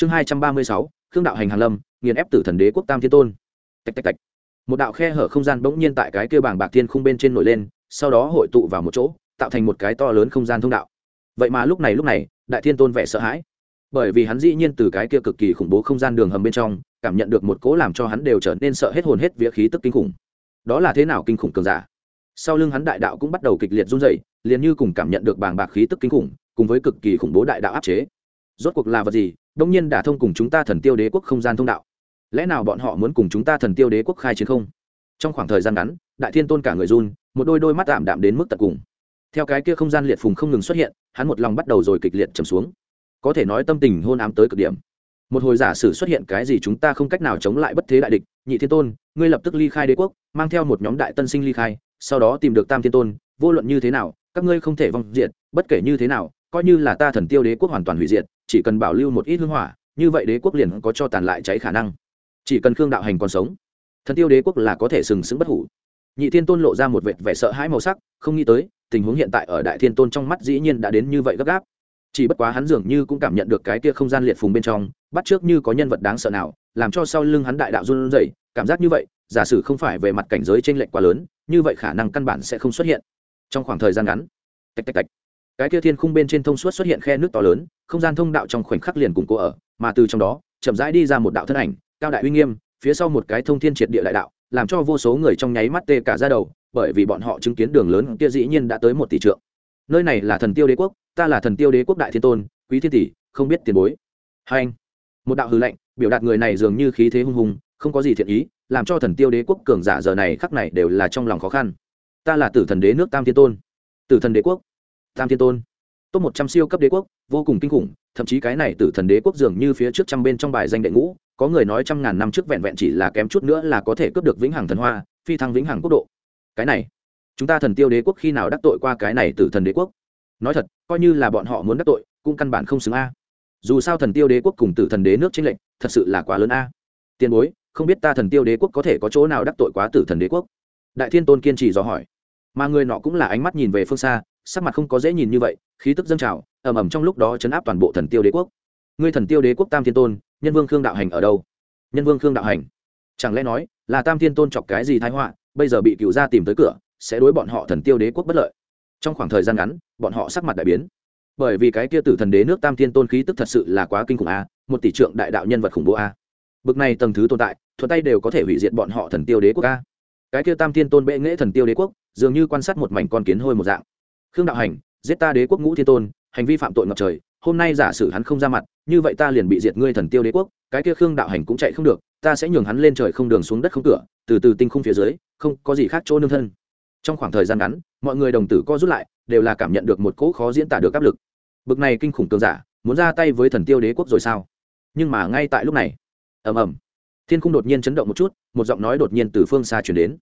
chương hai trăm ba mươi sáu, khương đạo hành hàn lâm, nghiền ép tử thần đế quốc tam thiên tôn. Tạch tạch tạch. Một đạo khe hở không gian bỗng nhiên tại cái kia bảng bạc thiên khung bên trên nổi lên, sau đó hội tụ vào một chỗ, tạo thành một cái to lớn không gian thông đạo. Vậy mà lúc này lúc này, đại thiên tôn vẻ sợ hãi. Bởi vì hắn dĩ nhiên từ cái kia cực kỳ khủng bố không gian đường hầm bên trong, cảm nhận được một cỗ làm cho hắn đều trở nên sợ hết hồn hết vía khí tức kinh khủng. Đó là thế nào kinh khủng cường giả? Sau lưng hắn đại đạo cũng bắt đầu kịch liệt run dày liền như cùng cảm nhận được bàng bạc khí tức kinh khủng, cùng với cực kỳ khủng bố đại đạo áp chế rốt cuộc là vật gì? Đông nhiên đã thông cùng chúng ta thần tiêu đế quốc không gian thông đạo. Lẽ nào bọn họ muốn cùng chúng ta thần tiêu đế quốc khai chiến không? Trong khoảng thời gian ngắn, đại thiên tôn cả người run, một đôi đôi mắt tạm đạm đến mức tận cùng. Theo cái kia không gian liệt phùng không ngừng xuất hiện, hắn một lòng bắt đầu rồi kịch liệt trầm xuống. Có thể nói tâm tình hôn ám tới cực điểm. Một hồi giả sử xuất hiện cái gì chúng ta không cách nào chống lại bất thế đại địch, nhị thiên tôn, ngươi lập tức ly khai đế quốc, mang theo một nhóm đại tân sinh ly khai, sau đó tìm được tam thiên tôn, vô luận như thế nào, các ngươi không thể vong diệt, bất kể như thế nào, coi như là ta thần tiêu đế quốc hoàn toàn hủy diệt chỉ cần bảo lưu một ít hương hỏa, như vậy đế quốc liền có cho tàn lại cháy khả năng. Chỉ cần khương đạo hành còn sống, thần tiêu đế quốc là có thể sừng sững bất hủ. Nhị thiên tôn lộ ra một vệt vẻ sợ hãi màu sắc, không nghĩ tới, tình huống hiện tại ở đại thiên tôn trong mắt dĩ nhiên đã đến như vậy gấp gáp. Chỉ bất quá hắn dường như cũng cảm nhận được cái kia không gian liệt phùng bên trong, bắt trước như có nhân vật đáng sợ nào, làm cho sau lưng hắn đại đạo run rẩy, cảm giác như vậy, giả sử không phải về mặt cảnh giới t r ê n lệch quá lớn, như vậy khả năng căn bản sẽ không xuất hiện. Trong khoảng thời gian ngắn, tạch tạch tạch cái kia thiên khung bên trên thông suốt xuất hiện khe nước to lớn, không gian thông đạo trong khoảnh khắc liền cùng cô ở, mà từ trong đó, chậm rãi đi ra một đạo thân ảnh, cao đại uy nghiêm, phía sau một cái thông thiên triệt địa đại đạo, làm cho vô số người trong nháy mắt tê cả ra đầu, bởi vì bọn họ chứng kiến đường lớn kia dĩ nhiên đã tới một tỷ trượng. Nơi này là thần tiêu đế quốc, ta là thần tiêu đế quốc đại thiên tôn, quý thiên tỷ, không biết tiền bối. Hai anh, một đạo hư lệnh, biểu đạt người này dường như khí thế hung hùng, không có gì thiện ý, làm cho thần tiêu đế quốc cường giả giờ này khắc này đều là trong lòng khó khăn. Ta là tử thần đế nước tam thiên tôn. Tử thần đế quốc tam thiên tôn. Top một trăm siêu cấp đế quốc, vô cùng kinh khủng, thậm chí cái này tử thần đế quốc dường như phía trước trăm bên trong bài danh đệ ngũ, có người nói trăm ngàn năm trước vẹn vẹn chỉ là kém chút nữa là có thể cướp được vĩnh hằng thần hoa, phi thăng vĩnh hằng quốc độ. Cái này, chúng ta thần tiêu đế quốc khi nào đắc tội qua cái này tử thần đế quốc? Nói thật, coi như là bọn họ muốn đắc tội, cũng căn bản không xứng a. Dù sao thần tiêu đế quốc cùng tử thần đế nước chính lệnh thật sự là quá lớn a. Tiền bối, không biết ta thần tiêu đế quốc có thể có chỗ nào đắc tội quá tử thần đế quốc? Đại thiên tôn kiên trì dò hỏi. Mà người nọ cũng là ánh mắt nhìn về phương xa sắc mặt không có dễ nhìn như vậy, khí tức dâng trào, ầm ầm trong lúc đó chấn áp toàn bộ thần tiêu đế quốc. Ngươi thần tiêu đế quốc tam thiên tôn, nhân vương khương đạo hành ở đâu? Nhân vương khương đạo hành. Chẳng lẽ nói là tam thiên tôn chọc cái gì thái họa, bây giờ bị cựu gia tìm tới cửa, sẽ đối bọn họ thần tiêu đế quốc bất lợi. Trong khoảng thời gian ngắn, bọn họ sắc mặt đại biến. Bởi vì cái kia tử thần đế nước tam thiên tôn khí tức thật sự là quá kinh khủng a, một tỷ trượng đại đạo nhân vật khủng bố a. Bực này tầng thứ tồn tại thuật tay đều có thể hủy diệt bọn họ thần tiêu đế quốc a. Cái kia tam thiên tôn bệ nghễ thần tiêu đế quốc, dường như quan sát một mảnh con kiến hôi một dạng khương đạo hành, giết ta đế quốc ngũ thiên tôn, hành vi phạm tội ngập trời, hôm nay giả sử hắn không ra mặt, như vậy ta liền bị diệt ngươi thần tiêu đế quốc, cái kia khương đạo hành cũng chạy không được, ta sẽ nhường hắn lên trời không đường xuống đất không cửa, từ từ tinh khung phía dưới, không có gì khác chỗ nương thân. Trong khoảng thời gian ngắn, mọi người đồng tử co rút lại, đều là cảm nhận được một cỗ khó diễn tả được áp lực. Bực này kinh khủng cường giả, muốn ra tay với thần tiêu đế quốc rồi sao? Nhưng mà ngay tại lúc này, ầm ầm, thiên khung đột nhiên chấn động một chút, một giọng nói đột nhiên từ phương xa chuyển đến.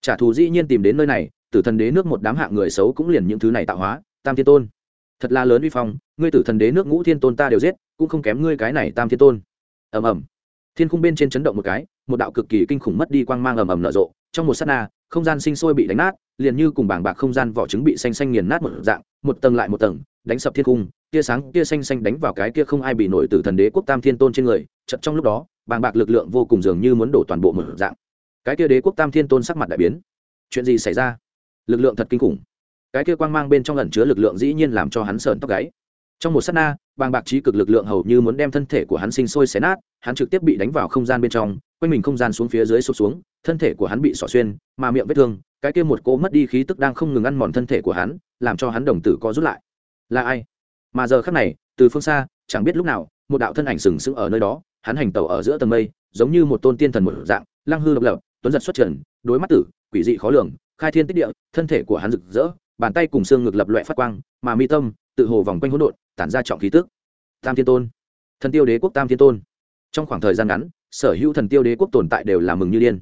Trả thù dĩ nhiên tìm đến nơi này tử thần đế nước một đám hạng người xấu cũng liền những thứ này tạo hóa, tam thiên tôn. Thật là lớn uy phong, ngươi tử thần đế nước ngũ thiên tôn ta đều giết, cũng không kém ngươi cái này tam thiên tôn. Ầm ầm. Thiên khung bên trên chấn động một cái, một đạo cực kỳ kinh khủng mất đi quang mang ầm ầm nở rộ, trong một s á t na, không gian sinh sôi bị đánh nát, liền như cùng bảng bạc không gian vỏ trứng bị xanh xanh nghiền nát một dạng, một tầng lại một tầng, đánh sập thiên cung tia sáng, tia xanh xanh đánh vào cái kia không ai bị nổi từ thần đế quốc tam thiên tôn trên người chật trong lúc đó, bàng bạc lực lượng vô cùng dường như muốn đổ toàn bộ một dạng. Cái kia đế quốc tam thiên tôn sắc mặt đại biến. Chuyện gì xảy ra? Lực lượng thật kinh khủng. Cái kia quang mang bên trong ẩn chứa lực lượng dĩ nhiên làm cho hắn sờn tóc gáy. Trong một s á t na, bàng bạc trí cực lực lượng hầu như muốn đem thân thể của hắn sinh sôi xé nát, hắn trực tiếp bị đánh vào không gian bên trong, quanh mình không gian xuống phía dưới sụp xuống, thân thể của hắn bị xỏ xuyên, mà miệng vết thương, cái kia một cỗ mất đi khí tức đang không ngừng ăn mòn thân thể của hắn, làm cho hắn đồng tử co rút lại. Là ai? Mà giờ khắc này, từ phương xa, chẳng biết lúc nào, một đạo thân ảnh sừng sững ở nơi đó, hắn hành tẩu ở giữa tầng mây, giống như một tôn tiên thần một dạng, lăng hư độc lập, tuấn giật xuất trần, đối mắt tử, quỷ dị khó lường khai thiên tích địa, thân thể của hắn rực rỡ, bàn tay cùng xương ngực lập loại phát quang, mà mi tâm, tự hồ vòng quanh hỗn độn, tản ra trọng khí tức. Tam thiên tôn. Thần tiêu đế quốc tam thiên tôn. Trong khoảng thời gian ngắn, sở hữu thần tiêu đế quốc tồn tại đều là mừng như điên.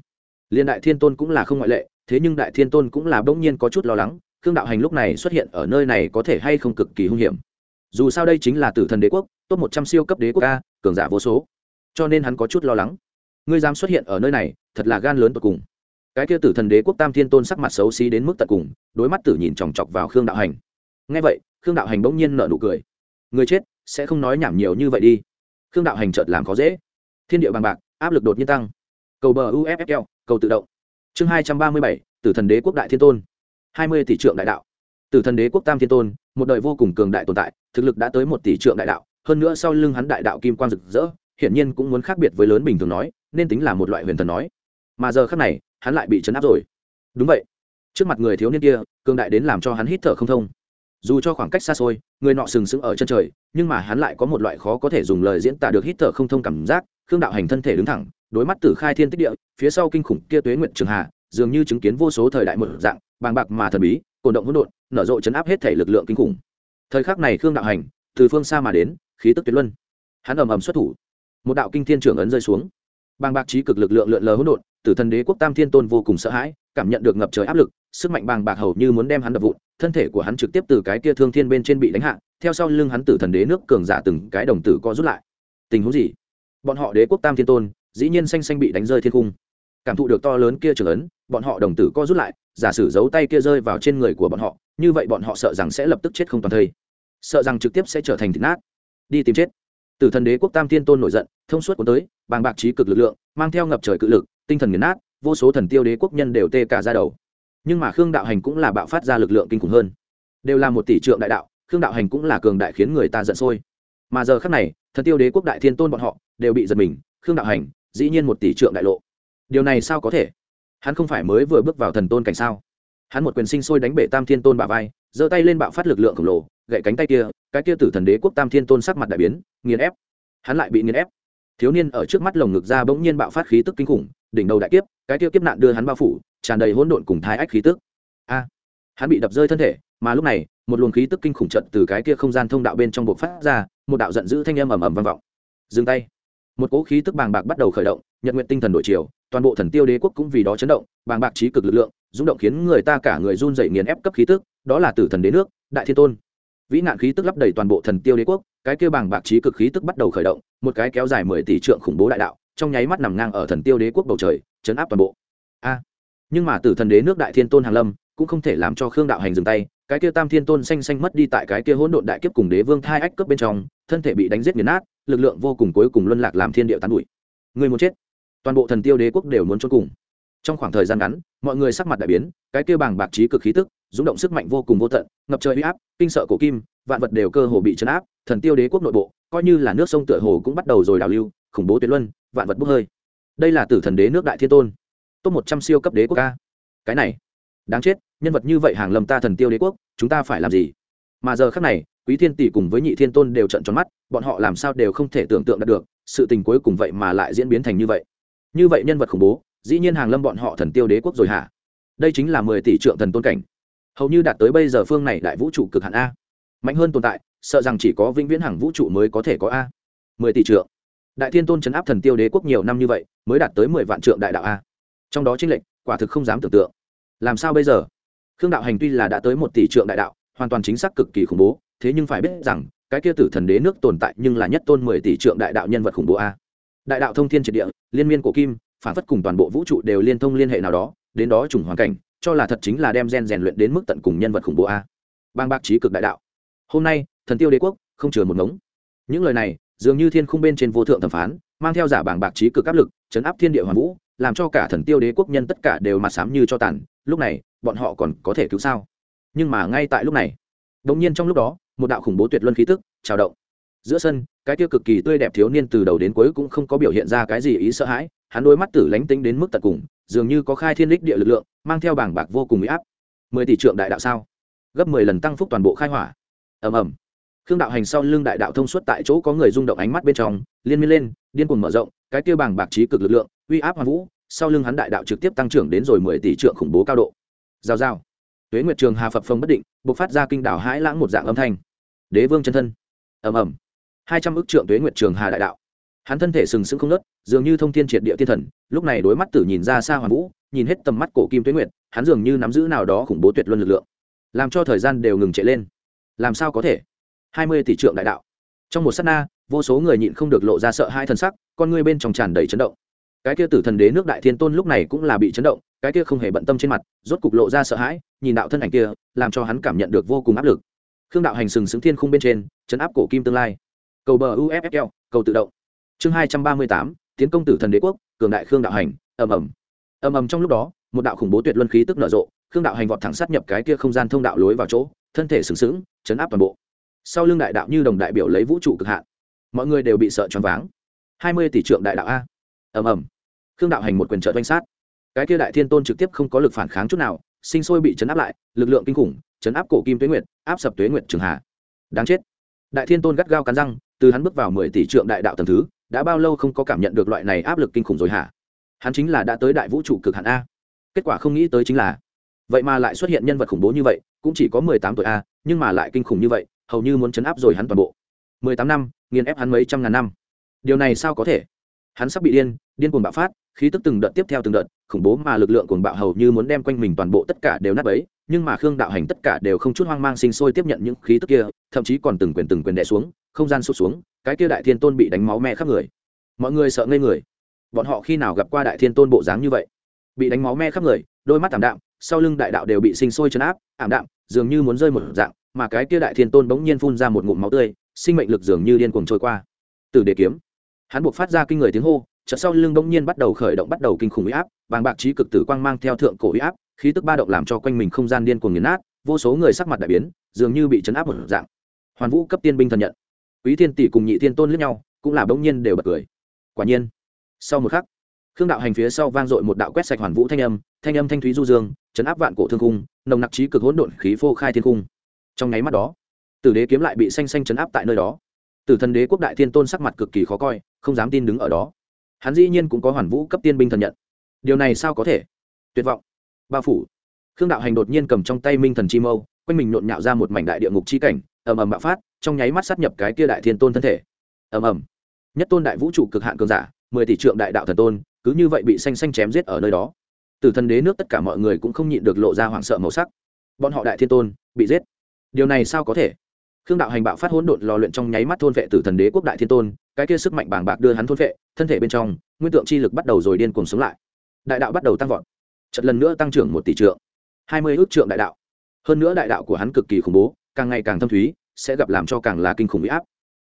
Liên đại thiên tôn cũng là không ngoại lệ, thế nhưng đại thiên tôn cũng là bỗng nhiên có chút lo lắng, khương đạo hành lúc này xuất hiện ở nơi này có thể hay không cực kỳ hung hiểm. Dù sao đây chính là tử thần đế quốc, top một trăm siêu cấp đế quốc a, cường giả vô số. Cho nên hắn có chút lo lắng. Ngươi dám xuất hiện ở nơi này, thật là gan lớn tột cùng cái kia tử thần đế quốc tam thiên tôn sắc mặt xấu xí đến mức tận cùng, đối mắt tử nhìn chòng chọc vào khương đạo hành. Ngay vậy, khương đạo hành bỗng nhiên nở nụ cười. Người chết, sẽ không nói nhảm nhiều như vậy đi. Khương đạo hành chợt làm khó dễ. Thiên địa bằng bạc, áp lực đột nhiên tăng. Cầu bờ uffl cầu tự động. Chương hai trăm ba mươi bảy, tử thần đế quốc đại thiên tôn. hai mươi tỷ trượng đại đạo. Tử thần đế quốc tam thiên tôn, một đời vô cùng cường đại tồn tại, thực lực đã tới một tỷ trượng đại đạo, hơn nữa sau lưng hắn đại đạo kim quang rực rỡ, hiển nhiên cũng muốn khác biệt với lớn bình thường nói, nên tính là một loại huyền thần nói. Mà giờ khác này hắn lại bị chấn áp rồi. Đúng vậy. Trước mặt người thiếu niên kia, cường đại đến làm cho hắn hít thở không thông. Dù cho khoảng cách xa xôi, người nọ sừng sững ở chân trời, nhưng mà hắn lại có một loại khó có thể dùng lời diễn tả được hít thở không thông cảm giác, khương đạo hành thân thể đứng thẳng, đối mắt tử khai thiên tích địa, phía sau kinh khủng kia tuế nguyện trường hà, dường như chứng kiến vô số thời đại một dạng, bàng bạc mà thần bí, cổ động hỗn độn, nở rộ chấn áp hết thể lực lượng kinh khủng. Thời khắc này khương đạo hành, từ phương xa mà đến, khí tức tuyệt luân. Hắn ầm ầm xuất thủ. Một đạo kinh thiên trưởng ấn rơi xuống. Bàng bạc trí cực lực lượng lượn lờ hỗn độn tử thần đế quốc tam thiên tôn vô cùng sợ hãi, cảm nhận được ngập trời áp lực, sức mạnh bàng bạc hầu như muốn đem hắn đập vụn, thân thể của hắn trực tiếp từ cái kia thương thiên bên trên bị đánh hạ, theo sau lưng hắn tử thần đế nước cường giả từng cái đồng tử co rút lại. Tình huống gì? Bọn họ đế quốc tam thiên tôn, dĩ nhiên xanh xanh bị đánh rơi thiên cung. Cảm thụ được to lớn kia trưởng ấn, bọn họ đồng tử co rút lại, giả sử giấu tay kia rơi vào trên người của bọn họ, như vậy bọn họ sợ rằng sẽ lập tức chết không toàn thây. Sợ rằng trực tiếp sẽ trở thành thịt nát. Đi tìm chết. Tử thần đế quốc tam thiên tôn nổi giận, thông suốt cuốn tới, bàng bạc trí cực lực lượng, mang theo ngập trời cự lực tinh thần nghiền nát, vô số thần tiêu đế quốc nhân đều tê cả ra đầu. Nhưng mà khương đạo hành cũng là bạo phát ra lực lượng kinh khủng hơn. Đều là một tỷ trượng đại đạo, khương đạo hành cũng là cường đại khiến người ta giận sôi. Mà giờ khắc này, thần tiêu đế quốc đại thiên tôn bọn họ đều bị giật mình, khương đạo hành dĩ nhiên một tỷ trượng đại lộ. Điều này sao có thể? Hắn không phải mới vừa bước vào thần tôn cảnh sao? Hắn một quyền sinh sôi đánh bể tam thiên tôn bả vai, giơ tay lên bạo phát lực lượng khổng lồ, gậy cánh tay kia, cái kia tử thần đế quốc tam thiên tôn sắc mặt đại biến, nghiền ép. Hắn lại bị nghiền ép. Thiếu niên ở trước mắt lồng ngực ra bỗng nhiên bạo phát khí tức kinh khủng đỉnh đầu đại kiếp, cái kia kiếp nạn đưa hắn bao phủ, tràn đầy hỗn độn cùng thái ách khí tức. A, hắn bị đập rơi thân thể, mà lúc này, một luồng khí tức kinh khủng trận từ cái kia không gian thông đạo bên trong buộc phát ra, một đạo giận dữ thanh âm ầm ầm vang vọng. Dừng tay. Một cỗ khí tức bàng bạc bắt đầu khởi động, nhật nguyện tinh thần đổi chiều, toàn bộ thần tiêu đế quốc cũng vì đó chấn động, bàng bạc trí cực lực lượng, rung động khiến người ta cả người run dậy nghiền ép cấp khí tức, đó là tử thần đế nước, đại thiên tôn. Vĩ nạn khí tức lấp đầy toàn bộ thần tiêu đế quốc, cái kia bàng bạc trí cực khí tức bắt đầu khởi động, một cái kéo dài mười tỷ trượng khủng bố đại đạo trong nháy mắt nằm ngang ở thần tiêu đế quốc bầu trời, chấn áp toàn bộ. A. Nhưng mà tử thần đế nước đại thiên tôn hàng lâm cũng không thể làm cho khương đạo hành dừng tay, cái kia tam thiên tôn xanh xanh mất đi tại cái kia hỗn độn đại kiếp cùng đế vương thai ách cấp bên trong, thân thể bị đánh giết nghiền nát, lực lượng vô cùng cuối cùng luân lạc làm thiên địa tán bụi. Người muốn chết. Toàn bộ thần tiêu đế quốc đều muốn trốn cùng. Trong khoảng thời gian ngắn, mọi người sắc mặt đại biến, cái kia bảng bạc trí cực khí tức, rung động sức mạnh vô cùng vô tận, ngập trời huy áp, kinh sợ cổ kim, vạn vật đều cơ hồ bị chấn áp, thần tiêu đế quốc nội bộ, coi như là nước sông tựa hồ cũng bắt đầu rồi đào lưu, khủng bố tuyệt luân vạn vật bốc hơi. Đây là tử thần đế nước đại thiên tôn. Top một trăm siêu cấp đế quốc ca cái này, đáng chết, nhân vật như vậy hàng lầm ta thần tiêu đế quốc, chúng ta phải làm gì? Mà giờ khác này, quý thiên tỷ cùng với nhị thiên tôn đều trận tròn mắt, bọn họ làm sao đều không thể tưởng tượng được, sự tình cuối cùng vậy mà lại diễn biến thành như vậy. Như vậy nhân vật khủng bố, dĩ nhiên hàng lâm bọn họ thần tiêu đế quốc rồi hả? Đây chính là mười tỷ trượng thần tôn cảnh. Hầu như đạt tới bây giờ phương này đại vũ trụ cực hạn a. Mạnh hơn tồn tại, sợ rằng chỉ có vĩnh viễn hàng vũ trụ mới có thể có a. Mười tỷ trượng đại thiên tôn chấn áp thần tiêu đế quốc nhiều năm như vậy, mới đạt tới mười vạn trượng đại đạo a. Trong đó tranh lệch, quả thực không dám tưởng tượng. Làm sao bây giờ? Khương đạo hành tuy là đã tới một tỷ trượng đại đạo, hoàn toàn chính xác cực kỳ khủng bố, thế nhưng phải biết rằng, cái kia tử thần đế nước tồn tại nhưng là nhất tôn mười tỷ trượng đại đạo nhân vật khủng bố a. Đại đạo thông thiên triệt địa, liên miên cổ kim, phản phất cùng toàn bộ vũ trụ đều liên thông liên hệ nào đó, đến đó trùng hoàn cảnh, cho là thật chính là đem gen rèn luyện đến mức tận cùng nhân vật khủng bố a. Bang bạc trí cực đại đạo. Hôm nay, thần tiêu đế quốc, không chừa một ngống. Những lời này dường như thiên khung bên trên vô thượng thẩm phán, mang theo giả bảng bạc trí cực áp lực, chấn áp thiên địa hoàn vũ, làm cho cả thần tiêu đế quốc nhân tất cả đều mặt sám như cho tàn, lúc này, bọn họ còn có thể cứu sao? Nhưng mà ngay tại lúc này đ nhiên trong lúc đó, một đạo khủng bố tuyệt luân khí tức trào động. Giữa sân, cái tiêu cực kỳ tươi đẹp thiếu niên từ đầu đến cuối cũng không có biểu hiện ra cái gì ý sợ hãi, hắn đôi mắt tử lánh tính đến mức tận cùng, dường như có khai thiên lích địa lực lượng, mang theo bảng bạc vô cùng bị áp. Mười tỷ trượng đại đạo sao? Gấp mười lần tăng phúc toàn bộ khai hỏa. Ầm ầm khương đạo hành sau lưng đại đạo thông suốt tại chỗ có người rung động ánh mắt bên trong, liên miên lên, điên cuồng mở rộng, cái kia bảng bạc trí cực lực lượng, uy áp hoàn vũ, sau lưng hắn đại đạo trực tiếp tăng trưởng đến rồi mười tỷ trượng khủng bố cao độ. Giao giao tuế nguyệt trường hà phập phồng bất định b ộ c phát ra kinh đảo hãi lãng một dạng âm thanh. Đế vương chân thân. Ầm ầm. Hai trăm ước trượng tuế nguyệt trường hà đại đạo. Hắn thân thể sừng sững không nớt dường như thông thiên triệt địa thiên thần, lúc này đối mắt tử nhìn ra xa hoàng vũ, nhìn hết tầm mắt cổ kim tuế nguyệt, hắn dường như nắm giữ nào đó khủng bố tuyệt luân lực lượng. Làm cho thời gian đều ngừng chạy lên. Làm sao có thể? Hai mươi tỷ trượng đại đạo. Trong một s á t na, vô số người nhịn không được lộ ra sợ hai t sắc, con ngươi bên trong tràn đầy chấn động. Cái kia tử thần đế nước đại thiên tôn lúc này cũng là bị chấn động, cái kia không hề bận tâm trên mặt, rốt cục lộ ra sợ hãi, nhìn đạo thân ảnh kia, làm cho hắn cảm nhận được vô cùng áp lực. Khương đạo hành sừng sững thiên khung bên trên, chấn áp cổ kim tương lai. Cầu bờ uffl cầu tự động. Chương hai trăm ba mươi tám, tiến công tử thần đế quốc, cường đại khương đạo hành, ầm ầm. Ầm ầm trong lúc đó, một đạo khủng bố tuyệt luân khí tức nở rộ, khương đạo hành vọt thẳng sát nhập cái kia không gian thông đạo lối vào chỗ, thân thể sừng sững, chấn áp toàn bộ sau lưng đại đạo như đồng đại biểu lấy vũ trụ cực hạn. Mọi người đều bị sợ choáng váng. Hai mươi tỷ trượng đại đạo a. Ầm ầm. Khương đạo hành một quyền trợ doanh sát. Cái kia đại thiên tôn trực tiếp không có lực phản kháng chút nào, sinh sôi bị chấn áp lại, lực lượng kinh khủng, chấn áp cổ kim tuế nguyệt, áp sập tuế nguyệt trường hà đáng chết. Đại thiên tôn gắt gao cắn răng, từ hắn bước vào mười tỷ trượng đại đạo tầm thứ, đã bao lâu không có cảm nhận được loại này áp lực kinh khủng rồi hả? Hắn chính là đã tới đại vũ trụ cực hạn a. Kết quả không nghĩ tới chính là, vậy mà lại xuất hiện nhân vật khủng bố như vậy, cũng chỉ có mười tám tuổi a, nhưng mà lại kinh khủng như vậy hầu như muốn chấn áp rồi hắn toàn bộ. Mười tám năm, nghiền ép hắn mấy trăm ngàn năm. Điều này sao có thể? Hắn sắp bị điên điên cuồng bạo phát, khí tức từng đợt tiếp theo từng đợt, khủng bố mà lực lượng cuồng bạo hầu như muốn đem quanh mình toàn bộ tất cả đều nát bấy, nhưng mà khương đạo hành tất cả đều không chút hoang mang sinh sôi tiếp nhận những khí tức kia, thậm chí còn từng quyền từng quyền đè xuống, không gian sụt xuống, cái kia đại thiên tôn bị đánh máu me khắp người. Mọi người sợ ngây người. Bọn họ khi nào gặp qua đại thiên tôn bộ dáng như vậy? Bị đánh máu me khắp người, đôi mắt ảm đạm, sau lưng đại đạo đều bị sinh sôi chấn áp, ảm đạm, dường như muốn rơi một dạng mà cái kia đại thiên tôn bỗng nhiên phun ra một ngụm máu tươi, sinh mệnh lực dường như điên cuồng trôi qua. Từ đề kiếm. Hắn buộc phát ra kinh người tiếng hô, chợt sau lưng bỗng nhiên bắt đầu khởi động bắt đầu kinh khủng uy áp, bàng bạc trí cực tử quang mang theo thượng cổ uy áp, khí tức ba động làm cho quanh mình không gian điên cuồng nghiền nát, vô số người sắc mặt đại biến, dường như bị chấn áp một dạng. Hoàn vũ cấp tiên binh thần nhận. Quý thiên tỷ cùng nhị thiên tôn liếc nhau, cũng là bỗng nhiên đều bật cười. Quả nhiên, sau một khắc, khương đạo hành phía sau vang dội một đạo quét sạch hoàn vũ thanh âm thanh âm thanh thúy du dương, chấn áp vạn cổ thương cung nồng nặc trí cực hỗn độn khí phô khai thiên cung trong nháy mắt đó, tử đế kiếm lại bị xanh xanh chấn áp tại nơi đó. Tử thần đế quốc đại thiên tôn sắc mặt cực kỳ khó coi, không dám tin đứng ở đó. Hắn dĩ nhiên cũng có hoàn vũ cấp tiên binh thần nhận. Điều này sao có thể? Tuyệt vọng. Bao phủ. Khương đạo hành đột nhiên cầm trong tay minh thần chi mâu, quanh mình nhộn nhạo ra một mảnh đại địa ngục chi cảnh, ầm ầm bạo phát, trong nháy mắt sát nhập cái kia đại thiên tôn thân thể. Ầm ầm. Nhất tôn đại vũ trụ cực hạn cường giả, mười tỷ trượng đại đạo thần tôn, cứ như vậy bị xanh xanh chém giết ở nơi đó. Từ thần đế nước tất cả mọi người cũng không nhịn được lộ ra hoảng sợ màu sắc. Bọn họ đại thiên tôn, bị giết điều này sao có thể? Khương đạo hành bạo phát hỗn độn lò luyện trong nháy mắt thôn vệ tử thần đế quốc đại thiên tôn, cái kia sức mạnh bàng bạc đưa hắn thôn vệ, thân thể bên trong, nguyên tượng chi lực bắt đầu rồi điên cuồng sống lại. Đại đạo bắt đầu tăng vọt. Trận lần nữa tăng trưởng một tỷ trượng. Hai mươi ước trượng đại đạo. Hơn nữa đại đạo của hắn cực kỳ khủng bố, càng ngày càng thâm thúy, sẽ gặp làm cho càng là kinh khủng bị áp.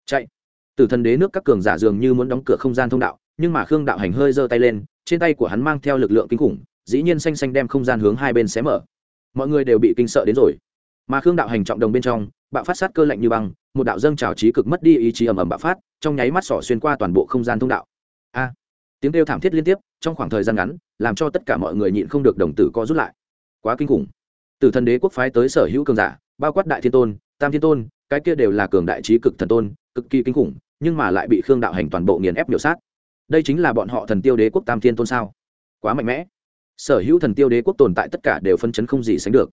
Chạy. Tử thần đế nước các cường giả dường như muốn đóng cửa không gian thông đạo, nhưng mà khương đạo hành hơi giơ tay lên, trên tay của hắn mang theo lực lượng kinh khủng, dĩ nhiên xanh xanh đem không gian hướng hai bên xé mở. Mọi người đều bị kinh sợ đến rồi mà khương đạo hành trọng đồng bên trong, bạo phát sát cơ lạnh như băng, một đạo dâng trào trí cực mất đi ý chí ầm ầm bạo phát, trong nháy mắt sỏ xuyên qua toàn bộ không gian thông đạo. A! Tiếng kêu thảm thiết liên tiếp, trong khoảng thời gian ngắn, làm cho tất cả mọi người nhịn không được đồng tử co rút lại. Quá kinh khủng. Từ thần đế quốc phái tới sở hữu cường giả, bao quát đại thiên tôn, tam thiên tôn, cái kia đều là cường đại trí cực thần tôn, cực kỳ kinh khủng, nhưng mà lại bị khương đạo hành toàn bộ nghiền ép miểu sát. Đây chính là bọn họ thần tiêu đế quốc tam thiên tôn sao? Quá mạnh mẽ. Sở hữu thần tiêu đế quốc tồn tại tất cả đều phân chấn không gì sánh được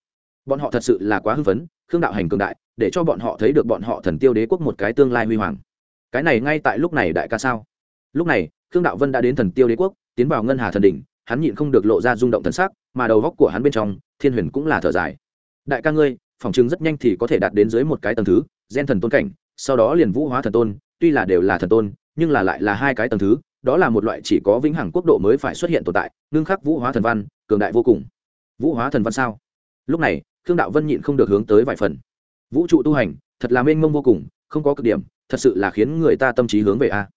bọn họ thật sự là quá hưng phấn, khương đạo hành cường đại, để cho bọn họ thấy được bọn họ thần tiêu đế quốc một cái tương lai huy hoàng. Cái này ngay tại lúc này đại ca sao? Lúc này, khương đạo vân đã đến thần tiêu đế quốc, tiến vào ngân hà thần đỉnh, hắn nhịn không được lộ ra rung động thần sắc, mà đầu góc của hắn bên trong, thiên huyền cũng là thở dài. Đại ca ngươi, phòng chứng rất nhanh thì có thể đạt đến dưới một cái tầng thứ, gen thần tôn cảnh, sau đó liền vũ hóa thần tôn, tuy là đều là thần tôn, nhưng là lại là hai cái tầng thứ, đó là một loại chỉ có vĩnh hằng quốc độ mới phải xuất hiện tồn tại, ngưng khắc vũ hóa thần văn, cường đại vô cùng. Vũ hóa thần văn sao? Lúc này khương đạo vân nhịn không được hướng tới vài phần. Vũ trụ tu hành, thật là mênh mông vô cùng, không có cực điểm, thật sự là khiến người ta tâm trí hướng về a.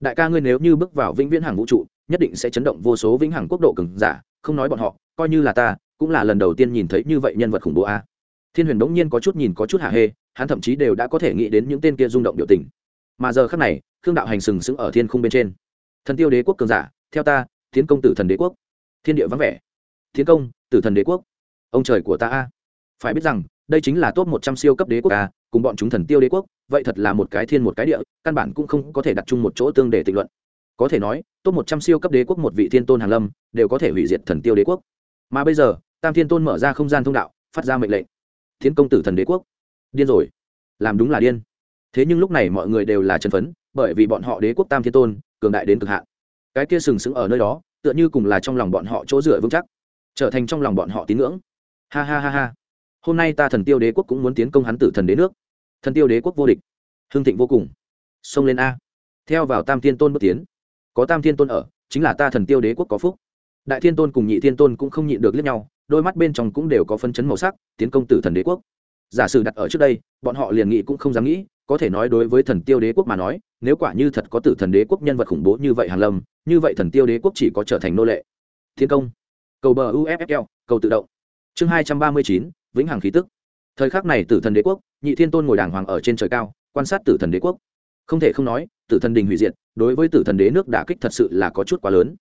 Đại ca ngươi nếu như bước vào vĩnh viễn hàng vũ trụ, nhất định sẽ chấn động vô số vĩnh hằng quốc độ cường giả, không nói bọn họ, coi như là ta, cũng là lần đầu tiên nhìn thấy như vậy nhân vật khủng bố a. Thiên huyền đống nhiên có chút nhìn có chút hạ hê, hắn thậm chí đều đã có thể nghĩ đến những tên kia rung động biểu tình. Mà giờ khác này, khương đạo hành sừng sững ở thiên khung bên trên. Thần tiêu đế quốc cường giả, theo ta tiến công tử thần đế quốc. Thiên địa vắng vẻ. Thiên công tử thần đế quốc. Ông trời của ta a phải biết rằng, đây chính là top một trăm siêu cấp đế quốc a, cùng bọn chúng thần tiêu đế quốc, vậy thật là một cái thiên một cái địa, căn bản cũng không có thể đặt chung một chỗ tương để tịnh luận. Có thể nói, top một trăm siêu cấp đế quốc một vị thiên tôn hàn lâm, đều có thể hủy diệt thần tiêu đế quốc. Mà bây giờ, tam thiên tôn mở ra không gian thông đạo, phát ra mệnh lệnh. Thiên công tử thần đế quốc. Điên rồi. Làm đúng là điên. Thế nhưng lúc này mọi người đều là chân phấn, bởi vì bọn họ đế quốc tam thiên tôn, cường đại đến cực hạn. Cái kia sừng sững ở nơi đó, tựa như cùng là trong lòng bọn họ chỗ dựa vững chắc, trở thành trong lòng bọn họ tín ngưỡng. Ha ha ha ha hôm nay ta thần tiêu đế quốc cũng muốn tiến công hắn tử thần đế nước. Thần tiêu đế quốc vô địch. Hương thịnh vô cùng. Xông lên a. Theo vào tam thiên tôn bước tiến. Có tam thiên tôn ở, chính là ta thần tiêu đế quốc có phúc. Đại thiên tôn cùng nhị thiên tôn cũng không nhịn được liếc nhau, đôi mắt bên trong cũng đều có phân chấn màu sắc, tiến công tử thần đế quốc. Giả sử đặt ở trước đây, bọn họ liền nghĩ cũng không dám nghĩ, có thể nói đối với thần tiêu đế quốc mà nói, nếu quả như thật có tử thần đế quốc nhân vật khủng bố như vậy hàn lâm, như vậy thần tiêu đế quốc chỉ có trở thành nô lệ. Thiên công. Cầu bờ uffl cầu tự động. Chương hai trăm ba mươi chín vĩnh hằng khí tức. Thời khắc này tử thần đế quốc, nhị thiên tôn ngồi đàng hoàng ở trên trời cao, quan sát tử thần đế quốc. Không thể không nói, tử thần đình hủy diệt, đối với tử thần đế nước đả kích thật sự là có chút quá lớn.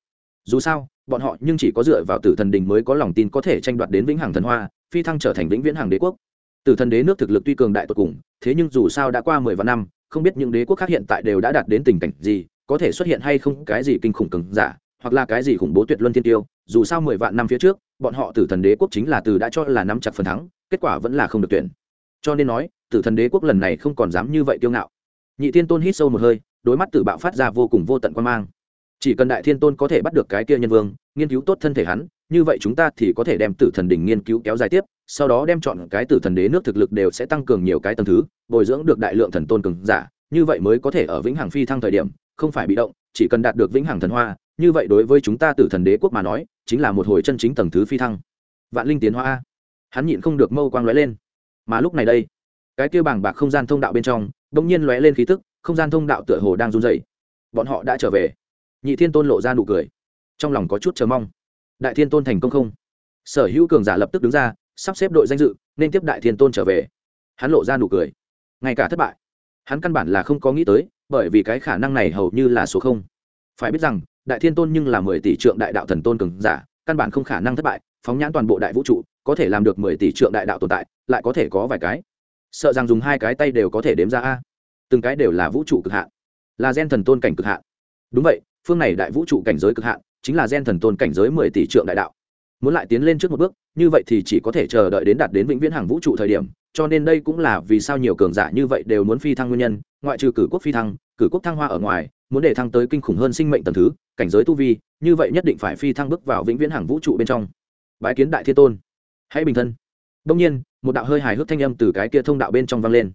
Dù sao, bọn họ nhưng chỉ có dựa vào tử thần đình mới có lòng tin có thể tranh đoạt đến vĩnh hằng thần hoa, phi thăng trở thành vĩnh viễn hàng đế quốc. Tử thần đế nước thực lực tuy cường đại tột cùng, thế nhưng dù sao đã qua mười vạn năm, không biết những đế quốc khác hiện tại đều đã đạt đến tình cảnh gì, có thể xuất hiện hay không cái gì kinh khủng cường giả, hoặc là cái gì khủng bố tuyệt luân thiên tiêu, dù sao mười vạn năm phía trước bọn họ tử thần đế quốc chính là từ đã cho là nắm chặt phần thắng, kết quả vẫn là không được tuyển. Cho nên nói, tử thần đế quốc lần này không còn dám như vậy kiêu ngạo. Nhị thiên tôn hít sâu một hơi, đối mắt tử bạo phát ra vô cùng vô tận quan mang. Chỉ cần đại thiên tôn có thể bắt được cái kia nhân vương, nghiên cứu tốt thân thể hắn, như vậy chúng ta thì có thể đem tử thần đỉnh nghiên cứu kéo dài tiếp, sau đó đem chọn cái tử thần đế nước thực lực đều sẽ tăng cường nhiều cái tầng thứ, bồi dưỡng được đại lượng thần tôn cường giả, như vậy mới có thể ở vĩnh hằng phi thăng thời điểm, không phải bị động chỉ cần đạt được vĩnh hằng thần hoa, như vậy đối với chúng ta tử thần đế quốc mà nói, chính là một hồi chân chính tầng thứ phi thăng. Vạn linh tiến hoa hắn nhịn không được mâu quang lóe lên. Mà lúc này đây, cái kia bảng bạc không gian thông đạo bên trong đông nhiên lóe lên khí tức, không gian thông đạo tựa hồ đang run dày bọn họ đã trở về. Nhị thiên tôn lộ ra nụ cười. Trong lòng có chút chờ mong. Đại thiên tôn thành công không? Sở hữu cường giả lập tức đứng ra, sắp xếp đội danh dự, nên tiếp đại thiên tôn trở về. Hắn lộ ra nụ cười. Ngay cả thất bại, hắn căn bản là không có nghĩ tới bởi vì cái khả năng này hầu như là số không. Phải biết rằng, đại thiên tôn nhưng là mười tỷ trượng đại đạo thần tôn cường giả, căn bản không khả năng thất bại, phóng nhãn toàn bộ đại vũ trụ, có thể làm được mười tỷ trượng đại đạo tồn tại, lại có thể có vài cái. Sợ rằng dùng hai cái tay đều có thể đếm ra a. Từng cái đều là vũ trụ cực hạn, là gen thần tôn cảnh cực hạn. Đúng vậy, phương này đại vũ trụ cảnh giới cực hạn, chính là gen thần tôn cảnh giới mười tỷ trượng đại đạo. Muốn lại tiến lên trước một bước, như vậy thì chỉ có thể chờ đợi đến đạt đến vĩnh viễn hàng vũ trụ thời điểm cho nên đây cũng là vì sao nhiều cường giả như vậy đều muốn phi thăng nguyên nhân, ngoại trừ cử quốc phi thăng, cử quốc thăng hoa ở ngoài, muốn để thăng tới kinh khủng hơn sinh mệnh tầng thứ, cảnh giới tu vi, như vậy nhất định phải phi thăng bước vào vĩnh viễn hàng vũ trụ bên trong. Bái kiến đại thiên tôn. Hãy bình thân. Đông nhiên, một đạo hơi hài hước thanh âm từ cái kia thông đạo bên trong vang lên,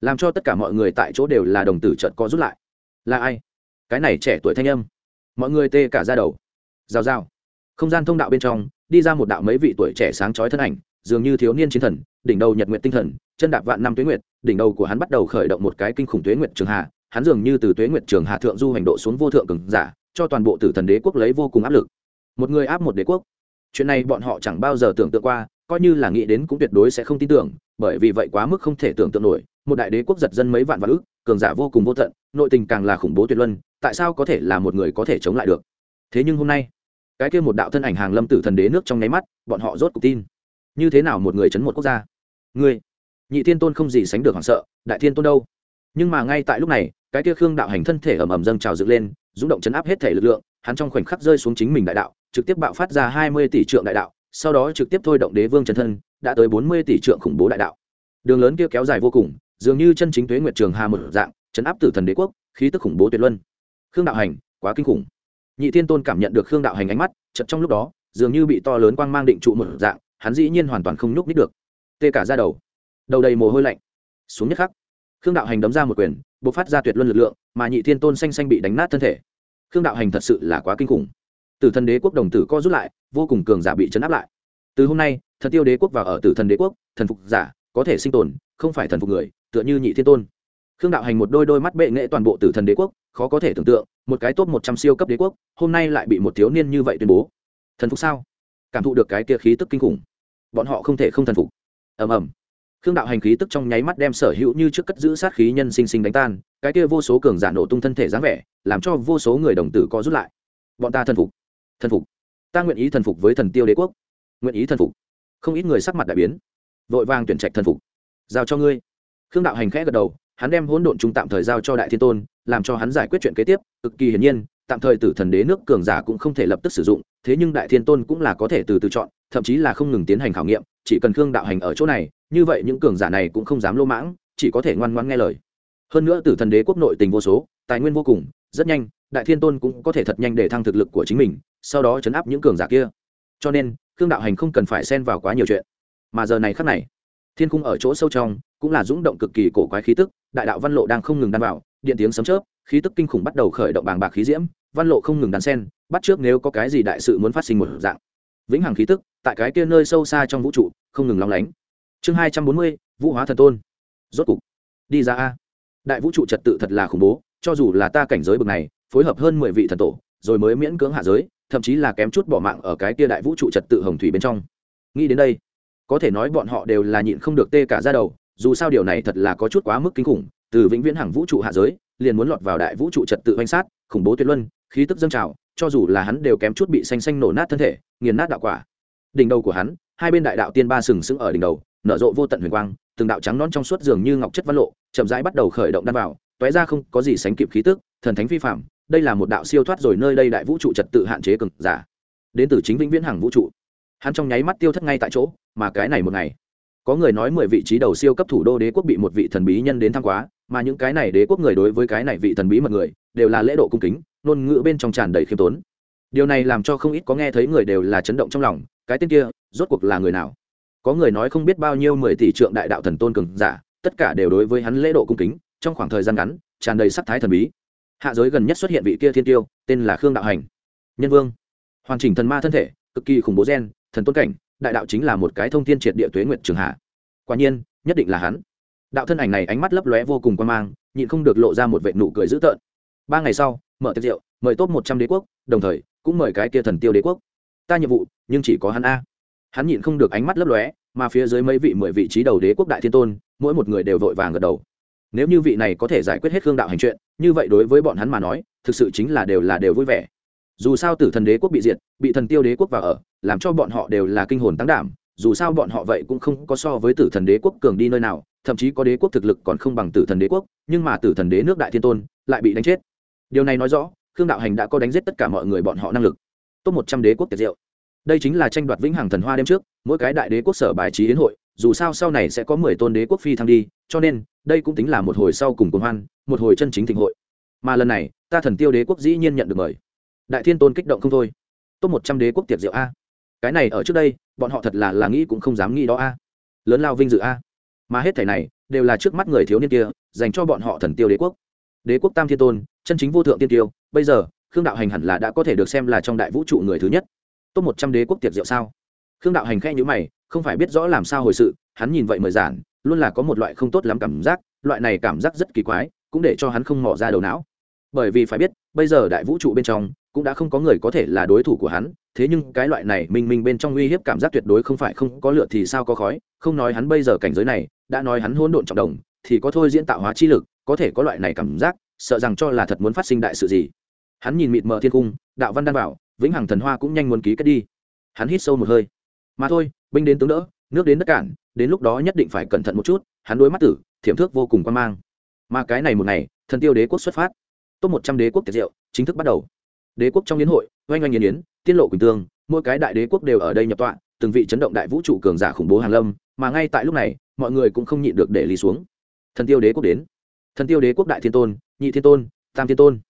làm cho tất cả mọi người tại chỗ đều là đồng tử trợt co rút lại. Là ai? Cái này trẻ tuổi thanh âm. Mọi người tê cả ra đầu. Rào rào. Không gian thông đạo bên trong, đi ra một đạo mấy vị tuổi trẻ sáng chói thân ảnh dường như thiếu niên chiến thần, đỉnh đầu nhật nguyện tinh thần, chân đạp vạn năm tuế nguyệt, đỉnh đầu của hắn bắt đầu khởi động một cái kinh khủng tuế nguyệt trường hạ, hắn dường như từ tuế nguyệt trường hạ thượng du hành độ xuống vô thượng cường giả, cho toàn bộ tử thần đế quốc lấy vô cùng áp lực. Một người áp một đế quốc. Chuyện này bọn họ chẳng bao giờ tưởng tượng qua, coi như là nghĩ đến cũng tuyệt đối sẽ không tin tưởng, bởi vì vậy quá mức không thể tưởng tượng nổi, một đại đế quốc giật dân mấy vạn vạn ước cường giả vô cùng vô tận, nội tình càng là khủng bố tuyệt luân, tại sao có thể là một người có thể chống lại được? Thế nhưng hôm nay, cái kia một đạo thân ảnh hàng lâm tử thần đế nước trong nháy mắt, bọn họ rốt cuộc tin như thế nào một người chấn một quốc gia? Ngươi, nhị thiên tôn không gì sánh được hoảng sợ, đại thiên tôn đâu? Nhưng mà ngay tại lúc này, cái kia khương đạo hành thân thể ầm ầm dâng trào dựng lên, rung động chấn áp hết thể lực lượng, hắn trong khoảnh khắc rơi xuống chính mình đại đạo, trực tiếp bạo phát ra hai mươi tỷ trượng đại đạo, sau đó trực tiếp thôi động đế vương chân thân, đã tới bốn mươi tỷ trượng khủng bố đại đạo. Đường lớn kia kéo dài vô cùng, dường như chân chính tuế nguyệt trường hà một dạng, chấn áp tử thần đế quốc, khí tức khủng bố tuyệt luân. Khương đạo hành, quá kinh khủng. Nhị thiên tôn cảm nhận được khương đạo hành ánh mắt chật trong lúc đó, dường như bị to lớn quang mang định trụ một dạng hắn dĩ nhiên hoàn toàn không nhúc nít được. Tê cả ra đầu. Đầu đầy mồ hôi lạnh. Xuống nhất khắc, khương đạo hành đấm ra một quyền b ộ c phát ra tuyệt luân lực lượng, mà nhị thiên tôn xanh xanh bị đánh nát thân thể. Khương đạo hành thật sự là quá kinh khủng. Từ thần đế quốc đồng tử co rút lại, vô cùng cường giả bị chấn áp lại. Từ hôm nay, thần tiêu đế quốc vào ở tử thần đế quốc, thần phục giả, có thể sinh tồn, không phải thần phục người, tựa như nhị thiên tôn. Khương đạo hành một đôi đôi mắt bệ nghệ toàn bộ tử thần đế quốc, khó có thể tưởng tượng, một cái top một trăm siêu cấp đế quốc, hôm nay lại bị một thiếu niên như vậy tuyên bố. Thần phục sao? Cảm thụ được cái kia khí tức kinh khủng bọn họ không thể không thần phục. Ầm ầm. Khương đạo hành khí tức trong nháy mắt đem sở hữu như trước cất giữ sát khí nhân sinh sinh đánh tan, cái kia vô số cường giả nổ tung thân thể dáng vẻ, làm cho vô số người đồng tử có rút lại. Bọn ta thần phục. Thần phục. Ta nguyện ý thần phục với thần tiêu đế quốc. Nguyện ý thần phục. Không ít người sắc mặt đại biến. Vội vàng tuyển trạch thần phục. Giao cho ngươi. Khương đạo hành khẽ gật đầu, hắn đem hỗn độn trung tạm thời giao cho đại thiên tôn, làm cho hắn giải quyết chuyện kế tiếp, cực kỳ hiển nhiên tạm thời tử thần đế nước cường giả cũng không thể lập tức sử dụng, thế nhưng đại thiên tôn cũng là có thể từ từ chọn, thậm chí là không ngừng tiến hành khảo nghiệm, chỉ cần khương đạo hành ở chỗ này, như vậy những cường giả này cũng không dám lô mãng, chỉ có thể ngoan ngoan nghe lời. Hơn nữa tử thần đế quốc nội tình vô số, tài nguyên vô cùng, rất nhanh, đại thiên tôn cũng có thể thật nhanh để thăng thực lực của chính mình, sau đó chấn áp những cường giả kia. Cho nên, khương đạo hành không cần phải xen vào quá nhiều chuyện. Mà giờ này khắc này, thiên cung ở chỗ sâu trong, cũng là rúng động cực kỳ cổ quái khí tức, đại đạo văn lộ đang không ngừng đan vào, điện tiếng sấm chớp khí tức kinh khủng bắt đầu khởi động bàng bạc khí diễm, văn lộ không ngừng đan sen, bắt trước nếu có cái gì đại sự muốn phát sinh một dạng. Vĩnh hằng khí tức, tại cái kia nơi sâu xa trong vũ trụ, không ngừng long lánh. Chương hai trăm bốn mươi, vũ hóa thần tôn. Rốt cục, đi ra a. Đại vũ trụ trật tự thật là khủng bố, cho dù là ta cảnh giới bực này, phối hợp hơn mười vị thần tổ, rồi mới miễn cưỡng hạ giới, thậm chí là kém chút bỏ mạng ở cái kia đại vũ trụ trật tự hồng thủy bên trong. Nghĩ đến đây, có thể nói bọn họ đều là nhịn không được tê cả ra đầu, dù sao điều này thật là có chút quá mức kinh khủng, từ vĩnh viễn hàng vũ trụ hạ giới liền muốn lọt vào đại vũ trụ trật tự oanh sát, khủng bố tuyệt luân, khí tức dâng trào, cho dù là hắn đều kém chút bị xanh xanh nổ nát thân thể, nghiền nát đạo quả. Đỉnh đầu của hắn, hai bên đại đạo tiên ba sừng sững ở đỉnh đầu, nở rộ vô tận huyền quang, từng đạo trắng non trong suốt dường như ngọc chất văn lộ, chậm rãi bắt đầu khởi động đan vào, tóe ra không có gì sánh kịp khí tức, thần thánh phi phạm đây là một đạo siêu thoát rồi nơi đây đại vũ trụ trật tự hạn chế cực giả. Đến từ chính vĩnh viễn hàng vũ trụ. Hắn trong nháy mắt tiêu thất ngay tại chỗ, mà cái này một ngày, có người nói mười vị trí đầu siêu cấp thủ đô đế quốc bị một vị thần bí nhân đến thăm quá mà những cái này đế quốc người đối với cái này vị thần bí mật người, đều là lễ độ cung kính, ngôn ngữ bên trong tràn đầy khiêm tốn. Điều này làm cho không ít có nghe thấy người đều là chấn động trong lòng, cái tên kia, rốt cuộc là người nào? Có người nói không biết bao nhiêu mười tỷ trượng đại đạo thần tôn cường giả, tất cả đều đối với hắn lễ độ cung kính, trong khoảng thời gian ngắn, tràn đầy sắc thái thần bí. Hạ giới gần nhất xuất hiện vị kia thiên tiêu, tên là khương đạo hành. Nhân vương. Hoàn chỉnh thần ma thân thể, cực kỳ khủng bố gen, thần tôn cảnh, đại đạo chính là một cái thông thiên triệt địa tuế nguyệt trường hạ. Quả nhiên, nhất định là hắn đạo thân ảnh này ánh mắt lấp lóe vô cùng quan mang, nhịn không được lộ ra một vệ nụ cười dữ tợn. Ba ngày sau, mở tiệc rượu, mời top một trăm đế quốc, đồng thời, cũng mời cái kia thần tiêu đế quốc. Ta nhiệm vụ, nhưng chỉ có hắn a. Hắn nhịn không được ánh mắt lấp lóe, mà phía dưới mấy vị mười vị trí đầu đế quốc đại thiên tôn, mỗi một người đều vội vàng gật đầu. Nếu như vị này có thể giải quyết hết khương đạo hành chuyện, như vậy đối với bọn hắn mà nói, thực sự chính là đều là đều vui vẻ. Dù sao tử thần đế quốc bị diệt, bị thần tiêu đế quốc vào ở, làm cho bọn họ đều là kinh hồn tăng đảm, dù sao bọn họ vậy cũng không có so với tử thần đế quốc cường đi nơi nào thậm chí có đế quốc thực lực còn không bằng tử thần đế quốc, nhưng mà tử thần đế nước đại thiên tôn lại bị đánh chết. Điều này nói rõ, khương đạo hành đã có đánh giết tất cả mọi người bọn họ năng lực. Top một trăm đế quốc tiệt diệu. Đây chính là tranh đoạt vĩnh hằng thần hoa đêm trước, mỗi cái đại đế quốc sở bài trí đến hội, dù sao sau này sẽ có mười tôn đế quốc phi thăng đi, cho nên, đây cũng tính là một hồi sau cùng cuồng hoan, một hồi chân chính thịnh hội. Mà lần này, ta thần tiêu đế quốc dĩ nhiên nhận được mời. Đại thiên tôn kích động không thôi. Top một trăm đế quốc tiệc rượu a. Cái này ở trước đây, bọn họ thật là là nghĩ cũng không dám nghĩ đó a. Lớn lao vinh dự a mà hết thảy này đều là trước mắt người thiếu niên kia, dành cho bọn họ thần tiêu đế quốc. Đế quốc tam thiên tôn, chân chính vô thượng tiên tiêu, bây giờ, khương đạo hành hẳn là đã có thể được xem là trong đại vũ trụ người thứ nhất. Top một trăm đế quốc tiệc rượu sao? Khương đạo hành khe nhữ mày, không phải biết rõ làm sao hồi sự, hắn nhìn vậy mời giản, luôn là có một loại không tốt lắm cảm giác, loại này cảm giác rất kỳ quái, cũng để cho hắn không mỏ ra đầu não. Bởi vì phải biết, bây giờ đại vũ trụ bên trong, cũng đã không có người có thể là đối thủ của hắn, thế nhưng cái loại này minh minh bên trong uy hiếp cảm giác tuyệt đối không phải không có lửa thì sao có khói, không nói hắn bây giờ cảnh giới này đã nói hắn hỗn độn trọng đồng, thì có thôi diễn tạo hóa chi lực, có thể có loại này cảm giác, sợ rằng cho là thật muốn phát sinh đại sự gì. Hắn nhìn mịt mờ thiên cung, đạo văn đan bảo, vĩnh hằng thần hoa cũng nhanh muốn ký kết đi. Hắn hít sâu một hơi. Mà thôi, binh đến tướng đỡ, nước đến đất cản, đến lúc đó nhất định phải cẩn thận một chút, hắn đối mắt tử, thiểm thước vô cùng quan mang. Mà cái này một ngày, thần tiêu đế quốc xuất phát. Top một trăm đế quốc tiệt diệu, chính thức bắt đầu. Đế quốc trong yến hội, oanh oanh yến yến tiên lộ quỳnh tương, mỗi cái đại đế quốc đều ở đây nhập tọa, từng vị chấn động đại vũ trụ cường giả khủng bố hàng lâm mà ngay tại lúc này, mọi người cũng không nhịn được để lý xuống. Thần tiêu đế quốc đến. Thần tiêu đế quốc đại thiên tôn, nhị thiên tôn, tam thiên tôn.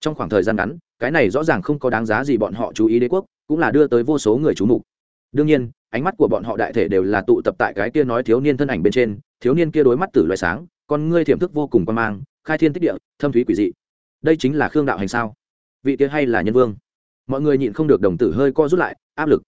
Trong khoảng thời gian ngắn, cái này rõ ràng không có đáng giá gì bọn họ chú ý đế quốc, cũng là đưa tới vô số người chú mục. Đương nhiên, ánh mắt của bọn họ đại thể đều là tụ tập tại cái kia nói thiếu niên thân ảnh bên trên, thiếu niên kia đối mắt tử loại sáng, con ngươi thiểm thức vô cùng quan mang, khai thiên tích địa, thâm thúy quỷ dị. Đây chính là khương đạo hành sao? Vị kia hay là nhân vương? Mọi người nhịn không được đồng tử hơi co rút lại, áp lực.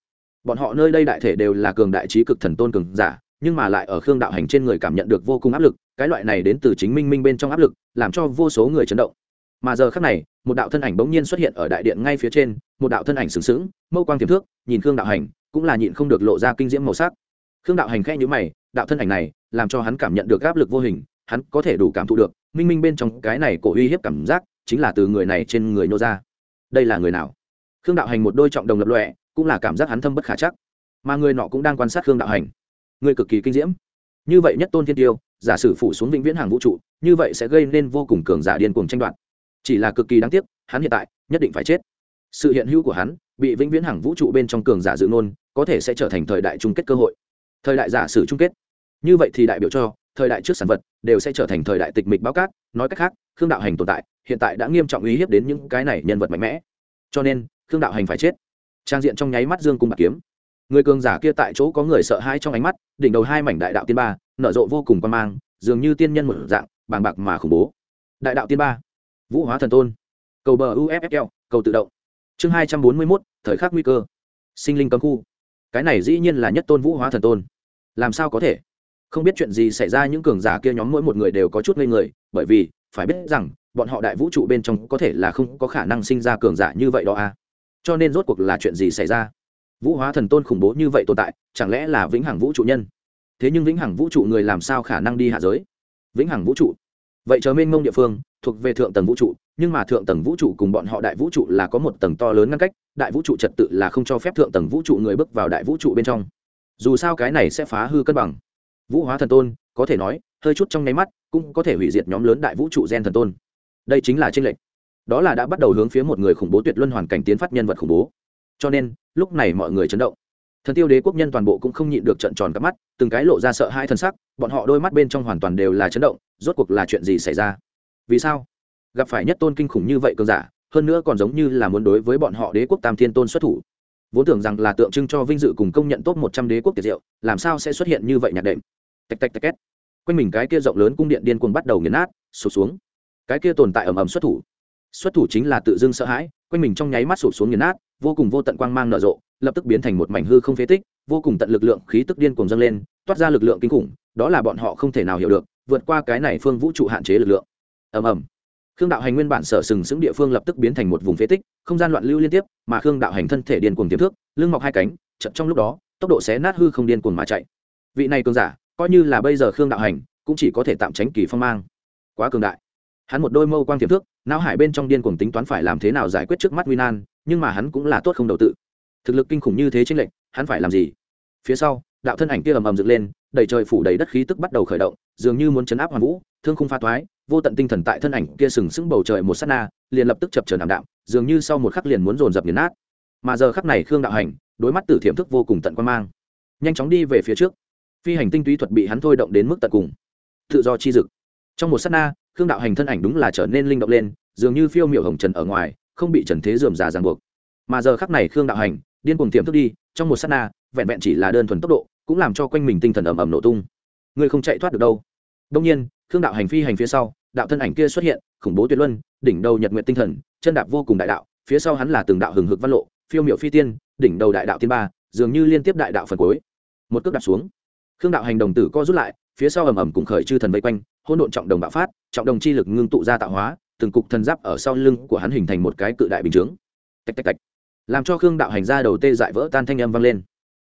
Bọn họ nơi đây đại thể đều là cường đại trí cực thần tôn cường giả nhưng mà lại ở khương đạo hành trên người cảm nhận được vô cùng áp lực, cái loại này đến từ chính minh minh bên trong áp lực, làm cho vô số người chấn động. Mà giờ khác này, một đạo thân ảnh bỗng nhiên xuất hiện ở đại điện ngay phía trên, một đạo thân ảnh sừng sững, mâu quang tiềm thước, nhìn khương đạo hành, cũng là nhịn không được lộ ra kinh diễm màu sắc. Khương đạo hành khẽ nhữ mày, đạo thân ảnh này, làm cho hắn cảm nhận được áp lực vô hình, hắn có thể đủ cảm thụ được, minh minh bên trong cái này cổ uy hiếp cảm giác, chính là từ người này trên người nô ra. Đây là người nào? Khương đạo hành một đôi trọng đồng lập lọe cũng là cảm giác hắn thâm bất khả chắc. Mà người nọ cũng đang quan sát khương đạo hành. Ngươi cực kỳ kinh diễm. Như vậy nhất tôn thiên tiêu, giả sử phủ xuống vĩnh viễn hàng vũ trụ, như vậy sẽ gây nên vô cùng cường giả điên cuồng tranh đoạt. Chỉ là cực kỳ đáng tiếc, hắn hiện tại nhất định phải chết. Sự hiện hữu của hắn bị vĩnh viễn hàng vũ trụ bên trong cường giả dự ngôn, có thể sẽ trở thành thời đại chung kết cơ hội. Thời đại giả sử chung kết. Như vậy thì đại biểu cho, thời đại trước sản vật đều sẽ trở thành thời đại tịch mịch báo cát, nói cách khác, khương đạo hành tồn tại, hiện tại đã nghiêm trọng uy hiếp đến những cái này nhân vật mạnh mẽ. Cho nên, khương đạo hành phải chết. Trang diện trong nháy mắt dương cung bạc kiếm người cường giả kia tại chỗ có người sợ hãi trong ánh mắt, đỉnh đầu hai mảnh đại đạo tiên ba, nở rộ vô cùng quan mang, dường như tiên nhân một dạng, bàng bạc mà khủng bố. Đại đạo tiên ba, vũ hóa thần tôn. Cầu bờ uffl cầu tự động. Chương hai trăm bốn mươi mốt, thời khắc nguy cơ. Sinh linh cấm khu. Cái này dĩ nhiên là nhất tôn vũ hóa thần tôn. Làm sao có thể? Không biết chuyện gì xảy ra, những cường giả kia nhóm mỗi một người đều có chút ngây người, bởi vì, phải biết rằng, bọn họ đại vũ trụ bên trong có thể là không có khả năng sinh ra cường giả như vậy đó à. Cho nên rốt cuộc là chuyện gì xảy ra? Vũ hóa thần tôn khủng bố như vậy tồn tại, chẳng lẽ là vĩnh hằng vũ trụ nhân? Thế nhưng vĩnh hằng vũ trụ người làm sao khả năng đi hạ giới? Vĩnh hằng vũ trụ? Vậy chờ mênh mông địa phương, thuộc về thượng tầng vũ trụ, nhưng mà thượng tầng vũ trụ cùng bọn họ đại vũ trụ là có một tầng to lớn ngăn cách, đại vũ trụ trật tự là không cho phép thượng tầng vũ trụ người bước vào đại vũ trụ bên trong. Dù sao cái này sẽ phá hư cân bằng. Vũ hóa thần tôn, có thể nói, hơi chút trong nháy mắt, cũng có thể hủy diệt nhóm lớn đại vũ trụ gen thần tôn. Đây chính là tranh lệch. Đó là đã bắt đầu hướng phía một người khủng bố tuyệt luân hoàn cảnh tiến phát nhân vật khủng bố cho nên, lúc này mọi người chấn động. Thần tiêu đế quốc nhân toàn bộ cũng không nhịn được trận tròn các mắt, từng cái lộ ra sợ hai thân sắc, bọn họ đôi mắt bên trong hoàn toàn đều là chấn động, rốt cuộc là chuyện gì xảy ra? Vì sao? Gặp phải nhất tôn kinh khủng như vậy cơn giả, hơn nữa còn giống như là muốn đối với bọn họ đế quốc tam thiên tôn xuất thủ. Vốn tưởng rằng là tượng trưng cho vinh dự cùng công nhận tốt một trăm đế quốc tiệt diệu, làm sao sẽ xuất hiện như vậy nhạc đệm? Tạch tạch tạch két. Quanh mình cái kia rộng lớn cung điện điên cuồng bắt đầu nghiền nát, sụp xuống. Cái kia tồn tại ầm ầm xuất thủ. Xuất thủ chính là tự dưng sợ hãi quanh mình trong nháy mắt sụp xuống nghiền nát, vô cùng vô tận quang mang nở rộ, lập tức biến thành một mảnh hư không phế tích, vô cùng tận lực lượng khí tức điên cuồng dâng lên, toát ra lực lượng kinh khủng, đó là bọn họ không thể nào hiểu được, vượt qua cái này phương vũ trụ hạn chế lực lượng. Ầm ầm. Khương đạo hành nguyên bản sở sừng sững địa phương lập tức biến thành một vùng phế tích, không gian loạn lưu liên tiếp, mà khương đạo hành thân thể điên cuồng tiềm thước lưng mọc hai cánh chậm trong lúc đó, tốc độ xé nát hư không điên cuồng mà chạy. Vị này cường giả, coi như là bây giờ khương đạo hành, cũng chỉ có thể tạm tránh kỳ phong mang. Quá cường đại. Hắn một đôi mâu quang tiềm thước não hải bên trong điên cuồng tính toán phải làm thế nào giải quyết trước mắt nguy nan, nhưng mà hắn cũng là tốt không đầu tự. Thực lực kinh khủng như thế trên lệnh hắn phải làm gì? Phía sau, đạo thân ảnh kia ầm ầm dựng lên, đầy trời phủ đầy đất khí tức bắt đầu khởi động, dường như muốn chấn áp hoàn vũ, thương không pha toái vô tận tinh thần tại thân ảnh kia sừng sững bầu trời một sát na, liền lập tức chập chờn ảm đạm, dường như sau một khắc liền muốn dồn dập nghiền nát. Mà giờ khắc này khương đạo hành, đối mắt tử thiểm thức vô cùng tận quan mang. Nhanh chóng đi về phía trước. Phi hành tinh túy thuật bị hắn thôi động đến mức tận cùng. Tự do chi dực. Trong một sát na khương đạo hành thân ảnh đúng là trở nên linh động lên, dường như phiêu miểu hồng trần ở ngoài, không bị trần thế dườm già ràng buộc. Mà giờ khắc này khương đạo hành, điên cuồng tiềm thức đi, trong một sát na, vẹn vẹn chỉ là đơn thuần tốc độ, cũng làm cho quanh mình tinh thần ầm ầm nổ tung. Ngươi không chạy thoát được đâu. Đông nhiên, khương đạo hành phi hành phía sau, đạo thân ảnh kia xuất hiện, khủng bố tuyệt luân, đỉnh đầu nhật nguyện tinh thần, chân đạp vô cùng đại đạo, phía sau hắn là từng đạo hừng hực văn lộ, phiêu miệu phi tiên, đỉnh đầu đại đạo tiên ba, dường như liên tiếp đại đạo phần cuối. Một cước đạp xuống. Khương đạo hành đồng tử co rút lại phía sau ầm ầm cùng khởi chư thần vây quanh, hỗn độn trọng đồng bạo phát, trọng đồng chi lực ngưng tụ ra tạo hóa, từng cục thần giáp ở sau lưng của hắn hình thành một cái cự đại bình chướng. Tạch tạch tạch. Làm cho khương đạo hành ra đầu tê dại vỡ tan thanh âm vang lên.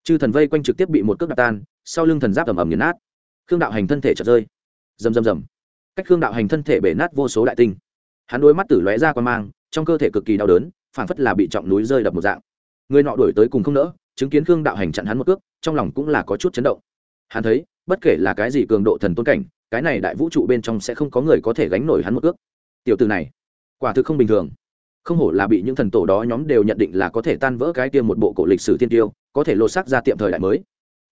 Chư thần vây quanh trực tiếp bị một cước đạp tan, sau lưng thần giáp ầm ầm nghiền nát. Khương đạo hành thân thể chợt rơi. Rầm rầm rầm. Cách khương đạo hành thân thể bể nát vô số đại tinh. Hắn đôi mắt tử lóe ra quan mang, trong cơ thể cực kỳ đau đớn phản phất là bị trọng núi rơi đập một dạng. Người nọ đuổi tới cùng không nỡ, chứng kiến khương đạo hành chặn hắn một cước, trong lòng cũng là có chút chấn động. Hắn thấy bất kể là cái gì cường độ thần tôn cảnh, cái này đại vũ trụ bên trong sẽ không có người có thể gánh nổi hắn một ước. Tiểu từ này, quả thực không bình thường. Không hổ là bị những thần tổ đó nhóm đều nhận định là có thể tan vỡ cái tiêm một bộ cổ lịch sử thiên tiêu, có thể lột xác ra tiệm thời đại mới.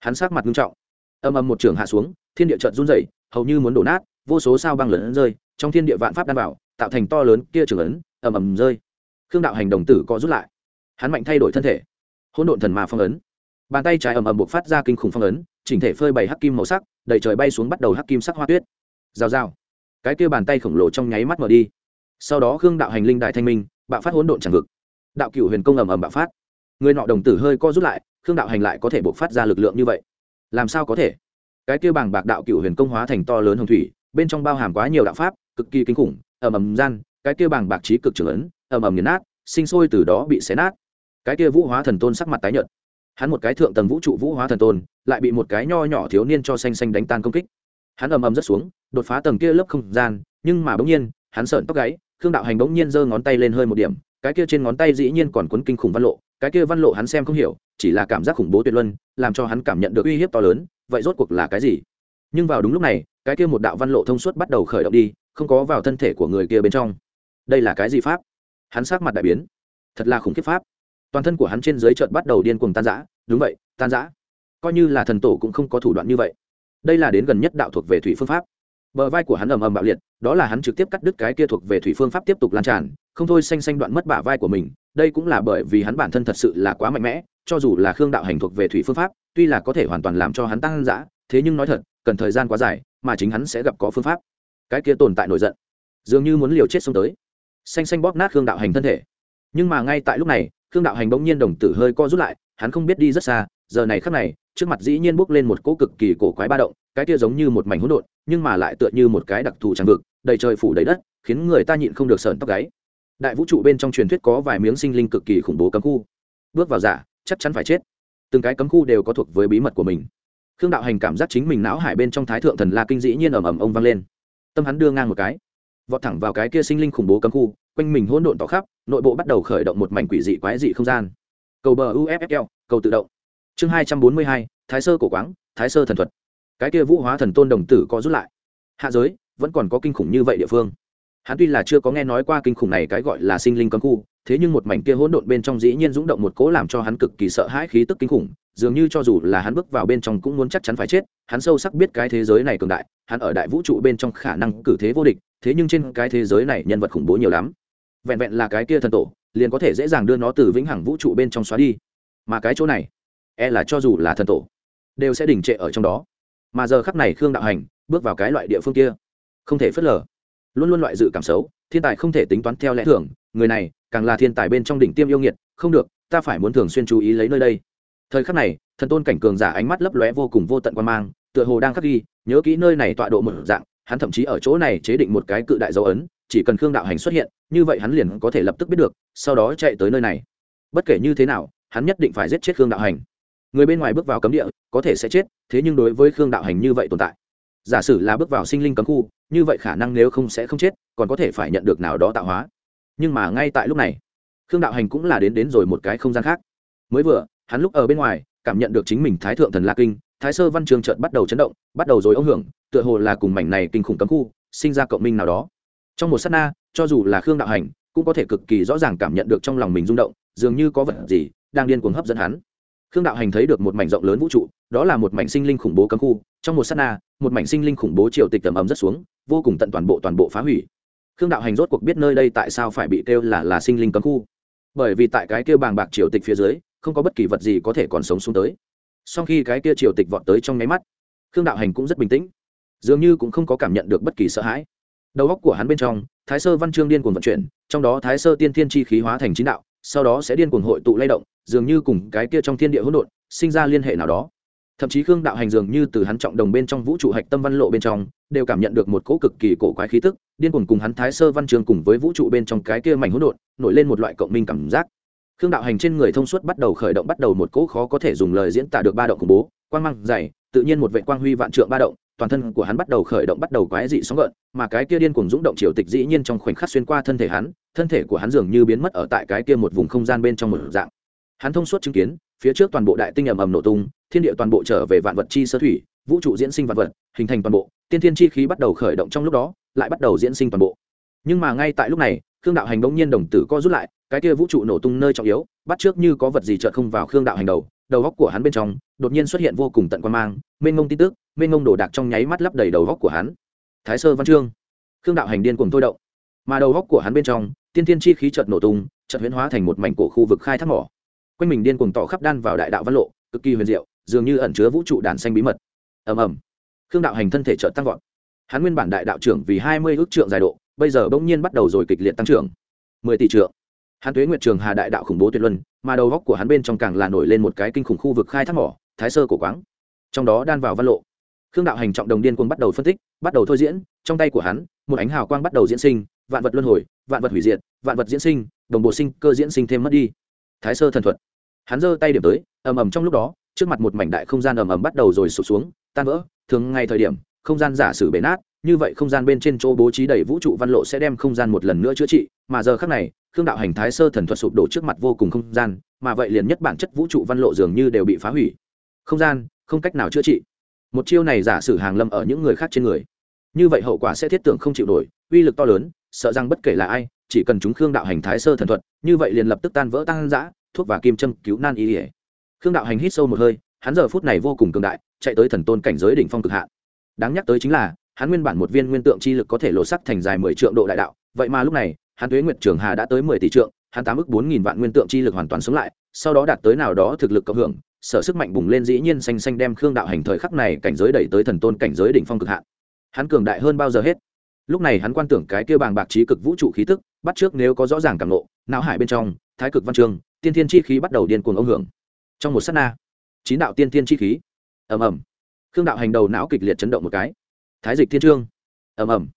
Hắn sát mặt nghiêm trọng. Âm âm một trường hạ xuống, thiên địa trận run rẩy, hầu như muốn đổ nát, vô số sao băng lớn rơi, trong thiên địa vạn pháp đan bảo, tạo thành to lớn kia trường ấn, ầm ầm rơi. Khương đạo hành đồng tử có rút lại. Hắn mạnh thay đổi thân thể. Hỗn độn thần ma phong ấn bàn tay trái ầm ầm buộc phát ra kinh khủng phong ấn, chỉnh thể phơi bày hắc kim màu sắc đẩy trời bay xuống bắt đầu hắc kim sắc hoa tuyết. Rào rào. Cái kia bàn tay khổng lồ trong nháy mắt mở đi. Sau đó khương đạo hành linh đại thanh minh, bạo phát hỗn độn tràn vực. Đạo cựu huyền công ầm ầm bạo phát. Người nọ đồng tử hơi co rút lại, khương đạo hành lại có thể buộc phát ra lực lượng như vậy. Làm sao có thể? Cái kia bàng bạc đạo cựu huyền công hóa thành to lớn hồng thủy, bên trong bao hàm quá nhiều đạo pháp, cực kỳ kinh khủng, ầm ầm gian, cái kia bàng bạc trí cực trưởng ấn, ầm ầm nghiền nát, sinh sôi từ đó bị xé nát. Cái kia vũ hóa thần tôn sắc mặt tái nhợt hắn một cái thượng tầng vũ trụ vũ hóa thần tôn, lại bị một cái nho nhỏ thiếu niên cho xanh xanh đánh tan công kích. Hắn ầm ầm rất xuống, đột phá tầng kia lớp không gian, nhưng mà bỗng nhiên, hắn sợn tóc gáy, khương đạo hành bỗng nhiên giơ ngón tay lên hơi một điểm, cái kia trên ngón tay dĩ nhiên còn cuốn kinh khủng văn lộ, cái kia văn lộ hắn xem không hiểu, chỉ là cảm giác khủng bố tuyệt luân, làm cho hắn cảm nhận được uy hiếp to lớn, vậy rốt cuộc là cái gì? Nhưng vào đúng lúc này, cái kia một đạo văn lộ thông suốt bắt đầu khởi động đi, không có vào thân thể của người kia bên trong. Đây là cái gì pháp? Hắn sát mặt đại biến. Thật là khủng khiếp pháp toàn thân của hắn trên dưới chợt bắt đầu điên cuồng tan rã. Đúng vậy, tan rã. Coi như là thần tổ cũng không có thủ đoạn như vậy. Đây là đến gần nhất đạo thuộc về thủy phương pháp. Bờ vai của hắn ầm ầm bạo liệt, đó là hắn trực tiếp cắt đứt cái kia thuộc về thủy phương pháp tiếp tục lan tràn. Không thôi xanh xanh đoạn mất bả vai của mình, đây cũng là bởi vì hắn bản thân thật sự là quá mạnh mẽ, cho dù là khương đạo hành thuộc về thủy phương pháp, tuy là có thể hoàn toàn làm cho hắn tăng giã thế nhưng nói thật, cần thời gian quá dài mà chính hắn sẽ gặp có phương pháp. Cái kia tồn tại nổi giận, dường như muốn liều chết xông tới. Xanh xanh bóp nát khương đạo hành thân thể. Nhưng mà ngay tại lúc này khương đạo hành bỗng nhiên đồng tử hơi co rút lại, hắn không biết đi rất xa, giờ này khắc này, trước mặt dĩ nhiên bốc lên một cỗ cực kỳ cổ quái ba động, cái kia giống như một mảnh hỗn độn, nhưng mà lại tựa như một cái đặc thù tràng vực, đầy trời phủ đầy đất, khiến người ta nhịn không được sờn tóc gáy. Đại vũ trụ bên trong truyền thuyết có vài miếng sinh linh cực kỳ khủng bố cấm khu. Bước vào giả, chắc chắn phải chết. Từng cái cấm khu đều có thuộc với bí mật của mình. Khương đạo hành cảm giác chính mình não hải bên trong thái thượng thần la kinh dĩ nhiên ầm ầm ông vang lên. Tâm hắn đưa ngang một cái vọt thẳng vào cái kia sinh linh khủng bố cấm khu, quanh mình hỗn độn tỏ khắp, nội bộ bắt đầu khởi động một mảnh quỷ dị quái dị không gian. Cầu bờ uffl cầu tự động. Chương hai trăm bốn mươi hai, thái sơ cổ quáng, thái sơ thần thuật. Cái kia vũ hóa thần tôn đồng tử có rút lại. Hạ giới, vẫn còn có kinh khủng như vậy địa phương. Hắn tuy là chưa có nghe nói qua kinh khủng này cái gọi là sinh linh cấm khu, thế nhưng một mảnh kia hỗn độn bên trong dĩ nhiên rúng động một cố làm cho hắn cực kỳ sợ hãi khí tức kinh khủng, dường như cho dù là hắn bước vào bên trong cũng muốn chắc chắn phải chết. Hắn sâu sắc biết cái thế giới này cường đại, hắn ở đại vũ trụ bên trong khả năng cử thế vô địch thế nhưng trên cái thế giới này nhân vật khủng bố nhiều lắm. Vẹn vẹn là cái kia thần tổ, liền có thể dễ dàng đưa nó từ vĩnh hằng vũ trụ bên trong xóa đi. Mà cái chỗ này e là cho dù là thần tổ, đều sẽ đình trệ ở trong đó. Mà giờ khắc này khương đạo hành bước vào cái loại địa phương kia, không thể phớt lờ. Luôn luôn loại dự cảm xấu, thiên tài không thể tính toán theo lẽ thường, người này càng là thiên tài bên trong đỉnh tiêm yêu nghiệt, không được, ta phải muốn thường xuyên chú ý lấy nơi đây. Thời khắc này, thần tôn cảnh cường giả ánh mắt lấp lóe vô cùng vô tận quan mang, tựa hồ đang khắc ghi, nhớ kỹ nơi này tọa độ một dạng hắn thậm chí ở chỗ này chế định một cái cự đại dấu ấn, chỉ cần khương đạo hành xuất hiện, như vậy hắn liền có thể lập tức biết được, sau đó chạy tới nơi này. Bất kể như thế nào, hắn nhất định phải giết chết khương đạo hành. Người bên ngoài bước vào cấm địa, có thể sẽ chết, thế nhưng đối với khương đạo hành như vậy tồn tại, giả sử là bước vào sinh linh cấm khu, như vậy khả năng nếu không sẽ không chết, còn có thể phải nhận được nào đó tạo hóa. Nhưng mà ngay tại lúc này, khương đạo hành cũng là đến đến rồi một cái không gian khác. Mới vừa, hắn lúc ở bên ngoài, cảm nhận được chính mình thái thượng thần la kinh thái sơ văn trường trợt bắt đầu chấn động, bắt đầu rồi ông hưởng, tựa hồ là cùng mảnh này kinh khủng cấm khu, sinh ra cộng minh nào đó. Trong một s á t na, cho dù là khương đạo hành, cũng có thể cực kỳ rõ ràng cảm nhận được trong lòng mình rung động, dường như có vật gì đang điên cuồng hấp dẫn hắn. Khương đạo hành thấy được một mảnh rộng lớn vũ trụ, đó là một mảnh sinh linh khủng bố cấm khu. Trong một s á t na, một mảnh sinh linh khủng bố triều tịch tầm ấm rất xuống, vô cùng tận toàn bộ toàn bộ phá hủy. Khương đạo hành rốt cuộc biết nơi đây tại sao phải bị kêu là là sinh linh cấm khu. Bởi vì tại cái kêu bàng bạc triều tịch phía dưới, không có bất kỳ vật gì có thể còn sống xuống tới sau khi cái kia triều tịch vọt tới trong nháy mắt, khương đạo hành cũng rất bình tĩnh, dường như cũng không có cảm nhận được bất kỳ sợ hãi. Đầu óc của hắn bên trong, thái sơ văn chương điên cuồng vận chuyển, trong đó thái sơ tiên thiên chi khí hóa thành chín đạo, sau đó sẽ điên cuồng hội tụ lay động, dường như cùng cái kia trong thiên địa hỗn độn, sinh ra liên hệ nào đó. Thậm chí khương đạo hành dường như từ hắn trọng đồng bên trong vũ trụ hạch tâm văn lộ bên trong, đều cảm nhận được một cỗ cực kỳ cổ quái khí tức, điên cuồng cùng hắn thái sơ văn chương cùng với vũ trụ bên trong cái kia mảnh hỗn độn, nổi lên một loại cộng minh cảm giác khương đạo hành trên người thông suốt bắt đầu khởi động, bắt đầu một cỗ khó có thể dùng lời diễn tả được ba động khủng bố. Quang măng dày, tự nhiên một vệ quang huy vạn trượng ba động, toàn thân của hắn bắt đầu khởi động, bắt đầu quái dị sóng gợn, mà cái kia điên cuồng rung động triều tịch dĩ nhiên trong khoảnh khắc xuyên qua thân thể hắn, thân thể của hắn dường như biến mất ở tại cái kia một vùng không gian bên trong một dạng. Hắn thông suốt chứng kiến, phía trước toàn bộ đại tinh ầm ầm nổ tung, thiên địa toàn bộ trở về vạn vật chi sơ thủy, vũ trụ diễn sinh vạn vật, hình thành toàn bộ, tiên thiên chi khí bắt đầu khởi động trong lúc đó, lại bắt đầu diễn sinh toàn bộ. Nhưng mà ngay tại lúc này, khương đạo hành bỗng nhiên đồng tử co rút lại cái kia vũ trụ nổ tung nơi trọng yếu, bắt trước như có vật gì chợt không vào khương đạo hành đầu đầu góc của hắn bên trong, đột nhiên xuất hiện vô cùng tận quan mang, mênh ngông tin tức, mênh ngông đồ đạc trong nháy mắt lấp đầy đầu góc của hắn. Thái sơ văn chương. Khương đạo hành điên cùng thôi động. Mà đầu góc của hắn bên trong, tiên tiên chi khí chợt nổ tung, chợt huyễn hóa thành một mảnh cổ khu vực khai thác mỏ. Quanh mình điên cuồng tỏ khắp đan vào đại đạo văn lộ, cực kỳ huyền diệu, dường như ẩn chứa vũ trụ đàn xanh bí mật. Ầm ầm. Khương đạo hành thân thể chợt tăng vọt. Hắn nguyên bản đại đạo trưởng vì hai mươi ước trượng dài độ, bây giờ bỗng nhiên bắt đầu rồi kịch liệt tăng trưởng. mười tỷ trượng hắn tuế nguyệt trường hà đại đạo khủng bố tuyệt luân, mà đầu góc của hắn bên trong càng là nổi lên một cái kinh khủng khu vực khai thác mỏ, thái sơ cổ quáng. Trong đó đan vào văn lộ. Khương đạo hành trọng đồng điên cuồng bắt đầu phân tích, bắt đầu thôi diễn, trong tay của hắn, một ánh hào quang bắt đầu diễn sinh, vạn vật luân hồi, vạn vật hủy diệt, vạn vật diễn sinh, đồng bộ sinh, cơ diễn sinh thêm mất đi. Thái sơ thần thuật. Hắn giơ tay điểm tới, ầm ầm trong lúc đó, trước mặt một mảnh đại không gian ầm ầm bắt đầu rồi sụp xuống, tan vỡ. Thường ngay thời điểm, không gian giả sử bể nát, như vậy không gian bên trên chỗ bố trí đầy vũ trụ văn lộ sẽ đem không gian một lần nữa chữa trị, mà giờ khác này khương đạo hành thái sơ thần thuật sụp đổ trước mặt vô cùng không gian, mà vậy liền nhất bản chất vũ trụ văn lộ dường như đều bị phá hủy. Không gian, không cách nào chữa trị. Một chiêu này giả sử hàng lâm ở những người khác trên người. Như vậy hậu quả sẽ thiết tưởng không chịu nổi, uy lực to lớn, sợ rằng bất kể là ai, chỉ cần chúng khương đạo hành thái sơ thần thuật, như vậy liền lập tức tan vỡ tăng giã thuốc và kim châm cứu nan y ỉa khương đạo hành hít sâu một hơi, hắn giờ phút này vô cùng cường đại, chạy tới thần tôn cảnh giới đỉnh phong cực hạn. Đáng nhắc tới chính là, hắn nguyên bản một viên nguyên tượng chi lực có thể lộ sắc thành dài mười triệu độ đại đạo, vậy mà lúc này hắn tuế nguyệt trường hà đã tới mười tỷ trượng, hắn tám ước bốn nghìn vạn nguyên tượng chi lực hoàn toàn sống lại, sau đó đạt tới nào đó thực lực cộng hưởng, sở sức mạnh bùng lên dĩ nhiên xanh xanh đem khương đạo hành thời khắc này cảnh giới đẩy tới thần tôn cảnh giới đỉnh phong cực hạn. Hắn cường đại hơn bao giờ hết. Lúc này hắn quan tưởng cái kia bàng bạc trí cực vũ trụ khí tức, bắt trước nếu có rõ ràng cảm nộ não hải bên trong, thái cực văn chương, tiên thiên chi khí bắt đầu điên cuồng ông hưởng. Trong một s á t na, chín đạo tiên thiên chi khí. Ầm ầm. Khương đạo hành đầu não kịch liệt chấn động một cái. Thái dịch thiên trương. Ầm ầm.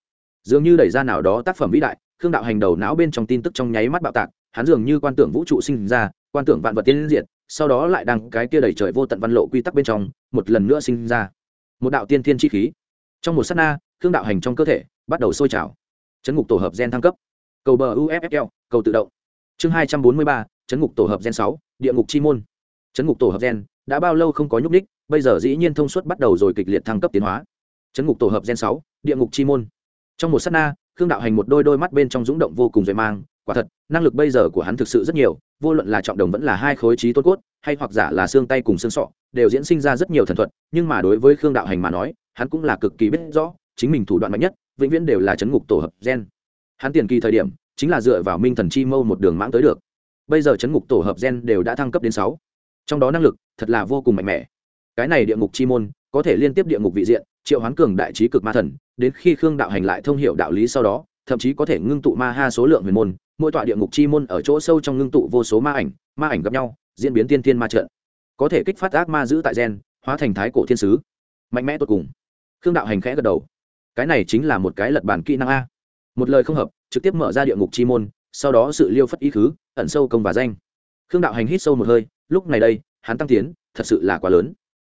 Dường như đẩy ra nào đó tác phẩm vĩ đại khương đạo hành đầu não bên trong tin tức trong nháy mắt bạo tạc, hắn dường như quan tưởng vũ trụ sinh ra, quan tưởng vạn vật tiến diện sau đó lại đăng cái kia đẩy trời vô tận văn lộ quy tắc bên trong, một lần nữa sinh ra. Một đạo tiên thiên chi khí. Trong một s á t na, khương đạo hành trong cơ thể bắt đầu sôi trào. Chấn ngục tổ hợp gen thăng cấp. Cầu bờ uffl cầu tự động. Chương hai trăm bốn mươi ba, chấn ngục tổ hợp gen sáu, địa ngục chi môn. Chấn ngục tổ hợp gen, đã bao lâu không có nhúc ních bây giờ dĩ nhiên thông suốt bắt đầu rồi kịch liệt thăng cấp tiến hóa. Chấn ngục tổ hợp gen sáu, địa ngục chi môn trong một s á t na, khương đạo hành một đôi đôi mắt bên trong rúng động vô cùng dễ mang, quả thật, năng lực bây giờ của hắn thực sự rất nhiều, vô luận là trọng đồng vẫn là hai khối trí tôn cốt, hay hoặc giả là xương tay cùng xương sọ, đều diễn sinh ra rất nhiều thần thuật, nhưng mà đối với khương đạo hành mà nói, hắn cũng là cực kỳ biết rõ, chính mình thủ đoạn mạnh nhất, vĩnh viễn đều là chấn ngục tổ hợp gen. Hắn tiền kỳ thời điểm, chính là dựa vào minh thần chi mâu một đường mãng tới được. Bây giờ chấn ngục tổ hợp gen đều đã thăng cấp đến sáu. Trong đó năng lực, thật là vô cùng mạnh mẽ. Cái này địa ngục chi môn, có thể liên tiếp địa ngục vị diện triệu hoán cường đại trí cực ma thần, đến khi khương đạo hành lại thông hiệu đạo lý sau đó, thậm chí có thể ngưng tụ ma ha số lượng huyền môn, mỗi tọa địa ngục chi môn ở chỗ sâu trong ngưng tụ vô số ma ảnh ma ảnh gặp nhau, diễn biến tiên tiên ma trận. Có thể kích phát ác ma giữ tại gen, hóa thành thái cổ thiên sứ. Mạnh mẽ tột cùng. Khương đạo hành khẽ gật đầu. Cái này chính là một cái lật bản kỹ năng a. Một lời không hợp, trực tiếp mở ra địa ngục chi môn, sau đó sự liêu phất ý khứ, ẩn sâu công và danh. Khương đạo hành hít sâu một hơi, lúc này đây, hắn tăng tiến, thật sự là quá lớn.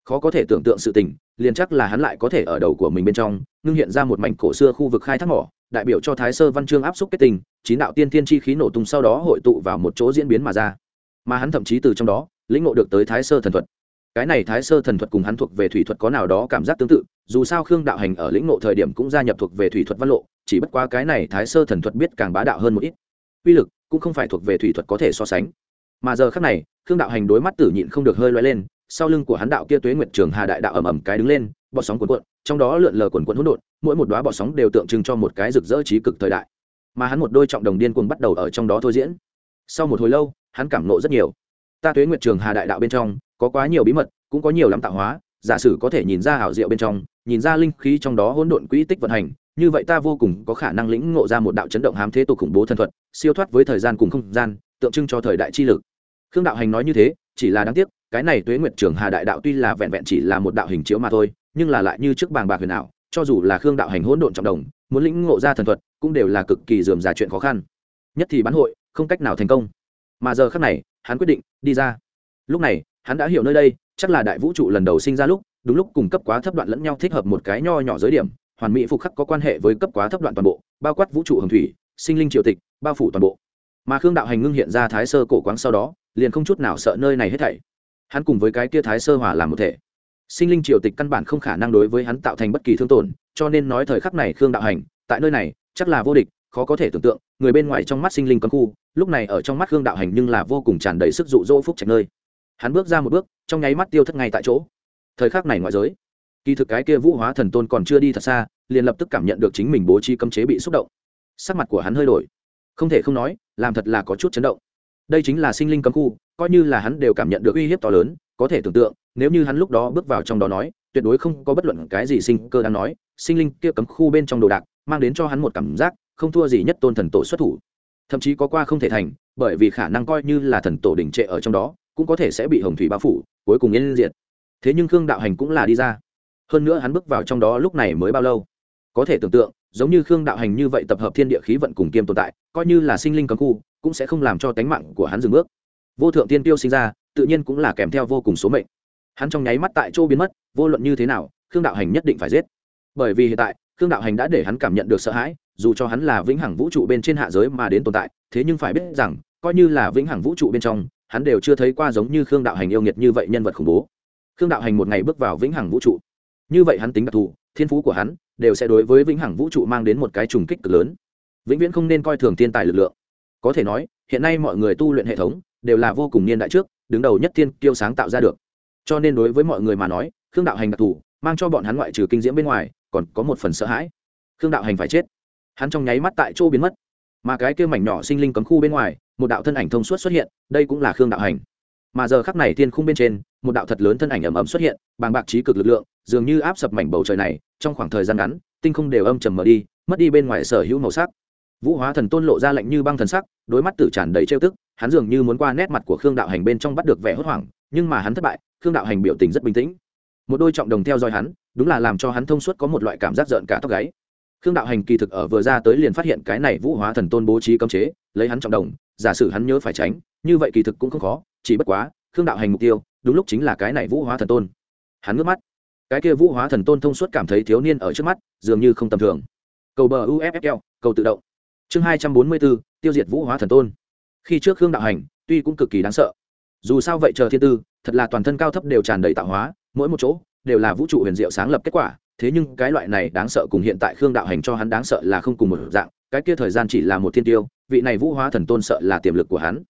Khó có thể tưởng tượng sự tình liền chắc là hắn lại có thể ở đầu của mình bên trong, ngưng hiện ra một mảnh cổ xưa khu vực khai thác mỏ, đại biểu cho thái sơ văn chương áp xúc kết tình, chín đạo tiên thiên chi khí nổ tung sau đó hội tụ vào một chỗ diễn biến mà ra. Mà hắn thậm chí từ trong đó, lĩnh ngộ được tới thái sơ thần thuật. Cái này thái sơ thần thuật cùng hắn thuộc về thủy thuật có nào đó cảm giác tương tự, dù sao khương đạo hành ở lĩnh ngộ thời điểm cũng gia nhập thuộc về thủy thuật văn lộ, chỉ bất quá cái này thái sơ thần thuật biết càng bá đạo hơn một ít. Uy lực cũng không phải thuộc về thủy thuật có thể so sánh. Mà giờ khác này, khương đạo hành đối mắt tử nhịn không được hơi loay lên sau lưng của hắn đạo kia tuế nguyệt trường hà đại đạo ầm ầm cái đứng lên bọt sóng cuồn cuộn, trong đó lượn lờ cuồn cuộn hỗn độn, mỗi một đóa bọt sóng đều tượng trưng cho một cái rực rỡ trí cực thời đại. Mà hắn một đôi trọng đồng điên cuồng bắt đầu ở trong đó thôi diễn. Sau một hồi lâu, hắn cảm nộ rất nhiều. Ta tuế nguyệt trường hà đại đạo bên trong, có quá nhiều bí mật, cũng có nhiều lắm tạo hóa, giả sử có thể nhìn ra ảo diệu bên trong, nhìn ra linh khí trong đó hỗn độn quỹ tích vận hành, như vậy ta vô cùng có khả năng lĩnh ngộ ra một đạo chấn động hám thế tục khủng bố thần thuật, siêu thoát với thời gian cùng không gian, tượng trưng cho thời đại chi lực. Khương đạo hành nói như thế, chỉ là đáng tiếc cái này tuế nguyệt trường hà đại đạo tuy là vẹn vẹn chỉ là một đạo hình chiếu mà thôi, nhưng là lại như trước bàng bạc huyền ảo, cho dù là khương đạo hành hỗn độn trọng đồng, muốn lĩnh ngộ ra thần thuật, cũng đều là cực kỳ dườm già chuyện khó khăn. Nhất thì bán hội, không cách nào thành công. Mà giờ khác này, hắn quyết định đi ra. Lúc này, hắn đã hiểu nơi đây, chắc là đại vũ trụ lần đầu sinh ra lúc, đúng lúc cùng cấp quá thấp đoạn lẫn nhau thích hợp một cái nho nhỏ giới điểm, hoàn mỹ phục khắc có quan hệ với cấp quá thấp đoạn toàn bộ, bao quát vũ trụ hồng thủy, sinh linh triều tịch, bao phủ toàn bộ. Mà khương đạo hành ngưng hiện ra thái sơ cổ quáng sau đó, liền không chút nào sợ nơi này hết thảy hắn cùng với cái kia thái sơ hỏa làm một thể. Sinh linh triều tịch căn bản không khả năng đối với hắn tạo thành bất kỳ thương tổn, cho nên nói thời khắc này khương đạo hành, tại nơi này, chắc là vô địch, khó có thể tưởng tượng, người bên ngoài trong mắt sinh linh cấm khu, lúc này ở trong mắt khương đạo hành nhưng là vô cùng tràn đầy sức dụ dỗ phúc trạch nơi. Hắn bước ra một bước, trong nháy mắt tiêu thất ngay tại chỗ. Thời khắc này ngoại giới, kỳ thực cái kia vũ hóa thần tôn còn chưa đi thật xa, liền lập tức cảm nhận được chính mình bố trí cấm chế bị xúc động. Sắc mặt của hắn hơi đổi. Không thể không nói, làm thật là có chút chấn động đây chính là sinh linh cấm khu, coi như là hắn đều cảm nhận được uy hiếp to lớn, có thể tưởng tượng, nếu như hắn lúc đó bước vào trong đó nói, tuyệt đối không có bất luận cái gì sinh cơ đang nói, sinh linh kia cấm khu bên trong đồ đạc, mang đến cho hắn một cảm giác không thua gì nhất tôn thần tổ xuất thủ. Thậm chí có qua không thể thành, bởi vì khả năng coi như là thần tổ đỉnh trệ ở trong đó, cũng có thể sẽ bị hồng thủy bao phủ, cuối cùng yên diệt. Thế nhưng khương đạo hành cũng là đi ra. Hơn nữa hắn bước vào trong đó lúc này mới bao lâu? Có thể tưởng tượng giống như khương đạo hành như vậy tập hợp thiên địa khí vận cùng kiêm tồn tại, coi như là sinh linh cấm khu, cũng sẽ không làm cho tánh mạng của hắn dừng bước. Vô thượng tiên tiêu sinh ra, tự nhiên cũng là kèm theo vô cùng số mệnh. Hắn trong nháy mắt tại chỗ biến mất, vô luận như thế nào, khương đạo hành nhất định phải giết. Bởi vì hiện tại, khương đạo hành đã để hắn cảm nhận được sợ hãi, dù cho hắn là vĩnh hằng vũ trụ bên trên hạ giới mà đến tồn tại, thế nhưng phải biết rằng, coi như là vĩnh hằng vũ trụ bên trong, hắn đều chưa thấy qua giống như khương đạo hành yêu nghiệt như vậy nhân vật khủng bố. Khương đạo hành một ngày bước vào vĩnh hằng vũ trụ như vậy hắn tính đặc thù, thiên phú của hắn đều sẽ đối với vĩnh hằng vũ trụ mang đến một cái trùng kích cực lớn. Vĩnh viễn không nên coi thường thiên tài lực lượng. Có thể nói, hiện nay mọi người tu luyện hệ thống đều là vô cùng niên đại trước, đứng đầu nhất thiên kiêu sáng tạo ra được. Cho nên đối với mọi người mà nói, khương đạo hành đặc thù mang cho bọn hắn ngoại trừ kinh diễm bên ngoài, còn có một phần sợ hãi. Khương đạo hành phải chết. Hắn trong nháy mắt tại chỗ biến mất. Mà cái kia mảnh nhỏ sinh linh cấm khu bên ngoài, một đạo thân ảnh thông suốt xuất hiện, đây cũng là khương đạo hành. Mà giờ khắc này thiên khung bên trên, một đạo thật lớn thân ảnh ẩm ẩm xuất hiện, bàng bạc trí cực lực lượng dường như áp sập mảnh bầu trời này, trong khoảng thời gian ngắn, tinh không đều âm trầm mở đi, mất đi bên ngoài sở hữu màu sắc. Vũ hóa thần tôn lộ ra lạnh như băng thần sắc, đôi mắt tử tràn đầy trêu tức, hắn dường như muốn qua nét mặt của khương đạo hành bên trong bắt được vẻ hốt hoảng, nhưng mà hắn thất bại, khương đạo hành biểu tình rất bình tĩnh. Một đôi trọng đồng theo dõi hắn, đúng là làm cho hắn thông suốt có một loại cảm giác rợn cả tóc gáy. Khương đạo hành kỳ thực ở vừa ra tới liền phát hiện cái này vũ hóa thần tôn bố trí cấm chế, lấy hắn trọng đồng, giả sử hắn nhớ phải tránh, như vậy kỳ thực cũng không khó, chỉ bất quá, khương đạo hành mục tiêu, đúng lúc chính là cái này vũ hóa thần tôn. Hắn ngước mắt cái kia vũ hóa thần tôn thông suốt cảm thấy thiếu niên ở trước mắt, dường như không tầm thường. Cầu bờ uffl cầu tự động. Chương hai trăm bốn mươi bốn, tiêu diệt vũ hóa thần tôn. Khi trước khương đạo hành, tuy cũng cực kỳ đáng sợ, dù sao vậy chờ thiên tư, thật là toàn thân cao thấp đều tràn đầy tạo hóa, mỗi một chỗ đều là vũ trụ huyền diệu sáng lập kết quả, thế nhưng cái loại này đáng sợ cùng hiện tại khương đạo hành cho hắn đáng sợ là không cùng một dạng, cái kia thời gian chỉ là một thiên tiêu, vị này vũ hóa thần tôn sợ là tiềm lực của hắn.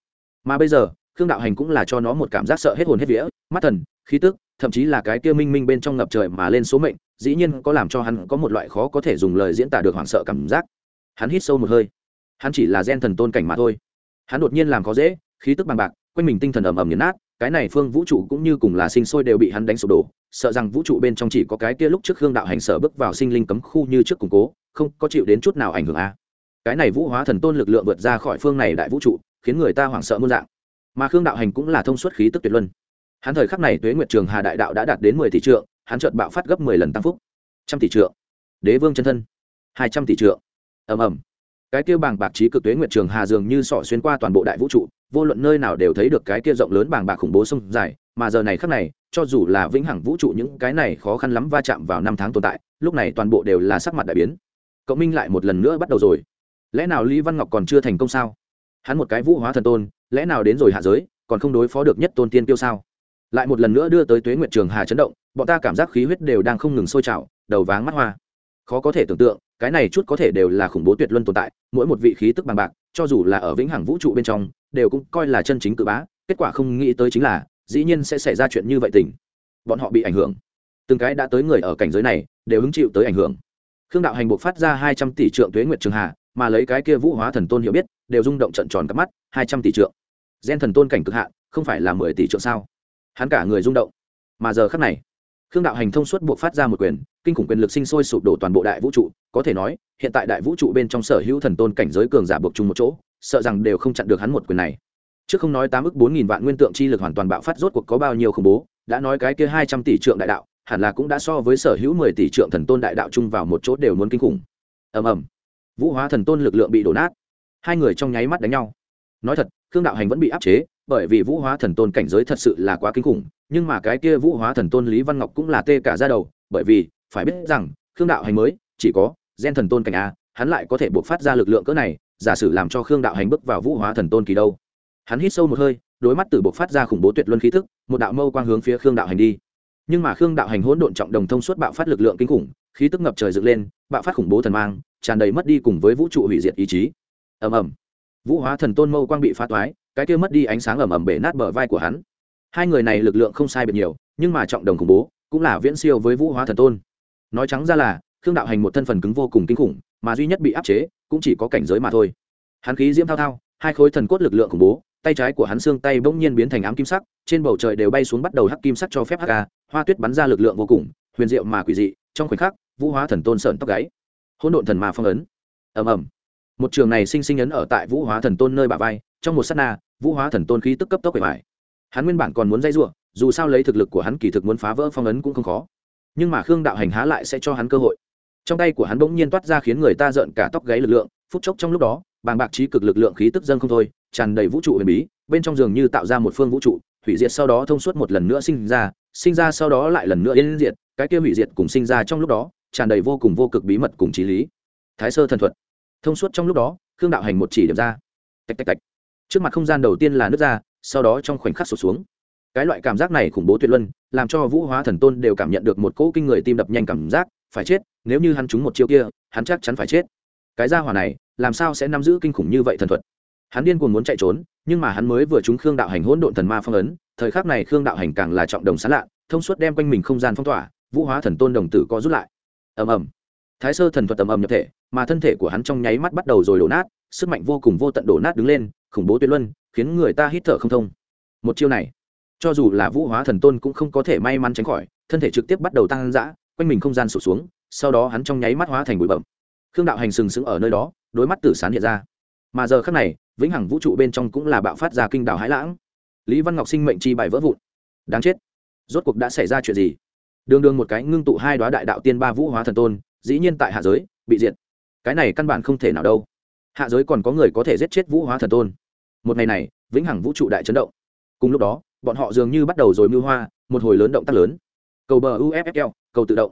Mà bây giờ, khương đạo hành cũng là cho nó một cảm giác sợ hết hồn hết vía, mắt thần, khí tức thậm chí là cái kia minh minh bên trong ngập trời mà lên số mệnh, dĩ nhiên có làm cho hắn có một loại khó có thể dùng lời diễn tả được hoảng sợ cảm giác. Hắn hít sâu một hơi. Hắn chỉ là gen thần tôn cảnh mà thôi. Hắn đột nhiên làm khó dễ, khí tức bằng bạc, quanh mình tinh thần ầm ầm nhấn nát, cái này phương vũ trụ cũng như cùng là sinh sôi đều bị hắn đánh sụp đổ, sợ rằng vũ trụ bên trong chỉ có cái kia lúc trước hương đạo hành sở bước vào sinh linh cấm khu như trước củng cố, không có chịu đến chút nào ảnh hưởng a. Cái này vũ hóa thần tôn lực lượng vượt ra khỏi phương này đại vũ trụ, khiến người ta hoảng sợ muôn dạng. Mà khương đạo hành cũng là thông suốt khí tức tuyệt luân hắn thời khắc này tuế nguyệt trường hà đại đạo đã đạt đến mười tỷ trượng, hắn chợt bạo phát gấp mười lần tăng phúc. Trăm tỷ trượng. Đế vương chân thân. Hai trăm tỷ trượng. Ầm ầm. Cái kia bảng bạc trí cực tuế nguyệt trường hà dường như sọ xuyên qua toàn bộ đại vũ trụ, vô luận nơi nào đều thấy được cái kia rộng lớn bảng bạc khủng bố sông dài, mà giờ này khắc này, cho dù là vĩnh hằng vũ trụ những cái này khó khăn lắm va chạm vào năm tháng tồn tại, lúc này toàn bộ đều là sắc mặt đại biến. Cộng minh lại một lần nữa bắt đầu rồi. Lẽ nào lý văn ngọc còn chưa thành công sao? Hắn một cái vũ hóa thần tôn, lẽ nào đến rồi hạ giới, còn không đối phó được nhất tôn tiên tiêu sao? Lại một lần nữa đưa tới tuế nguyện trường hà chấn động, bọn ta cảm giác khí huyết đều đang không ngừng sôi trào, đầu váng mắt hoa. Khó có thể tưởng tượng, cái này chút có thể đều là khủng bố tuyệt luân tồn tại, mỗi một vị khí tức bằng bạc, cho dù là ở vĩnh hằng vũ trụ bên trong, đều cũng coi là chân chính cự bá, kết quả không nghĩ tới chính là, dĩ nhiên sẽ xảy ra chuyện như vậy tình. Bọn họ bị ảnh hưởng. Từng cái đã tới người ở cảnh giới này, đều hứng chịu tới ảnh hưởng. Khương đạo hành buộc phát ra hai trăm tỷ trượng tuế nguyệt trường hà, mà lấy cái kia vũ hóa thần tôn hiểu biết, đều rung động trận tròn cắp mắt, hai trăm tỷ trượng. Gen thần tôn cảnh cực hạ không phải là mười tỷ trượng sao? Hắn cả người rung động. Mà giờ khắc này, khương đạo hành thông suốt buộc phát ra một quyền, kinh khủng quyền lực sinh sôi sụp đổ toàn bộ đại vũ trụ. Có thể nói, hiện tại đại vũ trụ bên trong sở hữu thần tôn cảnh giới cường giả buộc chung một chỗ, sợ rằng đều không chặn được hắn một quyền này. Chứ không nói tám ức bốn nghìn vạn nguyên tượng chi lực hoàn toàn bạo phát rốt cuộc có bao nhiêu khủng bố, đã nói cái kia hai trăm tỷ trượng đại đạo, hẳn là cũng đã so với sở hữu mười tỷ trượng thần tôn đại đạo chung vào một chỗ đều muốn kinh khủng. Ầm ầm. Vũ hóa thần tôn lực lượng bị đổ nát. Hai người trong nháy mắt đánh nhau. Nói thật, khương đạo hành vẫn bị áp chế bởi vì vũ hóa thần tôn cảnh giới thật sự là quá kinh khủng, nhưng mà cái kia vũ hóa thần tôn lý văn ngọc cũng là tê cả ra đầu, bởi vì, phải biết rằng, khương đạo hành mới, chỉ có gen thần tôn cảnh a, hắn lại có thể buộc phát ra lực lượng cỡ này, giả sử làm cho khương đạo hành bước vào vũ hóa thần tôn kỳ đâu. Hắn hít sâu một hơi, đối mắt từ buộc phát ra khủng bố tuyệt luân khí thức một đạo mâu quang hướng phía khương đạo hành đi. Nhưng mà khương đạo hành hỗn độn trọng đồng thông suốt bạo phát lực lượng kinh khủng, khí tức ngập trời dựng lên, bạo phát khủng bố thần mang, tràn đầy mất đi cùng với vũ trụ hủy diệt ý chí. Ầm ầm. Vũ hóa thần tôn mâu quang bị phá toái cái kia mất đi ánh sáng ầm ầm bể nát bờ vai của hắn. Hai người này lực lượng không sai biệt nhiều, nhưng mà trọng đồng khủng bố, cũng là viễn siêu với vũ hóa thần tôn. Nói trắng ra là, khương đạo hành một thân phần cứng vô cùng kinh khủng, mà duy nhất bị áp chế, cũng chỉ có cảnh giới mà thôi. Hắn khí diễm thao thao, hai khối thần cốt lực lượng khủng bố, tay trái của hắn xương tay bỗng nhiên biến thành ám kim sắc, trên bầu trời đều bay xuống bắt đầu hắc kim sắc cho phép hk hoa tuyết bắn ra lực lượng vô cùng, huyền diệu mà quỷ dị, trong khoảnh khắc, vũ hóa thần tôn sợn tóc gáy. Hỗn độn thần ma phong ấn. Ầm ầm. Một trường này sinh sinh ấn ở tại vũ hóa thần tôn nơi bà vai trong một sát na, vũ hóa thần tôn khí tức cấp tốc bề mại hắn nguyên bản còn muốn dây giụa dù sao lấy thực lực của hắn kỳ thực muốn phá vỡ phong ấn cũng không khó. Nhưng mà khương đạo hành há lại sẽ cho hắn cơ hội. Trong tay của hắn bỗng nhiên toát ra khiến người ta rợn cả tóc gáy lực lượng, phút chốc trong lúc đó, bàng bạc trí cực lực lượng khí tức dâng không thôi, tràn đầy vũ trụ huyền bí, bên trong giường như tạo ra một phương vũ trụ, hủy diệt sau đó thông suốt một lần nữa sinh ra sinh ra sau đó lại lần nữa yên diệt, cái kia hủy diệt cùng sinh ra trong lúc đó, tràn đầy vô cùng vô cực bí mật cùng trí lý. Thái sơ thần thuật. Thông suốt trong lúc đó, khương đạo hành một chỉ điểm ra. Tạch tạch tạch trước mặt không gian đầu tiên là nước ra, sau đó trong khoảnh khắc sụt xuống. Cái loại cảm giác này khủng bố tuyệt luân, làm cho vũ hóa thần tôn đều cảm nhận được một cỗ kinh người tim đập nhanh cảm giác, phải chết, nếu như hắn trúng một chiêu kia, hắn chắc chắn phải chết. Cái gia hỏa này, làm sao sẽ nắm giữ kinh khủng như vậy thần thuật? Hắn điên cuồng muốn chạy trốn, nhưng mà hắn mới vừa trúng khương đạo hành hỗn độn thần ma phong ấn, thời khắc này khương đạo hành càng là trọng đồng sán lạ, thông suốt đem quanh mình không gian phong tỏa, vũ hóa thần tôn đồng tử có rút lại. Ầm ầm. Thái sơ thần thuật tầm ầm nhập thể, mà thân thể của hắn trong nháy mắt bắt đầu rồi đổ nát, sức mạnh vô cùng vô tận đổ nát đứng lên khủng bố tuyệt luân, khiến người ta hít thở không thông. Một chiêu này, cho dù là vũ hóa thần tôn cũng không có thể may mắn tránh khỏi, thân thể trực tiếp bắt đầu tăng dã, quanh mình không gian sụt xuống, sau đó hắn trong nháy mắt hóa thành bụi bẩm khương đạo hành sừng sững ở nơi đó, đôi mắt tử sán hiện ra. Mà giờ khắc này, vĩnh hằng vũ trụ bên trong cũng là bạo phát ra kinh đảo hãi lãng. Lý văn ngọc sinh mệnh chi bài vỡ vụn. Đáng chết. Rốt cuộc đã xảy ra chuyện gì? Đường đường một cái ngưng tụ hai đoá đại đạo tiên ba vũ hóa thần tôn, dĩ nhiên tại hạ giới, bị diệt. Cái này căn bản không thể nào đâu. Hạ giới còn có người có thể giết chết vũ hóa thần tôn một ngày này, vĩnh hằng vũ trụ đại chấn động. Cùng lúc đó, bọn họ dường như bắt đầu rồi mưu hoa, một hồi lớn động tác lớn. Cầu bờ uffl cầu tự động.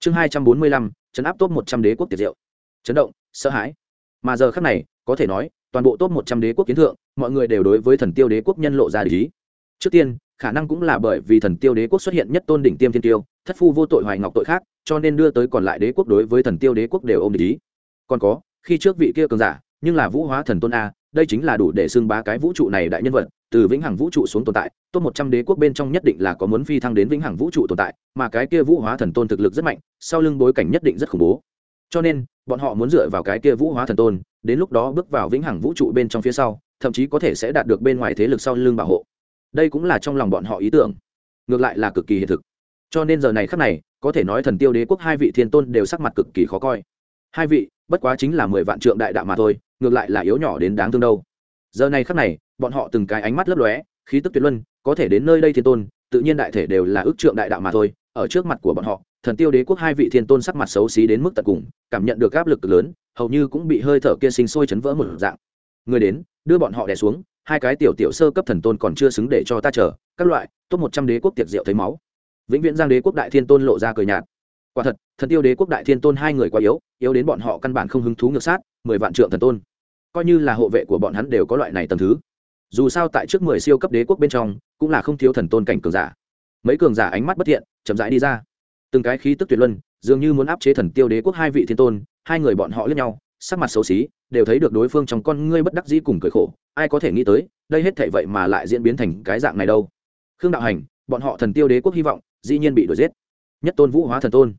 Chương hai trăm bốn mươi lăm, chấn áp top một trăm đế quốc tiệt diệu. Chấn động, sợ hãi. Mà giờ khác này, có thể nói, toàn bộ top một trăm đế quốc kiến thượng, mọi người đều đối với thần tiêu đế quốc nhân lộ ra lý trước tiên, khả năng cũng là bởi vì thần tiêu đế quốc xuất hiện nhất tôn đỉnh tiêm thiên tiêu, thất phu vô tội hoài ngọc tội khác, cho nên đưa tới còn lại đế quốc đối với thần tiêu đế quốc đều ôm lý còn có, khi trước vị kia cường giả, nhưng là vũ hóa thần tôn a đây chính là đủ để xưng bá cái vũ trụ này đại nhân vật, từ vĩnh hằng vũ trụ xuống tồn tại, top một trăm đế quốc bên trong nhất định là có muốn phi thăng đến vĩnh hằng vũ trụ tồn tại, mà cái kia vũ hóa thần tôn thực lực rất mạnh, sau lưng bối cảnh nhất định rất khủng bố. Cho nên, bọn họ muốn dựa vào cái kia vũ hóa thần tôn, đến lúc đó bước vào vĩnh hằng vũ trụ bên trong phía sau, thậm chí có thể sẽ đạt được bên ngoài thế lực sau lưng bảo hộ. Đây cũng là trong lòng bọn họ ý tưởng. Ngược lại là cực kỳ hiện thực. Cho nên giờ này khắc này, có thể nói thần tiêu đế quốc hai vị thiên tôn đều sắc mặt cực kỳ khó coi hai vị, bất quá chính là mười vạn trượng đại đạo mà thôi, ngược lại là yếu nhỏ đến đáng thương đâu. Giờ này khắc này, bọn họ từng cái ánh mắt lấp lóe, khí tức tuyệt luân, có thể đến nơi đây thiên tôn, tự nhiên đại thể đều là ước trượng đại đạo mà thôi, ở trước mặt của bọn họ, thần tiêu đế quốc hai vị thiên tôn sắc mặt xấu xí đến mức tận cùng, cảm nhận được áp lực lớn, hầu như cũng bị hơi thở kia sinh sôi chấn vỡ một dạng. Người đến, đưa bọn họ đè xuống, hai cái tiểu tiểu sơ cấp thần tôn còn chưa xứng để cho ta chờ, các loại tốt một trăm đế quốc tiệc rượu thấy máu. Vĩnh viễn giang đế quốc đại thiên tôn lộ ra cười nhạt quả thật, thần tiêu đế quốc đại thiên tôn hai người quá yếu yếu đến bọn họ căn bản không hứng thú ngược sát, mười vạn trượng thần tôn. Coi như là hộ vệ của bọn hắn đều có loại này tầm thứ. Dù sao tại trước mười siêu cấp đế quốc bên trong, cũng là không thiếu thần tôn cảnh cường giả. Mấy cường giả ánh mắt bất thiện, chậm rãi đi ra. Từng cái khí tức tuyệt luân, dường như muốn áp chế thần tiêu đế quốc hai vị thiên tôn, hai người bọn họ lướt nhau, sắc mặt xấu xí, đều thấy được đối phương trong con ngươi bất đắc dĩ cùng cười khổ. Ai có thể nghĩ tới, đây hết thảy vậy mà lại diễn biến thành cái dạng này đâu. Khương đạo hành, bọn họ thần tiêu đế quốc hy vọng, dĩ nhiên bị đuổi giết nhất tôn vũ hóa thần tôn.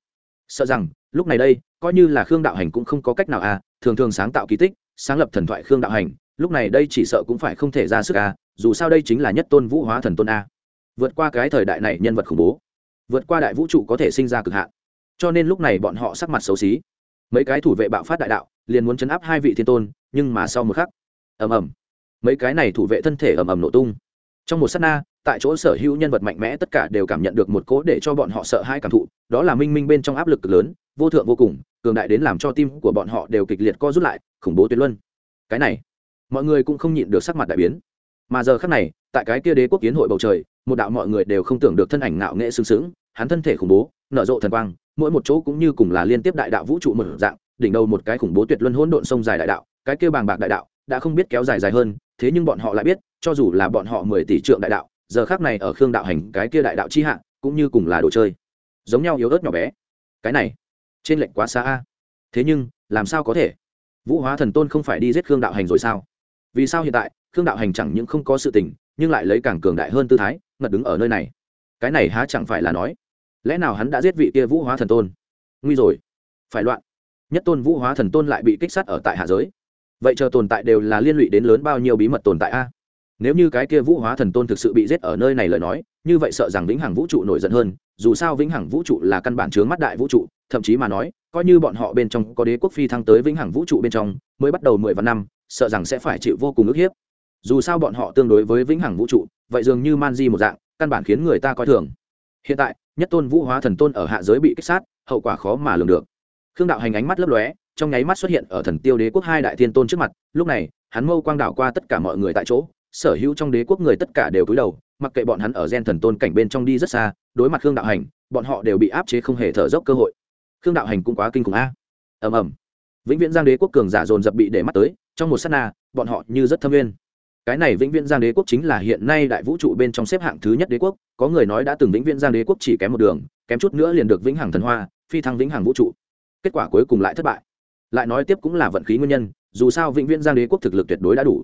Sợ rằng, lúc này đây, coi như là khương đạo hành cũng không có cách nào à thường thường sáng tạo kỳ tích, sáng lập thần thoại khương đạo hành, lúc này đây chỉ sợ cũng phải không thể ra sức à dù sao đây chính là nhất tôn vũ hóa thần tôn a vượt qua cái thời đại này nhân vật khủng bố, vượt qua đại vũ trụ có thể sinh ra cực hạn. Cho nên lúc này bọn họ sắc mặt xấu xí. Mấy cái thủ vệ bạo phát đại đạo, liền muốn chấn áp hai vị thiên tôn, nhưng mà sau một khắc, ầm ầm, mấy cái này thủ vệ thân thể ầm ầm nổ tung trong một s á t na, tại chỗ sở hữu nhân vật mạnh mẽ tất cả đều cảm nhận được một cố để cho bọn họ sợ hai cảm thụ, đó là minh minh bên trong áp lực lớn, vô thượng vô cùng, cường đại đến làm cho tim của bọn họ đều kịch liệt co rút lại, khủng bố tuyệt luân. Cái này, mọi người cũng không nhịn được sắc mặt đại biến. Mà giờ khác này, tại cái kia đế quốc kiến hội bầu trời, một đạo mọi người đều không tưởng được thân ảnh ngạo nghệ sướng sướng hắn thân thể khủng bố, nở rộ thần quang, mỗi một chỗ cũng như cùng là liên tiếp đại đạo vũ trụ một dạng, đỉnh đầu một cái khủng bố tuyệt luân hỗn độn sông dài đại đạo, cái kia bàng bạc đại đạo đã không biết kéo dài dài hơn, thế nhưng bọn họ lại biết cho dù là bọn họ mười tỷ trượng đại đạo, giờ khác này ở khương đạo hành cái kia đại đạo chi hạ, cũng như cùng là đồ chơi. Giống nhau yếu ớt nhỏ bé. Cái này, trên lệnh quá xa a. Thế nhưng, làm sao có thể? Vũ hóa thần tôn không phải đi giết khương đạo hành rồi sao? Vì sao hiện tại, khương đạo hành chẳng những không có sự tình, nhưng lại lấy càng cường đại hơn tư thái, ngật đứng ở nơi này? Cái này há chẳng phải là nói, lẽ nào hắn đã giết vị kia vũ hóa thần tôn? Nguy rồi. Phải loạn. Nhất tôn vũ hóa thần tôn lại bị kích sát ở tại hạ giới. Vậy chờ tồn tại đều là liên lụy đến lớn bao nhiêu bí mật tồn tại a? Nếu như cái kia vũ hóa thần tôn thực sự bị giết ở nơi này lời nói, như vậy sợ rằng vĩnh hằng vũ trụ nổi giận hơn, dù sao vĩnh hằng vũ trụ là căn bản chướng mắt đại vũ trụ, thậm chí mà nói, coi như bọn họ bên trong có đế quốc phi thăng tới vĩnh hằng vũ trụ bên trong, mới bắt đầu mười vạn năm, sợ rằng sẽ phải chịu vô cùng ức hiếp. Dù sao bọn họ tương đối với vĩnh hằng vũ trụ, vậy dường như man di một dạng, căn bản khiến người ta coi thường. Hiện tại, nhất tôn vũ hóa thần tôn ở hạ giới bị kích sát, hậu quả khó mà lường được. Khương đạo hành ánh mắt lấp lóe, trong nháy mắt xuất hiện ở thần tiêu đế quốc hai đại thiên tôn trước mặt, lúc này, hắn mâu quang đảo qua tất cả mọi người tại chỗ sở hữu trong đế quốc người tất cả đều cúi đầu, mặc kệ bọn hắn ở gen thần tôn cảnh bên trong đi rất xa, đối mặt khương đạo hành, bọn họ đều bị áp chế không hề thở dốc cơ hội. Khương đạo hành cũng quá kinh khủng a. Ầm ầm. Vĩnh viễn giang đế quốc cường giả dồn dập bị để mắt tới, trong một s á t na, bọn họ như rất thâm viên cái này vĩnh viễn giang đế quốc chính là hiện nay đại vũ trụ bên trong xếp hạng thứ nhất đế quốc, có người nói đã từng vĩnh viễn giang đế quốc chỉ kém một đường, kém chút nữa liền được vĩnh hằng thần hoa, phi thăng vĩnh hằng vũ trụ. Kết quả cuối cùng lại thất bại. Lại nói tiếp cũng là vận khí nguyên nhân, dù sao vĩnh viễn giang đế quốc thực lực tuyệt đối đã đủ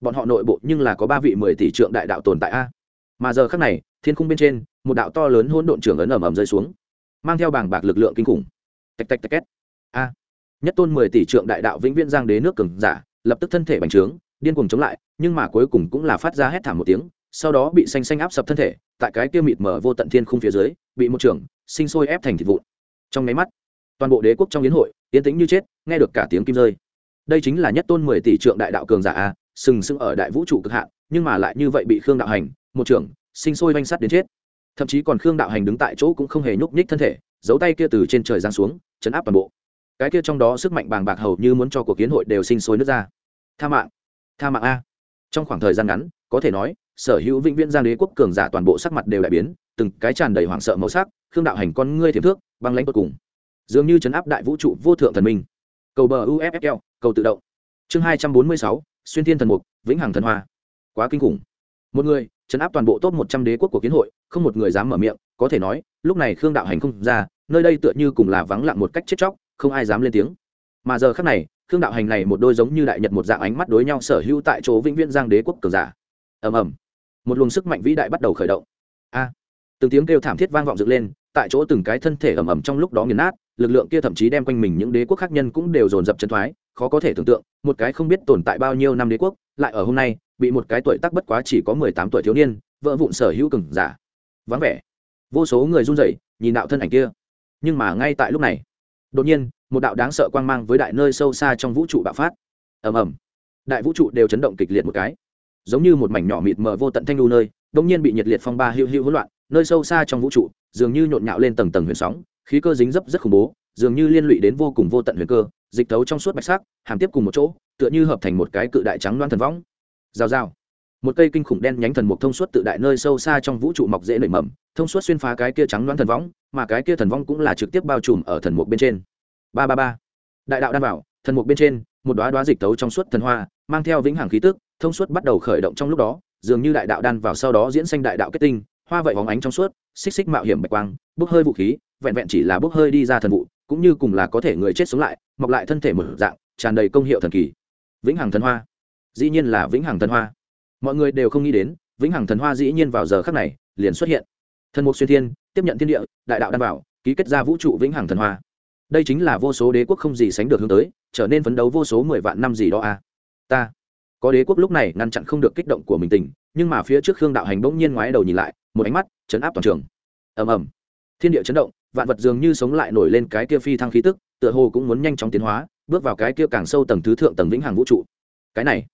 bọn họ nội bộ nhưng là có ba vị mười tỷ trượng đại đạo tồn tại a. Mà giờ khác này, thiên khung bên trên, một đạo to lớn hỗn độn trưởng ấn ầm ầm rơi xuống, mang theo bảng bạc lực lượng kinh khủng. Tạch tạch tạch két. A. Nhất tôn mười tỷ trượng đại đạo vĩnh viễn giang đế nước cường giả, lập tức thân thể bành trướng, điên cuồng chống lại, nhưng mà cuối cùng cũng là phát ra hét thảm một tiếng, sau đó bị xanh xanh áp sập thân thể, tại cái kia mịt mở vô tận thiên khung phía dưới, bị một trưởng sinh sôi ép thành thịt vụn. Trong máy mắt, toàn bộ đế quốc trong yến hội yến tĩnh như chết, nghe được cả tiếng kim rơi. Đây chính là nhất tôn mười tỷ trượng đại đạo cường giả a sừng sững ở đại vũ trụ cực hạn, nhưng mà lại như vậy bị khương đạo hành, một trưởng, sinh sôi vanh sắt đến chết. Thậm chí còn khương đạo hành đứng tại chỗ cũng không hề nhúc nhích thân thể, giấu tay kia từ trên trời giang xuống, chấn áp toàn bộ. Cái kia trong đó sức mạnh bàng bạc hầu như muốn cho cuộc kiến hội đều sinh sôi nước ra. Tha mạng tha mạng a. Trong khoảng thời gian ngắn, có thể nói, sở hữu vĩnh viễn giang đế quốc cường giả toàn bộ sắc mặt đều đại biến, từng cái tràn đầy hoảng sợ màu sắc, khương đạo hành con ngươi thiềm thước, băng lãnh tột cùng. Dường như chấn áp đại vũ trụ vô thượng thần minh. Cầu bờ uffl cầu tự động. Chương hai trăm bốn mươi sáu xuyên thiên thần mục, vĩnh hằng thần hoa. Quá kinh khủng. Một người chấn áp toàn bộ top một trăm đế quốc của kiến hội, không một người dám mở miệng, có thể nói, lúc này khương đạo hành không ra, nơi đây tựa như cùng là vắng lặng một cách chết chóc, không ai dám lên tiếng. Mà giờ khác này, khương đạo hành này một đôi giống như đại nhật một dạng ánh mắt đối nhau sở hữu tại chỗ vĩnh viễn giang đế quốc cường giả. Ầm ầm. Một luồng sức mạnh vĩ đại bắt đầu khởi động. A. Từng tiếng kêu thảm thiết vang vọng dựng lên tại chỗ từng cái thân thể ầm ầm trong lúc đó nghiền nát, lực lượng kia thậm chí đem quanh mình những đế quốc khác nhân cũng đều dồn dập chân thoái, khó có thể tưởng tượng, một cái không biết tồn tại bao nhiêu năm đế quốc, lại ở hôm nay, bị một cái tuổi tác bất quá chỉ có mười tám tuổi thiếu niên, vỡ vụn sở hữu cường giả. Vắng vẻ. Vô số người run rẩy, nhìn đạo thân ảnh kia. Nhưng mà ngay tại lúc này, đột nhiên, một đạo đáng sợ quang mang với đại nơi sâu xa trong vũ trụ bạo phát. Ầm ầm. Đại vũ trụ đều chấn động kịch liệt một cái. Giống như một mảnh nhỏ mịt mờ vô tận thanh lưu nơi đông nhiên bị nhiệt liệt phong ba hưu hưu hỗn loạn, nơi sâu xa trong vũ trụ dường như nhộn nhạo lên tầng tầng huyền sóng, khí cơ dính dấp rất khủng bố, dường như liên lụy đến vô cùng vô tận huyền cơ, dịch tấu trong suốt bạch sắc, hàm tiếp cùng một chỗ, tựa như hợp thành một cái cự đại trắng loan thần võng. Rào rào. Một cây kinh khủng đen nhánh thần mục thông suốt tự đại nơi sâu xa trong vũ trụ mọc dễ nảy mầm, thông suốt xuyên phá cái kia trắng loan thần võng, mà cái kia thần võng cũng là trực tiếp bao trùm ở thần mục bên trên. Ba ba ba. Đại đạo đan bảo thần mục bên trên, một đoá đoá dịch tấu trong suốt thần hoa, mang theo vĩnh hằng khí tức, thông suốt bắt đầu khởi động trong lúc đó, dường như đại đạo đan vào sau đó diễn sinh đại đạo kết tinh hoa vậy bóng ánh trong suốt, xích xích mạo hiểm bạch quang, bốc hơi vũ khí, vẹn vẹn chỉ là bốc hơi đi ra thần vụ, cũng như cùng là có thể người chết sống lại, mọc lại thân thể một dạng, tràn đầy công hiệu thần kỳ. Vĩnh hằng thần hoa. Dĩ nhiên là vĩnh hằng thần hoa. Mọi người đều không nghĩ đến, vĩnh hằng thần hoa dĩ nhiên vào giờ khắc này, liền xuất hiện. Thần mục xuyên thiên, tiếp nhận thiên địa, đại đạo đan bảo, ký kết ra vũ trụ vĩnh hằng thần hoa. Đây chính là vô số đế quốc không gì sánh được hướng tới, trở nên phấn đấu vô số mười vạn năm gì đó a à. ta, có đế quốc lúc này ngăn chặn không được kích động của mình tình nhưng mà phía trước khương đạo hành bỗng nhiên ngoái đầu nhìn lại một ánh mắt chấn áp toàn trường. Ầm ầm. Thiên địa chấn động, vạn vật dường như sống lại nổi lên cái kia phi thăng khí tức, tựa hồ cũng muốn nhanh chóng tiến hóa, bước vào cái kia càng sâu tầng thứ thượng tầng vĩnh hằng vũ trụ. Cái này,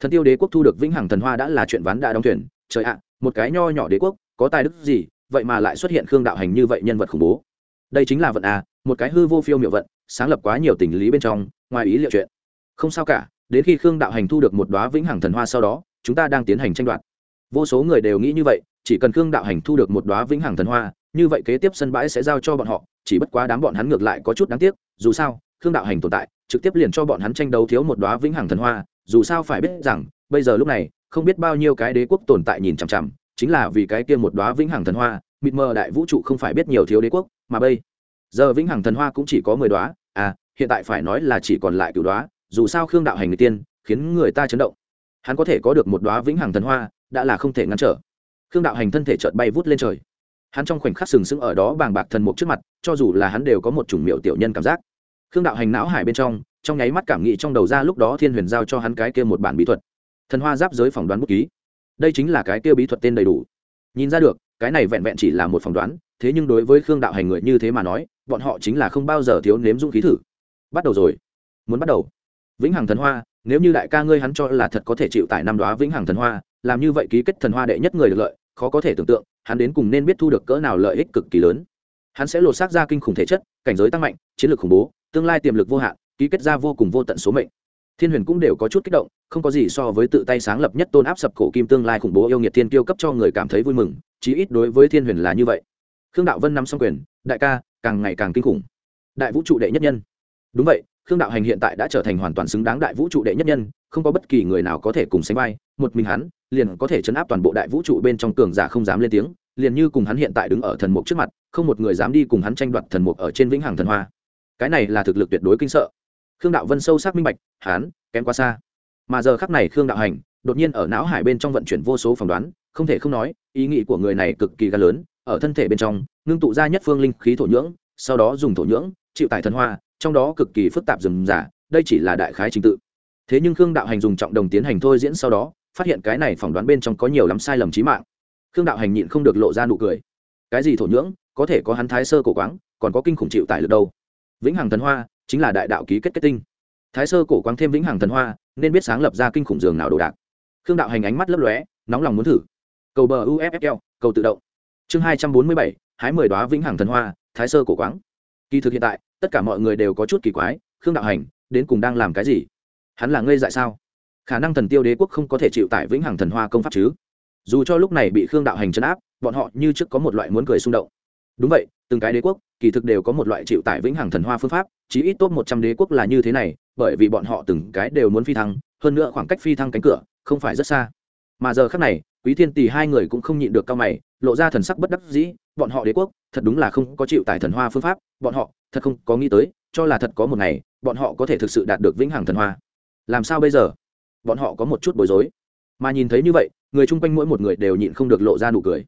thần tiêu đế quốc thu được vĩnh hằng thần hoa đã là chuyện ván đã đóng thuyền. Trời ạ, một cái nho nhỏ đế quốc, có tài đức gì, vậy mà lại xuất hiện khương đạo hành như vậy nhân vật khủng bố. Đây chính là vận à một cái hư vô phiêu miệu vận, sáng lập quá nhiều tình lý bên trong, ngoài ý liệu chuyện. Không sao cả, đến khi khương đạo hành thu được một đoá vĩnh hằng thần hoa sau đó, chúng ta đang tiến hành tranh đoạt. Vô số người đều nghĩ như vậy chỉ cần khương đạo hành thu được một đoá vĩnh hằng thần hoa, như vậy kế tiếp sân bãi sẽ giao cho bọn họ, chỉ bất quá đám bọn hắn ngược lại có chút đáng tiếc, dù sao, khương đạo hành tồn tại, trực tiếp liền cho bọn hắn tranh đấu thiếu một đoá vĩnh hằng thần hoa, dù sao phải biết rằng, bây giờ lúc này, không biết bao nhiêu cái đế quốc tồn tại nhìn chằm chằm, chính là vì cái kia một đoá vĩnh hằng thần hoa, mịt mờ đại vũ trụ không phải biết nhiều thiếu đế quốc, mà bây giờ vĩnh hằng thần hoa cũng chỉ có mười đoá à hiện tại phải nói là chỉ còn lại cửu đoá dù sao khương đạo hành người tiên, khiến người ta chấn động. Hắn có thể có được một đoá vĩnh hằng thần hoa, đã là không thể ngăn trở khương đạo hành thân thể chợt bay vút lên trời. Hắn trong khoảnh khắc sừng sững ở đó bàng bạc thần mục trước mặt, cho dù là hắn đều có một chủng miệu tiểu nhân cảm giác. Khương đạo hành não hải bên trong trong nháy mắt cảm nghĩ trong đầu ra lúc đó thiên huyền giao cho hắn cái kia một bản bí thuật. Thần hoa giáp giới phỏng đoán bút ký. Đây chính là cái kia bí thuật tên đầy đủ. Nhìn ra được, cái này vẹn vẹn chỉ là một phỏng đoán, thế nhưng đối với khương đạo hành người như thế mà nói, bọn họ chính là không bao giờ thiếu nếm dũng khí thử. Bắt đầu rồi. Muốn bắt đầu. Vĩnh hằng thần hoa, nếu như đại ca ngươi hắn cho là thật có thể chịu tải năm đoá vĩnh hằng thần hoa, làm như vậy ký kết thần hoa đệ nhất người được lợi khó có thể tưởng tượng, hắn đến cùng nên biết thu được cỡ nào lợi ích cực kỳ lớn. Hắn sẽ lột xác ra kinh khủng thể chất, cảnh giới tăng mạnh, chiến lược khủng bố, tương lai tiềm lực vô hạn, ký kết ra vô cùng vô tận số mệnh. Thiên huyền cũng đều có chút kích động, không có gì so với tự tay sáng lập nhất tôn áp sập cổ kim tương lai khủng bố yêu nghiệt thiên tiêu cấp cho người cảm thấy vui mừng, chí ít đối với thiên huyền là như vậy. Khương đạo vân nắm xong quyền, đại ca, càng ngày càng kinh khủng. Đại vũ trụ đệ nhất nhân. Đúng vậy khương đạo hành hiện tại đã trở thành hoàn toàn xứng đáng đại vũ trụ đệ nhất nhân, không có bất kỳ người nào có thể cùng sánh vai, một mình hắn, liền có thể chấn áp toàn bộ đại vũ trụ bên trong cường giả không dám lên tiếng, liền như cùng hắn hiện tại đứng ở thần mục trước mặt, không một người dám đi cùng hắn tranh đoạt thần mục ở trên vĩnh hằng thần hoa. Cái này là thực lực tuyệt đối kinh sợ. Khương đạo vân sâu sắc minh bạch, hắn, kém quá xa. Mà giờ khắc này khương đạo hành, đột nhiên ở não hải bên trong vận chuyển vô số phỏng đoán, không thể không nói, ý nghĩ của người này cực kỳ ga lớn, ở thân thể bên trong, ngưng tụ ra nhất phương linh khí thổ nhưỡng, sau đó dùng thổ nhưỡng chịu tải thần hoa, trong đó cực kỳ phức tạp dừng giả, đây chỉ là đại khái trình tự. Thế nhưng khương đạo hành dùng trọng đồng tiến hành thôi diễn sau đó, phát hiện cái này phỏng đoán bên trong có nhiều lắm sai lầm trí mạng. Khương đạo hành nhịn không được lộ ra nụ cười. Cái gì thổ nhưỡng, có thể có hắn thái sơ cổ quáng, còn có kinh khủng chịu tải lực đâu. Vĩnh hằng thần hoa chính là đại đạo ký kết kết tinh. Thái sơ cổ quáng thêm vĩnh hằng thần hoa, nên biết sáng lập ra kinh khủng giường nào đồ đạc. Khương đạo hành ánh mắt lấp lóe, nóng lòng muốn thử. Cầu bờ uffl cầu tự động. Chương hai trăm bốn mươi bảy, hái mười đoá vĩnh hằng thần hoa, thái sơ cổ quáng kỳ thực hiện tại, tất cả mọi người đều có chút kỳ quái, khương đạo hành, đến cùng đang làm cái gì? Hắn là ngây dại sao? Khả năng thần tiêu đế quốc không có thể chịu tại vĩnh hằng thần hoa công pháp chứ? Dù cho lúc này bị khương đạo hành chấn áp, bọn họ như trước có một loại muốn cười xung động. Đúng vậy, từng cái đế quốc, kỳ thực đều có một loại chịu tại vĩnh hằng thần hoa phương pháp, chí ít top một trăm đế quốc là như thế này, bởi vì bọn họ từng cái đều muốn phi thăng, hơn nữa khoảng cách phi thăng cánh cửa không phải rất xa. Mà giờ khác này quý thiên tỷ hai người cũng không nhịn được cao mày, lộ ra thần sắc bất đắc dĩ, bọn họ đế quốc, thật đúng là không có chịu tại thần hoa phương pháp, bọn họ, thật không có nghĩ tới, cho là thật có một ngày, bọn họ có thể thực sự đạt được vĩnh hằng thần hoa. Làm sao bây giờ? Bọn họ có một chút bối rối. Mà nhìn thấy như vậy, người chung quanh mỗi một người đều nhịn không được lộ ra nụ cười.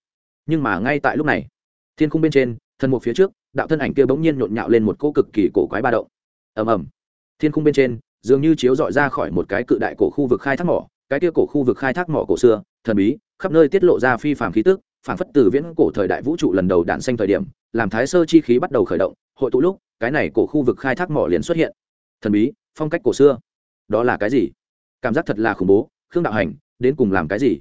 Nhưng mà ngay tại lúc này, thiên khung bên trên, thần một phía trước, đạo thân ảnh kia bỗng nhiên nhộn nhạo lên một cỗ cực kỳ cổ quái ba động. Ầm ầm. Thiên khung bên trên, dường như chiếu dọi ra khỏi một cái cự đại cổ khu vực khai thác mỏ, cái kia cổ khu vực khai thác mỏ cổ xưa thần bí, khắp nơi tiết lộ ra phi phàm khí tức phản phất từ viễn cổ thời đại vũ trụ lần đầu đạn xanh thời điểm, làm thái sơ chi khí bắt đầu khởi động, hội tụ lúc, cái này cổ khu vực khai thác mỏ liền xuất hiện. Thần bí, phong cách cổ xưa. Đó là cái gì? Cảm giác thật là khủng bố, khương đạo hành, đến cùng làm cái gì?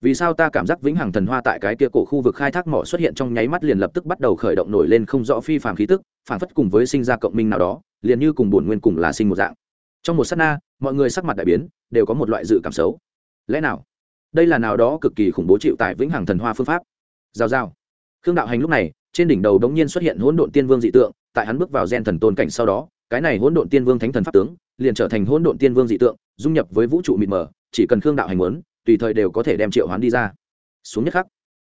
Vì sao ta cảm giác vĩnh hằng thần hoa tại cái kia cổ khu vực khai thác mỏ xuất hiện trong nháy mắt liền lập tức bắt đầu khởi động nổi lên không rõ phi phàm khí tức phản phất cùng với sinh ra cộng minh nào đó, liền như cùng bổn nguyên cùng là sinh một dạng. Trong một s á t na, mọi người sắc mặt đại biến, đều có một loại dự cảm xấu. Lẽ nào đây là nào đó cực kỳ khủng bố chịu tại vĩnh hằng thần hoa phương pháp. Giao giao. Khương đạo hành lúc này, trên đỉnh đầu đống nhiên xuất hiện hỗn độn tiên vương dị tượng, tại hắn bước vào gen thần tôn cảnh sau đó, cái này hỗn độn tiên vương thánh thần pháp tướng, liền trở thành hỗn độn tiên vương dị tượng, dung nhập với vũ trụ mịt mờ, chỉ cần khương đạo hành muốn, tùy thời đều có thể đem triệu hoán đi ra. Xuống nhất khắc,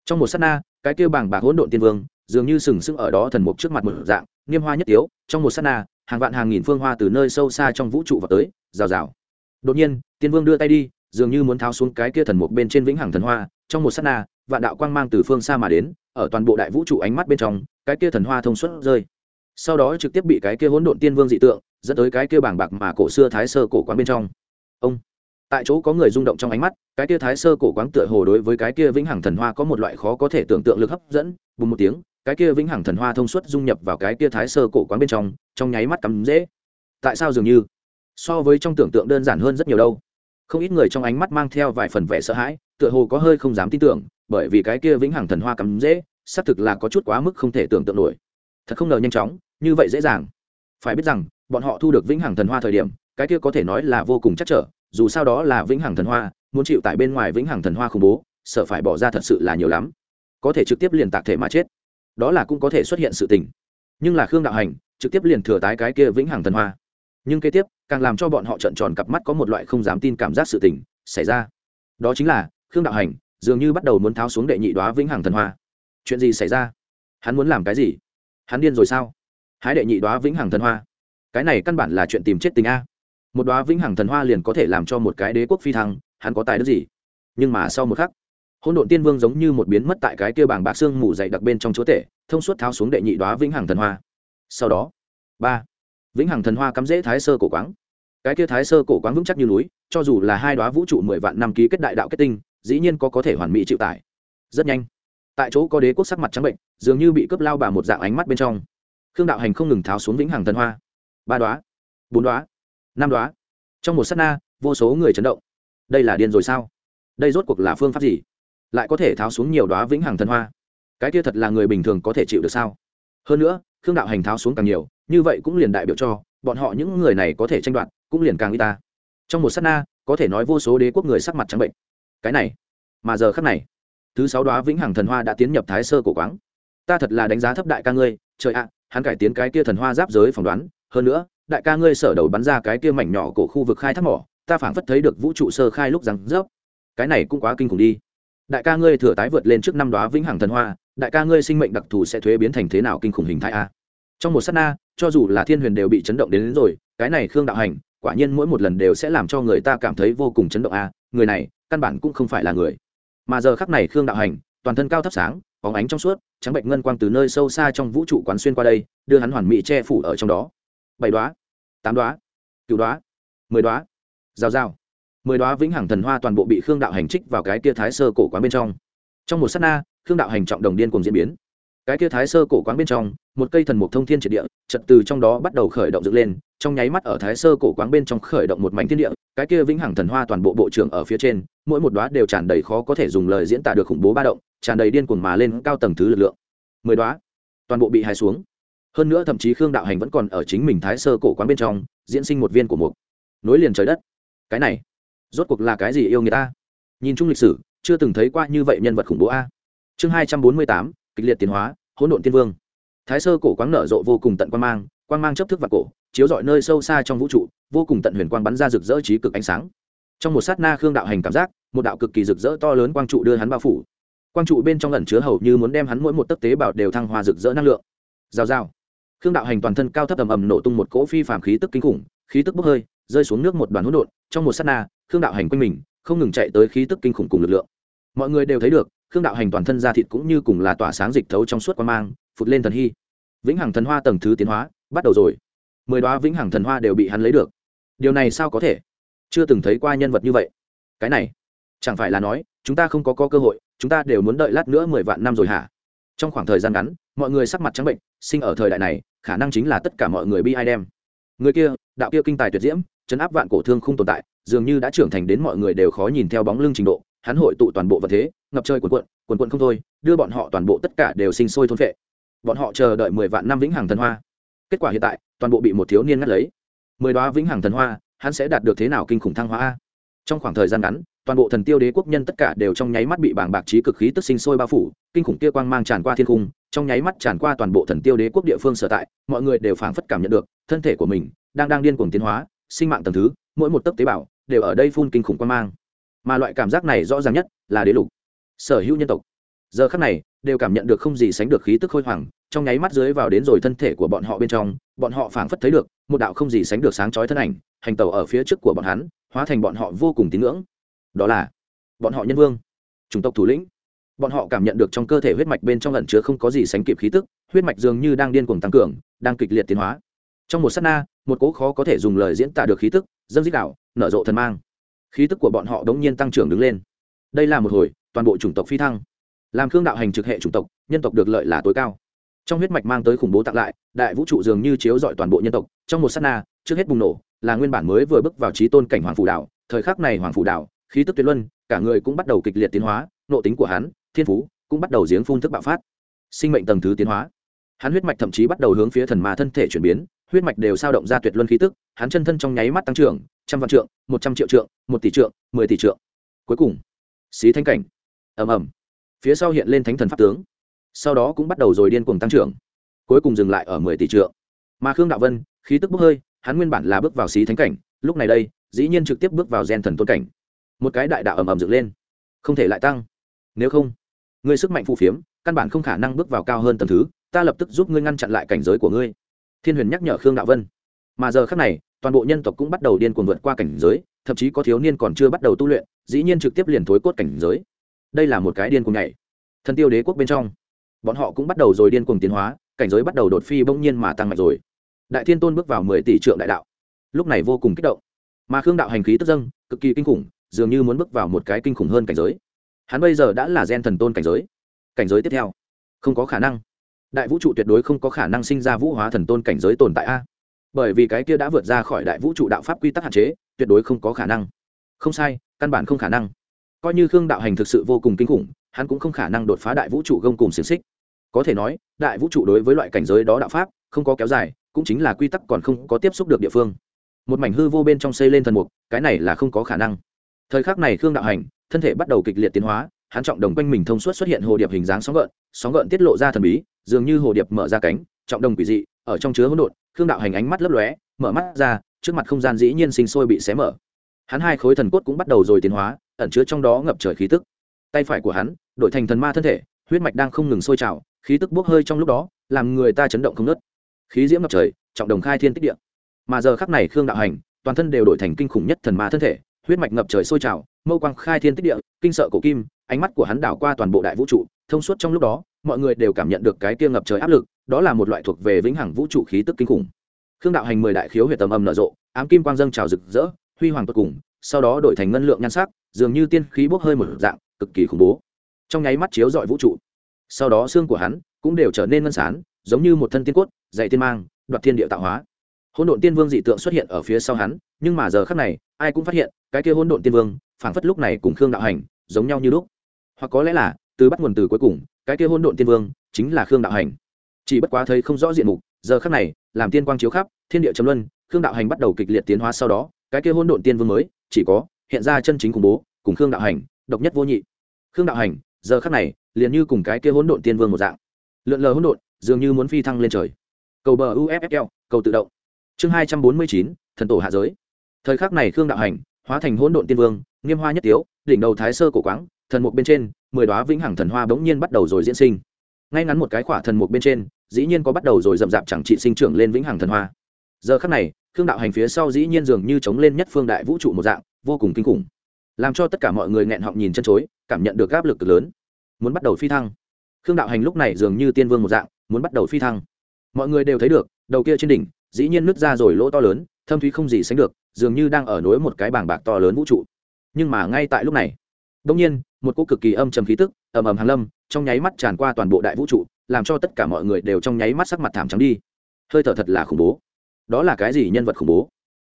trong một s á t na, cái kêu bảng bạc hỗn độn tiên vương, dường như sừng sững ở đó thần mục trước mặt một dạng, niêm hoa nhất tiếu, trong một s á t na, hàng vạn hàng nghìn phương hoa từ nơi sâu xa trong vũ trụ vào tới, rào rào. Đột nhiên, tiên vương đưa tay đi dường như muốn tháo xuống cái kia thần mục bên trên vĩnh hằng thần hoa, trong một s á t na, vạn đạo quang mang từ phương xa mà đến, ở toàn bộ đại vũ trụ ánh mắt bên trong, cái kia thần hoa thông suốt rơi. Sau đó trực tiếp bị cái kia hỗn độn tiên vương dị tượng, dẫn tới cái kia bảng bạc mà cổ xưa thái sơ cổ quán bên trong. Ông, tại chỗ có người rung động trong ánh mắt, cái kia thái sơ cổ quán tựa hồ đối với cái kia vĩnh hằng thần hoa có một loại khó có thể tưởng tượng lực hấp dẫn, bùng một tiếng, cái kia vĩnh hằng thần hoa thông suốt dung nhập vào cái kia thái sơ cổ quán bên trong trong nháy mắt cắm dễ. Tại sao dường như? So với trong tưởng tượng đơn giản hơn rất nhiều đâu không ít người trong ánh mắt mang theo vài phần vẻ sợ hãi, tựa hồ có hơi không dám tin tưởng, bởi vì cái kia vĩnh hằng thần hoa cắm dễ, xác thực là có chút quá mức không thể tưởng tượng nổi. Thật không ngờ nhanh chóng, như vậy dễ dàng. Phải biết rằng, bọn họ thu được vĩnh hằng thần hoa thời điểm, cái kia có thể nói là vô cùng chắc trở, dù sao đó là vĩnh hằng thần hoa, muốn chịu tại bên ngoài vĩnh hằng thần hoa khủng bố, sợ phải bỏ ra thật sự là nhiều lắm. Có thể trực tiếp liền tạc thể mà chết. Đó là cũng có thể xuất hiện sự tình. Nhưng là khương đạo hành, trực tiếp liền thừa tái cái kia vĩnh hằng thần hoa nhưng kế tiếp, càng làm cho bọn họ trợn tròn cặp mắt có một loại không dám tin cảm giác sự tình xảy ra. Đó chính là, khương đạo hành dường như bắt đầu muốn tháo xuống đệ nhị đoá vĩnh hằng thần hoa. Chuyện gì xảy ra? Hắn muốn làm cái gì? Hắn điên rồi sao? Hái đệ nhị đoá vĩnh hằng thần hoa. Cái này căn bản là chuyện tìm chết tình a. Một đoá vĩnh hằng thần hoa liền có thể làm cho một cái đế quốc phi thăng, hắn có tài đức gì? Nhưng mà sau một khắc hôn độn tiên vương giống như một biến mất tại cái kia bảng bạc xương mù dày đặc bên trong chúa tể, thông suốt tháo xuống đệ nhị đoá vĩnh hằng thần hoa. Sau đó, ba vĩnh hằng thần hoa cắm dễ thái sơ cổ quáng. Cái kia thái sơ cổ quáng vững chắc như núi, cho dù là hai đoá vũ trụ mười vạn năm ký kết đại đạo kết tinh, dĩ nhiên có có thể hoàn mỹ chịu tải. Rất nhanh, tại chỗ có đế quốc sắc mặt trắng bệnh, dường như bị cướp lao bà một dạng ánh mắt bên trong. Khương đạo hành không ngừng tháo xuống vĩnh hằng thần hoa. Ba đoá bốn đoá năm đoá trong một s á t na, vô số người chấn động. Đây là điên rồi sao? Đây rốt cuộc là phương pháp gì? Lại có thể tháo xuống nhiều đoá vĩnh hằng thần hoa? Cái kia thật là người bình thường có thể chịu được sao? Hơn nữa, khương đạo hành tháo xuống càng nhiều như vậy cũng liền đại biểu cho, bọn họ những người này có thể tranh đoạt, cũng liền càng y ta. Trong một s á t na, có thể nói vô số đế quốc người sắc mặt trắng bệnh. Cái này, mà giờ khắc này, thứ sáu đoá vĩnh hằng thần hoa đã tiến nhập thái sơ cổ quáng. Ta thật là đánh giá thấp đại ca ngươi, trời ạ, hắn cải tiến cái kia thần hoa giáp giới phỏng đoán. Hơn nữa, đại ca ngươi sở đầu bắn ra cái kia mảnh nhỏ cổ khu vực khai thác mỏ, ta phảng phất thấy được vũ trụ sơ khai lúc rằng rớp. Cái này cũng quá kinh khủng đi. Đại ca ngươi thừa tái vượt lên trước năm đoá vĩnh hằng thần hoa, đại ca ngươi sinh mệnh đặc thù sẽ thuế biến thành thế nào kinh khủng hình thái a? Trong một s á t na cho dù là thiên huyền đều bị chấn động đến, đến rồi cái này khương đạo hành quả nhiên mỗi một lần đều sẽ làm cho người ta cảm thấy vô cùng chấn động a người này căn bản cũng không phải là người. Mà giờ khắc này khương đạo hành toàn thân cao thấp sáng bóng ánh trong suốt trắng bệnh ngân quang từ nơi sâu xa trong vũ trụ quán xuyên qua đây đưa hắn hoàn mỹ che phủ ở trong đó. Bảy đoá tám đoá cựu đoá mười đoá rào rào. Mười đoá vĩnh hằng thần hoa toàn bộ bị khương đạo hành trích vào cái kia thái sơ cổ quán bên trong. Trong một s á t na khương đạo hành trọng đồng điên cùng diễn biến. Cái kia thái sơ cổ quán bên trong một cây thần mục thông thiên triệt địa trật từ trong đó bắt đầu khởi động dựng lên, trong nháy mắt ở thái sơ cổ quáng bên trong khởi động một mảnh thiên địa, cái kia vĩnh hằng thần hoa toàn bộ bộ trưởng ở phía trên, mỗi một đoá đều tràn đầy khó có thể dùng lời diễn tả được khủng bố ba động, tràn đầy điên cuồng mà lên cao tầng thứ lực lượng. Mười đoá toàn bộ bị hai xuống. Hơn nữa thậm chí khương đạo hành vẫn còn ở chính mình thái sơ cổ quán bên trong, diễn sinh một viên của mục. Nối liền trời đất. Cái này, rốt cuộc là cái gì yêu người ta? Nhìn chung lịch sử, chưa từng thấy qua như vậy nhân vật khủng bố a. Chương hai trăm bốn mươi tám, kịch liệt tiến hóa, hỗn độn tiên vương thái sơ cổ quáng nở rộ vô cùng tận quan mang quan mang chấp thức và cổ, chiếu rọi nơi sâu xa trong vũ trụ, vô cùng tận huyền quang bắn ra rực rỡ trí cực ánh sáng. Trong một sát na khương đạo hành cảm giác, một đạo cực kỳ rực rỡ to lớn quang trụ đưa hắn bao phủ. Quang trụ bên trong lần chứa hầu như muốn đem hắn mỗi một tấc tế bào đều thăng hoa rực rỡ năng lượng. Giao giao khương đạo hành toàn thân cao thấp ầm ầm nổ tung một cỗ phi phàm khí tức kinh khủng, khí tức bốc hơi, rơi xuống nước một đoàn hỗn độn. Trong một sát na, khương đạo hành quanh mình, không ngừng chạy tới khí tức kinh khủng cùng lực lượng. Mọi người đều thấy được, khương đạo hành toàn thân da thịt cũng như cùng là tỏa sáng dịch thấu trong suốt quan mang phụt lên thần hy. Vĩnh hằng thần hoa tầng thứ tiến hóa bắt đầu rồi. Mười đoá vĩnh hằng thần hoa đều bị hắn lấy được. Điều này sao có thể? Chưa từng thấy qua nhân vật như vậy. Cái này chẳng phải là nói chúng ta không có, có cơ hội chúng ta đều muốn đợi lát nữa mười vạn năm rồi hả? Trong khoảng thời gian ngắn mọi người sắc mặt trắng bệnh sinh ở thời đại này khả năng chính là tất cả mọi người bi ai đem. Người kia đạo kia kinh tài tuyệt diễm chấn áp vạn cổ thương không tồn tại dường như đã trưởng thành đến mọi người đều khó nhìn theo bóng lưng trình độ. Hắn hội tụ toàn bộ vật thế ngập trời quần cuộn quần cuộn không thôi đưa bọn họ toàn bộ tất cả đều sinh sôi thôn phệ bọn họ chờ đợi mười vạn năm vĩnh hằng thần hoa. Kết quả hiện tại, toàn bộ bị một thiếu niên ngắt lấy. Mười đoá vĩnh hằng thần hoa, hắn sẽ đạt được thế nào kinh khủng thăng hoa trong khoảng thời gian ngắn, toàn bộ thần tiêu đế quốc nhân tất cả đều trong nháy mắt bị bảng bạc trí cực khí tức sinh sôi bao phủ, kinh khủng kia quang mang tràn qua thiên cung trong nháy mắt tràn qua toàn bộ thần tiêu đế quốc địa phương sở tại, mọi người đều phảng phất cảm nhận được, thân thể của mình đang đang điên cuồng tiến hóa, sinh mạng tầng thứ, mỗi một tấc tế bào đều ở đây phun kinh khủng quang mang. Mà loại cảm giác này rõ ràng nhất là đế lục, sở hữu nhân tộc giờ khắc này, đều cảm nhận được không gì sánh được khí tức khôi hoàng trong nháy mắt dưới vào đến rồi thân thể của bọn họ bên trong, bọn họ phảng phất thấy được, một đạo không gì sánh được sáng chói thân ảnh, hành tàu ở phía trước của bọn hắn, hóa thành bọn họ vô cùng tín ngưỡng. Đó là bọn họ nhân vương, chủng tộc thủ lĩnh. Bọn họ cảm nhận được trong cơ thể huyết mạch bên trong lẩn chứa không có gì sánh kịp khí tức, huyết mạch dường như đang điên cuồng tăng cường, đang kịch liệt tiến hóa. Trong một s á t na, một cỗ khó có thể dùng lời diễn tả được khí tức, dâng dích đạo, nở rộ thần mang. Khí tức của bọn họ đ ố n g nhiên tăng trưởng đứng lên. Đây là một hồi toàn bộ chủng tộc phi thăng làm khương đạo hành trực hệ chủng tộc, nhân tộc được lợi là tối cao. Trong huyết mạch mang tới khủng bố tặng lại, đại vũ trụ dường như chiếu dọi toàn bộ nhân tộc. Trong một s á t na, trước hết bùng nổ, là nguyên bản mới vừa bước vào trí tôn cảnh hoàng phủ đạo, thời khắc này hoàng phủ đạo, khí tức tuyệt luân, cả người cũng bắt đầu kịch liệt tiến hóa, nộ tính của hắn, thiên phú, cũng bắt đầu giếng phun thức bạo phát. Sinh mệnh tầng thứ tiến hóa. Hắn huyết mạch thậm chí bắt đầu hướng phía thần ma thân thể chuyển biến, huyết mạch đều sao động ra tuyệt luân khí tức, hắn chân thân trong nháy mắt tăng trưởng, trăm vạn trượng, một trăm triệu trượng, một tỷ trượng, mười tỷ trượng. Cuối cùng, xí thanh cảnh. Ầm ầm phía sau hiện lên thánh thần pháp tướng. Sau đó cũng bắt đầu rồi điên cuồng tăng trưởng, cuối cùng dừng lại ở mười tỷ trượng. Mà khương đạo vân, khí tức bốc hơi, hắn nguyên bản là bước vào xí thánh cảnh, lúc này đây, dĩ nhiên trực tiếp bước vào gen thần tôn cảnh. Một cái đại đạo ầm ầm dựng lên, không thể lại tăng. Nếu không, ngươi sức mạnh phù phiếm, căn bản không khả năng bước vào cao hơn tầm thứ, ta lập tức giúp ngươi ngăn chặn lại cảnh giới của ngươi. Thiên huyền nhắc nhở khương đạo vân. Mà giờ khác này, toàn bộ nhân tộc cũng bắt đầu điên cuồng vượt qua cảnh giới, thậm chí có thiếu niên còn chưa bắt đầu tu luyện, dĩ nhiên trực tiếp liền thối cốt cảnh giới đây là một cái điên cuồng nhảy. Thần tiêu đế quốc bên trong, bọn họ cũng bắt đầu rồi điên cuồng tiến hóa, cảnh giới bắt đầu đột phi bỗng nhiên mà tăng mạnh rồi. Đại thiên tôn bước vào mười tỷ trượng đại đạo. Lúc này vô cùng kích động. Mà khương đạo hành khí tức dâng, cực kỳ kinh khủng, dường như muốn bước vào một cái kinh khủng hơn cảnh giới. Hắn bây giờ đã là gen thần tôn cảnh giới. Cảnh giới tiếp theo, không có khả năng. Đại vũ trụ tuyệt đối không có khả năng sinh ra vũ hóa thần tôn cảnh giới tồn tại a. Bởi vì cái kia đã vượt ra khỏi đại vũ trụ đạo pháp quy tắc hạn chế, tuyệt đối không có khả năng. Không sai, căn bản không khả năng coi như khương đạo hành thực sự vô cùng kinh khủng, hắn cũng không khả năng đột phá đại vũ trụ gông cùng xiềng xích. Có thể nói, đại vũ trụ đối với loại cảnh giới đó đạo pháp, không có kéo dài, cũng chính là quy tắc còn không có tiếp xúc được địa phương. Một mảnh hư vô bên trong xây lên thần mục, cái này là không có khả năng. Thời khắc này khương đạo hành, thân thể bắt đầu kịch liệt tiến hóa, hắn trọng đồng quanh mình thông suốt xuất hiện hồ điệp hình dáng sóng gợn sóng gợn tiết lộ ra thần bí, dường như hồ điệp mở ra cánh, trọng đồng quỷ dị, ở trong chứa hỗn độn, khương đạo hành ánh mắt lấp lóe, mở mắt ra, trước mặt không gian dĩ nhiên sinh sôi bị xé mở. Hắn hai khối thần cốt cũng bắt đầu rồi tiến hóa ẩn chứa trong đó ngập trời khí tức. Tay phải của hắn, đổi thành thần ma thân thể, huyết mạch đang không ngừng sôi trào, khí tức bốc hơi trong lúc đó, làm người ta chấn động không nớt khí diễm ngập trời, trọng đồng khai thiên tích địa. Mà giờ khắc này khương đạo hành, toàn thân đều đổi thành kinh khủng nhất thần ma thân thể, huyết mạch ngập trời sôi trào, mâu quang khai thiên tích địa, kinh sợ cổ kim, ánh mắt của hắn đảo qua toàn bộ đại vũ trụ, thông suốt trong lúc đó, mọi người đều cảm nhận được cái kia ngập trời áp lực, đó là một loại thuộc về vĩnh hằng vũ trụ khí tức kinh khủng. Khương đạo hành mười đại khiếu huyệt tầm âm nở rộ, ám kim quang dâng trào rực rỡ, huy hoàng tột cùng, sau đó đổi thành ngân lượng nhan sắc dường như tiên khí bốc hơi một dạng, cực kỳ khủng bố. Trong nháy mắt chiếu dọi vũ trụ. Sau đó xương của hắn cũng đều trở nên ngân sán, giống như một thân tiên cốt dạy tiên mang, đoạt thiên địa tạo hóa. Hỗn độn tiên vương dị tượng xuất hiện ở phía sau hắn, nhưng mà giờ khắc này, ai cũng phát hiện, cái kia hỗn độn tiên vương, phảng phất lúc này cùng khương đạo hành, giống nhau như lúc. Hoặc có lẽ là, từ bắt nguồn từ cuối cùng, cái kia hỗn độn tiên vương chính là khương đạo hành. Chỉ bất quá thấy không rõ diện mục, giờ khắc này, làm tiên quang chiếu khắp, thiên địa chấm luân, khương đạo hành bắt đầu kịch liệt tiến hóa sau đó, cái kia hôn độn tiên vương mới, chỉ có hiện ra chân chính khủng bố, cùng khương đạo hành, độc nhất vô nhị. Khương đạo hành, giờ khắc này, liền như cùng cái kia hỗn độn tiên vương một dạng. Lượn lờ hỗn độn, dường như muốn phi thăng lên trời. Cầu bờ uffl cầu tự động. Chương hai trăm bốn mươi chín, thần tổ hạ giới. Thời khắc này khương đạo hành, hóa thành hỗn độn tiên vương, nghiêm hoa nhất tiếu, đỉnh đầu thái sơ cổ quáng, thần mục bên trên, mười đoá vĩnh hằng thần hoa bỗng nhiên bắt đầu rồi diễn sinh. Ngay ngắn một cái khỏa thần mục bên trên, dĩ nhiên có bắt đầu rồi rậm rạp chẳng trị sinh trưởng lên vĩnh hằng thần hoa. Giờ khắc này, khương đạo hành phía sau dĩ nhiên dường như chống lên nhất phương đại vũ trụ một dạng vô cùng kinh khủng, làm cho tất cả mọi người nghẹn họng nhìn chân chối, cảm nhận được áp lực cực lớn, muốn bắt đầu phi thăng. Khương đạo hành lúc này dường như tiên vương một dạng, muốn bắt đầu phi thăng. Mọi người đều thấy được, đầu kia trên đỉnh, dĩ nhiên nứt ra rồi lỗ to lớn, thâm thúy không gì sánh được, dường như đang ở nối một cái bảng bạc to lớn vũ trụ. Nhưng mà ngay tại lúc này đông nhiên, một cô cực kỳ âm trầm khí tức, ầm ầm hàn lâm, trong nháy mắt tràn qua toàn bộ đại vũ trụ, làm cho tất cả mọi người đều trong nháy mắt sắc mặt thảm trắng đi. Hơi thở thật là khủng bố. Đó là cái gì nhân vật khủng bố?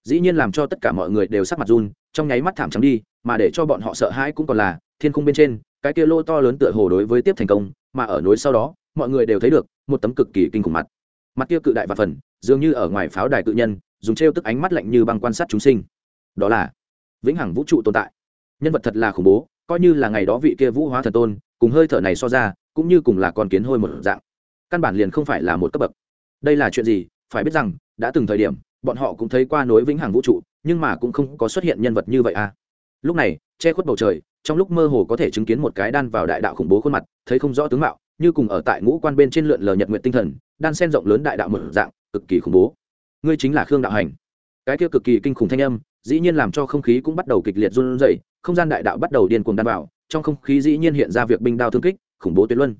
Dĩ nhiên làm cho tất cả mọi người đều sắc mặt run trong nháy mắt thảm trắng đi, mà để cho bọn họ sợ hãi cũng còn là, thiên khung bên trên, cái kia lô to lớn tựa hồ đối với tiếp thành công, mà ở nối sau đó, mọi người đều thấy được, một tấm cực kỳ kinh khủng mặt. Mặt kia cự đại và phần, dường như ở ngoài pháo đài cự nhân, dùng t tức ánh mắt lạnh như băng quan sát chúng sinh. Đó là vĩnh hằng vũ trụ tồn tại. Nhân vật thật là khủng bố, coi như là ngày đó vị kia vũ hóa thần tôn, cùng hơi thở này so ra, cũng như cùng là con kiến hôi một dạng. Căn bản liền không phải là một cấp bậc. Đây là chuyện gì? Phải biết rằng, đã từng thời điểm, bọn họ cũng thấy qua nối vĩnh hằng vũ trụ nhưng mà cũng không có xuất hiện nhân vật như vậy à. Lúc này, che khuất bầu trời, trong lúc mơ hồ có thể chứng kiến một cái đan vào đại đạo khủng bố khuôn mặt, thấy không rõ tướng mạo, như cùng ở tại ngũ quan bên trên lượn lờ nhật nguyện tinh thần, đan sen rộng lớn đại đạo mở dạng, cực kỳ khủng bố. Ngươi chính là khương đạo hành. Cái kia cực kỳ kinh khủng thanh âm, dĩ nhiên làm cho không khí cũng bắt đầu kịch liệt run rẩy, không gian đại đạo bắt đầu điên cuồng đan vào, trong không khí dĩ nhiên hiện ra việc binh đao thương kích, khủng bố tuyệt luân.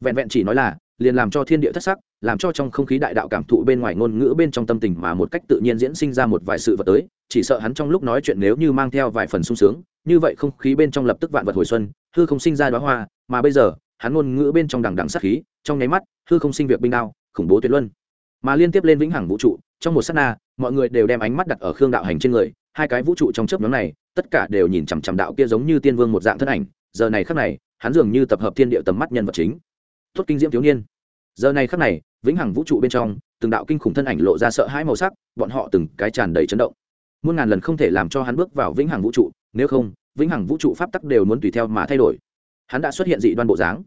Vẹn vẹn chỉ nói là liền làm cho thiên địa thất sắc, làm cho trong không khí đại đạo cảm thụ bên ngoài ngôn ngữ bên trong tâm tình mà một cách tự nhiên diễn sinh ra một vài sự vật tới, chỉ sợ hắn trong lúc nói chuyện nếu như mang theo vài phần sung sướng, như vậy không khí bên trong lập tức vạn vật hồi xuân, hư không sinh ra đoá hoa, mà bây giờ, hắn ngôn ngữ bên trong đằng đằng sắc khí, trong nháy mắt, hư không sinh việc binh đao, khủng bố tuyệt luân. Mà liên tiếp lên vĩnh hằng vũ trụ, trong một sát na, mọi người đều đem ánh mắt đặt ở khương đạo hành trên người, hai cái vũ trụ trong chớp nhóm này, tất cả đều nhìn chằm chằm đạo kia giống như tiên vương một dạng thân ảnh, giờ này khắc này, hắn dường như tập hợp thiên địa tầm mắt nhân vật chính tốt kinh diễm thiếu niên. Giờ này khắc này, vĩnh hằng vũ trụ bên trong, từng đạo kinh khủng thân ảnh lộ ra sợ hãi màu sắc, bọn họ từng cái tràn đầy chấn động. Muôn ngàn lần không thể làm cho hắn bước vào vĩnh hằng vũ trụ, nếu không, vĩnh hằng vũ trụ pháp tắc đều muốn tùy theo mà thay đổi. Hắn đã xuất hiện dị đoan bộ dáng.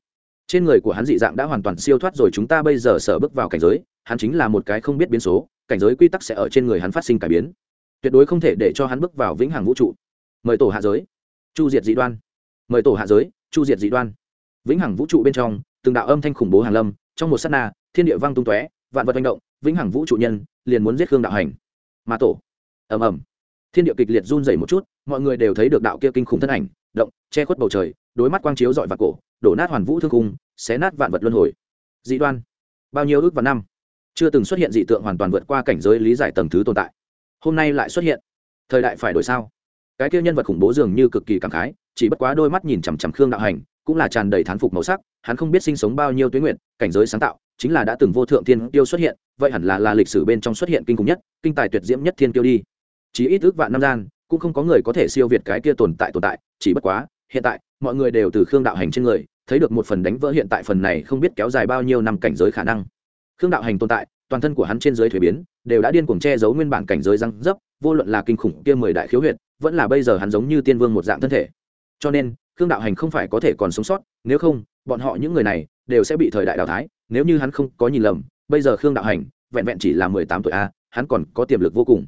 Trên người của hắn dị dạng đã hoàn toàn siêu thoát rồi, chúng ta bây giờ sở bước vào cảnh giới, hắn chính là một cái không biết biến số, cảnh giới quy tắc sẽ ở trên người hắn phát sinh cải biến. Tuyệt đối không thể để cho hắn bước vào vĩnh hằng vũ trụ. Mời tổ hạ giới. Chu diệt dị đoan. Mời tổ hạ giới, chu diệt dị đoan. Vĩnh hằng vũ trụ bên trong từng đạo âm thanh khủng bố hàn lâm, trong một sát na, thiên địa vang tung tóe, vạn vật manh động, vĩnh hằng vũ trụ nhân liền muốn giết khương đạo hành. Mà tổ. Ầm ầm. Thiên địa kịch liệt run rẩy một chút, mọi người đều thấy được đạo kia kinh khủng thân ảnh, động, che khuất bầu trời, đối mắt quang chiếu dọi vào cổ, đổ nát hoàn vũ thương cung xé nát vạn vật luân hồi. Dị đoan. Bao nhiêu ước và năm? Chưa từng xuất hiện dị tượng hoàn toàn vượt qua cảnh giới lý giải tầng thứ tồn tại. Hôm nay lại xuất hiện. Thời đại phải đổi sao? Cái kia nhân vật khủng bố dường như cực kỳ cảm khái, chỉ bất quá đôi mắt nhìn chằm chằm khương đạo hành cũng là tràn đầy thán phục màu sắc, hắn không biết sinh sống bao nhiêu tuyến nguyện, cảnh giới sáng tạo, chính là đã từng vô thượng thiên tiêu xuất hiện, vậy hẳn là là lịch sử bên trong xuất hiện kinh khủng nhất, kinh tài tuyệt diễm nhất thiên tiêu đi. Chỉ ít ước vạn năm gian, cũng không có người có thể siêu việt cái kia tồn tại tồn tại, chỉ bất quá, hiện tại, mọi người đều từ khương đạo hành trên người, thấy được một phần đánh vỡ hiện tại phần này không biết kéo dài bao nhiêu năm cảnh giới khả năng. Khương đạo hành tồn tại, toàn thân của hắn trên giới thuế biến, đều đã điên cuồng che giấu nguyên bản cảnh giới răng dấp, vô luận là kinh khủng kia mười đại khiếu huyệt, vẫn là bây giờ hắn giống như tiên vương một dạng thân thể. Cho nên khương đạo hành không phải có thể còn sống sót, nếu không, bọn họ những người này đều sẽ bị thời đại đào thái nếu như hắn không có nhìn lầm, bây giờ khương đạo hành vẹn vẹn chỉ là mười tám tuổi a, hắn còn có tiềm lực vô cùng.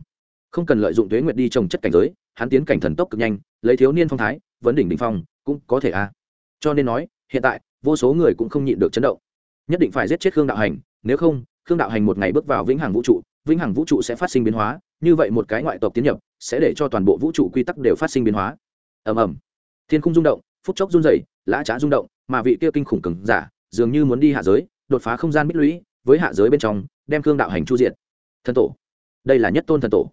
Không cần lợi dụng tuế nguyệt đi trồng chất cảnh giới, hắn tiến cảnh thần tốc cực nhanh, lấy thiếu niên phong thái, vấn đỉnh đình phong, cũng có thể a. Cho nên nói, hiện tại, vô số người cũng không nhịn được chấn động. Nhất định phải giết chết khương đạo hành, nếu không, khương đạo hành một ngày bước vào vĩnh hằng vũ trụ, vĩnh hằng vũ trụ sẽ phát sinh biến hóa, như vậy một cái ngoại tộc tiến nhập, sẽ để cho toàn bộ vũ trụ quy tắc đều phát sinh biến hóa. Ầm ầm thiên khung rung động, phút chốc rung dày lã trá rung động, mà vị kia kinh khủng cứng giả dường như muốn đi hạ giới, đột phá không gian bích lũy, với hạ giới bên trong, đem khương đạo hành chu diện thần tổ. Đây là nhất tôn thần tổ.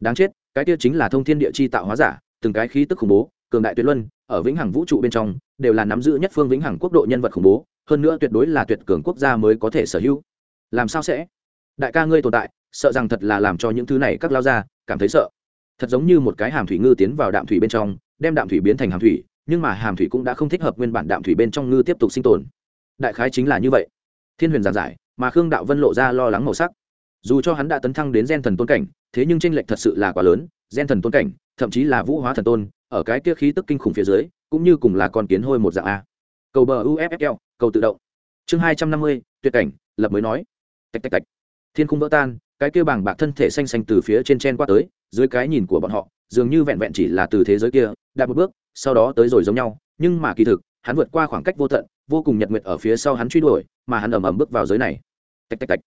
Đáng chết, cái kia chính là thông thiên địa chi tạo hóa giả, từng cái khí tức khủng bố, cường đại tuyệt luân, ở vĩnh hằng vũ trụ bên trong, đều là nắm giữ nhất phương vĩnh hằng quốc độ nhân vật khủng bố, hơn nữa tuyệt đối là tuyệt cường quốc gia mới có thể sở hữu. Làm sao sẽ? Đại ca ngươi tồn tại, sợ rằng thật là làm cho những thứ này các lao ra, cảm thấy sợ. Thật giống như một cái hàm thủy ngư tiến vào đạm thủy bên trong đem đạm thủy biến thành hàm thủy, nhưng mà hàm thủy cũng đã không thích hợp nguyên bản đạm thủy bên trong ngư tiếp tục sinh tồn. Đại khái chính là như vậy. Thiên huyền giảng giải, mà khương đạo vân lộ ra lo lắng màu sắc. Dù cho hắn đã tấn thăng đến gen thần tôn cảnh, thế nhưng tranh lệch thật sự là quá lớn, gen thần tôn cảnh, thậm chí là vũ hóa thần tôn, ở cái kia khí tức kinh khủng phía dưới, cũng như cùng là con kiến hôi một dạng a. Cầu bờ uffl cầu tự động. Chương hai trăm năm mươi, tuyệt cảnh, lập mới nói. Tạch tạch tạch. Thiên khung vỡ tan, cái kia bảng bạc thân thể xanh xanh từ phía trên trên qua tới, dưới cái nhìn của bọn họ dường như vẹn vẹn chỉ là từ thế giới kia đạt một bước, sau đó tới rồi giống nhau, nhưng mà kỳ thực, hắn vượt qua khoảng cách vô tận, vô cùng nhật nguyệt ở phía sau hắn truy đuổi, mà hắn ầm ầm bước vào giới này. Tạch tạch tạch.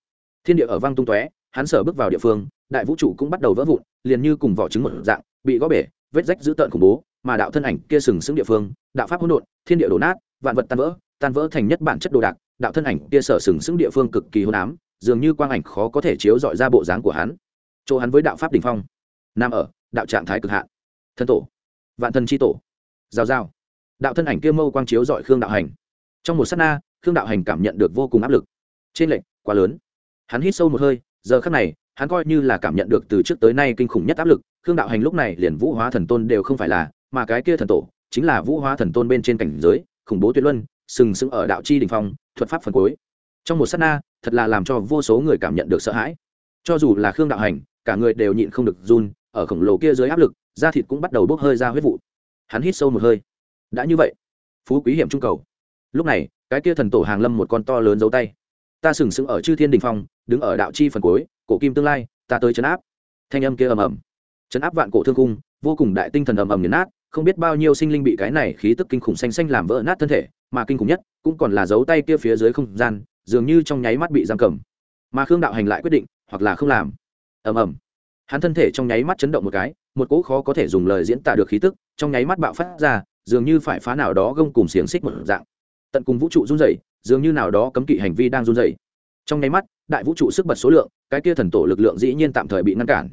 Thiên địa ở vang tung tóe, hắn sở bước vào địa phương, đại vũ trụ cũng bắt đầu vỡ vụn, liền như cùng vỏ trứng một dạng, bị gõ bể, vết rách dữ tợn khủng bố, mà đạo thân ảnh kia sừng sững địa phương, đạo pháp hỗn độn, thiên địa đổ nát, vạn vật tan vỡ tan vỡ thành nhất bản chất đồ đạc, đạo thân ảnh kia sở sừng sững địa phương cực kỳ hôn ám, dường như quang ảnh khó có thể chiếu dọi ra bộ dáng của hắn. Chỗ hắn với đạo pháp đình phong, nam ở đạo trạng thái cực hạn. Thân tổ, vạn thần c h i tổ giao giao đạo thân ảnh kia mâu quang chiếu dọi khương đạo hành. Trong một s á t na, khương đạo hành cảm nhận được vô cùng áp lực. Trên lệnh quá lớn. Hắn hít sâu một hơi, giờ khắc này, hắn coi như là cảm nhận được từ trước tới nay kinh khủng nhất áp lực, khương đạo hành lúc này liền vũ hóa thần tôn đều không phải là, mà cái kia thần tổ, chính là vũ hóa thần tôn bên trên cảnh giới, khủng bố tuyệt luân, sừng sững ở đạo chi đình phong, thuật pháp phần cuối. Trong một s á t na, thật là làm cho vô số người cảm nhận được sợ hãi. Cho dù là khương đạo hành, cả người đều nhịn không được run ở khổng lồ kia dưới áp lực, da thịt cũng bắt đầu bốc hơi ra huyết vụ. Hắn hít sâu một hơi. Đã như vậy, phú quý hiểm trung cầu. Lúc này, cái kia thần tổ hàng lâm một con to lớn giấu tay. Ta sừng sững ở chư thiên đình phong, đứng ở đạo chi phần cuối, cổ kim tương lai, ta tới chấn áp. Thanh âm kia ầm ầm. Chấn áp vạn cổ thương cung, vô cùng đại tinh thần ầm ầm nhấn nát, không biết bao nhiêu sinh linh bị cái này khí tức kinh khủng xanh xanh làm vỡ nát thân thể, mà kinh khủng nhất, cũng còn là dấu tay kia phía dưới không gian, dường như trong nháy mắt bị giam cầm. Mà khương đạo hành lại quyết định, hoặc là không làm. Ầm ầm hắn thân thể trong nháy mắt chấn động một cái, một cỗ khó có thể dùng lời diễn tả được khí tức, trong nháy mắt bạo phát ra, dường như phải phá nào đó gông cùng xiềng xích một dạng. Tận cùng vũ trụ run rẩy, dường như nào đó cấm kỵ hành vi đang run rẩy. Trong nháy mắt, đại vũ trụ sức bật số lượng, cái kia thần tổ lực lượng dĩ nhiên tạm thời bị ngăn cản.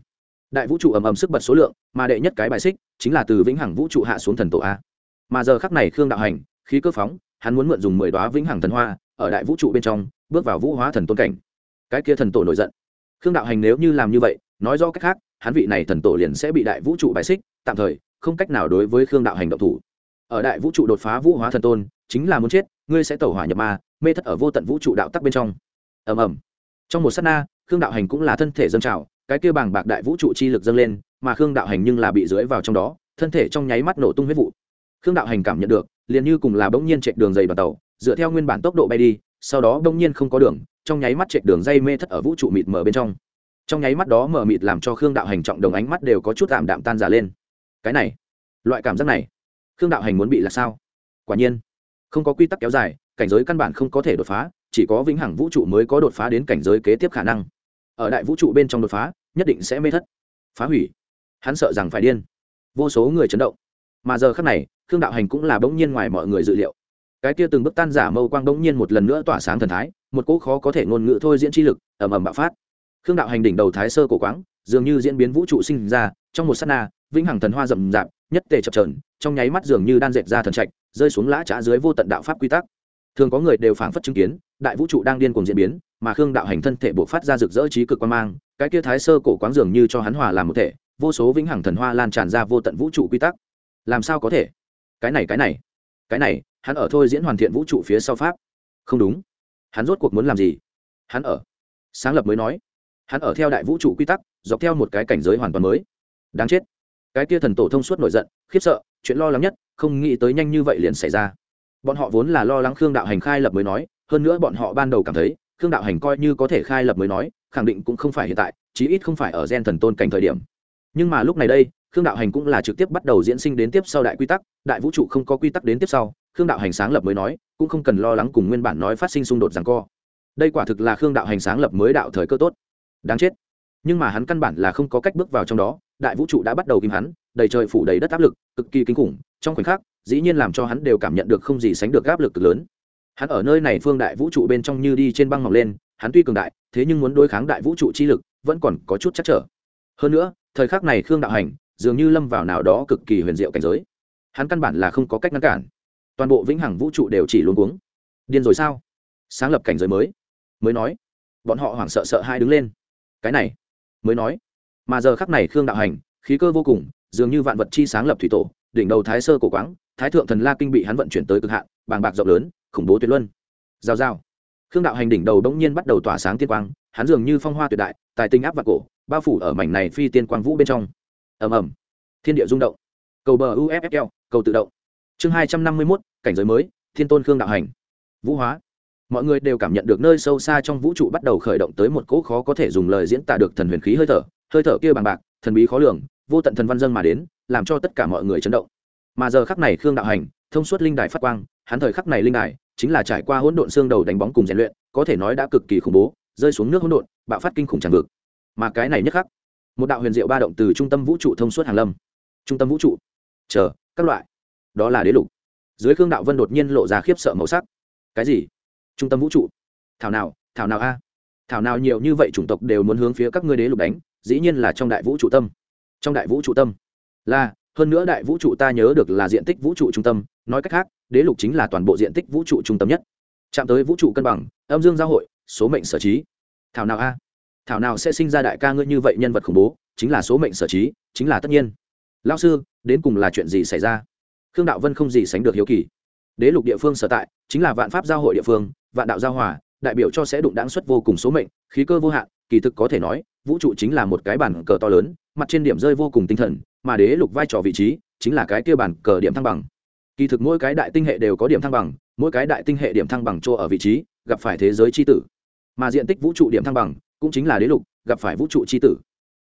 Đại vũ trụ ầm ầm sức bật số lượng, mà đệ nhất cái bài xích chính là từ vĩnh hằng vũ trụ hạ xuống thần tổ a. Mà giờ khắc này khương đạo hành, khí cơ phóng, hắn muốn mượn dùng mười đoá vĩnh hằng thần hoa, ở đại vũ trụ bên trong, bước vào vũ hóa thần tôn cảnh. Cái kia thần tổ nổi giận. Khương đạo hành nếu như làm như vậy nói do cách khác, hắn vị này thần tổ liền sẽ bị đại vũ trụ bài xích, tạm thời, không cách nào đối với khương đạo hành động thủ. Ở đại vũ trụ đột phá vũ hóa thần tôn, chính là muốn chết, ngươi sẽ tẩu hỏa nhập ma, mê thất ở vô tận vũ trụ đạo tắc bên trong. Ầm ầm. Trong một s á t na, khương đạo hành cũng là thân thể dâng trào, cái kia bàng bạc đại vũ trụ chi lực dâng lên, mà khương đạo hành nhưng là bị dưới vào trong đó, thân thể trong nháy mắt nổ tung huyết vụ. Khương đạo hành cảm nhận được, liền như cùng là bỗng nhiên chạy đường dày đoàn tàu, dựa theo nguyên bản tốc độ bay đi, sau đó bỗng nhiên không có đường, trong nháy mắt chạy đường dây mê thất ở vũ trụ mịt mờ bên trong trong nháy mắt đó mờ mịt làm cho khương đạo hành trọng đồng ánh mắt đều có chút tạm đạm tan giả lên. Cái này, loại cảm giác này, khương đạo hành muốn bị là sao? Quả nhiên, không có quy tắc kéo dài, cảnh giới căn bản không có thể đột phá, chỉ có vĩnh hằng vũ trụ mới có đột phá đến cảnh giới kế tiếp khả năng. Ở đại vũ trụ bên trong đột phá, nhất định sẽ mê thất, phá hủy. Hắn sợ rằng phải điên. Vô số người chấn động. Mà giờ khác này, khương đạo hành cũng là bỗng nhiên ngoài mọi người dự liệu. Cái kia từng bước tan giả mâu quang bỗng nhiên một lần nữa tỏa sáng thần thái, một cỗ khó có thể ngôn ngữ thôi diễn chi lực, ầm ầm bạo phát khương đạo hành đỉnh đầu thái sơ cổ quáng, dường như diễn biến vũ trụ sinh ra, trong một s á t na, vĩnh hằng thần hoa rậm rạp, nhất tề chập trờn trong nháy mắt dường như đan dệt ra thần trạch, rơi xuống lã trá dưới vô tận đạo pháp quy tắc. Thường có người đều phảng phất chứng kiến, đại vũ trụ đang điên cùng diễn biến, mà khương đạo hành thân thể buộc phát ra rực rỡ trí cực quan mang, cái kia thái sơ cổ quáng dường như cho hắn hòa làm một thể, vô số vĩnh hằng thần hoa lan tràn ra vô tận vũ trụ quy tắc. Làm sao có thể? Cái này cái này cái này, hắn ở thôi diễn hoàn thiện vũ trụ phía sau pháp. Không đúng. Hắn rốt cuộc muốn làm gì? Hắn ở. Sáng lập mới nói hắn ở theo đại vũ trụ quy tắc, dọc theo một cái cảnh giới hoàn toàn mới. Đáng chết. Cái kia thần tổ thông suốt nổi giận, khiếp sợ, chuyện lo lắng nhất, không nghĩ tới nhanh như vậy liền xảy ra. Bọn họ vốn là lo lắng khương đạo hành khai lập mới nói, hơn nữa bọn họ ban đầu cảm thấy, khương đạo hành coi như có thể khai lập mới nói, khẳng định cũng không phải hiện tại, chí ít không phải ở gen thần tôn cảnh thời điểm. Nhưng mà lúc này đây, khương đạo hành cũng là trực tiếp bắt đầu diễn sinh đến tiếp sau đại quy tắc, đại vũ trụ không có quy tắc đến tiếp sau, khương đạo hành sáng lập mới nói, cũng không cần lo lắng cùng nguyên bản nói phát sinh xung đột rằng co. Đây quả thực là khương đạo hành sáng lập mới đạo thời cơ tốt đáng chết. Nhưng mà hắn căn bản là không có cách bước vào trong đó, đại vũ trụ đã bắt đầu kìm hắn, đầy trời phủ đầy đất áp lực, cực kỳ kinh khủng, trong khoảnh khắc, dĩ nhiên làm cho hắn đều cảm nhận được không gì sánh được áp lực cực lớn. Hắn ở nơi này phương đại vũ trụ bên trong như đi trên băng mỏng lên, hắn tuy cường đại, thế nhưng muốn đối kháng đại vũ trụ chi lực, vẫn còn có chút chắc trở. Hơn nữa, thời khắc này khương đạo hành dường như lâm vào nào đó cực kỳ huyền diệu cảnh giới. Hắn căn bản là không có cách ngăn cản. Toàn bộ vĩnh hằng vũ trụ đều chỉ luôn cuống. Điên rồi sao? Sáng lập cảnh giới mới. Mới nói, bọn họ hoảng sợ sợ hai đứng lên cái này mới nói. Mà giờ khắc này khương đạo hành, khí cơ vô cùng, dường như vạn vật chi sáng lập thủy tổ, đỉnh đầu thái sơ cổ quáng, thái thượng thần la kinh bị hắn vận chuyển tới cực hạn, bàng bạc rộng lớn, khủng bố tuyệt luân. Giao giao. Khương đạo hành đỉnh đầu đ nhiên bắt đầu tỏa sáng tiên quang, hắn dường như phong hoa tuyệt đại, tài tinh áp và cổ, bao phủ ở mảnh này phi tiên quang vũ bên trong. Ầm ầm. Thiên địa rung động. Cầu bờ uffl cầu tự động. Chương hai trăm năm mươi mốt, cảnh giới mới, thiên tôn khương đạo hành. Vũ hóa mọi người đều cảm nhận được nơi sâu xa trong vũ trụ bắt đầu khởi động tới một cỗ khó có thể dùng lời diễn tả được thần huyền khí hơi thở hơi thở kia bằng bạc, thần bí khó lường, vô tận thần văn dân mà đến, làm cho tất cả mọi người chấn động. Mà giờ khắc này khương đạo hành, thông suốt linh đài phát quang, hắn thời khắc này linh đài chính là trải qua hỗn độn xương đầu đánh bóng cùng rèn luyện, có thể nói đã cực kỳ khủng bố, rơi xuống nước hỗn độn, bạo phát kinh khủng tràn vực mà cái này nhất khắc, một đạo huyền diệu ba động từ trung tâm vũ trụ thông suốt hàng lâm. Trung tâm vũ trụ. Chờ, các loại. Đó là đế lục. Dưới khương đạo vân đột nhiên lộ ra khiếp sợ màu sắc. Cái gì? Trung tâm vũ trụ. Thảo nào thảo nào a? Thảo nào nhiều như vậy chủng tộc đều muốn hướng phía các ngươi đế lục đánh, dĩ nhiên là trong đại vũ trụ tâm. Trong đại vũ trụ tâm. Là, hơn nữa đại vũ trụ ta nhớ được là diện tích vũ trụ trung tâm, nói cách khác, đế lục chính là toàn bộ diện tích vũ trụ trung tâm nhất. Chạm tới vũ trụ cân bằng, âm dương giao hội, số mệnh sở trí. Thảo nào a? Thảo nào sẽ sinh ra đại ca ngươi như vậy nhân vật khủng bố, chính là số mệnh sở trí, chính là tất nhiên. Lao sư, đến cùng là chuyện gì xảy ra? Khương đạo vân không gì sánh được hiếu kỳ đế lục địa phương sở tại, chính là vạn pháp giao hội địa phương, vạn đạo giao hòa, đại biểu cho sẽ đụng đáng suất vô cùng số mệnh, khí cơ vô hạn, kỳ thực có thể nói, vũ trụ chính là một cái bản cờ to lớn, mặt trên điểm rơi vô cùng tinh thần, mà đế lục vai trò vị trí, chính là cái kia bản cờ điểm thăng bằng. Kỳ thực mỗi cái đại tinh hệ đều có điểm thăng bằng, mỗi cái đại tinh hệ điểm thăng bằng chỗ ở vị trí, gặp phải thế giới c h i tử. Mà diện tích vũ trụ điểm thăng bằng, cũng chính là đế lục, gặp phải vũ trụ c h i tử.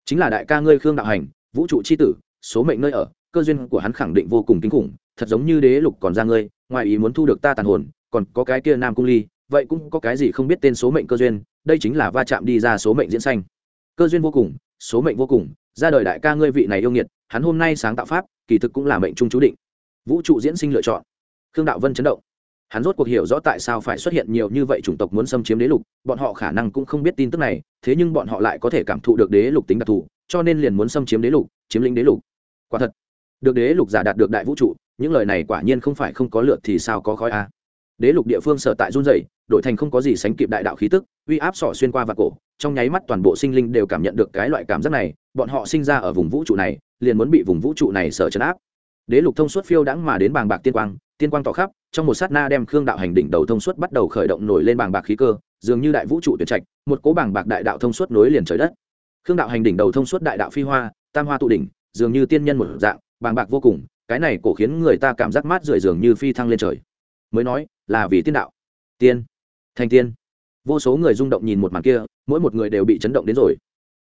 Chính là đại ca ngươi khương đạo hành, vũ trụ c h i tử, số mệnh nơi ở, cơ duyên của hắn khẳng định vô cùng kinh khủng, thật giống như đế lục còn ra ngươi ngoài ý muốn thu được ta tàn hồn, còn có cái kia nam cung ly, vậy cũng có cái gì không biết tên số mệnh cơ duyên, đây chính là va chạm đi ra số mệnh diễn xanh. Cơ duyên vô cùng, số mệnh vô cùng, ra đời đại ca ngươi vị này yêu nghiệt, hắn hôm nay sáng tạo pháp, kỳ thực cũng là mệnh trung chú định. Vũ trụ diễn sinh lựa chọn. Khương đạo vân chấn động. Hắn rốt cuộc hiểu rõ tại sao phải xuất hiện nhiều như vậy chủng tộc muốn xâm chiếm đế lục, bọn họ khả năng cũng không biết tin tức này, thế nhưng bọn họ lại có thể cảm thụ được đế lục tính đặc thù, cho nên liền muốn xâm chiếm đế lục, chiếm lĩnh đế lục. Quả thật, được đế lục giả đạt được đại vũ trụ những lời này quả nhiên không phải không có lượt thì sao có khói a đế lục địa phương sở tại run dày đội thành không có gì sánh kịp đại đạo khí tức, uy áp sỏ xuyên qua và cổ, trong nháy mắt toàn bộ sinh linh đều cảm nhận được cái loại cảm giác này, bọn họ sinh ra ở vùng vũ trụ này, liền muốn bị vùng vũ trụ này sở chấn áp. Đế lục thông suốt phiêu đãng mà đến bàng bạc tiên quang tiên quang tỏ khắp, trong một sát na đem khương đạo hành đỉnh đầu thông suốt bắt đầu khởi động nổi lên bàng bạc khí cơ, dường như đại vũ trụ tuyệt trạch, một cố bàng bạc đại đạo thông suốt nối liền trời đất. Khương đạo hành đỉnh đầu thông suốt đại đạo phi hoa, tam hoa tụ đỉnh, dường như tiên nhân một dạng, bàng bạc vô cùng cái này cổ khiến người ta cảm giác mát rượi dường như phi thăng lên trời. Mới nói, là vì tiên đạo. Tiên. Thành tiên. Vô số người rung động nhìn một màn kia, mỗi một người đều bị chấn động đến rồi.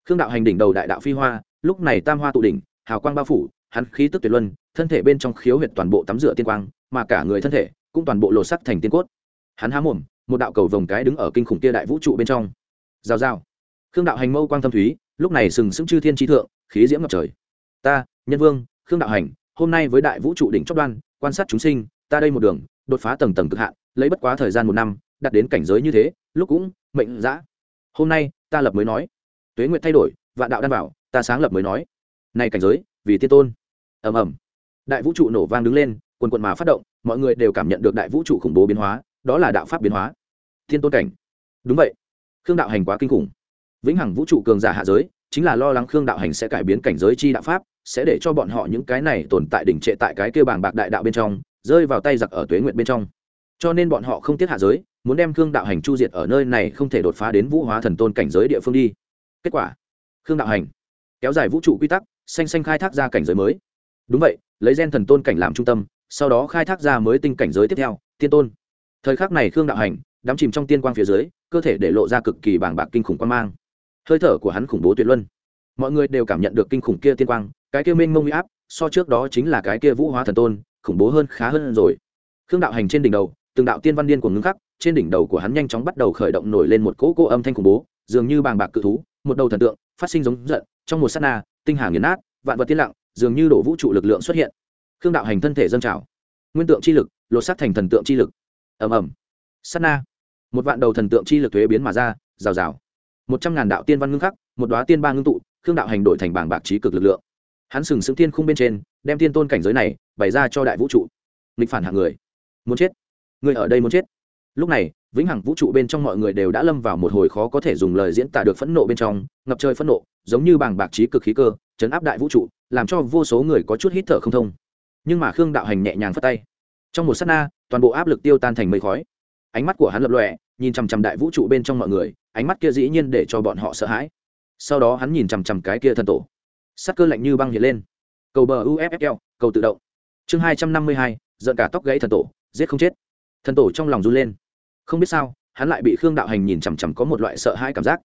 Khương đạo hành đỉnh đầu đại đạo phi hoa, lúc này tam hoa tụ đỉnh, hào quang bao phủ, hắn khí tức tuyệt luân, thân thể bên trong khiếu huyệt toàn bộ tắm rửa tiên quang, mà cả người thân thể cũng toàn bộ lột sắc thành tiên cốt. Hắn há mồm, một đạo cầu vồng cái đứng ở kinh khủng kia đại vũ trụ bên trong. Giao giao khương đạo hành mâu quang thâm thúy, lúc này sừng sững chư thiên trí thượng, khí diễm ngập trời. Ta, nhân vương, khương đạo hành hôm nay với đại vũ trụ đỉnh chót đoan, quan sát chúng sinh, ta đây một đường, đột phá tầng tầng cực hạn, lấy bất quá thời gian một năm, đạt đến cảnh giới như thế, lúc cũng mệnh dã. Hôm nay, ta lập mới nói. Tuế nguyện thay đổi, vạn đạo đan bảo, ta sáng lập mới nói. Này cảnh giới, vì tiên tôn. Ầm ầm. Đại vũ trụ nổ vang đứng lên, quần quần mà phát động, mọi người đều cảm nhận được đại vũ trụ khủng bố biến hóa, đó là đạo pháp biến hóa. Thiên tôn cảnh. Đúng vậy. Khương đạo hành quá kinh khủng. Vĩnh hằng vũ trụ cường giả hạ giới chính là lo lắng khương đạo hành sẽ cải biến cảnh giới chi đạo pháp, sẽ để cho bọn họ những cái này tồn tại đỉnh trệ tại cái kêu bảng bạc đại đạo bên trong, rơi vào tay giặc ở tuế nguyện bên trong. Cho nên bọn họ không tiết hạ giới, muốn đem khương đạo hành chu diệt ở nơi này không thể đột phá đến vũ hóa thần tôn cảnh giới địa phương đi. Kết quả, khương đạo hành kéo dài vũ trụ quy tắc, xanh xanh khai thác ra cảnh giới mới. Đúng vậy, lấy gen thần tôn cảnh làm trung tâm, sau đó khai thác ra mới tinh cảnh giới tiếp theo, tiên tôn. Thời khắc này khương đạo hành đắm chìm trong tiên quang phía dưới, cơ thể để lộ ra cực kỳ bàng bạc kinh khủng quan mang hơi thở của hắn khủng bố tuyệt luân. Mọi người đều cảm nhận được kinh khủng kia tiên quang, cái kia mênh mông huy áp, so trước đó chính là cái kia vũ hóa thần tôn, khủng bố hơn khá hơn rồi. Khương đạo hành trên đỉnh đầu, từng đạo tiên văn điên của ngưng khắc, trên đỉnh đầu của hắn nhanh chóng bắt đầu khởi động nổi lên một cỗ cỗ âm thanh khủng bố, dường như bàng bạc cự thú, một đầu thần tượng, phát sinh giống giận, trong một sát na, tinh hà nghiền nát, vạn vật tiên lặng, dường như đổ vũ trụ lực lượng xuất hiện. Khương đạo hành thân thể dâng trào. Nguyên tượng chi lực, lột xác thành thần tượng chi lực. Ầm ầm. Sát na. Một vạn đầu thần tượng chi lực thuế biến mà ra, rào rào một trăm ngàn đạo tiên văn ngưng khắc, một đoá tiên ba ngưng tụ, khương đạo hành đổi thành bảng bạc trí cực lực lượng. Hắn sừng sững tiên khung bên trên, đem tiên tôn cảnh giới này bày ra cho đại vũ trụ. Nghịch phản hạng người. Muốn chết. Người ở đây muốn chết. Lúc này, vĩnh hằng vũ trụ bên trong mọi người đều đã lâm vào một hồi khó có thể dùng lời diễn tả được phẫn nộ bên trong, ngập trời phẫn nộ, giống như bảng bạc trí cực khí cơ, chấn áp đại vũ trụ, làm cho vô số người có chút hít thở không thông. Nhưng mà khương đạo hành nhẹ nhàng phất tay. Trong một s á t na, toàn bộ áp lực tiêu tan thành mây khói. Ánh mắt của hắn lập lọe nhìn chằm chằm đại vũ trụ bên trong mọi người ánh mắt kia dĩ nhiên để cho bọn họ sợ hãi. Sau đó hắn nhìn chằm chằm cái kia thần tổ. Sắc cơ lạnh như băng hiện lên. Cầu bờ uffl cầu tự động. Chương hai trăm năm mươi hai, giận cả tóc gãy thần tổ, giết không chết. Thần tổ trong lòng run lên. Không biết sao, hắn lại bị khương đạo hành nhìn chằm chằm có một loại sợ hãi cảm giác.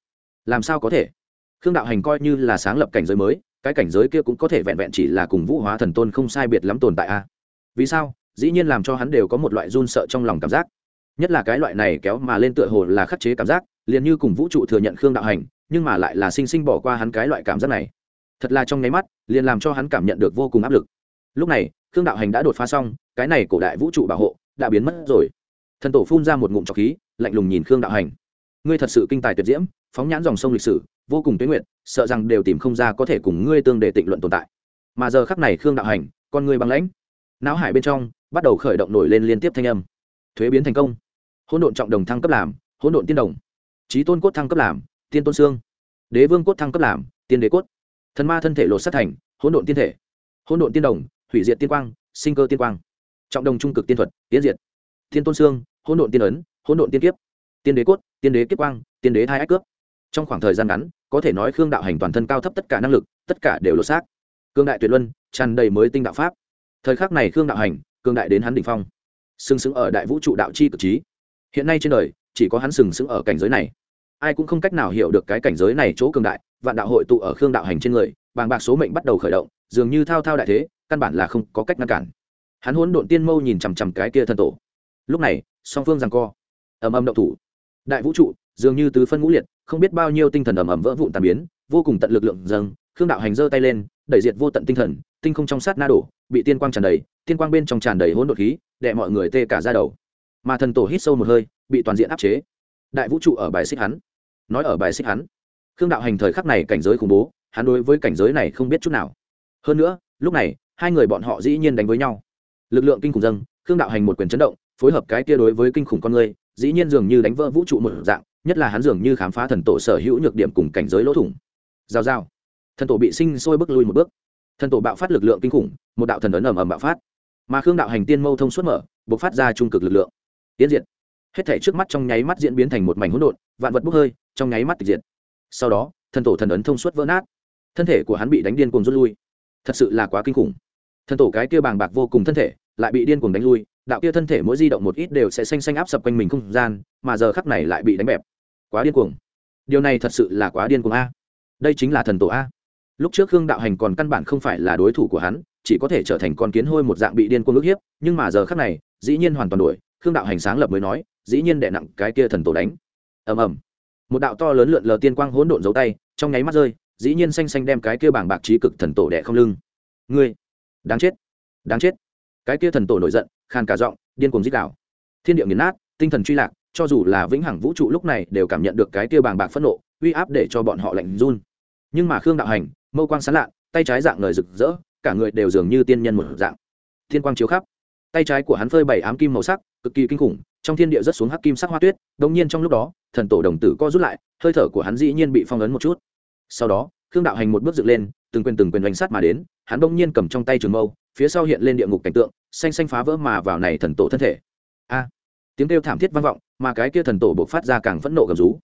Làm sao có thể? Khương đạo hành coi như là sáng lập cảnh giới mới, cái cảnh giới kia cũng có thể vẹn vẹn chỉ là cùng vũ hóa thần tôn không sai biệt lắm tồn tại a vì sao? Dĩ nhiên làm cho hắn đều có một loại run sợ trong lòng cảm giác. Nhất là cái loại này kéo mà lên tựa hồ là khắc chế cảm giác liền như cùng vũ trụ thừa nhận khương đạo hành, nhưng mà lại là sinh sinh bỏ qua hắn cái loại cảm giác này. Thật là trong nháy mắt, liền làm cho hắn cảm nhận được vô cùng áp lực. Lúc này, khương đạo hành đã đột phá xong, cái này cổ đại vũ trụ bảo hộ đã biến mất rồi. Thần tổ phun ra một ngụm trọc khí, lạnh lùng nhìn khương đạo hành. Ngươi thật sự kinh tài tuyệt diễm, phóng nhãn dòng sông lịch sử, vô cùng tuyến nguyện sợ rằng đều tìm không ra có thể cùng ngươi tương đề tịnh luận tồn tại. Mà giờ khắc này khương đạo hành, con ngươi băng lãnh. Não hải bên trong bắt đầu khởi động nổi lên liên tiếp thanh âm. Thuế biến thành công. Hỗn độn trọng đồng thăng cấp làm, hỗn độn tiên đồng trí tôn cốt thăng cấp làm, tiên tôn xương. Đế vương cốt thăng cấp làm, tiên đế cốt. Thần ma thân thể lột sát thành, hỗn độn tiên thể. Hỗn độn tiên đồng, hủy diệt tiên quang, sinh cơ tiên quang. Trọng đồng trung cực tiên thuật, tiến diệt. Tiên tôn xương, hỗn độn tiên ấn, hỗn độn tiên kiếp. Tiên đế cốt, tiên đế kiếp quang, tiên đế thai ách cướp. Trong khoảng thời gian ngắn, có thể nói khương đạo hành toàn thân cao thấp tất cả năng lực, tất cả đều lột xác. Cương đại tuyệt luân, tràn đầy mới tinh đạo pháp. Thời khắc này khương đạo hành, cương đại đến hắn đỉnh phong. Xứng xứng ở đại vũ trụ đạo chi cực trí. Hiện nay trên đời chỉ có hắn sừng sững ở cảnh giới này. Ai cũng không cách nào hiểu được cái cảnh giới này chỗ cường đại, vạn đạo hội tụ ở khương đạo hành trên người, bàng bạc số mệnh bắt đầu khởi động, dường như thao thao đại thế, căn bản là không có cách ngăn cản. Hắn hỗn độn tiên mâu nhìn chằm chằm cái kia thần tổ. Lúc này, song phương rằng co, ầm ầm động thủ. Đại vũ trụ, dường như tứ phân ngũ liệt, không biết bao nhiêu tinh thần ầm ầm vỡ vụn tàn biến, vô cùng tận lực lượng dâng, khương đạo hành giơ tay lên, đẩy diệt vô tận tinh thần, tinh không trong sát na đổ, bị tiên quang tràn đầy, tiên quang bên trong tràn đầy hỗn độn khí đè mọi người tê cả ra đầu. Mà thần tổ hít sâu một hơi bị toàn diện áp chế. Đại vũ trụ ở bài xích hắn. Nói ở bài xích hắn, khương đạo hành thời khắc này cảnh giới khủng bố, hắn đối với cảnh giới này không biết chút nào. Hơn nữa, lúc này, hai người bọn họ dĩ nhiên đánh với nhau. Lực lượng kinh khủng dâng, khương đạo hành một quyền chấn động, phối hợp cái kia đối với kinh khủng con người, dĩ nhiên dường như đánh vỡ vũ trụ một dạng, nhất là hắn dường như khám phá thần tổ sở hữu nhược điểm cùng cảnh giới lỗ thủng. Giao giao. Thần tổ bị sinh sôi bước lui một bước. Thần tổ bạo phát lực lượng kinh khủng, một đạo thần ấn ầm ầm bạo phát. Mà khương đạo hành tiên mâu thông suốt mở b ộ c phát ra trung cực lực lượng. Tiến diện hết thể trước mắt trong nháy mắt diễn biến thành một mảnh hỗn độn, vạn vật bốc hơi, trong nháy mắt tịch diệt. Sau đó, thần tổ thần ấn thông suốt vỡ nát. Thân thể của hắn bị đánh điên cuồng rút lui. Thật sự là quá kinh khủng. Thần tổ cái kia bàng bạc vô cùng thân thể lại bị điên cuồng đánh lui, đạo kia thân thể mỗi di động một ít đều sẽ xanh xanh áp sập quanh mình không gian, mà giờ khắc này lại bị đánh bẹp. Quá điên cuồng. Điều này thật sự là quá điên cuồng a. Đây chính là thần tổ a. Lúc trước khương đạo hành còn căn bản không phải là đối thủ của hắn, chỉ có thể trở thành con kiến hôi một dạng bị điên cuồng ức hiếp, nhưng mà giờ khắc này, dĩ nhiên hoàn toàn đổi khương đạo hành sáng lập mới nói dĩ nhiên đè nặng cái kia thần tổ đánh. Ầm ầm. Một đạo to lớn lượn lờ tiên quang hỗn độn giấu tay, trong nháy mắt rơi, dĩ nhiên xanh xanh đem cái kia bảng bạc trí cực thần tổ đẻ không lưng. Ngươi, đáng chết đáng chết. Cái kia thần tổ nổi giận khan cả giọng, điên cuồng dích đảo thiên địa nghiền nát, tinh thần truy lạc, cho dù là vĩnh hằng vũ trụ lúc này đều cảm nhận được cái kia bàng bạc phẫn nộ, uy áp để cho bọn họ lạnh run. Nhưng mà khương đạo hành, mâu quang sán lạ, tay trái dạng người rực rỡ, cả người đều dường như tiên nhân một dạng. Thiên quang chiếu khắp. Tay trái của hắn phơi bảy ám kim màu sắc, cực kỳ kinh khủng trong thiên địa rất xuống hắc kim sắc hoa tuyết đông nhiên trong lúc đó, thần tổ đồng tử co rút lại, hơi thở của hắn dĩ nhiên bị phong ấn một chút. Sau đó, khương đạo hành một bước dựng lên, từng quyền từng quyền đánh sát mà đến, hắn đông nhiên cầm trong tay trường mâu, phía sau hiện lên địa ngục cảnh tượng, xanh xanh phá vỡ mà vào này thần tổ thân thể. A! Tiếng kêu thảm thiết vang vọng, mà cái kia thần tổ buộc phát ra càng phẫn nộ gầm rú.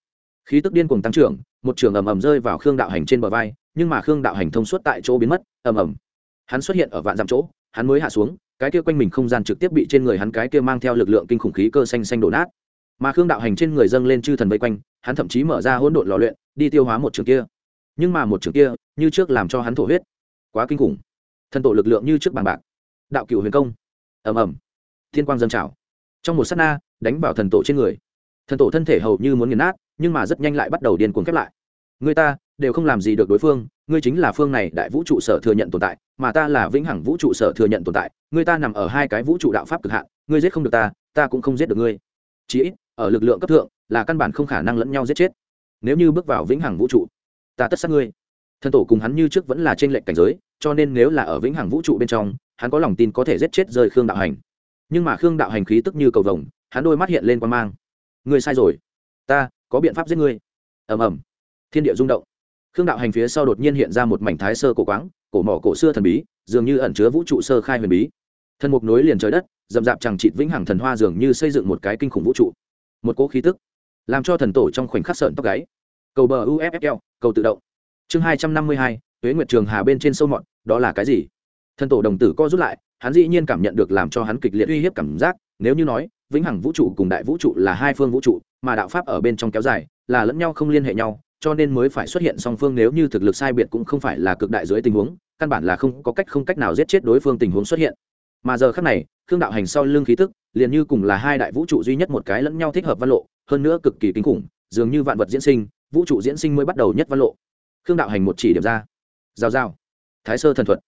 Khí tức điên cuồng tăng trưởng, một trường ầm ầm rơi vào khương đạo hành trên bờ vai, nhưng mà khương đạo hành thông suốt tại chỗ biến mất, ầm ầm. Hắn xuất hiện ở vạn dặm chỗ, hắn mới hạ xuống cái kia quanh mình không gian trực tiếp bị trên người hắn cái kia mang theo lực lượng kinh khủng khí cơ xanh xanh đổ nát. Mà khương đạo hành trên người dâng lên chư thần vây quanh, hắn thậm chí mở ra hỗn độn lò luyện, đi tiêu hóa một trường kia. Nhưng mà một trường kia, như trước làm cho hắn thổ huyết. Quá kinh khủng. Thần tổ lực lượng như trước bằng bạc. Đạo cựu huyền công. Ầm ầm. Thiên quang dâng trào. Trong một s á t na, đánh vào thần tổ trên người. Thần tổ thân thể hầu như muốn nghiền nát, nhưng mà rất nhanh lại bắt đầu điên cuồng khép lại. Người ta đều không làm gì được đối phương, ngươi chính là phương này đại vũ trụ sở thừa nhận tồn tại, mà ta là vĩnh hằng vũ trụ sở thừa nhận tồn tại, ngươi ta nằm ở hai cái vũ trụ đạo pháp cực hạn, ngươi giết không được ta ta cũng không giết được ngươi. Chí ít, ở lực lượng cấp thượng, là căn bản không khả năng lẫn nhau giết chết. Nếu như bước vào vĩnh hằng vũ trụ, ta tất sát ngươi. Thần tổ cùng hắn như trước vẫn là trên lệnh cảnh giới, cho nên nếu là ở vĩnh hằng vũ trụ bên trong, hắn có lòng tin có thể giết chết rơi khương đạo hành. Nhưng mà khương đạo hành khí tức như cầu vồng, hắn đôi mắt hiện lên quan mang. Ngươi sai rồi. Ta có biện pháp giết ngươi. Ầm ầm. Thiên địa rung động khương đạo hành phía sau đột nhiên hiện ra một mảnh thái sơ cổ quáng, cổ mỏ cổ xưa thần bí, dường như ẩn chứa vũ trụ sơ khai huyền bí. Thần mục nối liền trời đất dầm dạp chẳng trịt vĩnh hằng thần hoa dường như xây dựng một cái kinh khủng vũ trụ. Một cỗ khí tức, làm cho thần tổ trong khoảnh khắc sợn tóc gáy. Cầu bờ uffl cầu tự động. Chương hai trăm năm mươi hai huế nguyệt trường hà bên trên sâu mọt, đó là cái gì? Thần tổ đồng tử co rút lại, hắn dĩ nhiên cảm nhận được làm cho hắn kịch liệt uy hiếp cảm giác, nếu như nói, vĩnh hằng vũ trụ cùng đại vũ trụ là hai phương vũ trụ, mà đạo pháp ở bên trong kéo dài, là lẫn nhau không liên hệ nhau cho nên mới phải xuất hiện song phương nếu như thực lực sai biệt cũng không phải là cực đại dưới tình huống, căn bản là không có cách không cách nào giết chết đối phương tình huống xuất hiện. Mà giờ khác này, khương đạo hành sau lưng khí tức, liền như cùng là hai đại vũ trụ duy nhất một cái lẫn nhau thích hợp văn lộ, hơn nữa cực kỳ kinh khủng, dường như vạn vật diễn sinh, vũ trụ diễn sinh mới bắt đầu nhất văn lộ. Khương đạo hành một chỉ điểm ra. Giao giao. Thái sơ thần thuật.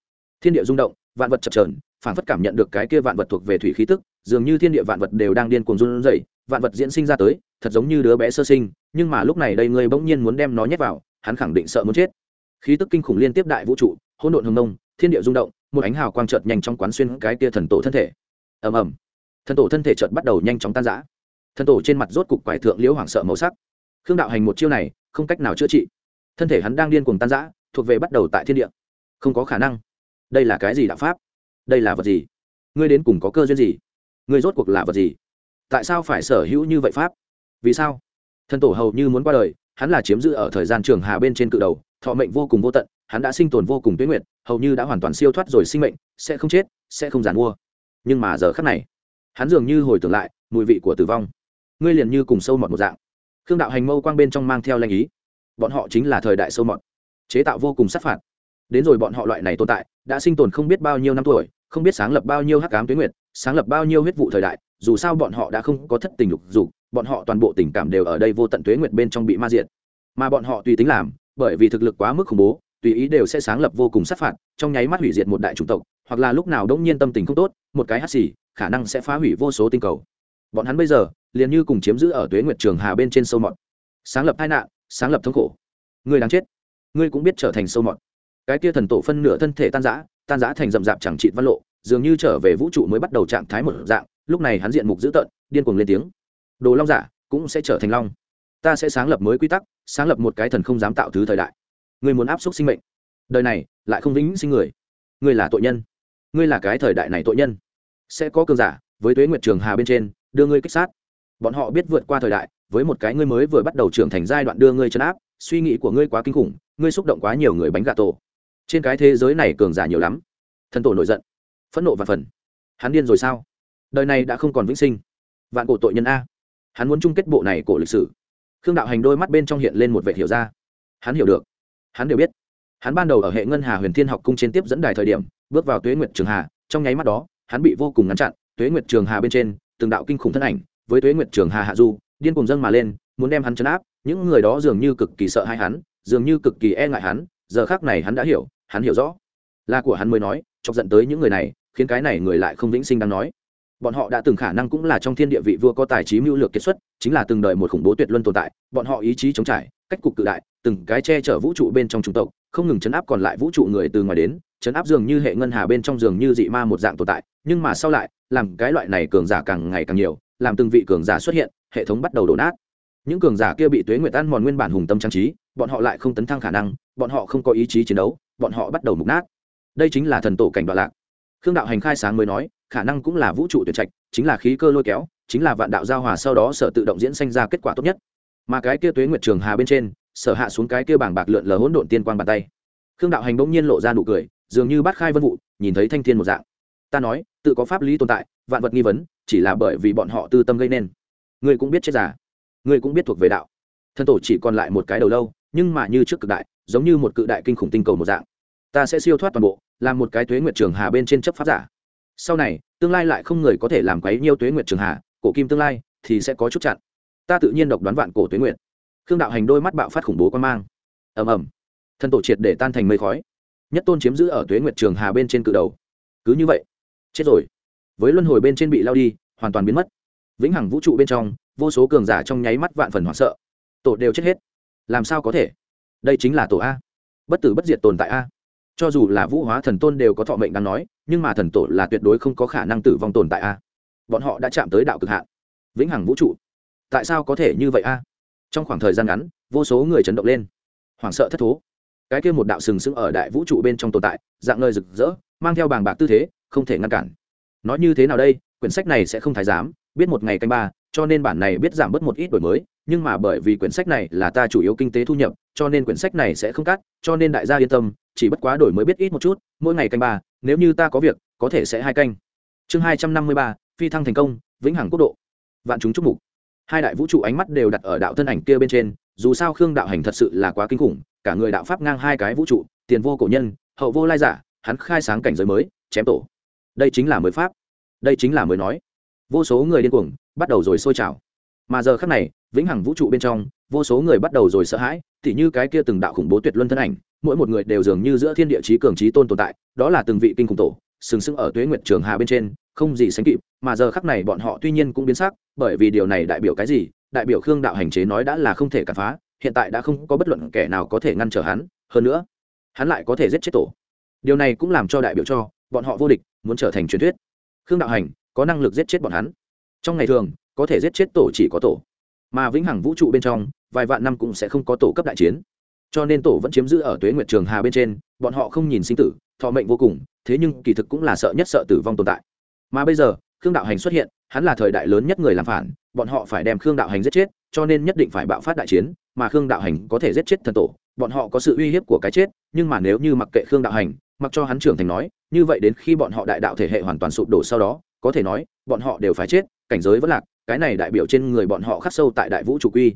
Thiên địa rung động, vạn vật chập trờn phản phất cảm nhận được cái kia vạn vật thuộc về thủy khí tức, dường như thiên địa vạn vật đều đang điên cuồng run rẩy vạn vật diễn sinh ra tới, thật giống như đứa bé sơ sinh, nhưng mà lúc này đây ngươi bỗng nhiên muốn đem nó nhét vào, hắn khẳng định sợ muốn chết. Khí tức kinh khủng liên tiếp đại vũ trụ, hỗn độn hồng nông, thiên địa rung động, một ánh hào quang chợt nhanh trong quán xuyên cái kia thần tổ thân thể. Ầm ầm. Thần tổ thân thể chợt bắt đầu nhanh chóng tan rã. Thần tổ trên mặt rốt cục quải thượng liễu hoảng sợ màu sắc. Khương đạo hành một chiêu này, không cách nào chữa trị. Thân thể hắn đang điên cuồng tan rã, thuộc về bắt đầu tại thiên địa. Không có khả năng. Đây là cái gì đạo pháp? Đây là vật gì? Ngươi đến cùng có cơ duyên gì? Ngươi rốt cuộc là vật gì? Tại sao phải sở hữu như vậy pháp? Vì sao? Thần tổ hầu như muốn qua đời, hắn là chiếm giữ ở thời gian trường hà bên trên cự đầu, thọ mệnh vô cùng vô tận, hắn đã sinh tồn vô cùng tuyến nguyện hầu như đã hoàn toàn siêu thoát rồi sinh mệnh, sẽ không chết, sẽ không giàn mua. Nhưng mà giờ khắc này, hắn dường như hồi tưởng lại, mùi vị của tử vong. Ngươi liền như cùng sâu mọt một dạng. Khương đạo hành mâu quang bên trong mang theo lanh ý. Bọn họ chính là thời đại sâu mọt. Chế tạo vô cùng sát phạt. Đến rồi bọn họ loại này tồn tại, đã sinh tồn không biết bao nhiêu năm tuổi, không biết sáng lập bao nhiêu hắc cám tuyến nguyệt, sáng lập bao nhiêu huyết vụ thời đại dù sao bọn họ đã không có thất tình lục dục, bọn họ toàn bộ tình cảm đều ở đây vô tận tuế nguyệt bên trong bị ma diệt. Mà bọn họ tùy tính làm, bởi vì thực lực quá mức khủng bố, tùy ý đều sẽ sáng lập vô cùng sát phạt, trong nháy mắt hủy diệt một đại chủng tộc, hoặc là lúc nào đống nhiên tâm tình không tốt, một cái hắt xì, khả năng sẽ phá hủy vô số tinh cầu. Bọn hắn bây giờ, liền như cùng chiếm giữ ở tuế nguyệt trường hà bên trên sâu mọt. Sáng lập tai nạn, sáng lập thống khổ. Ngươi đáng chết. Ngươi cũng biết trở thành sâu mọt. Cái tia thần tổ phân nửa thân thể tan rã tan rã thành rậm rạp chẳng trị văn lộ, dường như trở về vũ trụ mới bắt đầu trạng thái một dạng lúc này hắn diện mục dữ tợn, điên cuồng lên tiếng. Đồ long giả, cũng sẽ trở thành long. Ta sẽ sáng lập mới quy tắc, sáng lập một cái thần không dám tạo thứ thời đại. Người muốn áp suất sinh mệnh. Đời này, lại không vĩnh sinh người. Ngươi là tội nhân. Ngươi là cái thời đại này tội nhân. Sẽ có cường giả, với tuế nguyệt trường hà bên trên, đưa ngươi kích sát. Bọn họ biết vượt qua thời đại, với một cái ngươi mới vừa bắt đầu trưởng thành giai đoạn đưa ngươi chấn áp, suy nghĩ của ngươi quá kinh khủng, ngươi xúc động quá nhiều người bánh gà tổ. Trên cái thế giới này cường giả nhiều lắm. Thần tổ nổi giận, phẫn nộ và phần. Hắn điên rồi sao? Đời này đã không còn vĩnh sinh. Vạn cổ tội nhân a. Hắn muốn chung kết bộ này cổ lịch sử. Khương đạo hành đôi mắt bên trong hiện lên một vệ hiểu ra. Hắn hiểu được. Hắn đều biết. Hắn ban đầu ở hệ ngân hà huyền thiên học cung trên tiếp dẫn đài thời điểm, bước vào tuế nguyệt trường hà, trong nháy mắt đó, hắn bị vô cùng ngăn chặn, tuế nguyệt trường hà bên trên, từng đạo kinh khủng thân ảnh, với tuế nguyệt trường hà hạ du, điên cùng dâng mà lên, muốn đem hắn chấn áp, những người đó dường như cực kỳ sợ hai hắn, dường như cực kỳ e ngại hắn, giờ khác này hắn đã hiểu, hắn hiểu rõ. Là của hắn mới nói, chọc giận tới những người này, khiến cái này người lại không vĩnh sinh đang nói bọn họ đã từng khả năng cũng là trong thiên địa vị vua có tài trí mưu lược kiệt xuất, chính là từng đời một khủng bố tuyệt luân tồn tại, bọn họ ý chí chống trải, cách cục cự đại, từng cái che chở vũ trụ bên trong chủng tộc, không ngừng chấn áp còn lại vũ trụ người từ ngoài đến, chấn áp dường như hệ ngân hà bên trong dường như dị ma một dạng tồn tại, nhưng mà sau lại, làm cái loại này cường giả càng ngày càng nhiều, làm từng vị cường giả xuất hiện, hệ thống bắt đầu đổ nát. Những cường giả kia bị tuế nguyệt ăn mòn nguyên bản hùng tâm trang trí, bọn họ lại không tấn thăng khả năng, bọn họ không có ý chí chiến đấu, bọn họ bắt đầu mục nát. Đây chính là thần tổ cảnh đoạn lạc. Khương đạo hành khai sáng mới nói khả năng cũng là vũ trụ tuyệt trạch, chính là khí cơ lôi kéo, chính là vạn đạo giao hòa sau đó sở tự động diễn sanh ra kết quả tốt nhất. Mà cái kia tuế nguyệt trường hà bên trên, sở hạ xuống cái kia bảng bạc lượn lờ hỗn độn tiên quang bàn tay. Khương đạo hành bỗng nhiên lộ ra nụ cười, dường như bát khai vân vụ, nhìn thấy thanh thiên một dạng. Ta nói, tự có pháp lý tồn tại, vạn vật nghi vấn, chỉ là bởi vì bọn họ tư tâm gây nên. Ngươi cũng biết chết giả. Ngươi cũng biết thuộc về đạo. Thân tổ chỉ còn lại một cái đầu lâu, nhưng mà như trước cực đại, giống như một cự đại kinh khủng tinh cầu một dạng. Ta sẽ siêu thoát toàn bộ, làm một cái tuế nguyệt trường hà bên trên chấp pháp giả sau này, tương lai lại không người có thể làm quấy nhiêu tuế nguyệt trường hà cổ kim tương lai thì sẽ có chút chặn. Ta tự nhiên độc đoán vạn cổ tuế nguyệt. Khương đạo hành đôi mắt bạo phát khủng bố quan mang. Ầm ầm. Thân tổ triệt để tan thành mây khói. Nhất tôn chiếm giữ ở tuế nguyệt trường hà bên trên cự đầu. Cứ như vậy, chết rồi. Với luân hồi bên trên bị lao đi, hoàn toàn biến mất. Vĩnh hằng vũ trụ bên trong, vô số cường giả trong nháy mắt vạn phần hoảng sợ. Tổ đều chết hết. Làm sao có thể? Đây chính là tổ a. Bất tử bất diệt tồn tại a. Cho dù là vũ hóa thần tôn đều có thọ mệnh đang nói nhưng mà thần tổ là tuyệt đối không có khả năng tử vong tồn tại a. Bọn họ đã chạm tới đạo cực hạn. Vĩnh hằng vũ trụ. Tại sao có thể như vậy a? Trong khoảng thời gian ngắn, vô số người chấn động lên. Hoảng sợ thất thố. Cái kia một đạo sừng sững ở đại vũ trụ bên trong tồn tại, dạng nơi rực rỡ, mang theo bàng bạc tư thế, không thể ngăn cản. Nói như thế nào đây? Quyển sách này sẽ không thái giám, biết một ngày canh ba, cho nên bản này biết giảm bớt một ít đổi mới, nhưng mà bởi vì quyển sách này là ta chủ yếu kinh tế thu nhập, cho nên quyển sách này sẽ không cắt, cho nên đại gia yên tâm, chỉ bất quá đổi mới biết ít một chút, mỗi ngày canh ba nếu như ta có việc, có thể sẽ hai canh. Chương hai trăm năm mươi ba, phi thăng thành công, vĩnh hằng quốc độ. Vạn chúng chúc mục. Hai đại vũ trụ ánh mắt đều đặt ở đạo thân ảnh kia bên trên, dù sao khương đạo hành thật sự là quá kinh khủng, cả người đạo pháp ngang hai cái vũ trụ, tiền vô cổ nhân, hậu vô lai giả, hắn khai sáng cảnh giới mới, chém tổ. Đây chính là mới pháp. Đây chính là mới nói. Vô số người điên cuồng, bắt đầu rồi sôi trào. Mà giờ khắc này, vĩnh hằng vũ trụ bên trong, vô số người bắt đầu rồi sợ hãi, tỉ như cái kia từng đạo khủng bố tuyệt luân thân ảnh mỗi một người đều dường như giữa thiên địa chí cường chí tôn tồn tại, đó là từng vị kinh khủng tổ, sừng sững ở tuế nguyệt trường hà bên trên, không gì sánh kịp, mà giờ khắc này bọn họ tuy nhiên cũng biến sắc, bởi vì điều này đại biểu cái gì? Đại biểu khương đạo hành chế nói đã là không thể cản phá, hiện tại đã không có bất luận kẻ nào có thể ngăn trở hắn, hơn nữa, hắn lại có thể giết chết tổ. Điều này cũng làm cho đại biểu cho, bọn họ vô địch, muốn trở thành truyền thuyết. Khương đạo hành, có năng lực giết chết bọn hắn. Trong ngày thường, có thể giết chết tổ chỉ có tổ. Mà vĩnh hằng vũ trụ bên trong, vài vạn năm cũng sẽ không có tổ cấp đại chiến cho nên tổ vẫn chiếm giữ ở tuế nguyệt trường hà bên trên, bọn họ không nhìn sinh tử, thọ mệnh vô cùng, thế nhưng kỳ thực cũng là sợ nhất sợ tử vong tồn tại. Mà bây giờ, khương đạo hành xuất hiện, hắn là thời đại lớn nhất người làm phản, bọn họ phải đem khương đạo hành giết chết, cho nên nhất định phải bạo phát đại chiến, mà khương đạo hành có thể giết chết thần tổ, bọn họ có sự uy hiếp của cái chết, nhưng mà nếu như mặc kệ khương đạo hành, mặc cho hắn trưởng thành nói, như vậy đến khi bọn họ đại đạo thể hệ hoàn toàn sụp đổ sau đó, có thể nói, bọn họ đều phải chết, cảnh giới vẫn lạc, cái này đại biểu trên người bọn họ khắc sâu tại đại vũ trụ quy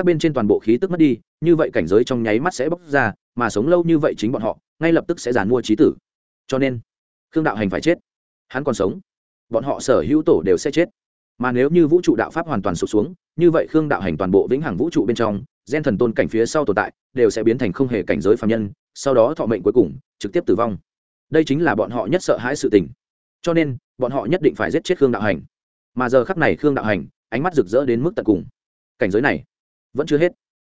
tắc bên trên toàn bộ khí tức mất đi, như vậy cảnh giới trong nháy mắt sẽ bóc ra, mà sống lâu như vậy chính bọn họ, ngay lập tức sẽ giàn mua trí tử. Cho nên, khương đạo hành phải chết. Hắn còn sống. Bọn họ sở hữu tổ đều sẽ chết. Mà nếu như vũ trụ đạo pháp hoàn toàn sụp xuống, như vậy khương đạo hành toàn bộ vĩnh hằng vũ trụ bên trong, gen thần tôn cảnh phía sau tồn tại, đều sẽ biến thành không hề cảnh giới phạm nhân, sau đó thọ mệnh cuối cùng, trực tiếp tử vong. Đây chính là bọn họ nhất sợ hãi sự tình. Cho nên, bọn họ nhất định phải giết chết khương đạo hành. Mà giờ khắc này khương đạo hành, ánh mắt rực rỡ đến mức tận cùng. Cảnh giới này vẫn chưa hết.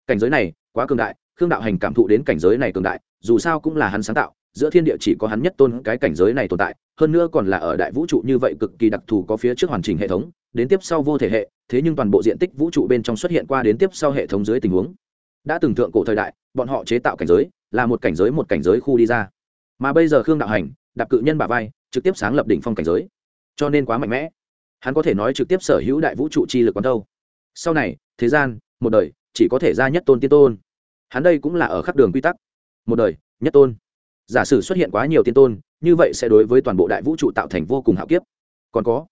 Cảnh giới này quá cường đại, khương đạo hành cảm thụ đến cảnh giới này cường đại, dù sao cũng là hắn sáng tạo, giữa thiên địa chỉ có hắn nhất tôn cái cảnh giới này tồn tại, hơn nữa còn là ở đại vũ trụ như vậy cực kỳ đặc thù có phía trước hoàn chỉnh hệ thống, đến tiếp sau vô thể hệ, thế nhưng toàn bộ diện tích vũ trụ bên trong xuất hiện qua đến tiếp sau hệ thống dưới tình huống. Đã từng thượng cổ thời đại, bọn họ chế tạo cảnh giới, là một cảnh giới một cảnh giới khu đi ra. Mà bây giờ khương đạo hành, đạp cự nhân bà vai, trực tiếp sáng lập đỉnh phong cảnh giới. Cho nên quá mạnh mẽ. Hắn có thể nói trực tiếp sở hữu đại vũ trụ chi lực quán đâu. Sau này, thế gian một đời, chỉ có thể ra nhất tôn tiên tôn. Hắn đây cũng là ở khắp đường quy tắc. Một đời, nhất tôn. Giả sử xuất hiện quá nhiều tiên tôn, như vậy sẽ đối với toàn bộ đại vũ trụ tạo thành vô cùng hạo kiếp. Còn có,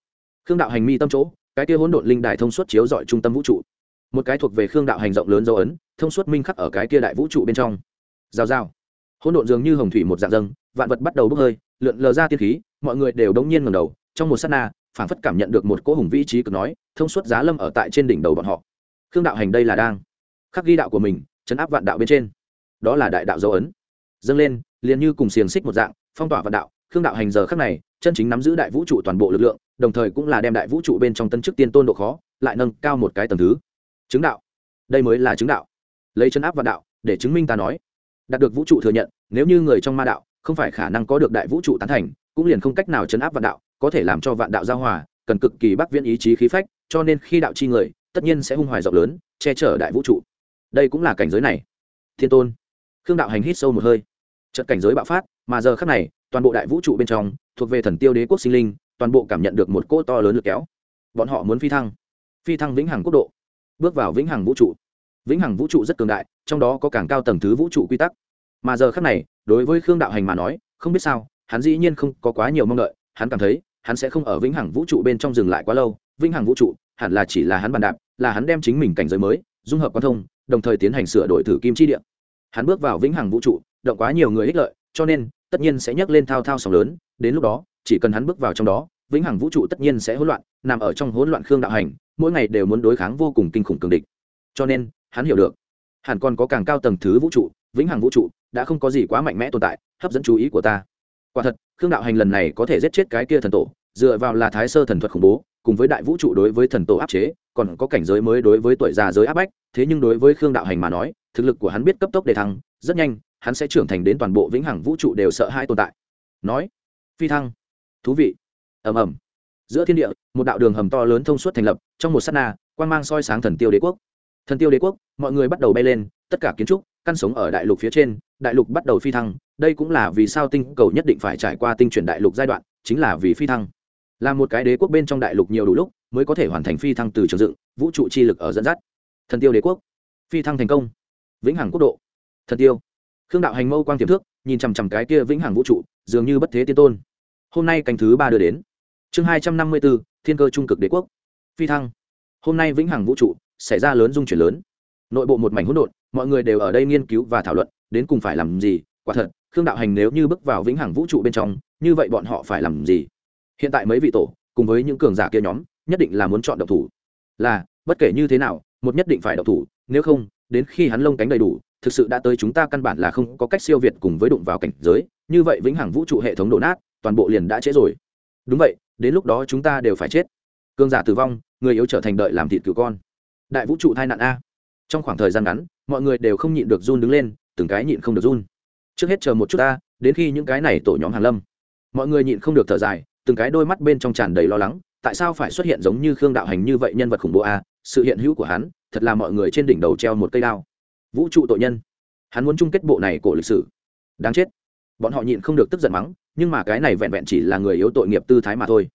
khương đạo hành mi tâm chỗ, cái kia hỗn độn linh đài thông suốt chiếu dọi trung tâm vũ trụ. Một cái thuộc về khương đạo hành rộng lớn dấu ấn, thông suốt minh khắc ở cái kia đại vũ trụ bên trong. Giao giao hỗn độn dường như hồng thủy một dạng dâng, vạn vật bắt đầu bốc hơi, lượn lờ ra tiên khí, mọi người đều đống nhiên ngầm đầu, trong một s á t na, phảng phất cảm nhận được một cỗ hùng vĩ trí cực nói, thông suốt giá lâm ở tại trên đỉnh đầu bọn họ khương đạo hành đây là đang khắc ghi đạo của mình chấn áp vạn đạo bên trên đó là đại đạo dấu ấn dâng lên liền như cùng xiềng xích một dạng phong tỏa vạn đạo khương đạo hành giờ khắc này chân chính nắm giữ đại vũ trụ toàn bộ lực lượng đồng thời cũng là đem đại vũ trụ bên trong tân chức tiên tôn độ khó lại nâng cao một cái tầng thứ chứng đạo đây mới là chứng đạo lấy chân áp vạn đạo để chứng minh ta nói đạt được vũ trụ thừa nhận nếu như người trong ma đạo không phải khả năng có được đại vũ trụ tán thành cũng liền không cách nào chấn áp vạn đạo có thể làm cho vạn đạo giao hòa cần cực kỳ bắc viễn ý chí khí phách cho nên khi đạo chi người tất nhiên sẽ hung hoài rộng lớn, che chở đại vũ trụ. Đây cũng là cảnh giới này. Thiên tôn. Khương đạo hành hít sâu một hơi. Trận cảnh giới bạo phát, mà giờ khác này, toàn bộ đại vũ trụ bên trong, thuộc về thần tiêu đế quốc sinh linh, toàn bộ cảm nhận được một cỗ to lớn lực kéo. Bọn họ muốn phi thăng. Phi thăng vĩnh hằng quốc độ. Bước vào vĩnh hằng vũ trụ. Vĩnh hằng vũ trụ rất cường đại, trong đó có càng cao tầng thứ vũ trụ quy tắc. Mà giờ khác này, đối với khương đạo hành mà nói, không biết sao, hắn dĩ nhiên không có quá nhiều mong đợi, hắn cảm thấy, hắn sẽ không ở vĩnh hằng vũ trụ bên trong dừng lại quá lâu. Vĩnh hằng vũ trụ hẳn là chỉ là hắn bàn đạp, là hắn đem chính mình cảnh giới mới, dung hợp quan thông, đồng thời tiến hành sửa đổi thử kim chi địa. Hắn bước vào vĩnh hằng vũ trụ, động quá nhiều người ích lợi, cho nên, tất nhiên sẽ nhấc lên thao thao sóng lớn, đến lúc đó, chỉ cần hắn bước vào trong đó, vĩnh hằng vũ trụ tất nhiên sẽ hỗn loạn, nằm ở trong hỗn loạn khương đạo hành, mỗi ngày đều muốn đối kháng vô cùng kinh khủng cường địch. Cho nên, hắn hiểu được, hẳn còn có càng cao tầng thứ vũ trụ, vĩnh hằng vũ trụ, đã không có gì quá mạnh mẽ tồn tại, hấp dẫn chú ý của ta. Quả thật, khương đạo hành lần này có thể giết chết cái kia thần tổ, dựa vào là thái sơ thần thuật khủng bố cùng với đại vũ trụ đối với thần tổ áp chế, còn có cảnh giới mới đối với tuổi già giới áp bách, thế nhưng đối với khương đạo hành mà nói, thực lực của hắn biết cấp tốc đề thăng, rất nhanh, hắn sẽ trưởng thành đến toàn bộ vĩnh hằng vũ trụ đều sợ hai tồn tại. Nói, phi thăng, thú vị, ầm ầm. Giữa thiên địa, một đạo đường hầm to lớn thông suốt thành lập, trong một s á t na quan g mang soi sáng thần tiêu đế quốc. Thần tiêu đế quốc, mọi người bắt đầu bay lên, tất cả kiến trúc, căn sống ở đại lục phía trên, đại lục bắt đầu phi thăng, đây cũng là vì sao tinh cầu nhất định phải trải qua tinh chuyển đại lục giai đoạn, chính là vì phi thăng là một cái đế quốc bên trong đại lục nhiều đủ lúc mới có thể hoàn thành phi thăng từ trường dựng, vũ trụ chi lực ở dẫn dắt. Thần tiêu đế quốc. Phi thăng thành công. Vĩnh hằng quốc độ. Thần tiêu. Khương đạo hành mâu quang tiềm thước nhìn chằm chằm cái kia vĩnh hằng vũ trụ, dường như bất thế tiên tôn. Hôm nay canh thứ ba đưa đến. Chương hai trăm năm mươi bốn, thiên cơ trung cực đế quốc. Phi thăng. Hôm nay vĩnh hằng vũ trụ xảy ra lớn dung chuyển lớn. Nội bộ một mảnh hỗn độn, mọi người đều ở đây nghiên cứu và thảo luận, đến cùng phải làm gì? Quả thật, khương đạo hành nếu như bước vào vĩnh hằng vũ trụ bên trong, như vậy bọn họ phải làm gì? Hiện tại mấy vị tổ, cùng với những cường giả kia nhóm, nhất định là muốn chọn độc thủ. Là, bất kể như thế nào, một nhất định phải độc thủ, nếu không, đến khi hắn lông cánh đầy đủ, thực sự đã tới chúng ta căn bản là không có cách siêu việt cùng với đụng vào cảnh giới. Như vậy vĩnh hằng vũ trụ hệ thống đổ nát, toàn bộ liền đã trễ rồi. Đúng vậy, đến lúc đó chúng ta đều phải chết. Cương giả tử vong, người yếu trở thành đợi làm thịt cứu con. Đại vũ trụ tai nạn a. Trong khoảng thời gian ngắn, mọi người đều không nhịn được run đứng lên, từng cái nhịn không được run. Trước hết chờ một chút ta, đến khi những cái này tổ nhóm hàn lâm. Mọi người nhịn không được thở dài từng cái đôi mắt bên trong tràn đầy lo lắng, tại sao phải xuất hiện giống như khương đạo hành như vậy nhân vật khủng bố a? Sự hiện hữu của hắn, thật là mọi người trên đỉnh đầu treo một cây đao. Vũ trụ tội nhân. Hắn muốn chung kết bộ này của lịch sử. Đáng chết. Bọn họ nhịn không được tức giận mắng, nhưng mà cái này vẹn vẹn chỉ là người yếu tội nghiệp tư thái mà thôi.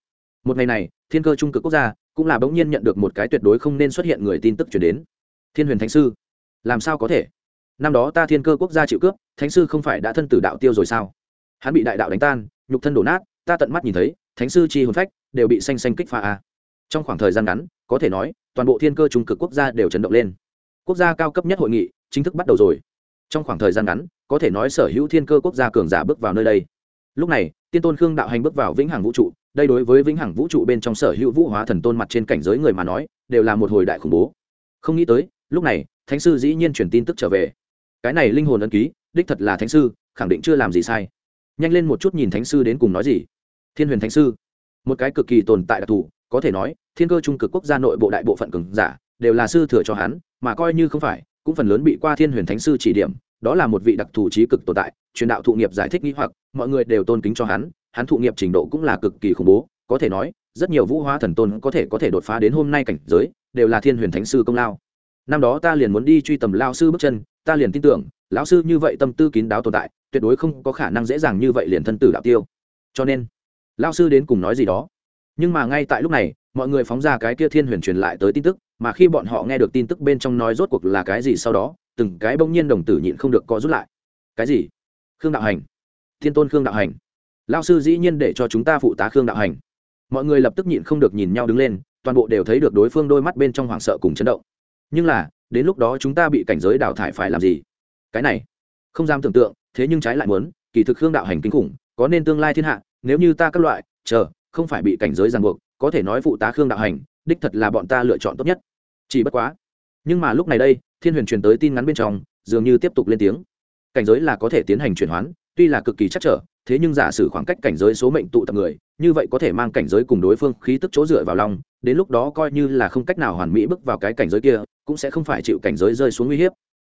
Một ngày này, thiên cơ trung cực quốc gia cũng là bỗng nhiên nhận được một cái tuyệt đối không nên xuất hiện người tin tức chuyển đến. Thiên huyền thánh sư, làm sao có thể? Năm đó ta thiên cơ quốc gia chịu cướp, thánh sư không phải đã thân tử đạo tiêu rồi sao? Hắn bị đại đạo đánh tan, nhục thân đổ nát, ta tận mắt nhìn thấy thánh sư chi hồn phách đều bị xanh xanh kích pha a. Trong khoảng thời gian ngắn, có thể nói, toàn bộ thiên cơ trung cực quốc gia đều chấn động lên. Quốc gia cao cấp nhất hội nghị chính thức bắt đầu rồi. Trong khoảng thời gian ngắn, có thể nói sở hữu thiên cơ quốc gia cường giả bước vào nơi đây. Lúc này, tiên tôn khương đạo hành bước vào vĩnh hằng vũ trụ, đây đối với vĩnh hằng vũ trụ bên trong sở hữu vũ hóa thần tôn mặt trên cảnh giới người mà nói, đều là một hồi đại khủng bố. Không nghĩ tới, lúc này, thánh sư dĩ nhiên truyền tin tức trở về. Cái này linh hồn ấn ký, đích thật là thánh sư, khẳng định chưa làm gì sai. Nhanh lên một chút nhìn thánh sư đến cùng nói gì thiên huyền thánh sư. Một cái cực kỳ tồn tại đặc thù, có thể nói, thiên cơ trung cực quốc gia nội bộ đại bộ phận cường giả đều là sư thừa cho hắn, mà coi như không phải, cũng phần lớn bị qua thiên huyền thánh sư chỉ điểm, đó là một vị đặc thù trí cực tồn tại, truyền đạo thụ nghiệp giải thích nghĩ hoặc, mọi người đều tôn kính cho hắn hắn thụ nghiệp trình độ cũng là cực kỳ khủng bố, có thể nói, rất nhiều vũ hóa thần tôn có thể có thể đột phá đến hôm nay cảnh giới, đều là thiên huyền thánh sư công lao. Năm đó ta liền muốn đi truy tầm lao sư bước chân, ta liền tin tưởng, lão sư như vậy tâm tư kín đáo tồn tại, tuyệt đối không có khả năng dễ dàng như vậy liền thân tử đạo tiêu. Cho nên lao sư đến cùng nói gì đó. Nhưng mà ngay tại lúc này, mọi người phóng ra cái kia thiên huyền truyền lại tới tin tức, mà khi bọn họ nghe được tin tức bên trong nói rốt cuộc là cái gì sau đó, từng cái bỗng nhiên đồng tử nhịn không được co rút lại. Cái gì? Khương đạo hành. Thiên tôn khương đạo hành. Lao sư dĩ nhiên để cho chúng ta phụ tá khương đạo hành. Mọi người lập tức nhịn không được nhìn nhau đứng lên, toàn bộ đều thấy được đối phương đôi mắt bên trong hoảng sợ cùng chấn động. Nhưng là, đến lúc đó chúng ta bị cảnh giới đào thải phải làm gì? Cái này, không dám tưởng tượng, thế nhưng trái lại muốn, kỳ thực khương đạo hành kinh khủng, có nên tương lai thiên hạ nếu như ta các loại, chờ, không phải bị cảnh giới ràng buộc, có thể nói phụ tá khương đạo hành, đích thật là bọn ta lựa chọn tốt nhất. Chỉ bất quá, nhưng mà lúc này đây, thiên huyền truyền tới tin ngắn bên trong, dường như tiếp tục lên tiếng. Cảnh giới là có thể tiến hành chuyển hoán, tuy là cực kỳ chắc trở, thế nhưng giả sử khoảng cách cảnh giới số mệnh tụ tập người, như vậy có thể mang cảnh giới cùng đối phương khí tức chỗ dựa vào lòng, đến lúc đó coi như là không cách nào hoàn mỹ bước vào cái cảnh giới kia, cũng sẽ không phải chịu cảnh giới rơi xuống uy hiếp.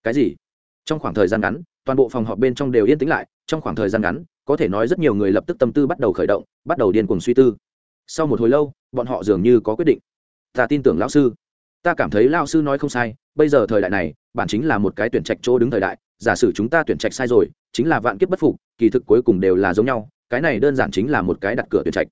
Cái gì? Trong khoảng thời gian ngắn, toàn bộ phòng họp bên trong đều yên tĩnh lại, trong khoảng thời gian ngắn có thể nói rất nhiều người lập tức tâm tư bắt đầu khởi động, bắt đầu điên cuồng suy tư. Sau một hồi lâu, bọn họ dường như có quyết định. Ta tin tưởng lão sư. Ta cảm thấy lão sư nói không sai, bây giờ thời đại này, bản chính là một cái tuyển trạch chỗ đứng thời đại, giả sử chúng ta tuyển trạch sai rồi, chính là vạn kiếp bất phục, kỳ thực cuối cùng đều là giống nhau, cái này đơn giản chính là một cái đặt cửa tuyển trạch.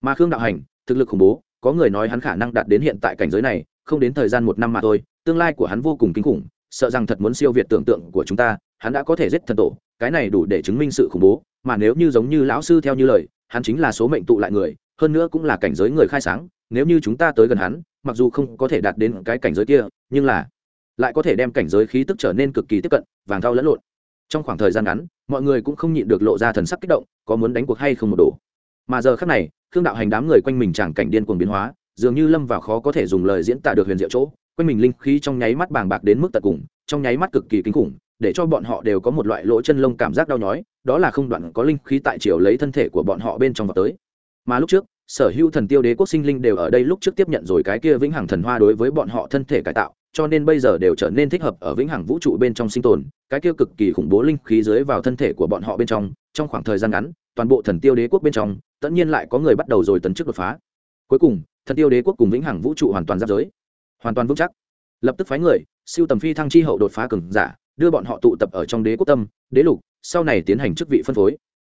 Mà khương đạo hành, thực lực khủng bố, có người nói hắn khả năng đạt đến hiện tại cảnh giới này, không đến thời gian một năm mà thôi, tương lai của hắn vô cùng kinh khủng, sợ rằng thật muốn siêu việt tưởng tượng của chúng ta, hắn đã có thể giết thần tổ, cái này đủ để chứng minh sự khủng bố mà nếu như giống như lão sư theo như lời, hắn chính là số mệnh tụ lại người, hơn nữa cũng là cảnh giới người khai sáng, nếu như chúng ta tới gần hắn, mặc dù không có thể đạt đến cái cảnh giới kia, nhưng là lại có thể đem cảnh giới khí tức trở nên cực kỳ tiếp cận, vàng thao lẫn lộn. Trong khoảng thời gian ngắn, mọi người cũng không nhịn được lộ ra thần sắc kích động, có muốn đánh cuộc hay không một đồ. Mà giờ khác này, khương đạo hành đám người quanh mình chẳng cảnh điên cuồng biến hóa, dường như lâm vào khó có thể dùng lời diễn tả được huyền diệu chỗ, quanh mình linh khí trong nháy mắt bàng bạc đến mức tận cùng, trong nháy mắt cực kỳ kinh khủng để cho bọn họ đều có một loại lỗ chân lông cảm giác đau nhói, đó là không đoạn có linh khí tại chiều lấy thân thể của bọn họ bên trong vào tới. Mà lúc trước, sở hữu thần tiêu đế quốc sinh linh đều ở đây lúc trước tiếp nhận rồi cái kia vĩnh hằng thần hoa đối với bọn họ thân thể cải tạo, cho nên bây giờ đều trở nên thích hợp ở vĩnh hằng vũ trụ bên trong sinh tồn, cái kia cực kỳ khủng bố linh khí dưới vào thân thể của bọn họ bên trong trong khoảng thời gian ngắn, toàn bộ thần tiêu đế quốc bên trong, tất nhiên lại có người bắt đầu rồi tấn chức đột phá. Cuối cùng, thần tiêu đế quốc cùng vĩnh hằng vũ trụ hoàn toàn giáp giới, hoàn toàn vững chắc. Lập tức phái người, siêu tầm phi thăng chi hậu đột phá cường giả đưa bọn họ tụ tập ở trong đế quốc tâm, đế lục, sau này tiến hành chức vị phân phối.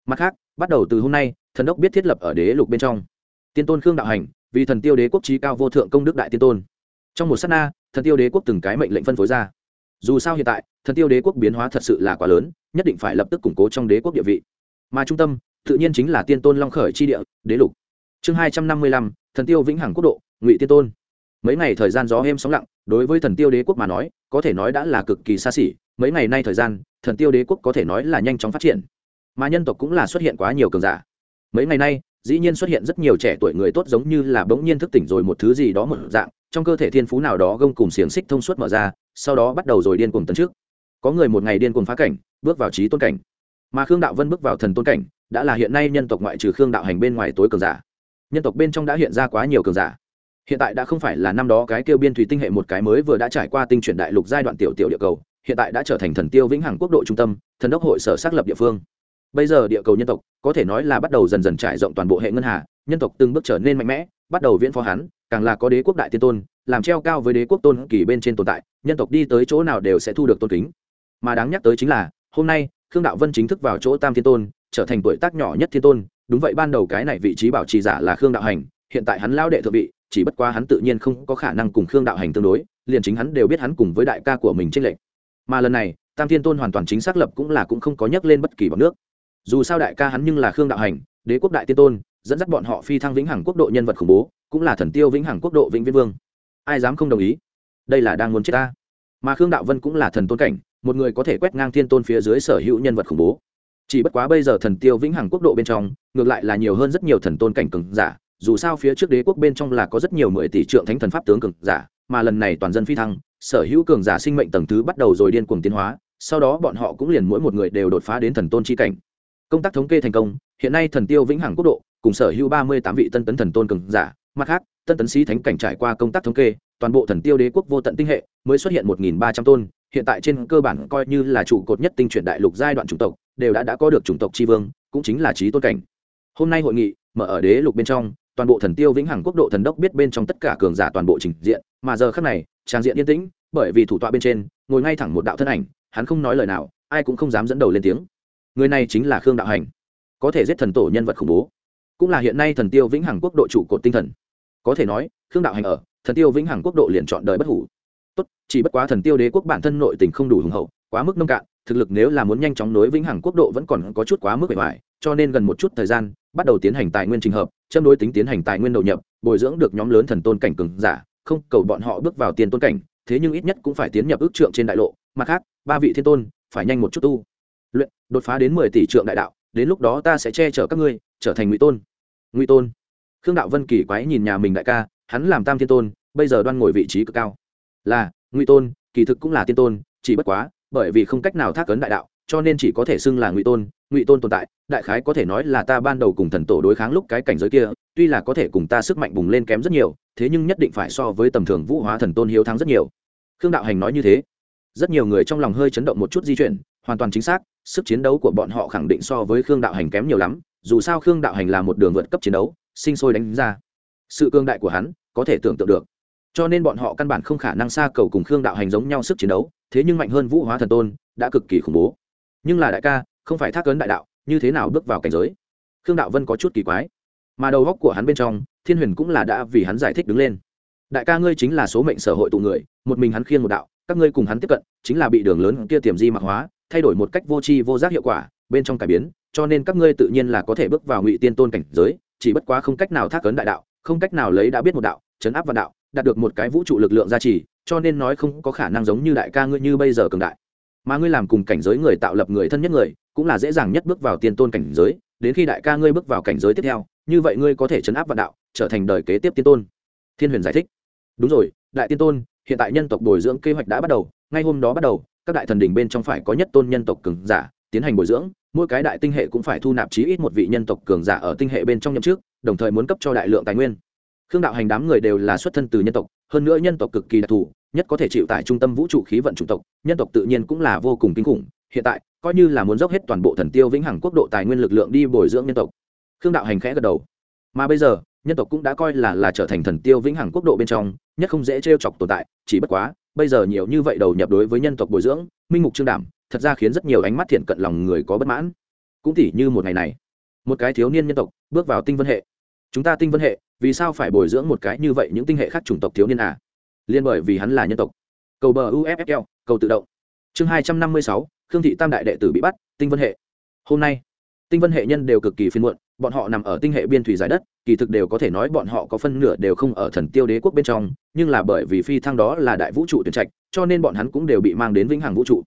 Mặt khác, bắt đầu từ hôm nay, thần đốc biết thiết lập ở đế lục bên trong. Tiên tôn khương đạo hành, vì thần tiêu đế quốc trí cao vô thượng công đức đại tiên tôn. Trong một s á t na, thần tiêu đế quốc từng cái mệnh lệnh phân phối ra. Dù sao hiện tại, thần tiêu đế quốc biến hóa thật sự là quá lớn, nhất định phải lập tức củng cố trong đế quốc địa vị. Mà trung tâm, tự nhiên chính là tiên tôn long khởi chi địa, đế lục. Chương hai trăm năm mươi lăm, thần tiêu vĩnh hằng quốc độ, ngụy tiên tôn. Mấy ngày thời gian gió êm sóng lặng đối với thần tiêu đế quốc mà nói, có thể nói đã là cực kỳ xa xỉ, mấy ngày nay thời gian, thần tiêu đế quốc có thể nói là nhanh chóng phát triển. Mà nhân tộc cũng là xuất hiện quá nhiều cường giả. Mấy ngày nay, dĩ nhiên xuất hiện rất nhiều trẻ tuổi người tốt giống như là bỗng nhiên thức tỉnh rồi một thứ gì đó một dạng, trong cơ thể thiên phú nào đó gông cùng xiềng xích thông suốt mở ra, sau đó bắt đầu rồi điên cuồng tấn trước có người một ngày điên cuồng phá cảnh, bước vào trí tôn cảnh. Mà khương đạo vân bước vào thần tôn cảnh, đã là hiện nay nhân tộc ngoại trừ khương đạo hành bên ngoài tối cường giả. Nhân tộc bên trong đã hiện ra quá nhiều cường giả hiện tại đã không phải là năm đó cái kêu biên thủy tinh hệ một cái mới vừa đã trải qua tinh chuyển đại lục giai đoạn tiểu tiểu địa cầu, hiện tại đã trở thành thần tiêu vĩnh hằng quốc độ trung tâm, thần đốc hội sở xác lập địa phương. Bây giờ địa cầu nhân tộc, có thể nói là bắt đầu dần dần trải rộng toàn bộ hệ ngân hà, nhân tộc từng bước trở nên mạnh mẽ, bắt đầu viễn phó hắn, càng là có đế quốc đại tiên tôn, làm treo cao với đế quốc tôn kỳ bên trên tồn tại, nhân tộc đi tới chỗ nào đều sẽ thu được tôn kính. Mà đáng nhắc tới chính là, hôm nay, khương đạo vân chính thức vào chỗ tam thiên tôn, trở thành tuổi tác nhỏ nhất thiên tôn, đúng vậy ban đầu cái này vị trí bảo trì giả là khương đạo hành, hiện tại hắn lao đệ thượng vị chỉ bất quá hắn tự nhiên không có khả năng cùng khương đạo hành tương đối, liền chính hắn đều biết hắn cùng với đại ca của mình tranh lệch. Mà lần này, tam thiên tôn hoàn toàn chính xác lập cũng là cũng không có nhắc lên bất kỳ bọc nước. Dù sao đại ca hắn nhưng là khương đạo hành, đế quốc đại tiên tôn, dẫn dắt bọn họ phi thăng vĩnh hằng quốc độ nhân vật khủng bố, cũng là thần tiêu vĩnh hằng quốc độ vĩnh viễn vương. Ai dám không đồng ý? Đây là đang muốn chết ta. Mà khương đạo vân cũng là thần tôn cảnh, một người có thể quét ngang thiên tôn phía dưới sở hữu nhân vật khủng bố. Chỉ bất quá bây giờ thần tiêu vĩnh hằng quốc độ bên trong, ngược lại là nhiều hơn rất nhiều thần tôn cảnh cường giả dù sao phía trước đế quốc bên trong là có rất nhiều mười tỷ trượng thánh thần pháp tướng cường giả, mà lần này toàn dân phi thăng, sở hữu cường giả sinh mệnh tầng thứ bắt đầu rồi điên cuồng tiến hóa, sau đó bọn họ cũng liền mỗi một người đều đột phá đến thần tôn chi cảnh. Công tác thống kê thành công, hiện nay thần tiêu vĩnh hằng quốc độ, cùng sở hữu ba mươi tám vị tân tấn thần tôn cường giả, mặt khác, tân tấn sĩ thánh cảnh trải qua công tác thống kê, toàn bộ thần tiêu đế quốc vô tận tinh hệ mới xuất hiện một nghìn ba trăm tôn, hiện tại trên cơ bản coi như là trụ cột nhất tinh chuyển đại lục giai đoạn chủng tộc, đều đã đã có được chủng tộc tri vương, cũng chính là trí tôn cảnh. Hôm nay hội nghị mở ở đế lục bên trong toàn bộ thần tiêu vĩnh hằng quốc độ thần đốc biết bên trong tất cả cường giả toàn bộ trình diện, mà giờ khác này, trang diện yên tĩnh, bởi vì thủ tọa bên trên, ngồi ngay thẳng một đạo thân ảnh, hắn không nói lời nào, ai cũng không dám dẫn đầu lên tiếng. Người này chính là khương đạo hành, có thể giết thần tổ nhân vật khủng bố. Cũng là hiện nay thần tiêu vĩnh hằng quốc độ trụ cột tinh thần. Có thể nói, khương đạo hành ở, thần tiêu vĩnh hằng quốc độ liền chọn đời bất hủ. Tốt, chỉ bất quá thần tiêu đế quốc bản thân nội tình không đủ hùng hậu, quá mức nông cạn, thực lực nếu là muốn nhanh chóng nối vĩnh hằng quốc độ vẫn còn có chút quá mức bề ngoài cho nên gần một chút thời gian, bắt đầu tiến hành tài nguyên trình hợp, châm đối tính tiến hành tài nguyên đầu nhập, bồi dưỡng được nhóm lớn thần tôn cảnh cường giả, không cầu bọn họ bước vào tiền tôn cảnh, thế nhưng ít nhất cũng phải tiến nhập ước trượng trên đại lộ. Mặt khác, ba vị thiên tôn, phải nhanh một chút tu luyện, đột phá đến mười tỷ trượng đại đạo, đến lúc đó ta sẽ che chở các ngươi, trở thành ngụy tôn. Ngụy tôn. Khương đạo vân kỳ quái nhìn nhà mình đại ca, hắn làm tam thiên tôn, bây giờ đoan ngồi vị trí cực cao. Là, ngụy tôn, kỳ thực cũng là tiên tôn, chỉ bất quá, bởi vì không cách nào thác cấn đại đạo, cho nên chỉ có thể xưng là ngụy tôn ngụy tôn tồn tại, đại khái có thể nói là ta ban đầu cùng thần tổ đối kháng lúc cái cảnh giới kia, tuy là có thể cùng ta sức mạnh bùng lên kém rất nhiều, thế nhưng nhất định phải so với tầm thường vũ hóa thần tôn hiếu thắng rất nhiều. Khương đạo hành nói như thế. Rất nhiều người trong lòng hơi chấn động một chút di chuyển, hoàn toàn chính xác, sức chiến đấu của bọn họ khẳng định so với khương đạo hành kém nhiều lắm, dù sao khương đạo hành là một đường vượt cấp chiến đấu, sinh sôi đánh ra. Sự cương đại của hắn, có thể tưởng tượng được. Cho nên bọn họ căn bản không khả năng xa cầu cùng khương đạo hành giống nhau sức chiến đấu, thế nhưng mạnh hơn vũ hóa thần tôn, đã cực kỳ khủng bố. Nhưng là đại ca không phải thác ấn đại đạo, như thế nào bước vào cảnh giới? Khương đạo vân có chút kỳ quái. Mà đầu góc của hắn bên trong, thiên huyền cũng là đã vì hắn giải thích đứng lên. Đại ca ngươi chính là số mệnh sở hội tụ người, một mình hắn khiêng một đạo, các ngươi cùng hắn tiếp cận, chính là bị đường lớn kia tiềm di mạc hóa, thay đổi một cách vô tri vô giác hiệu quả, bên trong cải biến, cho nên các ngươi tự nhiên là có thể bước vào ngụy tiên tôn cảnh giới, chỉ bất quá không cách nào thác ấn đại đạo, không cách nào lấy đã biết một đạo, chấn áp vào đạo, đạt được một cái vũ trụ lực lượng gia trì, cho nên nói không có khả năng giống như đại ca ngươi như bây giờ cường đại. Mà ngươi làm cùng cảnh giới người tạo lập người thân nhất người cũng là dễ dàng nhất bước vào tiên tôn cảnh giới, đến khi đại ca ngươi bước vào cảnh giới tiếp theo, như vậy ngươi có thể chấn áp vạn đạo, trở thành đời kế tiếp tiên tôn. Thiên huyền giải thích. Đúng rồi, đại tiên tôn, hiện tại nhân tộc bồi dưỡng kế hoạch đã bắt đầu, ngay hôm đó bắt đầu, các đại thần đình bên trong phải có nhất tôn nhân tộc cường giả tiến hành bồi dưỡng, mỗi cái đại tinh hệ cũng phải thu nạp chí ít một vị nhân tộc cường giả ở tinh hệ bên trong nhậm trước đồng thời muốn cấp cho đại lượng tài nguyên. Khương đạo hành đám người đều là xuất thân từ nhân tộc, hơn nữa nhân tộc cực kỳ đặc thù, nhất có thể chịu tại trung tâm vũ trụ khí vận chủng tộc, nhân tộc tự nhiên cũng là vô cùng kinh khủng. Hiện tại coi như là muốn dốc hết toàn bộ thần tiêu vĩnh hằng quốc độ tài nguyên lực lượng đi bồi dưỡng nhân tộc. Khương đạo hành khẽ gật đầu. Mà bây giờ, nhân tộc cũng đã coi là là trở thành thần tiêu vĩnh hằng quốc độ bên trong, nhất không dễ t chọc tồn tại, chỉ bất quá, bây giờ nhiều như vậy đầu nhập đối với nhân tộc bồi dưỡng, minh mục trương đảm, thật ra khiến rất nhiều ánh mắt thiện cận lòng người có bất mãn. Cũng tỉ như một ngày này, một cái thiếu niên nhân tộc bước vào tinh vân hệ. Chúng ta tinh vân hệ, vì sao phải bồi dưỡng một cái như vậy những tinh hệ khác chủng tộc thiếu niên à? Liên bởi vì hắn là nhân tộc. Cầu bờ uffl cầu tự động chương hai trăm năm mươi sáu, khương thị tam đại đệ tử bị bắt, tinh vân hệ. Hôm nay, tinh vân hệ nhân đều cực kỳ phiên muộn, bọn họ nằm ở tinh hệ biên thủy giải đất, kỳ thực đều có thể nói bọn họ có phân nửa đều không ở thần tiêu đế quốc bên trong, nhưng là bởi vì phi thăng đó là đại vũ trụ tuyển trạch, cho nên bọn hắn cũng đều bị mang đến vĩnh hằng vũ trụ.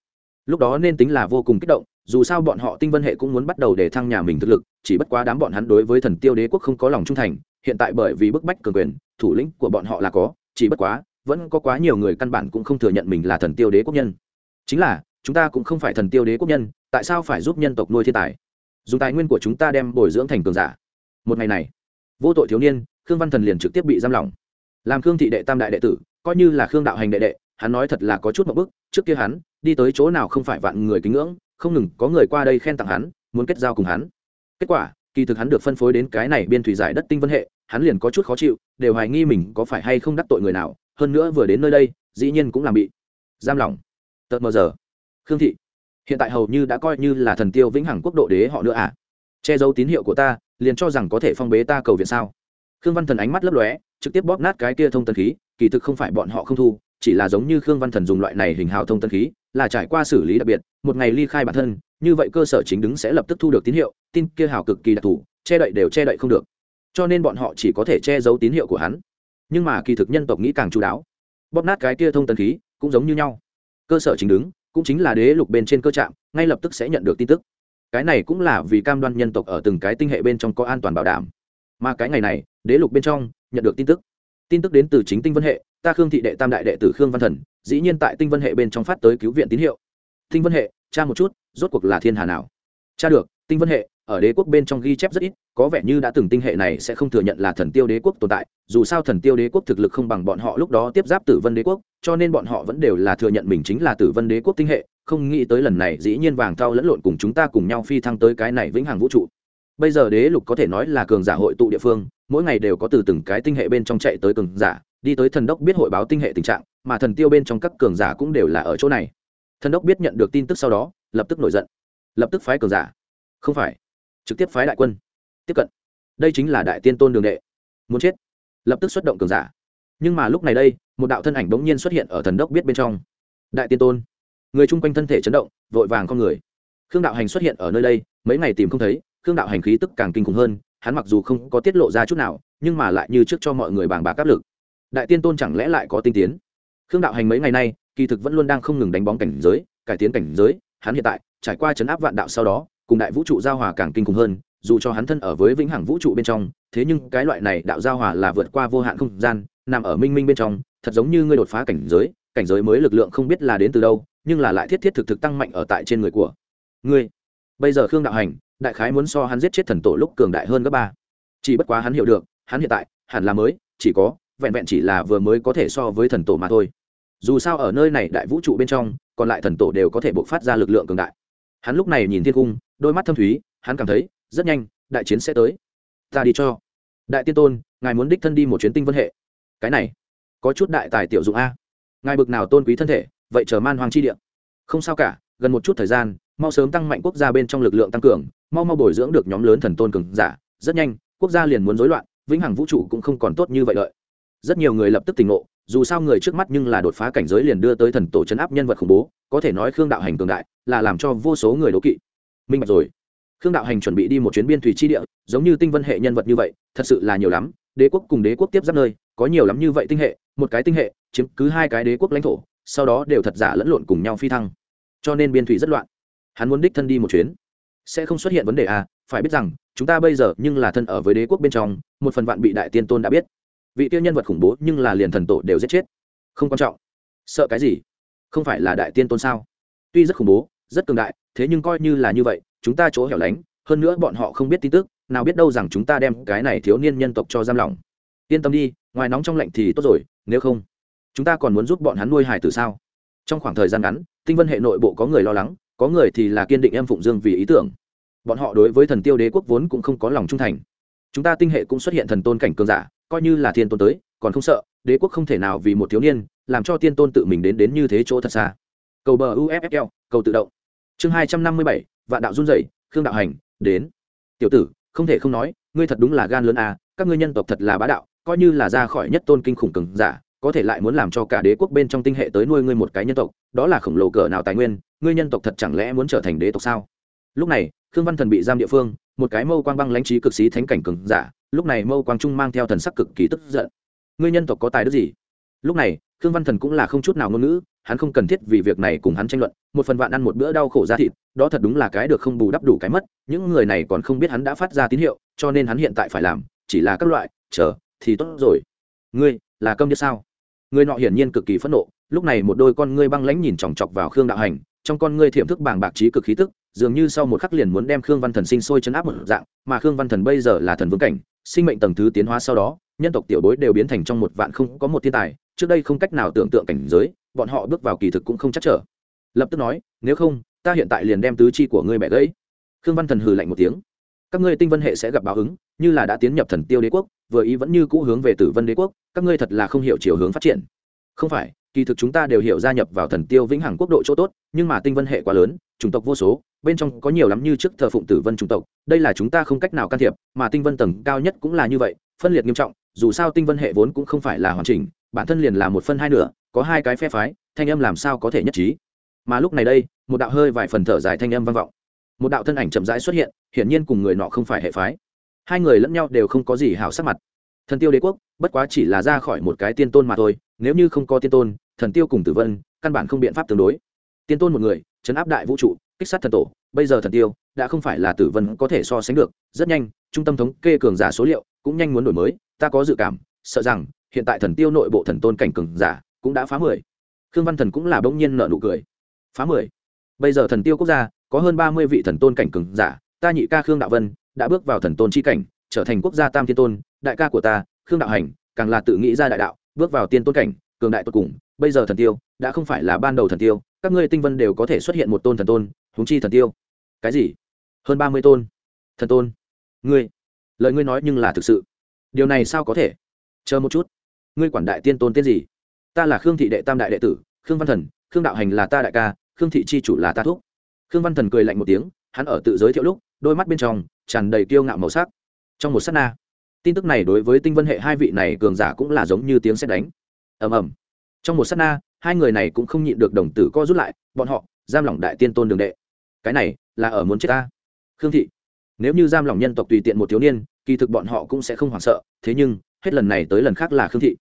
Lúc đó nên tính là vô cùng kích động, dù sao bọn họ tinh vân hệ cũng muốn bắt đầu để thăng nhà mình thực lực, chỉ bất quá đám bọn hắn đối với thần tiêu đế quốc không có lòng trung thành, hiện tại bởi vì bức bách cường quyền, thủ lĩnh của bọn họ là có, chỉ bất quá, vẫn có quá nhiều người căn bản cũng không thừa nhận mình là thần tiêu đế quốc nhân chính là, chúng ta cũng không phải thần tiêu đế quốc nhân, tại sao phải giúp nhân tộc nuôi thiên tài? Dùng tài nguyên của chúng ta đem bồi dưỡng thành cường giả. Một ngày này, vô tội thiếu niên, khương văn thần liền trực tiếp bị giam lỏng. Làm khương thị đệ tam đại đệ tử, coi như là khương đạo hành đệ đệ, hắn nói thật là có chút một bức, trước kia hắn, đi tới chỗ nào không phải vạn người kính ngưỡng, không ngừng có người qua đây khen tặng hắn, muốn kết giao cùng hắn. Kết quả, kỳ thực hắn được phân phối đến cái này biên thủy giải đất tinh vân hệ, hắn liền có chút khó chịu, đều hoài nghi mình có phải hay không đắc tội người nào, hơn nữa vừa đến nơi đây, dĩ nhiên cũng làm bị giam lỏng tợt mờ giờ. Khương thị, hiện tại hầu như đã coi như là thần tiêu vĩnh hằng quốc độ đế họ nữa à? Che giấu tín hiệu của ta, liền cho rằng có thể phong bế ta cầu viện sao? Khương văn thần ánh mắt lấp lóe, trực tiếp bóp nát cái kia thông tân khí, kỳ thực không phải bọn họ không thu, chỉ là giống như khương văn thần dùng loại này hình hào thông tân khí, là trải qua xử lý đặc biệt, một ngày ly khai bản thân, như vậy cơ sở chính đứng sẽ lập tức thu được tín hiệu, tin kia hào cực kỳ đặc thù, che đậy đều che đậy không được. Cho nên bọn họ chỉ có thể che giấu tín hiệu của hắn. Nhưng mà kỳ thực nhân tộc nghĩ càng chú đáo. Bóp nát cái kia thông tân khí, cũng giống như nhau cơ sở chính đứng, cũng chính là đế lục bên trên cơ trạm, ngay lập tức sẽ nhận được tin tức. Cái này cũng là vì cam đoan nhân tộc ở từng cái tinh hệ bên trong có an toàn bảo đảm. Mà cái ngày này, đế lục bên trong nhận được tin tức. Tin tức đến từ chính tinh vân hệ, ta khương thị đệ tam đại đệ tử khương văn thần, dĩ nhiên tại tinh vân hệ bên trong phát tới cứu viện tín hiệu. Tinh vân hệ, tra một chút, rốt cuộc là thiên hà nào? Tra được, tinh vân hệ ở đế quốc bên trong ghi chép rất ít, có vẻ như đã từng tinh hệ này sẽ không thừa nhận là thần tiêu đế quốc tồn tại, dù sao thần tiêu đế quốc thực lực không bằng bọn họ lúc đó tiếp giáp tử vân đế quốc, cho nên bọn họ vẫn đều là thừa nhận mình chính là tử vân đế quốc tinh hệ, không nghĩ tới lần này dĩ nhiên vàng thao lẫn lộn cùng chúng ta cùng nhau phi thăng tới cái này vĩnh hằng vũ trụ. Bây giờ đế lục có thể nói là cường giả hội tụ địa phương, mỗi ngày đều có từ từng cái tinh hệ bên trong chạy tới cường giả, đi tới thần đốc biết hội báo tinh hệ tình trạng, mà thần tiêu bên trong các cường giả cũng đều là ở chỗ này. Thần đốc biết nhận được tin tức sau đó, lập tức nổi giận. Lập tức phái cường giả. Không phải trực tiếp phái đại quân. Tiếp cận. Đây chính là đại tiên tôn đường đệ. Muốn chết. Lập tức xuất động cường giả. Nhưng mà lúc này đây, một đạo thân ảnh bỗng nhiên xuất hiện ở thần đốc biết bên trong. Đại tiên tôn. Người chung quanh thân thể chấn động, vội vàng con người. Khương đạo hành xuất hiện ở nơi đây, mấy ngày tìm không thấy, khương đạo hành khí tức càng kinh khủng hơn, hắn mặc dù không có tiết lộ ra chút nào, nhưng mà lại như trước cho mọi người bàng bạc áp lực. Đại tiên tôn chẳng lẽ lại có tinh tiến? Khương đạo hành mấy ngày nay, kỳ thực vẫn luôn đang không ngừng đánh bóng cảnh giới, cải tiến cảnh giới, hắn hiện tại trải qua chấn áp vạn đạo sau đó cùng đại vũ trụ giao hòa càng kinh khủng hơn, dù cho hắn thân ở với vĩnh hằng vũ trụ bên trong, thế nhưng cái loại này đạo giao hòa là vượt qua vô hạn không gian, nằm ở minh minh bên trong, thật giống như ngươi đột phá cảnh giới cảnh giới mới lực lượng không biết là đến từ đâu, nhưng là lại thiết thiết thực thực tăng mạnh ở tại trên người của ngươi. Bây giờ khương đạo hành, đại khái muốn so hắn giết chết thần tổ lúc cường đại hơn gấp ba. Chỉ bất quá hắn hiểu được, hắn hiện tại, hẳn là mới, chỉ có, vẹn vẹn chỉ là vừa mới có thể so với thần tổ mà thôi. Dù sao ở nơi này đại vũ trụ bên trong, còn lại thần tổ đều có thể bộc phát ra lực lượng cường đại. Hắn lúc này nhìn thiên cung đôi mắt thâm thúy, hắn cảm thấy, rất nhanh, đại chiến sẽ tới. Ta đi cho. Đại tiên tôn, ngài muốn đích thân đi một chuyến tinh vân hệ. Cái này, có chút đại tài tiểu dụng a. Ngài bực nào tôn quý thân thể, vậy chờ man hoàng chi địa. Không sao cả, gần một chút thời gian, mau sớm tăng mạnh quốc gia bên trong lực lượng tăng cường, mau mau bồi dưỡng được nhóm lớn thần tôn cường giả. Rất nhanh, quốc gia liền muốn rối loạn, vĩnh hằng vũ trụ cũng không còn tốt như vậy lợi. Rất nhiều người lập tức tỉnh ngộ, dù sao người trước mắt nhưng là đột phá cảnh giới liền đưa tới thần tổ chấn áp nhân vật khủng bố, có thể nói khương đạo hành cường đại, là làm cho vô số người đố kỵ minh bạch rồi. Khương đạo hành chuẩn bị đi một chuyến biên thủy chi địa, giống như tinh vân hệ nhân vật như vậy, thật sự là nhiều lắm. Đế quốc cùng đế quốc tiếp giáp nơi, có nhiều lắm như vậy tinh hệ, một cái tinh hệ, chiếm cứ hai cái đế quốc lãnh thổ, sau đó đều thật giả lẫn lộn cùng nhau phi thăng. Cho nên biên thủy rất loạn. Hắn muốn đích thân đi một chuyến. Sẽ không xuất hiện vấn đề à phải biết rằng, chúng ta bây giờ nhưng là thân ở với đế quốc bên trong, một phần vạn bị đại tiên tôn đã biết. Vị tiêu nhân vật khủng bố nhưng là liền thần tổ đều giết chết. Không quan trọng. Sợ cái gì? Không phải là đại tiên tôn sao? Tuy rất khủng bố rất cường đại, thế nhưng coi như là như vậy, chúng ta chỗ hẻo lánh, hơn nữa bọn họ không biết tin tức, nào biết đâu rằng chúng ta đem cái này thiếu niên nhân tộc cho giam lỏng. Yên tâm đi, ngoài nóng trong lạnh thì tốt rồi, nếu không, chúng ta còn muốn giúp bọn hắn nuôi hải tử sao? Trong khoảng thời gian ngắn, tinh vân hệ nội bộ có người lo lắng, có người thì là kiên định em phụng dương vì ý tưởng. Bọn họ đối với thần tiêu đế quốc vốn cũng không có lòng trung thành. Chúng ta tinh hệ cũng xuất hiện thần tôn cảnh cường giả, coi như là thiên tôn tới, còn không sợ, đế quốc không thể nào vì một thiếu niên, làm cho tiên tôn tự mình đến đến như thế chỗ thật xa. Cầu bờ uffl cầu tự động chương hai trăm năm mươi bảy, vạn đạo run rẩy, khương đạo hành, đến. Tiểu tử, không thể không nói, ngươi thật đúng là gan lớn à các ngươi nhân tộc thật là bá đạo, coi như là ra khỏi nhất tôn kinh khủng cường giả, có thể lại muốn làm cho cả đế quốc bên trong tinh hệ tới nuôi ngươi một cái nhân tộc, đó là khổng lồ cỡ nào tài nguyên, ngươi nhân tộc thật chẳng lẽ muốn trở thành đế tộc sao? Lúc này, khương văn thần bị giam địa phương, một cái mâu quang băng lãnh trí cực xí thánh cảnh cường giả, lúc này mâu quang trung mang theo thần sắc cực kỳ tức giận. Ngươi nhân tộc có tài đức gì? Lúc này, khương văn thần cũng là không chút nào ngôn ngữ hắn không cần thiết vì việc này cùng hắn tranh luận, một phần vạn ăn một bữa đau khổ ra thịt, đó thật đúng là cái được không bù đắp đủ cái mất, những người này còn không biết hắn đã phát ra tín hiệu, cho nên hắn hiện tại phải làm, chỉ là các loại, chờ, thì tốt rồi. Ngươi, là câm điếc sao? Người nọ hiển nhiên cực kỳ phẫn nộ, lúc này một đôi con ngươi băng lãnh nhìn chòng chọc vào khương đạo hành, trong con ngươi thiệm thức bàng bạc trí cực khí tức, dường như sau một khắc liền muốn đem khương văn thần sinh sôi chấn áp một dạng, mà khương văn thần bây giờ là thần vương cảnh, sinh mệnh tầng thứ tiến hóa sau đó, nhân tộc tiểu bối đều biến thành trong một vạn không có một thiên tài, trước đây không cách nào tưởng tượng cảnh giới bọn họ bước vào kỳ thực cũng không chắc trở. Lập tức nói, nếu không, ta hiện tại liền đem tứ chi của ngươi bẻ gãy. Khương văn thần hừ lạnh một tiếng. Các ngươi tinh vân hệ sẽ gặp báo ứng, như là đã tiến nhập thần tiêu đế quốc, vừa ý vẫn như cũ hướng về tử vân đế quốc, các ngươi thật là không hiểu chiều hướng phát triển. Không phải, kỳ thực chúng ta đều hiểu gia nhập vào thần tiêu vĩnh hằng quốc độ chỗ tốt, nhưng mà tinh vân hệ quá lớn, chủng tộc vô số, bên trong có nhiều lắm như trước thờ phụng tử vân chủng tộc, đây là chúng ta không cách nào can thiệp, mà tinh vân tầng cao nhất cũng là như vậy, phân liệt nghiêm trọng, dù sao tinh vân hệ vốn cũng không phải là hoàn chỉnh, bản thân liền là một phân hai nửa có hai cái phe phái, thanh âm làm sao có thể nhất trí? Mà lúc này đây, một đạo hơi vài phần thở dài thanh âm vang vọng. Một đạo thân ảnh chậm rãi xuất hiện, hiển nhiên cùng người nọ không phải hệ phái. Hai người lẫn nhau đều không có gì hảo sắc mặt. Thần tiêu đế quốc, bất quá chỉ là ra khỏi một cái tiên tôn mà thôi, nếu như không có tiên tôn, thần tiêu cùng tử vân, căn bản không biện pháp tương đối. Tiên tôn một người, chấn áp đại vũ trụ, kích sát thần tổ, bây giờ thần tiêu, đã không phải là tử vân có thể so sánh được, rất nhanh, trung tâm thống kê cường giả số liệu cũng nhanh muốn đổi mới, ta có dự cảm, sợ rằng, hiện tại thần tiêu nội bộ thần tôn cảnh cường giả cũng đã phá mười. Khương văn thần cũng là bỗng nhiên nợ nụ cười. Phá mười. Bây giờ thần tiêu quốc gia, có hơn ba mươi vị thần tôn cảnh cường giả, ta nhị ca khương đạo vân đã bước vào thần tôn chi cảnh, trở thành quốc gia tam thiên tôn, đại ca của ta, khương đạo hành, càng là tự nghĩ ra đại đạo, bước vào tiên tôn cảnh, cường đại tột cùng. Bây giờ thần tiêu, đã không phải là ban đầu thần tiêu, các ngươi tinh vân đều có thể xuất hiện một tôn thần tôn húng chi thần tiêu. Cái gì? Hơn ba mươi tôn. Thần tôn. Ngươi. Lời ngươi nói nhưng là thực sự. Điều này sao có thể? Chờ một chút. Ngươi quản đại tiên tôn tiên gì? Ta là khương thị đệ tam đại đệ tử, khương văn thần, khương đạo hành là ta đại ca, khương thị chi chủ là ta thuốc. khương văn thần cười lạnh một tiếng, hắn ở tự giới thiệu lúc, đôi mắt bên trong tràn đầy kiêu ngạo màu sắc. Trong một s á t na, tin tức này đối với tinh vân hệ hai vị này cường giả cũng là giống như tiếng xét đánh. Ầm ầm. Trong một s á t na, hai người này cũng không nhịn được đồng tử co rút lại, bọn họ, giam lỏng đại tiên tôn đường đệ. Cái này là ở muốn chết ta. Khương thị, nếu như giam lỏng nhân tộc tùy tiện một thiếu niên, kỳ thực bọn họ cũng sẽ không hoảng sợ, thế nhưng, hết lần này tới lần khác là khương thị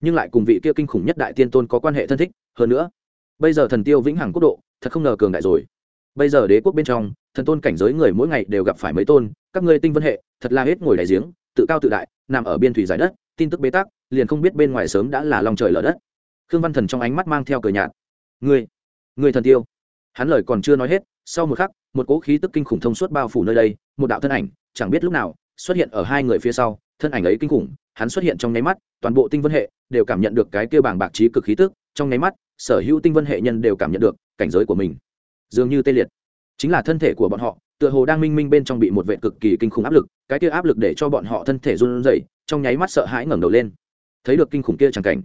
nhưng lại cùng vị kia kinh khủng nhất đại tiên tôn có quan hệ thân thích, hơn nữa, bây giờ thần tiêu vĩnh hằng quốc độ, thật không ngờ cường đại rồi. Bây giờ đế quốc bên trong, thần tôn cảnh giới người mỗi ngày đều gặp phải mấy tôn, các ngươi tinh vân hệ, thật là hết ngồi đại giếng, tự cao tự đại, nằm ở biên thủy giải đất, tin tức bế tắc, liền không biết bên ngoài sớm đã là lòng trời lở đất. Khương văn thần trong ánh mắt mang theo cờ nhạt. Ngươi ngươi thần tiêu. Hắn lời còn chưa nói hết, sau một khắc, một cỗ khí tức kinh khủng thông suốt bao phủ nơi đây, một đạo thân ảnh, chẳng biết lúc nào, xuất hiện ở hai người phía sau, thân ảnh ấy kinh khủng, hắn xuất hiện trong nháy mắt, toàn bộ tinh vân hệ đều cảm nhận được cái kia bảng bạc trí cực khí tức, trong nháy mắt, sở hữu tinh vân hệ nhân đều cảm nhận được cảnh giới của mình. Dường như tê liệt. Chính là thân thể của bọn họ, tựa hồ đang minh minh bên trong bị một vệ cực kỳ kinh khủng áp lực, cái kia áp lực để cho bọn họ thân thể run rẩy, trong nháy mắt sợ hãi ngẩng đầu lên. Thấy được kinh khủng kia chẳng cảnh,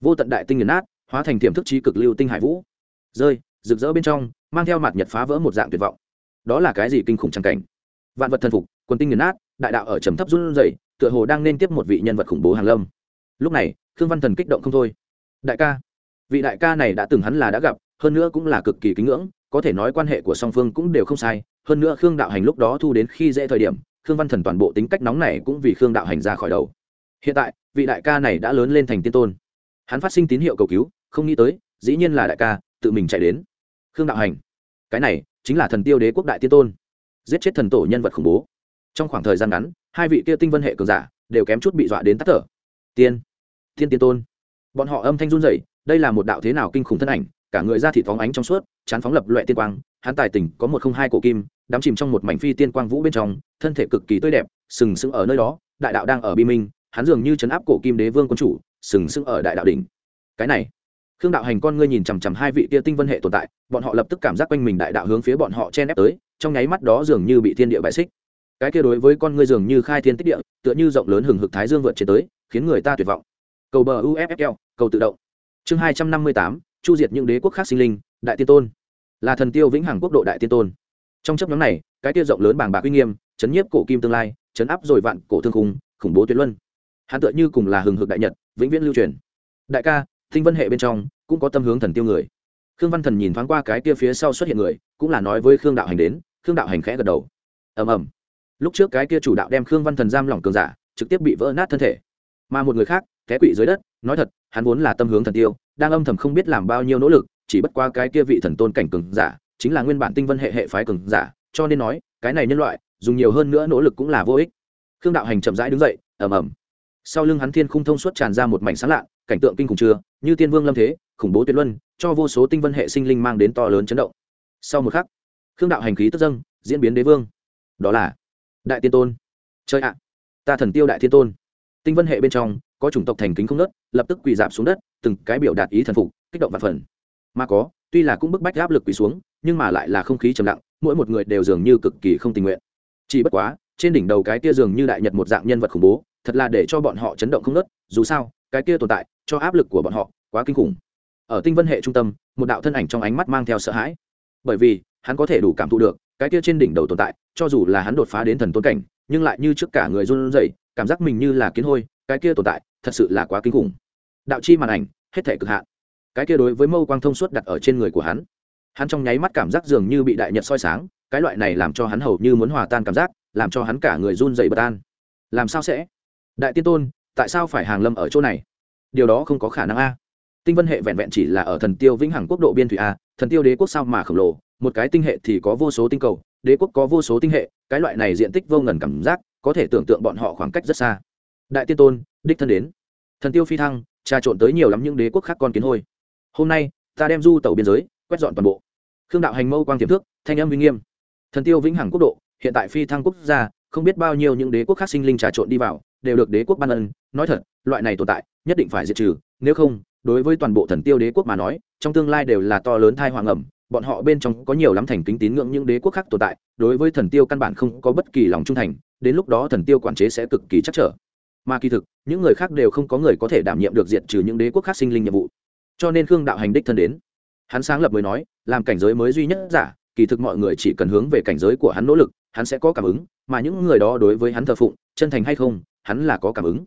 vô tận đại tinh nghiền nát, hóa thành tiềm thức trí cực lưu tinh hải vũ. Rơi, rực rỡ bên trong, mang theo mặt nhật phá vỡ một dạng tuyệt vọng. Đó là cái gì kinh khủng chẳng cảnh? Vạn vật thần phục, quần tinh nghiền nát, đại đạo ở trầm thấp run rẩy, tựa hồ đang nên tiếp một vị nhân vật khủng bố hàng lâm. Lúc này khương văn thần kích động không thôi. Đại ca, vị đại ca này đã từng hắn là đã gặp, hơn nữa cũng là cực kỳ kính ngưỡng, có thể nói quan hệ của song phương cũng đều không sai. Hơn nữa khương đạo hành lúc đó thu đến khi dễ thời điểm, khương văn thần toàn bộ tính cách nóng này cũng vì khương đạo hành ra khỏi đầu. Hiện tại, vị đại ca này đã lớn lên thành tiên tôn. Hắn phát sinh tín hiệu cầu cứu, không nghĩ tới, dĩ nhiên là đại ca, tự mình chạy đến. Khương đạo hành, cái này chính là thần tiêu đế quốc đại tiên tôn. Giết chết thần tổ nhân vật khủng bố. Trong khoảng thời gian ngắn, hai vị kia tinh vân hệ cường giả đều kém chút bị dọa đến tắt thở. Tiên. Thiên tiên tôn. Bọn họ âm thanh run rẩy, đây là một đạo thế nào kinh khủng thân ảnh, cả người ra thịt phóng ánh trong suốt, chán phóng lập loại tiên quang, hắn tài tỉnh có một không hai cổ kim, đắm chìm trong một mảnh phi tiên quang vũ bên trong, thân thể cực kỳ tươi đẹp, sừng sững ở nơi đó, đại đạo đang ở bi minh, hắn dường như chấn áp cổ kim đế vương quân chủ, sừng sững ở đại đạo đỉnh. Cái này, khương đạo hành con ngươi nhìn chằm chằm hai vị tia tinh vân hệ tồn tại, bọn họ lập tức cảm giác quanh mình đại đạo hướng phía bọn họ chen ép tới, trong nháy mắt đó dường như bị thiên địa bại xích. Cái kia đối với con ngươi dường như khai thiên tích địa, tựa như rộng lớn hừng hực thái dương vượt trên tới, khiến người ta tuyệt vọng cầu bờ uffl cầu tự động. Chương hai trăm năm mươi tám, chu diệt những đế quốc khác sinh linh, đại tiên tôn. Là thần tiêu vĩnh hằng quốc độ đại tiên tôn. Trong chấp nhóm này, cái tiêu rộng lớn bảng bạc uy nghiêm, chấn nhiếp cổ kim tương lai, chấn áp rồi vạn cổ thương khung, khủng bố tuyệt luân. Hắn tựa như cùng là hừng hực đại nhật, vĩnh viễn lưu truyền. Đại ca, thinh vân hệ bên trong, cũng có tâm hướng thần tiêu người. Khương văn thần nhìn thoáng qua cái kia phía sau xuất hiện người, cũng là nói với khương đạo hành đến, khương đạo hành khẽ gật đầu. Ầm ầm. Lúc trước cái kia chủ đạo đem khương văn thần giam lỏng cường giả, trực tiếp bị vỡ nát thân thể. Mà một người khác té quỵ dưới đất, nói thật, hắn vốn là tâm hướng thần tiêu, đang âm thầm không biết làm bao nhiêu nỗ lực, chỉ bất qua cái kia vị thần tôn cảnh cường giả, chính là nguyên bản tinh vân hệ hệ phái cường giả, cho nên nói, cái này nhân loại, dùng nhiều hơn nữa nỗ lực cũng là vô ích. Khương đạo hành chậm rãi đứng dậy, ầm ầm. Sau lưng hắn thiên khung thông suốt tràn ra một mảnh sáng lạ, cảnh tượng kinh khủng chưa, như tiên vương lâm thế, khủng bố tuyệt luân, cho vô số tinh vân hệ sinh linh mang đến to lớn chấn động. Sau một khắc, khương đạo hành khí tức dâng, diễn biến đế vương. Đó là đại tiên tôn. Chơi ạ, ta thần tiêu đại thiên tôn. Tinh vân hệ bên trong có chủng tộc thành kính không nớt, lập tức quỳ dạp xuống đất, từng cái biểu đạt ý thần phục, kích động và phần. Mà có, tuy là cũng bức bách áp lực quỳ xuống, nhưng mà lại là không khí trầm lặng, mỗi một người đều dường như cực kỳ không tình nguyện. Chỉ bất quá, trên đỉnh đầu cái kia dường như đại nhật một dạng nhân vật khủng bố, thật là để cho bọn họ chấn động không nớt, dù sao, cái kia tồn tại, cho áp lực của bọn họ quá kinh khủng. Ở tinh vân hệ trung tâm, một đạo thân ảnh trong ánh mắt mang theo sợ hãi. Bởi vì, hắn có thể đủ cảm thụ được, cái kia trên đỉnh đầu tồn tại, cho dù là hắn đột phá đến thần tôn cảnh, nhưng lại như trước cả người run rẩy cảm giác mình như là kiến hôi, cái kia tồn tại, thật sự là quá kinh khủng. Đạo chi màn ảnh, hết thể cực hạn. Cái kia đối với mâu quang thông suốt đặt ở trên người của hắn. Hắn trong nháy mắt cảm giác dường như bị đại nhật soi sáng, cái loại này làm cho hắn hầu như muốn hòa tan cảm giác, làm cho hắn cả người run dậy bất an. Làm sao sẽ? Đại tiên tôn, tại sao phải hàng lâm ở chỗ này? Điều đó không có khả năng a. Tinh vân hệ vẹn vẹn chỉ là ở thần tiêu vĩnh hằng quốc độ biên thủy a, thần tiêu đế quốc sao mà khổng lồ, một cái tinh hệ thì có vô số tinh cầu, đế quốc có vô số tinh hệ, cái loại này diện tích vô ngần cảm giác có thể tưởng tượng bọn họ khoảng cách rất xa. Đại tiên tôn, đích thân đến. Thần tiêu phi thăng, trà trộn tới nhiều lắm những đế quốc khác con kiến hôi. Hôm nay, ta đem du tàu biên giới, quét dọn toàn bộ. Khương đạo hành mâu quang tiềm thức, thanh âm uy nghiêm. Thần tiêu vĩnh hằng quốc độ, hiện tại phi thăng quốc gia, không biết bao nhiêu những đế quốc khác sinh linh trà trộn đi vào, đều được đế quốc ban ân. Nói thật, loại này tồn tại, nhất định phải diệt trừ. Nếu không, đối với toàn bộ thần tiêu đế quốc mà nói, trong tương lai đều là to lớn thai hoàng ẩm bọn họ bên trong có nhiều lắm thành kính tín ngưỡng những đế quốc khác tồn tại, đối với thần tiêu căn bản không có bất kỳ lòng trung thành, đến lúc đó thần tiêu quản chế sẽ cực kỳ chắc trở. Mà kỳ thực, những người khác đều không có người có thể đảm nhiệm được diện trừ những đế quốc khác sinh linh nhiệm vụ. Cho nên khương đạo hành đích thân đến. Hắn sáng lập mới nói, làm cảnh giới mới duy nhất giả, kỳ thực mọi người chỉ cần hướng về cảnh giới của hắn nỗ lực, hắn sẽ có cảm ứng, mà những người đó đối với hắn thờ phụng, chân thành hay không, hắn là có cảm ứng.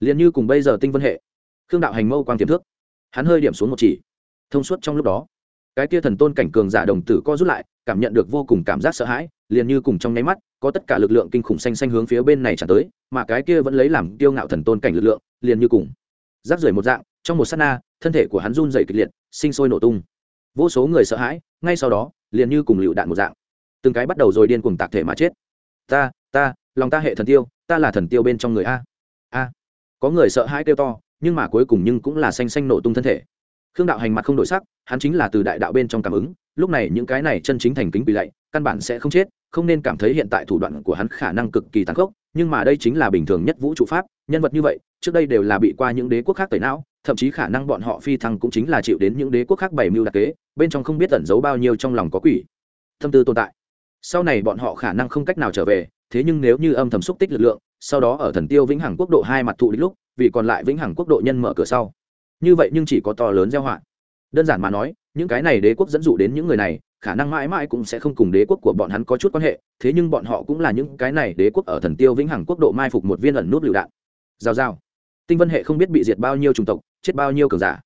Liền như cùng bây giờ tinh vân hệ, khương đạo hành mâu quang tiềm thức. Hắn hơi điểm xuống một chỉ, thông suốt trong lúc đó cái kia thần tôn cảnh cường giả đồng tử co rút lại, cảm nhận được vô cùng cảm giác sợ hãi, liền như cùng trong nháy mắt, có tất cả lực lượng kinh khủng xanh xanh hướng phía bên này trả tới, mà cái kia vẫn lấy làm tiêu ngạo thần tôn cảnh lực lượng, liền như cùng rác rưởi một dạng, trong một s á t na, thân thể của hắn run dày kịch liệt, sinh sôi nổ tung. Vô số người sợ hãi, ngay sau đó, liền như cùng lựu đạn một dạng. Từng cái bắt đầu rồi điên cùng tạc thể mà chết. Ta ta, lòng ta hệ thần tiêu, ta là thần tiêu bên trong người a a. Có người sợ hãi kêu to, nhưng mà cuối cùng nhưng cũng là xanh xanh nổ tung thân thể khương đạo hành mặt không đổi sắc, hắn chính là từ đại đạo bên trong cảm ứng, lúc này những cái này chân chính thành kính bị lạy, căn bản sẽ không chết, không nên cảm thấy hiện tại thủ đoạn của hắn khả năng cực kỳ tàn khốc, nhưng mà đây chính là bình thường nhất vũ trụ pháp, nhân vật như vậy, trước đây đều là bị qua những đế quốc khác tẩy não, thậm chí khả năng bọn họ phi thăng cũng chính là chịu đến những đế quốc khác bày mưu đặc kế, bên trong không biết tẩn giấu bao nhiêu trong lòng có quỷ. Thâm tư tồn tại. Sau này bọn họ khả năng không cách nào trở về, thế nhưng nếu như âm thầm xúc tích lực lượng, sau đó ở thần tiêu vĩnh hằng quốc độ hai mặt thụ đích lúc, vì còn lại vĩnh hằng quốc độ nhân mở cửa sau như vậy nhưng chỉ có to lớn gieo họa. Đơn giản mà nói, những cái này đế quốc dẫn dụ đến những người này, khả năng mãi mãi cũng sẽ không cùng đế quốc của bọn hắn có chút quan hệ, thế nhưng bọn họ cũng là những cái này đế quốc ở thần tiêu vĩnh hằng quốc độ mai phục một viên ẩn nút lựu đạn. Giao giao tinh vân hệ không biết bị diệt bao nhiêu chủng tộc, chết bao nhiêu cường giả.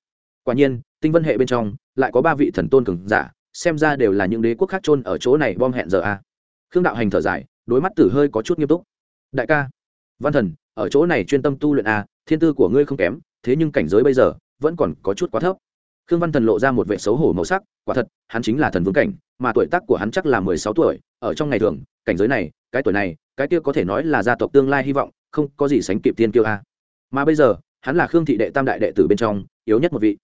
Quả nhiên, tinh vân hệ bên trong lại có ba vị thần tôn cường giả, xem ra đều là những đế quốc khác trôn ở chỗ này bom hẹn giờ a. Khương đạo hành thở dài, đối mắt tử hơi có chút nghiêm túc. Đại ca, văn thần, ở chỗ này chuyên tâm tu luyện a, thiên tư của ngươi không kém thế nhưng cảnh giới bây giờ vẫn còn có chút quá thấp. Khương văn thần lộ ra một vệ xấu hổ màu sắc, quả thật, hắn chính là thần vương cảnh, mà tuổi tác của hắn chắc là mười sáu tuổi, ở trong ngày thường, cảnh giới này, cái tuổi này, cái kia có thể nói là gia tộc tương lai hy vọng, không có gì sánh kịp tiên kiêu a. Mà bây giờ, hắn là khương thị đệ tam đại đệ tử bên trong, yếu nhất một vị.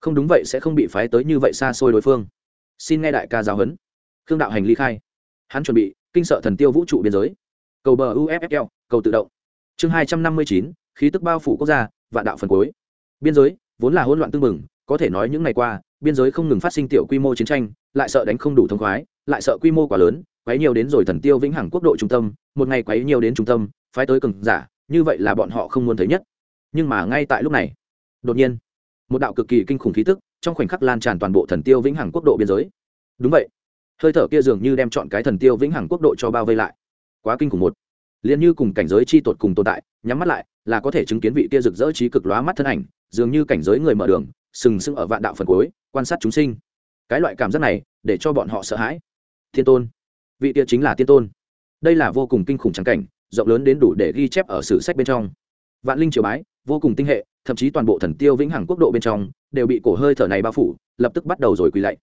Không đúng vậy sẽ không bị phái tới như vậy xa xôi đối phương. Xin nghe đại ca giáo huấn. Khương đạo hành ly khai. Hắn chuẩn bị, kinh sợ thần tiêu vũ trụ biên giới. Cầu bờ uffl cầu tự động. Chương hai trăm năm mươi chín khí tức bao phủ quốc gia, vạn đạo phần cuối. Biên giới, vốn là hỗn loạn tương mừng có thể nói những ngày qua, biên giới không ngừng phát sinh tiểu quy mô chiến tranh, lại sợ đánh không đủ thông khoái, lại sợ quy mô quá lớn, quấy nhiều đến rồi thần tiêu vĩnh hằng quốc độ trung tâm, một ngày quấy nhiều đến trung tâm, phái tới cường giả, như vậy là bọn họ không muốn thấy nhất. Nhưng mà ngay tại lúc này, đột nhiên, một đạo cực kỳ kinh khủng khí tức trong khoảnh khắc lan tràn toàn bộ thần tiêu vĩnh hằng quốc độ biên giới. Đúng vậy. Hơi thở kia dường như đem chọn cái thần tiêu vĩnh hằng quốc độ cho bao vây lại. Quá kinh khủng một liền như cùng cảnh giới chi tột cùng tồn tại, nhắm mắt lại, là có thể chứng kiến vị kia rực rỡ trí cực lóa mắt thân ảnh, dường như cảnh giới người mở đường, sừng sững ở vạn đạo phần cuối, quan sát chúng sinh. Cái loại cảm giác này, để cho bọn họ sợ hãi. Thiên tôn. Vị kia chính là thiên tôn. Đây là vô cùng kinh khủng trắng cảnh, rộng lớn đến đủ để ghi chép ở sử sách bên trong. Vạn linh triều bái, vô cùng tinh hệ, thậm chí toàn bộ thần tiêu vĩnh hằng quốc độ bên trong, đều bị cổ hơi thở này bao phủ, lập tức bắt đầu rồi quỳ lạy.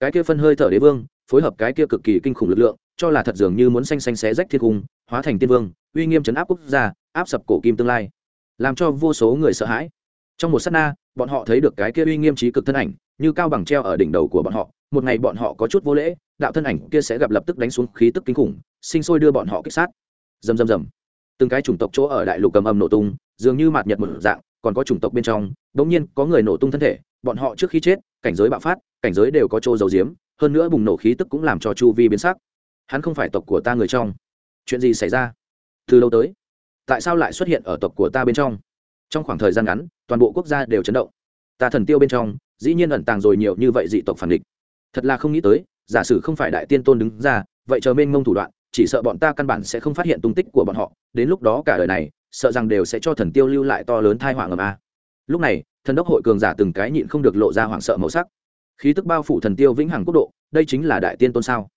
Cái kia phân hơi thở đế vương, phối hợp cái kia cực kỳ kinh khủng lực lượng, cho là thật dường như muốn xanh xanh xé rách thiên cung hóa thành tiên vương, uy nghiêm chấn áp quốc gia, áp sập cổ kim tương lai, làm cho vô số người sợ hãi. Trong một s á t na, bọn họ thấy được cái kia uy nghiêm trí cực thân ảnh, như cao bằng treo ở đỉnh đầu của bọn họ. Một ngày bọn họ có chút vô lễ, đạo thân ảnh kia sẽ gặp lập tức đánh xuống khí tức kinh khủng, sinh sôi đưa bọn họ kích sát. Dầm dầm dầm từng cái chủng tộc chỗ ở đại lục cầm âm nổ tung, dường như mạt nhật một dạng, còn có chủng tộc bên trong đ ỗ n g nhiên có người nổ tung thân thể, bọn họ trước khi chết, cảnh giới bạo phát, cảnh giới đều có chỗ dầu diếm hơn nữa bùng nổ khí tức cũng làm cho chu vi biến sắc. Hắn không phải tộc của ta người trong chuyện gì xảy ra? Từ lâu tới, tại sao lại xuất hiện ở tộc của ta bên trong? Trong khoảng thời gian ngắn, toàn bộ quốc gia đều chấn động. Ta thần tiêu bên trong, dĩ nhiên ẩn tàng rồi nhiều như vậy dị tộc phản địch. Thật là không nghĩ tới, giả sử không phải đại tiên tôn đứng ra, vậy chờ mênh mông thủ đoạn, chỉ sợ bọn ta căn bản sẽ không phát hiện tung tích của bọn họ. Đến lúc đó cả đời này, sợ rằng đều sẽ cho thần tiêu lưu lại to lớn thai họa ầm a. Lúc này, thần đốc hội cường giả từng cái nhịn không được lộ ra hoảng sợ màu sắc. Khí tức bao phủ thần tiêu vĩnh hằng quốc độ, đây chính là đại tiên tôn sao?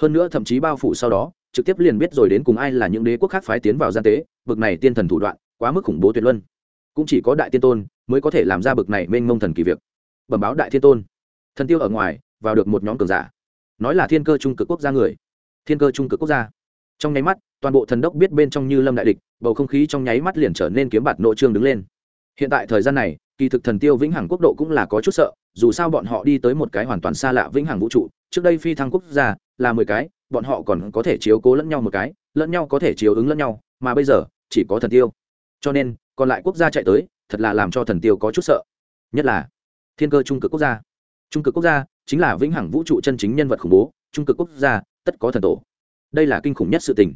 Hơn nữa thậm chí bao phủ sau đó trực tiếp liền biết rồi đến cùng ai là những đế quốc khác phái tiến vào gian tế, bực này tiên thần thủ đoạn, quá mức khủng bố tuyệt luân. Cũng chỉ có đại tiên tôn mới có thể làm ra bực này mênh mông thần kỳ việc. Bẩm báo đại thiên tôn. Thần tiêu ở ngoài, vào được một nhóm cường giả. Nói là thiên cơ trung cực quốc gia người. Thiên cơ trung cực quốc gia. Trong nháy mắt, toàn bộ thần đốc biết bên trong như lâm đại địch, bầu không khí trong nháy mắt liền trở nên kiếm bạt nội trương đứng lên. Hiện tại thời gian này, kỳ thực thần tiêu vĩnh hằng quốc độ cũng là có chút sợ, dù sao bọn họ đi tới một cái hoàn toàn xa lạ vĩnh hằng vũ trụ, trước đây phi thăng quốc gia là mười cái, bọn họ còn có thể chiếu cố lẫn nhau một cái, lẫn nhau có thể chiếu ứng lẫn nhau, mà bây giờ, chỉ có thần tiêu. Cho nên, còn lại quốc gia chạy tới, thật là làm cho thần tiêu có chút sợ. Nhất là, thiên cơ trung cực quốc gia. Trung cực quốc gia chính là vĩnh hằng vũ trụ chân chính nhân vật khủng bố, trung cực quốc gia, tất có thần tổ. Đây là kinh khủng nhất sự tình.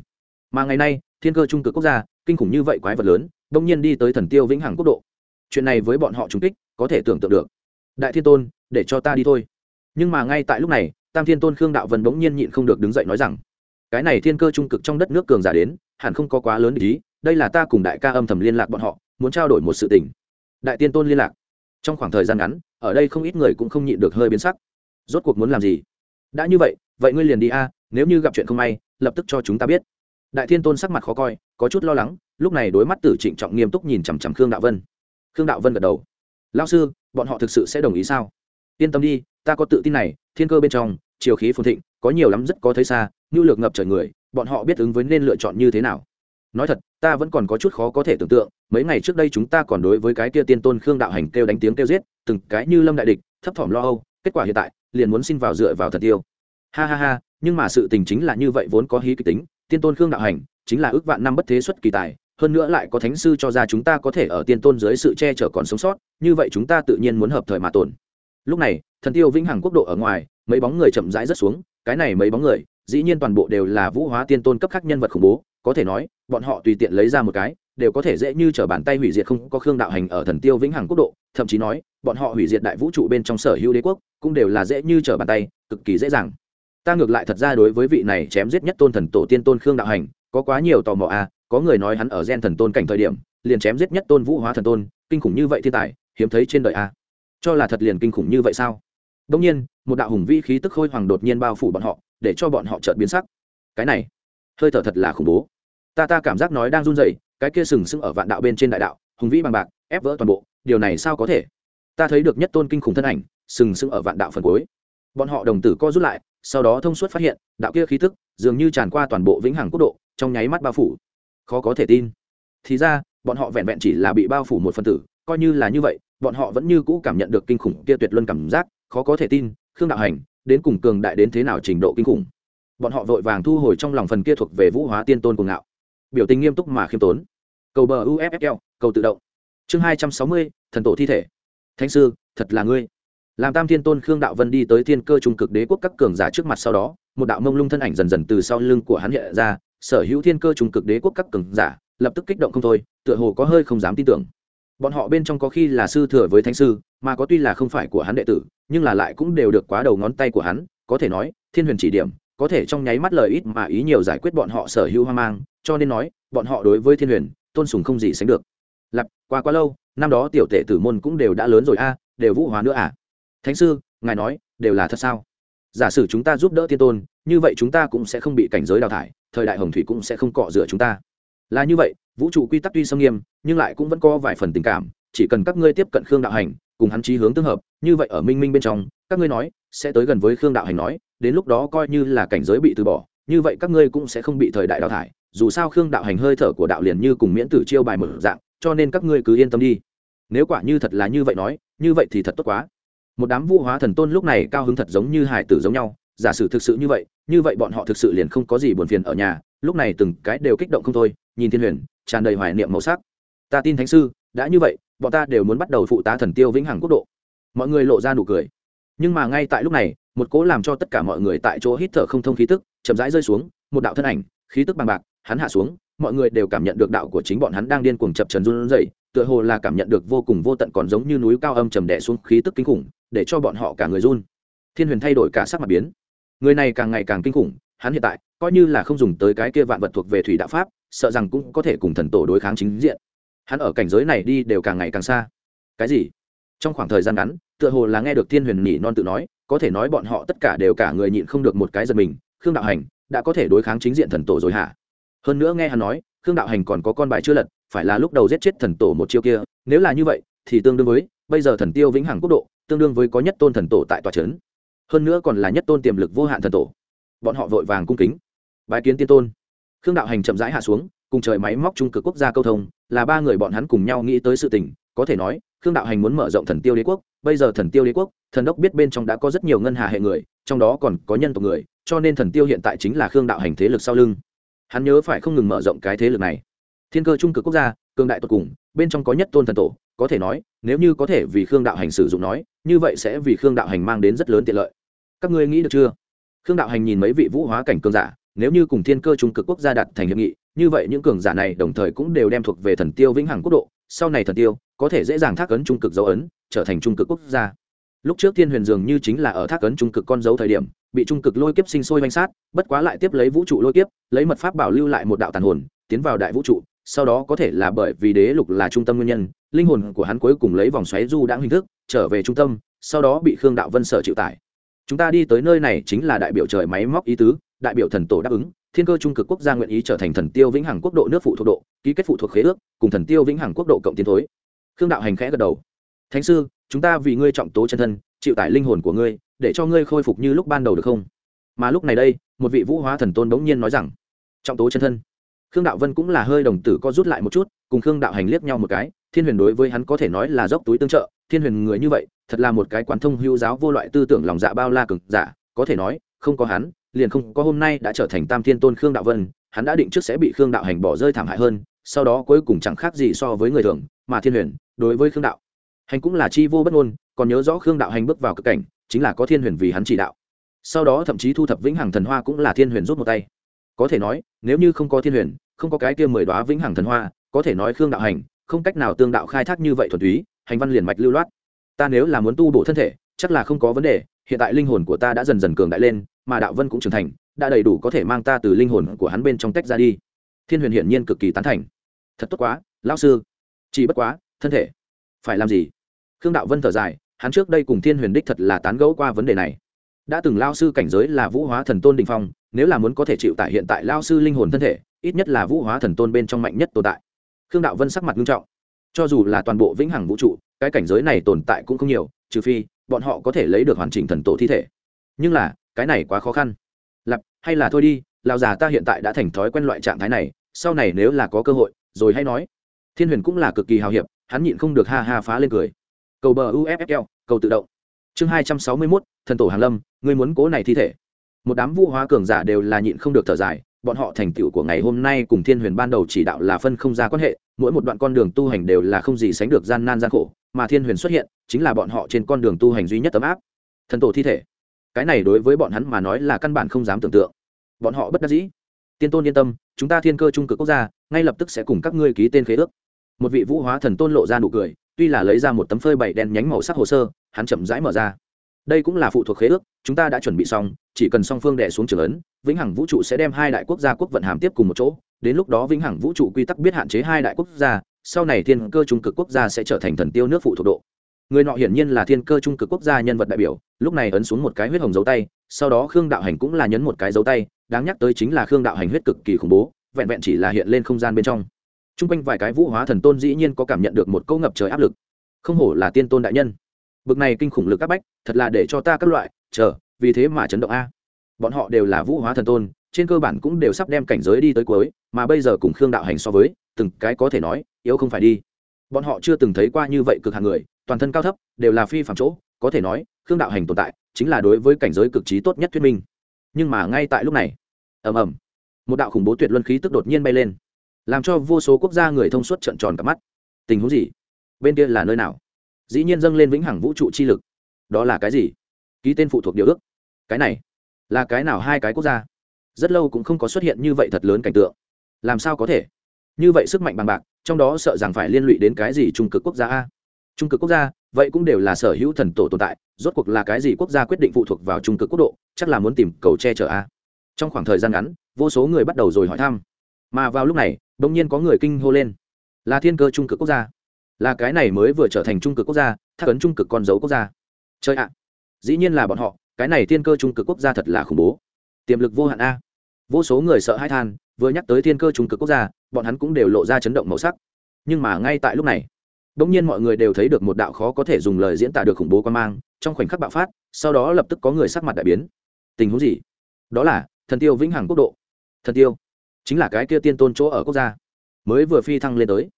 Mà ngày nay, thiên cơ trung cực quốc gia, kinh khủng như vậy quái vật lớn đông nhiên đi tới thần tiêu vĩnh hằng quốc độ. Chuyện này với bọn họ trùng kích, có thể tưởng tượng được. Đại thiên tôn, để cho ta đi thôi. Nhưng mà ngay tại lúc này tam thiên tôn khương đạo vân bỗng nhiên nhịn không được đứng dậy nói rằng, cái này thiên cơ trung cực trong đất nước cường giả đến, hẳn không có quá lớn ý, đây là ta cùng đại ca âm thầm liên lạc bọn họ, muốn trao đổi một sự tình. Đại tiên tôn liên lạc. Trong khoảng thời gian ngắn, ở đây không ít người cũng không nhịn được hơi biến sắc. Rốt cuộc muốn làm gì? Đã như vậy vậy ngươi liền đi a, nếu như gặp chuyện không may, lập tức cho chúng ta biết. Đại thiên tôn sắc mặt khó coi, có chút lo lắng, lúc này đối mắt tử trịnh trọng nghiêm túc nhìn chằm chằm khương đạo vân. Khương đạo vân gật đầu. Lao sư, bọn họ thực sự sẽ đồng ý sao? Yên tâm đi ta có tự tin này, thiên cơ bên trong, chiều khí phồn thịnh, có nhiều lắm rất có thấy xa nhu lược ngập trời người, bọn họ biết ứng với nên lựa chọn như thế nào. Nói thật, ta vẫn còn có chút khó có thể tưởng tượng, mấy ngày trước đây chúng ta còn đối với cái kia tiên tôn khương đạo hành kêu đánh tiếng kêu giết, từng cái như lâm đại địch, thấp thỏm lo âu, kết quả hiện tại, liền muốn xin vào dựa vào thật tiêu ha ha ha, nhưng mà sự tình chính là như vậy vốn có hí kịch tính, tiên tôn khương đạo hành chính là ước vạn năm bất thế xuất kỳ tài, hơn nữa lại có thánh sư cho ra chúng ta có thể ở tiên tôn dưới sự che chở còn sống sót, như vậy chúng ta tự nhiên muốn hợp thời mà tồn. Lúc này thần tiêu vĩnh hằng quốc độ ở ngoài, mấy bóng người chậm rãi rất xuống, cái này mấy bóng người, dĩ nhiên toàn bộ đều là vũ hóa tiên tôn cấp khác nhân vật khủng bố, có thể nói, bọn họ tùy tiện lấy ra một cái, đều có thể dễ như t r ở bàn tay hủy diệt không có khương đạo hành ở thần tiêu vĩnh hằng quốc độ, thậm chí nói, bọn họ hủy diệt đại vũ trụ bên trong sở hữu đế quốc, cũng đều là dễ như t r ở bàn tay, cực kỳ dễ dàng. Ta ngược lại thật ra đối với vị này chém giết nhất tôn thần tổ tiên tôn khương đạo hành, có quá nhiều tò mò à có người nói hắn ở gen thần tôn cảnh thời điểm, liền chém giết nhất tôn vũ hóa thần tôn, kinh khủng như vậy thiên tài, hiếm thấy trên đời à. Cho là thật liền kinh khủng như vậy sao? Đông nhiên, một đạo hùng vĩ khí tức khôi hoàng đột nhiên bao phủ bọn họ, để cho bọn họ chợt biến sắc. Cái này, hơi thở thật là khủng bố. Ta ta cảm giác nói đang run rẩy, cái kia sừng sững ở vạn đạo bên trên đại đạo, hùng vĩ bằng bạc, ép vỡ toàn bộ, điều này sao có thể? Ta thấy được nhất tôn kinh khủng thân ảnh, sừng sững ở vạn đạo phần cuối. Bọn họ đồng tử co rút lại, sau đó thông suốt phát hiện, đạo kia khí tức dường như tràn qua toàn bộ vĩnh hằng quốc độ, trong nháy mắt bao phủ. Khó có thể tin. Thì ra, bọn họ vẹn vẹn chỉ là bị bao phủ một phần tử, coi như là như vậy, bọn họ vẫn như cũ cảm nhận được kinh khủng kia tuyệt luân cảm giác khó có thể tin, khương đạo hành, đến cùng cường đại đến thế nào trình độ kinh khủng. Bọn họ vội vàng thu hồi trong lòng phần kia thuộc về vũ hóa tiên tôn cuồng ngạo. Biểu tình nghiêm túc mà khiêm tốn. Cầu bờ uffl cầu tự động. Chương hai trăm sáu mươi, thần tổ thi thể. Thánh sư, thật là ngươi. Làm tam thiên tôn khương đạo vân đi tới thiên cơ trung cực đế quốc các cường giả trước mặt sau đó, một đạo mông lung thân ảnh dần dần từ sau lưng của hắn hiện ra, sở hữu thiên cơ trung cực đế quốc các cường giả, lập tức kích động không thôi, tựa hồ có hơi không dám tin tưởng. Bọn họ bên trong có khi là sư thừa với thánh sư mà có tuy là không phải của hắn đệ tử, nhưng là lại cũng đều được quá đầu ngón tay của hắn, có thể nói, thiên huyền chỉ điểm, có thể trong nháy mắt lời ít mà ý nhiều giải quyết bọn họ sở hữu hoang mang, cho nên nói, bọn họ đối với thiên huyền, tôn sùng không gì sánh được. Lặp qua quá lâu, năm đó tiểu tệ tử môn cũng đều đã lớn rồi a, đều vũ hóa nữa à? Thánh sư, ngài nói, đều là thật sao? Giả sử chúng ta giúp đỡ tiên tôn, như vậy chúng ta cũng sẽ không bị cảnh giới đào thải, thời đại hồng thủy cũng sẽ không cọ rửa chúng ta. Là như vậy, vũ trụ quy tắc tuy sâm nghiêm, nhưng lại cũng vẫn có vài phần tình cảm, chỉ cần các ngươi tiếp cận khương đạo hành cùng hắn chí hướng tương hợp, như vậy ở minh minh bên trong, các ngươi nói, sẽ tới gần với khương đạo hành nói, đến lúc đó coi như là cảnh giới bị từ bỏ, như vậy các ngươi cũng sẽ không bị thời đại đào thải, dù sao khương đạo hành hơi thở của đạo liền như cùng miễn tử chiêu bài mở dạng, cho nên các ngươi cứ yên tâm đi. Nếu quả như thật là như vậy nói, như vậy thì thật tốt quá. Một đám vũ hóa thần tôn lúc này cao hứng thật giống như hải tử giống nhau, giả sử thực sự như vậy như vậy bọn họ thực sự liền không có gì buồn phiền ở nhà, lúc này từng cái đều kích động không thôi, nhìn thiên huyền, tràn đầy hoài niệm màu sắc. Ta tin thánh sư, đã như vậy bọn ta đều muốn bắt đầu phụ tá thần tiêu vĩnh hằng quốc độ. Mọi người lộ ra nụ cười. Nhưng mà ngay tại lúc này, một cố làm cho tất cả mọi người tại chỗ hít thở không thông khí tức chậm rãi rơi xuống, một đạo thân ảnh, khí tức bằng bạc, hắn hạ xuống, mọi người đều cảm nhận được đạo của chính bọn hắn đang điên cuồng chập trần run rẩy, tựa hồ là cảm nhận được vô cùng vô tận còn giống như núi cao âm trầm đè xuống khí tức kinh khủng, để cho bọn họ cả người run. Thiên huyền thay đổi cả sắc mặt biến. Người này càng ngày càng kinh khủng, hắn hiện tại coi như là không dùng tới cái kia vạn vật thuộc về thủy đạo pháp, sợ rằng cũng có thể cùng thần tổ đối kháng chính diện hắn ở cảnh giới này đi đều càng ngày càng xa. Cái gì? Trong khoảng thời gian ngắn, tựa hồ là nghe được thiên huyền nhỉ non tự nói, có thể nói bọn họ tất cả đều cả người nhịn không được một cái giật mình, khương đạo hành đã có thể đối kháng chính diện thần tổ rồi hả? Hơn nữa nghe hắn nói, khương đạo hành còn có con bài chưa lật, phải là lúc đầu giết chết thần tổ một chiêu kia, nếu là như vậy, thì tương đương với, bây giờ thần tiêu vĩnh hằng quốc độ, tương đương với có nhất tôn thần tổ tại tòa trấn. Hơn nữa còn là nhất tôn tiềm lực vô hạn thần tổ. Bọn họ vội vàng cung kính. Bái kiến tiên tôn. Khương đạo hành chậm rãi hạ xuống cùng trời máy móc trung cực quốc gia câu thông, là ba người bọn hắn cùng nhau nghĩ tới sự tình, có thể nói, khương đạo hành muốn mở rộng thần tiêu đế quốc, bây giờ thần tiêu đế quốc, thần đốc biết bên trong đã có rất nhiều ngân hà hệ người, trong đó còn có nhân tộc người, cho nên thần tiêu hiện tại chính là khương đạo hành thế lực sau lưng. Hắn nhớ phải không ngừng mở rộng cái thế lực này. Thiên cơ trung cực quốc gia, cường đại tột cùng, bên trong có nhất tôn thần tổ, có thể nói, nếu như có thể vì khương đạo hành sử dụng nói, như vậy sẽ vì khương đạo hành mang đến rất lớn tiện lợi. Các ngươi nghĩ được chưa? Khương đạo hành nhìn mấy vị vũ hóa cảnh cường giả nếu như cùng thiên cơ trung cực quốc gia đặt thành hiệp nghị, như vậy những cường giả này đồng thời cũng đều đem thuộc về thần tiêu vĩnh hằng quốc độ, sau này thần tiêu, có thể dễ dàng thác ấn trung cực dấu ấn, trở thành trung cực quốc gia. Lúc trước thiên huyền dường như chính là ở thác ấn trung cực con dấu thời điểm, bị trung cực lôi kiếp sinh sôi manh sát, bất quá lại tiếp lấy vũ trụ lôi kiếp, lấy mật pháp bảo lưu lại một đạo tàn hồn, tiến vào đại vũ trụ, sau đó có thể là bởi vì đế lục là trung tâm nguyên nhân, linh hồn của hắn cuối cùng lấy vòng xoáy du đã hình thức, trở về trung tâm, sau đó bị khương đạo vân sở chịu tải. Chúng ta đi tới nơi này chính là đại biểu trời máy móc ý tứ đại biểu thần tổ đáp ứng, thiên cơ trung cực quốc gia nguyện ý trở thành thần tiêu vĩnh hằng quốc độ nước phụ thuộc độ, ký kết phụ thuộc khế ước, cùng thần tiêu vĩnh hằng quốc độ cộng tiến thối. Khương đạo hành khẽ gật đầu. Thánh sư, chúng ta vì ngươi trọng tố chân thân, chịu tải linh hồn của ngươi, để cho ngươi khôi phục như lúc ban đầu được không? Mà lúc này đây, một vị vũ hóa thần tôn bỗng nhiên nói rằng, trọng tố chân thân. Khương đạo vân cũng là hơi đồng tử co rút lại một chút, cùng khương đạo hành liếc nhau một cái, thiên huyền đối với hắn có thể nói là dốc túi tương trợ, thiên huyền người như vậy, thật là một cái quán thông hữu giáo vô loại tư tưởng lòng dạ bao la cực giả, có thể nói, không có hắn liền không có hôm nay đã trở thành tam thiên tôn khương đạo vân, hắn đã định trước sẽ bị khương đạo hành bỏ rơi thảm hại hơn, sau đó cuối cùng chẳng khác gì so với người thường, mà thiên huyền, đối với khương đạo hành cũng là chi vô bất ngôn, còn nhớ rõ khương đạo hành bước vào cực cảnh, chính là có thiên huyền vì hắn chỉ đạo. Sau đó thậm chí thu thập vĩnh hằng thần hoa cũng là thiên huyền rút một tay. Có thể nói, nếu như không có thiên huyền, không có cái kia mười đoá vĩnh hằng thần hoa, có thể nói khương đạo hành không cách nào tương đạo khai thác như vậy thuần túy, hành văn liền mạch lưu loát. Ta nếu là muốn tu bổ thân thể, chắc là không có vấn đề, hiện tại linh hồn của ta đã dần dần cường đại lên mà đạo vân cũng trưởng thành, đã đầy đủ có thể mang ta từ linh hồn của hắn bên trong tách ra đi. Thiên huyền hiển nhiên cực kỳ tán thành. Thật tốt quá, lão sư. Chỉ bất quá, thân thể. Phải làm gì? Khương đạo vân thở dài, hắn trước đây cùng thiên huyền đích thật là tán gẫu qua vấn đề này. Đã từng lao sư cảnh giới là vũ hóa thần tôn đình phong, nếu là muốn có thể chịu tại hiện tại lao sư linh hồn thân thể, ít nhất là vũ hóa thần tôn bên trong mạnh nhất tồn tại. Khương đạo vân sắc mặt nghiêm trọng. Cho dù là toàn bộ vĩnh hằng vũ trụ, cái cảnh giới này tồn tại cũng không nhiều, trừ phi, bọn họ có thể lấy được hoàn chỉnh thần tổ thi thể nhưng là, cái này quá khó khăn. Lặp hay là thôi đi, lão già ta hiện tại đã thành thói quen loại trạng thái này, sau này nếu là có cơ hội, rồi hay nói. Thiên huyền cũng là cực kỳ hào hiệp, hắn nhịn không được ha ha phá lên cười. Cầu bờ uffl cầu tự động. Chương hai trăm sáu mươi mốt, thần tổ hàn lâm, ngươi muốn cố này thi thể. Một đám vũ hóa cường giả đều là nhịn không được thở dài, bọn họ thành tựu của ngày hôm nay cùng thiên huyền ban đầu chỉ đạo là phân không ra quan hệ, mỗi một đoạn con đường tu hành đều là không gì sánh được gian nan gian khổ, mà thiên huyền xuất hiện, chính là bọn họ trên con đường tu hành duy nhất tấm áp. Thần tổ thi thể cái này đối với bọn hắn mà nói là căn bản không dám tưởng tượng. Bọn họ bất đắc dĩ. Tiên tôn yên tâm, chúng ta thiên cơ trung cực quốc gia, ngay lập tức sẽ cùng các ngươi ký tên khế ước. Một vị vũ hóa thần tôn lộ ra nụ cười, tuy là lấy ra một tấm phơi bảy đen nhánh màu sắc hồ sơ, hắn chậm rãi mở ra. Đây cũng là phụ thuộc khế ước, chúng ta đã chuẩn bị xong, chỉ cần song phương đẻ xuống trường ấn, vĩnh hằng vũ trụ sẽ đem hai đại quốc gia quốc vận hàm tiếp cùng một chỗ. Đến lúc đó vĩnh hằng vũ trụ quy tắc biết hạn chế hai đại quốc gia, sau này thiên cơ trung cực quốc gia sẽ trở thành thần tiêu nước phụ thuộc độ người nọ hiển nhiên là thiên cơ trung cực quốc gia nhân vật đại biểu, lúc này ấn xuống một cái huyết hồng dấu tay, sau đó khương đạo hành cũng là nhấn một cái dấu tay, đáng nhắc tới chính là khương đạo hành huyết cực kỳ khủng bố, vẹn vẹn chỉ là hiện lên không gian bên trong. T r u n g quanh vài cái vũ hóa thần tôn dĩ nhiên có cảm nhận được một câu ngập trời áp lực. Không hổ là tiên tôn đại nhân. Bực này kinh khủng lực các bách, thật là để cho ta các loại, chờ, vì thế mà chấn động a. Bọn họ đều là vũ hóa thần tôn, trên cơ bản cũng đều sắp đem cảnh giới đi tới cuối, mà bây giờ cùng khương đạo hành so với, từng cái có thể nói, yếu không phải đi. Bọn họ chưa từng thấy qua như vậy cực hàng người toàn thân cao thấp, đều là phi phạm chỗ, có thể nói, khương đạo hành tồn tại, chính là đối với cảnh giới cực trí tốt nhất thuyết minh. Nhưng mà ngay tại lúc này, ầm ầm, một đạo khủng bố tuyệt luân khí tức đột nhiên bay lên, làm cho vô số quốc gia người thông suốt trận tròn cả mắt. Tình huống gì? Bên kia là nơi nào? Dĩ nhiên dâng lên vĩnh hằng vũ trụ chi lực. Đó là cái gì? Ký tên phụ thuộc điều ước. Cái này, là cái nào hai cái quốc gia? Rất lâu cũng không có xuất hiện như vậy thật lớn cảnh tượng. Làm sao có thể? Như vậy sức mạnh bằng bạc, trong đó sợ rằng phải liên lụy đến cái gì trung cực quốc gia a? Trung cực quốc gia, vậy cũng đều là sở hữu thần tổ tồn tại, rốt cuộc là cái gì quốc gia quyết định phụ thuộc vào trung cực quốc độ, chắc là muốn tìm cầu che chở a. Trong khoảng thời gian ngắn, vô số người bắt đầu rồi hỏi thăm. Mà vào lúc này đ ỗ n g nhiên có người kinh hô lên. Là thiên cơ trung cực quốc gia. Là cái này mới vừa trở thành trung cực quốc gia, thác ấn trung cực con dấu quốc gia. Chơi ạ! Dĩ nhiên là bọn họ, cái này thiên cơ trung cực quốc gia thật là khủng bố. Tiềm lực vô hạn a. Vô số người sợ hãi than, vừa nhắc tới thiên cơ trung cực quốc gia, bọn hắn cũng đều lộ ra chấn động màu sắc. Nhưng mà ngay tại lúc này Đông nhiên mọi người đều thấy được một đạo khó có thể dùng lời diễn tả được khủng bố quan mang, trong khoảnh khắc bạo phát, sau đó lập tức có người sắc mặt đại biến. Tình huống gì? Đó là thần tiêu vĩnh hằng quốc độ. Thần tiêu chính là cái kia tiên tôn chỗ ở quốc gia, mới vừa phi thăng lên tới.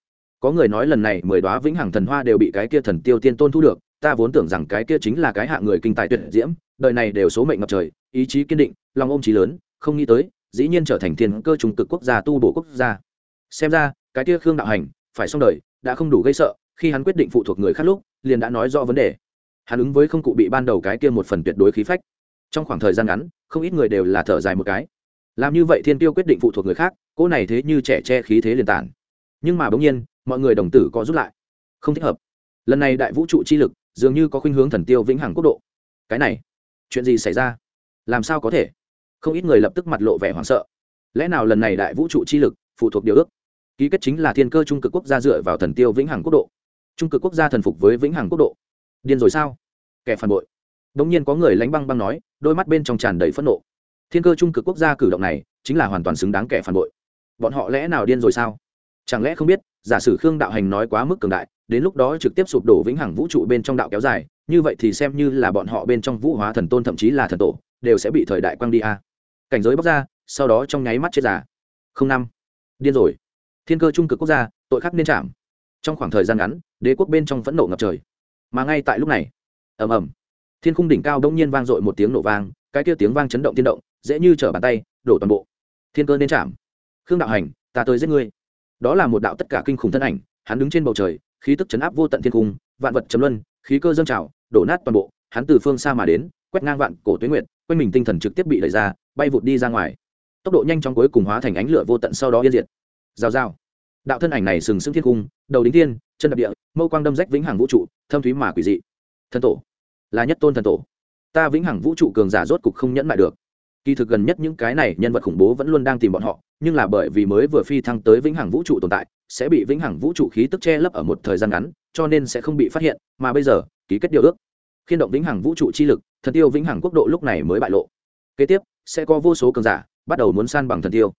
Có người nói lần này mười đóa vĩnh hằng thần hoa đều bị cái kia thần tiêu tiên tôn thu được, ta vốn tưởng rằng cái kia chính là cái hạ người kinh tài tuyệt diễm, đời này đều số mệnh ngập trời, ý chí kiên định, lòng ôm chí lớn, không nghĩ tới, dĩ nhiên trở thành thiên cơ trùng cực quốc gia tu bổ quốc gia. Xem ra, cái kia Khương đạo hành, phải xong đời, đã không đủ gây sợ, khi hắn quyết định phụ thuộc người khác lúc, liền đã nói rõ vấn đề. Hắn ứng với không cụ bị ban đầu cái kia một phần tuyệt đối khí phách. Trong khoảng thời gian ngắn, không ít người đều là thở dài một cái. Làm như vậy thiên tiêu quyết định phụ thuộc người khác, cỗ này thế như trẻ che khí thế liền tản. Nhưng mà bỗng nhiên, mọi người đồng tử có rút lại. Không thích hợp. Lần này đại vũ trụ chi lực, dường như có khuynh hướng thần tiêu vĩnh hằng quốc độ. Cái này, chuyện gì xảy ra? Làm sao có thể? Không ít người lập tức mặt lộ vẻ hoảng sợ. Lẽ nào lần này đại vũ trụ chi lực, phụ thuộc điều ước? Ký kết chính là thiên cơ trung cực quốc gia dựa vào thần tiêu vĩnh hằng quốc độ trung cực quốc gia thần phục với vĩnh hằng quốc độ. Điên rồi sao? Kẻ phản bội. Đ ỗ n g nhiên có người lánh băng băng nói, đôi mắt bên trong tràn đầy phẫn nộ. Thiên cơ trung cực quốc gia cử động này chính là hoàn toàn xứng đáng kẻ phản bội. Bọn họ lẽ nào điên rồi sao? Chẳng lẽ không biết, giả sử khương đạo hành nói quá mức cường đại, đến lúc đó trực tiếp sụp đổ vĩnh hằng vũ trụ bên trong đạo kéo dài, như vậy thì xem như là bọn họ bên trong vũ hóa thần tôn thậm chí là thần tổ, đều sẽ bị thời đại quang đi a. Cảnh giới bóc ra, sau đó trong nháy mắt chết giả. Không năm. Điên rồi. Thiên cơ trung cực quốc gia, tội khắc nên chạm trong khoảng thời gian ngắn, đế quốc bên trong phẫn nộ ngập trời. Mà ngay tại lúc này, ầm ầm, thiên khung đỉnh cao đông nhiên vang dội một tiếng nổ vang, cái kia tiếng vang chấn động tiên động, dễ như trở bàn tay, đổ toàn bộ. Thiên cơ nên chạm. Khương đạo hành, ta tới giết ngươi. Đó là một đạo tất cả kinh khủng thân ảnh, hắn đứng trên bầu trời, khí tức chấn áp vô tận thiên cung vạn vật chấm luân, khí cơ dâng trào, đổ nát toàn bộ, hắn từ phương xa mà đến, quét ngang vạn cổ tuyến nguyện quanh mình tinh thần trực tiếp bị đẩy ra, bay vụt đi ra ngoài. Tốc độ nhanh chóng cuối cùng hóa thành ánh lửa vô tận sau đó yên diệt. Rào rào. Đạo thân ảnh này sừng sững thiên cung đầu đính tiên, chân đập địa mâu quang đâm rách vĩnh hằng vũ trụ thâm thúy mà quỷ dị. Thần tổ là nhất tôn thần tổ. Ta vĩnh hằng vũ trụ cường giả rốt cục không nhẫn mại được. Kỳ thực gần nhất những cái này nhân vật khủng bố vẫn luôn đang tìm bọn họ nhưng là bởi vì mới vừa phi thăng tới vĩnh hằng vũ trụ tồn tại sẽ bị vĩnh hằng vũ trụ khí tức che lấp ở một thời gian ngắn cho nên sẽ không bị phát hiện mà bây giờ ký kết điều ước. Khiên động vĩnh hằng vũ trụ chi lực thần tiêu vĩnh hằng quốc độ lúc này mới bại lộ. Kế tiếp sẽ có vô số cường giả bắt đầu muốn san bằng thần tiêu.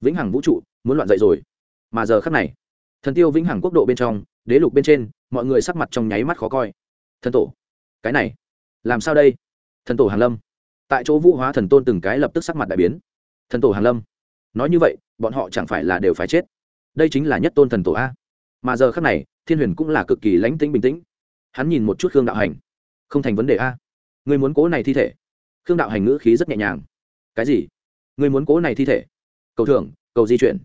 Vĩnh hằng vũ trụ muốn loạn dậy rồi. Mà giờ khắc này thần tiêu vĩnh hằng quốc độ bên trong, đế lục bên trên, mọi người sắc mặt trong nháy mắt khó coi. Thần tổ, cái này, làm sao đây? Thần tổ hàn lâm, tại chỗ vũ hóa thần tôn từng cái lập tức sắc mặt đại biến. Thần tổ hàn lâm, nói như vậy, bọn họ chẳng phải là đều phải chết. Đây chính là nhất tôn thần tổ a. Mà giờ khắc này, thiên huyền cũng là cực kỳ lánh tĩnh bình tĩnh. Hắn nhìn một chút khương đạo hành. Không thành vấn đề a. Người muốn cố này thi thể. Khương đạo hành ngữ khí rất nhẹ nhàng. Cái gì? Người muốn cố này thi thể? Cầu thưởng, cầu di chuyển.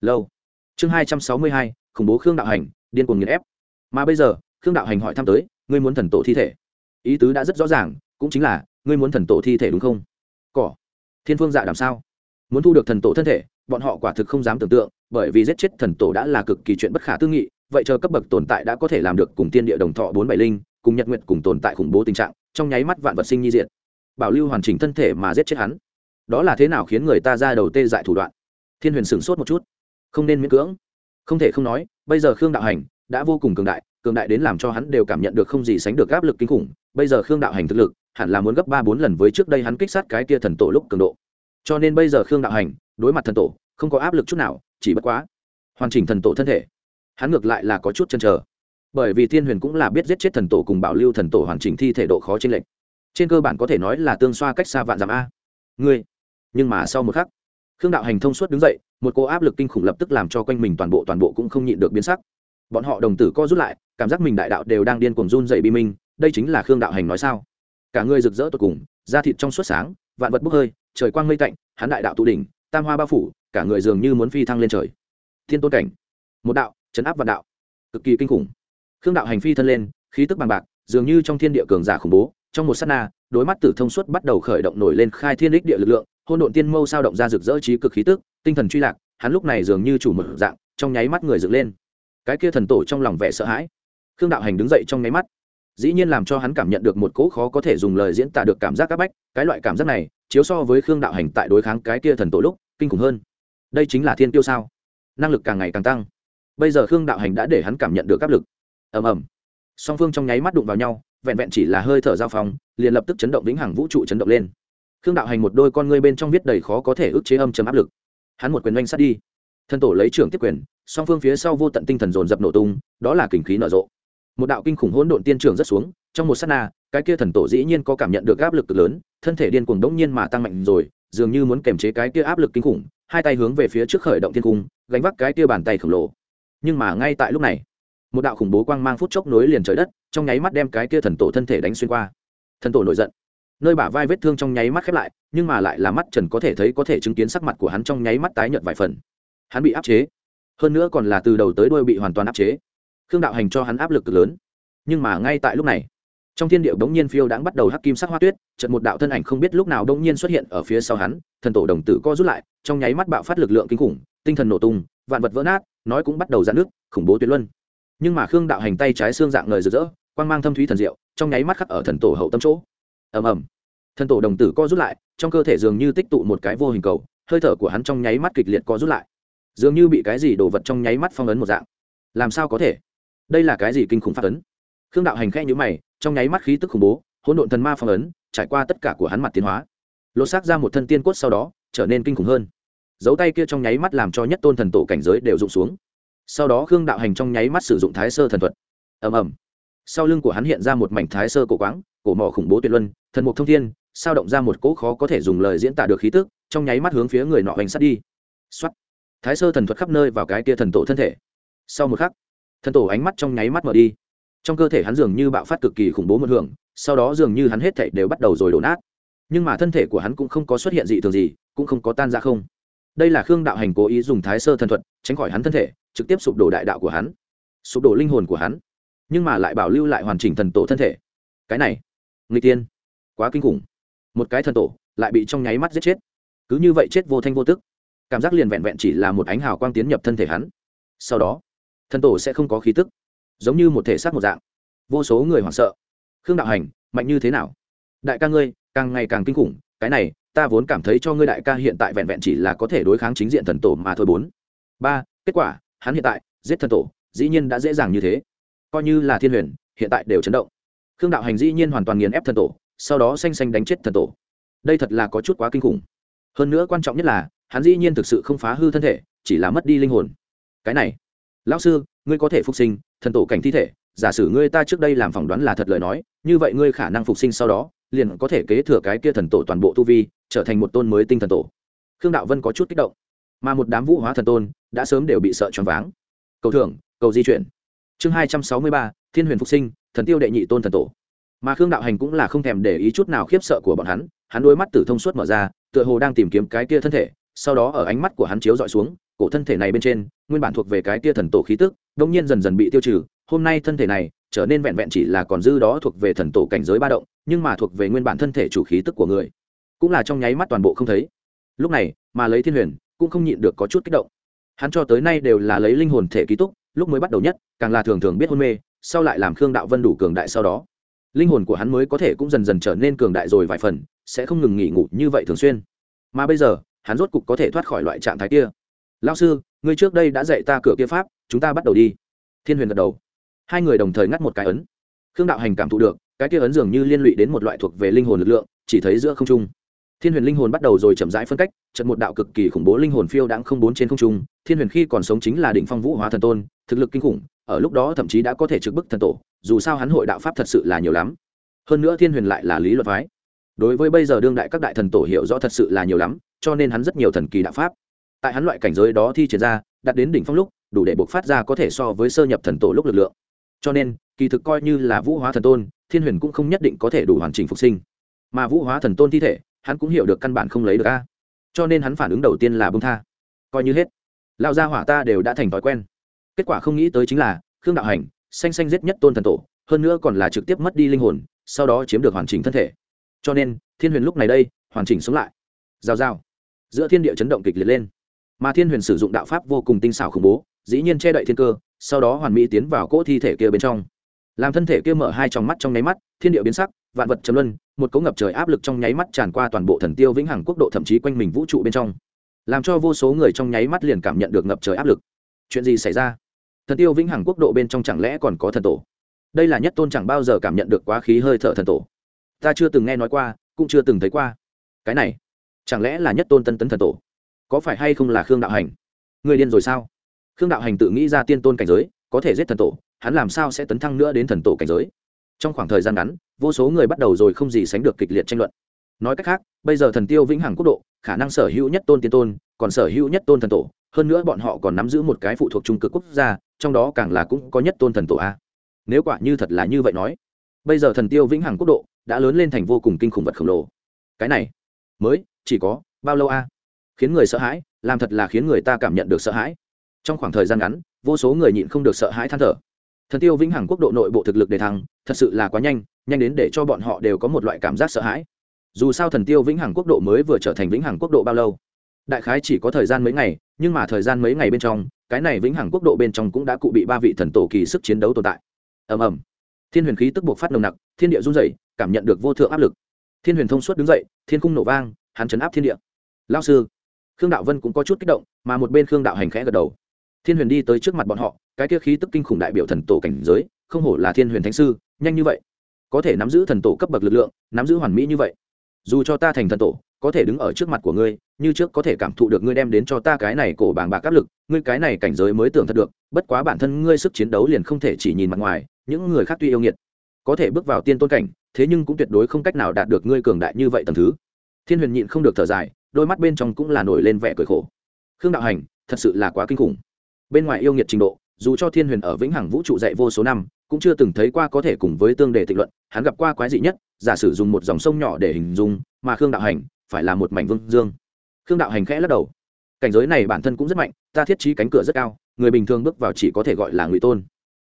Lâu. Chương hai trăm sáu mươi hai khủng bố khương đạo hành, điên cuồng nghiền ép. Mà bây giờ, khương đạo hành hỏi thăm tới, ngươi muốn thần tổ thi thể? Ý tứ đã rất rõ ràng, cũng chính là, ngươi muốn thần tổ thi thể đúng không? Cỏ. Thiên phương dạ làm sao? Muốn thu được thần tổ thân thể, bọn họ quả thực không dám tưởng tượng, bởi vì giết chết thần tổ đã là cực kỳ chuyện bất khả tư nghị, vậy chờ cấp bậc tồn tại đã có thể làm được cùng tiên địa đồng thọ bốn bảy linh, cùng nhật nguyện cùng tồn tại khủng bố tình trạng, trong nháy mắt vạn vật sinh nhi diệt. Bảo lưu hoàn chỉnh thân thể mà giết chết hắn. Đó là thế nào khiến người ta ra đầu tê dại thủ đoạn? Thiên huyền sửng sốt một chút. Không nên miễn cưỡng không thể không nói, bây giờ khương đạo hành đã vô cùng cường đại cường đại đến làm cho hắn đều cảm nhận được không gì sánh được áp lực kinh khủng. Bây giờ khương đạo hành thực lực hẳn là muốn gấp ba bốn lần với trước đây hắn kích sát cái kia thần tổ lúc cường độ. Cho nên bây giờ khương đạo hành đối mặt thần tổ, không có áp lực chút nào, chỉ bất quá hoàn chỉnh thần tổ thân thể. Hắn ngược lại là có chút chân chờ. Bởi vì thiên huyền cũng là biết giết chết thần tổ cùng bảo lưu thần tổ hoàn chỉnh thi thể độ khó trên lệnh trên cơ bản có thể nói là tương xoa cách xa vạn dặm a. Ngươi, nhưng mà sau một khắc khương đạo hành thông suốt đứng dậy, một cô áp lực kinh khủng lập tức làm cho quanh mình toàn bộ toàn bộ cũng không nhịn được biến sắc. Bọn họ đồng tử co rút lại, cảm giác mình đại đạo đều đang điên cuồng run dậy bi minh, đây chính là khương đạo hành nói sao? Cả người rực rỡ tột cùng, da thịt trong suốt sáng, vạn vật bốc hơi, trời quang mây tạnh, hắn đại đạo tụ đỉnh, tam hoa bao phủ, cả người dường như muốn phi thăng lên trời. Thiên tôn cảnh, một đạo, chấn áp vạn đạo, cực kỳ kinh khủng. Khương đạo hành phi thân lên, khí tức bằng bạc, dường như trong thiên địa cường giả khủng bố, trong một s á t na đối mắt tử thông suốt bắt đầu khởi động nổi lên khai thiên đích địa lực lượng hôn độn tiên mâu sao động ra rực rỡ trí cực khí tức, tinh thần truy lạc, hắn lúc này dường như chủ một dạng, trong nháy mắt người dựng lên. Cái kia thần tổ trong lòng vẻ sợ hãi. Khương đạo hành đứng dậy trong nháy mắt. Dĩ nhiên làm cho hắn cảm nhận được một cỗ khó có thể dùng lời diễn tả được cảm giác áp bách, cái loại cảm giác này, chiếu so với khương đạo hành tại đối kháng cái kia thần tổ lúc, kinh khủng hơn. Đây chính là thiên tiêu sao? Năng lực càng ngày càng tăng. Bây giờ khương đạo hành đã để hắn cảm nhận được áp lực. Ầm ầm. Song phương trong nháy mắt đụng vào nhau, vẹn vẹn chỉ là hơi thở giao phong, liền lập tức chấn động vĩnh hằng vũ trụ chấn động lên khương đạo hành một đôi con ngươi bên trong viết đầy khó có thể ức chế âm chấm áp lực. Hắn một quyền oanh sát đi. Thân tổ lấy trưởng tiếp quyền, song phương phía sau vô tận tinh thần dồn dập nổ tung, đó là kình khí nở rộ. Một đạo kinh khủng hỗn độn tiên trưởng rất xuống, trong một s á t na, cái kia thần tổ dĩ nhiên có cảm nhận được áp lực cực lớn, thân thể điên cuồng đống nhiên mà tăng mạnh rồi, dường như muốn kềm chế cái kia áp lực kinh khủng, hai tay hướng về phía trước khởi động thiên cung, gánh vác cái kia bàn tay khổng lồ. Nhưng mà ngay tại lúc này, một đạo khủng bố quang mang phút chốc nối liền trời đất, trong nháy mắt đem cái kia thần tổ thân thể đánh xuyên qua. Thần tổ nổi giận nơi bả vai vết thương trong nháy mắt khép lại, nhưng mà lại là mắt trần có thể thấy có thể chứng kiến sắc mặt của hắn trong nháy mắt tái nhợt vài phần. Hắn bị áp chế. Hơn nữa còn là từ đầu tới đuôi bị hoàn toàn áp chế. Khương đạo hành cho hắn áp lực cực lớn. Nhưng mà ngay tại lúc này, trong thiên điệu đống nhiên phiêu đãng bắt đầu hắc kim sắc hoa tuyết trận một đạo thân ảnh không biết lúc nào đống nhiên xuất hiện ở phía sau hắn, thần tổ đồng tử co rút lại, trong nháy mắt bạo phát lực lượng kinh khủng, tinh thần nổ tung, vạn vật vỡ nát, nói cũng bắt đầu dạn nước khủng bố tuyệt luân. Nhưng mà khương đạo hành tay trái xương dạng lời rực rỡ, quang mang thâm thúy thần diệu, trong nháy mắt khắc ở thần tổ hậu tâm chỗ ầm ầm. Thân tổ đồng tử co rút lại, trong cơ thể dường như tích tụ một cái vô hình cầu, hơi thở của hắn trong nháy mắt kịch liệt co rút lại. Dường như bị cái gì đổ vật trong nháy mắt phong ấn một dạng. Làm sao có thể? Đây là cái gì kinh khủng phát ấn? Khương đạo hành khẽ nhữ mày, trong nháy mắt khí tức khủng bố, hỗn độn thần ma phong ấn, trải qua tất cả của hắn mặt tiến hóa. Lột xác ra một thân tiên cốt sau đó, trở nên kinh khủng hơn. Dấu tay kia trong nháy mắt làm cho nhất tôn thần tổ cảnh giới đều rụng xuống. Sau đó khương đạo hành trong nháy mắt sử dụng thái sơ thần thuật. Ầm ầm sau lưng của hắn hiện ra một mảnh thái sơ cổ quáng, cổ mỏ khủng bố tuyệt luân, thần mục thông thiên, sao động ra một cỗ khó có thể dùng lời diễn tả được khí tức, trong nháy mắt hướng phía người nọ hoành sắt đi. Xuất thái sơ thần thuật khắp nơi vào cái kia thần tổ thân thể. Sau một khắc, thần tổ ánh mắt trong nháy mắt mở đi. Trong cơ thể hắn dường như bạo phát cực kỳ khủng bố một hưởng, sau đó dường như hắn hết thể đều bắt đầu rồi đổ nát. Nhưng mà thân thể của hắn cũng không có xuất hiện dị thường gì, cũng không có tan ra không. Đây là khương đạo hành cố ý dùng thái sơ thần thuật, tránh khỏi hắn thân thể, trực tiếp sụp đổ đại đạo của hắn, sụp đổ linh hồn của hắn nhưng mà lại bảo lưu lại hoàn chỉnh thần tổ thân thể. Cái này người tiên quá kinh khủng. Một cái thần tổ lại bị trong nháy mắt giết chết. Cứ như vậy chết vô thanh vô tức. Cảm giác liền vẹn vẹn chỉ là một ánh hào quang tiến nhập thân thể hắn. Sau đó, thần tổ sẽ không có khí tức, giống như một thể xác một dạng. Vô số người hoảng sợ. Khương đạo hành, mạnh như thế nào? Đại ca ngươi, càng ngày càng kinh khủng, cái này, ta vốn cảm thấy cho ngươi đại ca hiện tại vẹn vẹn chỉ là có thể đối kháng chính diện thần tổ mà thôi bốn. Ba, kết quả, hắn hiện tại giết thần tổ, dĩ nhiên đã dễ dàng như thế coi như là thiên huyền, hiện tại đều chấn động. Khương đạo hành dĩ nhiên hoàn toàn nghiền ép thần tổ, sau đó xanh xanh đánh chết thần tổ. Đây thật là có chút quá kinh khủng. Hơn nữa quan trọng nhất là, hắn dĩ nhiên thực sự không phá hư thân thể, chỉ là mất đi linh hồn. Cái này, lão sư, ngươi có thể phục sinh, thần tổ cảnh thi thể, giả sử ngươi ta trước đây làm phỏng đoán là thật lời nói, như vậy ngươi khả năng phục sinh sau đó, liền có thể kế thừa cái kia thần tổ toàn bộ tu vi, trở thành một tôn mới tinh thần tổ. Khương đạo vân có chút kích động. Mà một đám vũ hóa thần tôn, đã sớm đều bị sợ choáng váng. Cầu thưởng, cầu di chuyển chương hai trăm sáu mươi ba, thiên huyền phục sinh, thần tiêu đệ nhị tôn thần tổ. Mà khương đạo hành cũng là không thèm để ý chút nào khiếp sợ của bọn hắn hắn đôi mắt tử thông suốt mở ra, tựa hồ đang tìm kiếm cái tia thân thể, sau đó ở ánh mắt của hắn chiếu dọi xuống, cổ thân thể này bên trên, nguyên bản thuộc về cái tia thần tổ khí tức, đông nhiên dần dần bị tiêu trừ, hôm nay thân thể này trở nên vẹn vẹn chỉ là còn dư đó thuộc về thần tổ cảnh giới ba động, nhưng mà thuộc về nguyên bản thân thể chủ khí tức của người. Cũng là trong nháy mắt toàn bộ không thấy. Lúc này, mà lấy thiên huyền cũng không nhịn được có chút kích động. Hắn cho tới nay đều là lấy linh hồn thể ký túc, lúc mới bắt đầu nhất càng là thường thường biết hôn mê, sau lại làm khương đạo vân đủ cường đại sau đó. Linh hồn của hắn mới có thể cũng dần dần trở nên cường đại rồi vài phần, sẽ không ngừng nghỉ ngủ như vậy thường xuyên. Mà bây giờ, hắn rốt cục có thể thoát khỏi loại trạng thái kia. Lao sư, ngươi trước đây đã dạy ta cửa kia pháp, chúng ta bắt đầu đi. Thiên huyền gật đầu. Hai người đồng thời ngắt một cái ấn. Khương đạo hành cảm thụ được, cái kia ấn dường như liên lụy đến một loại thuộc về linh hồn lực lượng, chỉ thấy giữa không trung thiên huyền linh hồn bắt đầu rồi chậm rãi phân cách, trận một đạo cực kỳ khủng bố linh hồn phiêu đãng không bốn trên không trung, thiên huyền khi còn sống chính là đỉnh phong vũ hóa thần tôn, thực lực kinh khủng, ở lúc đó thậm chí đã có thể trực bức thần tổ, dù sao hắn hội đạo pháp thật sự là nhiều lắm. Hơn nữa thiên huyền lại là lý luật phái. Đối với bây giờ đương đại các đại thần tổ hiểu rõ thật sự là nhiều lắm, cho nên hắn rất nhiều thần kỳ đạo pháp. Tại hắn loại cảnh giới đó thi triển ra đặt đến đỉnh phong lúc, đủ để buộc phát ra có thể so với sơ nhập thần tổ lúc lực lượng. Cho nên, kỳ thực coi như là vũ hóa thần tôn, thiên huyền cũng không nhất định có thể đủ hoàn chỉnh phục sinh. Mà vũ hóa thần tôn thi thể hắn cũng hiểu được căn bản không lấy được a. Cho nên hắn phản ứng đầu tiên là bông tha. Coi như hết. Lão gia hỏa ta đều đã thành thói quen. Kết quả không nghĩ tới chính là, khương đạo hành, xanh xanh giết nhất tôn thần tổ, hơn nữa còn là trực tiếp mất đi linh hồn, sau đó chiếm được hoàn chỉnh thân thể. Cho nên, thiên huyền lúc này đây, hoàn chỉnh sống lại. Giao giao. Giữa thiên địa chấn động kịch liệt lên. Mà thiên huyền sử dụng đạo pháp vô cùng tinh xảo khủng bố, dĩ nhiên che đậy thiên cơ, sau đó hoàn mỹ tiến vào cỗ thi thể kia bên trong. Làm thân thể kia mở hai trong mắt trong nháy mắt, thiên địa biến sắc vạn vật chấm luân, một cỗ ngập trời áp lực trong nháy mắt tràn qua toàn bộ thần tiêu vĩnh hằng quốc độ thậm chí quanh mình vũ trụ bên trong. Làm cho vô số người trong nháy mắt liền cảm nhận được ngập trời áp lực. Chuyện gì xảy ra? Thần tiêu vĩnh hằng quốc độ bên trong chẳng lẽ còn có thần tổ? Đây là nhất tôn chẳng bao giờ cảm nhận được quá khí hơi thở thần tổ. Ta chưa từng nghe nói qua, cũng chưa từng thấy qua. Cái này, chẳng lẽ là nhất tôn tân tấn thần tổ? Có phải hay không là khương đạo hành? Người điên rồi sao? Khương đạo hành tự nghĩ ra tiên tôn cảnh giới, có thể giết thần tổ, hắn làm sao sẽ tấn thăng nữa đến thần tổ cảnh giới? Trong khoảng thời gian ngắn, vô số người bắt đầu rồi không gì sánh được kịch liệt tranh luận. Nói cách khác, bây giờ thần tiêu vĩnh hằng quốc độ, khả năng sở hữu nhất tôn tiên tôn, còn sở hữu nhất tôn thần tổ, hơn nữa bọn họ còn nắm giữ một cái phụ thuộc trung cực quốc gia, trong đó càng là cũng có nhất tôn thần tổ a. Nếu quả như thật là như vậy nói, bây giờ thần tiêu vĩnh hằng quốc độ đã lớn lên thành vô cùng kinh khủng vật khổng lồ. Cái này, mới chỉ có bao lâu a? Khiến người sợ hãi, làm thật là khiến người ta cảm nhận được sợ hãi. Trong khoảng thời gian ngắn, vô số người nhịn không được sợ hãi than thở thần tiêu vĩnh hằng quốc độ nội bộ thực lực đề thăng, thật sự là quá nhanh nhanh đến để cho bọn họ đều có một loại cảm giác sợ hãi. Dù sao thần tiêu vĩnh hằng quốc độ mới vừa trở thành vĩnh hằng quốc độ bao lâu? Đại khái chỉ có thời gian mấy ngày, nhưng mà thời gian mấy ngày bên trong, cái này vĩnh hằng quốc độ bên trong cũng đã cụ bị ba vị thần tổ kỳ sức chiến đấu tồn tại. Ầm ầm. Thiên huyền khí tức buộc phát nồng nặc, thiên địa run dày cảm nhận được vô thượng áp lực. Thiên huyền thông suốt đứng dậy, thiên cung nổ vang, hắn chấn áp thiên địa. Lao sư, khương đạo vân cũng có chút kích động, mà một bên khương đạo hành khẽ gật đầu. Thiên huyền đi tới trước mặt bọn họ cái kia khí tức kinh khủng đại biểu thần tổ cảnh giới, không hổ là thiên huyền thánh sư, nhanh như vậy. Có thể nắm giữ thần tổ cấp bậc lực lượng, nắm giữ hoàn mỹ như vậy. Dù cho ta thành thần tổ, có thể đứng ở trước mặt của ngươi, như trước có thể cảm thụ được ngươi đem đến cho ta cái này cổ bàng bạc áp lực, ngươi cái này cảnh giới mới tưởng thật được, bất quá bản thân ngươi sức chiến đấu liền không thể chỉ nhìn mặt ngoài, những người khác tuy yêu nghiệt, có thể bước vào tiên tôn cảnh, thế nhưng cũng tuyệt đối không cách nào đạt được ngươi cường đại như vậy tầm thứ. Thiên huyền nhịn không được thở dài, đôi mắt bên trong cũng là nổi lên vẻ cười khổ. Khương đạo hành, thật sự là quá kinh khủng. Bên ngoài yêu nghiệt trình độ dù cho thiên huyền ở vĩnh hằng vũ trụ dạy vô số năm, cũng chưa từng thấy qua có thể cùng với tương đề tịnh luận, hắn gặp qua quái dị nhất, giả sử dùng một dòng sông nhỏ để hình dung, mà khương đạo hành phải là một mảnh vương dương. Khương đạo hành khẽ lắc đầu. Cảnh giới này bản thân cũng rất mạnh, ta thiết trí cánh cửa rất cao, người bình thường bước vào chỉ có thể gọi là ngụy tôn.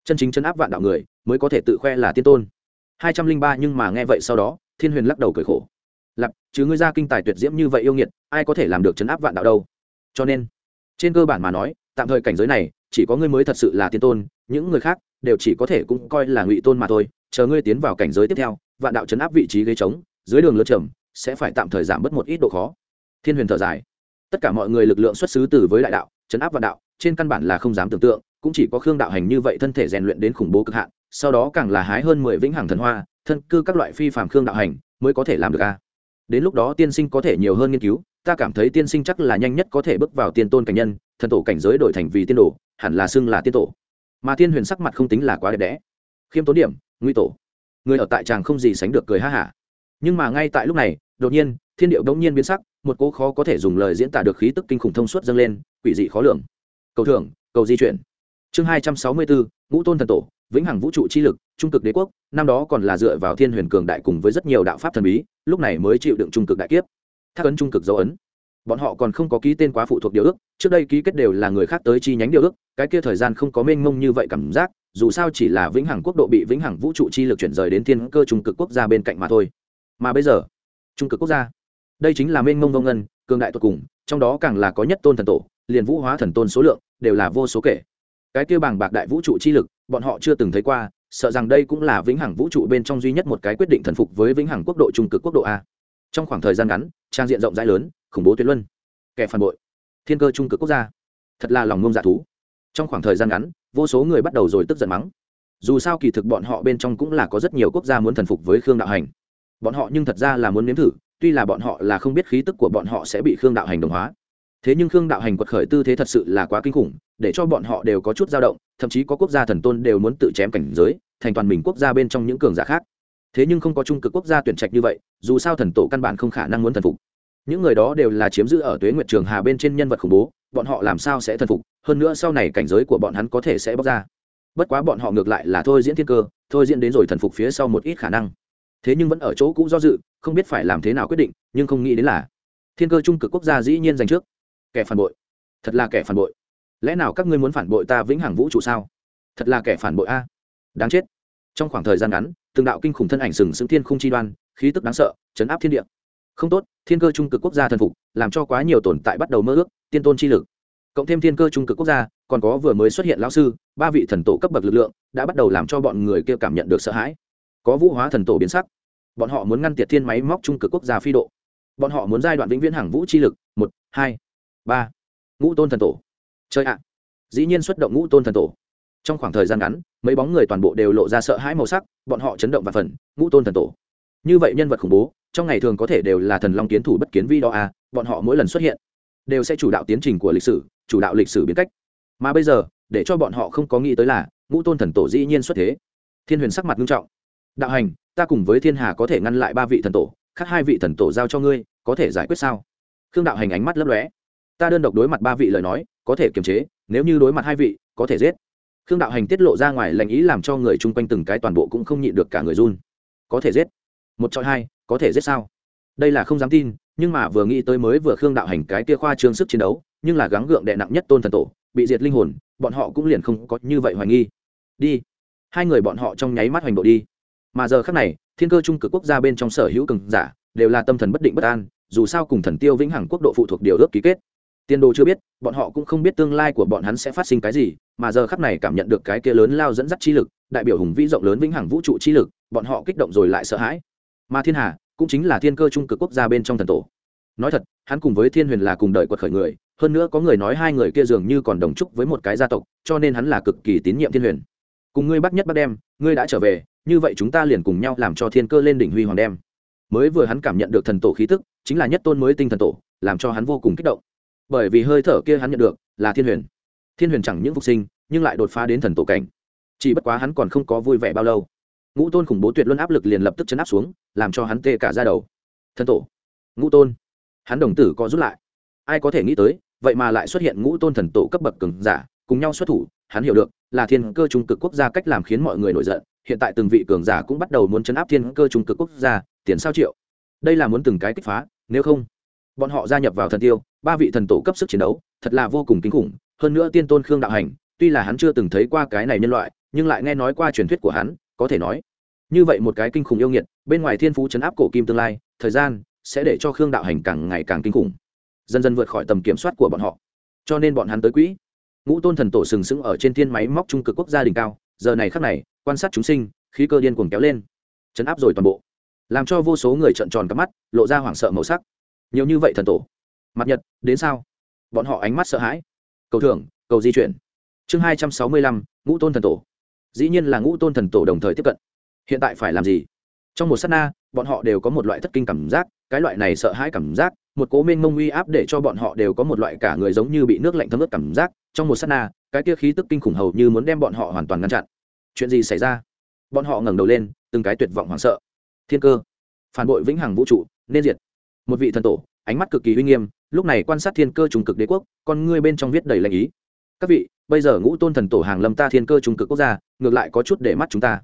Chân chính chân áp vạn đạo người, mới có thể tự khoe là tiên tôn. Hai trăm linh ba nhưng mà nghe vậy sau đó, thiên huyền lắc đầu cười khổ. Lặp chứ ngươi ra kinh tài tuyệt diễm như vậy yêu nghiệt, ai có thể làm được chấn áp vạn đạo đâu? Cho nên, trên cơ bản mà nói tạm thời cảnh giới này, chỉ có ngươi mới thật sự là tiên tôn, những người khác đều chỉ có thể cũng coi là ngụy tôn mà thôi, chờ ngươi tiến vào cảnh giới tiếp theo, vạn đạo chấn áp vị trí gây trống, dưới đường lơ trầm, sẽ phải tạm thời giảm bớt một ít độ khó. Thiên huyền thở dài. Tất cả mọi người lực lượng xuất xứ từ với đại đạo, chấn áp vạn đạo, trên căn bản là không dám tưởng tượng, cũng chỉ có khương đạo hành như vậy thân thể rèn luyện đến khủng bố cực hạn, sau đó càng là hái hơn mười vĩnh hằng thần hoa, thân cư các loại phi phàm khương đạo hành mới có thể làm được a. Đến lúc đó tiên sinh có thể nhiều hơn nghiên cứu, ta cảm thấy tiên sinh chắc là nhanh nhất có thể bước vào tiên tôn cảnh nhân thần tổ cảnh giới đổi thành vì tiên đồ, hẳn là xưng là tiên tổ. Mà tiên huyền sắc mặt không tính là quá đẹp đẽ. Khiêm tốn điểm, nguy tổ. Người ở tại tràng không gì sánh được cười ha hả. Nhưng mà ngay tại lúc này, đột nhiên, thiên điệu đống nhiên biến sắc, một cỗ khó có thể dùng lời diễn tả được khí tức kinh khủng thông suốt dâng lên, quỷ dị khó lường. Cầu thưởng, cầu di chuyển. Chương hai trăm sáu mươi bốn, ngũ tôn thần tổ, vĩnh hằng vũ trụ chi lực, trung cực đế quốc, năm đó còn là dựa vào thiên huyền cường đại cùng với rất nhiều đạo pháp thần bí, lúc này mới chịu đựng trung cực đại kiếp. Thác ấn trung cực dấu ấn bọn họ còn không có ký tên quá phụ thuộc điều ước, trước đây ký kết đều là người khác tới chi nhánh điều ước, cái kia thời gian không có mênh mông như vậy cảm giác, dù sao chỉ là vĩnh hằng quốc độ bị vĩnh hằng vũ trụ chi lực chuyển rời đến thiên cơ trung cực quốc gia bên cạnh mà thôi. Mà bây giờ, trung cực quốc gia, đây chính là mênh mông vông ngân, cường đại tột cùng, trong đó càng là có nhất tôn thần tổ, liền vũ hóa thần tôn số lượng đều là vô số kể. Cái kia bảng bạc đại vũ trụ chi lực, bọn họ chưa từng thấy qua, sợ rằng đây cũng là vĩnh hằng vũ trụ bên trong duy nhất một cái quyết định thần phục với vĩnh hằng quốc độ trung cực quốc độ a. Trong khoảng thời gian ngắn, trang diện rộng rãi lớn khủng bố tuyệt luân. Kẻ phản bội. Thiên cơ trung cực quốc gia. Thật là lòng ngông dạ thú. Trong khoảng thời gian ngắn, vô số người bắt đầu rồi tức giận mắng. Dù sao kỳ thực bọn họ bên trong cũng là có rất nhiều quốc gia muốn thần phục với khương đạo hành. Bọn họ nhưng thật ra là muốn nếm thử, tuy là bọn họ là không biết khí tức của bọn họ sẽ bị khương đạo hành đồng hóa. Thế nhưng khương đạo hành quật khởi tư thế thật sự là quá kinh khủng, để cho bọn họ đều có chút dao động, thậm chí có quốc gia thần tôn đều muốn tự chém cảnh giới, thành toàn mình quốc gia bên trong những cường giả khác. Thế nhưng không có trung cực quốc gia tuyển trạch như vậy, dù sao thần tổ căn bản không khả năng muốn thần phục những người đó đều là chiếm giữ ở tuế nguyệt trường hà bên trên nhân vật khủng bố, bọn họ làm sao sẽ thần phục? Hơn nữa sau này cảnh giới của bọn hắn có thể sẽ bóc ra. Bất quá bọn họ ngược lại là thôi diễn thiên cơ, thôi diễn đến rồi thần phục phía sau một ít khả năng. Thế nhưng vẫn ở chỗ cũ do dự, không biết phải làm thế nào quyết định, nhưng không nghĩ đến là thiên cơ trung cực quốc gia dĩ nhiên giành trước. Kẻ phản bội. Thật là kẻ phản bội. Lẽ nào các ngươi muốn phản bội ta vĩnh hằng vũ trụ sao? Thật là kẻ phản bội a. Đáng chết. Trong khoảng thời gian ngắn, từng đạo kinh khủng thân ảnh sừng sững thiên khung chi đoan, khí tức đáng sợ, chấn áp thiên địa không tốt, thiên cơ trung cực quốc gia thần phục, làm cho quá nhiều tồn tại bắt đầu mơ ước, tiên tôn chi lực. Cộng thêm thiên cơ trung cực quốc gia, còn có vừa mới xuất hiện lão sư, ba vị thần tổ cấp bậc lực lượng, đã bắt đầu làm cho bọn người kia cảm nhận được sợ hãi. Có vũ hóa thần tổ biến sắc. Bọn họ muốn ngăn tiệt thiên máy móc trung cực quốc gia phi độ. Bọn họ muốn giai đoạn vĩnh viễn hàng vũ chi lực, một, hai, ba. Ngũ tôn thần tổ. Chơi ạ. Dĩ nhiên xuất động ngũ tôn thần tổ. Trong khoảng thời gian ngắn, mấy bóng người toàn bộ đều lộ ra sợ hãi màu sắc, bọn họ chấn động và phần, ngũ tôn thần tổ. Như vậy nhân vật khủng bố trong ngày thường có thể đều là thần long kiến thủ bất kiến vi đó a bọn họ mỗi lần xuất hiện, đều sẽ chủ đạo tiến trình của lịch sử, chủ đạo lịch sử biến cách. Mà bây giờ, để cho bọn họ không có nghĩ tới là, ngũ tôn thần tổ dĩ nhiên xuất thế. Thiên huyền sắc mặt nghiêm trọng. Đạo hành, ta cùng với thiên hà có thể ngăn lại ba vị thần tổ, khác hai vị thần tổ giao cho ngươi, có thể giải quyết sao? Khương đạo hành ánh mắt lấp lóe. Ta đơn độc đối mặt ba vị lời nói, có thể kiềm chế, nếu như đối mặt hai vị, có thể giết. Khương đạo hành tiết lộ ra ngoài lệnh ý làm cho người chung quanh từng cái toàn bộ cũng không nhịn được cả người run. Có thể giết. Một chọi hai có thể giết sao? Đây là không dám tin, nhưng mà vừa nghĩ tới mới vừa khương đạo hành cái kia khoa trương sức chiến đấu, nhưng là gắng gượng đệ nặng nhất tôn thần tổ, bị diệt linh hồn, bọn họ cũng liền không có như vậy hoài nghi. Đi. Hai người bọn họ trong nháy mắt hoành độ đi. Mà giờ khác này, thiên cơ trung cực quốc gia bên trong sở hữu cường giả, đều là tâm thần bất định bất an, dù sao cùng thần tiêu vĩnh hằng quốc độ phụ thuộc điều ước ký kết. Tiên đồ chưa biết, bọn họ cũng không biết tương lai của bọn hắn sẽ phát sinh cái gì, mà giờ khắc này cảm nhận được cái kia lớn lao dẫn dắt chi lực, đại biểu hùng vĩ rộng lớn vĩnh hằng vũ trụ chi lực, bọn họ kích động rồi lại sợ hãi mà thiên hà cũng chính là thiên cơ trung cực quốc gia bên trong thần tổ. Nói thật, hắn cùng với thiên huyền là cùng đợi quật khởi người, hơn nữa có người nói hai người kia dường như còn đồng chúc với một cái gia tộc, cho nên hắn là cực kỳ tín nhiệm thiên huyền. Cùng ngươi bắt nhất bắt đem, ngươi đã trở về, như vậy chúng ta liền cùng nhau làm cho thiên cơ lên đỉnh huy hoàng đem. Mới vừa hắn cảm nhận được thần tổ khí tức, chính là nhất tôn mới tinh thần tổ, làm cho hắn vô cùng kích động. Bởi vì hơi thở kia hắn nhận được, là thiên huyền. Thiên huyền chẳng những phục sinh, nhưng lại đột phá đến thần tổ cảnh. Chỉ bất quá hắn còn không có vui vẻ bao lâu ngũ tôn khủng bố tuyệt luân áp lực liền lập tức chấn áp xuống, làm cho hắn tê cả ra đầu. Thần tổ, ngũ tôn. Hắn đồng tử có rút lại. Ai có thể nghĩ tới, vậy mà lại xuất hiện ngũ tôn thần tổ cấp bậc cường giả, cùng nhau xuất thủ, hắn hiểu được, là thiên cơ trung cực quốc gia cách làm khiến mọi người nổi giận, hiện tại từng vị cường giả cũng bắt đầu muốn chấn áp thiên cơ trung cực quốc gia, tiền sao triệu. Đây là muốn từng cái kích phá, nếu không, bọn họ gia nhập vào thần tiêu, ba vị thần tổ cấp sức chiến đấu, thật là vô cùng kinh khủng. Hơn nữa tiên tôn khương đạo hành, tuy là hắn chưa từng thấy qua cái này nhân loại, nhưng lại nghe nói qua truyền thuyết của hắn có thể nói. Như vậy một cái kinh khủng yêu nghiệt, bên ngoài thiên phú chấn áp cổ kim tương lai, thời gian sẽ để cho khương đạo hành càng ngày càng kinh khủng, dần dần vượt khỏi tầm kiểm soát của bọn họ. Cho nên bọn hắn tới quỹ. Ngũ tôn thần tổ sừng sững ở trên thiên máy móc trung cực quốc gia đỉnh cao, giờ này khắc này, quan sát chúng sinh, khí cơ điên cuồng kéo lên, chấn áp rồi toàn bộ, làm cho vô số người trợn tròn cắp mắt, lộ ra hoảng sợ màu sắc. Nhiều như vậy thần tổ, mặt nhật, đến sao? Bọn họ ánh mắt sợ hãi. Cầu thưởng, cầu di chuyển. Chương hai trăm sáu mươi lăm, ngũ tôn thần tổ dĩ nhiên là ngũ tôn thần tổ đồng thời tiếp cận. Hiện tại phải làm gì? Trong một s á t na, bọn họ đều có một loại thất kinh cảm giác, cái loại này sợ hãi cảm giác, một cố mênh mông uy áp để cho bọn họ đều có một loại cả người giống như bị nước lạnh thấm ướt cảm giác. Trong một s á t na, cái kia khí tức kinh khủng hầu như muốn đem bọn họ hoàn toàn ngăn chặn. Chuyện gì xảy ra? Bọn họ ngẩng đầu lên, từng cái tuyệt vọng hoảng sợ. Thiên cơ. Phản bội vĩnh hằng vũ trụ, nên diệt. Một vị thần tổ, ánh mắt cực kỳ uy nghiêm, lúc này quan sát thiên cơ trùng cực đế quốc, con ngươi bên trong viết đầy lệnh ý. Các vị bây giờ ngũ tôn thần tổ hàng lâm ta thiên cơ trung cực quốc gia, ngược lại có chút để mắt chúng ta.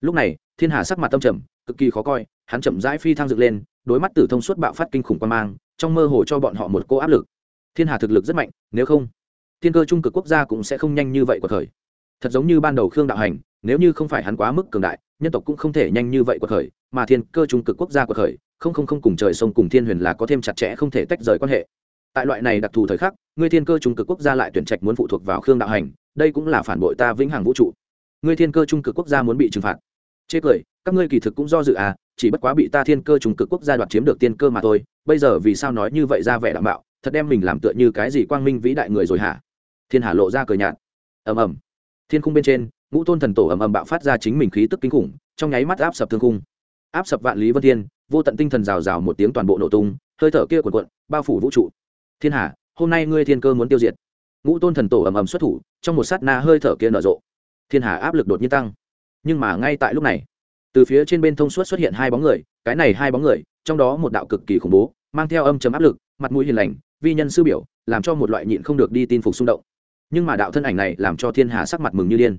Lúc này, thiên hà sắc mặt tâm trầm, cực kỳ khó coi, hắn chậm rãi phi thăng dựng lên, đối mắt tử thông suốt bạo phát kinh khủng quan mang, trong mơ hồ cho bọn họ một cô áp lực. Thiên hà thực lực rất mạnh, nếu không, thiên cơ trung cực quốc gia cũng sẽ không nhanh như vậy của thời thật giống như ban đầu khương đạo hành, nếu như không phải hắn quá mức cường đại, nhân tộc cũng không thể nhanh như vậy của thời mà thiên cơ trung cực quốc gia của thời không không không cùng trời sông cùng thiên huyền là có thêm chặt chẽ không thể tách rời quan hệ. Tại loại này đặc thù thời khắc ngươi thiên cơ trung cực quốc gia lại tuyển trạch muốn phụ thuộc vào khương đạo hành, đây cũng là phản bội ta vĩnh hằng vũ trụ. Ngươi thiên cơ trung cực quốc gia muốn bị trừng phạt. Chê cười, các ngươi kỳ thực cũng do dự à chỉ bất quá bị ta thiên cơ trung cực quốc gia đoạt chiếm được tiên cơ mà thôi, bây giờ vì sao nói như vậy ra vẻ đảm bảo, thật đem mình làm tựa như cái gì quang minh vĩ đại người rồi hả? Thiên hà lộ ra cười nhạt. Ầm ầm. Thiên khung bên trên, ngũ tôn thần tổ ầm ầm bạo phát ra chính mình khí tức kinh khủng, trong nháy mắt áp sập thương khung. Áp sập vạn lý vân thiên, vô tận tinh thần rào rào một tiếng toàn bộ nổ tung, hơi thở kia cuộn cuộn, bao phủ vũ trụ. Thiên hà hôm nay ngươi thiên cơ muốn tiêu diệt. Ngũ tôn thần tổ ầm ầm xuất thủ, trong một sát na hơi thở kia nở rộ. Thiên hà áp lực đột nhiên tăng. Nhưng mà ngay tại lúc này, từ phía trên bên thông suốt xuất hiện hai bóng người, cái này hai bóng người, trong đó một đạo cực kỳ khủng bố, mang theo âm chấm áp lực, mặt mũi hiền lành, vi nhân sư biểu, làm cho một loại nhịn không được đi tin phục xung động. Nhưng mà đạo thân ảnh này làm cho thiên hà sắc mặt mừng như điên.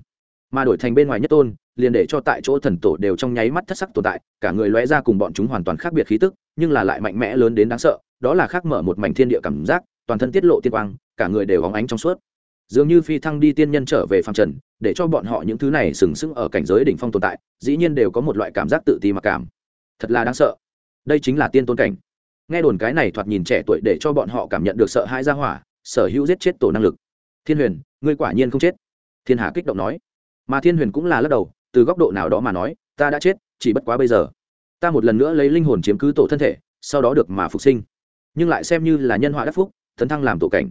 Mà đổi thành bên ngoài nhất tôn, liền để cho tại chỗ thần tổ đều trong nháy mắt thất sắc tồn tại, cả người lóe ra cùng bọn chúng hoàn toàn khác biệt khí tức, nhưng là lại mạnh mẽ lớn đến đáng sợ, đó là khác mở một mảnh thiên địa cảm giác toàn thân tiết lộ tiên quang, cả người đều hóng ánh trong suốt. Dường như phi thăng đi tiên nhân trở về phàm trần, để cho bọn họ những thứ này sừng sững ở cảnh giới đỉnh phong tồn tại, dĩ nhiên đều có một loại cảm giác tự ti mặc cảm. Thật là đáng sợ. Đây chính là tiên tôn cảnh. Nghe đồn cái này thoạt nhìn trẻ tuổi để cho bọn họ cảm nhận được sợ hãi ra hỏa, sở hữu giết chết tổ năng lực. Thiên huyền, ngươi quả nhiên không chết. Thiên hà kích động nói. Mà thiên huyền cũng là lắc đầu, từ góc độ nào đó mà nói, ta đã chết, chỉ bất quá bây giờ. Ta một lần nữa lấy linh hồn chiếm cứ tổ thân thể, sau đó được mà phục sinh. Nhưng lại xem như là nhân họa đắc phúc tấn thăng làm tổ cảnh.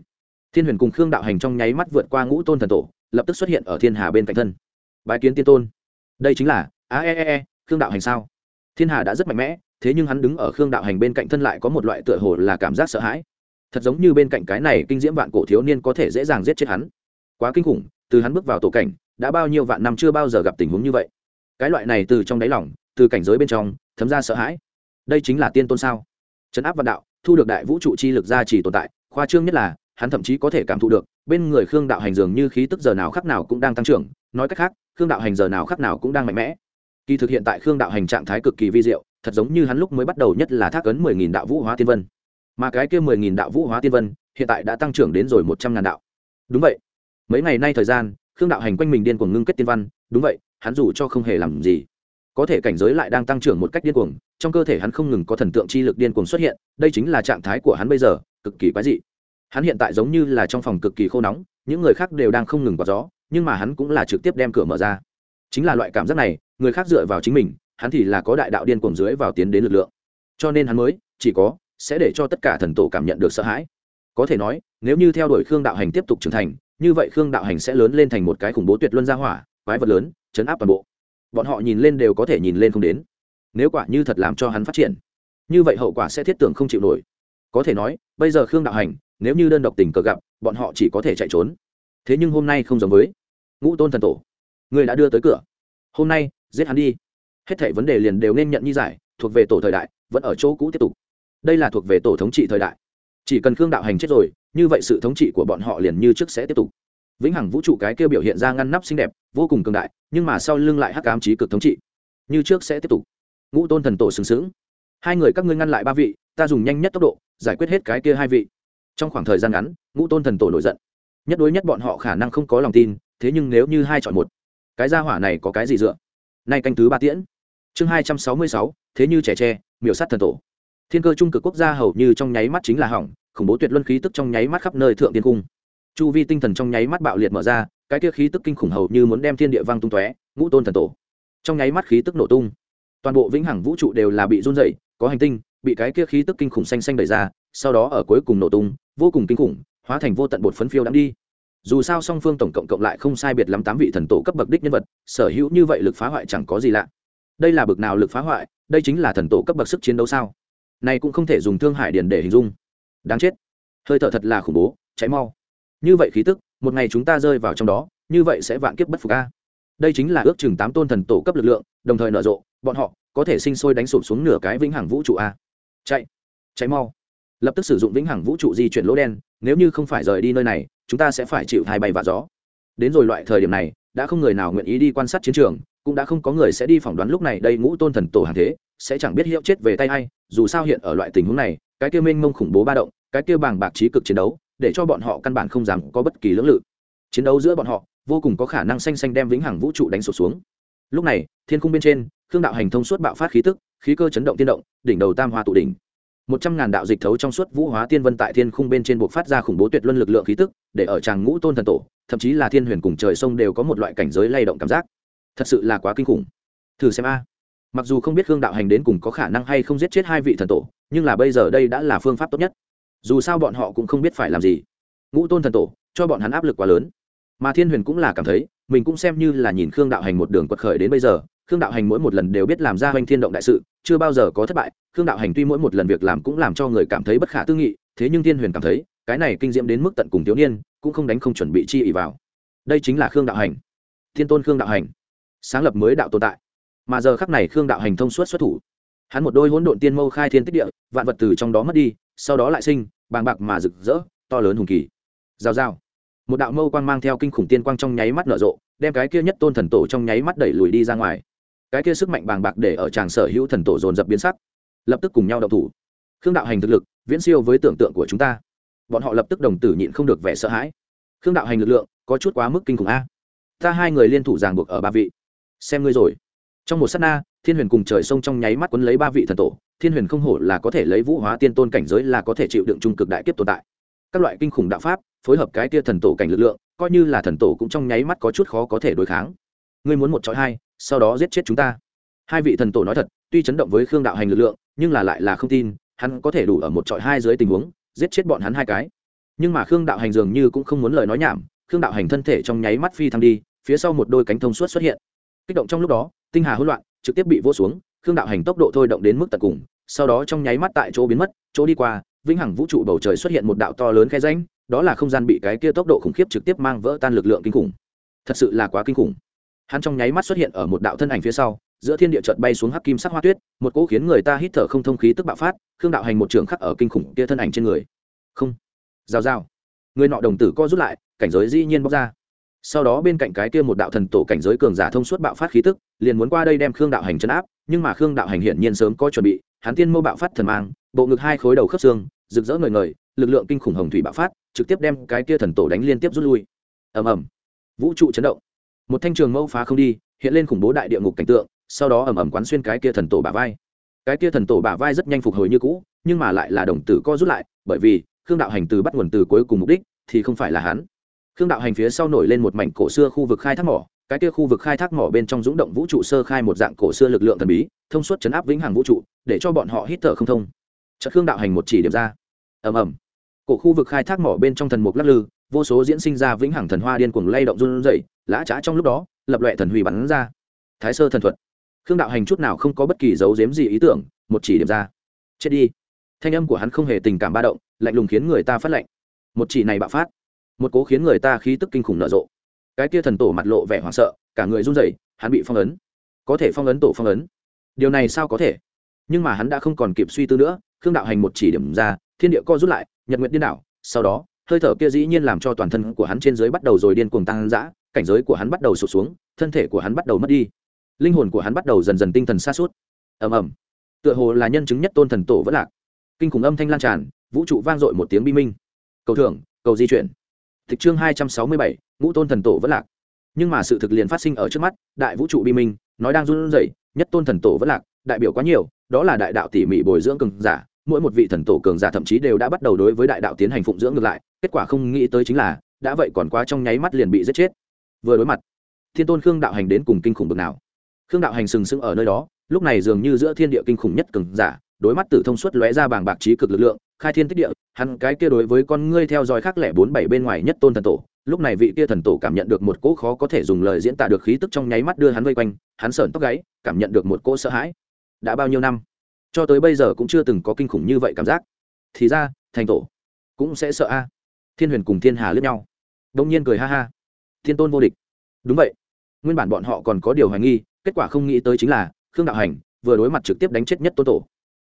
Thiên huyền cùng khương đạo hành trong nháy mắt vượt qua ngũ tôn thần tổ, lập tức xuất hiện ở thiên hà bên cạnh thân. Bái kiến tiên tôn. Đây chính là, a e e e khương đạo hành sao? Thiên hà đã rất mạnh mẽ, thế nhưng hắn đứng ở khương đạo hành bên cạnh thân lại có một loại tựa hồ là cảm giác sợ hãi. Thật giống như bên cạnh cái này kinh diễm vạn cổ thiếu niên có thể dễ dàng giết chết hắn. Quá kinh khủng, từ hắn bước vào tổ cảnh, đã bao nhiêu vạn năm chưa bao giờ gặp tình huống như vậy. Cái loại này từ trong đáy lòng, từ cảnh giới bên trong, thấm ra sợ hãi. Đây chính là tiên tôn sao? Trấn áp vạn đạo, thu được đại vũ trụ chi lực ra chỉ tồn tại khoa trương nhất là, hắn thậm chí có thể cảm thụ được, bên người khương đạo hành dường như khí tức giờ nào khắc nào cũng đang tăng trưởng, nói cách khác, khương đạo hành giờ nào khắc nào cũng đang mạnh mẽ. Kỳ thực hiện tại khương đạo hành trạng thái cực kỳ vi diệu, thật giống như hắn lúc mới bắt đầu nhất là thác ấn mười nghìn đạo vũ hóa tiên vân. Mà cái kia mười nghìn đạo vũ hóa tiên vân, hiện tại đã tăng trưởng đến rồi một trăm ngàn đạo. Đúng vậy. Mấy ngày nay thời gian, khương đạo hành quanh mình điên cuồng ngưng kết tiên văn, đúng vậy, hắn dù cho không hề làm gì, có thể cảnh giới lại đang tăng trưởng một cách điên cuồng, trong cơ thể hắn không ngừng có thần tượng chi lực điên cuồng xuất hiện, đây chính là trạng thái của hắn bây giờ cực kỳ quái dị. Hắn hiện tại giống như là trong phòng cực kỳ khô nóng, những người khác đều đang không ngừng vào gió, nhưng mà hắn cũng là trực tiếp đem cửa mở ra. Chính là loại cảm giác này, người khác dựa vào chính mình, hắn thì là có đại đạo điên cuồng dưới vào tiến đến lực lượng. Cho nên hắn mới, chỉ có, sẽ để cho tất cả thần tổ cảm nhận được sợ hãi. Có thể nói, nếu như theo đuổi khương đạo hành tiếp tục trưởng thành, như vậy khương đạo hành sẽ lớn lên thành một cái khủng bố tuyệt luân gia hỏa, quái vật lớn, chấn áp toàn bộ. Bọn họ nhìn lên đều có thể nhìn lên không đến. Nếu quả như thật làm cho hắn phát triển, như vậy hậu quả sẽ thiết tưởng không chịu nổi có thể nói, bây giờ khương đạo hành, nếu như đơn độc tình cờ gặp, bọn họ chỉ có thể chạy trốn. Thế nhưng hôm nay không giống với ngũ tôn thần tổ. Người đã đưa tới cửa. Hôm nay, giết hắn đi. Hết thảy vấn đề liền đều nên nhận như giải, thuộc về tổ thời đại, vẫn ở chỗ cũ tiếp tục. Đây là thuộc về tổ thống trị thời đại. Chỉ cần khương đạo hành chết rồi, như vậy sự thống trị của bọn họ liền như trước sẽ tiếp tục. Vĩnh hằng vũ trụ cái kêu biểu hiện ra ngăn nắp xinh đẹp, vô cùng cường đại, nhưng mà sau lưng lại hắc ám trí cực thống trị. Như trước sẽ tiếp tục. Ngũ tôn thần tổ sừng sững. Hai người các ngươi ngăn lại ba vị, ta dùng nhanh nhất tốc độ giải quyết hết cái kia hai vị. Trong khoảng thời gian ngắn, ngũ tôn thần tổ nổi giận. Nhất đối nhất bọn họ khả năng không có lòng tin, thế nhưng nếu như hai chọn một, cái gia hỏa này có cái gì dựa? Nay canh thứ ba tiễn. Chương hai trăm sáu mươi sáu, thế như trẻ tre, miểu sát thần tổ. Thiên cơ trung cực quốc gia hầu như trong nháy mắt chính là hỏng, khủng bố tuyệt luân khí tức trong nháy mắt khắp nơi thượng tiên cung. Chu vi tinh thần trong nháy mắt bạo liệt mở ra, cái kia khí tức kinh khủng hầu như muốn đem thiên địa vang tung tóe, ngũ tôn thần tổ. Trong nháy mắt khí tức nổ tung. Toàn bộ vĩnh hằng vũ trụ đều là bị run dậy có hành tinh bị cái kia khí tức kinh khủng xanh xanh đẩy ra, sau đó ở cuối cùng nổ tung, vô cùng kinh khủng, hóa thành vô tận bột phấn phiêu đắm đi. Dù sao song phương tổng cộng cộng lại không sai biệt lắm tám vị thần tổ cấp bậc đích nhân vật, sở hữu như vậy lực phá hoại chẳng có gì lạ. Đây là bậc nào lực phá hoại, đây chính là thần tổ cấp bậc sức chiến đấu sao? Này cũng không thể dùng thương hải điền để hình dung. Đáng chết. Hơi thở thật là khủng bố, cháy mau. Như vậy khí tức, một ngày chúng ta rơi vào trong đó, như vậy sẽ vạn kiếp bất phục a. Đây chính là ước chừng tám tôn thần tổ cấp lực lượng, đồng thời nở rộ, bọn họ có thể sinh sôi đánh sụp xuống nửa cái vĩnh hằng vũ trụ a chạy. Cháy mau. Lập tức sử dụng vĩnh hằng vũ trụ di chuyển lỗ đen, nếu như không phải rời đi nơi này, chúng ta sẽ phải chịu hai bay và gió. Đến rồi loại thời điểm này, đã không người nào nguyện ý đi quan sát chiến trường, cũng đã không có người sẽ đi phỏng đoán lúc này đây ngũ tôn thần tổ hàng thế, sẽ chẳng biết hiệu chết về tay hay dù sao hiện ở loại tình huống này, cái kia mênh mông khủng bố ba động, cái kia bàng bạc trí cực chiến đấu, để cho bọn họ căn bản không dám có bất kỳ lưỡng lự. Chiến đấu giữa bọn họ, vô cùng có khả năng xanh xanh đem vĩnh hằng vũ trụ đánh sụp xuống lúc này, thiên cung bên trên, khương đạo hành thông suốt bạo phát khí tức, khí cơ chấn động tiên động, đỉnh đầu tam hoa tụ đỉnh. Một trăm ngàn đạo dịch thấu trong suốt vũ hóa tiên vân tại thiên khung bên trên buộc phát ra khủng bố tuyệt luân lực lượng khí tức, để ở tràng ngũ tôn thần tổ, thậm chí là thiên huyền cùng trời sông đều có một loại cảnh giới lay động cảm giác. Thật sự là quá kinh khủng. Thử xem a. Mặc dù không biết khương đạo hành đến cùng có khả năng hay không giết chết hai vị thần tổ, nhưng là bây giờ đây đã là phương pháp tốt nhất. Dù sao bọn họ cũng không biết phải làm gì. Ngũ tôn thần tổ, cho bọn hắn áp lực quá lớn. Mà thiên huyền cũng là cảm thấy mình cũng xem như là nhìn khương đạo hành một đường quật khởi đến bây giờ. Khương đạo hành mỗi một lần đều biết làm ra hoành thiên động đại sự, chưa bao giờ có thất bại. Khương đạo hành tuy mỗi một lần việc làm cũng làm cho người cảm thấy bất khả tư nghị, thế nhưng thiên huyền cảm thấy, cái này kinh diễm đến mức tận cùng thiếu niên, cũng không đánh không chuẩn bị chi ỉ vào. Đây chính là khương đạo hành. Thiên tôn khương đạo hành. Sáng lập mới đạo tồn tại. Mà giờ khắc này khương đạo hành thông suốt xuất thủ. Hắn một đôi hỗn độn tiên mâu khai thiên tích địa, vạn vật từ trong đó mất đi, sau đó lại sinh, bàng bạc mà rực rỡ, to lớn hùng kỳ. Giao giao một đạo mâu quang mang theo kinh khủng tiên quang trong nháy mắt nở rộ, đem cái kia nhất tôn thần tổ trong nháy mắt đẩy lùi đi ra ngoài. Cái kia sức mạnh bàng bạc để ở tràng sở hữu thần tổ dồn dập biến sắc, lập tức cùng nhau đậu thủ. Khương đạo hành thực lực, viễn siêu với tưởng tượng của chúng ta. Bọn họ lập tức đồng tử nhịn không được vẻ sợ hãi. Khương đạo hành lực lượng, có chút quá mức kinh khủng a. Ta hai người liên thủ ràng buộc ở ba vị. Xem ngươi rồi. Trong một s á t na, thiên huyền cùng trời sông trong nháy mắt quấn lấy ba vị thần tổ, thiên huyền không hổ là có thể lấy vũ hóa tiên tôn cảnh giới là có thể chịu đựng trung cực đại kiếp tồn tại các loại kinh khủng đạo pháp, phối hợp cái tia thần tổ cảnh lực lượng, coi như là thần tổ cũng trong nháy mắt có chút khó có thể đối kháng. Ngươi muốn một chọi hai, sau đó giết chết chúng ta. Hai vị thần tổ nói thật, tuy chấn động với khương đạo hành lực lượng, nhưng là lại là không tin, hắn có thể đủ ở một trọi hai dưới tình huống, giết chết bọn hắn hai cái. Nhưng mà khương đạo hành dường như cũng không muốn lời nói nhảm, khương đạo hành thân thể trong nháy mắt phi thăng đi, phía sau một đôi cánh thông suốt xuất hiện. Kích động trong lúc đó, tinh hà hỗn loạn, trực tiếp bị vô xuống, khương đạo hành tốc độ thôi động đến mức tận cùng, sau đó trong nháy mắt tại chỗ biến mất, chỗ đi qua vĩnh hằng vũ trụ bầu trời xuất hiện một đạo to lớn khe ránh đó là không gian bị cái kia tốc độ khủng khiếp trực tiếp mang vỡ tan lực lượng kinh khủng. Thật sự là quá kinh khủng. Hắn trong nháy mắt xuất hiện ở một đạo thân ảnh phía sau, giữa thiên địa chợt bay xuống hắc kim sắc hoa tuyết, một cỗ khiến người ta hít thở không thông khí tức bạo phát, khương đạo hành một trường khắc ở kinh khủng kia thân ảnh trên người. Không. Rào rào. Người nọ đồng tử co rút lại, cảnh giới dĩ nhiên bóc ra. Sau đó bên cạnh cái kia một đạo thần tổ cảnh giới cường giả thông suốt bạo phát khí tức, liền muốn qua đây đem khương đạo hành chấn áp, nhưng mà khương đạo hành hiển nhiên sớm có chuẩn bị, hắn tiên mâu bạo phát thần mang bộ ngực hai khối đầu khớp xương, rực rỡ ngời ngời, lực lượng kinh khủng hồng thủy bạo phát, trực tiếp đem cái kia thần tổ đánh liên tiếp rút lui. Ầm ầm. Vũ trụ chấn động. Một thanh trường mâu phá không đi, hiện lên khủng bố đại địa ngục cảnh tượng, sau đó ầm ầm quán xuyên cái kia thần tổ bả vai. Cái kia thần tổ bả vai rất nhanh phục hồi như cũ, nhưng mà lại là đồng tử co rút lại, bởi vì, khương đạo hành từ bắt nguồn từ cuối cùng mục đích, thì không phải là hắn. Khương đạo hành phía sau nổi lên một mảnh cổ xưa khu vực khai thác mỏ, cái kia khu vực khai thác mỏ bên trong rúng động vũ trụ sơ khai một dạng cổ xưa lực lượng thần bí, thông suốt chấn áp vĩnh hằng vũ trụ, để cho bọn họ hít thở không thông chợt khương đạo hành một chỉ điểm ra. Ầm ầm. Cổ khu vực khai thác mỏ bên trong thần mục lắc lư, vô số diễn sinh ra vĩnh hằng thần hoa điên cuồng lay động run rẩy, lã trá trong lúc đó, lập loẹ thần huy bắn ra. Thái sơ thần thuật. Khương đạo hành chút nào không có bất kỳ dấu dếm gì ý tưởng, một chỉ điểm ra. Chết đi. Thanh âm của hắn không hề tình cảm ba động, lạnh lùng khiến người ta phát lạnh. Một chỉ này bạo phát. Một cố khiến người ta khí tức kinh khủng nở rộ. Cái kia thần tổ mặt lộ vẻ hoảng sợ, cả người run rẩy, hắn bị phong ấn. Có thể phong ấn tổ phong ấn. Điều này sao có thể? Nhưng mà hắn đã không còn kịp suy tư nữa khương đạo hành một chỉ điểm ra, thiên địa co rút lại, nhật nguyện điên đảo, sau đó, hơi thở kia dĩ nhiên làm cho toàn thân của hắn trên dưới bắt đầu rồi điên cuồng tăng dã, cảnh giới của hắn bắt đầu sụt xuống, thân thể của hắn bắt đầu mất đi. Linh hồn của hắn bắt đầu dần dần tinh thần xa suốt ầm ầm. Tựa hồ là nhân chứng nhất tôn thần tổ vẫn lạc. Kinh khủng âm thanh lan tràn, vũ trụ vang dội một tiếng bi minh. Cầu thưởng cầu di chuyển. Tịch chương hai trăm sáu mươi bảy, ngũ tôn thần tổ vẫn lạc. Nhưng mà sự thực liền phát sinh ở trước mắt, đại vũ trụ bi minh nói đang run rẩy, nhất tôn thần tổ vẫn lạc, đại biểu quá nhiều, đó là đại đạo tỉ mỉ bồi dưỡng cường giả mỗi một vị thần tổ cường giả thậm chí đều đã bắt đầu đối với đại đạo tiến hành phụng dưỡng ngược lại, kết quả không nghĩ tới chính là, đã vậy còn quá trong nháy mắt liền bị giết chết. Vừa đối mặt, thiên tôn khương đạo hành đến cùng kinh khủng bực nào. Khương đạo hành sừng sững ở nơi đó, lúc này dường như giữa thiên địa kinh khủng nhất cường giả, đối mắt tử thông suốt lóe ra bảng bạc trí cực lực lượng, khai thiên tích địa, hắn cái kia đối với con ngươi theo dõi khác lẻ bốn bảy bên ngoài nhất tôn thần tổ, lúc này vị kia thần tổ cảm nhận được một cỗ khó có thể dùng lời diễn tả được khí tức trong nháy mắt đưa hắn vây quanh, hắn sởn tóc gáy, cảm nhận được một cỗ sợ hãi. Đã bao nhiêu năm? Cho tới bây giờ cũng chưa từng có kinh khủng như vậy cảm giác. Thì ra, thành tổ cũng sẽ sợ a. Thiên huyền cùng thiên hà lướt nhau. Đông nhiên cười ha ha. Thiên tôn vô địch. Đúng vậy. Nguyên bản bọn họ còn có điều hoài nghi, kết quả không nghĩ tới chính là khương đạo hành vừa đối mặt trực tiếp đánh chết nhất tôn tổ.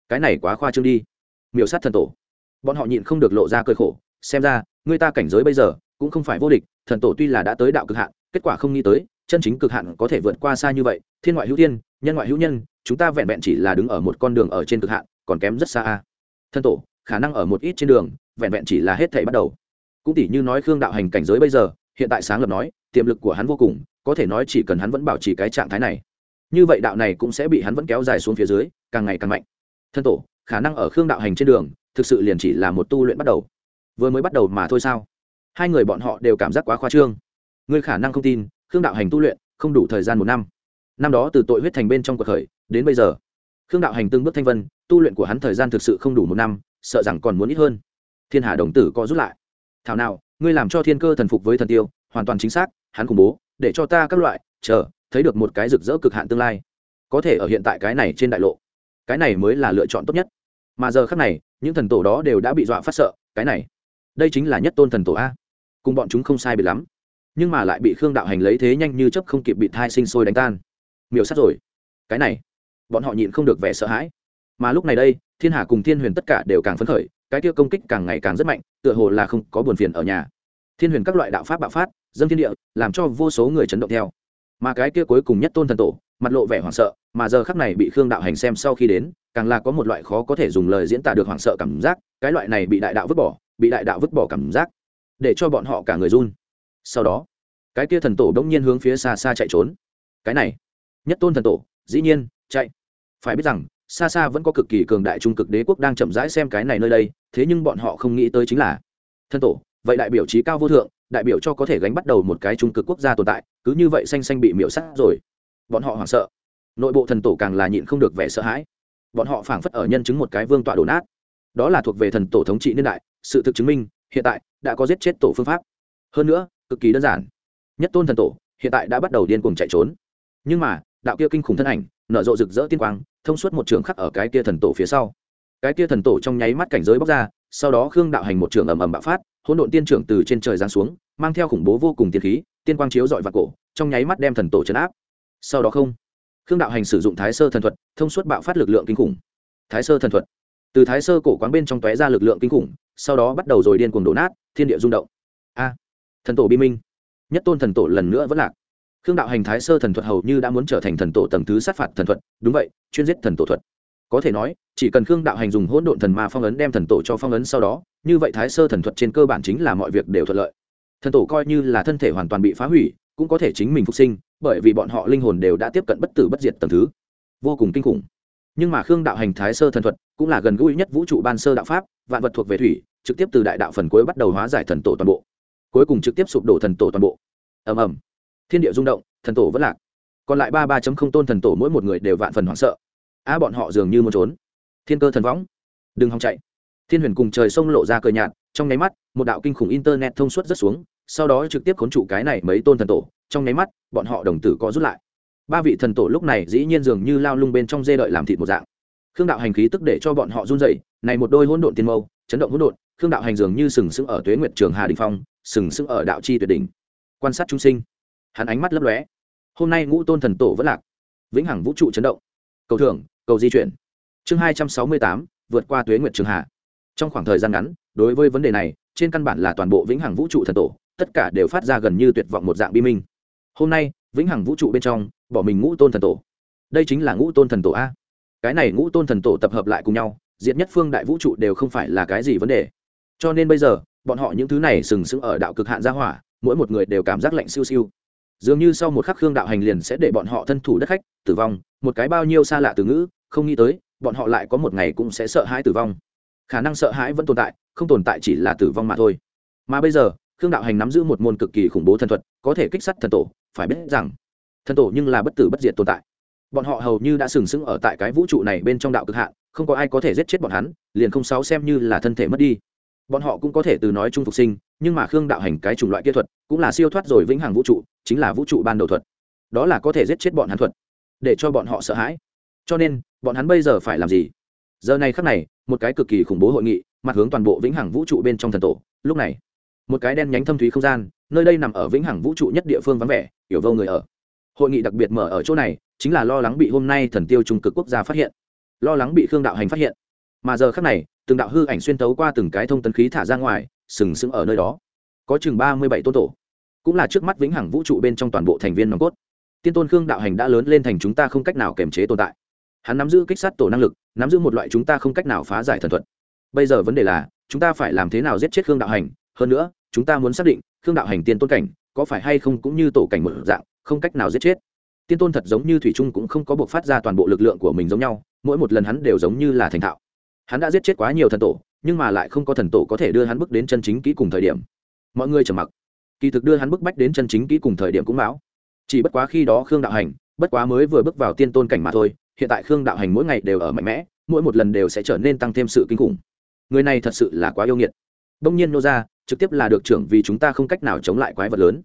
Cái này quá khoa trương đi. Miểu sát thần tổ. Bọn họ nhịn không được lộ ra cơi khổ, xem ra, người ta cảnh giới bây giờ cũng không phải vô địch, thần tổ tuy là đã tới đạo cực hạn, kết quả không nghĩ tới chân chính cực hạn có thể vượt qua xa như vậy, thiên ngoại hữu thiên, nhân ngoại hữu nhân, chúng ta vẹn vẹn chỉ là đứng ở một con đường ở trên cực hạn, còn kém rất xa a. Thân tổ, khả năng ở một ít trên đường, vẹn vẹn chỉ là hết thể bắt đầu. Cũng tỷ như nói khương đạo hành cảnh giới bây giờ, hiện tại sáng lập nói, tiềm lực của hắn vô cùng, có thể nói chỉ cần hắn vẫn bảo trì cái trạng thái này. Như vậy đạo này cũng sẽ bị hắn vẫn kéo dài xuống phía dưới, càng ngày càng mạnh. Thân tổ, khả năng ở khương đạo hành trên đường, thực sự liền chỉ là một tu luyện bắt đầu. Vừa mới bắt đầu mà thôi sao? Hai người bọn họ đều cảm giác quá khoa trương. Ngươi khả năng không tin khương đạo hành tu luyện, không đủ thời gian một năm. Năm đó từ tội huyết thành bên trong cuộc khởi, đến bây giờ, khương đạo hành từng bước thanh vân, tu luyện của hắn thời gian thực sự không đủ một năm, sợ rằng còn muốn ít hơn. Thiên hà đồng tử có rút lại. Thảo nào, ngươi làm cho thiên cơ thần phục với thần tiêu, hoàn toàn chính xác, hắn khủng bố, để cho ta các loại, chờ, thấy được một cái rực rỡ cực hạn tương lai. Có thể ở hiện tại cái này trên đại lộ, cái này mới là lựa chọn tốt nhất. Mà giờ khác này, những thần tổ đó đều đã bị dọa phát sợ, cái này, đây chính là nhất tôn thần tổ a. Cùng bọn chúng không sai biệt lắm nhưng mà lại bị khương đạo hành lấy thế nhanh như chấp không kịp bị thai sinh sôi đánh tan. Miểu sát rồi. Cái này, bọn họ nhịn không được vẻ sợ hãi. Mà lúc này đây, thiên hà cùng thiên huyền tất cả đều càng phấn khởi, cái kia công kích càng ngày càng rất mạnh, tựa hồ là không có buồn phiền ở nhà. Thiên huyền các loại đạo pháp bạo phát, dâng thiên địa, làm cho vô số người chấn động theo. Mà cái kia cuối cùng nhất tôn thần tổ, mặt lộ vẻ hoảng sợ, mà giờ khắc này bị khương đạo hành xem sau khi đến, càng là có một loại khó có thể dùng lời diễn tả được hoảng sợ cảm giác, cái loại này bị đại đạo vứt bỏ, bị đại đạo vứt bỏ cảm giác, để cho bọn họ cả người run sau đó, cái kia thần tổ đ ỗ n g nhiên hướng phía xa xa chạy trốn. Cái này, nhất tôn thần tổ, dĩ nhiên, chạy. Phải biết rằng, xa xa vẫn có cực kỳ cường đại trung cực đế quốc đang chậm rãi xem cái này nơi đây, thế nhưng bọn họ không nghĩ tới chính là thân tổ, vậy đại biểu trí cao vô thượng, đại biểu cho có thể gánh bắt đầu một cái trung cực quốc gia tồn tại, cứ như vậy xanh xanh bị miễu sát rồi. Bọn họ hoảng sợ. Nội bộ thần tổ càng là nhịn không được vẻ sợ hãi. Bọn họ phảng phất ở nhân chứng một cái vương tọa đổ nát. Đó là thuộc về thần tổ thống trị niên đại, sự thực chứng minh, hiện tại đã có giết chết tổ phương pháp. Hơn nữa cực kỳ đơn giản. Nhất tôn thần tổ hiện tại đã bắt đầu điên cuồng chạy trốn. Nhưng mà, đạo kia kinh khủng thân ảnh, nở rộ rực rỡ tiên quang, thông suốt một trường khắc ở cái kia thần tổ phía sau. Cái kia thần tổ trong nháy mắt cảnh giới bóc ra, sau đó khương đạo hành một trường ầm ầm bạo phát, hỗn độn tiên trưởng từ trên trời giáng xuống, mang theo khủng bố vô cùng tiên khí, tiên quang chiếu dọi vào cổ, trong nháy mắt đem thần tổ chấn áp. Sau đó không, khương đạo hành sử dụng thái sơ thần thuật, thông suốt bạo phát lực lượng kinh khủng. Thái sơ thần thuật. Từ thái sơ cổ quán bên trong tóe ra lực lượng kinh khủng, sau đó bắt đầu rồi điên cuồng đổ nát, thiên địa rung động. A! Thần tổ bi minh. Nhất tôn thần tổ lần nữa vẫn lạc. Khương đạo hành thái sơ thần thuật hầu như đã muốn trở thành thần tổ tầng thứ sát phạt thần thuật. Đúng vậy, chuyên giết thần tổ thuật. Có thể nói, chỉ cần khương đạo hành dùng hỗn độn thần ma phong ấn đem thần tổ cho phong ấn sau đó, như vậy thái sơ thần thuật trên cơ bản chính là mọi việc đều thuận lợi. Thần tổ coi như là thân thể hoàn toàn bị phá hủy, cũng có thể chính mình phục sinh, bởi vì bọn họ linh hồn đều đã tiếp cận bất tử bất diệt tầng thứ. Vô cùng kinh khủng. Nhưng mà khương đạo hành thái sơ thần thuật cũng là gần gũi nhất vũ trụ ban sơ đạo pháp, vạn vật thuộc về thủy, trực tiếp từ đại đạo phần cuối bắt đầu hóa giải thần tổ toàn bộ cuối cùng trực tiếp sụp đổ thần tổ toàn bộ. Ầm ầm. Thiên địa rung động, thần tổ vẫn lạc. Còn lại ba ba không tôn thần tổ mỗi một người đều vạn phần hoảng sợ. A bọn họ dường như muốn trốn. Thiên cơ thần võng. Đừng hòng chạy. Thiên huyền cùng trời sông lộ ra cờ nhạt, trong nháy mắt, một đạo kinh khủng internet thông suốt rất xuống, sau đó trực tiếp khốn trụ cái này mấy tôn thần tổ, trong nháy mắt, bọn họ đồng tử có rút lại. Ba vị thần tổ lúc này dĩ nhiên dường như lao lung bên trong dê đợi làm thịt một dạng. Khương đạo hành khí tức để cho bọn họ run dậy này một đôi hỗn độn tiên mâu, chấn động hỗn độn, khương đạo hành dường như sừng sững ở tuế nguyệt trường hà đình phong sừng sững ở đạo chi tuyệt đỉnh, quan sát chúng sinh. Hắn ánh mắt lấp lóe. Hôm nay ngũ tôn thần tổ vẫn lạc. Vĩnh hằng vũ trụ chấn động. Cầu thưởng, cầu di chuyển. Chương hai trăm sáu mươi tám, vượt qua tuế nguyệt trường hạ. trong khoảng thời gian ngắn, đối với vấn đề này, trên căn bản là toàn bộ vĩnh hằng vũ trụ thần tổ, tất cả đều phát ra gần như tuyệt vọng một dạng bi minh. Hôm nay, vĩnh hằng vũ trụ bên trong, bỏ mình ngũ tôn thần tổ. Đây chính là ngũ tôn thần tổ a. Cái này ngũ tôn thần tổ tập hợp lại cùng nhau, diệt nhất phương đại vũ trụ đều không phải là cái gì vấn đề. Cho nên bây giờ bọn họ những thứ này sừng sững ở đạo cực hạn gia hỏa, mỗi một người đều cảm giác lạnh siêu siêu. Dường như sau một khắc khương đạo hành liền sẽ để bọn họ thân thủ đất khách, tử vong, một cái bao nhiêu xa lạ từ ngữ, không nghĩ tới, bọn họ lại có một ngày cũng sẽ sợ hãi tử vong. Khả năng sợ hãi vẫn tồn tại, không tồn tại chỉ là tử vong mà thôi. Mà bây giờ, khương đạo hành nắm giữ một môn cực kỳ khủng bố thần thuật, có thể kích sát thần tổ, phải biết rằng, thần tổ nhưng là bất tử bất diệt tồn tại. Bọn họ hầu như đã sừng sững ở tại cái vũ trụ này bên trong đạo cực hạn, không có ai có thể giết chết bọn hắn, liền không sáu xem như là thân thể mất đi bọn họ cũng có thể từ nói chung phục sinh, nhưng mà khương đạo hành cái chủng loại kỹ thuật cũng là siêu thoát rồi vĩnh hằng vũ trụ, chính là vũ trụ ban đầu thuật. Đó là có thể giết chết bọn hắn thuật, để cho bọn họ sợ hãi. Cho nên, bọn hắn bây giờ phải làm gì? Giờ này khắc này, một cái cực kỳ khủng bố hội nghị, mặt hướng toàn bộ vĩnh hằng vũ trụ bên trong thần tổ. Lúc này, một cái đen nhánh thâm thúy không gian, nơi đây nằm ở vĩnh hằng vũ trụ nhất địa phương vắng vẻ hiểu vô người ở. Hội nghị đặc biệt mở ở chỗ này, chính là lo lắng bị hôm nay thần tiêu trung cực quốc gia phát hiện. Lo lắng bị khương đạo hành phát hiện mà giờ khắc này, từng đạo hư ảnh xuyên tấu qua từng cái thông tấn khí thả ra ngoài, sừng sững ở nơi đó. Có chừng ba mươi bảy tôn tổ. Cũng là trước mắt vĩnh hằng vũ trụ bên trong toàn bộ thành viên nòng cốt. Tiên tôn khương đạo hành đã lớn lên thành chúng ta không cách nào kiềm chế tồn tại. Hắn nắm giữ kích sát tổ năng lực, nắm giữ một loại chúng ta không cách nào phá giải thần thuật. Bây giờ vấn đề là, chúng ta phải làm thế nào giết chết khương đạo hành? Hơn nữa, chúng ta muốn xác định, khương đạo hành tiên tôn cảnh, có phải hay không cũng như tổ cảnh một dạng, không cách nào giết chết. Tiên tôn thật giống như thủy trung cũng không có buộc phát ra toàn bộ lực lượng của mình giống nhau, mỗi một lần hắn đều giống như là thành thạo hắn đã giết chết quá nhiều thần tổ, nhưng mà lại không có thần tổ có thể đưa hắn bước đến chân chính kỹ cùng thời điểm. Mọi người trầm mặc. Kỳ thực đưa hắn bức bách đến chân chính kỹ cùng thời điểm cũng báo. Chỉ bất quá khi đó khương đạo hành, bất quá mới vừa bước vào tiên tôn cảnh mà thôi, hiện tại khương đạo hành mỗi ngày đều ở mạnh mẽ, mỗi một lần đều sẽ trở nên tăng thêm sự kinh khủng. Người này thật sự là quá yêu nghiệt. Đông nhiên nô ra, trực tiếp là được trưởng vì chúng ta không cách nào chống lại quái vật lớn.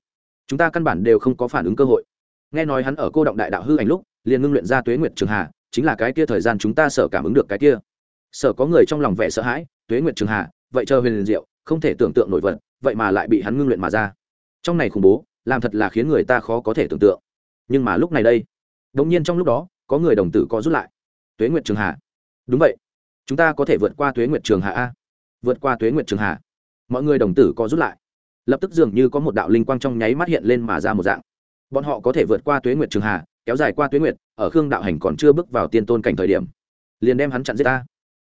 Chúng ta căn bản đều không có phản ứng cơ hội. Nghe nói hắn ở cô động đại đạo hư ảnh lúc, liền ngưng luyện ra tuế nguyệt trường hà, chính là cái kia thời gian chúng ta sợ cảm ứng được cái kia sợ có người trong lòng vẻ sợ hãi tuế nguyệt trường hạ, vậy chờ huyền liền diệu không thể tưởng tượng nổi vật vậy mà lại bị hắn ngưng luyện mà ra. Trong này khủng bố làm thật là khiến người ta khó có thể tưởng tượng. Nhưng mà lúc này đây đống nhiên trong lúc đó có người đồng tử có rút lại. Tuế nguyệt trường hạ, đúng vậy. Chúng ta có thể vượt qua tuế nguyệt trường hạ a. Vượt qua tuế nguyệt trường hạ, mọi người đồng tử có rút lại. Lập tức dường như có một đạo linh quang trong nháy mắt hiện lên mà ra một dạng. Bọn họ có thể vượt qua tuế nguyệt trường hạ, kéo dài qua tuế nguyệt ở khương đạo hành còn chưa bước vào tiên tôn cảnh thời điểm liền đem hắn chặn giết ta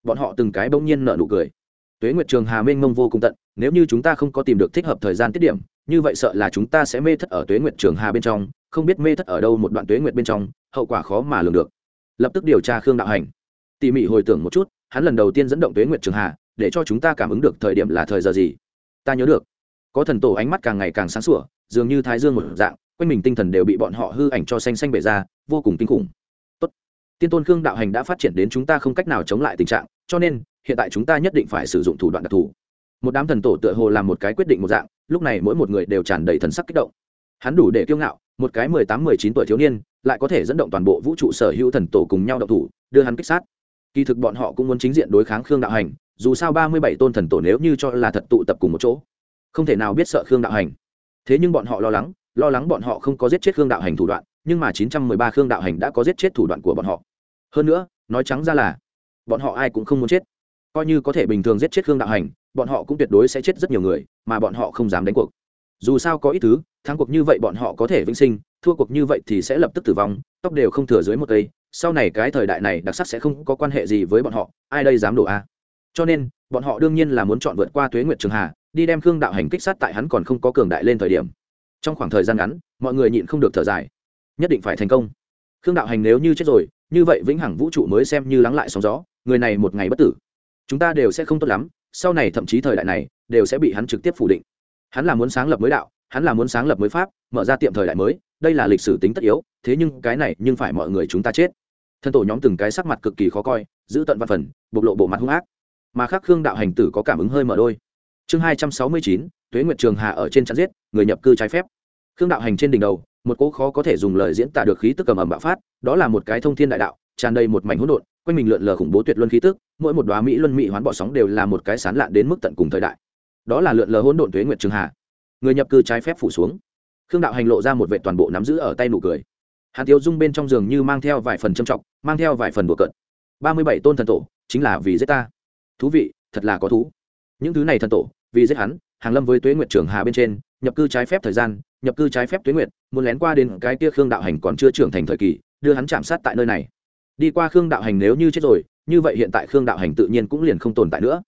bọn họ từng cái bỗng nhiên nợ nụ cười. Tuế nguyệt trường hà mênh mông vô cùng tận, nếu như chúng ta không có tìm được thích hợp thời gian tiết điểm, như vậy sợ là chúng ta sẽ mê thất ở tuế nguyệt trường hà bên trong, không biết mê thất ở đâu một đoạn tuế nguyệt bên trong, hậu quả khó mà lường được. Lập tức điều tra khương đạo hành. Tỉ mỉ hồi tưởng một chút, hắn lần đầu tiên dẫn động tuế nguyệt trường hà, để cho chúng ta cảm ứng được thời điểm là thời giờ gì. Ta nhớ được. Có thần tổ ánh mắt càng ngày càng sáng sủa, dường như thái dương một dạng, quanh mình tinh thần đều bị bọn họ hư ảnh cho xanh xanh bể ra, vô cùng kinh khủng. Tốt. tiên tôn khương đạo hành đã phát triển đến chúng ta không cách nào chống lại tình trạng cho nên, hiện tại chúng ta nhất định phải sử dụng thủ đoạn đặc thù. Một đám thần tổ tựa hồ làm một cái quyết định một dạng, lúc này mỗi một người đều tràn đầy thần sắc kích động. Hắn đủ để kiêu ngạo, một cái mười tám, mười chín tuổi thiếu niên, lại có thể dẫn động toàn bộ vũ trụ sở hữu thần tổ cùng nhau đậu thủ, đưa hắn kích sát. Kỳ thực bọn họ cũng muốn chính diện đối kháng khương đạo hành, dù sao ba mươi bảy tôn thần tổ nếu như cho là thật tụ tập cùng một chỗ, không thể nào biết sợ khương đạo hành. Thế nhưng bọn họ lo lắng lo lắng bọn họ không có giết chết khương đạo hành thủ đoạn, nhưng mà chín trăm mười ba khương đạo hành đã có giết chết thủ đoạn của bọn họ. Hơn nữa, nói trắng ra là bọn họ ai cũng không muốn chết. Coi như có thể bình thường giết chết khương đạo hành, bọn họ cũng tuyệt đối sẽ chết rất nhiều người, mà bọn họ không dám đánh cuộc. Dù sao có ít thứ, thắng cuộc như vậy bọn họ có thể vĩnh sinh, thua cuộc như vậy thì sẽ lập tức tử vong, tóc đều không thừa dưới một cây. Sau này cái thời đại này đặc sắc sẽ không có quan hệ gì với bọn họ, ai đây dám đổ a? Cho nên, bọn họ đương nhiên là muốn chọn vượt qua tuế nguyệt trường hà, đi đem khương đạo hành kích sát tại hắn còn không có cường đại lên thời điểm. Trong khoảng thời gian ngắn, mọi người nhịn không được thở dài. Nhất định phải thành công. Khương đạo hành nếu như chết rồi, như vậy vĩnh hằng vũ trụ mới xem như lắng lại sóng gió người này một ngày bất tử. Chúng ta đều sẽ không tốt lắm, sau này thậm chí thời đại này, đều sẽ bị hắn trực tiếp phủ định. Hắn là muốn sáng lập mới đạo, hắn là muốn sáng lập mới pháp, mở ra tiệm thời đại mới, đây là lịch sử tính tất yếu, thế nhưng cái này nhưng phải mọi người chúng ta chết. Thân tổ nhóm từng cái sắc mặt cực kỳ khó coi, giữ tận văn phần, bộc lộ bộ mặt hung ác. Mà khác khương đạo hành tử có cảm ứng hơi mở đôi. Chương hai trăm sáu mươi chín, tuế nguyệt trường hà ở trên chắn giết, người nhập cư trái phép. Khương đạo hành trên đỉnh đầu, một cỗ khó có thể dùng lời diễn tả được khí tức cầm ẩm bạo phát, đó là một cái thông thiên đại đạo, tràn đầy một mảnh hỗn độn quanh mình lượn lờ khủng bố tuyệt luân khí tức, mỗi một đoá mỹ luân mỹ hoán bọ sóng đều là một cái sán lạn đến mức tận cùng thời đại. Đó là lượn lờ hỗn độn tuế nguyệt trường hà người nhập cư trái phép phủ xuống. Khương đạo hành lộ ra một vệ toàn bộ nắm giữ ở tay nụ cười. Hàn tiêu dung bên trong giường như mang theo vài phần trầm trọng, mang theo vài phần bừa cận ba mươi bảy tôn thần tổ, chính là vì giết ta. Thú vị, thật là có thú. Những thứ này thần tổ, vì giết hắn, hàng lâm với tuế nguyệt trường hà bên trên, nhập cư trái phép thời gian, nhập cư trái phép tuế nguyệt, muốn lén qua đến cái kia khương đạo hành còn chưa trưởng thành thời kỳ, đưa hắn chạm sát tại nơi này đi qua khương đạo hành nếu như chết rồi, như vậy hiện tại khương đạo hành tự nhiên cũng liền không tồn tại nữa.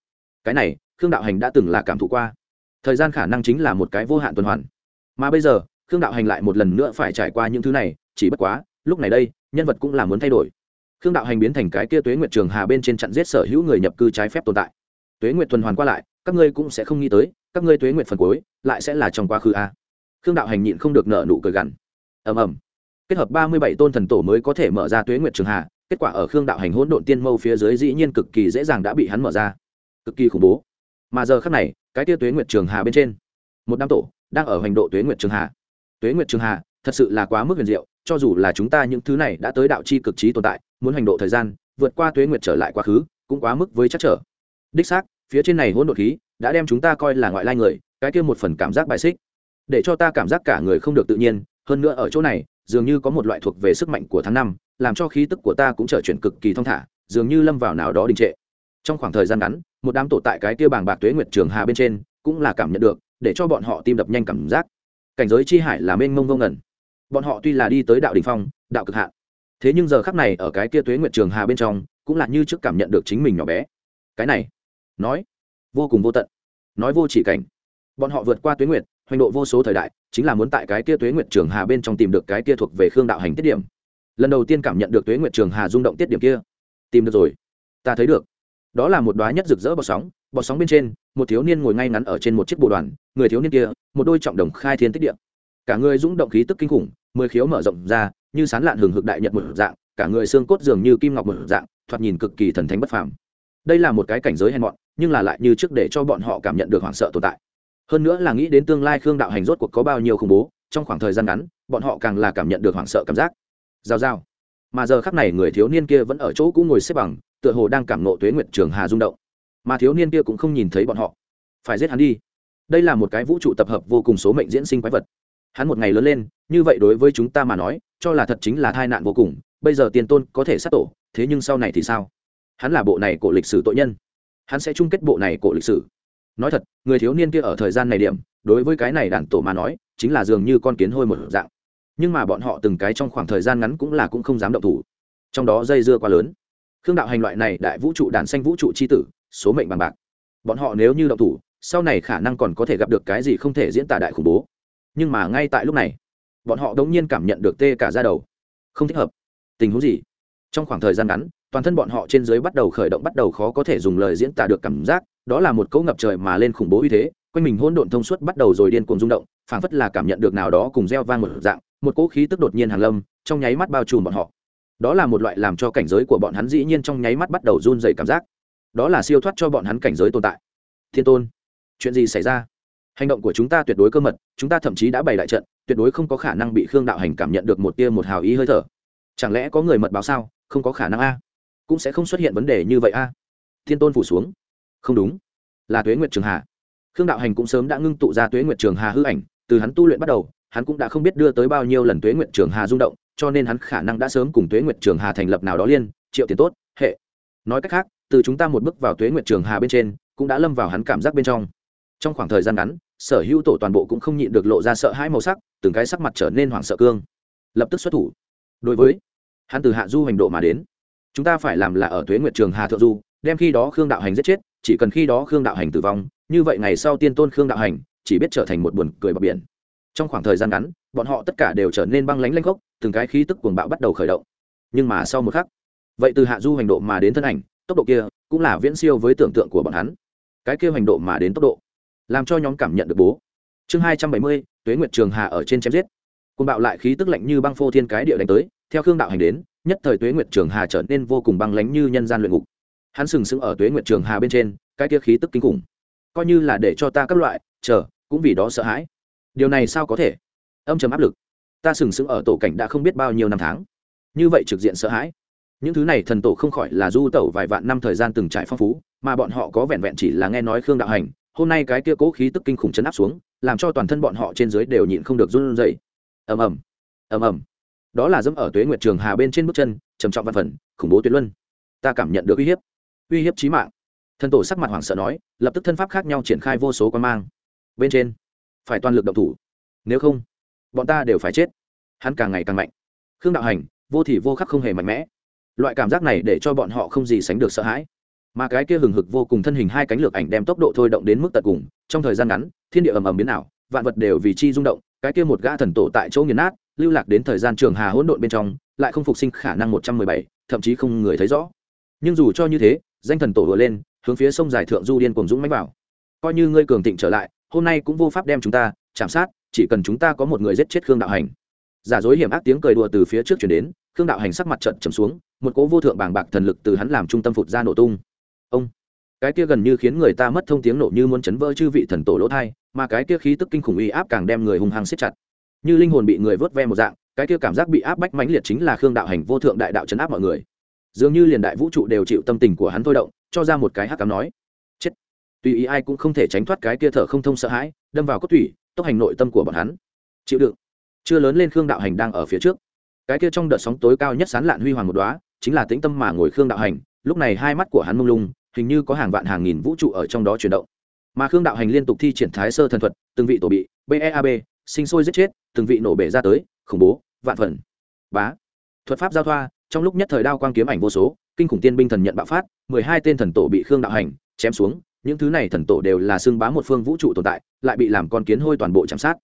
Cái này, khương đạo hành đã từng là cảm thụ qua. Thời gian khả năng chính là một cái vô hạn tuần hoàn. Mà bây giờ, khương đạo hành lại một lần nữa phải trải qua những thứ này, chỉ bất quá, lúc này đây, nhân vật cũng là muốn thay đổi. Khương đạo hành biến thành cái kia tuế nguyệt trường hà bên trên chặn giết sở hữu người nhập cư trái phép tồn tại. Tuế nguyệt tuần hoàn qua lại, các ngươi cũng sẽ không nghĩ tới, các ngươi tuế nguyệt phần cuối, lại sẽ là trong quá khứ a. Khương đạo hành nhịn không được nợ nụ cười gằn. Ầm ầm. Kết hợp ba mươi bảy tôn thần tổ mới có thể mở ra tuế nguyệt trường hà kết quả ở khương đạo hành hỗn độn tiên mâu phía dưới dĩ nhiên cực kỳ dễ dàng đã bị hắn mở ra. Cực kỳ khủng bố. Mà giờ khác này, cái tia tuế nguyệt trường hà bên trên, một đám tổ đang ở hành độ tuế nguyệt trường hà. Tuế nguyệt trường hà thật sự là quá mức huyền diệu, cho dù là chúng ta những thứ này đã tới đạo chi cực trí tồn tại, muốn hành độ thời gian, vượt qua tuế nguyệt trở lại quá khứ, cũng quá mức với chắc trở. Đích xác, phía trên này hỗn độn khí đã đem chúng ta coi là ngoại lai người, cái kia một phần cảm giác bài xích. Để cho ta cảm giác cả người không được tự nhiên, hơn nữa ở chỗ này dường như có một loại thuộc về sức mạnh của tháng năm, làm cho khí tức của ta cũng trở chuyển cực kỳ thong thả, dường như lâm vào nào đó đình trệ. Trong khoảng thời gian ngắn, một đám tổ tại cái kia bàng bạc tuế nguyệt trường hà bên trên, cũng là cảm nhận được, để cho bọn họ tim đập nhanh cảm giác. Cảnh giới chi hải là mênh mông vô ngẩn bọn họ tuy là đi tới đạo đình phong, đạo cực hạn, thế nhưng giờ khắc này ở cái kia tuế nguyệt trường hà bên trong, cũng là như trước cảm nhận được chính mình nhỏ bé. Cái này, nói, vô cùng vô tận, nói vô chỉ cảnh. Bọn họ vượt qua tuế nguyệt hoành độ vô số thời đại, chính là muốn tại cái kia tuế nguyệt trường hà bên trong tìm được cái kia thuộc về khương đạo hành tiết điểm. Lần đầu tiên cảm nhận được tuế nguyệt trường hà rung động tiết điểm kia. Tìm được rồi. Ta thấy được. Đó là một đoá nhất rực rỡ bọt sóng bọt sóng bên trên, một thiếu niên ngồi ngay ngắn ở trên một chiếc bồ đoàn, người thiếu niên kia, một đôi trọng đồng khai thiên tích địa. Cả người rung động khí tức kinh khủng, mười khiếu mở rộng ra, như sán lạn hừng hực đại nhật một dạng, cả người xương cốt dường như kim ngọc một dạng, thoạt nhìn cực kỳ thần thánh bất phàm. Đây là một cái cảnh giới hèn mọn, nhưng là lại như trước để cho bọn họ cảm nhận được hoảng sợ tồn tại hơn nữa là nghĩ đến tương lai khương đạo hành rốt cuộc có bao nhiêu khủng bố, trong khoảng thời gian ngắn, bọn họ càng là cảm nhận được hoảng sợ cảm giác. Giao giao. Mà giờ khắc này người thiếu niên kia vẫn ở chỗ cũ ngồi xếp bằng, tựa hồ đang cảm nộ tuế nguyệt trường hà rung động. Mà thiếu niên kia cũng không nhìn thấy bọn họ. Phải giết hắn đi. Đây là một cái vũ trụ tập hợp vô cùng số mệnh diễn sinh quái vật. Hắn một ngày lớn lên, như vậy đối với chúng ta mà nói, cho là thật chính là tai nạn vô cùng, bây giờ tiền tôn có thể sát tổ, thế nhưng sau này thì sao? Hắn là bộ này của lịch sử tội nhân. Hắn sẽ chung kết bộ này của lịch sử nói thật, người thiếu niên kia ở thời gian này điểm, đối với cái này đàn tổ mà nói, chính là dường như con kiến hôi một dạng. Nhưng mà bọn họ từng cái trong khoảng thời gian ngắn cũng là cũng không dám động thủ. Trong đó dây dưa quá lớn. Khương đạo hành loại này đại vũ trụ đàn xanh vũ trụ c h i tử, số mệnh bằng bạc. Bọn họ nếu như động thủ, sau này khả năng còn có thể gặp được cái gì không thể diễn tả đại khủng bố. Nhưng mà ngay tại lúc này, bọn họ đống nhiên cảm nhận được tê cả ra đầu. Không thích hợp. Tình huống gì? Trong khoảng thời gian ngắn, toàn thân bọn họ trên dưới bắt đầu khởi động bắt đầu khó có thể dùng lời diễn tả được cảm giác đó là một cỗ ngập trời mà lên khủng bố uy thế, quanh mình hỗn độn thông suốt bắt đầu rồi điên cuồng rung động, phảng phất là cảm nhận được nào đó cùng gieo vang một dạng, một cỗ khí tức đột nhiên hàn lâm, trong nháy mắt bao trùm bọn họ. Đó là một loại làm cho cảnh giới của bọn hắn dĩ nhiên trong nháy mắt bắt đầu run dày cảm giác. Đó là siêu thoát cho bọn hắn cảnh giới tồn tại. Thiên tôn, chuyện gì xảy ra? Hành động của chúng ta tuyệt đối cơ mật, chúng ta thậm chí đã bày đại trận, tuyệt đối không có khả năng bị khương đạo hành cảm nhận được một tia một hào ý hơi thở. Chẳng lẽ có người mật báo sao? Không có khả năng a. Cũng sẽ không xuất hiện vấn đề như vậy a. Thiên tôn phủ xuống không đúng. Là tuế nguyệt trường hà. Khương đạo hành cũng sớm đã ngưng tụ ra tuế nguyệt trường hà hư ảnh, từ hắn tu luyện bắt đầu, hắn cũng đã không biết đưa tới bao nhiêu lần tuế nguyệt trường hà rung động, cho nên hắn khả năng đã sớm cùng tuế nguyệt trường hà thành lập nào đó liên, triệu tiền tốt, hệ. Nói cách khác, từ chúng ta một bước vào tuế nguyệt trường hà bên trên, cũng đã lâm vào hắn cảm giác bên trong. Trong khoảng thời gian ngắn, sở hữu tổ toàn bộ cũng không nhịn được lộ ra sợ hãi màu sắc, từng cái sắc mặt trở nên hoảng sợ cương. Lập tức xuất thủ. Đối với hắn từ hạ du hành độ mà đến, chúng ta phải làm là ở tuế nguyệt trường hà thượng du, đem khi đó khương đạo hành giết chết chỉ cần khi đó khương đạo hành tử vong, như vậy ngày sau tiên tôn khương đạo hành chỉ biết trở thành một buồn cười bờ biển. Trong khoảng thời gian ngắn, bọn họ tất cả đều trở nên băng lánh lanh gốc từng cái khí tức cuồng bạo bắt đầu khởi động. Nhưng mà sau một khắc, vậy từ hạ du hành độ mà đến thân ảnh, tốc độ kia cũng là viễn siêu với tưởng tượng của bọn hắn. Cái kia hành độ mà đến tốc độ, làm cho nhóm cảm nhận được bố. Chương hai trăm bảy mươi, tuế nguyệt trường hà ở trên chém giết. Cuồng bạo lại khí tức lạnh như băng phô thiên cái địa đánh tới, theo khương đạo hành đến, nhất thời tuế nguyệt trường hà trở nên vô cùng băng lánh như nhân gian luyện ngục hắn sừng sững ở tuế nguyệt trường hà bên trên, cái kia khí tức kinh khủng. Coi như là để cho ta các loại, chờ, cũng vì đó sợ hãi. Điều này sao có thể? Âm trầm áp lực. Ta sừng sững ở tổ cảnh đã không biết bao nhiêu năm tháng. Như vậy trực diện sợ hãi. Những thứ này thần tổ không khỏi là du tẩu vài vạn năm thời gian từng trải phong phú, mà bọn họ có vẹn vẹn chỉ là nghe nói khương đạo hành, hôm nay cái kia cố khí tức kinh khủng chấn áp xuống, làm cho toàn thân bọn họ trên dưới đều nhịn không được run rẩy. Ầm ầm. Ầm ầm. Đó là dẫm ở tuế nguyệt trường hà bên trên bước chân, trầm trọng văn phần, khủng bố tuyệt luân. Ta cảm nhận được uy hiếp uy hiếp chí mạng. Thần tổ sắc mặt hoảng sợ nói, lập tức thân pháp khác nhau triển khai vô số quan mang. Bên trên, phải toàn lực động thủ. Nếu không, bọn ta đều phải chết. Hắn càng ngày càng mạnh. Khương đạo hành, vô thì vô khắc không hề mạnh mẽ. Loại cảm giác này để cho bọn họ không gì sánh được sợ hãi. Mà cái kia hừng hực vô cùng thân hình hai cánh lược ảnh đem tốc độ thôi động đến mức tận cùng, trong thời gian ngắn, thiên địa ầm ầm biến ảo, vạn vật đều vì chi rung động, cái kia một gã thần tổ tại chỗ nghiền nát, lưu lạc đến thời gian trường hà hỗn độn bên trong, lại không phục sinh khả năng một trăm mười bảy, thậm chí không người thấy rõ. Nhưng dù cho như thế danh thần tổ vừa lên, hướng phía sông dài thượng du điên cùng dũng mánh vào. Coi như ngươi cường thịnh trở lại, hôm nay cũng vô pháp đem chúng ta chạm sát, chỉ cần chúng ta có một người giết chết khương đạo hành. Giả dối hiểm ác tiếng cười đùa từ phía trước chuyển đến, khương đạo hành sắc mặt trận trầm xuống, một cỗ vô thượng bàng bạc thần lực từ hắn làm trung tâm phụt ra nổ tung. Ông, cái kia gần như khiến người ta mất thông tiếng nổ như muốn chấn vỡ chư vị thần tổ lỗ thai, mà cái kia khí tức kinh khủng uy áp càng đem người hung hăng siết chặt. Như linh hồn bị người vớt ve một dạng, cái kia cảm giác bị áp bách mãnh liệt chính là khương đạo hành vô thượng đại đạo chấn áp mọi người dường như liền đại vũ trụ đều chịu tâm tình của hắn thôi động, cho ra một cái hắc cám nói. Chết. Tùy ý ai cũng không thể tránh thoát cái kia thở không thông sợ hãi, đâm vào cốt thủy tốc hành nội tâm của bọn hắn. Chịu đựng. Chưa lớn lên khương đạo hành đang ở phía trước. Cái kia trong đợt sóng tối cao nhất sán lạn huy hoàng một đóa, chính là tĩnh tâm mà ngồi khương đạo hành, lúc này hai mắt của hắn mông lung, hình như có hàng vạn hàng nghìn vũ trụ ở trong đó chuyển động. Mà khương đạo hành liên tục thi triển thái sơ thần thuật, từng vị tổ bị beab e sinh sôi giết chết, từng vị nổ bể ra tới, khủng bố, vạn phần. Bá. Thuật pháp giao thoa trong lúc nhất thời đao quang kiếm ảnh vô số, kinh khủng tiên binh thần nhận bạo phát, mười hai tên thần tổ bị khương đạo hành chém xuống, những thứ này thần tổ đều là xương bá một phương vũ trụ tồn tại, lại bị làm con kiến hôi toàn bộ chạm sát.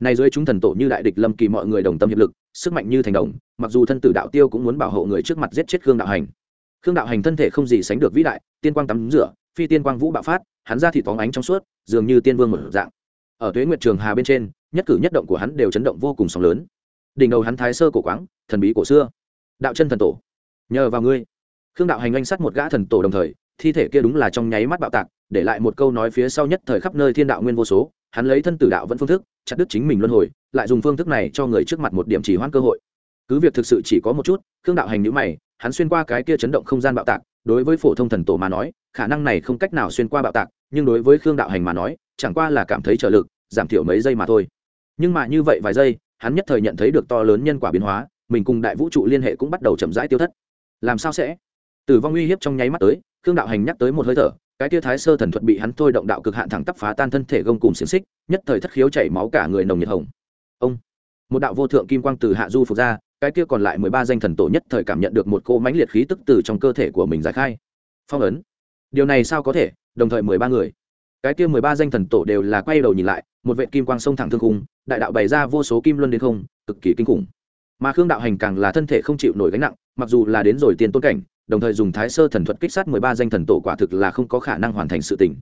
Này dưới chúng thần tổ như đại địch lâm kỳ mọi người đồng tâm hiệp lực, sức mạnh như thành đồng, mặc dù thân tử đạo tiêu cũng muốn bảo hộ người trước mặt giết chết khương đạo hành. Khương đạo hành thân thể không gì sánh được vĩ đại, tiên quang tắm rửa, phi tiên quang vũ bạo phát, hắn ra thịt phóng ánh trong suốt, dường như tiên vương một dạng. Ở tuế nguyệt trường hà bên trên, nhất cử nhất động của hắn đều chấn động vô cùng sóng lớn. Đỉnh đầu hắn thái sơ cổ quáng, thần bí cổ xưa đạo chân thần tổ. Nhờ vào ngươi, khương đạo hành anh sát một gã thần tổ đồng thời, thi thể kia đúng là trong nháy mắt bạo tạc, để lại một câu nói phía sau nhất thời khắp nơi thiên đạo nguyên vô số, hắn lấy thân tử đạo vẫn phương thức, chặt đứt chính mình luân hồi, lại dùng phương thức này cho người trước mặt một điểm chỉ hoãn cơ hội. Cứ việc thực sự chỉ có một chút, khương đạo hành nhữ mày, hắn xuyên qua cái kia chấn động không gian bạo tạc, đối với phổ thông thần tổ mà nói, khả năng này không cách nào xuyên qua bạo tạc, nhưng đối với khương đạo hành mà nói, chẳng qua là cảm thấy trợ lực, giảm thiểu mấy giây mà thôi. Nhưng mà như vậy vài giây, hắn nhất thời nhận thấy được to lớn nhân quả biến hóa mình cùng đại vũ trụ liên hệ cũng bắt đầu chậm rãi tiêu thất. Làm sao sẽ? Tử vong uy hiếp trong nháy mắt tới, khương đạo hành nhắc tới một hơi thở, cái tia thái sơ thần thuật bị hắn thôi động đạo cực hạn thẳng tắp phá tan thân thể gông cùng xiềng xích, nhất thời thất khiếu chảy máu cả người nồng nhiệt hồng. Ông! Một đạo vô thượng kim quang từ hạ du phục ra, cái kia còn lại mười ba danh thần tổ nhất thời cảm nhận được một cỗ mãnh liệt khí tức từ trong cơ thể của mình giải khai. Phong ấn! Điều này sao có thể? Đồng thời mười ba người. Cái kia mười ba danh thần tổ đều là quay đầu nhìn lại, một vệ kim quang sông thẳng thương khung, đại đạo bày ra vô số kim luân đến không, cực kỳ kinh khủng mà khương đạo hành càng là thân thể không chịu nổi gánh nặng, mặc dù là đến rồi tiền tôn cảnh, đồng thời dùng thái sơ thần thuật kích sát mười ba danh thần tổ quả thực là không có khả năng hoàn thành sự tình.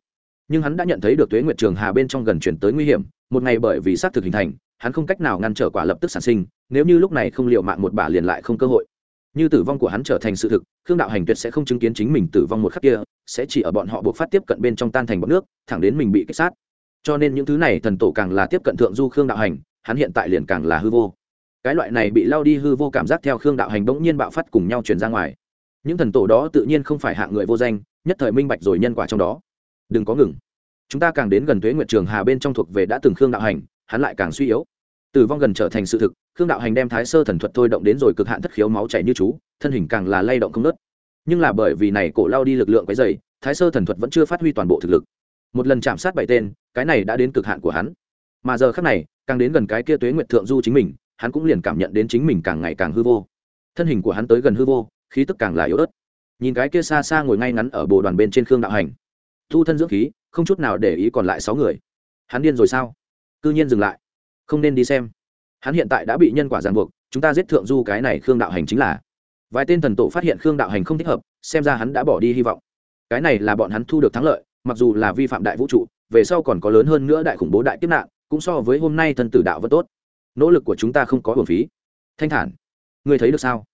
Nhưng hắn đã nhận thấy được tuế nguyệt trường hà bên trong gần chuyển tới nguy hiểm, một ngày bởi vì xác thực hình thành, hắn không cách nào ngăn trở quả lập tức sản sinh, nếu như lúc này không liệu mạng một bà liền lại không cơ hội. Như tử vong của hắn trở thành sự thực, khương đạo hành tuyệt sẽ không chứng kiến chính mình tử vong một khắc kia, sẽ chỉ ở bọn họ buộc phát tiếp cận bên trong tan thành bọc nước, thẳng đến mình bị kích sát. Cho nên những thứ này thần tổ càng là tiếp cận thượng du khương đạo hành, hắn hiện tại liền càng là hư vô cái loại này bị lao đi hư vô cảm giác theo khương đạo hành bỗng nhiên bạo phát cùng nhau truyền ra ngoài. Những thần tổ đó tự nhiên không phải hạng người vô danh, nhất thời minh bạch rồi nhân quả trong đó. Đừng có ngừng. Chúng ta càng đến gần tuế nguyệt trường hà bên trong thuộc về đã từng khương đạo hành, hắn lại càng suy yếu. Tử vong gần trở thành sự thực, khương đạo hành đem thái sơ thần thuật thôi động đến rồi cực hạn thất khiếu máu chảy như chú, thân hình càng là lay động không nớt nhưng là bởi vì này cổ lao đi lực lượng cái dày thái sơ thần thuật vẫn chưa phát huy toàn bộ thực lực. Một lần chạm sát bảy tên, cái này đã đến cực hạn của hắn. Mà giờ khác này, càng đến gần cái kia tuế nguyệt thượng du chính mình hắn cũng liền cảm nhận đến chính mình càng ngày càng hư vô. Thân hình của hắn tới gần hư vô, khí tức càng là yếu ớt. Nhìn cái kia xa xa ngồi ngay ngắn ở bồ đoàn bên trên khương đạo hành, thu thân dưỡng khí, không chút nào để ý còn lại sáu người. Hắn điên rồi sao? C nhiên dừng lại. Không nên đi xem. Hắn hiện tại đã bị nhân quả ràng buộc, chúng ta giết thượng du cái này khương đạo hành chính là. Vài tên thần tổ phát hiện khương đạo hành không thích hợp, xem ra hắn đã bỏ đi hy vọng. Cái này là bọn hắn thu được thắng lợi, mặc dù là vi phạm đại vũ trụ, về sau còn có lớn hơn nữa đại khủng bố đại kiếp nạn, cũng so với hôm nay thần tử đạo vẫn tốt nỗ lực của chúng ta không có hồn phí. Thanh thản, ngươi thấy được sao?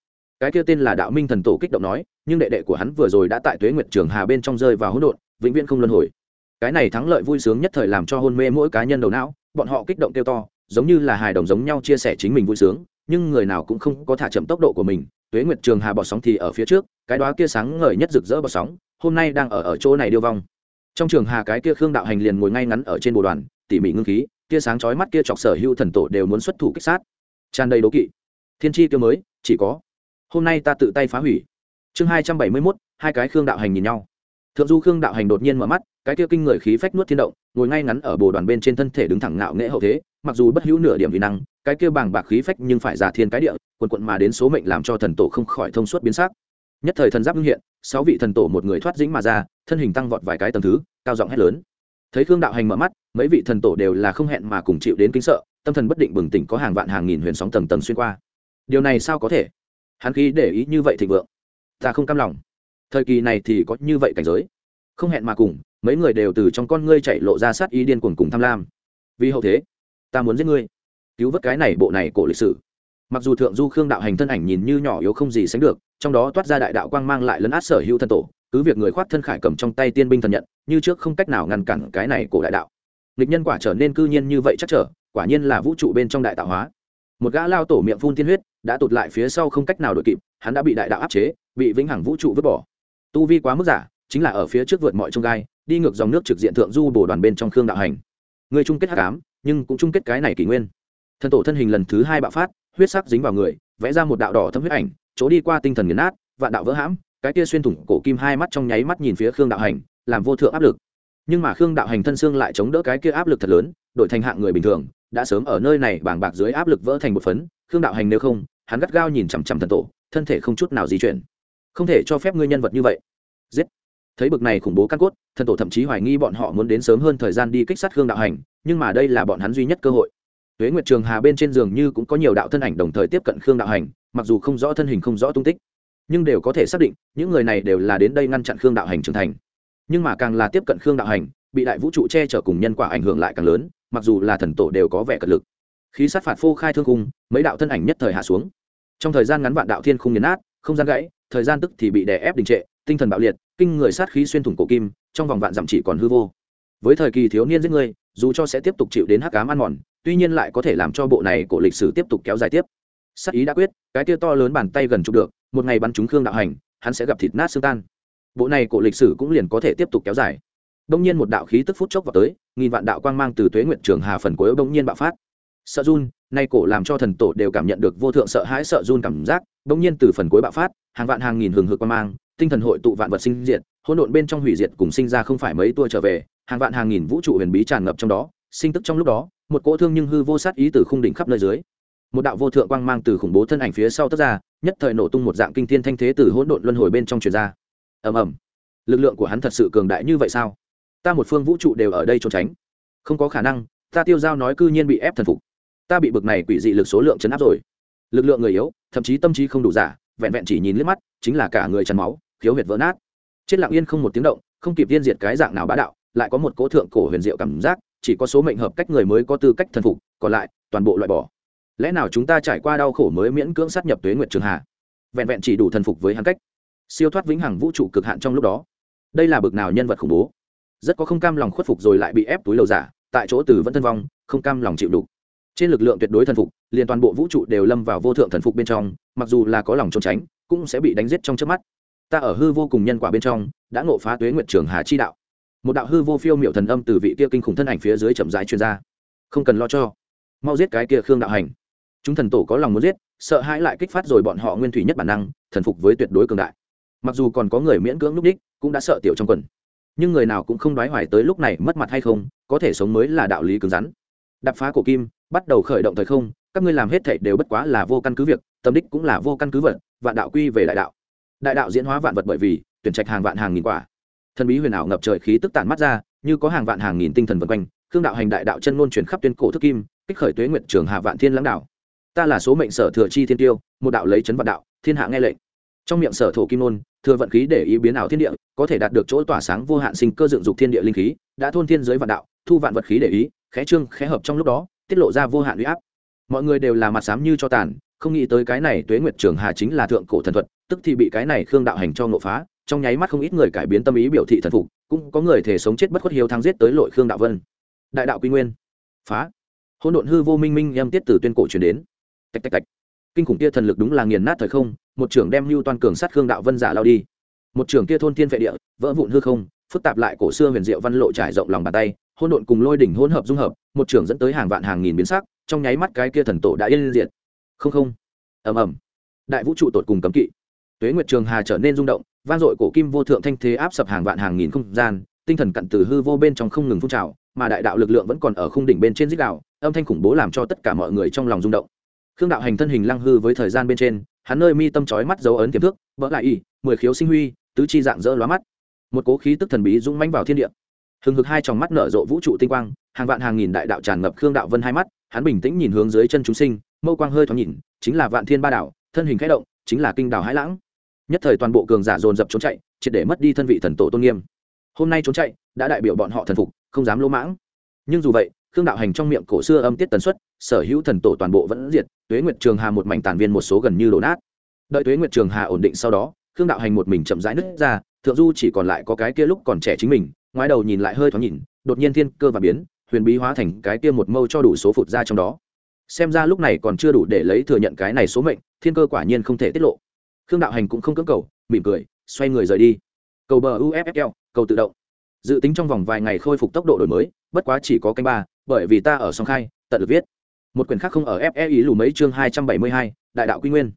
Cái kia tên là đạo minh thần tổ kích động nói, nhưng đệ đệ của hắn vừa rồi đã tại tuế nguyệt trường hà bên trong rơi vào hỗn độn, vĩnh viễn không luân hồi. Cái này thắng lợi vui sướng nhất thời làm cho hôn mê mỗi cá nhân đầu não, bọn họ kích động kêu to, giống như là hài đồng giống nhau chia sẻ chính mình vui sướng, nhưng người nào cũng không có thả chậm tốc độ của mình. Tuế nguyệt trường hà bọt sóng thì ở phía trước, cái đó kia sáng ngời nhất rực rỡ bọt sóng, hôm nay đang ở ở chỗ này điêu vong. Trong trường hà cái kia khương đạo hành liền ngồi ngay ngắn ở trên bồ đoàn, tỉ mỉ ngưng khí kia sáng chói mắt kia chọc sở hữu thần tổ đều muốn xuất thủ kích sát. Tràn đầy đố kỵ. Thiên tri tiêu mới, chỉ có. Hôm nay ta tự tay phá hủy. Chương hai trăm bảy mươi mốt, hai cái khương đạo hành nhìn nhau. Thượng du khương đạo hành đột nhiên mở mắt, cái kia kinh người khí phách nuốt thiên động, ngồi ngay ngắn ở bồ đoàn bên trên thân thể đứng thẳng ngạo nghệ hậu thế, mặc dù bất hữu nửa điểm uy năng, cái kia bảng bạc khí phách nhưng phải giả thiên cái địa quần quận mà đến số mệnh làm cho thần tổ không khỏi thông suốt biến sắc. Nhất thời thần giáp ngưng hiện, sáu vị thần tổ một người thoát dĩnh mà ra, thân hình tăng vọt vài cái tầng thứ, cao giọng hét lớn thấy khương đạo hành mở mắt, mấy vị thần tổ đều là không hẹn mà cùng chịu đến kính sợ, tâm thần bất định bừng tỉnh có hàng vạn hàng nghìn huyền sóng tầng tầng xuyên qua. Điều này sao có thể? Hắn khi để ý như vậy thịnh vượng. Ta không cam lòng. Thời kỳ này thì có như vậy cảnh giới. Không hẹn mà cùng, mấy người đều từ trong con ngươi chạy lộ ra sát ý điên cuồng cùng tham lam. Vì hậu thế, ta muốn giết ngươi. Cứu vớt cái này bộ này cổ lịch sử. Mặc dù thượng du khương đạo hành thân ảnh nhìn như nhỏ yếu không gì sánh được, trong đó toát ra đại đạo quang mang lại lấn át sở hữu thần tổ cứ việc người khoác thân khải cầm trong tay tiên binh thần nhận, như trước không cách nào ngăn cản cái này cổ đại đạo. Nghịch nhân quả trở nên cư nhiên như vậy chắc trở, quả nhiên là vũ trụ bên trong đại tạo hóa. Một gã lao tổ miệng phun tiên huyết, đã tụt lại phía sau không cách nào đội kịp, hắn đã bị đại đạo áp chế, bị vĩnh hằng vũ trụ vứt bỏ. Tu vi quá mức giả, chính là ở phía trước vượt mọi trông gai, đi ngược dòng nước trực diện thượng du bổ đoàn bên trong khương đạo hành. Người chung kết hắc ám, nhưng cũng chung kết cái này kỷ nguyên. Thần tổ thân hình lần thứ hai bạo phát, huyết sắc dính vào người, vẽ ra một đạo đỏ thâm huyết ảnh, chỗ đi qua tinh thần nghiền nát, vạn đạo vỡ hãm cái kia xuyên thủng cổ kim hai mắt trong nháy mắt nhìn phía khương đạo hành, làm vô thượng áp lực. Nhưng mà khương đạo hành thân xương lại chống đỡ cái kia áp lực thật lớn, đổi thành hạng người bình thường, đã sớm ở nơi này bàng bạc dưới áp lực vỡ thành một phấn, khương đạo hành nếu không, hắn gắt gao nhìn chằm chằm thần tổ, thân thể không chút nào di chuyển. Không thể cho phép ngươi nhân vật như vậy. Giết. Thấy bực này khủng bố căn cốt, thần tổ thậm chí hoài nghi bọn họ muốn đến sớm hơn thời gian đi kích sát khương đạo hành, nhưng mà đây là bọn hắn duy nhất cơ hội. Tuế nguyệt trường hà bên trên giường như cũng có nhiều đạo thân ảnh đồng thời tiếp cận khương đạo hành, mặc dù không rõ thân hình không rõ tung tích nhưng đều có thể xác định những người này đều là đến đây ngăn chặn khương đạo hành trưởng thành. Nhưng mà càng là tiếp cận khương đạo hành, bị đại vũ trụ che chở cùng nhân quả ảnh hưởng lại càng lớn, mặc dù là thần tổ đều có vẻ cật lực. Khí sát phạt phô khai thương cung mấy đạo thân ảnh nhất thời hạ xuống. Trong thời gian ngắn vạn đạo thiên không nhấn át không gian gãy, thời gian tức thì bị đè ép đình trệ, tinh thần bạo liệt, kinh người sát khí xuyên thủng cổ kim, trong vòng vạn dặm chỉ còn hư vô. Với thời kỳ thiếu niên giết người, dù cho sẽ tiếp tục chịu đến hắc ám ăn mòn, tuy nhiên lại có thể làm cho bộ này của lịch sử tiếp tục kéo dài tiếp. Sắc ý đã quyết, cái tia to lớn bàn tay gần chụp được một ngày bắn trúng khương đạo hành, hắn sẽ gặp thịt nát xương tan. Bộ này cổ lịch sử cũng liền có thể tiếp tục kéo dài. Đông nhiên một đạo khí tức phút chốc vào tới, nghìn vạn đạo quang mang từ tuế nguyện trường hà phần cuối đông nhiên bạo phát. Sợ run nay cổ làm cho thần tổ đều cảm nhận được vô thượng sợ hãi sợ run cảm giác đông nhiên từ phần cuối bạo phát, hàng vạn hàng nghìn hừng hực quang mang, tinh thần hội tụ vạn vật sinh diệt, hỗn độn bên trong hủy diệt cùng sinh ra không phải mấy tua trở về, hàng vạn hàng nghìn vũ trụ huyền bí tràn ngập trong đó, sinh tức trong lúc đó, một cỗ thương nhưng hư vô sát ý từ khung đỉnh khắp nơi dưới một đạo vô thượng quang mang từ khủng bố thân ảnh phía sau tất ra, nhất thời nổ tung một dạng kinh thiên thanh thế từ hỗn độn luân hồi bên trong truyền ra. Ầm ầm. Lực lượng của hắn thật sự cường đại như vậy sao? Ta một phương vũ trụ đều ở đây trốn tránh. Không có khả năng, ta tiêu giao nói cư nhiên bị ép thần phục. Ta bị bực này quỷ dị lực số lượng chấn áp rồi. Lực lượng người yếu, thậm chí tâm trí không đủ giả, vẹn vẹn chỉ nhìn liếc mắt, chính là cả người chắn máu, khiếu huyệt vỡ nát. Chết lặng yên không một tiếng động, không kịp tiên diệt cái dạng nào bá đạo, lại có một cố thượng cổ huyền diệu cảm giác, chỉ có số mệnh hợp cách người mới có tư cách thần phục, còn lại toàn bộ loại bỏ lẽ nào chúng ta trải qua đau khổ mới miễn cưỡng sát nhập tuế nguyệt trường hà? Vẹn vẹn chỉ đủ thần phục với hắn cách, siêu thoát vĩnh hằng vũ trụ cực hạn trong lúc đó. Đây là bực nào nhân vật khủng bố? Rất có không cam lòng khuất phục rồi lại bị ép túi lầu giả, tại chỗ từ vẫn thân vong, không cam lòng chịu đủ trên lực lượng tuyệt đối thần phục, liền toàn bộ vũ trụ đều lâm vào vô thượng thần phục bên trong, mặc dù là có lòng trốn tránh, cũng sẽ bị đánh giết trong trước mắt. Ta ở hư vô cùng nhân quả bên trong, đã ngộ phá tuế nguyệt trường hà chi đạo. Một đạo hư vô phiêu miệu thần âm từ vị kia kinh khủng thân ảnh phía dưới chậm rãi truyền ra. Không cần lo cho. Mau giết cái kia khương đạo hành chúng thần tổ có lòng muốn giết, sợ hãi lại kích phát rồi bọn họ nguyên thủy nhất bản năng, thần phục với tuyệt đối cường đại. Mặc dù còn có người miễn cưỡng núp đích, cũng đã sợ tiểu trong quần. Nhưng người nào cũng không đoái hoài tới lúc này mất mặt hay không, có thể sống mới là đạo lý cứng rắn. Đập phá cổ kim, bắt đầu khởi động thời không, các ngươi làm hết thảy đều bất quá là vô căn cứ việc, tâm đích cũng là vô căn cứ vật, vạn đạo quy về đại đạo. Đại đạo diễn hóa vạn vật bởi vì, tuyển trạch hàng vạn hàng nghìn quả. Thần bí huyền ảo ngập trời khí tức tản mắt ra, như có hàng vạn hàng nghìn tinh thần vần quanh, khương đạo hành đại đạo chân ngôn chuyển khắp tuyên cổ thức kim, kích khởi tuế nguyện trường hạ vạn thiên lãng đạo ta là số mệnh sở thừa chi thiên tiêu, một đạo lấy chấn vạn đạo, thiên hạ nghe lệnh. Trong miệng sở thổ kim nôn, thừa vận khí để ý biến ảo thiên địa, có thể đạt được chỗ tỏa sáng vô hạn sinh cơ dựng dục thiên địa linh khí, đã thôn thiên giới vạn đạo, thu vạn vật khí để ý, khẽ trương, khẽ hợp trong lúc đó, tiết lộ ra vô hạn uy áp. Mọi người đều là mặt sám như cho tàn, không nghĩ tới cái này tuế nguyệt trường hà chính là thượng cổ thần thuật, tức thì bị cái này khương đạo hành cho ngộ phá, trong nháy mắt không ít người cải biến tâm ý biểu thị thần phục, cũng có người thể sống chết bất khuất hiếu thắng giết tới lội khương đạo vân. Đại đạo quy nguyên. Phá. Hỗn độn hư vô minh minh em tiết từ tuyên cổ truyền đến tạch tạch tạch. Kinh khủng kia thần lực đúng là nghiền nát thời không, một trưởng đem lưu toàn cường sát khương đạo vân giả lao đi. Một trưởng kia thôn thiên vệ địa, vỡ vụn hư không, phức tạp lại cổ xưa huyền diệu văn lộ trải rộng lòng bàn tay hôn độn cùng lôi đỉnh hỗn hợp dung hợp, một trưởng dẫn tới hàng vạn hàng nghìn biến sắc, trong nháy mắt cái kia thần tổ đã yên diệt. Không không. Ầm ầm. Đại vũ trụ tột cùng cấm kỵ. Tuế nguyệt trường hà trở nên rung động, vang dội cổ kim vô thượng thanh thế áp sập hàng vạn hàng nghìn không gian, tinh thần cận từ hư vô bên trong không ngừng phun trào, mà đại đạo lực lượng vẫn còn ở khung đỉnh bên trên dích đạo, âm thanh khủng bố làm cho tất cả mọi người trong lòng rung động khương đạo hành thân hình lăng hư với thời gian bên trên, hắn nơi mi tâm chói mắt dấu ấn tiềm thức vỡ lại y, mười khiếu sinh huy, tứ chi dạng dỡ lóa mắt. Một cố khí tức thần bí rung manh vào thiên địa. Hừng hực hai tròng mắt nở rộ vũ trụ tinh quang, hàng vạn hàng nghìn đại đạo tràn ngập khương đạo vân hai mắt, hắn bình tĩnh nhìn hướng dưới chân chúng sinh, mâu quang hơi thoáng nhìn, chính là vạn thiên ba đạo, thân hình khẽ động, chính là kinh đảo hải lãng. Nhất thời toàn bộ cường giả dồn dập trốn chạy, triệt để mất đi thân vị thần tổ tôn nghiêm. Hôm nay trốn chạy, đã đại biểu bọn họ thần phục, không dám lỗ mãng. Nhưng dù vậy, khương đạo hành trong miệng cổ xưa âm tiết tần suất sở hữu thần tổ toàn bộ vẫn diệt, tuế nguyệt trường hà một mảnh tàn viên một số gần như đổ nát. Đợi tuế nguyệt trường hà ổn định sau đó, khương đạo hành một mình chậm rãi nứt ra, thượng du chỉ còn lại có cái kia lúc còn trẻ chính mình, ngoái đầu nhìn lại hơi thoáng nhìn, đột nhiên thiên cơ và biến, huyền bí hóa thành cái kia một mâu cho đủ số phụt ra trong đó. Xem ra lúc này còn chưa đủ để lấy thừa nhận cái này số mệnh, thiên cơ quả nhiên không thể tiết lộ. Khương đạo hành cũng không cưỡng cầu, mỉm cười, xoay người rời đi. Cầu bờ uffl cầu tự động. Dự tính trong vòng vài ngày khôi phục tốc độ đổi mới, bất quá chỉ có canh ba, bởi vì ta ở song khai, tận được viết một quyển khác không ở fe ý lù mấy chương hai trăm bảy mươi hai, đại đạo quy nguyên.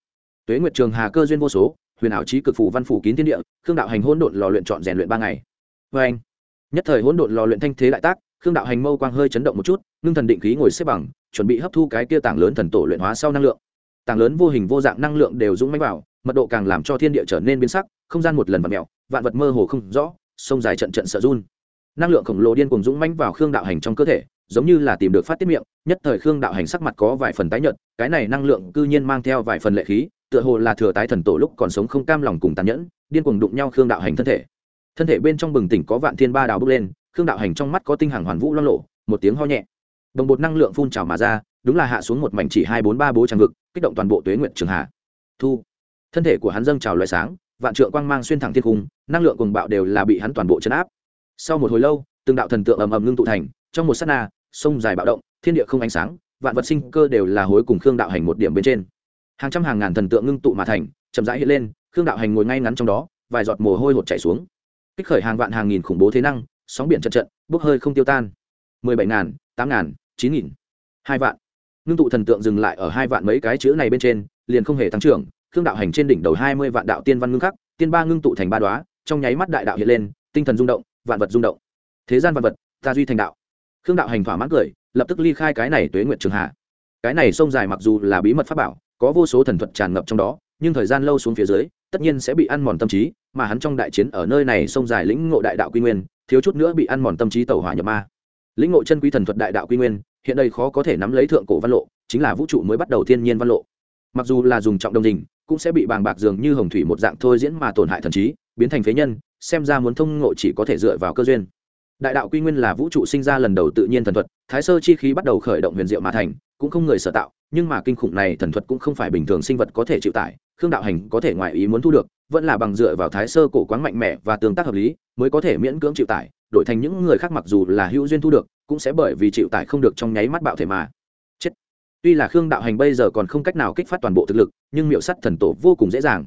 Tuế nguyệt trường hà cơ duyên vô số, huyền ảo trí cực phủ văn phủ kín thiên địa, khương đạo hành hỗn độn lò luyện chọn rèn luyện ba ngày. Vê anh, nhất thời hỗn độn lò luyện thanh thế đại tác, khương đạo hành mâu quang hơi chấn động một chút, ngưng thần định khí ngồi xếp bằng, chuẩn bị hấp thu cái kia tảng lớn thần tổ luyện hóa sau năng lượng. Tảng lớn vô hình vô dạng năng lượng đều dũng mãnh vào, mật độ càng làm cho thiên địa trở nên biến sắc, không gian một lần vặn mèo, vạn vật mơ hồ không rõ, sông dài trận trận sợ run. Năng lượng khổng lồ điên cuồng dũng mãnh vào khương đạo hành trong cơ thể giống như là tìm được phát tiết miệng, nhất thời khương đạo hành sắc mặt có vài phần tái nhợt, cái này năng lượng cư nhiên mang theo vài phần lệ khí, tựa hồ là thừa tái thần tổ lúc còn sống không cam lòng cùng tàn nhẫn, điên cuồng đụng nhau khương đạo hành thân thể. Thân thể bên trong bừng tỉnh có vạn thiên ba đào bước lên, khương đạo hành trong mắt có tinh hàng hoàn vũ lo lộ, một tiếng ho nhẹ. Đồng bột năng lượng phun trào mà ra, đúng là hạ xuống một mảnh chỉ hai bốn ba bố tràng vực kích động toàn bộ tuế nguyện trường hạ thu. Thân thể của hắn dâng trào loại sáng, vạn trượng quang mang xuyên thẳng thiên cung, năng lượng cùng bạo đều là bị hắn toàn bộ chấn áp. Sau một hồi lâu, từng đạo thần tượng ầm ầm ngưng tụ thành, trong một s á t na sông dài bạo động, thiên địa không ánh sáng, vạn vật sinh cơ đều là hối cùng khương đạo hành một điểm bên trên. Hàng trăm hàng ngàn thần tượng ngưng tụ mà thành, chậm rãi hiện lên, khương đạo hành ngồi ngay ngắn trong đó, vài giọt mồ hôi hột chảy xuống. Kích khởi hàng vạn hàng nghìn khủng bố thế năng, sóng biển trận trận bốc hơi không tiêu tan. Mười bảy ngàn, tám ngàn, chín nghìn. Hai vạn. Ngưng tụ thần tượng dừng lại ở hai vạn mấy cái chữ này bên trên, liền không hề tăng trưởng. Khương đạo hành trên đỉnh đầu hai mươi vạn đạo tiên văn ngưng khắc, tiên ba ngưng tụ thành ba đoá trong nháy mắt đại đạo hiện lên, tinh thần rung động, vạn vật rung động. Thế gian vạn vật, ta duy thành đạo khương đạo hành thỏa mãn cười, lập tức ly khai cái này tuế nguyện trường hạ cái này sông dài mặc dù là bí mật pháp bảo, có vô số thần thuật tràn ngập trong đó, nhưng thời gian lâu xuống phía dưới, tất nhiên sẽ bị ăn mòn tâm trí, mà hắn trong đại chiến ở nơi này sông dài lĩnh ngộ đại đạo quy nguyên, thiếu chút nữa bị ăn mòn tâm trí tẩu hỏa nhập ma. Lĩnh ngộ chân quý thần thuật đại đạo quy nguyên, hiện đây khó có thể nắm lấy thượng cổ văn lộ, chính là vũ trụ mới bắt đầu thiên nhiên văn lộ. Mặc dù là dùng trọng đồng đình cũng sẽ bị bàng bạc dường như hồng thủy một dạng thôi diễn mà tổn hại thần trí, biến thành phế nhân, xem ra muốn thông ngộ chỉ có thể dựa vào cơ duyên đại đạo quy nguyên là vũ trụ sinh ra lần đầu tự nhiên thần thuật, thái sơ chi khí bắt đầu khởi động huyền diệu mà thành, cũng không người sở tạo, nhưng mà kinh khủng này thần thuật cũng không phải bình thường sinh vật có thể chịu tải, khương đạo hành có thể ngoại ý muốn thu được, vẫn là bằng dựa vào thái sơ cổ quán mạnh mẽ và tương tác hợp lý mới có thể miễn cưỡng chịu tải, đổi thành những người khác mặc dù là hữu duyên thu được, cũng sẽ bởi vì chịu tải không được trong nháy mắt bạo thể mà. Chết. Tuy là khương đạo hành bây giờ còn không cách nào kích phát toàn bộ thực lực, nhưng miệu sắt thần tổ vô cùng dễ dàng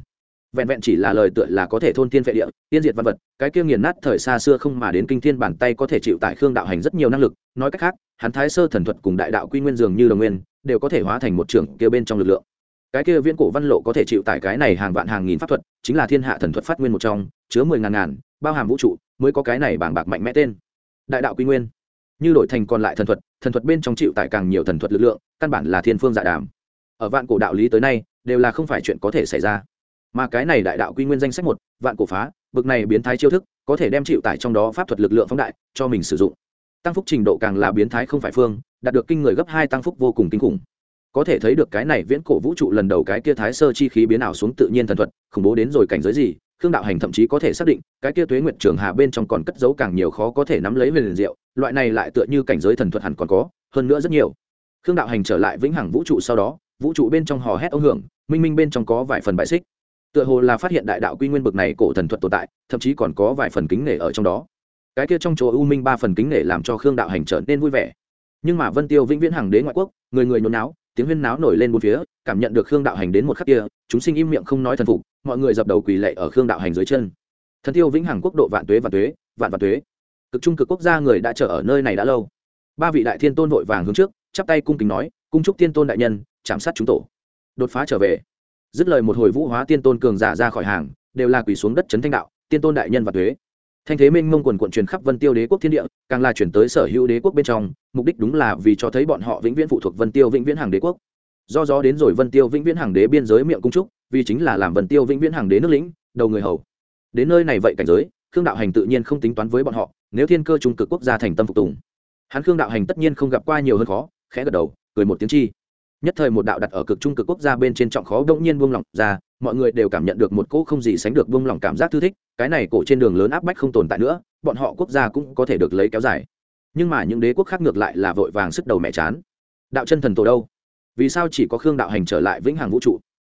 vẹn vẹn chỉ là lời tựa là có thể thôn thiên vệ địa, tiên diệt văn vật, cái kia nghiền nát thời xa xưa không mà đến kinh thiên bàn tay có thể chịu tại khương đạo hành rất nhiều năng lực, nói cách khác, hắn thái sơ thần thuật cùng đại đạo quy nguyên dường như đồng nguyên, đều có thể hóa thành một trường kia bên trong lực lượng. Cái kia viễn cổ văn lộ có thể chịu tại cái này hàng vạn hàng nghìn pháp thuật, chính là thiên hạ thần thuật phát nguyên một trong, chứa mười ngàn ngàn, bao hàm vũ trụ, mới có cái này bảng bạc mạnh mẽ tên. Đại đạo quy nguyên. Như đổi thành còn lại thần thuật thần thuật bên trong chịu tại càng nhiều thần thuật lực lượng, căn bản là thiên phương dạ đàm. Ở vạn cổ đạo lý tới nay, đều là không phải chuyện có thể xảy ra mà cái này đại đạo quy nguyên danh sách một, vạn cổ phá, bực này biến thái chiêu thức, có thể đem chịu tải trong đó pháp thuật lực lượng phóng đại, cho mình sử dụng. Tăng phúc trình độ càng là biến thái không phải phương, đạt được kinh người gấp hai tăng phúc vô cùng kinh khủng. Có thể thấy được cái này viễn cổ vũ trụ lần đầu cái kia thái sơ chi khí biến ảo xuống tự nhiên thần thuật, khủng bố đến rồi cảnh giới gì, khương đạo hành thậm chí có thể xác định, cái kia tuế nguyện trường hà bên trong còn cất giấu càng nhiều khó có thể nắm lấy về liền diệu, loại này lại tựa như cảnh giới thần thuật hẳn còn có, hơn nữa rất nhiều. Khương đạo hành trở lại vĩnh hằng vũ trụ sau đó, vũ trụ bên trong hò hét ông hưởng, minh minh bên trong có vài phần bại xích tựa hồ là phát hiện đại đạo quy nguyên bực này cổ thần thuật tồn tại, thậm chí còn có vài phần kính nể ở trong đó. Cái kia trong chỗ u minh ba phần kính nể làm cho khương đạo hành trở nên vui vẻ. Nhưng mà vân tiêu vĩnh viễn hàng đế ngoại quốc, người người nhốn náo tiếng huyên náo nổi lên bốn phía, cảm nhận được khương đạo hành đến một khắc kia, chúng sinh im miệng không nói thần phục, mọi người dập đầu quỳ lệ ở khương đạo hành dưới chân. Thần tiêu vĩnh hằng quốc độ vạn tuế vạn tuế, vạn vạn tuế. Cực trung cực quốc gia người đã chờ ở nơi này đã lâu. Ba vị đại thiên tôn vội vàng hướng trước, chắp tay cung kính nói, cung chúc tiên tôn đại nhân, chạm sát chúng tổ. Đột phá trở về dứt lời một hồi vũ hóa tiên tôn cường giả ra khỏi hàng, đều là quỳ xuống đất trấn thanh đạo, tiên tôn đại nhân và thuế. Thanh thế minh mông quần quận truyền khắp vân tiêu đế quốc thiên địa, càng là chuyển tới sở hữu đế quốc bên trong, mục đích đúng là vì cho thấy bọn họ vĩnh viễn phụ thuộc vân tiêu vĩnh viễn hàng đế quốc. Do gió đến rồi vân tiêu vĩnh viễn hàng đế biên giới miệng cung trúc, vì chính là làm vân tiêu vĩnh viễn hàng đế nước lĩnh, đầu người hầu. Đến nơi này vậy cảnh giới, khương đạo hành tự nhiên không tính toán với bọn họ, nếu thiên cơ trung cực quốc gia thành tâm phục tùng. Hắn khương đạo hành tất nhiên không gặp qua nhiều hơn khó, khẽ gật đầu, cười một tiếng chi nhất thời một đạo đặt ở cực trung cực quốc gia bên trên trọng khó đông nhiên buông lỏng ra, mọi người đều cảm nhận được một cỗ không gì sánh được buông lỏng cảm giác thư thích, cái này cổ trên đường lớn áp bách không tồn tại nữa, bọn họ quốc gia cũng có thể được lấy kéo dài. Nhưng mà những đế quốc khác ngược lại là vội vàng sức đầu mẹ chán. Đạo chân thần tổ đâu? Vì sao chỉ có khương đạo hành trở lại vĩnh hằng vũ trụ?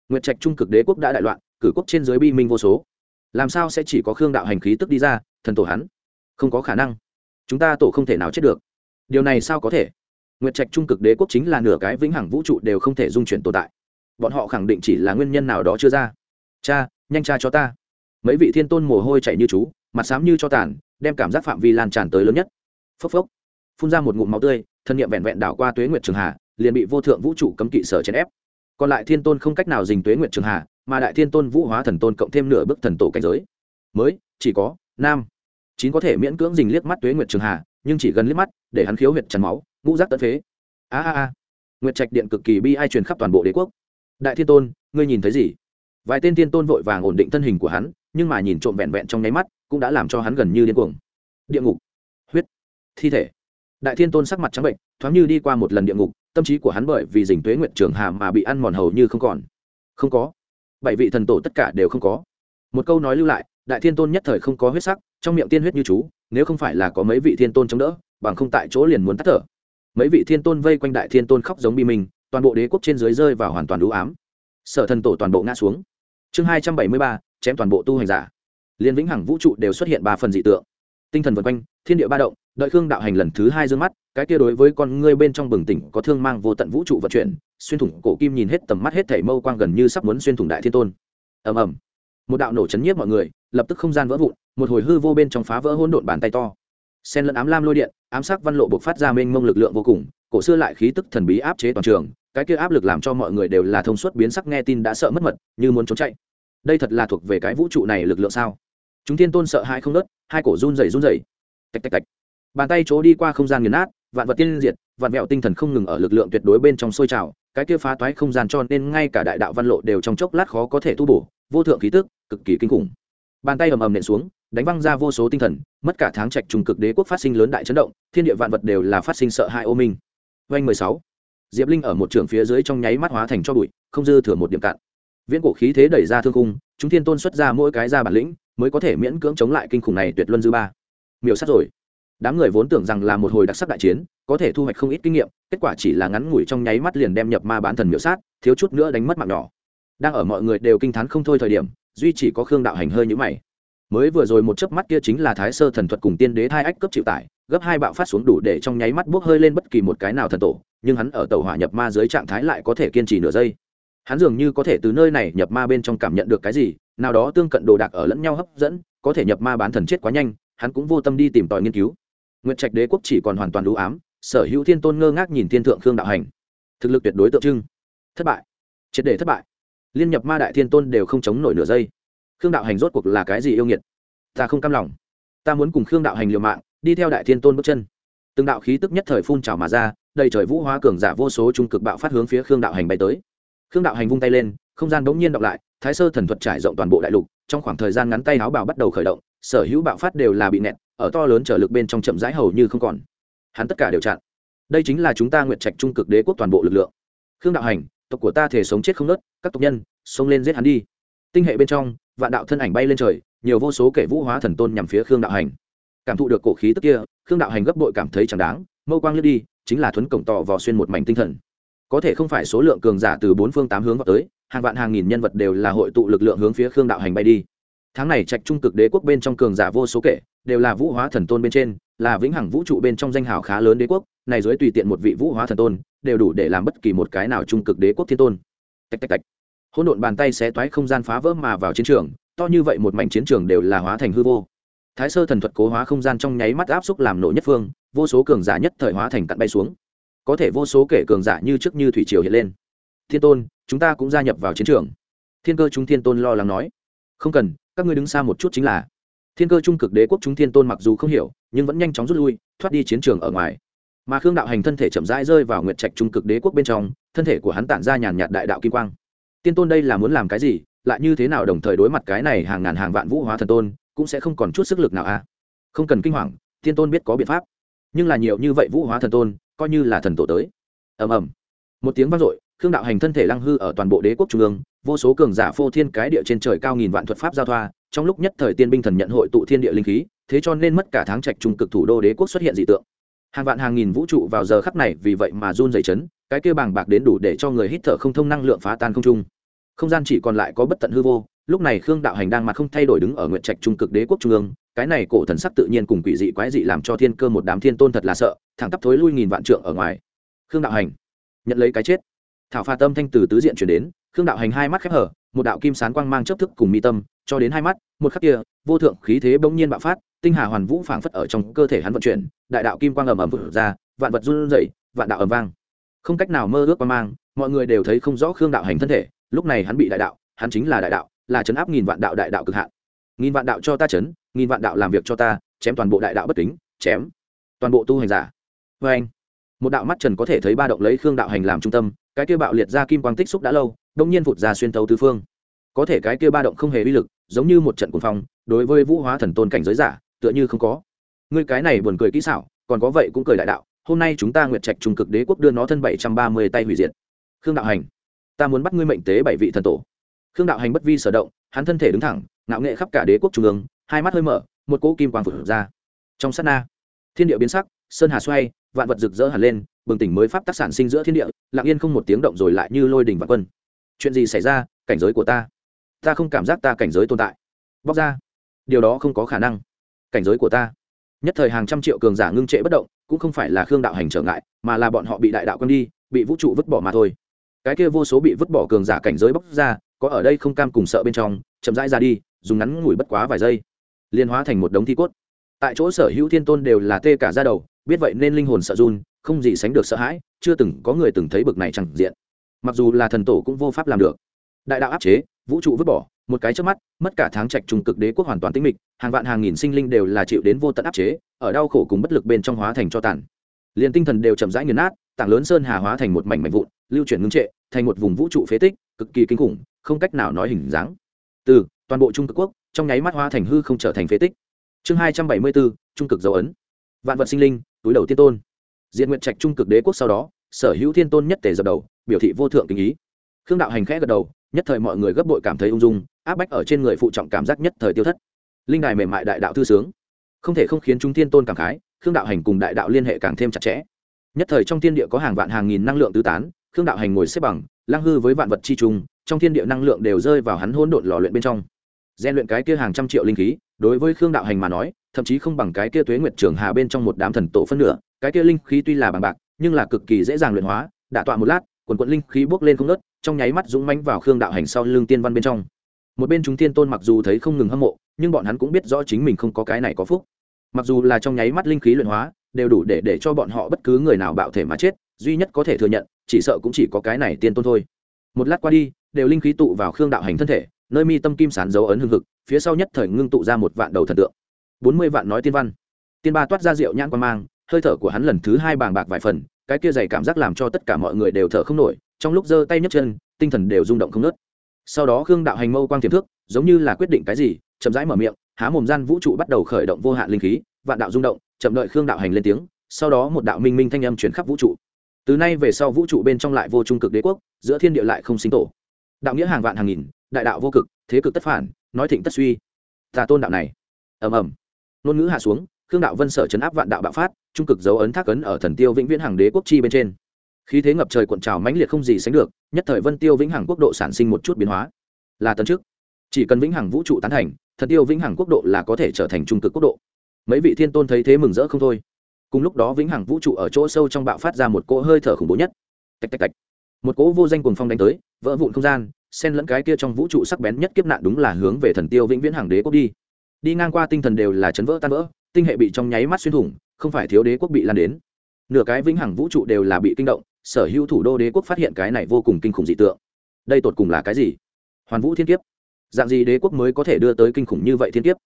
Nguyệt trạch trung cực đế quốc đã đại loạn, cử quốc trên dưới bi minh vô số. Làm sao sẽ chỉ có khương đạo hành khí tức đi ra, thần tổ hắn? Không có khả năng. Chúng ta tổ không thể nào chết được. Điều này sao có thể? Nguyệt trạch trung cực đế quốc chính là nửa cái vĩnh hằng vũ trụ đều không thể dung chuyển tồn tại. Bọn họ khẳng định chỉ là nguyên nhân nào đó chưa ra. Cha, nhanh cha cho ta. Mấy vị thiên tôn mồ hôi chảy như chú, mặt xám như cho tàn, đem cảm giác phạm vi lan tràn tới lớn nhất. Phốc phốc. Phun ra một ngụm máu tươi, thân nhiệm vẹn vẹn đảo qua tuế nguyệt trường hà, liền bị vô thượng vũ trụ cấm kỵ sở chèn ép. Còn lại thiên tôn không cách nào dình tuế nguyệt trường hà, mà đại thiên tôn vũ hóa thần tôn cộng thêm nửa bức thần tổ cảnh giới. Mới, chỉ có nam. Chín có thể miễn cưỡng dình liếc mắt tuế nguyệt trường hà, nhưng chỉ gần liếc mắt, để hắn khiếu huyệt trần máu ngũ giác tận phế. A a a. Nguyệt trạch điện cực kỳ bi ai truyền khắp toàn bộ đế quốc. Đại thiên tôn, ngươi nhìn thấy gì? Vài tên thiên tôn vội vàng ổn định thân hình của hắn, nhưng mà nhìn trộm vẹn vẹn trong nháy mắt, cũng đã làm cho hắn gần như điên cuồng. Địa ngục. Huyết. Thi thể. Đại thiên tôn sắc mặt trắng bệnh, thoáng như đi qua một lần địa ngục, tâm trí của hắn bởi vì dình tuế nguyện trường hà mà bị ăn mòn hầu như không còn. Không có. Bảy vị thần tổ tất cả đều không có. Một câu nói lưu lại, đại thiên tôn nhất thời không có huyết sắc, trong miệng tiên huyết như chú, nếu không phải là có mấy vị thiên tôn chống đỡ, bằng không tại chỗ liền muốn tắt thở mấy vị thiên tôn vây quanh đại thiên tôn khóc giống bi mình, toàn bộ đế quốc trên dưới rơi vào hoàn toàn đũ ám. Sở thần tổ toàn bộ ngã xuống. Chương hai trăm bảy mươi ba, chém toàn bộ tu hành giả. Liên vĩnh hằng vũ trụ đều xuất hiện ba phần dị tượng. Tinh thần vân quanh, thiên địa ba động, đợi khương đạo hành lần thứ hai d ư ơ n g mắt, cái kia đối với con ngươi bên trong bừng tỉnh có thương mang vô tận vũ trụ vận chuyển, xuyên thủng cổ kim nhìn hết tầm mắt hết thảy mâu quang gần như sắp muốn xuyên thủng đại thiên tôn. Ầm ầm. Một đạo nổ chấn nhiếp mọi người, lập tức không gian vỡ vụn, một hồi hư vô bên trong phá vỡ hỗn độn bàn tay to. Sen lẫn ám lam lôi điện ám sắc văn lộ buộc phát ra mênh mông lực lượng vô cùng, cổ xưa lại khí tức thần bí áp chế toàn trường, cái kia áp lực làm cho mọi người đều là thông suốt biến sắc nghe tin đã sợ mất mật, như muốn trốn chạy. Đây thật là thuộc về cái vũ trụ này lực lượng sao? Chúng tiên tôn sợ hai không đớt hai cổ run rẩy run rẩy. Tạch tạch tạch. Bàn tay chỗ đi qua không gian nghiền nát, vạn vật tiên diệt, vạn mẹo tinh thần không ngừng ở lực lượng tuyệt đối bên trong sôi trào, cái kia phá toái không gian cho nên ngay cả đại đạo văn lộ đều trong chốc lát khó có thể tu bổ, vô thượng khí tức, cực kỳ kinh khủng. Bàn tay ầm ầm nện xuống đánh văng ra vô số tinh thần, mất cả tháng trạch trùng cực đế quốc phát sinh lớn đại chấn động, thiên địa vạn vật đều là phát sinh sợ hãi ô minh. Vanh mười sáu, diệp linh ở một trường phía dưới trong nháy mắt hóa thành cho bụi, không dư thừa một điểm cạn. Viễn cổ khí thế đẩy ra thương cung chúng thiên tôn xuất ra mỗi cái ra bản lĩnh, mới có thể miễn cưỡng chống lại kinh khủng này tuyệt luân dư ba. Miểu sát rồi. Đám người vốn tưởng rằng là một hồi đặc sắc đại chiến, có thể thu hoạch không ít kinh nghiệm, kết quả chỉ là ngắn ngủi trong nháy mắt liền đem nhập ma bán thần miểu sát, thiếu chút nữa đánh mất mạng nhỏ. Đang ở mọi người đều kinh t h á n không thôi thời điểm, duy chỉ có khương đạo hành hơi nhũ mày mới vừa rồi một chớp mắt kia chính là thái sơ thần thuật cùng tiên đế thai ách cấp chịu tải, gấp hai bạo phát xuống đủ để trong nháy mắt bốc hơi lên bất kỳ một cái nào thần tổ, nhưng hắn ở tàu hỏa nhập ma dưới trạng thái lại có thể kiên trì nửa giây. Hắn dường như có thể từ nơi này nhập ma bên trong cảm nhận được cái gì, nào đó tương cận đồ đạc ở lẫn nhau hấp dẫn, có thể nhập ma bán thần chết quá nhanh, hắn cũng vô tâm đi tìm tòi nghiên cứu. Nguyệt trạch đế quốc chỉ còn hoàn toàn đủ ám, sở hữu thiên tôn ngơ ngác nhìn thiên thượng khương đạo hành. Thực lực tuyệt đối tượng trưng. Thất bại. Triệt để thất bại. Liên nhập ma đại thiên tôn đều không chống nổi nửa giây khương đạo hành rốt cuộc là cái gì yêu nghiệt? Ta không cam lòng. Ta muốn cùng khương đạo hành liều mạng, đi theo đại thiên tôn bước chân. Từng đạo khí tức nhất thời phun trào mà ra, đầy trời vũ hóa cường giả vô số trung cực bạo phát hướng phía khương đạo hành bay tới. Khương đạo hành vung tay lên, không gian bỗng nhiên đọc lại, thái sơ thần thuật trải rộng toàn bộ đại lục, trong khoảng thời gian ngắn tay áo bào bắt đầu khởi động, sở hữu bạo phát đều là bị nẹt, ở to lớn trở lực bên trong chậm rãi hầu như không còn. Hắn tất cả đều chặn. Đây chính là chúng ta nguyện trạch trung cực đế quốc toàn bộ lực lượng. Khương đạo hành, tộc của ta thể sống chết không nớt, các tộc nhân, xông lên giết hắn đi. Tinh hệ bên trong vạn đạo thân ảnh bay lên trời, nhiều vô số kẻ vũ hóa thần tôn nhằm phía khương đạo hành. Cảm thụ được cổ khí tức kia, khương đạo hành gấp bội cảm thấy chẳng đáng, mâu quang lướt đi, chính là thuấn cổng tỏ vò xuyên một mảnh tinh thần. Có thể không phải số lượng cường giả từ bốn phương tám hướng vào tới, hàng vạn hàng nghìn nhân vật đều là hội tụ lực lượng hướng phía khương đạo hành bay đi. Tháng này trạch trung cực đế quốc bên trong cường giả vô số kể, đều là vũ hóa thần tôn bên trên, là vĩnh hằng vũ trụ bên trong danh hào khá lớn đế quốc, này dưới tùy tiện một vị vũ hóa thần tôn, đều đủ để làm bất kỳ một cái nào trung cực đế quốc thiên tôn. Tạch tạch tạch hỗn độn bàn tay xé toái không gian phá vỡ mà vào chiến trường, to như vậy một mảnh chiến trường đều là hóa thành hư vô. Thái sơ thần thuật cố hóa không gian trong nháy mắt áp xúc làm nổ nhất phương, vô số cường giả nhất thời hóa thành cặn bay xuống. Có thể vô số kể cường giả như trước như thủy triều hiện lên. Thiên tôn, chúng ta cũng gia nhập vào chiến trường. Thiên cơ chúng thiên tôn lo lắng nói. Không cần, các ngươi đứng xa một chút chính là. Thiên cơ trung cực đế quốc chúng thiên tôn mặc dù không hiểu, nhưng vẫn nhanh chóng rút lui, thoát đi chiến trường ở ngoài. Mà khương đạo hành thân thể chậm rãi rơi vào nguyệt trạch trung cực đế quốc bên trong, thân thể của hắn tản ra nhàn nhạt đại đạo kim quang tiên tôn đây là muốn làm cái gì? Lại như thế nào đồng thời đối mặt cái này hàng ngàn hàng vạn vũ hóa thần tôn, cũng sẽ không còn chút sức lực nào à? Không cần kinh hoàng, tiên tôn biết có biện pháp. Nhưng là nhiều như vậy vũ hóa thần tôn, coi như là thần tổ tới. Ầm ầm. Một tiếng vang dội, khương đạo hành thân thể lăng hư ở toàn bộ đế quốc trung ương, vô số cường giả phô thiên cái địa trên trời cao nghìn vạn thuật pháp giao thoa, trong lúc nhất thời tiên binh thần nhận hội tụ thiên địa linh khí, thế cho nên mất cả tháng trạch trung cực thủ đô đế quốc xuất hiện dị tượng. Hàng vạn hàng nghìn vũ trụ vào giờ khắc này vì vậy mà run dày chấn cái kia bàng bạc đến đủ để cho người hít thở không thông năng lượng phá tan không trung. Không gian chỉ còn lại có bất tận hư vô, lúc này khương đạo hành đang mặt không thay đổi đứng ở nguyện trạch trung cực đế quốc trung ương, cái này cổ thần sắc tự nhiên cùng quỷ dị quái dị làm cho thiên cơ một đám thiên tôn thật là sợ, thẳng tắp thối lui nghìn vạn trượng ở ngoài. Khương đạo hành, nhận lấy cái chết. Thảo pha tâm thanh từ tứ diện chuyển đến, khương đạo hành hai mắt khép hở, một đạo kim sán quang mang chấp thức cùng mi tâm, cho đến hai mắt, một khắc kia, vô thượng khí thế bỗng nhiên bạo phát, tinh hà hoàn vũ phảng phất ở trong cơ thể hắn vận chuyển, đại đạo kim quang ầm ầm vượt ra, vạn vật run rẩy, vạn đạo ầm vang không cách nào mơ ước qua mang, mọi người đều thấy không rõ khương đạo hành thân thể, lúc này hắn bị đại đạo, hắn chính là đại đạo, là chấn áp nghìn vạn đạo đại đạo cực hạn. Nghìn vạn đạo cho ta chấn nghìn vạn đạo làm việc cho ta, chém toàn bộ đại đạo bất kính, chém toàn bộ tu hành giả. Vê anh, một đạo mắt trần có thể thấy ba động lấy khương đạo hành làm trung tâm, cái kia bạo liệt ra kim quang tích xúc đã lâu đông nhiên vụt ra xuyên tấu tứ phương. Có thể cái kia ba động không hề uy lực, giống như một trận cuồng phong, đối với vũ hóa thần tôn cảnh giới giả, tựa như không có. Ngươi cái này buồn cười kỹ xảo, còn có vậy cũng cười đại đạo hôm nay chúng ta nguyệt trạch trung cực đế quốc đưa nó thân bảy trăm ba mươi tay hủy diệt. Khương đạo hành, ta muốn bắt ngươi mệnh tế bảy vị thần tổ. Khương đạo hành bất vi sở động, hắn thân thể đứng thẳng, ngạo nghệ khắp cả đế quốc trung ương, hai mắt hơi mở, một cỗ kim quang phượng ra. Trong sát na, thiên địa biến sắc, sơn hà xoay, vạn vật rực rỡ hẳn lên, bừng tỉnh mới pháp tác sản sinh giữa thiên địa, lặng yên không một tiếng động rồi lại như lôi đình và quân. Chuyện gì xảy ra, cảnh giới của ta? Ta không cảm giác ta cảnh giới tồn tại. Bóc ra. Điều đó không có khả năng. Cảnh giới của ta nhất thời hàng trăm triệu cường giả ngưng trệ bất động, cũng không phải là khương đạo hành trở ngại, mà là bọn họ bị đại đạo quăng đi, bị vũ trụ vứt bỏ mà thôi. Cái kia vô số bị vứt bỏ cường giả cảnh giới bóc ra, có ở đây không cam cùng sợ bên trong, chậm rãi ra đi, dùng ngắn ngủi bất quá vài giây liên hóa thành một đống thi cốt. Tại chỗ sở hữu thiên tôn đều là tê cả ra đầu, biết vậy nên linh hồn sợ run, không gì sánh được sợ hãi, chưa từng có người từng thấy bực này chẳng diện. Mặc dù là thần tổ cũng vô pháp làm được. Đại đạo áp chế, vũ trụ vứt bỏ một cái trước mắt, mất cả tháng trạch trùng cực đế quốc hoàn toàn tĩnh mịch, hàng vạn hàng nghìn sinh linh đều là chịu đến vô tận áp chế, ở đau khổ cùng bất lực bên trong hóa thành cho tàn. Liền tinh thần đều chậm rãi nghiền nát, tảng lớn sơn hà hóa thành một mảnh mảnh vụn, lưu chuyển ngưng trệ, thành một vùng vũ trụ phế tích, cực kỳ kinh khủng, không cách nào nói hình dáng. Từ, toàn bộ trung cực quốc, trong nháy mắt hóa thành hư không trở thành phế tích. Chương hai trăm bảy mươi bốn, trung cực dấu ấn. Vạn vật sinh linh, túi đầu tiên tôn. Diện nguyện trạch trung cực đế quốc sau đó, sở hữu thiên tôn nhất tề dập đầu, biểu thị vô thượng tình ý. Khương đạo hành khẽ gật đầu, nhất thời mọi người gấp bội cảm thấy ung dung áp bách ở trên người phụ trọng cảm giác nhất thời tiêu thất. Linh đài mềm mại đại đạo thư sướng. Không thể không khiến chúng thiên tôn cảm khái, khương đạo hành cùng đại đạo liên hệ càng thêm chặt chẽ. Nhất thời trong thiên địa có hàng vạn hàng nghìn năng lượng tứ tán, khương đạo hành ngồi xếp bằng lang hư với vạn vật chi trung, trong thiên địa năng lượng đều rơi vào hắn hỗn độn lò luyện bên trong. Gian luyện cái kia hàng trăm triệu linh khí, đối với khương đạo hành mà nói, thậm chí không bằng cái kia tuế nguyệt trường hà bên trong một đám thần tổ phân nửa, cái kia linh khí tuy là bằng bạc, nhưng là cực kỳ dễ dàng luyện hóa, đả tọa một lát, quần quận linh khí bốc lên không nớt trong nháy mắt dũng mãnh vào khương đạo hành sau lưng tiên văn bên trong một bên chúng tiên tôn mặc dù thấy không ngừng hâm mộ, nhưng bọn hắn cũng biết rõ chính mình không có cái này có phúc. Mặc dù là trong nháy mắt linh khí luyện hóa, đều đủ để để cho bọn họ bất cứ người nào bạo thể mà chết, duy nhất có thể thừa nhận, chỉ sợ cũng chỉ có cái này tiên tôn thôi. Một lát qua đi, đều linh khí tụ vào khương đạo hành thân thể, nơi mi tâm kim sán dấu ấn hương hực, phía sau nhất thời ngưng tụ ra một vạn đầu thần tượng. Bốn mươi vạn nói tiên văn. Tiên ba toát ra rượu nhãn quan mang, hơi thở của hắn lần thứ hai bàng bạc vài phần, cái kia dày cảm giác làm cho tất cả mọi người đều thở không nổi, trong lúc giơ tay nhấc chân, tinh thần đều rung động không nớt sau đó khương đạo hành mâu quang tiềm thức, giống như là quyết định cái gì, chậm rãi mở miệng, há mồm gian vũ trụ bắt đầu khởi động vô hạn linh khí, vạn đạo rung động, chậm đợi khương đạo hành lên tiếng, sau đó một đạo minh minh thanh âm chuyển khắp vũ trụ. Từ nay về sau vũ trụ bên trong lại vô trung cực đế quốc, giữa thiên địa lại không sinh tổ. Đạo nghĩa hàng vạn hàng nghìn, đại đạo vô cực, thế cực tất phản, nói thịnh tất suy. Tà tôn đạo này. Ầm ầm. Ngôn ngữ hạ xuống, khương đạo vân sở chấn áp vạn đạo bạo phát, trung cực dấu ấn thác ấn ở thần tiêu vĩnh viễn hàng đế quốc chi bên trên khí thế ngập trời cuộn trào mãnh liệt không gì sánh được, nhất thời vân tiêu vĩnh hằng quốc độ sản sinh một chút biến hóa. Là tấn trước chỉ cần vĩnh hằng vũ trụ tán thành, thần tiêu vĩnh hằng quốc độ là có thể trở thành trung cực quốc độ. Mấy vị thiên tôn thấy thế mừng rỡ không thôi. Cùng lúc đó vĩnh hằng vũ trụ ở chỗ sâu trong bạo phát ra một cỗ hơi thở khủng bố nhất. Tạch tạch tạch. Một cỗ vô danh cuồng phong đánh tới, vỡ vụn không gian, xen lẫn cái kia trong vũ trụ sắc bén nhất kiếp nạn đúng là hướng về thần tiêu vĩnh viễn hàng đế quốc đi. Đi ngang qua tinh thần đều là chấn vỡ tan vỡ, tinh hệ bị trong nháy mắt xuyên thủng, không phải thiếu đế quốc bị lan đến. Nửa cái vĩnh hằng vũ trụ đều là bị kinh động sở hữu thủ đô đế quốc phát hiện cái này vô cùng kinh khủng dị tượng. Đây tột cùng là cái gì? Hoàn vũ thiên kiếp. Dạng gì đế quốc mới có thể đưa tới kinh khủng như vậy thiên kiếp?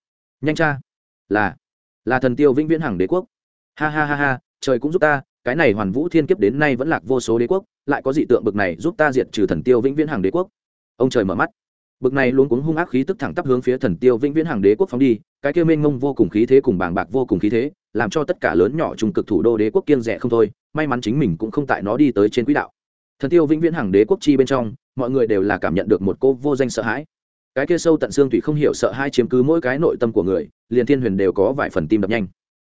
Nhanh cha là là thần tiêu vĩnh viễn hằng đế quốc. Ha ha ha ha, trời cũng giúp ta, cái này hoàn vũ thiên kiếp đến nay vẫn lạc vô số đế quốc, lại có dị tượng bực này giúp ta diệt trừ thần tiêu vĩnh viễn hằng đế quốc. Ông trời mở mắt. Bực này luôn cuống hung ác khí tức thẳng tắp hướng phía thần tiêu vĩnh viễn hằng đế quốc phóng đi, cái kia mênh mông vô cùng khí thế cùng bàng bạc vô cùng khí thế làm cho tất cả lớn nhỏ trung cực thủ đô đế quốc kiêng rẻ không thôi, may mắn chính mình cũng không tại nó đi tới trên quỹ đạo. Thần tiêu vĩnh viễn hàng đế quốc chi bên trong, mọi người đều là cảm nhận được một cô vô danh sợ hãi. Cái kia sâu tận xương thủy không hiểu sợ hai chiếm cứ mỗi cái nội tâm của người, liền thiên huyền đều có vài phần tim đập nhanh.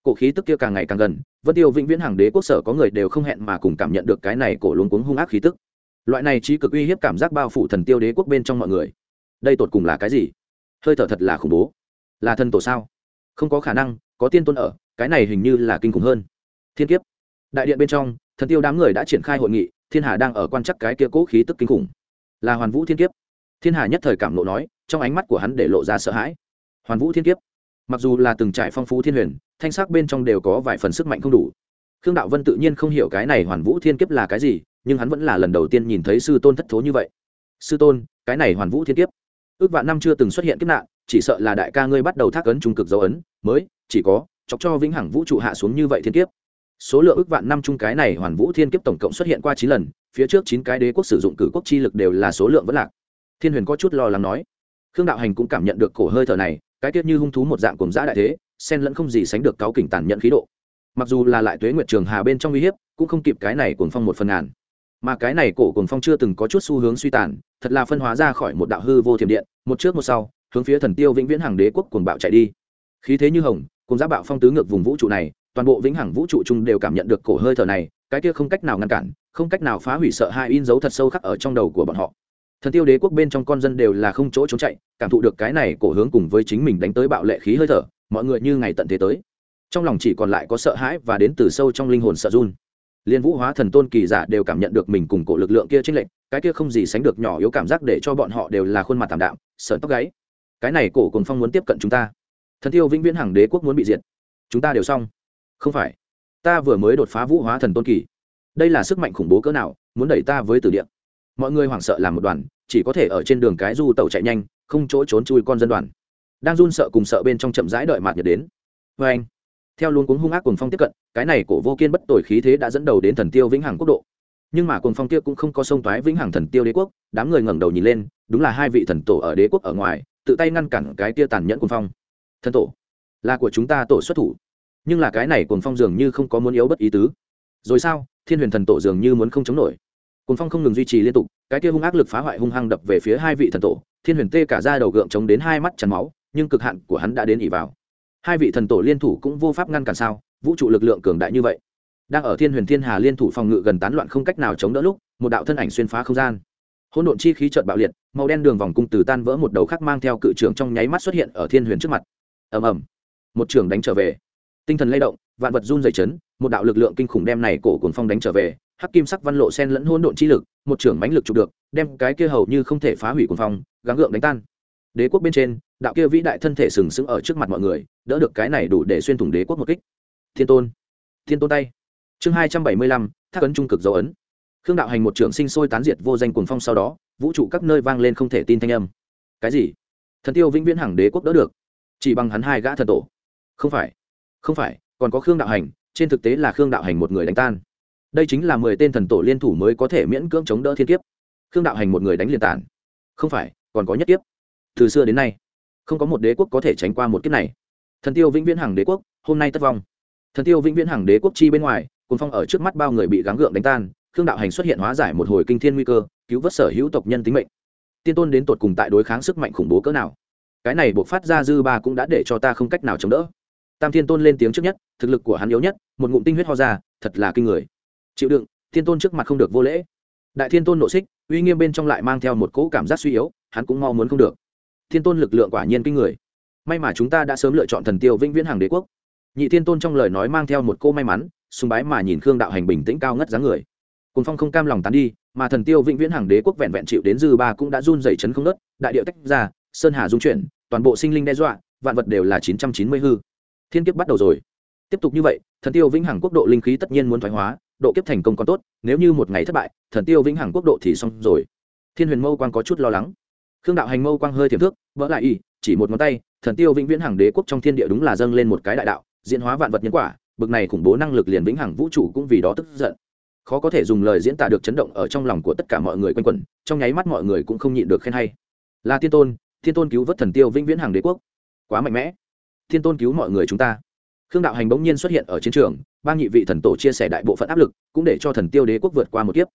Cổ khí tức kia càng ngày càng gần, vân tiêu vĩnh viễn hàng đế quốc sở có người đều không hẹn mà cùng cảm nhận được cái này cổ luống cuống hung ác khí tức. Loại này trí cực uy hiếp cảm giác bao phủ thần tiêu đế quốc bên trong mọi người. Đây tột cùng là cái gì? Hơi thở thật là khủng bố. Là thần tổ sao? Không có khả năng, có tiên tôn ở cái này hình như là kinh khủng hơn. Thiên kiếp. Đại điện bên trong, thần tiêu đám người đã triển khai hội nghị, thiên hà đang ở quan chắc cái kia cố khí tức kinh khủng. Là hoàn vũ thiên kiếp. Thiên hà nhất thời cảm lộ nói, trong ánh mắt của hắn để lộ ra sợ hãi. Hoàn vũ thiên kiếp. Mặc dù là từng trải phong phú thiên huyền, thanh sắc bên trong đều có vài phần sức mạnh không đủ. Khương đạo vân tự nhiên không hiểu cái này hoàn vũ thiên kiếp là cái gì, nhưng hắn vẫn là lần đầu tiên nhìn thấy sư tôn thất thố như vậy. Sư tôn, cái này hoàn vũ thiên kiếp. Ước vạn năm chưa từng xuất hiện kiếp nạn, chỉ sợ là đại ca ngươi bắt đầu thác ấn trung cực dấu ấn, mới, chỉ có chọc cho vĩnh hằng vũ trụ hạ xuống như vậy thiên kiếp. Số lượng ước vạn năm chung cái này hoàn vũ thiên kiếp tổng cộng xuất hiện qua chín lần, phía trước chín cái đế quốc sử dụng cử quốc chi lực đều là số lượng vẫn lạc. Thiên huyền có chút lo lắng nói. Khương đạo hành cũng cảm nhận được cổ hơi thở này, cái tiết như hung thú một dạng cùng giã đại thế sen lẫn không gì sánh được cáo kỉnh tàn nhận khí độ. Mặc dù là lại tuế nguyệt trường hà bên trong uy hiếp, cũng không kịp cái này cuồng phong một phần ngàn. Mà cái này cổ cuồng phong chưa từng có chút xu hướng suy tàn, thật là phân hóa ra khỏi một đạo hư vô thiểm điện, một trước một sau, hướng phía thần tiêu vĩnh viễn hàng đế quốc cuồng bạo chạy đi. Khí thế như hồng cùng giá bạo phong tứ ngược vùng vũ trụ này, toàn bộ vĩnh hằng vũ trụ chung đều cảm nhận được cổ hơi thở này, cái kia không cách nào ngăn cản, không cách nào phá hủy sợ hai in dấu thật sâu khắc ở trong đầu của bọn họ. Thần tiêu đế quốc bên trong con dân đều là không chỗ trốn chạy, cảm thụ được cái này cổ hướng cùng với chính mình đánh tới bạo lệ khí hơi thở, mọi người như ngày tận thế tới. Trong lòng chỉ còn lại có sợ hãi và đến từ sâu trong linh hồn sợ run. Liên vũ hóa thần tôn kỳ giả đều cảm nhận được mình cùng cổ lực lượng kia chênh lệch, cái kia không gì sánh được nhỏ yếu cảm giác để cho bọn họ đều là khuôn mặt tạm đạm, sợn tóc gáy. Cái này cổ cùng phong muốn tiếp cận chúng ta thần tiêu vĩnh viễn hằng đế quốc muốn bị diệt. Chúng ta đều xong. Không phải. Ta vừa mới đột phá vũ hóa thần tôn kỳ. Đây là sức mạnh khủng bố cỡ nào, muốn đẩy ta với tử địa. Mọi người hoảng sợ làm một đoàn, chỉ có thể ở trên đường cái du tàu chạy nhanh, không chỗ trốn chui con dân đoàn. Đang run sợ cùng sợ bên trong chậm rãi đợi mạt nhật đến. Vê anh, theo luôn cuống hung ác cùng phong tiếp cận, cái này cổ vô kiên bất tội khí thế đã dẫn đầu đến thần tiêu vĩnh hằng quốc độ. Nhưng mà cùng phong kia cũng không có sông toái vĩnh hằng thần tiêu đế quốc, đám người ngẩng đầu nhìn lên, đúng là hai vị thần tổ ở đế quốc ở ngoài, tự tay ngăn cản cái kia tàn nhẫn cùng phong thần tổ, là của chúng ta tổ xuất thủ. Nhưng là cái này cùng phong dường như không có muốn yếu bất ý tứ. Rồi sao? Thiên huyền thần tổ dường như muốn không chống nổi. Cùng phong không ngừng duy trì liên tục, cái kia hung ác lực phá hoại hung hăng đập về phía hai vị thần tổ, thiên huyền tê cả ra đầu gượng chống đến hai mắt chắn máu, nhưng cực hạn của hắn đã đến ỉ vào. Hai vị thần tổ liên thủ cũng vô pháp ngăn cản sao? Vũ trụ lực lượng cường đại như vậy, đang ở thiên huyền thiên hà liên thủ phòng ngự gần tán loạn không cách nào chống đỡ lúc, một đạo thân ảnh xuyên phá không gian. Hỗn độn chi khí trợn bạo liệt, màu đen đường vòng cung từ tan vỡ một đầu khác mang theo cự trường trong nháy mắt xuất hiện ở thiên huyền trước mặt ầm ầm. Một trường đánh trở về. Tinh thần lay động, vạn vật run dày chấn, một đạo lực lượng kinh khủng đem này cổ cuồng phong đánh trở về, hắc kim sắc văn lộ sen lẫn hỗn độn chi lực, một trưởng mãnh lực chụp được, đem cái kia hầu như không thể phá hủy cuồng phong, gắng gượng đánh tan. Đế quốc bên trên, đạo kia vĩ đại thân thể sừng sững ở trước mặt mọi người, đỡ được cái này đủ để xuyên thủng đế quốc một kích. Thiên tôn. Thiên tôn tay. Chương hai trăm bảy mươi lăm, thác ấn trung cực dấu ấn. Khương đạo hành một trưởng sinh sôi tán diệt vô danh cuồng phong sau đó, vũ trụ các nơi vang lên không thể tin thanh âm. Cái gì? Thần tiêu vĩnh viễn hằng đế quốc đỡ được chỉ bằng hắn hai gã thần tổ. Không phải không phải, còn có khương đạo hành, trên thực tế là khương đạo hành một người đánh tan. Đây chính là mười tên thần tổ liên thủ mới có thể miễn cưỡng chống đỡ thiên kiếp. Khương đạo hành một người đánh liền tản không phải, còn có nhất kiếp. Từ xưa đến nay, không có một đế quốc có thể tránh qua một kiếp này. Thần tiêu vĩnh viễn hằng đế quốc, hôm nay tất vong. Thần tiêu vĩnh viễn hằng đế quốc chi bên ngoài cùng phong ở trước mắt bao người bị gắng gượng đánh tan, khương đạo hành xuất hiện hóa giải một hồi kinh thiên nguy cơ, cứu vớt sở hữu tộc nhân tính mệnh. Tiên tôn đến tột cùng tại đối kháng sức mạnh khủng bố cỡ nào? Cái này buộc phát ra dư ba cũng đã để cho ta không cách nào chống đỡ. Tam thiên tôn lên tiếng trước nhất, thực lực của hắn yếu nhất, một ngụm tinh huyết ho ra, thật là kinh người. Chịu đựng, thiên tôn trước mặt không được vô lễ. Đại thiên tôn nộ xích, uy nghiêm bên trong lại mang theo một cỗ cảm giác suy yếu, hắn cũng mau muốn không được. Thiên tôn lực lượng quả nhiên kinh người. May mà chúng ta đã sớm lựa chọn thần tiêu vĩnh viễn hàng đế quốc. Nhị thiên tôn trong lời nói mang theo một cô may mắn, sùng bái mà nhìn khương đạo hành bình tĩnh cao ngất dáng người. Cồn phong không cam lòng tán đi, mà thần tiêu vĩnh viễn hàng đế quốc vẹn vẹn chịu đến dư ba cũng đã run dày chấn không nớt đại điệu tách ra, sơn hà dung chuyển toàn bộ sinh linh đe dọa, vạn vật đều là chín trăm chín mươi hư. Thiên kiếp bắt đầu rồi. Tiếp tục như vậy, thần tiêu vĩnh hằng quốc độ linh khí tất nhiên muốn thoái hóa, độ kiếp thành công còn tốt, nếu như một ngày thất bại, thần tiêu vĩnh hằng quốc độ thì xong rồi. Thiên huyền mâu quang có chút lo lắng. Khương đạo hành mâu quang hơi tiềm thước, vỡ lại y, chỉ một ngón tay, thần tiêu vĩnh viễn hằng đế quốc trong thiên địa đúng là dâng lên một cái đại đạo, diễn hóa vạn vật nhân quả, bực này khủng bố năng lực liền vĩnh hằng vũ trụ cũng vì đó tức giận. Khó có thể dùng lời diễn tả được chấn động ở trong lòng của tất cả mọi người quanh quẩn, trong nháy mắt mọi người cũng không nhịn được khen hay. Là tiên tôn thiên tôn cứu vớt thần tiêu vĩnh viễn hàng đế quốc. Quá mạnh mẽ. Thiên tôn cứu mọi người chúng ta. Khương đạo hành bỗng nhiên xuất hiện ở chiến trường, ba nhị vị thần tổ chia sẻ đại bộ phận áp lực, cũng để cho thần tiêu đế quốc vượt qua một kiếp.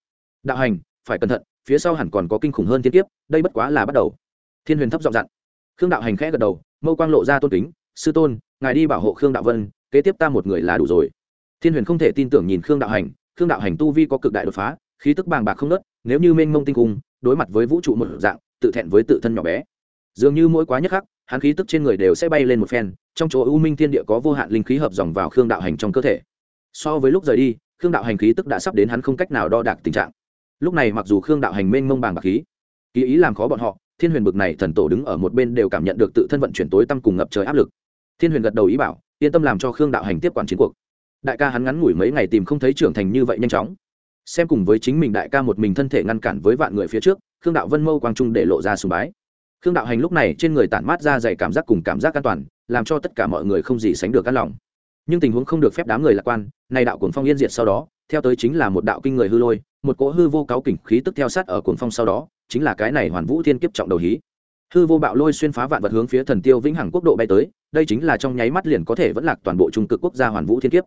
Đạo hành, phải cẩn thận, phía sau hẳn còn có kinh khủng hơn thiên kiếp, đây bất quá là bắt đầu. Thiên huyền thấp giọng dặn. Khương đạo hành khẽ gật đầu, mâu quang lộ ra tôn kính, sư tôn, ngài đi bảo hộ khương đạo vân, kế tiếp ta một người là đủ rồi. Thiên huyền không thể tin tưởng nhìn khương đạo hành, khương đạo hành tu vi có cực đại đột phá, khí tức bàng bạc không nớt nếu như mênh mông tinh cung, đối mặt với vũ trụ một dạng, tự thẹn với tự thân nhỏ bé dường như mỗi quá nhất khắc, hắn khí tức trên người đều sẽ bay lên một phen, trong chỗ u minh thiên địa có vô hạn linh khí hợp dòng vào khương đạo hành trong cơ thể. So với lúc rời đi, khương đạo hành khí tức đã sắp đến hắn không cách nào đo đạc tình trạng. Lúc này mặc dù khương đạo hành mênh mông bàng bạc khí, ký ý làm khó bọn họ, thiên huyền bực này thần tổ đứng ở một bên đều cảm nhận được tự thân vận chuyển tối tâm cùng ngập trời áp lực. Thiên huyền gật đầu ý bảo, yên tâm làm cho khương đạo hành tiếp quản chiến cuộc. Đại ca hắn ngắn ngủi mấy ngày tìm không thấy trưởng thành như vậy nhanh chóng. Xem cùng với chính mình đại ca một mình thân thể ngăn cản với vạn người phía trước, khương đạo vân mâu quang trung để lộ ra sùng bái khương đạo hành lúc này trên người tản mát ra dày cảm giác cùng cảm giác an toàn, làm cho tất cả mọi người không gì sánh được an lòng. Nhưng tình huống không được phép đám người lạc quan nay đạo cuồng phong yên diệt sau đó, theo tới chính là một đạo kinh người hư lôi, một cỗ hư vô cáo kỉnh khí tức theo sát ở cuồng phong sau đó, chính là cái này hoàn vũ thiên kiếp trọng đầu hí. Hư vô bạo lôi xuyên phá vạn vật hướng phía thần tiêu vĩnh hằng quốc độ bay tới, đây chính là trong nháy mắt liền có thể vẫn lạc toàn bộ trung cực quốc gia hoàn vũ thiên kiếp.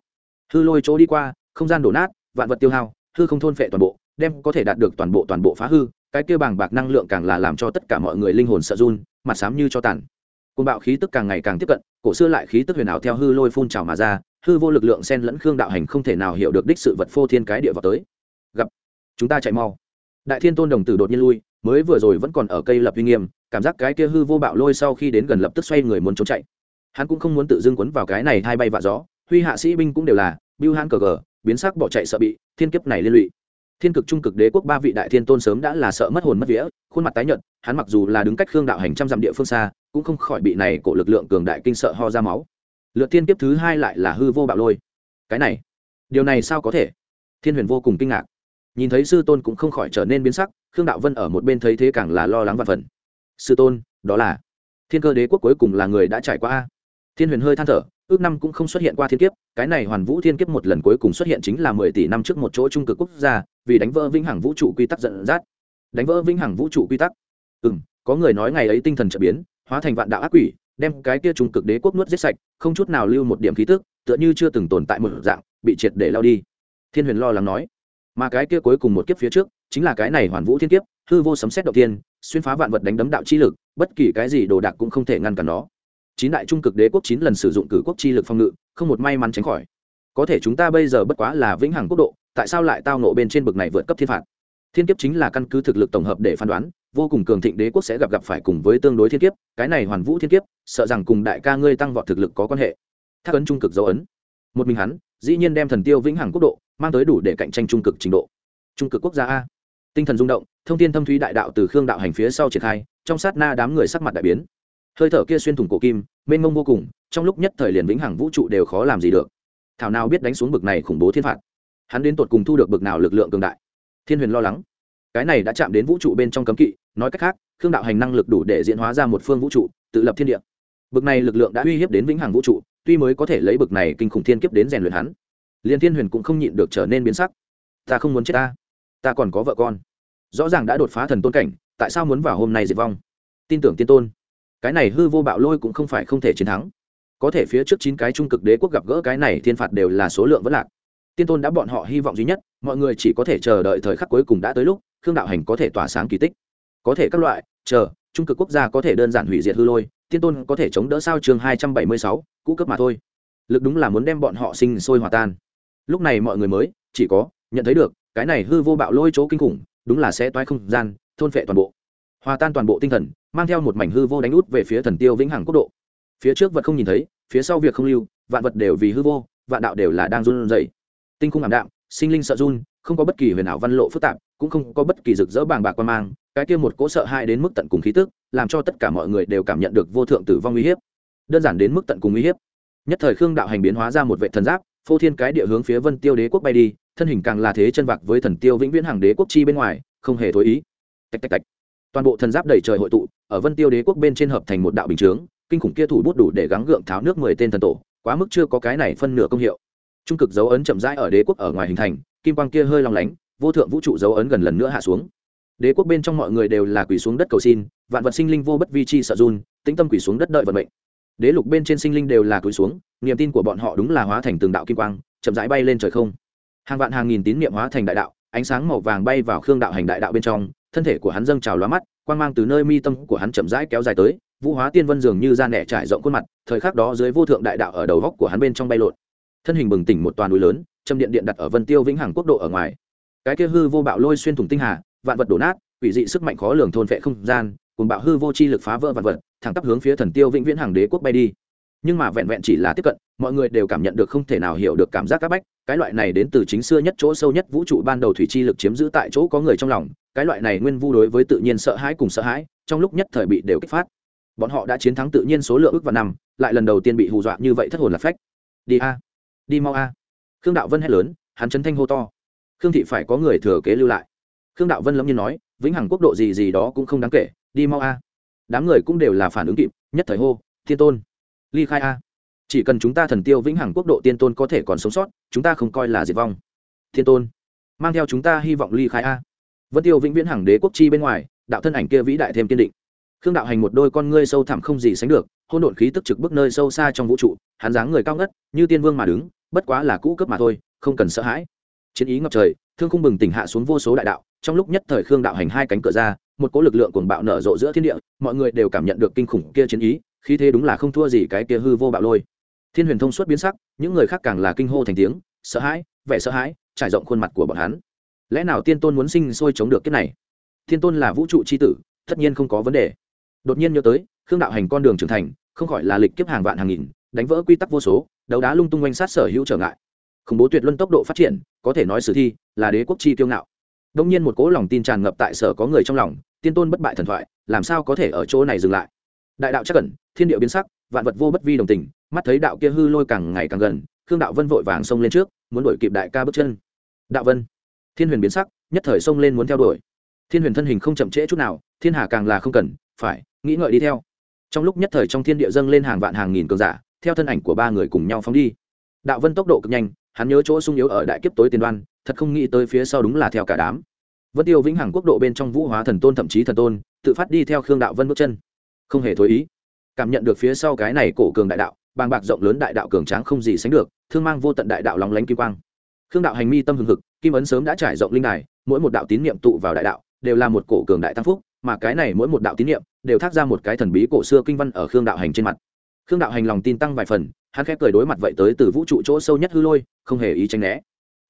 Hư lôi chỗ đi qua, không gian đổ nát, vạn vật tiêu hao, hư không thôn phệ toàn bộ, đem có thể đạt được toàn bộ toàn bộ phá hư cái kia bàng bạc năng lượng càng là làm cho tất cả mọi người linh hồn sợ run, mặt xám như cho tàn. Côn bạo khí tức càng ngày càng tiếp cận, cổ xưa lại khí tức huyền ảo theo hư lôi phun trào mà ra, hư vô lực lượng sen lẫn khương đạo hành không thể nào hiểu được đích sự vật phô thiên cái địa vào tới. Gặp, chúng ta chạy mau. Đại thiên tôn đồng tử đột nhiên lui, mới vừa rồi vẫn còn ở cây lập uy nghiêm, cảm giác cái kia hư vô bạo lôi sau khi đến gần lập tức xoay người muốn trốn chạy. Hắn cũng không muốn tự dưng quấn vào cái này hai bay vạ gió, huy hạ sĩ binh cũng đều là, bưu hãn cờ gờ, biến sắc bỏ chạy sợ bị, thiên kiếp này liên lụy thiên cực trung cực đế quốc ba vị đại thiên tôn sớm đã là sợ mất hồn mất vía, khuôn mặt tái nhợt, hắn mặc dù là đứng cách khương đạo hành trăm dặm địa phương xa, cũng không khỏi bị này cổ lực lượng cường đại kinh sợ ho ra máu. Lượt thiên kiếp thứ hai lại là hư vô bạo lôi. Cái này, điều này sao có thể? Thiên huyền vô cùng kinh ngạc. Nhìn thấy sư tôn cũng không khỏi trở nên biến sắc, khương đạo vân ở một bên thấy thế càng là lo lắng và phần. Sư tôn, đó là thiên cơ đế quốc cuối cùng là người đã trải qua a. Thiên huyền hơi than thở, ước năm cũng không xuất hiện qua thiên kiếp, cái này hoàn vũ thiên kiếp một lần cuối cùng xuất hiện chính là mười tỷ năm trước một chỗ trung cực quốc gia vì đánh vỡ vĩnh hằng vũ trụ quy tắc dẫn dắt. Đánh vỡ vĩnh hằng vũ trụ quy tắc. Ừ m có người nói ngày ấy tinh thần trợ biến, hóa thành vạn đạo ác quỷ, đem cái kia trung cực đế quốc nuốt giết sạch, không chút nào lưu một điểm khí tức, tựa như chưa từng tồn tại một dạng, bị triệt để lao đi. Thiên huyền lo lắng nói. Mà cái kia cuối cùng một kiếp phía trước, chính là cái này hoàn vũ thiên kiếp, hư vô sấm xét đầu tiên xuyên phá vạn vật đánh đấm đạo chi lực, bất kỳ cái gì đồ đạc cũng không thể ngăn cản nó. Chín đại trung cực đế quốc chín lần sử dụng cử quốc chi lực phong ngự, không một may mắn tránh khỏi. Có thể chúng ta bây giờ bất quá là vĩnh hằng quốc độ tại sao lại tao nộ bên trên bực này vượt cấp thiên phạt? Thiên kiếp chính là căn cứ thực lực tổng hợp để phán đoán, vô cùng cường thịnh đế quốc sẽ gặp gặp phải cùng với tương đối thiên kiếp, cái này hoàn vũ thiên kiếp, sợ rằng cùng đại ca ngươi tăng vọt thực lực có quan hệ. Thác ấn trung cực dấu ấn. Một mình hắn, dĩ nhiên đem thần tiêu vĩnh hằng quốc độ, mang tới đủ để cạnh tranh trung cực trình độ. Trung cực quốc gia a. Tinh thần rung động, thông tin thâm thúy đại đạo từ khương đạo hành phía sau triển khai, trong sát na đám người sắc mặt đại biến. Hơi thở kia xuyên thủng cổ kim, mênh mông vô cùng, trong lúc nhất thời liền vĩnh hằng vũ trụ đều khó làm gì được. Thảo nào biết đánh xuống bực này khủng bố thiên phạt hắn đến tột cùng thu được bực nào lực lượng cường đại? Thiên huyền lo lắng. Cái này đã chạm đến vũ trụ bên trong cấm kỵ, nói cách khác, khương đạo hành năng lực đủ để diễn hóa ra một phương vũ trụ, tự lập thiên địa. Bực này lực lượng đã uy hiếp đến vĩnh hằng vũ trụ, tuy mới có thể lấy bực này kinh khủng thiên kiếp đến rèn luyện hắn, liền thiên huyền cũng không nhịn được trở nên biến sắc. Ta không muốn chết ta ta còn có vợ con. Rõ ràng đã đột phá thần tôn cảnh, tại sao muốn vào hôm nay diệt vong? Tin tưởng tiên tôn. Cái này hư vô bạo lôi cũng không phải không thể chiến thắng. Có thể phía trước chín cái trung cực đế quốc gặp gỡ cái này thiên phạt đều là số lượng vẫn lạc tiên tôn đã bọn họ hy vọng duy nhất, mọi người chỉ có thể chờ đợi thời khắc cuối cùng đã tới lúc, khương đạo hành có thể tỏa sáng kỳ tích. Có thể các loại, chờ, trung cực quốc gia có thể đơn giản hủy diệt hư lôi, tiên tôn có thể chống đỡ sao chương hai trăm bảy mươi sáu, cũ cấp mà thôi. Lực đúng là muốn đem bọn họ sinh sôi hòa tan. Lúc này mọi người mới, chỉ có, nhận thấy được, cái này hư vô bạo lôi chỗ kinh khủng, đúng là sẽ toái không gian, thôn phệ toàn bộ. Hòa tan toàn bộ tinh thần, mang theo một mảnh hư vô đánh út về phía thần tiêu vĩnh hằng quốc độ. Phía trước vật không nhìn thấy, phía sau việc không lưu, vạn vật đều vì hư vô, vạn đạo đều là đang run rẩy tinh khung ảm đạm, sinh linh sợ run, không có bất kỳ huyền ảo văn lộ phức tạp, cũng không có bất kỳ rực rỡ bàng bạc quan mang, cái kia một cỗ sợ hai đến mức tận cùng khí tức, làm cho tất cả mọi người đều cảm nhận được vô thượng tử vong uy hiếp. Đơn giản đến mức tận cùng uy hiếp. Nhất thời khương đạo hành biến hóa ra một vệ thần giáp, phô thiên cái địa hướng phía vân tiêu đế quốc bay đi, thân hình càng là thế chân vạc với thần tiêu vĩnh viễn hàng đế quốc chi bên ngoài, không hề thối ý. Tạch tạch tạch. Toàn bộ thần giáp đầy trời hội tụ, ở vân tiêu đế quốc bên trên hợp thành một đạo bình chướng, kinh khủng kia thủ bút đủ để gắng gượng tháo nước mười tên thần tổ, quá mức chưa có cái này phân nửa công hiệu trung cực dấu ấn chậm rãi ở đế quốc ở ngoài hình thành, kim quang kia hơi long lánh, vô thượng vũ trụ dấu ấn gần lần nữa hạ xuống. Đế quốc bên trong mọi người đều là quỳ xuống đất cầu xin, vạn vật sinh linh vô bất vi chi sợ run, tĩnh tâm quỳ xuống đất đợi vận mệnh. Đế lục bên trên sinh linh đều là quỳ xuống, niềm tin của bọn họ đúng là hóa thành từng đạo kim quang, chậm rãi bay lên trời không. Hàng vạn hàng nghìn tín niệm hóa thành đại đạo, ánh sáng màu vàng bay vào khương đạo hành đại đạo bên trong, thân thể của hắn dâng trào lóa mắt, quang mang từ nơi mi tâm của hắn chậm rãi kéo dài tới, vũ hóa tiên vân dường như da nẻ trải rộng khuôn mặt, thời khắc đó dưới vô thượng đại đạo ở đầu góc của hắn bên trong bay lộn thân hình bừng tỉnh một toàn núi lớn, châm điện điện đặt ở vân tiêu vĩnh hằng quốc độ ở ngoài. Cái kia hư vô bạo lôi xuyên thủng tinh hà, vạn vật đổ nát, quỷ dị sức mạnh khó lường thôn vệ không gian, cùng bạo hư vô chi lực phá vỡ vạn vật, thẳng tắp hướng phía thần tiêu vĩnh viễn hàng đế quốc bay đi. Nhưng mà vẹn vẹn chỉ là tiếp cận, mọi người đều cảm nhận được không thể nào hiểu được cảm giác các bách, cái loại này đến từ chính xưa nhất chỗ sâu nhất vũ trụ ban đầu thủy chi lực chiếm giữ tại chỗ có người trong lòng, cái loại này nguyên vu đối với tự nhiên sợ hãi cùng sợ hãi, trong lúc nhất thời bị đều kích phát. Bọn họ đã chiến thắng tự nhiên số lượng ước và năm, lại lần đầu tiên bị hù dọa như vậy thất hồn lạc phách. Đi a đi mau a. Khương đạo vân hét lớn, hắn chấn thanh hô to. Khương thị phải có người thừa kế lưu lại. Khương đạo vân lâm nhiên nói, vĩnh hằng quốc độ gì gì đó cũng không đáng kể, đi mau a. Đám người cũng đều là phản ứng kịp, nhất thời hô, thiên tôn, ly khai a. Chỉ cần chúng ta thần tiêu vĩnh hằng quốc độ tiên tôn có thể còn sống sót, chúng ta không coi là diệt vong. Thiên tôn, mang theo chúng ta hy vọng ly khai a. Vân tiêu vĩnh viễn hằng đế quốc chi bên ngoài, đạo thân ảnh kia vĩ đại thêm kiên định. Khương đạo hành một đôi con ngươi sâu thẳm không gì sánh được hôn độn khí tức trực bước nơi sâu xa trong vũ trụ, hắn dáng người cao ngất, như tiên vương mà đứng bất quá là cũ cấp mà thôi, không cần sợ hãi. Chiến ý ngập trời, thương khung bừng tỉnh hạ xuống vô số đại đạo, trong lúc nhất thời khương đạo hành hai cánh cửa ra, một cỗ lực lượng cuồng bạo nở rộ giữa thiên địa, mọi người đều cảm nhận được kinh khủng kia chiến ý, khí thế đúng là không thua gì cái kia hư vô bạo lôi. Thiên huyền thông suốt biến sắc, những người khác càng là kinh hô thành tiếng, sợ hãi, vẻ sợ hãi, trải rộng khuôn mặt của bọn hắn. Lẽ nào tiên tôn muốn sinh sôi chống được cái này? Thiên tôn là vũ trụ c h i tử, tất nhiên không có vấn đề. Đột nhiên nhớ tới, khương đạo hành con đường trưởng thành, không khỏi là lịch kiếp hàng vạn hàng nghìn, đánh vỡ quy tắc vô số đấu đá lung tung quanh sát sở hữu trở ngại. Khủng bố tuyệt luân tốc độ phát triển, có thể nói sử thi, là đế quốc chi tiêu ngạo. Đông nhiên một cố lòng tin tràn ngập tại sở có người trong lòng, tiên tôn bất bại thần thoại, làm sao có thể ở chỗ này dừng lại? Đại đạo chắc cẩn thiên địa biến sắc, vạn vật vô bất vi đồng tình, mắt thấy đạo kia hư lôi càng ngày càng gần, khương đạo vân vội vàng xông lên trước, muốn đuổi kịp đại ca bước chân. Đạo vân, thiên huyền biến sắc, nhất thời xông lên muốn theo đuổi. Thiên huyền thân hình không chậm trễ chút nào, thiên hà càng là không cần, phải, nghĩ ngợi đi theo. Trong lúc nhất thời trong thiên địa dâng lên hàng vạn hàng nghìn cường giả theo thân ảnh của ba người cùng nhau phóng đi. Đạo vân tốc độ cực nhanh, hắn nhớ chỗ sung yếu ở đại kiếp tối tiền đoan, thật không nghĩ tới phía sau đúng là theo cả đám. Vân tiêu vĩnh hằng quốc độ bên trong vũ hóa thần tôn thậm chí thần tôn, tự phát đi theo khương đạo vân bước chân. Không hề thối ý. Cảm nhận được phía sau cái này cổ cường đại đạo, bàng bạc rộng lớn đại đạo cường tráng không gì sánh được, thương mang vô tận đại đạo lóng lánh kim quang. Khương đạo hành mi tâm hừng hực, kim ấn sớm đã trải rộng linh đài, mỗi một đạo tín niệm tụ vào đại đạo, đều là một cổ cường đại tăng phúc, mà cái này mỗi một đạo tín niệm, đều thác ra một cái thần bí cổ xưa kinh văn ở khương đạo hành trên mặt khương đạo hành lòng tin tăng vài phần, hắn khép cười đối mặt vậy tới từ vũ trụ chỗ sâu nhất hư lôi, không hề ý tranh né.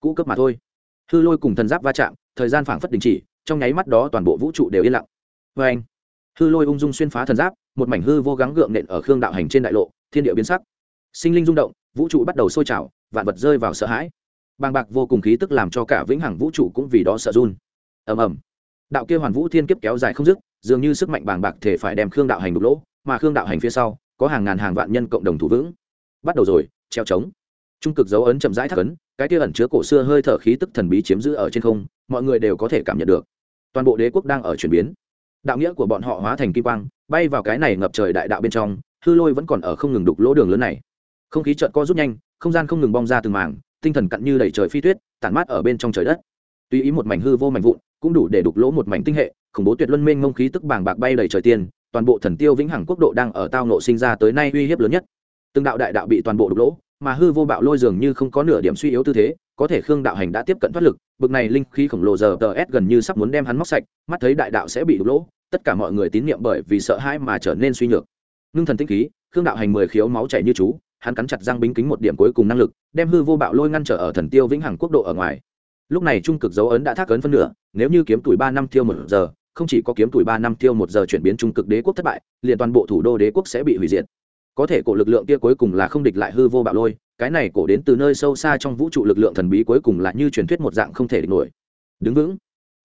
Cũ cấp mà thôi. Hư lôi cùng thần giáp va chạm, thời gian phảng phất đình chỉ, trong nháy mắt đó toàn bộ vũ trụ đều yên lặng. Vê anh, hư lôi ung dung xuyên phá thần giáp, một mảnh hư vô gắng gượng nện ở khương đạo hành trên đại lộ, thiên địa biến sắc. Sinh linh rung động, vũ trụ bắt đầu sôi trào, vạn vật rơi vào sợ hãi. Bàng bạc vô cùng khí tức làm cho cả vĩnh hằng vũ trụ cũng vì đó sợ run. Ầm ầm. Đạo kia hoàn vũ thiên kiếp kéo dài không dứt, dường như sức mạnh bàng bạc thể phải đem khương đạo hành đục lỗ, mà khương đạo hành phía sau có hàng ngàn hàng vạn nhân cộng đồng thủ vững. Bắt đầu rồi, treo trống. Trung cực dấu ấn chậm rãi thắc ấn, cái kia ẩn chứa cổ xưa hơi thở khí tức thần bí chiếm giữ ở trên không, mọi người đều có thể cảm nhận được. Toàn bộ đế quốc đang ở chuyển biến. Đạo nghĩa của bọn họ hóa thành kim quang, bay vào cái này ngập trời đại đạo bên trong, hư lôi vẫn còn ở không ngừng đục lỗ đường lớn này. Không khí trợn co rút nhanh, không gian không ngừng bong ra từng mảng, tinh thần cặn như đầy trời phi tuyết, tản mát ở bên trong trời đất. Tuy ý một mảnh hư vô mảnh vụn, cũng đủ để đục lỗ một mảnh tinh hệ, khủng bố tuyệt luân minh ngông khí tức bàng bạc bay đầy trời tiên toàn bộ thần tiêu vĩnh hằng quốc độ đang ở tao nộ sinh ra tới nay uy hiếp lớn nhất. Từng đạo đại đạo bị toàn bộ đục lỗ, mà hư vô bạo lôi dường như không có nửa điểm suy yếu tư thế, có thể khương đạo hành đã tiếp cận thoát lực, bực này linh khí khổng lồ giờ tờ s gần như sắp muốn đem hắn móc sạch, mắt thấy đại đạo sẽ bị đục lỗ, tất cả mọi người tín nhiệm bởi vì sợ hãi mà trở nên suy nhược. Ngưng thần tinh khí, khương đạo hành mười khiếu máu chảy như chú, hắn cắn chặt răng bính kính một điểm cuối cùng năng lực, đem hư vô bạo lôi ngăn trở ở thần tiêu vĩnh hằng quốc độ ở ngoài. Lúc này trung cực dấu ấn đã thác ấn phân nửa, nếu như kiếm tuổi ba năm tiêu một giờ không chỉ có kiếm tuổi ba năm tiêu một giờ chuyển biến trung cực đế quốc thất bại, liền toàn bộ thủ đô đế quốc sẽ bị hủy diệt. Có thể cổ lực lượng kia cuối cùng là không địch lại hư vô bạo lôi, cái này cổ đến từ nơi sâu xa trong vũ trụ lực lượng thần bí cuối cùng là như truyền thuyết một dạng không thể địch nổi. Đứng vững.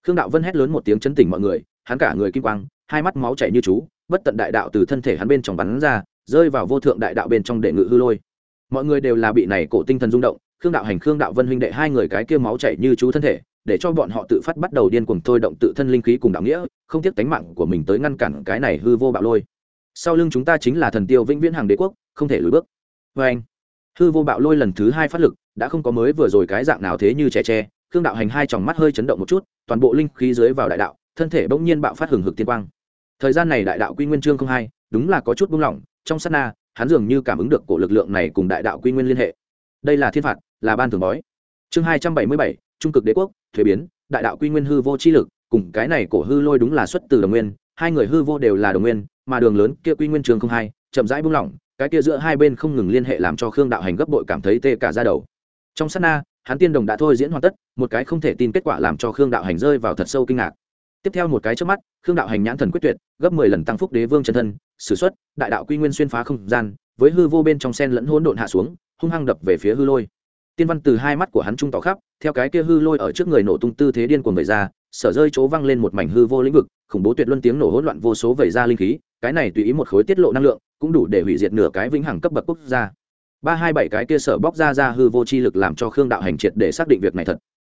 Khương đạo vân hét lớn một tiếng chấn tỉnh mọi người, hắn cả người kim quang, hai mắt máu chảy như chú, bất tận đại đạo từ thân thể hắn bên trong bắn ra, rơi vào vô thượng đại đạo bên trong đệ ngự hư lôi. Mọi người đều là bị này cổ tinh thần rung động, khương đạo hành, khương đạo vân huynh đệ hai người cái kia máu chảy như chú thân thể để cho bọn họ tự phát bắt đầu điên cuồng thôi động tự thân linh khí cùng đạo nghĩa, không tiếc tánh mạng của mình tới ngăn cản cái này hư vô bạo lôi. Sau lưng chúng ta chính là thần tiêu vĩnh viễn hàng đế quốc, không thể lùi bước. Vê anh, hư vô bạo lôi lần thứ hai phát lực, đã không có mới vừa rồi cái dạng nào thế như trẻ tre khương đạo hành hai tròng mắt hơi chấn động một chút, toàn bộ linh khí dưới vào đại đạo, thân thể bỗng nhiên bạo phát hừng hực tiên quang. Thời gian này đại đạo quy nguyên chương không hai, đúng là có chút buông lỏng, trong sát na, hắn dường như cảm ứng được cổ lực lượng này cùng đại đạo quy nguyên liên hệ. Đây là thiên phạt, là ban thường bói. Chương hai trăm bảy mươi bảy trung cực đế quốc, thuế biến, đại đạo quy nguyên hư vô chi lực, cùng cái này cổ hư lôi đúng là xuất từ đồng nguyên, hai người hư vô đều là đồng nguyên, mà đường lớn kia quy nguyên trường không hai, chậm rãi buông lỏng, cái kia giữa hai bên không ngừng liên hệ làm cho khương đạo hành gấp bội cảm thấy tê cả ra đầu. Trong sát na, hắn tiên đồng đã thôi diễn hoàn tất, một cái không thể tin kết quả làm cho khương đạo hành rơi vào thật sâu kinh ngạc. Tiếp theo một cái trước mắt, khương đạo hành nhãn thần quyết tuyệt, gấp mười lần tăng phúc đế vương chân thân s ử suất đại đạo quy nguyên xuyên phá không gian, với hư vô bên trong sen lẫn hỗn độn hạ xuống, hung hăng đập về phía hư lôi tiên văn từ hai mắt của hắn trung tỏ khắp, theo cái kia hư lôi ở trước người nổ tung tư thế điên cuồng vẩy ra, sở rơi chỗ văng lên một mảnh hư vô lĩnh vực, khủng bố tuyệt luân tiếng nổ hỗn loạn vô số vẩy ra linh khí, cái này tùy ý một khối tiết lộ năng lượng, cũng đủ để hủy diệt nửa cái vĩnh hằng cấp bậc quốc gia. Ba hai bảy cái kia sở bóc ra ra hư vô chi lực làm cho khương đạo hành triệt để xác định việc này thật.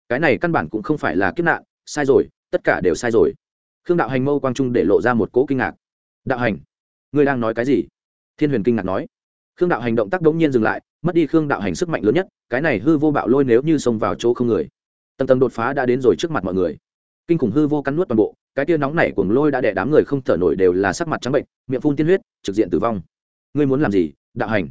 Cái này căn bản cũng không phải là kiếp nạn, sai rồi, tất cả đều sai rồi. Khương đạo hành mâu quang trung để lộ ra một cỗ kinh ngạc. Đạo hành, ngươi đang nói cái gì? Thiên huyền kinh ngạc nói. Khương đạo hành động tác đống nhiên dừng lại mất đi khương đạo hành sức mạnh lớn nhất, cái này hư vô bạo lôi nếu như xông vào chỗ không người, tầng tầng đột phá đã đến rồi trước mặt mọi người. Kinh khủng hư vô cắn nuốt toàn bộ, cái tia nóng này cuồng lôi đã đẻ đám người không thở nổi đều là sắc mặt trắng bệnh, miệng phun tiên huyết, trực diện tử vong. Ngươi muốn làm gì? Đạo hành.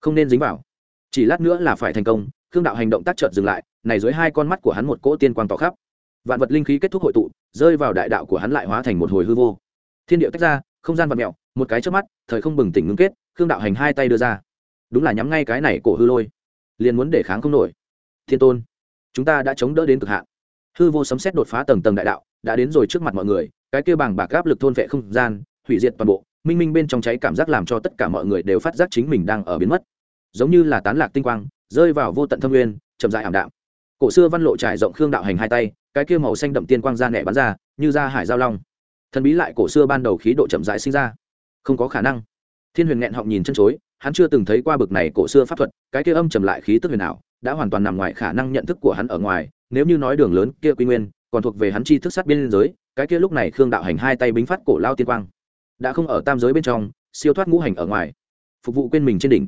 Không nên dính vào. Chỉ lát nữa là phải thành công, khương đạo hành động tác chợt dừng lại, này dưới hai con mắt của hắn một cỗ tiên quang tỏ khắp. Vạn vật linh khí kết thúc hội tụ, rơi vào đại đạo của hắn lại hóa thành một hồi hư vô. Thiên điệu tách ra, không gian vật mẹo, một cái trước mắt, thời không bừng tỉnh ngưng kết, khương đạo hành hai tay đưa ra đúng là nhắm ngay cái này cổ hư lôi, liền muốn để kháng không nổi. Thiên tôn, chúng ta đã chống đỡ đến cực hạn. Hư vô sấm xét đột phá tầng tầng đại đạo, đã đến rồi trước mặt mọi người, cái kêu bằng bạc áp lực thôn vệ không gian, hủy diệt toàn bộ, minh minh bên trong cháy cảm giác làm cho tất cả mọi người đều phát giác chính mình đang ở biến mất. Giống như là tán lạc tinh quang, rơi vào vô tận thâm nguyên, chậm dại ảm đạm. Cổ xưa văn lộ trải rộng khương đạo hành hai tay, cái kia màu xanh đậm tiên quang ra nẻ bắn ra, như ra hải giao long. Thần bí lại cổ xưa ban đầu khí độ chậm rãi sinh ra. Không có khả năng. Thiên huyền nghẹn họng nhìn chân chối hắn chưa từng thấy qua bực này cổ xưa pháp thuật, cái kia âm trầm lại khí tức huyền ảo, đã hoàn toàn nằm ngoài khả năng nhận thức của hắn ở ngoài, nếu như nói đường lớn kia quy nguyên, còn thuộc về hắn chi thức sát biên giới, cái kia lúc này khương đạo hành hai tay bính phát cổ lao tiên quang, đã không ở tam giới bên trong, siêu thoát ngũ hành ở ngoài, phục vụ quên mình trên đỉnh,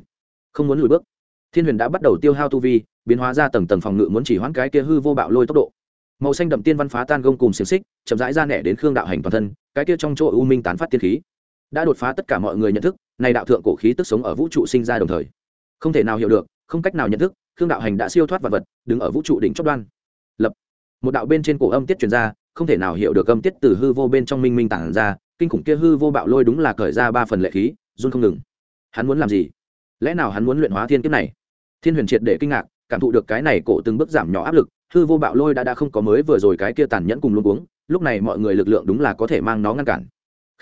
không muốn lùi bước. Thiên huyền đã bắt đầu tiêu hao tu vi, biến hóa ra tầng tầng phòng ngự muốn chỉ hoãn cái kia hư vô bạo lôi tốc độ. Màu xanh đậm tiên văn phá tan gông cùng xiềng xích, chậm rãi ra nẻ đến khương đạo hành toàn thân, cái kia trong chỗ u minh tán phát tiên khí đã đột phá tất cả mọi người nhận thức, này đạo thượng cổ khí tức sống ở vũ trụ sinh ra đồng thời. Không thể nào hiểu được, không cách nào nhận thức, khương đạo hành đã siêu thoát vật vật, đứng ở vũ trụ đỉnh chót đoan. Lập, một đạo bên trên cổ âm tiết truyền ra, không thể nào hiểu được âm tiết từ hư vô bên trong minh minh tản ra, kinh khủng kia hư vô bạo lôi đúng là cởi ra ba phần lệ khí, run không ngừng. Hắn muốn làm gì? Lẽ nào hắn muốn luyện hóa thiên kiếp này? Thiên huyền triệt để kinh ngạc, cảm thụ được cái này cổ từng bước giảm nhỏ áp lực, hư vô bạo lôi đã đã không có mới vừa rồi cái kia tàn nhẫn cùng luôn uống lúc này mọi người lực lượng đúng là có thể mang nó ngăn cản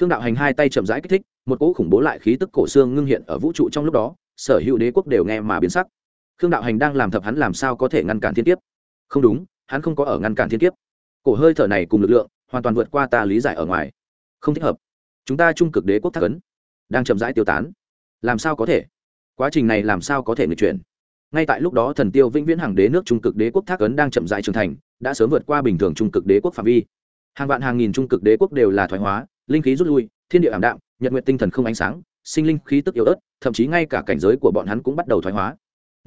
khương đạo hành hai tay chậm rãi kích thích, một cỗ khủng bố lại khí tức cổ xương ngưng hiện ở vũ trụ trong lúc đó, sở hữu đế quốc đều nghe mà biến sắc. Khương đạo hành đang làm thập hắn làm sao có thể ngăn cản thiên kiếp? Không đúng, hắn không có ở ngăn cản thiên kiếp. Cổ hơi thở này cùng lực lượng, hoàn toàn vượt qua ta lý giải ở ngoài. Không thích hợp. Chúng ta trung cực đế quốc thác ấn, đang chậm rãi tiêu tán. Làm sao có thể? Quá trình này làm sao có thể nghịch chuyển? Ngay tại lúc đó thần tiêu vĩnh viễn hàng đế nước trung cực đế quốc thác ấn đang chậm rãi trưởng thành, đã sớm vượt qua bình thường trung cực đế quốc phạm vi. Hàng vạn hàng nghìn trung cực đế quốc đều là thoái hóa linh khí rút lui, thiên địa ảm đạm, nhật nguyện tinh thần không ánh sáng, sinh linh khí tức yếu ớt, thậm chí ngay cả cảnh giới của bọn hắn cũng bắt đầu thoái hóa.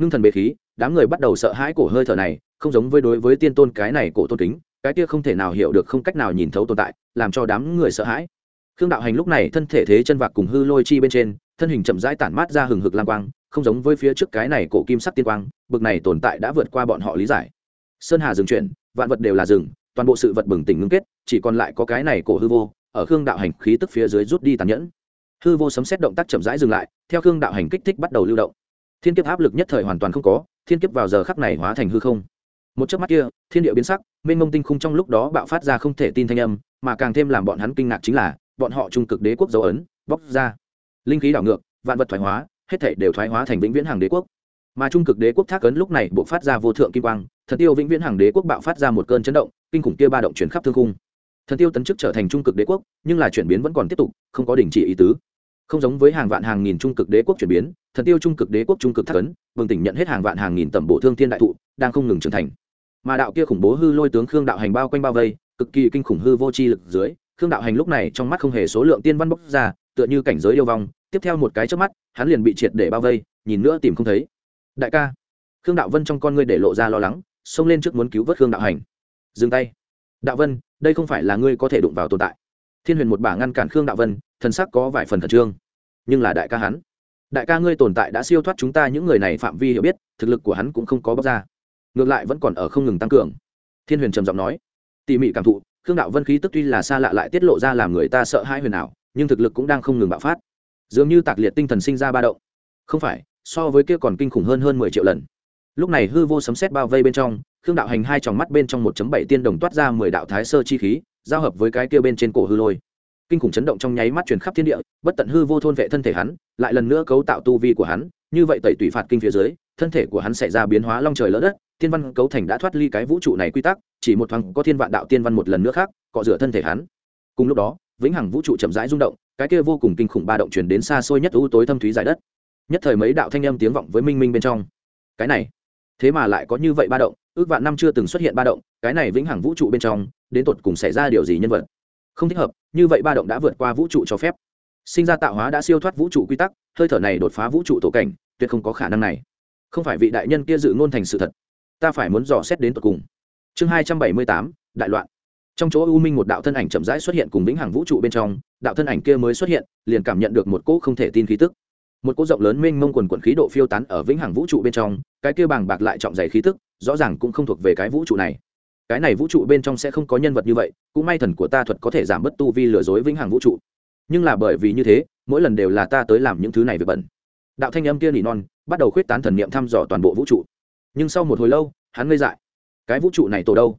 Ngưng thần bế khí, đám người bắt đầu sợ hãi cổ hơi thở này, không giống với đối với tiên tôn cái này cổ tôn kính, cái kia không thể nào hiểu được không cách nào nhìn thấu tồn tại, làm cho đám người sợ hãi. Khương đạo hành lúc này thân thể thế chân vạc cùng hư lôi chi bên trên, thân hình chậm rãi tản mát ra hừng hực lam quang, không giống với phía trước cái này cổ kim sắc tiên quang, bực này tồn tại đã vượt qua bọn họ lý giải. Sơn hà dừng chuyển, vạn vật đều là rừng toàn bộ sự vật bừng tỉnh ngưng kết, chỉ còn lại có cái này cổ hư vô ở khương đạo hành khí tức phía dưới rút đi tàn nhẫn. Hư vô sấm xét động tác chậm rãi dừng lại, theo khương đạo hành kích thích bắt đầu lưu động. Thiên kiếp áp lực nhất thời hoàn toàn không có, thiên kiếp vào giờ khắc này hóa thành hư không. Một chớp mắt kia, thiên địa biến sắc, mênh mông tinh khung trong lúc đó bạo phát ra không thể tin thanh âm, mà càng thêm làm bọn hắn kinh ngạc chính là, bọn họ trung cực đế quốc dấu ấn, bóc ra. Linh khí đảo ngược, vạn vật thoái hóa, hết thảy đều thoái hóa thành vĩnh viễn hàng đế quốc. Mà trung cực đế quốc thác ấn lúc này buộc phát ra vô thượng kim quang thần tiêu vĩnh viễn hàng đế quốc bạo phát ra một cơn chấn động, kinh khủng kia ba động chuyển khắp thương khung thần tiêu tấn chức trở thành trung cực đế quốc, nhưng là chuyển biến vẫn còn tiếp tục, không có đình chỉ ý tứ. Không giống với hàng vạn hàng nghìn trung cực đế quốc chuyển biến, thần tiêu trung cực đế quốc trung cực thác ấn, vương tỉnh nhận hết hàng vạn hàng nghìn tầm bộ thương thiên đại thụ, đang không ngừng trưởng thành. Mà đạo kia khủng bố hư lôi tướng khương đạo hành bao quanh bao vây, cực kỳ kinh khủng hư vô chi lực dưới, khương đạo hành lúc này trong mắt không hề số lượng tiên văn bốc ra, tựa như cảnh giới yêu vong, tiếp theo một cái trước mắt, hắn liền bị triệt để bao vây, nhìn nữa tìm không thấy. Đại ca, khương đạo vân trong con ngươi để lộ ra lo lắng, xông lên trước muốn cứu vớt khương đạo hành. Dừng tay. Đạo vân đây không phải là ngươi có thể đụng vào tồn tại. Thiên huyền một bả ngăn cản khương đạo vân, thần sắc có vài phần khẩn trương. Nhưng là đại ca hắn, đại ca ngươi tồn tại đã siêu thoát chúng ta những người này phạm vi hiểu biết, thực lực của hắn cũng không có bóc ra. Ngược lại vẫn còn ở không ngừng tăng cường. Thiên huyền trầm giọng nói. Tỉ mỉ cảm thụ, khương đạo vân khí tức tuy là xa lạ lại tiết lộ ra làm người ta sợ hai huyền ảo, nhưng thực lực cũng đang không ngừng bạo phát. Dường như tạc liệt tinh thần sinh ra ba động. Không phải, so với kia còn kinh khủng hơn hơn mười triệu lần lúc này hư vô sấm xét bao vây bên trong, khương đạo hành hai tròng mắt bên trong một bảy tiên đồng toát ra mười đạo thái sơ chi khí, giao hợp với cái kia bên trên cổ hư lôi. Kinh khủng chấn động trong nháy mắt truyền khắp thiên địa, bất tận hư vô thôn vệ thân thể hắn, lại lần nữa cấu tạo tu vi của hắn, như vậy tẩy tủy phạt kinh phía dưới, thân thể của hắn xảy ra biến hóa long trời lỡ đất, thiên văn cấu thành đã thoát ly cái vũ trụ này quy tắc, chỉ một thoáng có thiên vạn đạo tiên văn một lần nữa khác, cọ rửa thân thể hắn. Cùng lúc đó, vĩnh hằng vũ trụ chậm rãi rung động, cái kia vô cùng kinh khủng ba động truyền đến xa xôi nhất u tối thâm thúy giải đất. Nhất thời mấy đạo thanh âm tiếng vọng với minh minh bên trong. Cái này thế mà lại có như vậy ba động, ước vạn năm chưa từng xuất hiện ba động, cái này vĩnh hằng vũ trụ bên trong, đến tột cùng xảy ra điều gì nhân vật? Không thích hợp, như vậy ba động đã vượt qua vũ trụ cho phép. Sinh ra tạo hóa đã siêu thoát vũ trụ quy tắc, hơi thở này đột phá vũ trụ tổ cảnh, tuyệt không có khả năng này. Không phải vị đại nhân kia dự ngôn thành sự thật. Ta phải muốn dò xét đến tột cùng. Chương hai trăm bảy mươi tám, đại loạn. Trong chỗ u minh một đạo thân ảnh chậm rãi xuất hiện cùng vĩnh hằng vũ trụ bên trong, đạo thân ảnh kia mới xuất hiện, liền cảm nhận được một cỗ không thể tin khí tức một cỗ rộng lớn mênh mông quần quần khí độ phiêu tán ở vĩnh hằng vũ trụ bên trong, cái kia bàng bạc lại trọng dày khí tức, rõ ràng cũng không thuộc về cái vũ trụ này. Cái này vũ trụ bên trong sẽ không có nhân vật như vậy, cũng may thần của ta thuật có thể giảm bớt tu vi lừa dối vĩnh hằng vũ trụ. Nhưng là bởi vì như thế, mỗi lần đều là ta tới làm những thứ này về bẩn. Đạo thanh âm kia nỉ non, bắt đầu khuyết tán thần niệm thăm dò toàn bộ vũ trụ. Nhưng sau một hồi lâu, hắn ngây dại. Cái vũ trụ này tổ đâu?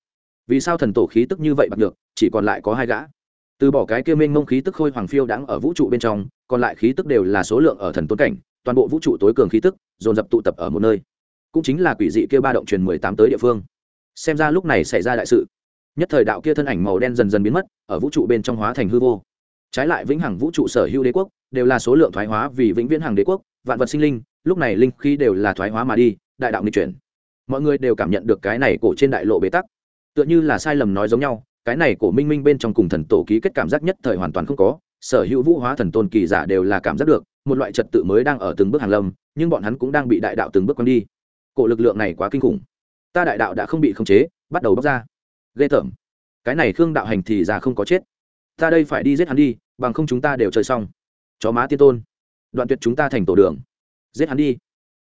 Vì sao thần tổ khí tức như vậy bạc được chỉ còn lại có hai gã? Từ bỏ cái kia mênh mông khí tức khôi hoàng phiêu đãng ở vũ trụ bên trong, còn lại khí tức đều là số lượng ở thần tôn cảnh, toàn bộ vũ trụ tối cường khí tức, dồn dập tụ tập ở một nơi. Cũng chính là quỷ dị kia ba động truyền mười tám tới địa phương. Xem ra lúc này xảy ra đại sự. Nhất thời đạo kia thân ảnh màu đen dần dần biến mất, ở vũ trụ bên trong hóa thành hư vô. Trái lại vĩnh hằng vũ trụ sở hữu đế quốc, đều là số lượng thoái hóa vì vĩnh viễn hàng đế quốc, vạn vật sinh linh, lúc này linh khí đều là thoái hóa mà đi, đại đạo nghịch chuyển. Mọi người đều cảm nhận được cái này cổ trên đại lộ bế tắc. Tựa như là sai lầm nói giống nhau cái này cổ minh minh bên trong cùng thần tổ ký kết cảm giác nhất thời hoàn toàn không có, sở hữu vũ hóa thần tôn kỳ giả đều là cảm giác được, một loại trật tự mới đang ở từng bước hàng lâm, nhưng bọn hắn cũng đang bị đại đạo từng bước quăng đi. Cổ lực lượng này quá kinh khủng. Ta đại đạo đã không bị khống chế, bắt đầu bóc ra. Ghê tởm. Cái này khương đạo hành thì già không có chết. Ta đây phải đi giết hắn đi, bằng không chúng ta đều chơi xong. Chó má tiên tôn. Đoạn tuyệt chúng ta thành tổ đường. Giết hắn đi.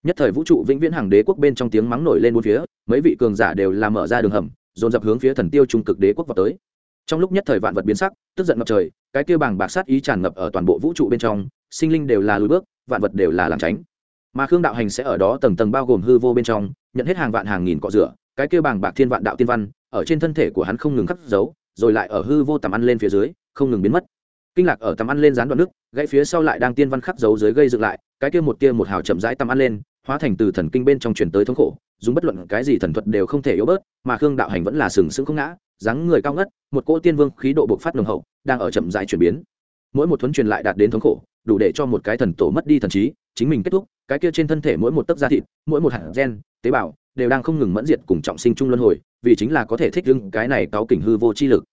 Nhất thời vũ trụ vĩnh viễn hàng đế quốc bên trong tiếng mắng nổi lên bốn phía, mấy vị cường giả đều làm mở ra đường hầm dồn dập hướng phía thần tiêu trung cực đế quốc vào tới. Trong lúc nhất thời vạn vật biến sắc, tức giận ngập trời, cái kia bàng bạc sát ý tràn ngập ở toàn bộ vũ trụ bên trong, sinh linh đều là lùi bước, vạn vật đều là làm tránh. Mà khương đạo hành sẽ ở đó tầng tầng bao gồm hư vô bên trong, nhận hết hàng vạn hàng nghìn cọ rửa, cái kia bàng bạc thiên vạn đạo tiên văn, ở trên thân thể của hắn không ngừng khắc dấu, rồi lại ở hư vô tầm ăn lên phía dưới, không ngừng biến mất. Kinh lạc ở tầm ăn lên dán đoạn nước, gãy phía sau lại đang tiên văn khắc dấu dưới gây dựng lại, cái kia một tia một hào chậm rãi tầm ăn lên hóa thành từ thần kinh bên trong truyền tới thống khổ, dùng bất luận cái gì thần thuật đều không thể yếu bớt, mà khương đạo hành vẫn là sừng sững không ngã, dáng người cao ngất, một cỗ tiên vương khí độ bộc phát nồng hậu, đang ở chậm rãi chuyển biến. Mỗi một thuấn truyền lại đạt đến thống khổ, đủ để cho một cái thần tổ mất đi thần trí, chính mình kết thúc, cái kia trên thân thể mỗi một tấc da thịt, mỗi một hạt gen, tế bào, đều đang không ngừng mẫn diệt cùng trọng sinh chung luân hồi, vì chính là có thể thích lưng cái này cáo kỉnh hư vô chi lực.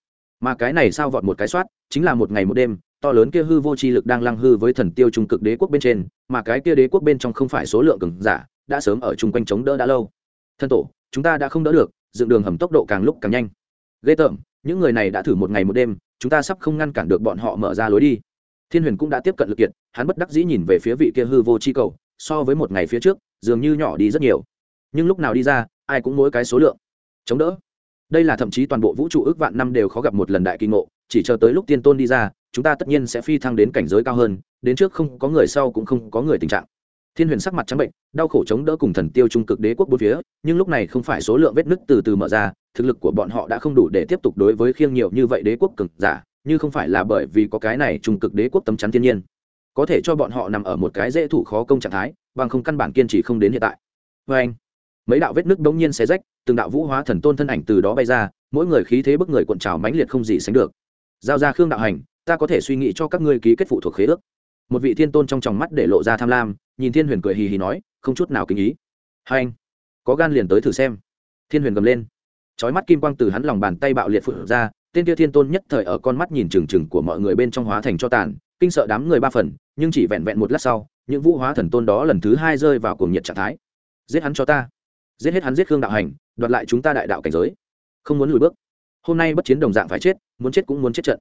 Mà cái này sao vọt một cái soát, chính là một ngày một đêm to lớn kia hư vô chi lực đang lăng hư với thần tiêu trung cực đế quốc bên trên, mà cái kia đế quốc bên trong không phải số lượng cường giả, đã sớm ở chung quanh chống đỡ đã lâu. Thân tổ, chúng ta đã không đỡ được, dựng đường hầm tốc độ càng lúc càng nhanh. Ghê tởm, những người này đã thử một ngày một đêm, chúng ta sắp không ngăn cản được bọn họ mở ra lối đi. Thiên huyền cũng đã tiếp cận lực kiệt, hắn bất đắc dĩ nhìn về phía vị kia hư vô chi cầu, so với một ngày phía trước, dường như nhỏ đi rất nhiều. Nhưng lúc nào đi ra, ai cũng mỗi cái số lượng. Chống đỡ. Đây là thậm chí toàn bộ vũ trụ ước vạn năm đều khó gặp một lần đại kinh ngộ chỉ chờ tới lúc tiên tôn đi ra, chúng ta tất nhiên sẽ phi thăng đến cảnh giới cao hơn, đến trước không có người sau cũng không có người tình trạng. Thiên huyền sắc mặt trắng bệnh, đau khổ chống đỡ cùng thần tiêu trung cực đế quốc bốn phía, nhưng lúc này không phải số lượng vết nứt từ từ mở ra, thực lực của bọn họ đã không đủ để tiếp tục đối với khiêng nhiều như vậy đế quốc cực giả, như không phải là bởi vì có cái này trung cực đế quốc tấm chắn thiên nhiên. Có thể cho bọn họ nằm ở một cái dễ thủ khó công trạng thái, bằng không căn bản kiên trì không đến hiện tại. Vê anh, mấy đạo vết nứt bỗng nhiên xé rách, từng đạo vũ hóa thần tôn thân ảnh từ đó bay ra, mỗi người khí thế bức người cuộn trào mãnh liệt không gì sánh được giao ra khương đạo hành, ta có thể suy nghĩ cho các ngươi ký kết phụ thuộc khế ước. Một vị thiên tôn trong tròng mắt để lộ ra tham lam, nhìn thiên huyền cười hì hì nói, không chút nào kinh ý. Hai anh, có gan liền tới thử xem. Thiên huyền gầm lên. Trói mắt kim quang từ hắn lòng bàn tay bạo liệt phụ ra, tên kia thiên tôn nhất thời ở con mắt nhìn trừng trừng của mọi người bên trong hóa thành cho tàn, kinh sợ đám người ba phần, nhưng chỉ vẹn vẹn một lát sau, những vũ hóa thần tôn đó lần thứ hai rơi vào cuồng nhiệt trạng thái. Giết hắn cho ta. Giết hết hắn giết khương đạo hành, đoạt lại chúng ta đại đạo cảnh giới. Không muốn lùi bước hôm nay bất chiến đồng dạng phải chết, muốn chết cũng muốn chết trận.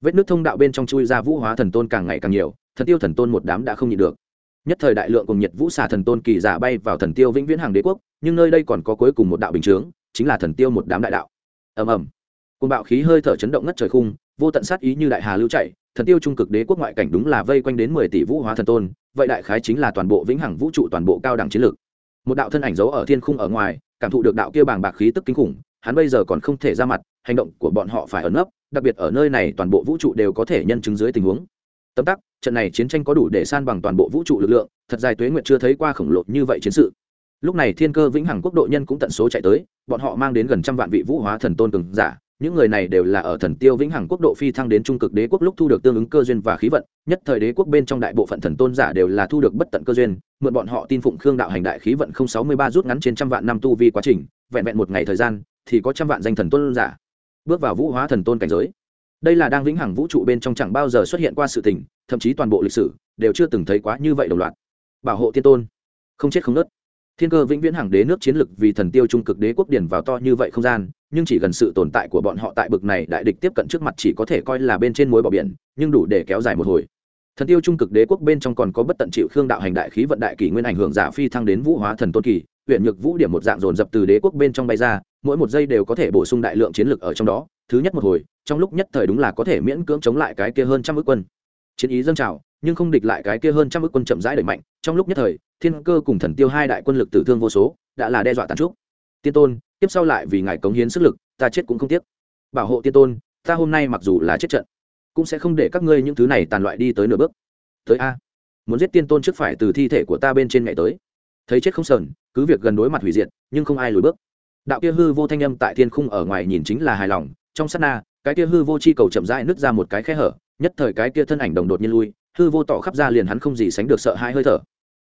Vết nước thông đạo bên trong chui ra vũ hóa thần tôn càng ngày càng nhiều, thần tiêu thần tôn một đám đã không nhịn được. Nhất thời đại lượng cùng nhiệt vũ xà thần tôn kỳ giả bay vào thần tiêu vĩnh viễn hàng đế quốc, nhưng nơi đây còn có cuối cùng một đạo bình chướng, chính là thần tiêu một đám đại đạo. Ầm ầm. Côn bạo khí hơi thở chấn động ngất trời khung, vô tận sát ý như đại hà lưu chạy, thần tiêu trung cực đế quốc ngoại cảnh đúng là vây quanh đến mười tỷ vũ hóa thần tôn, vậy đại khái chính là toàn bộ vĩnh hằng vũ trụ toàn bộ cao đẳng chiến lược. Một đạo thân ảnh giấu ở thiên khung ở ngoài, cảm thụ được đạo kia bàng bạc khí tức kinh khủng hắn bây giờ còn không thể ra mặt, hành động của bọn họ phải ẩn nấp, đặc biệt ở nơi này toàn bộ vũ trụ đều có thể nhân chứng dưới tình huống. Tấm tắc, trận này chiến tranh có đủ để san bằng toàn bộ vũ trụ lực lượng, thật dài tuế nguyệt chưa thấy qua khổng lồ như vậy chiến sự. Lúc này thiên cơ vĩnh hằng quốc độ nhân cũng tận số chạy tới, bọn họ mang đến gần trăm vạn vị vũ hóa thần tôn cường giả, những người này đều là ở thần tiêu vĩnh hằng quốc độ phi thăng đến trung cực đế quốc lúc thu được tương ứng cơ duyên và khí vận, nhất thời đế quốc bên trong đại bộ phận thần tôn giả đều là thu được bất tận cơ duyên, mượn bọn họ tin phụng khương đạo hành đại khí vận không sáu mươi ba rút ngắn trên trăm vạn năm tu vi quá trình, vẹn vẹn một ngày thời gian thì có trăm vạn danh thần tôn giả bước vào vũ hóa thần tôn cảnh giới. Đây là đang vĩnh hằng vũ trụ bên trong chẳng bao giờ xuất hiện qua sự tình, thậm chí toàn bộ lịch sử đều chưa từng thấy quá như vậy đồng loạt. Bảo hộ tiên tôn, không chết không nớt thiên cơ vĩnh viễn hàng đế nước chiến lực vì thần tiêu trung cực đế quốc điển vào to như vậy không gian, nhưng chỉ gần sự tồn tại của bọn họ tại bực này đại địch tiếp cận trước mặt chỉ có thể coi là bên trên mối bỏ biển, nhưng đủ để kéo dài một hồi. Thần tiêu trung cực đế quốc bên trong còn có bất tận chịu khương đạo hành đại khí vận đại kỷ nguyên ảnh hưởng giả phi thăng đến vũ hóa thần tôn kỳ huyện nhược vũ điểm một dạng dồn dập từ đế quốc bên trong bay ra, mỗi một giây đều có thể bổ sung đại lượng chiến lực ở trong đó, thứ nhất một hồi, trong lúc nhất thời đúng là có thể miễn cưỡng chống lại cái kia hơn trăm ước quân. Chiến ý dâng trào, nhưng không địch lại cái kia hơn trăm ước quân chậm rãi đẩy mạnh, trong lúc nhất thời, thiên cơ cùng thần tiêu hai đại quân lực tử thương vô số, đã là đe dọa tàn trúc. Tiên tôn, tiếp sau lại vì ngài cống hiến sức lực, ta chết cũng không tiếc. Bảo hộ tiên tôn, ta hôm nay mặc dù là chết trận, cũng sẽ không để các ngươi những thứ này tàn loại đi tới nửa bước. Tới a, muốn giết tiên tôn trước phải từ thi thể của ta bên trên ngày tới thấy chết không sờn, cứ việc gần đối mặt hủy diệt, nhưng không ai lùi bước. Đạo kia hư vô thanh âm tại thiên khung ở ngoài nhìn chính là hài lòng, trong sát na, cái kia hư vô chi cầu chậm rãi nứt ra một cái khe hở, nhất thời cái kia thân ảnh đồng đột nhiên lui, hư vô tỏ khắp ra liền hắn không gì sánh được sợ hai hơi thở.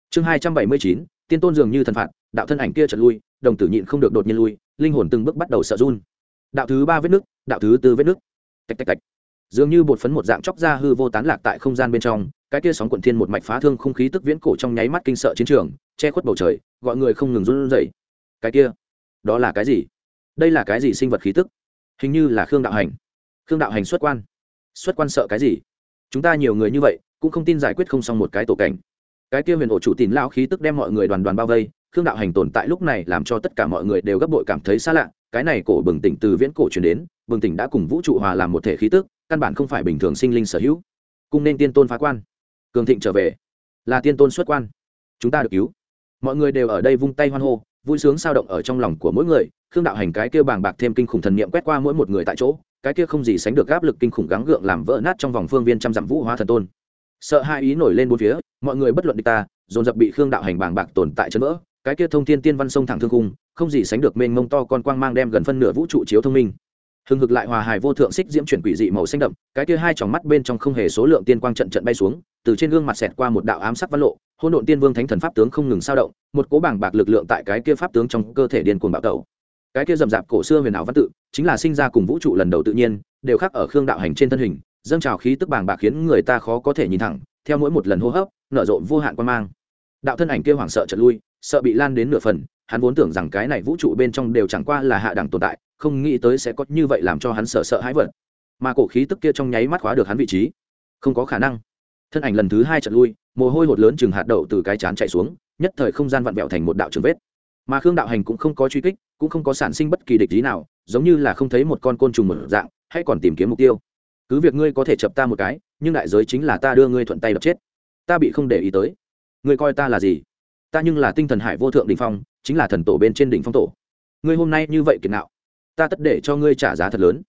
Chương hai trăm bảy mươi chín, tiên tôn dường như thần phạt, đạo thân ảnh kia trật lui, đồng tử nhịn không được đột nhiên lui, linh hồn từng bước bắt đầu sợ run. Đạo thứ ba vết nước đạo thứ tư vết nước tạch tạch tạch. Dường như bột phấn một dạng chóc ra hư vô tán lạc tại không gian bên trong cái kia sóng quận thiên một mạch phá thương không khí tức viễn cổ trong nháy mắt kinh sợ chiến trường, che khuất bầu trời, gọi người không ngừng run rẩy. Cái kia, đó là cái gì? Đây là cái gì sinh vật khí tức? Hình như là khương đạo hành. Khương đạo hành xuất quan. Xuất quan sợ cái gì? Chúng ta nhiều người như vậy, cũng không tin giải quyết không xong một cái tổ cảnh. Cái kia huyền ổ chủ tín lao khí tức đem mọi người đoàn đoàn bao vây, khương đạo hành tồn tại lúc này làm cho tất cả mọi người đều gấp bội cảm thấy xa lạ, cái này cổ bừng tỉnh từ viễn cổ truyền đến, bừng tỉnh đã cùng vũ trụ hòa làm một thể khí tức, căn bản không phải bình thường sinh linh sở hữu. Cùng nên tiên tôn phá quan cường thịnh trở về. Là tiên tôn xuất quan. Chúng ta được cứu. Mọi người đều ở đây vung tay hoan hô, vui sướng sao động ở trong lòng của mỗi người. Khương đạo hành cái kia bàng bạc thêm kinh khủng thần niệm quét qua mỗi một người tại chỗ, cái kia không gì sánh được áp lực kinh khủng gắng gượng làm vỡ nát trong vòng phương viên trăm dặm vũ hóa thần tôn. Sợ hai ý nổi lên bốn phía, mọi người bất luận địch ta, dồn dập bị khương đạo hành bàng bạc tồn tại chân vỡ. Cái kia thông thiên tiên văn sông thẳng thương cung không gì sánh được mênh mông to con quang mang đem gần phân nửa vũ trụ chiếu thông minh hừng hực lại hòa hài vô thượng xích diễm chuyển quỷ dị màu xanh đậm, cái kia hai tròng mắt bên trong không hề số lượng tiên quang trận trận bay xuống, từ trên gương mặt xẹt qua một đạo ám sắc văn lộ hôn độn tiên vương thánh thần pháp tướng không ngừng sao động, một cố bảng bạc lực lượng tại cái kia pháp tướng trong cơ thể điên cuồng bạo tẩu. Cái kia rậm rạp cổ xưa huyền ảo văn tự, chính là sinh ra cùng vũ trụ lần đầu tự nhiên, đều khác ở khương đạo hành trên thân hình, dâng trào khí tức bảng bạc khiến người ta khó có thể nhìn thẳng, theo mỗi một lần hô hấp, nở rộ vô hạn quan mang. Đạo thân ảnh kia hoảng sợ trật lui, sợ bị lan đến nửa phần, hắn vốn tưởng rằng cái này vũ trụ bên trong đều chẳng qua là hạ đẳng tồn tại không nghĩ tới sẽ có như vậy làm cho hắn sợ sợ hãi vật. Mà cổ khí tức kia trong nháy mắt khóa được hắn vị trí. Không có khả năng. Thân ảnh lần thứ hai trận lui, mồ hôi hột lớn chừng hạt đậu từ cái chán chạy xuống, nhất thời không gian vặn vẹo thành một đạo trường vết. Mà khương đạo hành cũng không có truy kích, cũng không có sản sinh bất kỳ địch lý nào, giống như là không thấy một con côn trùng một dạng, hay còn tìm kiếm mục tiêu. Cứ việc ngươi có thể chập ta một cái, nhưng đại giới chính là ta đưa ngươi thuận tay đập chết. Ta bị không để ý tới. Ngươi coi ta là gì? Ta nhưng là tinh thần hải vô thượng đình phong, chính là thần tổ bên trên đỉnh phong tổ. Ngươi hôm nay như vậy kiệt nạo ta tất để cho ngươi trả giá thật lớn.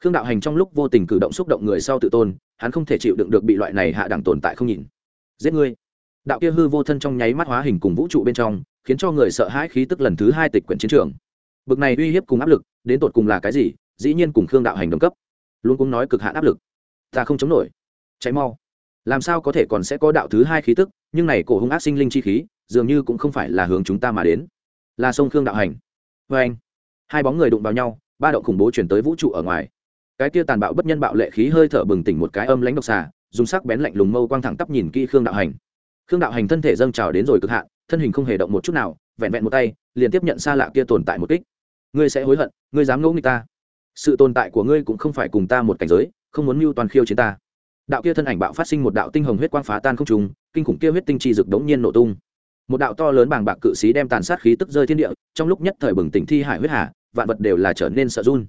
Khương đạo hành trong lúc vô tình cử động xúc động người sau tự tôn, hắn không thể chịu đựng được bị loại này hạ đẳng tồn tại không nhìn. Giết ngươi. Đạo kia hư vô thân trong nháy mắt hóa hình cùng vũ trụ bên trong, khiến cho người sợ hãi khí tức lần thứ hai tịch quyển chiến trường. Bực này uy hiếp cùng áp lực, đến tột cùng là cái gì, dĩ nhiên cùng khương đạo hành đồng cấp. Luôn cũng nói cực hạn áp lực. Ta không chống nổi. Cháy mau. Làm sao có thể còn sẽ có đạo thứ hai khí tức, nhưng này cổ hung ác sinh linh chi khí, dường như cũng không phải là hướng chúng ta mà đến. Là sông khương đạo hành. Vê anh hai bóng người đụng vào nhau, ba động khủng bố chuyển tới vũ trụ ở ngoài. Cái kia tàn bạo bất nhân bạo lệ khí hơi thở bừng tỉnh một cái âm lãnh độc xà, dùng sắc bén lạnh lùng mâu quang thẳng tắp nhìn kỹ khương đạo hành. Khương đạo hành thân thể dâng trào đến rồi cực hạn, thân hình không hề động một chút nào, vẹn vẹn một tay, liền tiếp nhận xa lạ kia tồn tại một kích. Ngươi sẽ hối hận, ngươi dám ngẫu người ta. Sự tồn tại của ngươi cũng không phải cùng ta một cảnh giới, không muốn mưu toàn khiêu chiến ta. Đạo kia thân ảnh bạo phát sinh một đạo tinh hồng huyết quang phá tan không trùng kinh khủng kia huyết tinh chi rực đống nhiên nổ tung một đạo to lớn bàng bạc cự sĩ đem tàn sát khí tức rơi thiên địa, trong lúc nhất thời bừng tỉnh thi hải huyết hà, vạn vật đều là trở nên sợ run.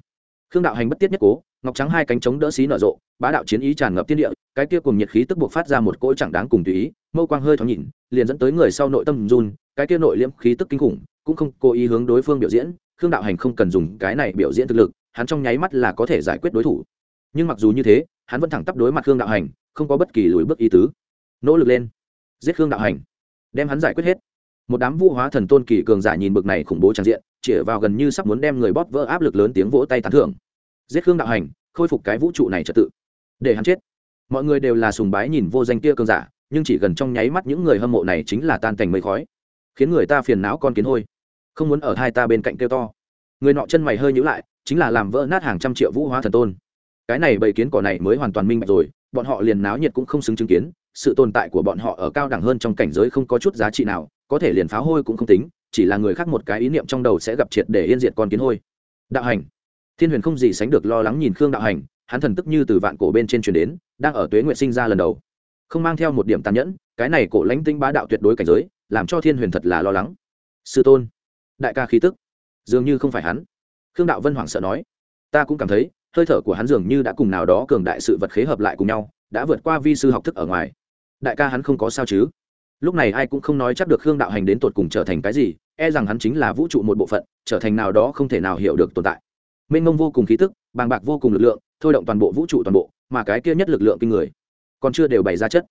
Khương đạo hành bất tiết nhất cố, ngọc trắng hai cánh chống đỡ xí nở rộ, bá đạo chiến ý tràn ngập thiên địa, cái kia cùng nhiệt khí tức buộc phát ra một cỗ chẳng đáng cùng tùy ý, mâu quang hơi thoáng nhìn, liền dẫn tới người sau nội tâm run, cái kia nội liễm khí tức kinh khủng, cũng không cố ý hướng đối phương biểu diễn, khương đạo hành không cần dùng cái này biểu diễn thực lực, hắn trong nháy mắt là có thể giải quyết đối thủ. Nhưng mặc dù như thế, hắn vẫn thẳng tắp đối mặt khương đạo hành, không có bất kỳ lùi bước ý tứ. Nỗ lực lên. Giết khương đạo hành đem hắn giải quyết hết. Một đám vũ hóa thần tôn kỳ cường giả nhìn bực này khủng bố tràn diện, chĩa vào gần như sắp muốn đem người bóp vỡ áp lực lớn tiếng vỗ tay tán thưởng. Giết khương đạo hành, khôi phục cái vũ trụ này trật tự. Để hắn chết. Mọi người đều là sùng bái nhìn vô danh kia cường giả, nhưng chỉ gần trong nháy mắt những người hâm mộ này chính là tan cảnh mây khói. Khiến người ta phiền não con kiến hôi. Không muốn ở hai ta bên cạnh kêu to. Người nọ chân mày hơi nhữ lại, chính là làm vỡ nát hàng trăm triệu vũ hóa thần tôn. Cái này bầy kiến cỏ này mới hoàn toàn minh bạch rồi, bọn họ liền náo nhiệt cũng không xứng chứng kiến sự tồn tại của bọn họ ở cao đẳng hơn trong cảnh giới không có chút giá trị nào, có thể liền phá hôi cũng không tính, chỉ là người khác một cái ý niệm trong đầu sẽ gặp triệt để yên diệt con kiến hôi. Đạo hành. Thiên huyền không gì sánh được lo lắng nhìn khương đạo hành, hắn thần tức như từ vạn cổ bên trên truyền đến, đang ở tuế nguyện sinh ra lần đầu. Không mang theo một điểm tàn nhẫn, cái này cổ lãnh tinh bá đạo tuyệt đối cảnh giới, làm cho thiên huyền thật là lo lắng. Sư tôn, đại ca khí tức, dường như không phải hắn. Khương đạo vân hoảng sợ nói, ta cũng cảm thấy, hơi thở của hắn dường như đã cùng nào đó cường đại sự vật khế hợp lại cùng nhau, đã vượt qua vi sư học thức ở ngoài đại ca hắn không có sao chứ? Lúc này ai cũng không nói chắc được khương đạo hành đến tột cùng trở thành cái gì e rằng hắn chính là vũ trụ một bộ phận, trở thành nào đó không thể nào hiểu được tồn tại. Mênh mông vô cùng khí tức, bàng bạc vô cùng lực lượng, thôi động toàn bộ vũ trụ toàn bộ, mà cái kia nhất lực lượng kinh người, còn chưa đều bày ra chất.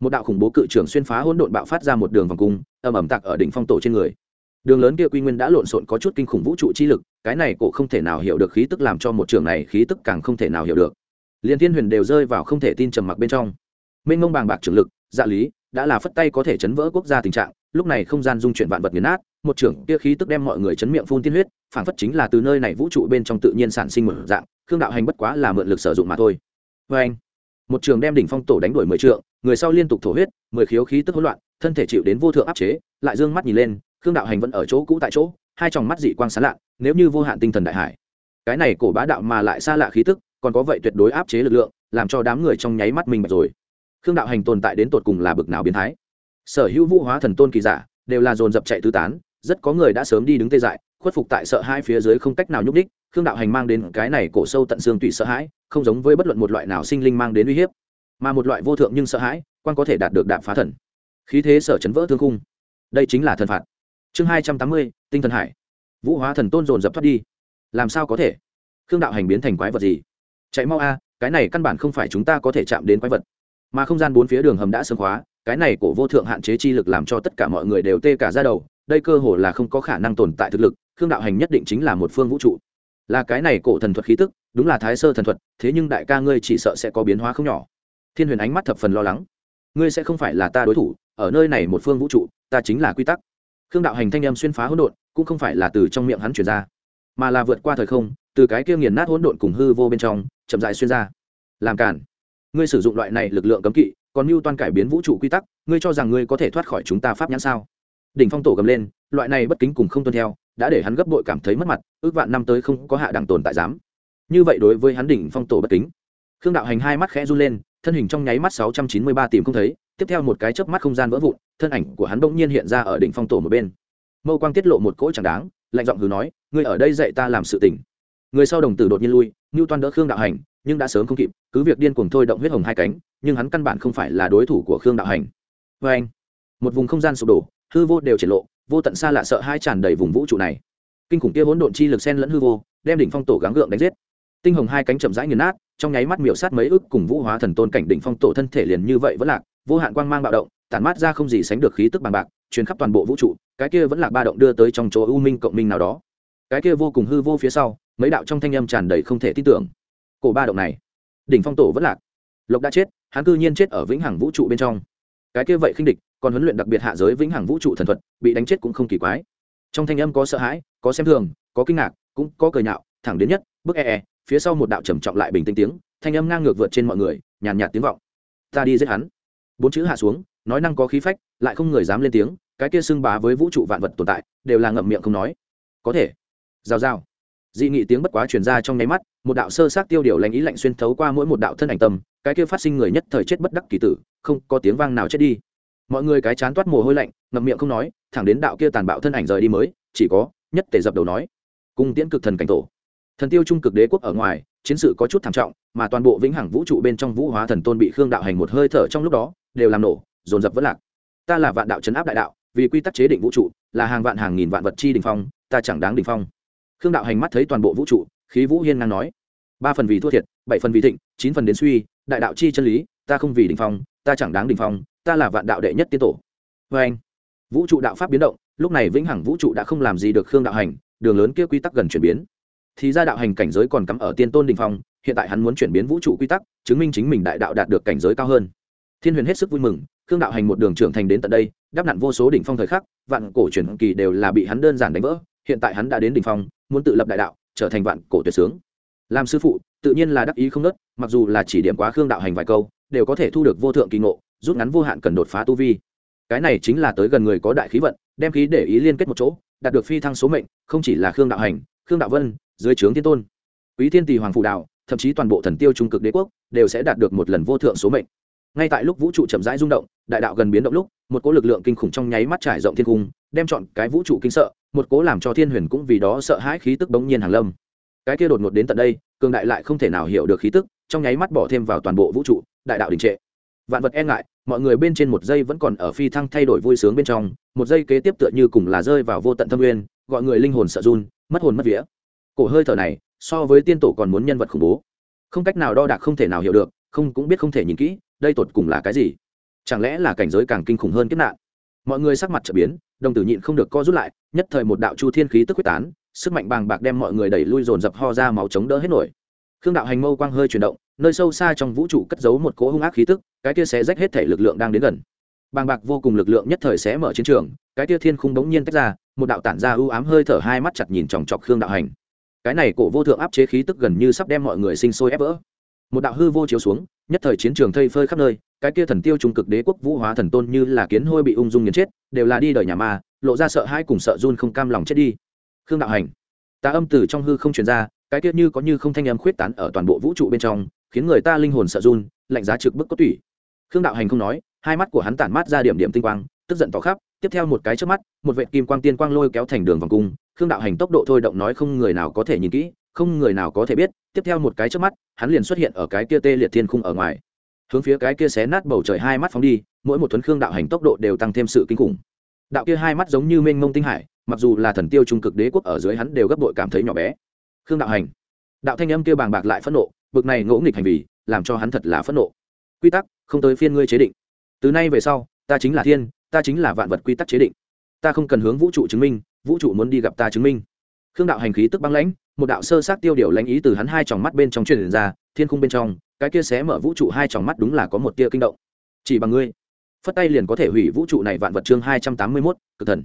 Một đạo khủng bố cự trưởng xuyên phá hỗn độn bạo phát ra một đường vòng cung, ầm ầm tạc ở đỉnh phong tổ trên người. Đường lớn kia quy nguyên đã lộn xộn có chút kinh khủng vũ trụ chi lực, cái này cổ không thể nào hiểu được khí tức làm cho một trường này khí tức càng không thể nào hiểu được. Liền thiên huyền đều rơi vào không thể tin trầm mặc bên trong mênh Mông bàng bạc trường lực dạ lý, đã là phất tay có thể chấn vỡ quốc gia tình trạng, lúc này không gian dung chuyển vạn vật nghiền nát, một trưởng kia khí tức đem mọi người chấn miệng phun tiên huyết phản phất chính là từ nơi này vũ trụ bên trong tự nhiên sản sinh một dạng, khương đạo hành bất quá là mượn lực sử dụng mà thôi. Vê anh một trường đem đỉnh phong tổ đánh đuổi mười trượng, người sau liên tục thổ huyết, mười khiếu khí tức hỗn loạn, thân thể chịu đến vô thượng áp chế, lại dương mắt nhìn lên, khương đạo hành vẫn ở chỗ cũ tại chỗ, hai tròng mắt dị quang sán lạ, nếu như vô hạn tinh thần đại hải. Cái này cổ bá đạo mà lại xa lạ khí tức, còn có vậy tuyệt đối áp chế lực lượng, làm cho đám người trong nháy mắt mình bạch rồi khương đạo hành tồn tại đến tột cùng là bực nào biến thái? Sở hữu vũ hóa thần tôn kỳ giả đều là dồn dập chạy tứ tán, rất có người đã sớm đi đứng tê dại, khuất phục tại sợ hai phía dưới không cách nào nhúc đích khương đạo hành mang đến cái này cổ sâu tận xương tùy sợ hãi, không giống với bất luận một loại nào sinh linh mang đến uy hiếp. Mà một loại vô thượng nhưng sợ hãi, quan có thể đạt được đạm phá thần. Khí thế sở chấn vỡ thương khung. Đây chính là thần phạt. Chương hai trăm tám mươi, tinh thần hải. Vũ hóa thần tôn dồn dập thoát đi. Làm sao có thể? Khương đạo hành biến thành quái vật gì? Chạy mau a, cái này căn bản không phải chúng ta có thể chạm đến quái vật mà không gian bốn phía đường hầm đã sớm khóa, cái này của vô thượng hạn chế chi lực làm cho tất cả mọi người đều tê cả ra đầu, đây cơ hồ là không có khả năng tồn tại thực lực, khương đạo hành nhất định chính là một phương vũ trụ. Là cái này cổ thần thuật khí tức, đúng là thái sơ thần thuật, thế nhưng đại ca ngươi chỉ sợ sẽ có biến hóa không nhỏ. Thiên huyền ánh mắt thập phần lo lắng. Ngươi sẽ không phải là ta đối thủ, ở nơi này một phương vũ trụ, ta chính là quy tắc. Khương đạo hành thanh âm xuyên phá hỗn độn, cũng không phải là từ trong miệng hắn truyền ra, mà là vượt qua thời không, từ cái kia nghiền nát hỗn độn cùng hư vô bên trong, chậm dại xuyên ra. Làm cản ngươi sử dụng loại này lực lượng cấm kỵ, còn mưu toan cải biến vũ trụ quy tắc, ngươi cho rằng ngươi có thể thoát khỏi chúng ta pháp nhãn sao? Đỉnh phong tổ gầm lên, loại này bất kính cùng không tuân theo, đã để hắn gấp bội cảm thấy mất mặt, ước vạn năm tới không có hạ đẳng tồn tại dám. Như vậy đối với hắn đỉnh phong tổ bất kính. Khương đạo hành hai mắt khẽ run lên, thân hình trong nháy mắt sáu trăm chín mươi ba tìm không thấy, tiếp theo một cái chớp mắt không gian vỡ vụn, thân ảnh của hắn bỗng nhiên hiện ra ở đỉnh phong tổ một bên. Mâu quang tiết lộ một cỗ chẳng đáng, lạnh giọng hừ nói, ngươi ở đây dạy ta làm sự tình. Người sau đồng tử đột nhiên lui ngưu toan đỡ khương đạo hành nhưng đã sớm không kịp, cứ việc điên cuồng thôi động huyết hồng hai cánh, nhưng hắn căn bản không phải là đối thủ của khương đạo hành. Vê anh, một vùng không gian sụp đổ, hư vô đều triển lộ, vô tận xa lạ sợ hai tràn đầy vùng vũ trụ này. Kinh khủng kia hỗn độn chi lực sen lẫn hư vô, đem đỉnh phong tổ gắng gượng đánh giết. Tinh hồng hai cánh chậm rãi nghiền nát, trong nháy mắt miểu sát mấy ức cùng vũ hóa thần tôn cảnh đỉnh phong tổ thân thể liền như vậy vẫn lạc, vô hạn quang mang bạo động, tản mát ra không gì sánh được khí tức bằng bạc, truyền khắp toàn bộ vũ trụ, cái kia vẫn là ba động đưa tới trong chỗ u minh cộng minh nào đó. Cái kia vô cùng hư vô phía sau, mấy đạo trong thanh âm tràn đầy không thể tin tưởng cổ ba động này. Đỉnh phong tổ vẫn lạc. Lộc đã chết, hắn cư nhiên chết ở vĩnh hằng vũ trụ bên trong. Cái kia vậy khinh địch, còn huấn luyện đặc biệt hạ giới vĩnh hằng vũ trụ thần thuật, bị đánh chết cũng không kỳ quái. Trong thanh âm có sợ hãi, có xem thường, có kinh ngạc, cũng có cười nhạo, thẳng đến nhất bức e e phía sau một đạo trầm trọng lại bình tĩnh tiếng, thanh âm ngang ngược vượt trên mọi người, nhàn nhạt tiếng vọng. Ta đi giết hắn. Bốn chữ hạ xuống, nói năng có khí phách, lại không người dám lên tiếng, cái kia xưng bá với vũ trụ vạn vật tồn tại, đều là ngậm miệng không nói. Có thể. Rào rào. Dị nghị tiếng bất quá truyền ra trong nháy mắt một đạo sơ sát tiêu điều lành ý lạnh xuyên thấu qua mỗi một đạo thân ảnh tâm, cái kia phát sinh người nhất thời chết bất đắc kỳ tử, không có tiếng vang nào chết đi. Mọi người cái chán toát mồ hôi lạnh, ngậm miệng không nói, thẳng đến đạo kia tàn bạo thân ảnh rời đi mới, chỉ có nhất tề dập đầu nói, cung tiễn cực thần cảnh tổ. Thần tiêu trung cực đế quốc ở ngoài, chiến sự có chút thảm trọng, mà toàn bộ vĩnh hằng vũ trụ bên trong vũ hóa thần tôn bị khương đạo hành một hơi thở trong lúc đó, đều làm nổ, dồn dập vất lạc. Ta là vạn đạo chấn áp đại đạo, vì quy tắc chế định vũ trụ, là hàng vạn hàng nghìn vạn vật chi đình phong, ta chẳng đáng đình phong. Khương đạo hành mắt thấy toàn bộ vũ trụ khí vũ hiên ngang nói, ba phần vì thua thiệt, bảy phần vì thịnh, chín phần đến suy, đại đạo chi chân lý, ta không vì đình phong, ta chẳng đáng đình phong, ta là vạn đạo đệ nhất tiên tổ. Vê anh, vũ trụ đạo pháp biến động, lúc này vĩnh hằng vũ trụ đã không làm gì được khương đạo hành, đường lớn kia quy tắc gần chuyển biến. Thì ra đạo hành cảnh giới còn cắm ở tiên tôn đình phong, hiện tại hắn muốn chuyển biến vũ trụ quy tắc, chứng minh chính mình đại đạo đạt được cảnh giới cao hơn. Thiên huyền hết sức vui mừng, khương đạo hành một đường trưởng thành đến tận đây, đáp nặn vô số đỉnh phong thời khắc, vạn cổ truyền kỳ đều là bị hắn đơn giản đánh vỡ, hiện tại hắn đã đến đỉnh phong, muốn tự lập đại đạo trở thành vạn cổ tuyệt sướng. Làm sư phụ, tự nhiên là đắc ý không nớt mặc dù là chỉ điểm quá khương đạo hành vài câu, đều có thể thu được vô thượng kỳ ngộ, rút ngắn vô hạn cần đột phá tu vi. Cái này chính là tới gần người có đại khí vận, đem khí để ý liên kết một chỗ, đạt được phi thăng số mệnh, không chỉ là khương đạo hành, khương đạo vân, dưới trướng thiên tôn. Quý thiên tỷ hoàng phụ đạo, thậm chí toàn bộ thần tiêu trung cực đế quốc, đều sẽ đạt được một lần vô thượng số mệnh. Ngay tại lúc vũ trụ chậm rãi rung động, đại đạo gần biến động lúc, một cỗ lực lượng kinh khủng trong nháy mắt trải rộng thiên cung, đem chọn cái vũ trụ kinh sợ một cố làm cho thiên huyền cũng vì đó sợ hãi khí tức bỗng nhiên hàng lâm. Cái kia đột ngột đến tận đây, cường đại lại không thể nào hiểu được khí tức, trong nháy mắt bỏ thêm vào toàn bộ vũ trụ, đại đạo đình trệ. Vạn vật e ngại, mọi người bên trên một giây vẫn còn ở phi thăng thay đổi vui sướng bên trong, một giây kế tiếp tựa như cùng là rơi vào vô tận thâm nguyên, gọi người linh hồn sợ run, mất hồn mất vía. Cổ hơi thở này, so với tiên tổ còn muốn nhân vật khủng bố. Không cách nào đo đạc không thể nào hiểu được, không cũng biết không thể nhìn kỹ, đây tột cùng là cái gì? Chẳng lẽ là cảnh giới càng kinh khủng hơn kiếp nạn? Mọi người sắc mặt trở biến đồng tử nhịn không được co rút lại, nhất thời một đạo chu thiên khí tức quyết tán, sức mạnh bàng bạc đem mọi người đẩy lui dồn dập ho ra máu chống đỡ hết nổi. Khương đạo hành mâu quang hơi chuyển động, nơi sâu xa trong vũ trụ cất giấu một cỗ hung ác khí tức, cái kia sẽ rách hết thể lực lượng đang đến gần. Bàng bạc vô cùng lực lượng nhất thời sẽ mở chiến trường, cái kia thiên khung bỗng nhiên tách ra, một đạo tản ra ưu ám hơi thở hai mắt chặt nhìn chòng chọc khương đạo hành. Cái này cổ vô thượng áp chế khí tức gần như sắp đem mọi người sinh sôi ép vỡ. Một đạo hư vô chiếu xuống, nhất thời chiến trường thây phơi khắp nơi cái kia thần tiêu trung cực đế quốc vũ hóa thần tôn như là kiến hôi bị ung dung nghiền chết, đều là đi đời nhà ma, lộ ra sợ hãi cùng sợ run không cam lòng chết đi. Khương đạo hành ta âm từ trong hư không truyền ra, cái kia như có như không thanh âm khuyết tán ở toàn bộ vũ trụ bên trong, khiến người ta linh hồn sợ run, lạnh giá trực bức có tủy. Khương đạo hành không nói, hai mắt của hắn tản mát ra điểm điểm tinh quang, tức giận tỏ khắp, tiếp theo một cái trước mắt, một vệ kim quang tiên quang lôi kéo thành đường vòng cung, khương đạo hành tốc độ thôi động nói không người nào có thể nhìn kỹ, không người nào có thể biết, tiếp theo một cái trước mắt, hắn liền xuất hiện ở cái kia tê liệt thiên khung ở ngoài hướng phía cái kia xé nát bầu trời hai mắt phóng đi, mỗi một thuấn khương đạo hành tốc độ đều tăng thêm sự kinh khủng. Đạo kia hai mắt giống như mênh mông tinh hải, mặc dù là thần tiêu trung cực đế quốc ở dưới hắn đều gấp đội cảm thấy nhỏ bé. Khương đạo hành. Đạo thanh âm kia bàng bạc lại phẫn nộ, bực này ngỗ nghịch hành vi, làm cho hắn thật là phẫn nộ. Quy tắc, không tới phiên ngươi chế định. Từ nay về sau, ta chính là thiên, ta chính là vạn vật quy tắc chế định. Ta không cần hướng vũ trụ chứng minh, vũ trụ muốn đi gặp ta chứng minh. Khương đạo hành khí tức băng lãnh một đạo sơ sát tiêu điều lãnh ý từ hắn hai tròng mắt bên trong truyền ra, thiên khung bên trong, cái kia xé mở vũ trụ hai tròng mắt đúng là có một tia kinh động. Chỉ bằng ngươi, phất tay liền có thể hủy vũ trụ này vạn vật chương hai trăm tám mươi mốt, cực thần.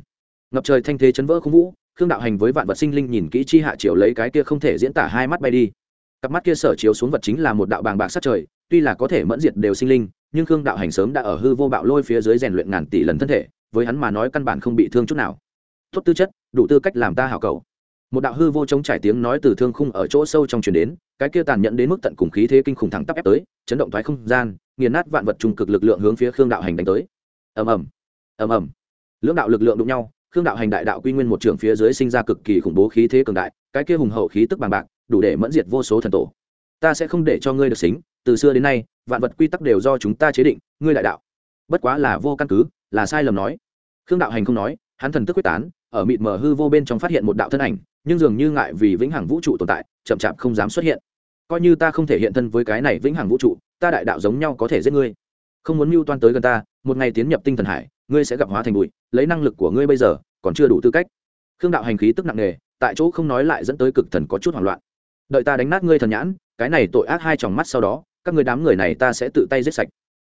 Ngập trời thanh thế chấn vỡ không vũ, khương đạo hành với vạn vật sinh linh nhìn kỹ chi hạ chiều lấy cái kia không thể diễn tả hai mắt bay đi. Cặp mắt kia sở chiếu xuống vật chính là một đạo bàng bạc sát trời, tuy là có thể mẫn diệt đều sinh linh, nhưng khương đạo hành sớm đã ở hư vô bạo lôi phía dưới rèn luyện ngàn tỷ lần thân thể, với hắn mà nói căn bản không bị thương chút nào. Tốt tư chất, đủ tư cách làm ta hảo cầu một đạo hư vô chống trải tiếng nói từ thương khung ở chỗ sâu trong truyền đến, cái kia tàn nhẫn đến mức tận cùng khí thế kinh khủng thẳng tắp ép tới, chấn động thoái không gian, nghiền nát vạn vật trung cực lực lượng hướng phía khương đạo hành đánh tới. Ầm ầm ầm ầm. Lưỡng đạo lực lượng đụng nhau, khương đạo hành đại đạo quy nguyên một trường phía dưới sinh ra cực kỳ khủng bố khí thế cường đại, cái kia hùng hậu khí tức bằng bạc, đủ để mẫn diệt vô số thần tổ. Ta sẽ không để cho ngươi được xính, từ xưa đến nay, vạn vật quy tắc đều do chúng ta chế định, ngươi đại đạo. Bất quá là vô căn cứ, là sai lầm nói. Khương đạo hành không nói, hắn thần tức quyết tán, ở mịt mờ hư vô bên trong phát hiện một đạo thân ảnh nhưng dường như ngại vì vĩnh hằng vũ trụ tồn tại, chậm chạp không dám xuất hiện. Coi như ta không thể hiện thân với cái này vĩnh hằng vũ trụ, ta đại đạo giống nhau có thể giết ngươi. Không muốn mưu toan tới gần ta, một ngày tiến nhập tinh thần hải, ngươi sẽ gặp hóa thành bụi, lấy năng lực của ngươi bây giờ, còn chưa đủ tư cách. Khương đạo hành khí tức nặng nề, tại chỗ không nói lại dẫn tới cực thần có chút hoảng loạn. Đợi ta đánh nát ngươi thần nhãn, cái này tội ác hai tròng mắt sau đó, các người đám người này ta sẽ tự tay giết sạch.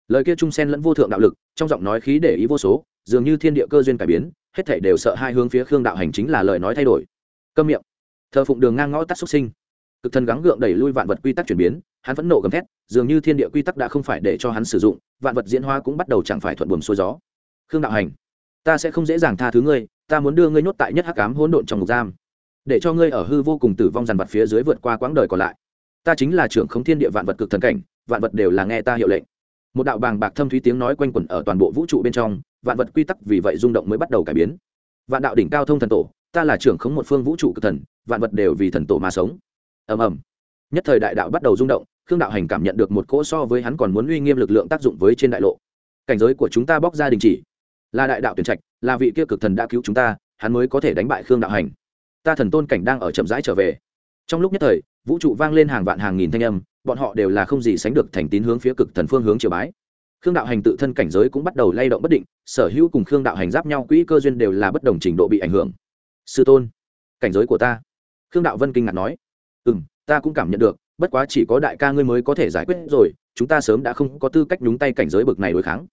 Lời kia trung sen lẫn vô thượng đạo lực, trong giọng nói khí để ý vô số, dường như thiên địa cơ duyên cải biến, hết thảy đều sợ hai hướng phía khương đạo hành chính là lời nói thay đổi câm miệng. Thờ phụng đường ngang ngõ tắt xuất sinh. Cực thần gắng gượng đẩy lui vạn vật quy tắc chuyển biến, hắn vẫn nộ gầm thét, dường như thiên địa quy tắc đã không phải để cho hắn sử dụng, vạn vật diễn hóa cũng bắt đầu chẳng phải thuận buồm xuôi gió. Khương đạo hành, ta sẽ không dễ dàng tha thứ ngươi, ta muốn đưa ngươi nhốt tại nhất hắc cám hỗn độn trong ngục giam. Để cho ngươi ở hư vô cùng tử vong dằn vật phía dưới vượt qua quãng đời còn lại. Ta chính là trưởng không thiên địa vạn vật cực thần cảnh, vạn vật đều là nghe ta hiệu lệnh. Một đạo bàng bạc thâm thúy tiếng nói quanh quẩn ở toàn bộ vũ trụ bên trong, vạn vật quy tắc vì vậy rung động mới bắt đầu cải biến. Vạn đạo đỉnh cao thông thần tổ ta là trưởng khống một phương vũ trụ cực thần, vạn vật đều vì thần tổ mà sống. Ầm ầm. Nhất thời đại đạo bắt đầu rung động, khương đạo hành cảm nhận được một cỗ so với hắn còn muốn uy nghiêm lực lượng tác dụng với trên đại lộ. Cảnh giới của chúng ta bóc ra đình chỉ. Là đại đạo tuyển trạch, là vị kia cực thần đã cứu chúng ta, hắn mới có thể đánh bại khương đạo hành. Ta thần tôn cảnh đang ở chậm rãi trở về. Trong lúc nhất thời, vũ trụ vang lên hàng vạn hàng nghìn thanh âm, bọn họ đều là không gì sánh được thành tín hướng phía cực thần phương hướng triều bái. Khương đạo hành tự thân cảnh giới cũng bắt đầu lay động bất định, sở hữu cùng khương đạo hành giáp nhau quỹ cơ duyên đều là bất đồng trình độ bị ảnh hưởng sư tôn, cảnh giới của ta. Khương đạo vân kinh ngạc nói. Ừ m ta cũng cảm nhận được, bất quá chỉ có đại ca ngươi mới có thể giải quyết rồi, chúng ta sớm đã không có tư cách nhúng tay cảnh giới bực này đối kháng.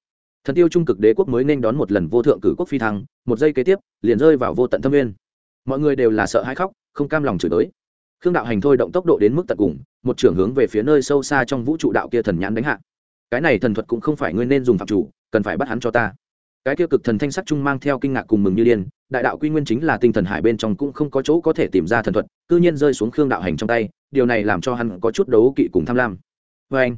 Thần tiêu trung cực đế quốc mới nên đón một lần vô thượng cử quốc phi thăng, một giây kế tiếp, liền rơi vào vô tận thâm nguyên. Mọi người đều là sợ hãi khóc, không cam lòng chửi tới khương đạo hành thôi động tốc độ đến mức tận cùng, một trưởng hướng về phía nơi sâu xa trong vũ trụ đạo kia thần nhãn đánh hạ. Cái này thần thuật cũng không phải ngươi nên dùng phạm chủ, cần phải bắt hắn cho ta cái kia cực thần thanh sắc trung mang theo kinh ngạc cùng mừng như điên, đại đạo quy nguyên chính là tinh thần hải bên trong cũng không có chỗ có thể tìm ra thần thuật, cư nhiên rơi xuống khương đạo hành trong tay, điều này làm cho hắn có chút đấu kỵ cùng tham lam. Vê anh,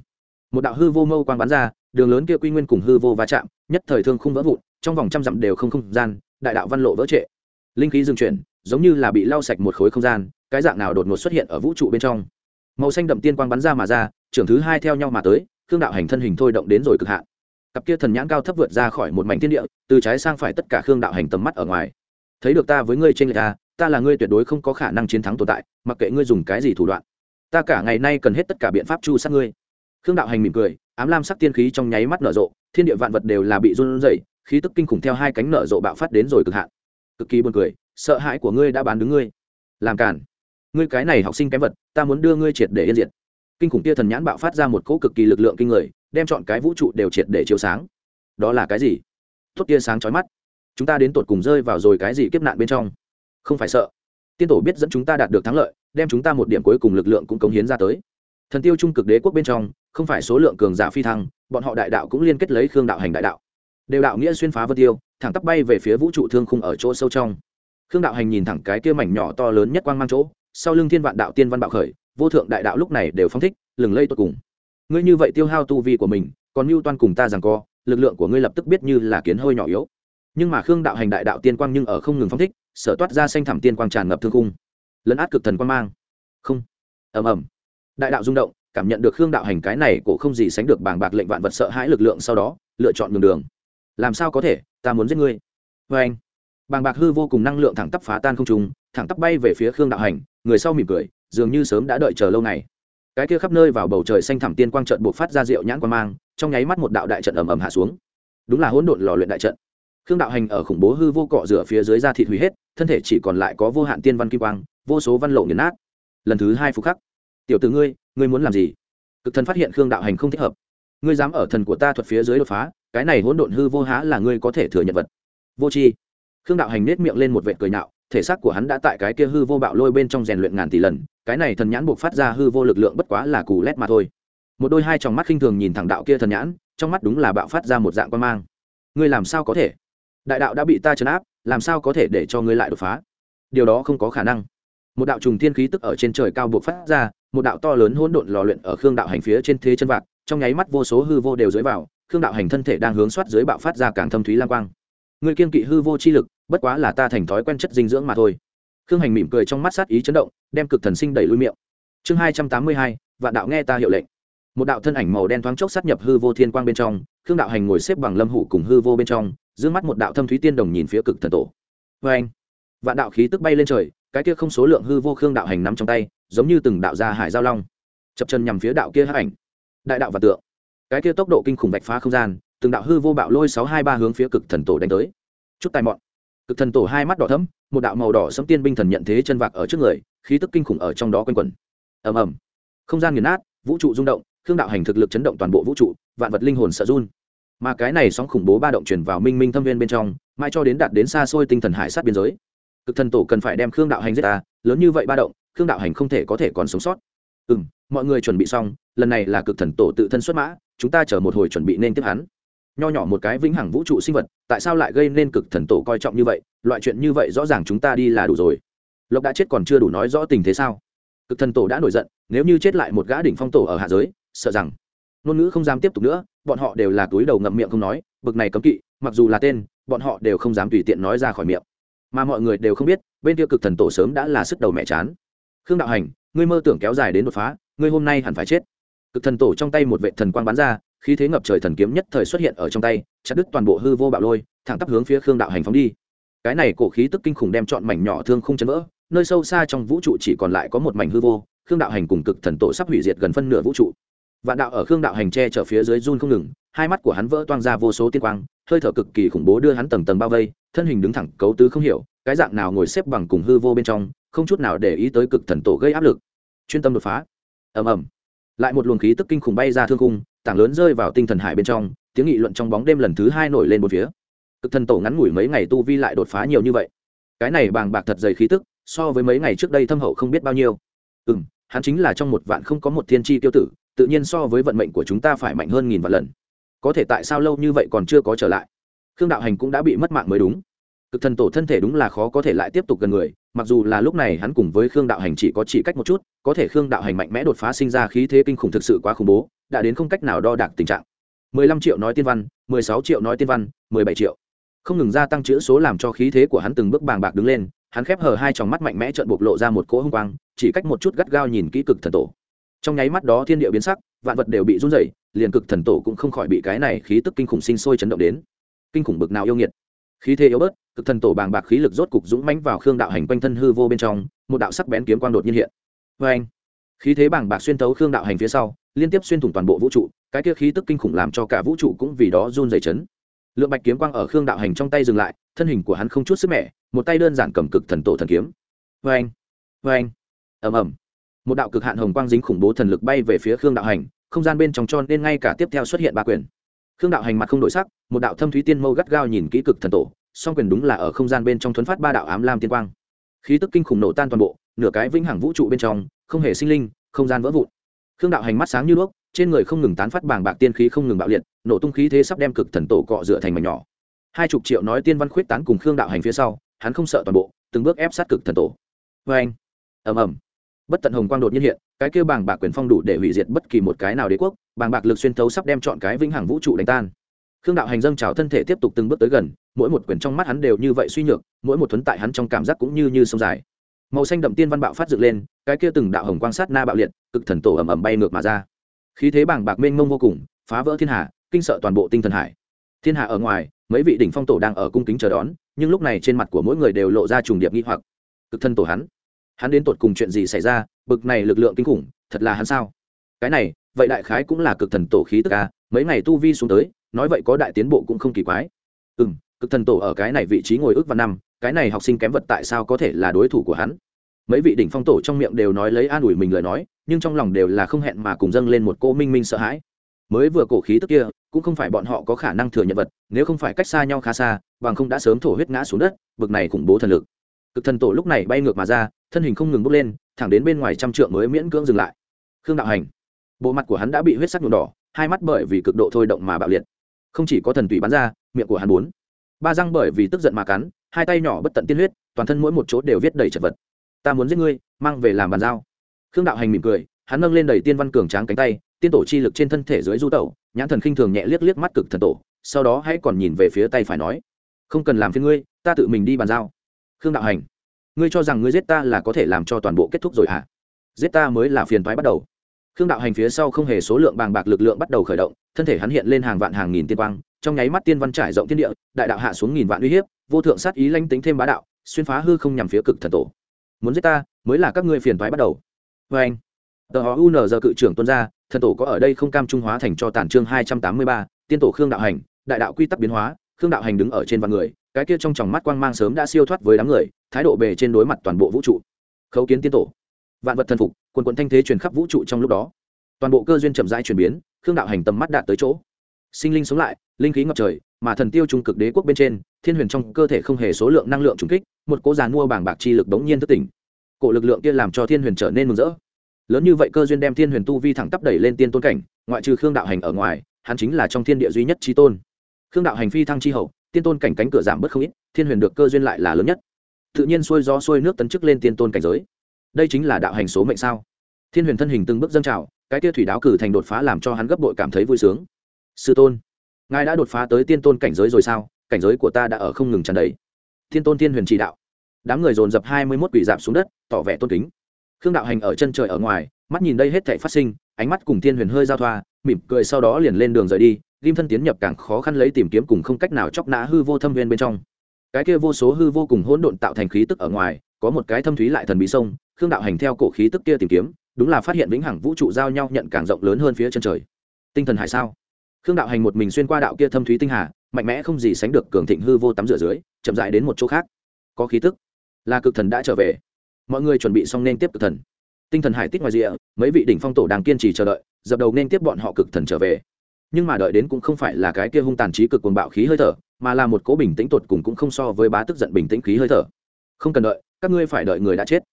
một đạo hư vô mâu quang bắn ra, đường lớn kia quy nguyên cùng hư vô va chạm, nhất thời thương không vỡ vụn, trong vòng trăm dặm đều không không gian, đại đạo văn lộ vỡ trệ. Linh khí dừng chuyển, giống như là bị lau sạch một khối không gian, cái dạng nào đột ngột xuất hiện ở vũ trụ bên trong. Màu xanh đậm tiên quang bắn ra mà ra, trưởng thứ hai theo nhau mà tới, khương đạo hành thân hình thôi động đến rồi cực hạn cặp kia thần nhãn cao thấp vượt ra khỏi một mảnh thiên địa, từ trái sang phải tất cả khương đạo hành tầm mắt ở ngoài. Thấy được ta với ngươi trên người ta ta là ngươi tuyệt đối không có khả năng chiến thắng tồn tại, mặc kệ ngươi dùng cái gì thủ đoạn. Ta cả ngày nay cần hết tất cả biện pháp chu sát ngươi. Khương đạo hành mỉm cười, ám lam sắc tiên khí trong nháy mắt nở rộ, thiên địa vạn vật đều là bị run rẩy, khí tức kinh khủng theo hai cánh nở rộ bạo phát đến rồi cực hạn. Cực kỳ buồn cười, sợ hãi của ngươi đã bán đứng ngươi. Làm cản ngươi cái này học sinh kém vật, ta muốn đưa ngươi triệt để yên diệt. Kinh khủng kia thần nhãn bạo phát ra một cỗ cực kỳ lực lượng kinh người đem chọn cái vũ trụ đều triệt để chiếu sáng. Đó là cái gì? Tốt tia sáng chói mắt. Chúng ta đến tột cùng rơi vào rồi cái gì kiếp nạn bên trong? Không phải sợ. Tiên tổ biết dẫn chúng ta đạt được thắng lợi, đem chúng ta một điểm cuối cùng lực lượng cũng cống hiến ra tới. Thần tiêu trung cực đế quốc bên trong, không phải số lượng cường giả phi thăng, bọn họ đại đạo cũng liên kết lấy khương đạo hành đại đạo. Đều đạo nghĩa xuyên phá vân tiêu, thẳng tắp bay về phía vũ trụ thương khung ở chỗ sâu trong. Khương đạo hành nhìn thẳng cái kia mảnh nhỏ to lớn nhất quang mang chỗ, sau lưng thiên vạn đạo tiên văn bạo khởi, vô thượng đại đạo lúc này đều phong thích, lừng lây tột cùng ngươi như vậy tiêu hao tu vi của mình, còn mưu toan cùng ta rằng co, lực lượng của ngươi lập tức biết như là kiến hơi nhỏ yếu. Nhưng mà khương đạo hành đại đạo tiên quang nhưng ở không ngừng phong thích, sở toát ra xanh thảm tiên quang tràn ngập thương cung lấn át cực thần quang mang. Không. Ầm ầm. Đại đạo rung động, cảm nhận được khương đạo hành cái này cổ không gì sánh được bàng bạc lệnh vạn vật sợ hãi lực lượng sau đó, lựa chọn đường đường. Làm sao có thể, ta muốn giết ngươi. Vê anh, bàng bạc hư vô cùng năng lượng thẳng tắp phá tan không trùng thẳng tắp bay về phía khương đạo hành, người sau mỉm cười, dường như sớm đã đợi chờ lâu ngày cái kia khắp nơi vào bầu trời xanh thẳm tiên quang trận buộc phát ra rượu nhãn quan mang, trong nháy mắt một đạo đại trận ầm ầm hạ xuống. Đúng là hỗn độn lò luyện đại trận. Khương đạo hành ở khủng bố hư vô cọ rửa phía dưới da thịt hủy hết, thân thể chỉ còn lại có vô hạn tiên văn kim quang, vô số văn lộ nghiền nát. Lần thứ hai phục khắc. Tiểu t ngươi ngươi muốn làm gì? Cực thần phát hiện khương đạo hành không thích hợp. Ngươi dám ở thần của ta thuật phía dưới đột phá, cái này hỗn độn hư vô há là ngươi có thể thừa nhận vật. Vô c khương đạo hành nết miệng lên một vệ cười nạo thể xác của hắn đã tại cái kia hư vô bạo lôi bên trong rèn luyện ngàn tỷ lần cái này thần nhãn buộc phát ra hư vô lực lượng bất quá là cù lét mà thôi. Một đôi hai tròng mắt khinh thường nhìn thẳng đạo kia thần nhãn, trong mắt đúng là bạo phát ra một dạng quan mang. Ngươi làm sao có thể? Đại đạo đã bị ta chấn áp, làm sao có thể để cho ngươi lại đột phá? Điều đó không có khả năng. Một đạo trùng thiên khí tức ở trên trời cao buộc phát ra, một đạo to lớn hỗn độn lò luyện ở khương đạo hành phía trên thế chân vạc, trong nháy mắt vô số hư vô đều dưới vào, khương đạo hành thân thể đang hướng soát dưới bạo phát ra càng thâm thúy lang quang. Người kiên kỵ hư vô chi lực, bất quá là ta thành thói quen chất dinh dưỡng mà thôi khương hành mỉm cười trong mắt sát ý chấn động, đem cực thần sinh đẩy lui miệng. Chương hai trăm tám mươi hai, vạn đạo nghe ta hiệu lệnh. Một đạo thân ảnh màu đen thoáng chốc sát nhập hư vô thiên quang bên trong, khương đạo hành ngồi xếp bằng lâm hủ cùng hư vô bên trong giữ mắt một đạo thâm thúy tiên đồng nhìn phía cực thần tổ. Vê anh. Vạn đạo khí tức bay lên trời, cái kia không số lượng hư vô khương đạo hành nắm trong tay, giống như từng đạo gia hải giao long, chập chân nhằm phía đạo kia hắc ảnh. Đại đạo và tượng. Cái kia tốc độ kinh khủng vạch phá không gian, từng đạo hư vô bạo lôi sáu hai ba hướng phía cực thần tổ đánh tới. Chút tài mọn. Cực thần tổ hai mắt đỏ thấm một đạo màu đỏ sấm tiên binh thần nhận thế chân vạc ở trước người, khí tức kinh khủng ở trong đó quanh quẩn. Ầm ầm. Không gian nghiền nát, vũ trụ rung động, khương đạo hành thực lực chấn động toàn bộ vũ trụ, vạn vật linh hồn sợ run. Mà cái này sóng khủng bố ba động truyền vào minh minh thâm viên bên trong mai cho đến đạt đến xa xôi tinh thần hải sát biên giới. Cực thần tổ cần phải đem khương đạo hành giết ta, lớn như vậy ba động, khương đạo hành không thể có thể còn sống sót. Ừ m mọi người chuẩn bị xong, lần này là cực thần tổ tự thân xuất mã, chúng ta chờ một hồi chuẩn bị nên tiếp hắn nho nhỏ một cái vĩnh hằng vũ trụ sinh vật, tại sao lại gây nên cực thần tổ coi trọng như vậy? Loại chuyện như vậy rõ ràng chúng ta đi là đủ rồi. Lộc đã chết còn chưa đủ nói rõ tình thế sao? Cực thần tổ đã nổi giận, nếu như chết lại một gã đỉnh phong tổ ở hạ giới, sợ rằng ngôn ngữ không dám tiếp tục nữa, bọn họ đều là túi đầu ngậm miệng không nói, bực này cấm kỵ, mặc dù là tên, bọn họ đều không dám tùy tiện nói ra khỏi miệng. Mà mọi người đều không biết, bên kia cực thần tổ sớm đã là sức đầu mẹ chán. Khương đạo hành, ngươi mơ tưởng kéo dài đến đột phá, ngươi hôm nay hẳn phải chết. Cực thần tổ trong tay một vệ thần quang bắn ra khí thế ngập trời thần kiếm nhất thời xuất hiện ở trong tay, chặt đứt toàn bộ hư vô bạo lôi, thẳng tắp hướng phía khương đạo hành phóng đi. Cái này cổ khí tức kinh khủng đem chọn mảnh nhỏ thương không chấn vỡ, nơi sâu xa trong vũ trụ chỉ còn lại có một mảnh hư vô, khương đạo hành cùng cực thần tổ sắp hủy diệt gần phân nửa vũ trụ. Vạn đạo ở khương đạo hành tre chở phía dưới run không ngừng, hai mắt của hắn vỡ toang ra vô số tiên quang, hơi thở cực kỳ khủng bố đưa hắn tầng tầng bao vây, thân hình đứng thẳng, cấu tứ không hiểu, cái dạng nào ngồi xếp bằng cùng hư vô bên trong, không chút nào để ý tới cực thần tổ gây áp lực. Chuyên tâm đột phá. Ầm ầm. Lại một luồng khí tức kinh khủng bay ra thương khung tảng lớn rơi vào tinh thần hải bên trong, tiếng nghị luận trong bóng đêm lần thứ hai nổi lên một phía. Cực thần tổ ngắn ngủi mấy ngày tu vi lại đột phá nhiều như vậy. Cái này bàng bạc thật dày khí tức, so với mấy ngày trước đây thâm hậu không biết bao nhiêu. Ừ m hắn chính là trong một vạn không có một thiên tri tiêu tử, tự nhiên so với vận mệnh của chúng ta phải mạnh hơn nghìn vạn lần. Có thể tại sao lâu như vậy còn chưa có trở lại? Khương đạo hành cũng đã bị mất mạng mới đúng. Cực thần tổ thân thể đúng là khó có thể lại tiếp tục gần người mặc dù là lúc này hắn cùng với khương đạo hành chỉ có chỉ cách một chút, có thể khương đạo hành mạnh mẽ đột phá sinh ra khí thế kinh khủng thực sự quá khủng bố, đã đến không cách nào đo đạc tình trạng. Mười lăm triệu nói tiên văn, mười sáu triệu nói tiên văn, mười bảy triệu. Không ngừng gia tăng chữ số làm cho khí thế của hắn từng bước bàng bạc đứng lên, hắn khép hờ hai tròng mắt mạnh mẽ trợn bộc lộ ra một cỗ hung quang, chỉ cách một chút gắt gao nhìn kỹ cực thần tổ. Trong nháy mắt đó thiên địa biến sắc, vạn vật đều bị run rẩy, liền cực thần tổ cũng không khỏi bị cái này khí tức kinh khủng sinh sôi chấn động đến. Kinh khủng bực nào yêu nghiệt khí thế yếu bớt, cực thần tổ bàng bạc khí lực rốt cục dũng mãnh vào khương đạo hành quanh thân hư vô bên trong, một đạo sắc bén kiếm quang đột nhiên hiện. Vê anh, khí thế bàng bạc xuyên tấu khương đạo hành phía sau, liên tiếp xuyên thủng toàn bộ vũ trụ, cái kia khí tức kinh khủng làm cho cả vũ trụ cũng vì đó run dày chấn. Lượng bạch kiếm quang ở khương đạo hành trong tay dừng lại, thân hình của hắn không chút sức mẻ, một tay đơn giản cầm cực thần tổ thần kiếm. Vê anh vê anh, ầm ầm. Một đạo cực hạn hồng quang dính khủng bố thần lực bay về phía khương đạo hành, không gian bên trong tròn nên ngay cả tiếp theo xuất hiện ba quyền khương đạo hành mặt không đổi sắc, một đạo thâm thúy tiên mâu gắt gao nhìn kỹ cực thần tổ, song quyền đúng là ở không gian bên trong thuấn phát ba đạo ám lam tiên quang. Khí tức kinh khủng nổ tan toàn bộ, nửa cái vĩnh hằng vũ trụ bên trong, không hề sinh linh, không gian vỡ vụn. Khương đạo hành mắt sáng như đuốc trên người không ngừng tán phát bàng bạc tiên khí không ngừng bạo liệt, nổ tung khí thế sắp đem cực thần tổ cọ dựa thành mảnh nhỏ. Hai chục triệu nói tiên văn khuyết tán cùng khương đạo hành phía sau, hắn không sợ toàn bộ, từng bước ép sát cực thần tổ. Vê anh ầm ầm bất tận hồng quang đột nhiên hiện, cái kêu bàng bạc quyền phong đủ để hủy diệt bất kỳ một cái nào đế quốc, bàng bạc lực xuyên thấu sắp đem chọn cái vĩnh hằng vũ trụ đánh tan. Khương đạo hành dâng trào thân thể tiếp tục từng bước tới gần, mỗi một quyền trong mắt hắn đều như vậy suy nhược, mỗi một thuấn tại hắn trong cảm giác cũng như như sông dài. Màu xanh đậm tiên văn bạo phát dựng lên, cái kia từng đạo hồng quang sát na bạo liệt, cực thần tổ ầm ầm bay ngược mà ra. Khí thế bàng bạc mênh mông vô cùng, phá vỡ thiên hạ, kinh sợ toàn bộ tinh thần hải. Thiên hạ ở ngoài, mấy vị đỉnh phong tổ đang ở cung kính chờ đón, nhưng lúc này trên mặt của mỗi người đều lộ ra trùng điệp nghi hoặc. Cực thân tổ hắn hắn đến tột cùng chuyện gì xảy ra, bực này lực lượng kinh khủng, thật là hắn sao? Cái này, vậy đại khái cũng là cực thần tổ khí tức a, mấy ngày tu vi xuống tới, nói vậy có đại tiến bộ cũng không kỳ quái. Ừ m cực thần tổ ở cái này vị trí ngồi ước và năm, cái này học sinh kém vật tại sao có thể là đối thủ của hắn? Mấy vị đỉnh phong tổ trong miệng đều nói lấy an ủi mình lời nói, nhưng trong lòng đều là không hẹn mà cùng dâng lên một cô minh minh sợ hãi. Mới vừa cổ khí tức kia, cũng không phải bọn họ có khả năng thừa nhận vật, nếu không phải cách xa nhau khá xa, bằng không đã sớm thổ huyết ngã xuống đất, bực này khủng bố thần lực. Cực thần tổ lúc này bay ngược mà ra thân hình không ngừng bốc lên, thẳng đến bên ngoài trăm trượng mới miễn cưỡng dừng lại. Khương đạo hành, bộ mặt của hắn đã bị huyết sắc nhuộm đỏ, hai mắt bởi vì cực độ thôi động mà bạo liệt. Không chỉ có thần tùy bắn ra, miệng của hắn bốn, ba răng bởi vì tức giận mà cắn, hai tay nhỏ bất tận tiên huyết, toàn thân mỗi một chỗ đều viết đầy chật vật. Ta muốn giết ngươi, mang về làm bàn giao. Khương đạo hành mỉm cười, hắn nâng lên đầy tiên văn cường tráng cánh tay, tiên tổ chi lực trên thân thể dưới du tẩu, nhãn thần khinh thường nhẹ liếc liếc mắt cực thần tổ, sau đó hãy còn nhìn về phía tay phải nói, không cần làm phiên ngươi, ta tự mình đi bàn giao. Khương đạo hành ngươi cho rằng ngươi giết ta là có thể làm cho toàn bộ kết thúc rồi hả? Giết ta mới là phiền thoái bắt đầu. Khương đạo hành phía sau không hề số lượng bàng bạc lực lượng bắt đầu khởi động, thân thể hắn hiện lên hàng vạn hàng nghìn tiên quang, trong nháy mắt tiên văn trải rộng thiên địa, đại đạo hạ xuống nghìn vạn uy hiếp, vô thượng sát ý lanh tính thêm bá đạo, xuyên phá hư không nhằm phía cực thần tổ. Muốn giết ta, mới là các ngươi phiền thoái bắt đầu. Vê anh, tờ họ un giờ cự trưởng tuân ra, thần tổ có ở đây không cam trung hóa thành cho tàn chương hai trăm tám mươi ba, tiên tổ khương đạo hành, đại đạo quy tắc biến hóa, khương đạo hành đứng ở trên vạn người, cái kia trong tròng mắt quang mang sớm đã siêu thoát với đám người thái độ bề trên đối mặt toàn bộ vũ trụ. Khấu kiến tiên tổ, vạn vật thần phục, quần quận thanh thế truyền khắp vũ trụ trong lúc đó. Toàn bộ cơ duyên chậm rãi chuyển biến, khương đạo hành tầm mắt đạt tới chỗ. Sinh linh sống lại, linh khí ngập trời, mà thần tiêu trung cực đế quốc bên trên, thiên huyền trong cơ thể không hề số lượng năng lượng trùng kích, một cố giàn mua bảng bạc chi lực đống nhiên thất tỉnh. Cổ lực lượng kia làm cho thiên huyền trở nên mừng rỡ. Lớn như vậy cơ duyên đem thiên huyền tu vi thẳng tắp đẩy lên tiên tôn cảnh, ngoại trừ khương đạo hành ở ngoài, hắn chính là trong thiên địa duy nhất trí tôn. Khương đạo hành phi thăng chi hậu, tiên tôn cảnh cánh cửa giảm bớt không ít, thiên huyền được cơ duyên lại là lớn nhất tự nhiên xuôi gió xuôi nước tấn chức lên tiên tôn cảnh giới. Đây chính là đạo hành số mệnh sao? Thiên huyền thân hình từng bước dâng trào, cái tia thủy đáo cử thành đột phá làm cho hắn gấp bội cảm thấy vui sướng. Sư tôn, ngài đã đột phá tới tiên tôn cảnh giới rồi sao? Cảnh giới của ta đã ở không ngừng tràn đầy. Thiên tôn thiên huyền chỉ đạo. Đám người dồn dập hai mươi mốt quỷ dạp xuống đất, tỏ vẻ tôn kính. Khương đạo hành ở chân trời ở ngoài, mắt nhìn đây hết thể phát sinh, ánh mắt cùng thiên huyền hơi giao thoa, mỉm cười sau đó liền lên đường rời đi, ghim thân tiến nhập càng khó khăn lấy tìm kiếm cùng không cách nào chóc nã hư vô thâm viên bên trong cái kia vô số hư vô cùng hỗn độn tạo thành khí tức ở ngoài, có một cái thâm thúy lại thần bí sông, khương đạo hành theo cổ khí tức kia tìm kiếm, đúng là phát hiện vĩnh hằng vũ trụ giao nhau nhận càng rộng lớn hơn phía chân trời. Tinh thần hải sao? Khương đạo hành một mình xuyên qua đạo kia thâm thúy tinh hà, mạnh mẽ không gì sánh được cường thịnh hư vô tắm rửa dưới, chậm dại đến một chỗ khác. Có khí tức. Là cực thần đã trở về. Mọi người chuẩn bị xong nên tiếp cực thần. Tinh thần hải tích ngoài rìa, mấy vị đỉnh phong tổ đang kiên trì chờ đợi, dập đầu nên tiếp bọn họ cực thần trở về. Nhưng mà đợi đến cũng không phải là cái kia hung tàn trí cực cuồng bạo khí hơi thở mà là một cố bình tĩnh tột cùng cũng không so với bá tức giận bình tĩnh khí hơi thở. Không cần đợi, các ngươi phải đợi người đã chết.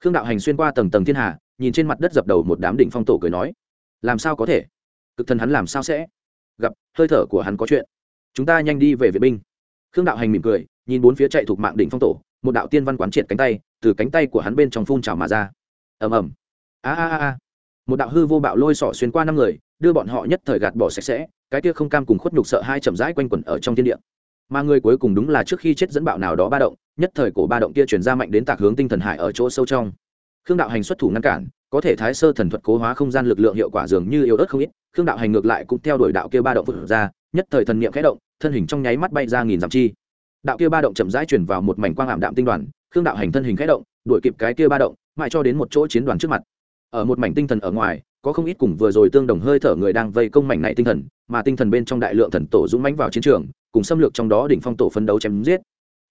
Khương đạo hành xuyên qua tầng tầng thiên hà, nhìn trên mặt đất dập đầu một đám đỉnh phong tổ cười nói, làm sao có thể? Cực thần hắn làm sao sẽ gặp? Hơi thở của hắn có chuyện. Chúng ta nhanh đi về vệ binh. Khương đạo hành mỉm cười, nhìn bốn phía chạy thuộc mạng đỉnh phong tổ, một đạo tiên văn quán triệt cánh tay, từ cánh tay của hắn bên trong phun trào mà ra. Ầm ầm. A a a một đạo hư vô bạo lôi sỏ xuyên qua năm người, đưa bọn họ nhất thời gạt bỏ sạch sẽ, cái kia không cam cùng khuất nhục sợ hai chậm rãi quanh quẩn ở trong thiên địa mà người cuối cùng đúng là trước khi chết dẫn bạo nào đó ba động, nhất thời cổ ba động kia chuyển ra mạnh đến tạc hướng tinh thần hải ở chỗ sâu trong. Khương đạo hành xuất thủ ngăn cản, có thể thái sơ thần thuật cố hóa không gian lực lượng hiệu quả dường như yếu ớt không ít, khương đạo hành ngược lại cũng theo đuổi đạo kia ba động vượt ra, nhất thời thần niệm khẽ động, thân hình trong nháy mắt bay ra nghìn dặm chi. Đạo kia ba động chậm rãi chuyển vào một mảnh quang ảm đạm tinh đoàn, khương đạo hành thân hình khẽ động, đuổi kịp cái kia ba động, mãi cho đến một chỗ chiến đoàn trước mặt. Ở một mảnh tinh thần ở ngoài, có không ít cùng vừa rồi tương đồng hơi thở người đang vây công mảnh này tinh thần, mà tinh thần bên trong đại lượng thần tổ dũng mãnh vào chiến trường cùng xâm lược trong đó đỉnh phong tổ phấn đấu chém giết.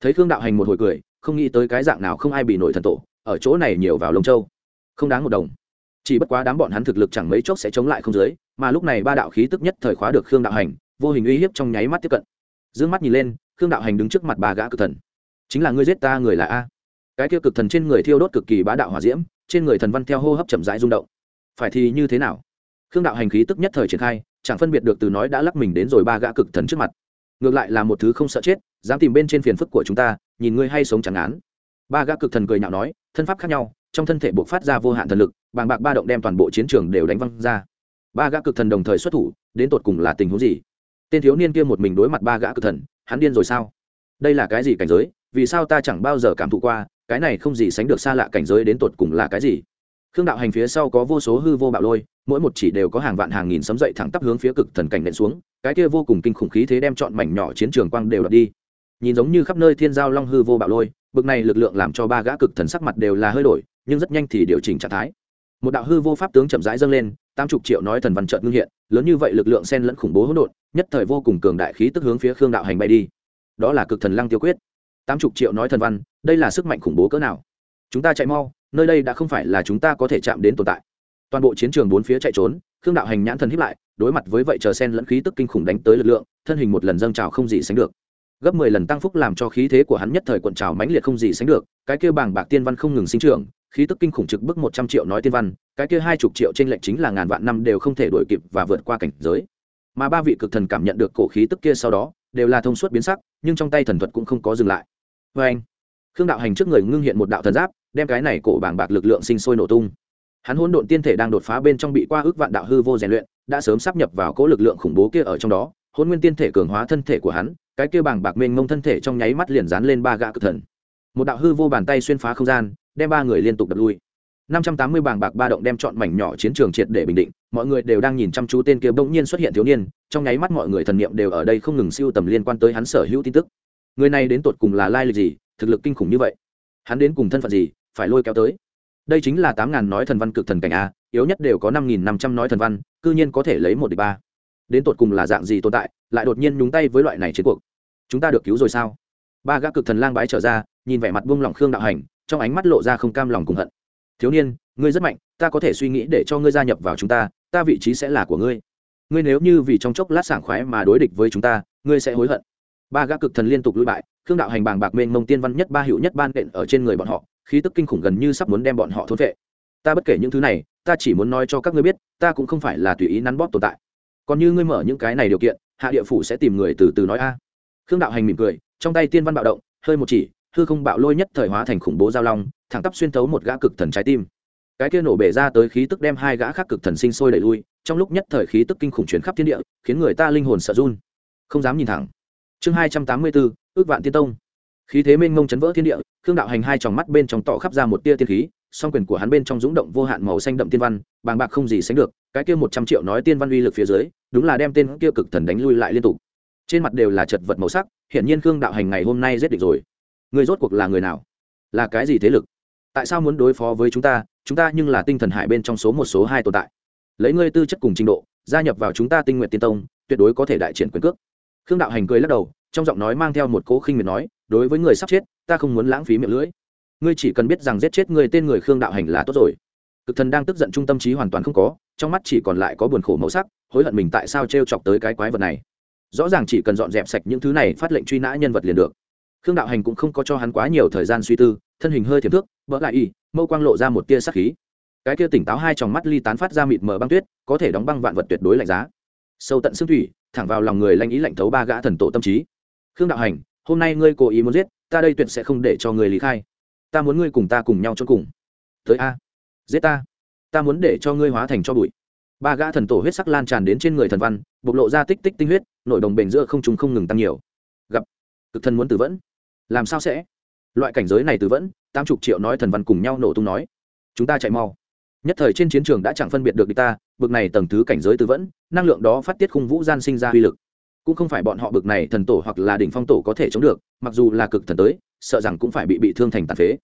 Thấy khương đạo hành một hồi cười, không nghĩ tới cái dạng nào không ai bị nổi thần tổ, ở chỗ này nhiều vào lông châu. Không đáng một đồng. Chỉ bất quá đám bọn hắn thực lực chẳng mấy chốc sẽ chống lại không dưới, mà lúc này ba đạo khí tức nhất thời khóa được khương đạo hành, vô hình uy hiếp trong nháy mắt tiếp cận. D mắt nhìn lên, khương đạo hành đứng trước mặt ba gã cực thần. Chính là ngươi giết ta người là a. Cái tiêu cực thần trên người thiêu đốt cực kỳ bá đạo hỏa diễm, trên người thần văn theo hô hấp chậm rãi rung động. Phải thì như thế nào? Khương đạo hành khí tức nhất thời triển khai, chẳng phân biệt được từ nói đã lắc mình đến rồi ba gã cực thần trước mặt ngược lại là một thứ không sợ chết, dám tìm bên trên phiền phức của chúng ta, nhìn ngươi hay sống chẳng án. Ba gã cực thần cười nhạo nói, thân pháp khác nhau, trong thân thể buộc phát ra vô hạn thần lực, bàng bạc ba động đem toàn bộ chiến trường đều đánh văng ra. Ba gã cực thần đồng thời xuất thủ, đến tột cùng là tình huống gì? Tên thiếu niên kia một mình đối mặt ba gã cực thần, hắn điên rồi sao? Đây là cái gì cảnh giới? Vì sao ta chẳng bao giờ cảm thụ qua, cái này không gì sánh được xa lạ cảnh giới đến tột cùng là cái gì? Khương đạo hành phía sau có vô số hư vô bạo lôi, mỗi một chỉ đều có hàng vạn hàng nghìn sấm dậy thẳng tắp hướng phía cực thần cảnh nện xuống, cái kia vô cùng kinh khủng khí thế đem chọn mảnh nhỏ chiến trường quang đều đập đi. Nhìn giống như khắp nơi thiên giao long hư vô bạo lôi, bực này lực lượng làm cho ba gã cực thần sắc mặt đều là hơi đổi, nhưng rất nhanh thì điều chỉnh trạng thái. Một đạo hư vô pháp tướng chậm rãi dâng lên, tám chục triệu nói thần văn trợn ngưng hiện, lớn như vậy lực lượng sen lẫn khủng bố hỗn độn, nhất thời vô cùng cường đại khí tức hướng phía khương đạo hành bay đi. Đó là cực thần lăng tiêu quyết. Tám chục triệu nói thần văn, đây là sức mạnh khủng bố cỡ nào? Chúng ta chạy mau nơi đây đã không phải là chúng ta có thể chạm đến tồn tại. Toàn bộ chiến trường bốn phía chạy trốn, khương đạo hành nhãn thần hiếp lại, đối mặt với vậy chờ sen lẫn khí tức kinh khủng đánh tới lực lượng, thân hình một lần dâng trào không gì sánh được. Gấp mười lần tăng phúc làm cho khí thế của hắn nhất thời cuộn trào mãnh liệt không gì sánh được, cái kia bảng bạc tiên văn không ngừng sinh trưởng, khí tức kinh khủng trực bức một trăm triệu nói tiên văn, cái kia hai chục triệu trên lệnh chính là ngàn vạn năm đều không thể đuổi kịp và vượt qua cảnh giới. Mà ba vị cực thần cảm nhận được cổ khí tức kia sau đó, đều là thông suốt biến sắc, nhưng trong tay thần thuật cũng không có dừng lại. Vê anh khương đạo hành trước người ngưng hiện một đạo thần giáp đem cái này cổ bảng bạc lực lượng sinh sôi nổ tung. Hắn hỗn độn tiên thể đang đột phá bên trong bị qua ước vạn đạo hư vô rèn luyện, đã sớm sắp nhập vào cỗ lực lượng khủng bố kia ở trong đó hôn nguyên tiên thể cường hóa thân thể của hắn, cái kia bảng bạc mênh mông thân thể trong nháy mắt liền dán lên ba gã cực thần. Một đạo hư vô bàn tay xuyên phá không gian, đem ba người liên tục đập lui. Năm trăm tám mươi bảng bạc ba động đem chọn mảnh nhỏ chiến trường triệt để bình định, mọi người đều đang nhìn chăm chú tên kia bỗng nhiên xuất hiện thiếu niên, trong nháy mắt mọi người thần niệm đều ở đây không ngừng siêu tầm liên quan tới hắn sở hữu tin tức. Người này đến tột cùng là lai lịch gì, thực lực kinh khủng như vậy? Hắn đến cùng thân phận gì? Phải lôi kéo tới. Đây chính là tám ngàn nói thần văn cực thần cảnh a, yếu nhất đều có năm nghìn năm trăm nói thần văn, cư nhiên có thể lấy một địch ba. Đến tột cùng là dạng gì tồn tại, lại đột nhiên nhúng tay với loại này chiến cuộc? Chúng ta được cứu rồi sao? Ba gã cực thần lang bái trở ra, nhìn vẻ mặt buông lỏng khương đạo hành, trong ánh mắt lộ ra không cam lòng cùng hận. Thiếu niên, ngươi rất mạnh, ta có thể suy nghĩ để cho ngươi gia nhập vào chúng ta ta vị trí sẽ là của ngươi. Ngươi nếu như vì trong chốc lát sảng khoái mà đối địch với chúng ta, ngươi sẽ hối hận. Ba gã cực thần liên tục lui bại, khương đạo hành bàng bạc mênh mông tiên văn nhất ba hiệu nhất ban đện ở trên người bọn họ khí tức kinh khủng gần như sắp muốn đem bọn họ thôn vệ. Ta bất kể những thứ này, ta chỉ muốn nói cho các ngươi biết, ta cũng không phải là tùy ý nắn bóp tồn tại. Còn như ngươi mở những cái này điều kiện, hạ địa phủ sẽ tìm người từ từ nói a. Khương đạo hành mỉm cười, trong tay tiên văn bạo động, hơi một chỉ, hư không bạo lôi nhất thời hóa thành khủng bố giao long, thẳng tắp xuyên thấu một gã cực thần trái tim. Cái kia nổ bể ra tới khí tức đem hai gã khác cực thần sinh sôi đẩy lui, trong lúc nhất thời khí tức kinh khủng chuyển khắp thiên địa, khiến người ta linh hồn sợ run. Không dám nhìn thẳng. Chương hai trăm tám mươi bốn, ước vạn tiên tông. Khí thế mênh mông chấn vỡ thiên địa khương đạo hành hai tròng mắt bên trong tỏ khắp ra một tia tiên khí, song quyền của hắn bên trong dũng động vô hạn màu xanh đậm tiên văn, bàng bạc không gì sánh được, cái kia một trăm triệu nói tiên văn uy lực phía dưới, đúng là đem tên kia cực thần đánh lui lại liên tục. Trên mặt đều là chật vật màu sắc, hiển nhiên khương đạo hành ngày hôm nay giết địch rồi. Người rốt cuộc là người nào? Là cái gì thế lực? Tại sao muốn đối phó với chúng ta? Chúng ta nhưng là tinh thần hải bên trong số một, số hai tồn tại. Lấy ngươi tư chất cùng trình độ, gia nhập vào chúng ta tinh nguyện tiên tông, tuyệt đối có thể đại triển quyền cước. Khương đạo hành cười lắc đầu, trong giọng nói mang theo một cố khinh miệt nói, đối với người sắp chết ta không muốn lãng phí miệng lưỡi. Ngươi chỉ cần biết rằng giết chết người tên người khương đạo hành là tốt rồi. Cực thần đang tức giận trung tâm trí hoàn toàn không có, trong mắt chỉ còn lại có buồn khổ màu sắc, hối hận mình tại sao t r e o chọc tới cái quái vật này. Rõ ràng chỉ cần dọn dẹp sạch những thứ này, phát lệnh truy nã nhân vật liền được. Khương đạo hành cũng không có cho hắn quá nhiều thời gian suy tư, thân hình hơi thiệp thước vỡ lại y, mâu quang lộ ra một tia sắc khí. Cái kia tỉnh táo hai tròng mắt ly tán phát ra mịt mờ băng tuyết, có thể đóng băng vạn vật tuyệt đối lạnh giá. Sâu tận xương thủy, thẳng vào lòng người lanh ý lạnh thấu ba gã thần tổ tâm trí. Khương đạo hành, hôm nay ngươi cố ý muốn giết ta đây tuyệt sẽ không để cho người lý khai. Ta muốn ngươi cùng ta cùng nhau cho cùng. Tới a. Giết ta. Ta muốn để cho ngươi hóa thành cho bụi. Ba gã thần tổ huyết sắc lan tràn đến trên người thần văn, bộc lộ ra tích tích tinh huyết, nội đồng bền giữa không trùng không ngừng tăng nhiều. Gặp. Cực thần muốn tử vẫn. Làm sao sẽ? Loại cảnh giới này tử vẫn, tám chục triệu nói thần văn cùng nhau nổ tung nói. Chúng ta chạy mau. Nhất thời trên chiến trường đã chẳng phân biệt được địch ta, bực này tầng thứ cảnh giới tử vẫn, năng lượng đó phát tiết khung vũ gian sinh ra uy lực cũng không phải bọn họ bực này thần tổ hoặc là đỉnh phong tổ có thể chống được, mặc dù là cực thần tới, sợ rằng cũng phải bị bị thương thành tàn phế.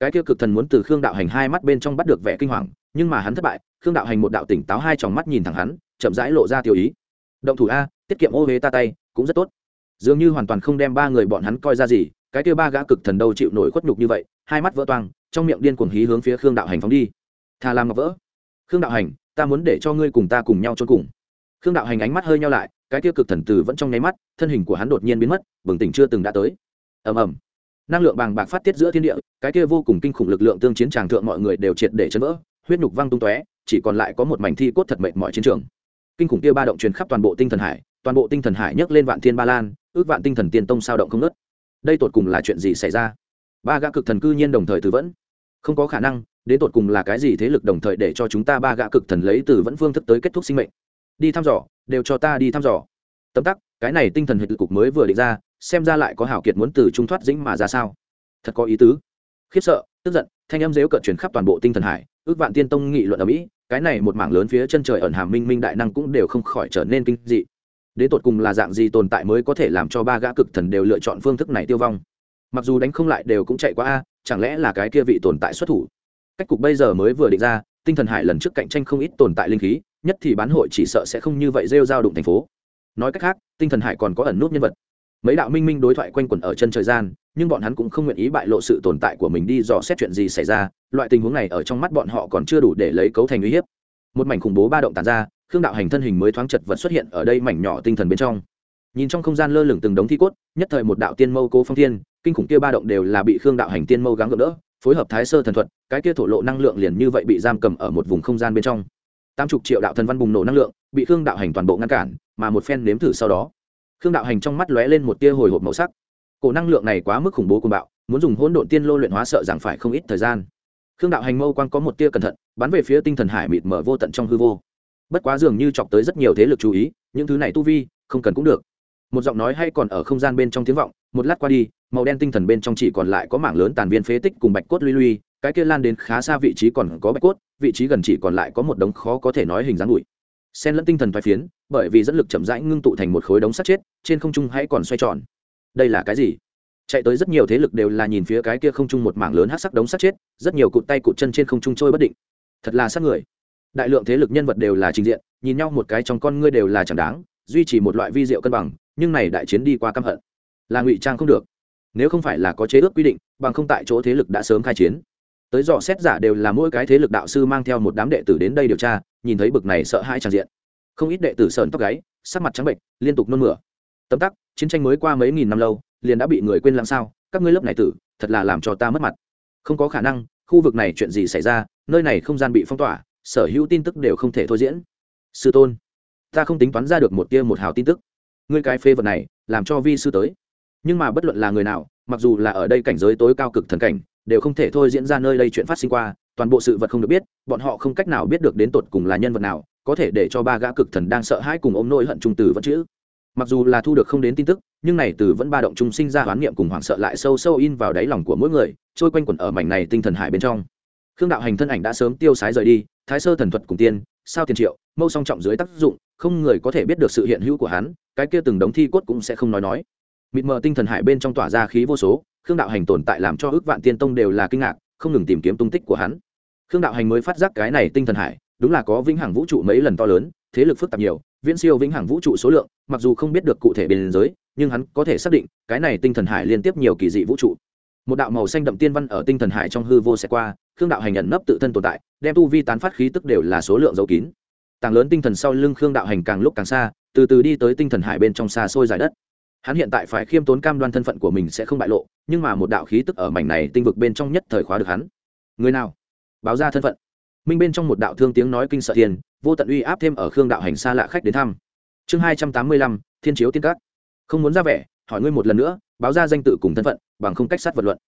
Cái kia cực thần muốn từ khương đạo hành hai mắt bên trong bắt được vẻ kinh hoàng, nhưng mà hắn thất bại, khương đạo hành một đạo tỉnh táo hai tròng mắt nhìn thẳng hắn, chậm rãi lộ ra tiêu ý. Động thủ a, tiết kiệm ô huế ta tay, cũng rất tốt. Dường như hoàn toàn không đem ba người bọn hắn coi ra gì, cái kia ba gã cực thần đâu chịu nổi khuất nhục như vậy, hai mắt vỡ toang, trong miệng điên cuồng hí hướng phía khương đạo hành phóng đi. Thà làm ngọc vỡ. Khương đạo hành, ta muốn để cho ngươi cùng ta cùng nhau trốn cùng khương đạo hành ánh mắt hơi nhau lại, cái tiêu cực thần tử vẫn trong nháy mắt, thân hình của hắn đột nhiên biến mất, bừng tỉnh chưa từng đã tới. Ầm ầm. Năng lượng bàng bạc phát tiết giữa thiên địa, cái kia vô cùng kinh khủng lực lượng tương chiến tràng thượng mọi người đều triệt để chấn vỡ, huyết nhục văng tung tóe, chỉ còn lại có một mảnh thi cốt thật mệnh mọi chiến trường. Kinh khủng kia ba động truyền khắp toàn bộ tinh thần hải, toàn bộ tinh thần hải nhấc lên vạn thiên ba lan, ước vạn tinh thần tiên tông sao động không ngớt. Đây tột cùng là chuyện gì xảy ra? Ba gã cực thần cư nhiên đồng thời từ vẫn. Không có khả năng, đến tột cùng là cái gì thế lực đồng thời để cho chúng ta ba gã cực thần lấy từ vẫn phương thức tới kết thúc sinh mệnh? Đi thăm dò, đều cho ta đi thăm dò. Tấm tắc, cái này tinh thần hệ cục mới vừa định ra, xem ra lại có hảo kiệt muốn từ trung thoát dĩnh mà ra sao? Thật có ý tứ. Khiếp sợ, tức giận, thanh âm dếu cợt chuyển khắp toàn bộ tinh thần hải, ước vạn tiên tông nghị luận ở mỹ, cái này một mảng lớn phía chân trời ẩn hàm minh minh đại năng cũng đều không khỏi trở nên kinh dị. Đến tột cùng là dạng gì tồn tại mới có thể làm cho ba gã cực thần đều lựa chọn phương thức này tiêu vong? Mặc dù đánh không lại đều cũng chạy qua a, chẳng lẽ là cái kia vị tồn tại xuất thủ? Cách cục bây giờ mới vừa định ra tinh thần hải lần trước cạnh tranh không ít tồn tại linh khí, nhất thì bán hội chỉ sợ sẽ không như vậy rêu giao đụng thành phố. Nói cách khác, tinh thần hải còn có ẩn nút nhân vật. Mấy đạo minh minh đối thoại quanh quẩn ở chân trời gian, nhưng bọn hắn cũng không nguyện ý bại lộ sự tồn tại của mình đi dò xét chuyện gì xảy ra, loại tình huống này ở trong mắt bọn họ còn chưa đủ để lấy cấu thành uy hiếp. Một mảnh khủng bố ba động tàn ra, khương đạo hành thân hình mới thoáng chật vật xuất hiện ở đây mảnh nhỏ tinh thần bên trong. Nhìn trong không gian lơ lửng từng đống thi cốt, nhất thời một đạo tiên mâu cố phong thiên, kinh khủng kia ba động đều là bị khương đạo hành tiên mâu gắng gỡ đỡ phối hợp thái sơ thần thuật, cái kia thổ lộ năng lượng liền như vậy bị giam cầm ở một vùng không gian bên trong. Tám chục triệu đạo thần văn bùng nổ năng lượng, bị khương đạo hành toàn bộ ngăn cản, mà một phen nếm thử sau đó, khương đạo hành trong mắt lóe lên một tia hồi hộp màu sắc. Cổ năng lượng này quá mức khủng bố cùng bạo, muốn dùng hỗn độn tiên lô luyện hóa sợ rằng phải không ít thời gian. Khương đạo hành mâu quang có một tia cẩn thận, bắn về phía tinh thần hải mịt mở vô tận trong hư vô. Bất quá dường như chọc tới rất nhiều thế lực chú ý, những thứ này tu vi, không cần cũng được. Một giọng nói hay còn ở không gian bên trong tiếng vọng, một lát qua đi màu đen tinh thần bên trong chỉ còn lại có mảng lớn tàn viên phế tích cùng bạch cốt lui lui, cái kia lan đến khá xa vị trí còn có bạch cốt, vị trí gần chỉ còn lại có một đống khó có thể nói hình dáng bụi. Sen lẫn tinh thần thoái phiến, bởi vì dẫn lực chậm rãi ngưng tụ thành một khối đống sắt chết, trên không trung hãy còn xoay tròn. Đây là cái gì? Chạy tới rất nhiều thế lực đều là nhìn phía cái kia không trung một mảng lớn hát sắc đống sắt chết, rất nhiều cụt tay cụt chân trên không trung trôi bất định. Thật là sát người. Đại lượng thế lực nhân vật đều là trình diện, nhìn nhau một cái trong con ngươi đều là chẳng đáng, duy trì một loại vi diệu cân bằng, nhưng này đại chiến đi qua căm hận. Là ngụy trang không được nếu không phải là có chế ước quy định, bằng không tại chỗ thế lực đã sớm khai chiến. Tới dò xét giả đều là mỗi cái thế lực đạo sư mang theo một đám đệ tử đến đây điều tra, nhìn thấy bực này sợ hãi tràn diện. Không ít đệ tử sờn tóc gáy, sắc mặt trắng bệnh liên tục nôn mửa. Tấm tắc, chiến tranh mới qua mấy nghìn năm lâu, liền đã bị người quên làm sao, các ngươi lớp này tử, thật là làm cho ta mất mặt. Không có khả năng, khu vực này chuyện gì xảy ra, nơi này không gian bị phong tỏa, sở hữu tin tức đều không thể thôi diễn. Sư tôn, ta không tính toán ra được một tia một hào tin tức. Ngươi cái phê vật này, làm cho vi sư tới nhưng mà bất luận là người nào, mặc dù là ở đây cảnh giới tối cao cực thần cảnh, đều không thể thôi diễn ra nơi đây chuyện phát sinh qua, toàn bộ sự vật không được biết, bọn họ không cách nào biết được đến tột cùng là nhân vật nào, có thể để cho ba gã cực thần đang sợ hãi cùng ôm nỗi hận trung từ vẫn chữ. Mặc dù là thu được không đến tin tức, nhưng này từ vẫn ba động trung sinh ra hoán niệm cùng hoảng sợ lại sâu sâu in vào đáy lòng của mỗi người, trôi quanh quẩn ở mảnh này tinh thần hải bên trong. Khương đạo hành thân ảnh đã sớm tiêu sái rời đi, thái sơ thần thuật cùng tiên, sao tiền triệu, mâu song trọng dưới tác dụng, không người có thể biết được sự hiện hữu của hắn, cái kia từng đống thi cốt cũng sẽ không nói nói mịt mờ tinh thần hải bên trong tỏa ra khí vô số, khương đạo hành tồn tại làm cho ước vạn tiên tông đều là kinh ngạc, không ngừng tìm kiếm tung tích của hắn. Khương đạo hành mới phát giác cái này tinh thần hải, đúng là có vĩnh hằng vũ trụ mấy lần to lớn, thế lực phức tạp nhiều, viễn siêu vĩnh hằng vũ trụ số lượng, mặc dù không biết được cụ thể biên giới, nhưng hắn có thể xác định, cái này tinh thần hải liên tiếp nhiều kỳ dị vũ trụ. Một đạo màu xanh đậm tiên văn ở tinh thần hải trong hư vô sẽ qua, khương đạo hành nhận nấp tự thân tồn tại, đem tu vi tán phát khí tức đều là số lượng dấu kín. Tàng lớn tinh thần sau lưng khương đạo hành càng lúc càng xa, từ từ đi tới tinh thần hải bên trong xa xôi dài đất hắn hiện tại phải khiêm tốn cam đoan thân phận của mình sẽ không bại lộ, nhưng mà một đạo khí tức ở mảnh này tinh vực bên trong nhất thời khóa được hắn. Người nào? Báo ra thân phận. Minh bên trong một đạo thương tiếng nói kinh sợ thiên, vô tận uy áp thêm ở khương đạo hành xa lạ khách đến thăm. Chương hai trăm tám mươi lăm, thiên chiếu tiên cát không muốn ra vẻ, hỏi ngươi một lần nữa, báo ra danh tự cùng thân phận, bằng không cách sát vật luận.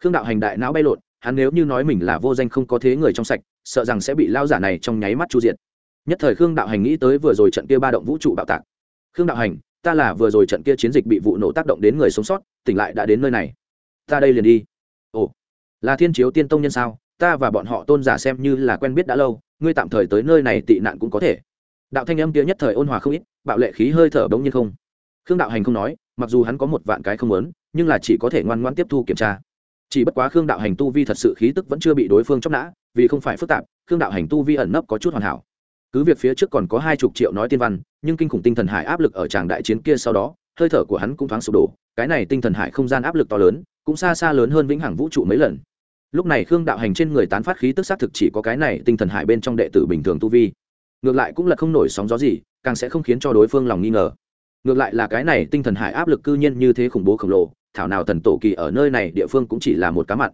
Khương đạo hành đại não bay lộn, hắn nếu như nói mình là vô danh không có thế người trong sạch, sợ rằng sẽ bị lao giả này trong nháy mắt chu diện nhất thời khương đạo hành nghĩ tới vừa rồi trận kia ba động vũ trụ bạo tạc. Khương đạo hành ta là vừa rồi trận kia chiến dịch bị vụ nổ tác động đến người sống sót, tỉnh lại đã đến nơi này. Ta đây liền đi. Ồ, là thiên chiếu tiên tông nhân sao? Ta và bọn họ tôn giả xem như là quen biết đã lâu, ngươi tạm thời tới nơi này tị nạn cũng có thể. Đạo thanh âm kia nhất thời ôn hòa không ít, bạo lệ khí hơi thở bỗng nhiên không. Khương đạo hành không nói, mặc dù hắn có một vạn cái không lớn nhưng là chỉ có thể ngoan ngoan tiếp thu kiểm tra. Chỉ bất quá khương đạo hành tu vi thật sự khí tức vẫn chưa bị đối phương chóc nã, vì không phải phức tạp, khương đạo hành tu vi ẩn nấp có chút hoàn hảo. Cứ việc phía trước còn có hai chục triệu nói tiên văn nhưng kinh khủng tinh thần hải áp lực ở tràng đại chiến kia sau đó, hơi thở của hắn cũng thoáng sụp đổ, cái này tinh thần hải không gian áp lực to lớn, cũng xa xa lớn hơn vĩnh hằng vũ trụ mấy lần. Lúc này khương đạo hành trên người tán phát khí tức xác thực chỉ có cái này tinh thần hải bên trong đệ tử bình thường tu vi. Ngược lại cũng là không nổi sóng gió gì, càng sẽ không khiến cho đối phương lòng nghi ngờ. Ngược lại là cái này tinh thần hải áp lực cư nhiên như thế khủng bố khổng lồ, thảo nào thần tổ kỳ ở nơi này địa phương cũng chỉ là một cá mặt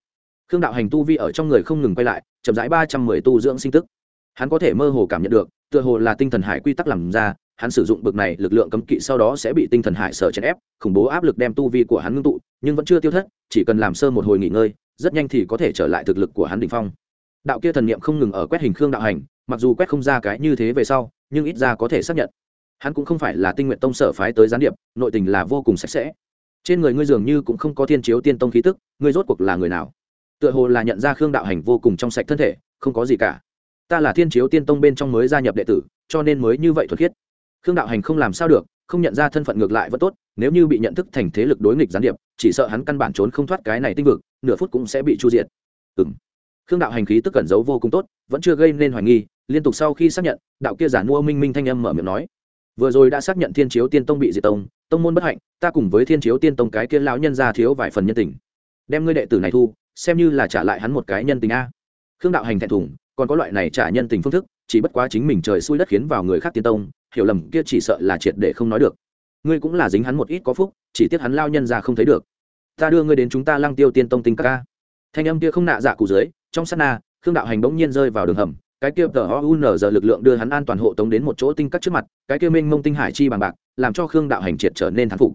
khương đạo hành tu vi ở trong người không ngừng quay lại, chậm rãi ba trăm mười tu dưỡng sinh tức. Hắn có thể mơ hồ cảm nhận được, tựa hồ là tinh thần hải quy tắc làm ra hắn sử dụng bực này lực lượng cấm kỵ sau đó sẽ bị tinh thần hải sở chèn ép, khủng bố áp lực đem tu vi của hắn ngưng tụ, nhưng vẫn chưa tiêu thất, chỉ cần làm sơ một hồi nghỉ ngơi, rất nhanh thì có thể trở lại thực lực của hắn đ ỉ n h phong. Đạo kia thần niệm không ngừng ở quét hình khương đạo hành, mặc dù quét không ra cái như thế về sau, nhưng ít ra có thể xác nhận. Hắn cũng không phải là tinh nguyện tông sở phái tới gián điệp, nội tình là vô cùng sạch sẽ. Trên người ngươi dường như cũng không có thiên chiếu tiên tông khí tức, ngươi rốt cuộc là người nào? Tựa hồ là nhận ra khương đạo hành vô cùng trong sạch thân thể, không có gì cả. Ta là thiên chiếu tiên tông bên trong mới gia nhập đệ tử, cho nên mới như vậy thuật khiết khương đạo hành không làm sao được, không nhận ra thân phận ngược lại vẫn tốt, nếu như bị nhận thức thành thế lực đối nghịch gián điệp, chỉ sợ hắn căn bản trốn không thoát cái này tinh vực, nửa phút cũng sẽ bị chu diệt. Ừ m khương đạo hành khí tức cẩn giấu vô cùng tốt, vẫn chưa gây nên hoài nghi, liên tục sau khi xác nhận, đạo kia giả mua minh minh thanh âm mở miệng nói. Vừa rồi đã xác nhận thiên chiếu tiên tông bị diệt tông tông môn bất hạnh, ta cùng với thiên chiếu tiên tông cái kia lão nhân ra thiếu vài phần nhân tình. Đem ngươi đệ tử này thu, xem như là trả lại hắn một cái nhân tình a. Khương đạo hành thẹn thùng, còn có loại này trả nhân tình phương thức, chỉ bất quá chính mình trời xui đất khiến vào người khác tiên tông hiểu lầm kia chỉ sợ là triệt để không nói được. Ngươi cũng là dính hắn một ít có phúc, chỉ tiếc hắn lao nhân ra không thấy được. Ta đưa ngươi đến chúng ta lăng tiêu tiên tông tinh các ca thanh âm kia không nạ dạ cụ dưới, trong sát na, khương đạo hành bỗng nhiên rơi vào đường hầm, cái kia tờ o giờ lực lượng đưa hắn an toàn hộ tống đến một chỗ tinh các trước mặt, cái kia minh mông tinh hải chi bằng bạc, làm cho khương đạo hành triệt trở nên thán phục.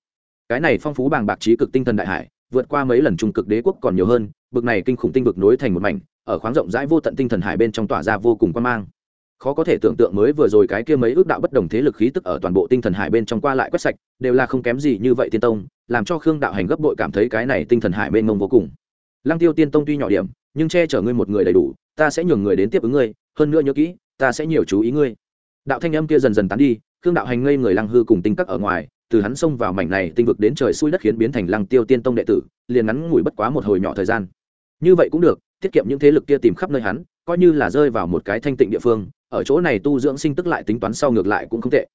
Cái này phong phú bằng bạc trí cực tinh thần đại hải, vượt qua mấy lần trung cực đế quốc còn nhiều hơn, bực này kinh khủng tinh vực nối thành một mảnh, ở khoáng rộng rãi vô tận tinh thần hải bên trong tỏa ra vô cùng quan mang khó có thể tưởng tượng mới vừa rồi cái kia mấy ước đạo bất đồng thế lực khí tức ở toàn bộ tinh thần hải bên trong qua lại quét sạch, đều là không kém gì như vậy tiên tông, làm cho khương đạo hành gấp bội cảm thấy cái này tinh thần hải mênh mông vô cùng. Lăng tiêu tiên tông tuy nhỏ điểm, nhưng che chở ngươi một người đầy đủ, ta sẽ nhường người đến tiếp ứng ngươi, hơn nữa nhớ kỹ, ta sẽ nhiều chú ý ngươi. Đạo thanh âm kia dần dần tán đi, khương đạo hành ngây người lăng hư cùng tinh các ở ngoài, từ hắn xông vào mảnh này tinh vực đến trời xuôi đất khiến biến thành lăng tiêu tiên tông đệ tử, liền ngắn ngủi bất quá một hồi nhỏ thời gian. Như vậy cũng được, tiết kiệm những thế lực kia tìm khắp nơi hắn, coi như là rơi vào một cái thanh tịnh địa phương ở chỗ này tu dưỡng sinh tức lại tính toán sau ngược lại cũng không tệ.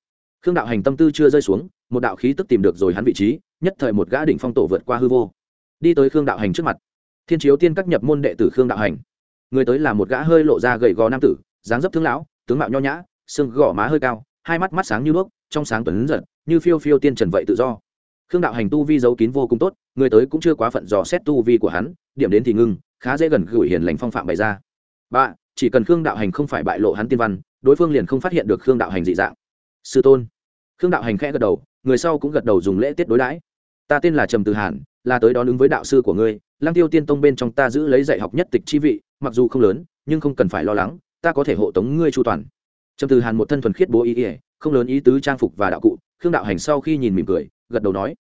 Khương đạo hành tâm tư chưa rơi xuống, một đạo khí tức tìm được rồi hắn vị trí, nhất thời một gã đỉnh phong tổ vượt qua hư vô. Đi tới khương đạo hành trước mặt. Thiên chiếu tiên các nhập môn đệ tử khương đạo hành. Người tới là một gã hơi lộ ra gầy gò nam tử, dáng dấp thương lão, tướng mạo nho nhã, xương gò má hơi cao, hai mắt mắt sáng như đuốc, trong sáng tuấn giật, như phiêu phiêu tiên trần vậy tự do. Khương đạo hành tu vi giấu kín vô cùng tốt, người tới cũng chưa quá phận dò xét tu vi của hắn, điểm đến thì ngưng, khá dễ gần gửi hiền lành phong phạm bày ra. Ba chỉ cần khương đạo hành không phải bại lộ hắn tiên văn, đối phương liền không phát hiện được khương đạo hành dị dạng. Sư tôn. Khương đạo hành khẽ gật đầu, người sau cũng gật đầu dùng lễ tiết đối đãi. Ta tên là trầm từ hàn, là tới đó ứng với đạo sư của ngươi lang tiêu tiên tông bên trong ta giữ lấy dạy học nhất tịch chi vị, mặc dù không lớn, nhưng không cần phải lo lắng, ta có thể hộ tống ngươi chu toàn. Trầm từ hàn một thân thuần khiết bố ý ỉa không lớn ý tứ trang phục và đạo cụ, khương đạo hành sau khi nhìn mỉm cười, gật đầu nói.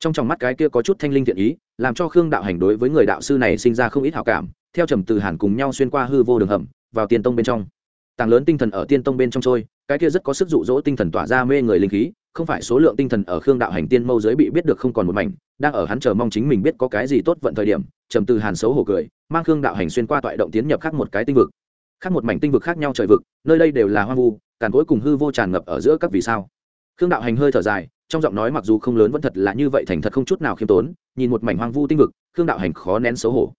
Trong tròng mắt cái kia có chút thanh linh thiện ý, làm cho khương đạo hành đối với người đạo sư này sinh ra không ít hảo cảm, theo trầm từ hàn cùng nhau xuyên qua hư vô đường hầm vào tiên tông bên trong. Tàng lớn tinh thần ở tiên tông bên trong trôi, cái kia rất có sức dụ dỗ tinh thần tỏa ra mê người linh khí, không phải số lượng tinh thần ở khương đạo hành tiên mâu giới bị biết được không còn một mảnh, đang ở hắn chờ mong chính mình biết có cái gì tốt vận thời điểm, trầm từ hàn xấu hổ cười, mang khương đạo hành xuyên qua toại động tiến nhập khác một cái tinh vực. Khác một mảnh tinh vực khác nhau trời vực, nơi đây đều là hoang vu, càn cối cùng hư vô tràn ngập ở giữa các vì sao. Khương đạo hành hơi thở dài, trong giọng nói mặc dù không lớn vẫn thật là như vậy thành thật không chút nào khiêm tốn, nhìn một mảnh hoang vu tinh vực, khương đạo hành khó nén xấu hổ.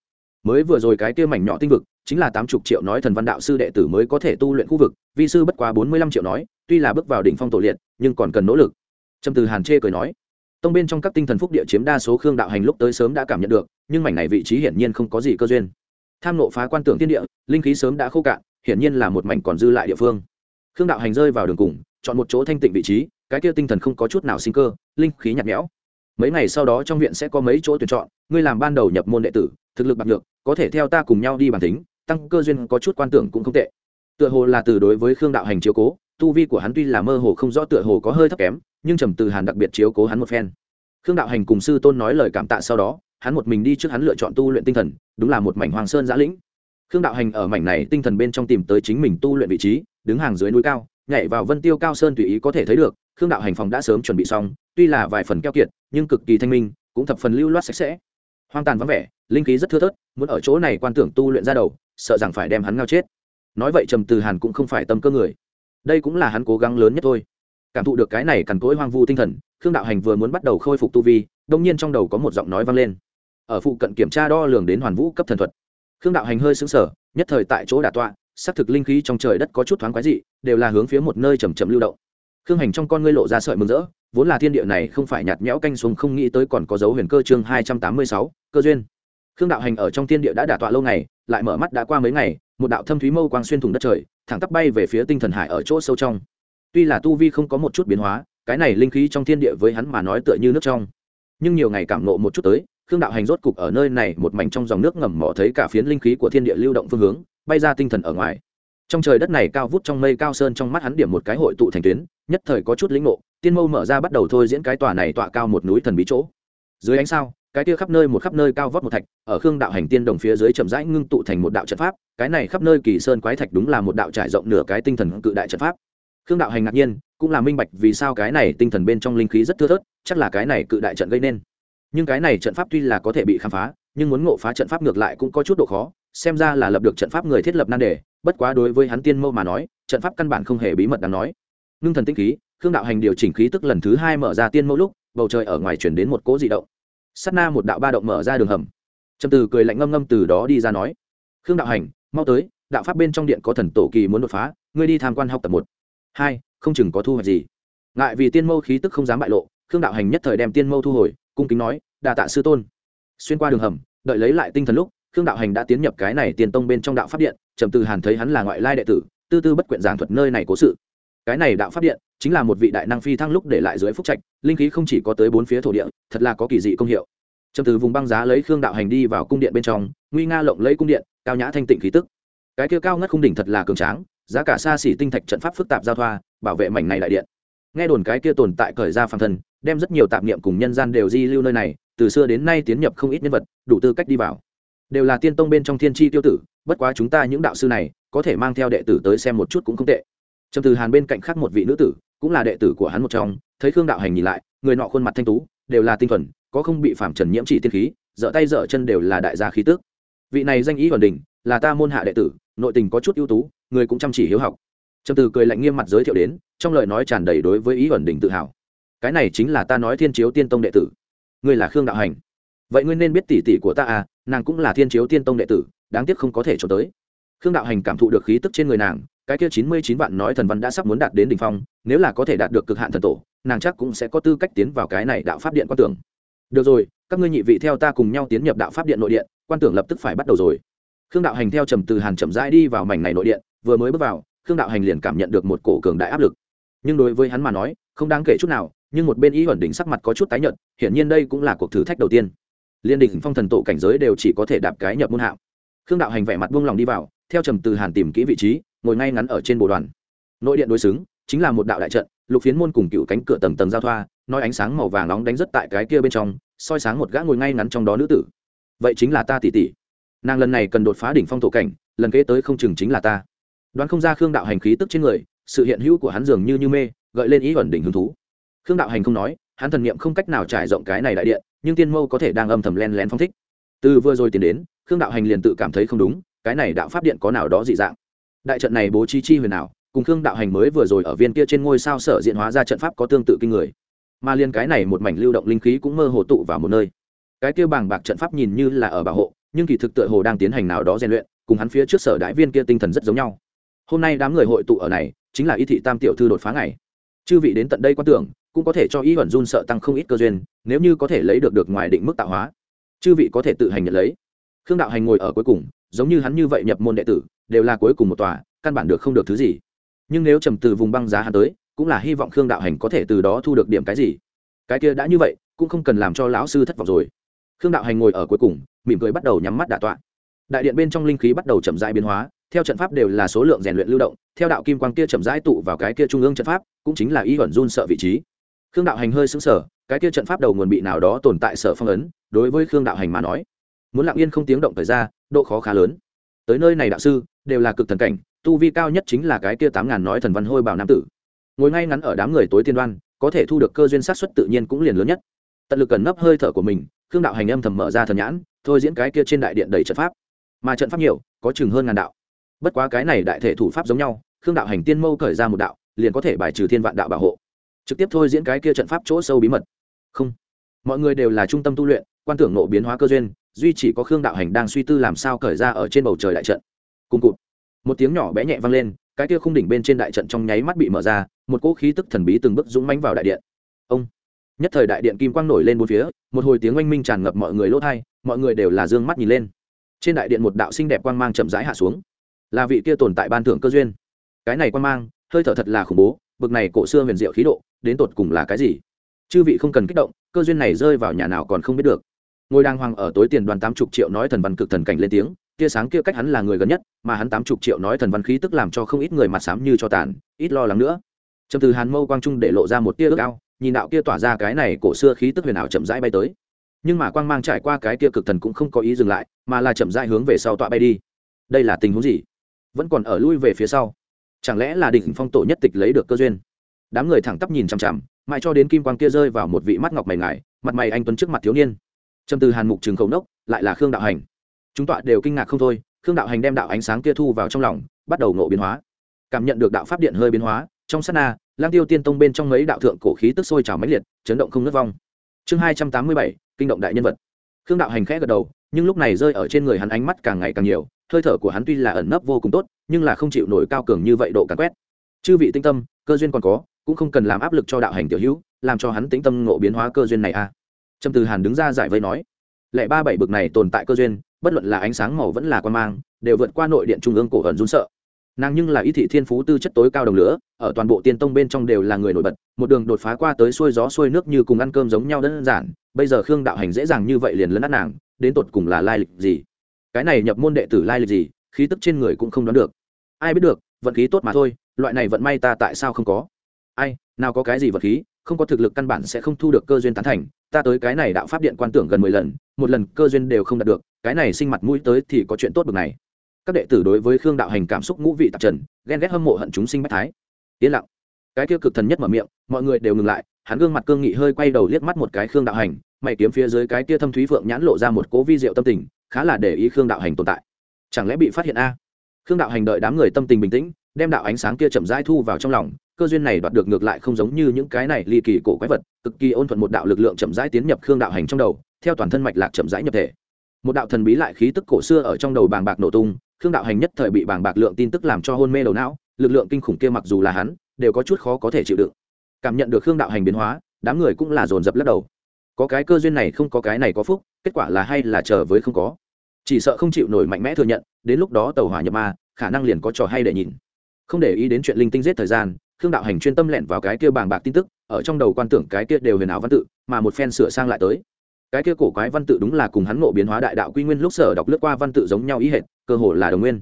Mới vừa rồi cái kia mảnh nhỏ tinh vực chính là tám chục triệu nói thần văn đạo sư đệ tử mới có thể tu luyện khu vực, vi sư bất quá bốn mươi lăm triệu nói, tuy là bước vào đỉnh phong tổ liệt, nhưng còn cần nỗ lực. Trầm từ hàn chê cười nói, tông bên trong các tinh thần phúc địa chiếm đa số khương đạo hành lúc tới sớm đã cảm nhận được, nhưng mảnh này vị trí hiển nhiên không có gì cơ duyên. Tham nộ phá quan tưởng tiên địa, linh khí sớm đã khô cạn, hiển nhiên là một mảnh còn dư lại địa phương. Khương đạo hành rơi vào đường cùng, chọn một chỗ thanh tịnh vị trí, cái kia tinh thần không có chút nào sinh cơ, linh khí nhạt nhẽo. Mấy ngày sau đó trong viện sẽ có mấy chỗ tuyển chọn, ngươi làm ban đầu nhập môn đệ tử, thực lực bạc được có thể theo ta cùng nhau đi bản tính tăng cơ duyên có chút quan tưởng cũng không tệ. Tựa hồ là từ đối với khương đạo hành chiếu cố, tu vi của hắn tuy là mơ hồ không rõ tựa hồ có hơi thấp kém, nhưng trầm từ hàn đặc biệt chiếu cố hắn một phen. Khương đạo hành cùng sư tôn nói lời cảm tạ sau đó, hắn một mình đi trước hắn lựa chọn tu luyện tinh thần, đúng là một mảnh hoàng sơn giã lĩnh. Khương đạo hành ở mảnh này tinh thần bên trong tìm tới chính mình tu luyện vị trí, đứng hàng dưới núi cao, nhảy vào vân tiêu cao sơn tùy ý có thể thấy được, khương đạo hành phòng đã sớm chuẩn bị xong, tuy là vài phần keo kiệt, nhưng cực kỳ thanh minh, cũng thập phần lưu loát sạch sẽ. Hoang tàn vắng vẻ, linh khí rất thưa thớt, muốn ở chỗ này quan tưởng tu luyện ra đầu sợ rằng phải đem hắn ngao chết. Nói vậy trầm từ hàn cũng không phải tâm cơ người. Đây cũng là hắn cố gắng lớn nhất thôi. Cảm thụ được cái này cằn cỗi hoang vu tinh thần, khương đạo hành vừa muốn bắt đầu khôi phục tu vi đông nhiên trong đầu có một giọng nói vang lên. Ở phụ cận kiểm tra đo lường đến hoàn vũ cấp thần thuật. Khương đạo hành hơi xứng sở nhất thời tại chỗ đà tọa xác thực linh khí trong trời đất có chút thoáng quái dị, đều là hướng phía một nơi chầm chậm lưu động. Khương hành trong con ngươi lộ ra sợi mừng rỡ, vốn là thiên địa này không phải nhạt nhẽo canh xuống không nghĩ tới còn có dấu huyền cơ chương hai trăm tám mươi sáu, cơ duyên khương đạo hành ở trong thiên địa đã đả tọa lâu ngày, lại mở mắt đã qua mấy ngày, một đạo thâm thúy mâu quang xuyên thủng đất trời, thẳng tắp bay về phía tinh thần hải ở chỗ sâu trong. Tuy là tu vi không có một chút biến hóa, cái này linh khí trong thiên địa với hắn mà nói tựa như nước trong. Nhưng nhiều ngày cảm nộ một chút tới, khương đạo hành rốt cục ở nơi này một mảnh trong dòng nước ngầm mỏ thấy cả phiến linh khí của thiên địa lưu động phương hướng, bay ra tinh thần ở ngoài. Trong trời đất này cao vút trong mây cao sơn trong mắt hắn điểm một cái hội tụ thành tuyến, nhất thời có chút lĩnh ngộ, tiên mâu mở ra bắt đầu thôi diễn cái tòa này tọa cao một núi thần bí chỗ. Dưới ánh sao cái kia khắp nơi một khắp nơi cao vót một thạch, ở khương đạo hành tiên đồng phía dưới chậm rãi ngưng tụ thành một đạo trận pháp, cái này khắp nơi kỳ sơn quái thạch đúng là một đạo trải rộng nửa cái tinh thần cự đại trận pháp. Khương đạo hành ngạc nhiên, cũng là minh bạch vì sao cái này tinh thần bên trong linh khí rất thưa thớt, chắc là cái này cự đại trận gây nên. Nhưng cái này trận pháp tuy là có thể bị khám phá, nhưng muốn ngộ phá trận pháp ngược lại cũng có chút độ khó, xem ra là lập được trận pháp người thiết lập nan đề, bất quá đối với hắn tiên mâu mà nói, trận pháp căn bản không hề bí mật đáng nói. Ngưng thần tinh khí, khương đạo hành điều chỉnh khí tức lần thứ hai mở ra tiên mâu lúc, bầu trời ở ngoài chuyển đến một cỗ dị động s á t na một đạo ba động mở ra đường hầm. Trầm từ cười lạnh ngâm ngâm từ đó đi ra nói, khương đạo hành, mau tới, đạo pháp bên trong điện có thần tổ kỳ muốn đột phá, ngươi đi tham quan học tập một. Hai, không chừng có thu hoạch gì. Ngại vì tiên mâu khí tức không dám bại lộ, khương đạo hành nhất thời đem tiên mâu thu hồi, cung kính nói đà tạ sư tôn. Xuyên qua đường hầm, đợi lấy lại tinh thần lúc, khương đạo hành đã tiến nhập cái này tiền tông bên trong đạo pháp điện, trầm từ hàn thấy hắn là ngoại lai đệ tử, tư tư bất quyện giảng thuật nơi này cố sự cái này đạo pháp điện chính là một vị đại năng phi thăng lúc để lại dưới phúc trạch, linh khí không chỉ có tới bốn phía thổ địa, thật là có kỳ dị công hiệu. Trầm từ vùng băng giá lấy khương đạo hành đi vào cung điện bên trong, nguy nga lộng lấy cung điện, cao nhã thanh tịnh khí tức. Cái kia cao ngất khung đỉnh thật là cường tráng, giá cả xa xỉ tinh thạch trận pháp phức tạp giao thoa, bảo vệ mảnh này đại điện. Nghe đồn cái kia tồn tại cởi ra phàm thân đem rất nhiều tạp niệm cùng nhân gian đều di lưu nơi này, từ xưa đến nay tiến nhập không ít nhân vật, đủ tư cách đi vào. Đều là tiên tông bên trong thiên tri tiêu tử, bất quá chúng ta những đạo sư này, có thể mang theo đệ tử tới xem một chút cũng không tệ trầm từ hàn bên cạnh khác một vị nữ tử, cũng là đệ tử của hắn một trong, thấy khương đạo hành nhìn lại, người nọ khuôn mặt thanh tú, đều là tinh thuần, có không bị phạm trần nhiễm chỉ tiên khí, dở tay dở chân đều là đại gia khí tước vị này danh ý ổn định là ta môn hạ đệ tử, nội tình có chút ưu tú, người cũng chăm chỉ hiếu học. Trầm từ cười lạnh nghiêm mặt giới thiệu đến, trong lời nói tràn đầy đối với ý ổn định tự hào. Cái này chính là ta nói thiên chiếu tiên tông đệ tử. Ngươi là khương đạo hành. Vậy ngươi nên biết tỷ tỷ của ta à nàng cũng là thiên chiếu tiên tông đệ tử, đáng tiếc không có thể trốn tới. Khương đạo hành cảm thụ được khí tức trên người nàng cái kia chín mươi chín vạn nói thần văn đã sắp muốn đạt đến đỉnh phong, nếu là có thể đạt được cực hạn thần tổ, nàng chắc cũng sẽ có tư cách tiến vào cái này đạo pháp điện quan tưởng. Được rồi, các ngươi nhị vị theo ta cùng nhau tiến nhập đạo pháp điện nội điện, quan tưởng lập tức phải bắt đầu rồi. Khương đạo hành theo trầm từ hàn chậm rãi đi vào mảnh này nội điện, vừa mới bước vào, khương đạo hành liền cảm nhận được một cổ cường đại áp lực. Nhưng đối với hắn mà nói, không đáng kể chút nào, nhưng một bên ý ổn định sắc mặt có chút tái nhợt, hiển nhiên đây cũng là cuộc thử thách đầu tiên. Liên đỉnh phong thần tổ cảnh giới đều chỉ có thể đạp cái nhập môn hạng khương đạo hành vẻ mặt buông lòng đi vào, theo trầm từ hàn tìm kỹ vị trí ngồi ngay ngắn ở trên bồ đoàn. Nội điện đối xứng, chính là một đạo đại trận, lục phiến môn cùng cựu cánh cửa tầng tầng giao thoa, nói ánh sáng màu vàng nóng đánh rất tại cái kia bên trong, soi sáng một gã ngồi ngay ngắn trong đó nữ tử. Vậy chính là ta tỷ tỷ. Nàng lần này cần đột phá đỉnh phong thổ cảnh, lần kế tới không chừng chính là ta. Đoán không ra khương đạo hành khí tức trên người, sự hiện hữu của hắn dường như như mê, gợi lên ý ẩn đỉnh hứng thú. Khương đạo hành không nói, hắn thần niệm không cách nào trải rộng cái này đại điện, nhưng tiên mâu có thể đang âm thầm len lén phong thích. Từ vừa rồi tiến đến, khương đạo hành liền tự cảm thấy không đúng, cái này đạo pháp điện có nào đó dị dạng đại trận này bố trí chi huyền nào cùng khương đạo hành mới vừa rồi ở viên kia trên ngôi sao sở diện hóa ra trận pháp có tương tự kinh người. Mà liên cái này một mảnh lưu động linh khí cũng mơ hồ tụ vào một nơi. Cái kia bàng bạc trận pháp nhìn như là ở bảo hộ, nhưng kỳ thực tựa hồ đang tiến hành nào đó rèn luyện, cùng hắn phía trước sở đại viên kia tinh thần rất giống nhau. Hôm nay đám người hội tụ ở này, chính là y thị tam tiểu thư đột phá ngày. Chư vị đến tận đây quan tưởng, cũng có thể cho y ẩn run sợ tăng không ít cơ duyên, nếu như có thể lấy được được ngoài định mức tạo hóa, chư vị có thể tự hành nhận lấy. Khương đạo hành ngồi ở cuối cùng giống như hắn như vậy nhập môn đệ tử, đều là cuối cùng một tòa, căn bản được không được thứ gì. Nhưng nếu trầm từ vùng băng giá hắn tới, cũng là hy vọng khương đạo hành có thể từ đó thu được điểm cái gì. Cái kia đã như vậy, cũng không cần làm cho lão sư thất vọng rồi. Khương đạo hành ngồi ở cuối cùng, mỉm cười bắt đầu nhắm mắt đả tọa. Đại điện bên trong linh khí bắt đầu chậm rãi biến hóa, theo trận pháp đều là số lượng rèn luyện lưu động, theo đạo kim quang kia chậm rãi tụ vào cái kia trung ương trận pháp, cũng chính là y ẩn run sợ vị trí. Khương đạo hành hơi xứng sở cái kia trận pháp đầu nguồn bị nào đó tồn tại sở phong ấn, đối với khương đạo hành mà nói, muốn lặng yên không tiếng động thời ra độ khó khá lớn. Tới nơi này đạo sư, đều là cực thần cảnh, tu vi cao nhất chính là cái kia tám ngàn nói thần văn hôi bảo nam tử. Ngồi ngay ngắn ở đám người tối tiên đoan, có thể thu được cơ duyên sát xuất tự nhiên cũng liền lớn nhất. Tận lực cần nấp hơi thở của mình, khương đạo hành âm thầm mở ra thần nhãn, thôi diễn cái kia trên đại điện đầy trận pháp. Mà trận pháp nhiều, có chừng hơn ngàn đạo. Bất quá cái này đại thể thủ pháp giống nhau, khương đạo hành tiên mâu khởi ra một đạo, liền có thể bài trừ thiên vạn đạo bảo hộ. Trực tiếp thôi diễn cái kia trận pháp chỗ sâu bí mật. Không. Mọi người đều là trung tâm tu luyện, quan tưởng nộ biến hóa cơ duyên duy chỉ có khương đạo hành đang suy tư làm sao cởi ra ở trên bầu trời đại trận. Cùng cụt, một tiếng nhỏ bé nhẹ vang lên, cái kia khung đỉnh bên trên đại trận trong nháy mắt bị mở ra, một cỗ khí tức thần bí từng bước dũng mánh vào đại điện. Ông, nhất thời đại điện kim quang nổi lên bốn phía, một hồi tiếng oanh minh tràn ngập mọi người lỗ thai mọi người đều là d ư ơ n g mắt nhìn lên. Trên đại điện một đạo xinh đẹp quang mang chậm rãi hạ xuống. Là vị kia tồn tại ban thưởng cơ duyên. Cái này quang mang, hơi thở thật là khủng bố, bực này cổ xưa huyền diệu khí độ, đến tột cùng là cái gì? Chư vị không cần kích động, cơ duyên này rơi vào nhà nào còn không biết được ngôi đàng hoàng ở tối tiền đoàn tám chục triệu nói thần văn cực thần cảnh lên tiếng, tia sáng kia cách hắn là người gần nhất, mà hắn tám chục triệu nói thần văn khí tức làm cho không ít người mặt xám như cho tàn, ít lo lắng nữa. Trầm từ hàn mâu quang trung để lộ ra một tia ước ao, nhìn đạo kia tỏa ra cái này cổ xưa khí tức huyền ảo chậm rãi bay tới. Nhưng mà quang mang trải qua cái kia cực thần cũng không có ý dừng lại, mà là chậm rãi hướng về sau tọa bay đi. Đây là tình huống gì? Vẫn còn ở lui về phía sau. Chẳng lẽ là đỉnh phong tổ nhất tịch lấy được cơ duyên? Đám người thẳng tắp nhìn chằm chằm, mãi cho đến kim quang kia rơi vào một vị mắt ngọc mày ngài mặt mày anh tuấn trước mặt thiếu niên trầm từ hàn mục trường khẩu nốc, lại là khương đạo hành. Chúng tọa đều kinh ngạc không thôi, khương đạo hành đem đạo ánh sáng kia thu vào trong lòng, bắt đầu ngộ biến hóa. Cảm nhận được đạo pháp điện hơi biến hóa, trong sát na lang tiêu tiên tông bên trong mấy đạo thượng cổ khí tức sôi trào mãnh liệt, chấn động không nước vong. Chương hai trăm tám mươi bảy, kinh động đại nhân vật. Khương đạo hành khẽ gật đầu, nhưng lúc này rơi ở trên người hắn ánh mắt càng ngày càng nhiều, hơi thở của hắn tuy là ẩn nấp vô cùng tốt, nhưng là không chịu nổi cao cường như vậy độ càn quét. Chư vị tinh tâm, cơ duyên còn có, cũng không cần làm áp lực cho đạo hành tiểu hữu, làm cho hắn tĩnh tâm ngộ biến hóa cơ duyên này a à trâm từ hàn đứng ra giải vây nói lẽ ba bảy bực này tồn tại cơ duyên, bất luận là ánh sáng màu vẫn là quan mang, đều vượt qua nội điện trung ương cổ ẩn run sợ. Nàng nhưng là ý thị thiên phú tư chất tối cao đồng lửa, ở toàn bộ tiên tông bên trong đều là người nổi bật, một đường đột phá qua tới xuôi gió xuôi nước như cùng ăn cơm giống nhau đơn giản, bây giờ khương đạo hành dễ dàng như vậy liền lấn át nàng, đến tột cùng là lai lịch gì? Cái này nhập môn đệ tử lai lịch gì, khí tức trên người cũng không đoán được. Ai biết được, vận khí tốt mà thôi, loại này vận may ta tại sao không có? Ai, nào có cái gì vật khí không có thực lực căn bản sẽ không thu được cơ duyên tán thành. Ta tới cái này đạo pháp điện quan tưởng gần mười lần, một lần cơ duyên đều không đạt được, cái này sinh mặt mũi tới thì có chuyện tốt bực này. Các đệ tử đối với khương đạo hành cảm xúc ngũ vị tạp trần, ghen ghét hâm mộ hận chúng sinh bách thái. Yên lặng. Cái kia cực thần nhất mở miệng, mọi người đều ngừng lại, hắn gương mặt cương nghị hơi quay đầu liếc mắt một cái khương đạo hành, mày kiếm phía dưới cái kia thâm thúy phượng nhãn lộ ra một cố vi diệu tâm tình, khá là để ý khương đạo hành tồn tại. Chẳng lẽ bị phát hiện a? Khương đạo hành đợi đám người tâm tình bình tĩnh, đem đạo ánh sáng kia chậm rãi thu vào trong lòng cơ duyên này đoạt được ngược lại không giống như những cái này ly kỳ cổ quái vật, cực kỳ ôn thuận một đạo lực lượng chậm rãi tiến nhập khương đạo hành trong đầu, theo toàn thân mạch lạc chậm rãi nhập thể. Một đạo thần bí lại khí tức cổ xưa ở trong đầu bàng bạc nổ tung, khương đạo hành nhất thời bị bàng bạc lượng tin tức làm cho hôn mê đầu não, lực lượng kinh khủng kia mặc dù là hắn, đều có chút khó có thể chịu đựng. Cảm nhận được khương đạo hành biến hóa, đám người cũng là dồn dập lắc đầu. Có cái cơ duyên này không có cái này có phúc, kết quả là hay là chờ với không có. Chỉ sợ không chịu nổi mạnh mẽ thừa nhận, đến lúc đó tàu hỏa nhập ma, khả năng liền có trò hay để nhìn. Không để ý đến chuyện linh tinh giết thời gian khương đạo hành chuyên tâm lẹn vào cái kia bàng bạc tin tức, ở trong đầu quan tưởng cái kia đều huyền ảo văn tự, mà một phen sửa sang lại tới. Cái kia cổ quái văn tự đúng là cùng hắn ngộ biến hóa đại đạo quy nguyên lúc sở đọc lướt qua văn tự giống nhau ý hệt, cơ hồ là đồng nguyên.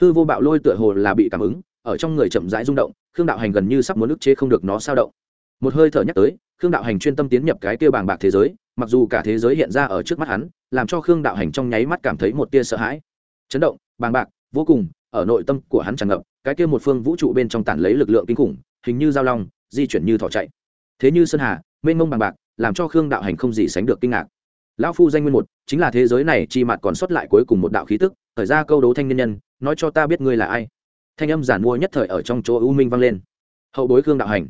Hư vô bạo lôi tựa hồ là bị cảm ứng, ở trong người chậm rãi rung động, khương đạo hành gần như sắp muốn ức chế không được nó sao động. Một hơi thở nhắc tới, khương đạo hành chuyên tâm tiến nhập cái kia bàng bạc thế giới, mặc dù cả thế giới hiện ra ở trước mắt hắn, làm cho khương đạo hành trong nháy mắt cảm thấy một tia sợ hãi. Chấn động, bàng bạc, vô cùng ở nội tâm của hắn tràn ngập, cái kia một phương vũ trụ bên trong tản lấy lực lượng kinh khủng, hình như giao long, di chuyển như thỏ chạy. Thế như sơn hà, mênh mông bằng bạc, làm cho khương đạo hành không gì sánh được kinh ngạc. Lão phu danh nguyên một, chính là thế giới này chi mặt còn xuất lại cuối cùng một đạo khí tức, thời ra câu đấu thanh niên nhân, nói cho ta biết ngươi là ai. Thanh âm giản mua nhất thời ở trong chỗ u minh vang lên. Hậu bối khương đạo hành,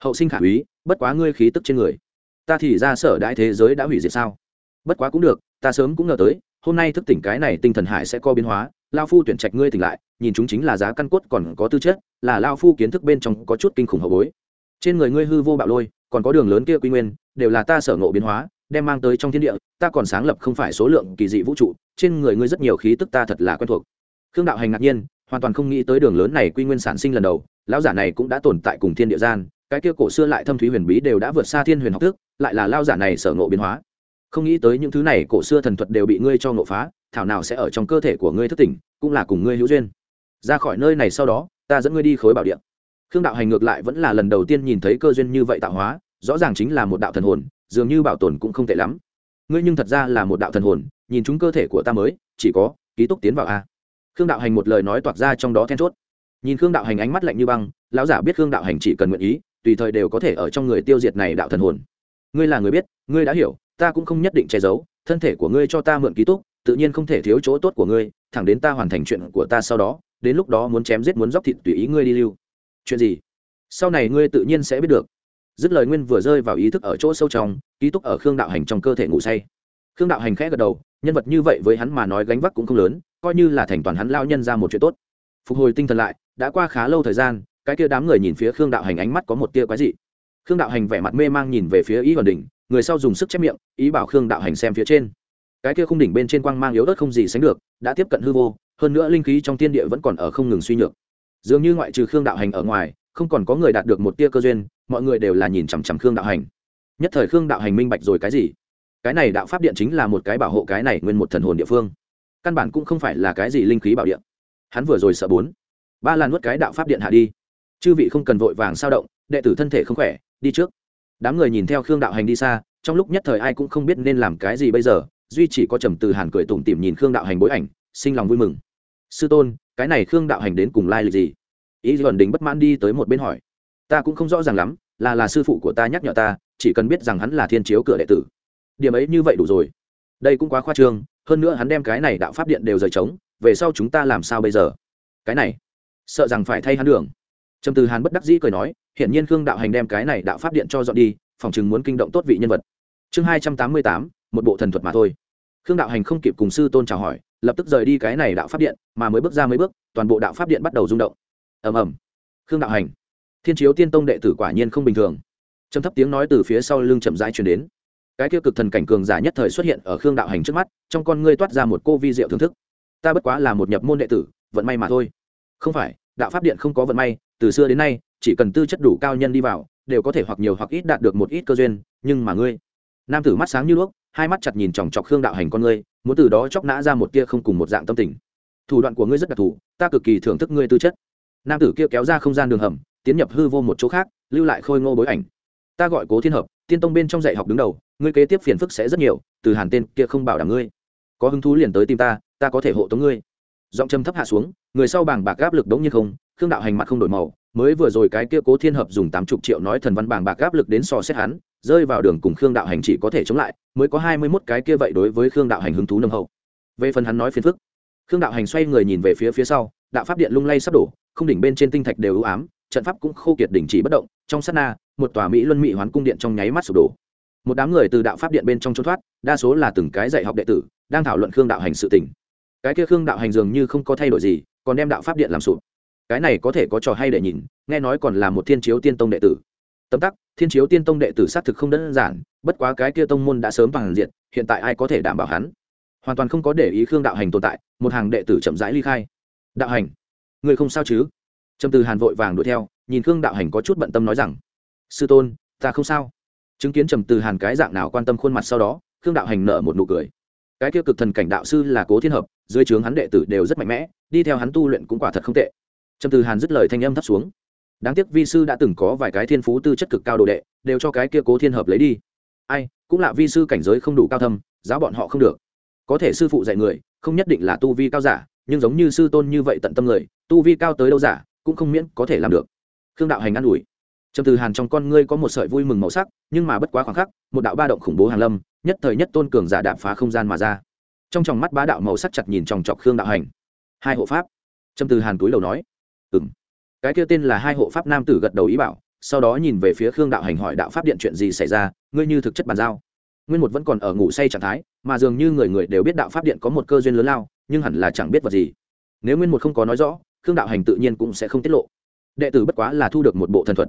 hậu sinh khả úy, bất quá ngươi khí tức trên người. Ta thì ra sở đại thế giới đã hủy diệt sao? Bất quá cũng được, ta sớm cũng ngờ tới hôm nay thức tỉnh cái này tinh thần hải sẽ co biến hóa, lao phu tuyển trạch ngươi tỉnh lại, nhìn chúng chính là giá căn cốt còn có tư chất, là lao phu kiến thức bên trong có chút kinh khủng hậu bối. Trên người ngươi hư vô bạo lôi, còn có đường lớn kia quy nguyên, đều là ta sở ngộ biến hóa, đem mang tới trong thiên địa, ta còn sáng lập không phải số lượng kỳ dị vũ trụ, trên người ngươi rất nhiều khí tức ta thật là quen thuộc. Khương đạo hành ngạc nhiên, hoàn toàn không nghĩ tới đường lớn này quy nguyên sản sinh lần đầu, lão giả này cũng đã tồn tại cùng thiên địa gian, cái kia cổ xưa lại thâm thúy huyền bí đều đã vượt xa thiên huyền học thức, lại là lao giả này sở ngộ biến hóa không nghĩ tới những thứ này, cổ xưa thần thuật đều bị ngươi cho ngộ phá, thảo nào sẽ ở trong cơ thể của ngươi thất tỉnh, cũng là cùng ngươi hữu duyên. Ra khỏi nơi này sau đó, ta dẫn ngươi đi khối bảo điện khương đạo hành ngược lại vẫn là lần đầu tiên nhìn thấy cơ duyên như vậy tạo hóa, rõ ràng chính là một đạo thần hồn, dường như bảo tồn cũng không tệ lắm. Ngươi nhưng thật ra là một đạo thần hồn, nhìn chúng cơ thể của ta mới, chỉ có ký túc tiến vào a. Khương đạo hành một lời nói toạc ra trong đó then chốt. Nhìn khương đạo hành ánh mắt lạnh như băng, lão giả biết khương đạo hành chỉ cần nguyện ý, tùy thời đều có thể ở trong người tiêu diệt này đạo thần hồn. Ngươi là người biết, ngươi đã hiểu ta cũng không nhất định che giấu, thân thể của ngươi cho ta mượn ký túc, tự nhiên không thể thiếu chỗ tốt của ngươi, thẳng đến ta hoàn thành chuyện của ta sau đó, đến lúc đó muốn chém giết muốn dóc thịt tùy ý ngươi đi lưu. Chuyện gì? Sau này ngươi tự nhiên sẽ biết được. Dứt lời nguyên vừa rơi vào ý thức ở chỗ sâu trong, ký túc ở khương đạo hành trong cơ thể ngủ say. Khương đạo hành khẽ gật đầu, nhân vật như vậy với hắn mà nói gánh vác cũng không lớn, coi như là thành toàn hắn lao nhân ra một chuyện tốt. Phục hồi tinh thần lại, đã qua khá lâu thời gian, cái kia đám người nhìn phía khương đạo hành ánh mắt có một tia quái dị. Khương đạo hành vẻ mặt mê mang nhìn về phía ý hoàn đỉnh người sau dùng sức chép miệng, ý bảo khương đạo hành xem phía trên. Cái kia khung đỉnh bên trên quang mang yếu ớt không gì sánh được, đã tiếp cận hư vô, hơn nữa linh khí trong tiên địa vẫn còn ở không ngừng suy nhược. Dường như ngoại trừ khương đạo hành ở ngoài, không còn có người đạt được một tia cơ duyên, mọi người đều là nhìn chằm chằm khương đạo hành. Nhất thời khương đạo hành minh bạch rồi cái gì? Cái này đạo pháp điện chính là một cái bảo hộ cái này nguyên một thần hồn địa phương. Căn bản cũng không phải là cái gì linh khí bảo điện. Hắn vừa rồi sợ bốn. Ba là nuốt cái đạo pháp điện hạ đi. Chư vị không cần vội vàng sao động, đệ tử thân thể không khỏe, đi trước đám người nhìn theo khương đạo hành đi xa, trong lúc nhất thời ai cũng không biết nên làm cái gì bây giờ, duy chỉ có trầm từ hàn cười tủm tỉm nhìn khương đạo hành bối ảnh, sinh lòng vui mừng. Sư tôn, cái này khương đạo hành đến cùng lai lịch gì? Ý gần đình bất mãn đi tới một bên hỏi. Ta cũng không rõ ràng lắm, là là sư phụ của ta nhắc nhở ta, chỉ cần biết rằng hắn là thiên chiếu cửa đệ tử. Điểm ấy như vậy đủ rồi. Đây cũng quá khoa trương, hơn nữa hắn đem cái này đạo pháp điện đều rời trống, về sau chúng ta làm sao bây giờ? Cái này, sợ rằng phải thay hắn đường. Trầm từ hàn bất đắc dĩ cười nói hiển nhiên khương đạo hành đem cái này đạo pháp điện cho dọn đi, phòng chừng muốn kinh động tốt vị nhân vật. Chương hai trăm tám mươi tám, một bộ thần thuật mà thôi. Khương đạo hành không kịp cùng sư tôn chào hỏi, lập tức rời đi cái này đạo pháp điện, mà mới bước ra mấy bước, toàn bộ đạo pháp điện bắt đầu rung động. Ầm ầm. Khương đạo hành. Thiên chiếu tiên tông đệ tử quả nhiên không bình thường. Trầm thấp tiếng nói từ phía sau lưng chậm rãi truyền đến. Cái kia cực thần cảnh cường giả nhất thời xuất hiện ở khương đạo hành trước mắt, trong con ngươi toát ra một cô vi diệu thưởng thức. Ta bất quá là một nhập môn đệ tử, vận may mà thôi. Không phải, đạo pháp điện không có vận may, từ xưa đến nay chỉ cần tư chất đủ cao nhân đi vào, đều có thể hoặc nhiều hoặc ít đạt được một ít cơ duyên, nhưng mà ngươi, nam tử mắt sáng như đuốc, hai mắt chặt nhìn chòng chọc khương đạo hành con ngươi, muốn từ đó chóc nã ra một tia không cùng một dạng tâm tình. Thủ đoạn của ngươi rất đặc thù, ta cực kỳ thưởng thức ngươi tư chất. Nam tử kia kéo ra không gian đường hầm, tiến nhập hư vô một chỗ khác, lưu lại khôi ngô bối ảnh. Ta gọi cố thiên hợp, tiên tông bên trong dạy học đứng đầu, ngươi kế tiếp phiền phức sẽ rất nhiều, từ hàn tên kia không bảo đảm ngươi. Có hứng thú liền tới tìm ta ta có thể hộ tống ngươi. Giọng trầm thấp hạ xuống, người sau bảng bạc áp lực đống như không khương đạo hành mặt không đổi màu, mới vừa rồi cái kia cố thiên hợp dùng tám chục triệu nói thần văn bảng bạc áp lực đến so xét hắn, rơi vào đường cùng khương đạo hành chỉ có thể chống lại, mới có hai mươi mốt cái kia vậy đối với khương đạo hành hứng thú nâng hậu. Về phần hắn nói phiền phức, khương đạo hành xoay người nhìn về phía phía sau, đạo pháp điện lung lay sắp đổ, không đỉnh bên trên tinh thạch đều ưu ám, trận pháp cũng khô kiệt đỉnh chỉ bất động, trong sát na, một tòa mỹ luân mỹ hoán cung điện trong nháy mắt sụp đổ. Một đám người từ đạo pháp điện bên trong trốn thoát, đa số là từng cái dạy học đệ tử, đang thảo luận khương đạo hành sự tỉnh cái kia khương đạo hành dường như không có thay đổi gì, còn đem đạo pháp điện làm sụp cái này có thể có trò hay để nhìn, nghe nói còn là một thiên chiếu tiên tông đệ tử. Tấm tắc, thiên chiếu tiên tông đệ tử xác thực không đơn giản, bất quá cái kia tông môn đã sớm bằng diện, hiện tại ai có thể đảm bảo hắn? Hoàn toàn không có để ý khương đạo hành tồn tại, một hàng đệ tử chậm rãi ly khai. Đạo hành, người không sao chứ? Trầm từ hàn vội vàng đuổi theo, nhìn khương đạo hành có chút bận tâm nói rằng, sư tôn, ta không sao. Chứng kiến trầm từ hàn cái dạng nào quan tâm khuôn mặt sau đó, khương đạo hành nở một nụ cười. Cái kia cực thần cảnh đạo sư là cố thiên hợp, dưới trướng hắn đệ tử đều rất mạnh mẽ, đi theo hắn tu luyện cũng quả thật không tệ trầm từ hàn dứt lời thanh âm thấp xuống. Đáng tiếc vi sư đã từng có vài cái thiên phú tư chất cực cao đồ đệ, đều cho cái kia cố thiên hợp lấy đi. Ai, cũng là vi sư cảnh giới không đủ cao thâm, giáo bọn họ không được. Có thể sư phụ dạy người, không nhất định là tu vi cao giả, nhưng giống như sư tôn như vậy tận tâm người, tu vi cao tới đâu giả, cũng không miễn có thể làm được. Khương đạo hành an ủi. Trầm từ hàn trong con ngươi có một sợi vui mừng màu sắc, nhưng mà bất quá khoảng khắc, một đạo ba động khủng bố hàn lâm, nhất thời nhất tôn cường giả đạp phá không gian mà ra. Trong tròng mắt bá đạo màu sắc chặt nhìn chòng chọc khương đạo hành. Hai hộ pháp. Trầm từ hàn túi đầu nói ừ m cái kia tên là hai hộ pháp nam tử gật đầu ý bảo, sau đó nhìn về phía khương đạo hành hỏi đạo pháp điện chuyện gì xảy ra, ngươi như thực chất bàn giao. Nguyên một vẫn còn ở ngủ say trạng thái, mà dường như người người đều biết đạo pháp điện có một cơ duyên lớn lao, nhưng hẳn là chẳng biết vật gì. Nếu nguyên một không có nói rõ, khương đạo hành tự nhiên cũng sẽ không tiết lộ. Đệ tử bất quá là thu được một bộ thần thuật.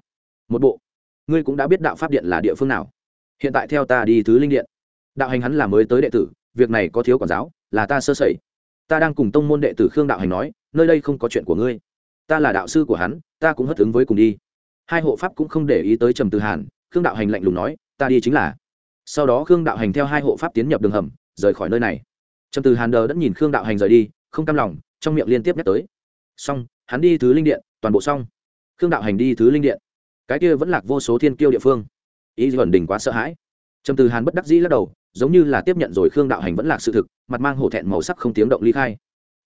Một bộ? Ngươi cũng đã biết đạo pháp điện là địa phương nào? Hiện tại theo ta đi thứ linh điện. Đạo hành hắn là mới tới đệ tử, việc này có thiếu quản giáo, là ta sơ sẩy. Ta đang cùng tông môn đệ tử khương đạo hành nói, nơi đây không có chuyện của ngươi ta là đạo sư của hắn, ta cũng hất ứng với cùng đi. Hai hộ pháp cũng không để ý tới trầm từ hàn, khương đạo hành lạnh lùng nói, ta đi chính là. Sau đó khương đạo hành theo hai hộ pháp tiến nhập đường hầm, rời khỏi nơi này. Trầm từ hàn đờ đã nhìn khương đạo hành rời đi, không cam lòng, trong miệng liên tiếp nhắc tới. Xong, hắn đi thứ linh điện, toàn bộ xong. Khương đạo hành đi thứ linh điện. Cái kia vẫn lạc vô số thiên kiêu địa phương. Ý vẩn đình quá sợ hãi. Trầm từ hàn bất đắc dĩ lắc đầu, giống như là tiếp nhận rồi khương đạo hành vẫn lạc sự thực, mặt mang hổ thẹn màu sắc không tiếng động ly khai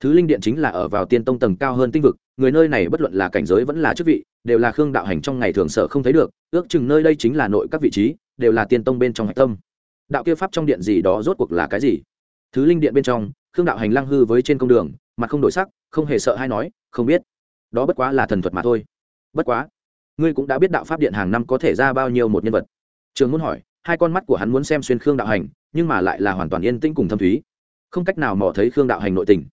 thứ linh điện chính là ở vào tiên tông tầng cao hơn tinh vực, người nơi này bất luận là cảnh giới vẫn là chức vị, đều là khương đạo hành trong ngày thường sở không thấy được, ước chừng nơi đây chính là nội các vị trí, đều là tiên tông bên trong hạch tâm. Đạo kia pháp trong điện gì đó rốt cuộc là cái gì? Thứ linh điện bên trong, khương đạo hành lang hư với trên công đường, mặt không đổi sắc, không hề sợ hay nói, không biết. Đó bất quá là thần thuật mà thôi. Bất quá, ngươi cũng đã biết đạo pháp điện hàng năm có thể ra bao nhiêu một nhân vật. Trường muốn hỏi, hai con mắt của hắn muốn xem xuyên khương đạo hành, nhưng mà lại là hoàn toàn yên tĩnh cùng thâm thúy. Không cách nào mò thấy khương đạo hành nội tình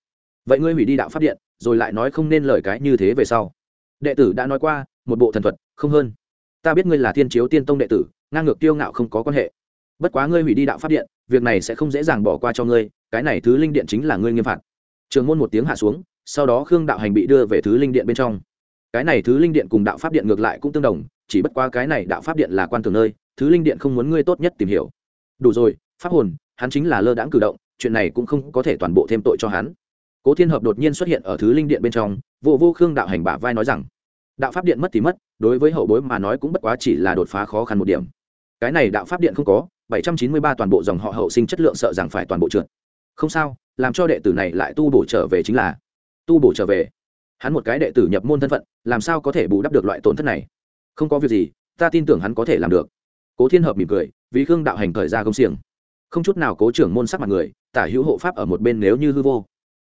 vậy ngươi hủy đi đạo pháp điện, rồi lại nói không nên lời cái như thế về sau. Đệ tử đã nói qua, một bộ thần thuật, không hơn. Ta biết ngươi là thiên chiếu tiên tông đệ tử, ngang ngược tiêu ngạo không có quan hệ. Bất quá ngươi hủy đi đạo pháp điện, việc này sẽ không dễ dàng bỏ qua cho ngươi, cái này thứ linh điện chính là ngươi nghiêm phạt. Trường môn một tiếng hạ xuống, sau đó khương đạo hành bị đưa về thứ linh điện bên trong. Cái này thứ linh điện cùng đạo pháp điện ngược lại cũng tương đồng, chỉ bất qua cái này đạo pháp điện là quan thường nơi, thứ linh điện không muốn ngươi tốt nhất tìm hiểu. Đủ rồi, pháp hồn, hắn chính là lơ đãng cử động, chuyện này cũng không có thể toàn bộ thêm tội cho hắn cố thiên hợp đột nhiên xuất hiện ở thứ linh điện bên trong, vô vô khương đạo hành bả vai nói rằng, đạo pháp điện mất thì mất, đối với hậu bối mà nói cũng bất quá chỉ là đột phá khó khăn một điểm. Cái này đạo pháp điện không có, bảy trăm chín mươi ba toàn bộ dòng họ hậu sinh chất lượng sợ rằng phải toàn bộ trượt. Không sao, làm cho đệ tử này lại tu bổ trở về chính là, tu bổ trở về. Hắn một cái đệ tử nhập môn thân phận, làm sao có thể bù đắp được loại tổn thất này? Không có việc gì, ta tin tưởng hắn có thể làm được. Cố thiên hợp mỉm cười, vì khương đạo hành thời ra công xiềng. Không chút nào cố trưởng môn sắc mặt người, tả hữu hộ pháp ở một bên nếu như hư vô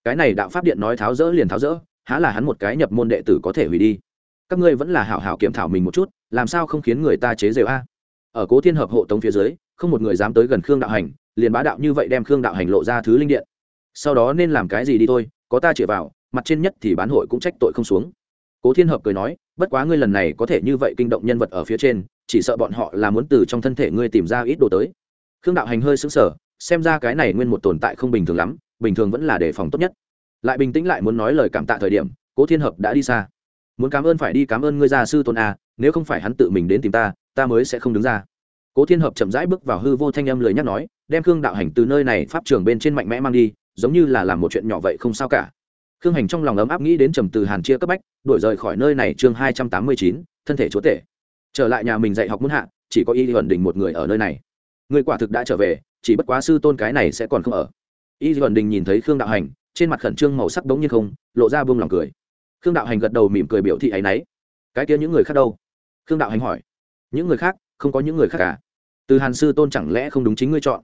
cái này đạo pháp điện nói tháo rỡ liền tháo rỡ, há là hắn một cái nhập môn đệ tử có thể hủy đi. Các ngươi vẫn là hảo hảo kiểm thảo mình một chút, làm sao không khiến người ta chế rêu a? Ở cố thiên hợp hộ tống phía dưới, không một người dám tới gần khương đạo hành, liền bá đạo như vậy đem khương đạo hành lộ ra thứ linh điện. Sau đó nên làm cái gì đi thôi, có ta chĩa vào, mặt trên nhất thì bán hội cũng trách tội không xuống. Cố thiên hợp cười nói, bất quá ngươi lần này có thể như vậy kinh động nhân vật ở phía trên, chỉ sợ bọn họ là muốn từ trong thân thể ngươi tìm ra ít đồ tới. Khương đạo hành hơi sững sờ, xem ra cái này nguyên một tồn tại không bình thường lắm bình thường vẫn là đề phòng tốt nhất. Lại bình tĩnh lại muốn nói lời cảm tạ thời điểm, cố thiên hợp đã đi xa. Muốn cảm ơn phải đi cảm ơn ngươi gia sư tôn a, nếu không phải hắn tự mình đến tìm ta ta mới sẽ không đứng ra. Cố thiên hợp chậm rãi bước vào hư vô thanh âm lời nhắc nói, đem khương đạo hành từ nơi này pháp trường bên trên mạnh mẽ mang đi, giống như là làm một chuyện nhỏ vậy không sao cả. Khương hành trong lòng ấm áp nghĩ đến trầm từ hàn chia cấp bách, đuổi rời khỏi nơi này chương hai trăm tám mươi chín, thân thể chúa tể. Trở lại nhà mình dạy học muốn hạ, chỉ có y ẩn đình một người ở nơi này. Người quả thực đã trở về, chỉ bất quá sư tôn cái này sẽ còn không ở y Vân đình nhìn thấy khương đạo hành, trên mặt khẩn trương màu sắc đống như không, lộ ra buông lòng cười. Khương đạo hành gật đầu mỉm cười biểu thị ấ y n ấ y cái kia những người khác đâu? Khương đạo hành hỏi. Những người khác? Không có những người khác cả. Từ hàn sư tôn chẳng lẽ không đúng chính ngươi chọn?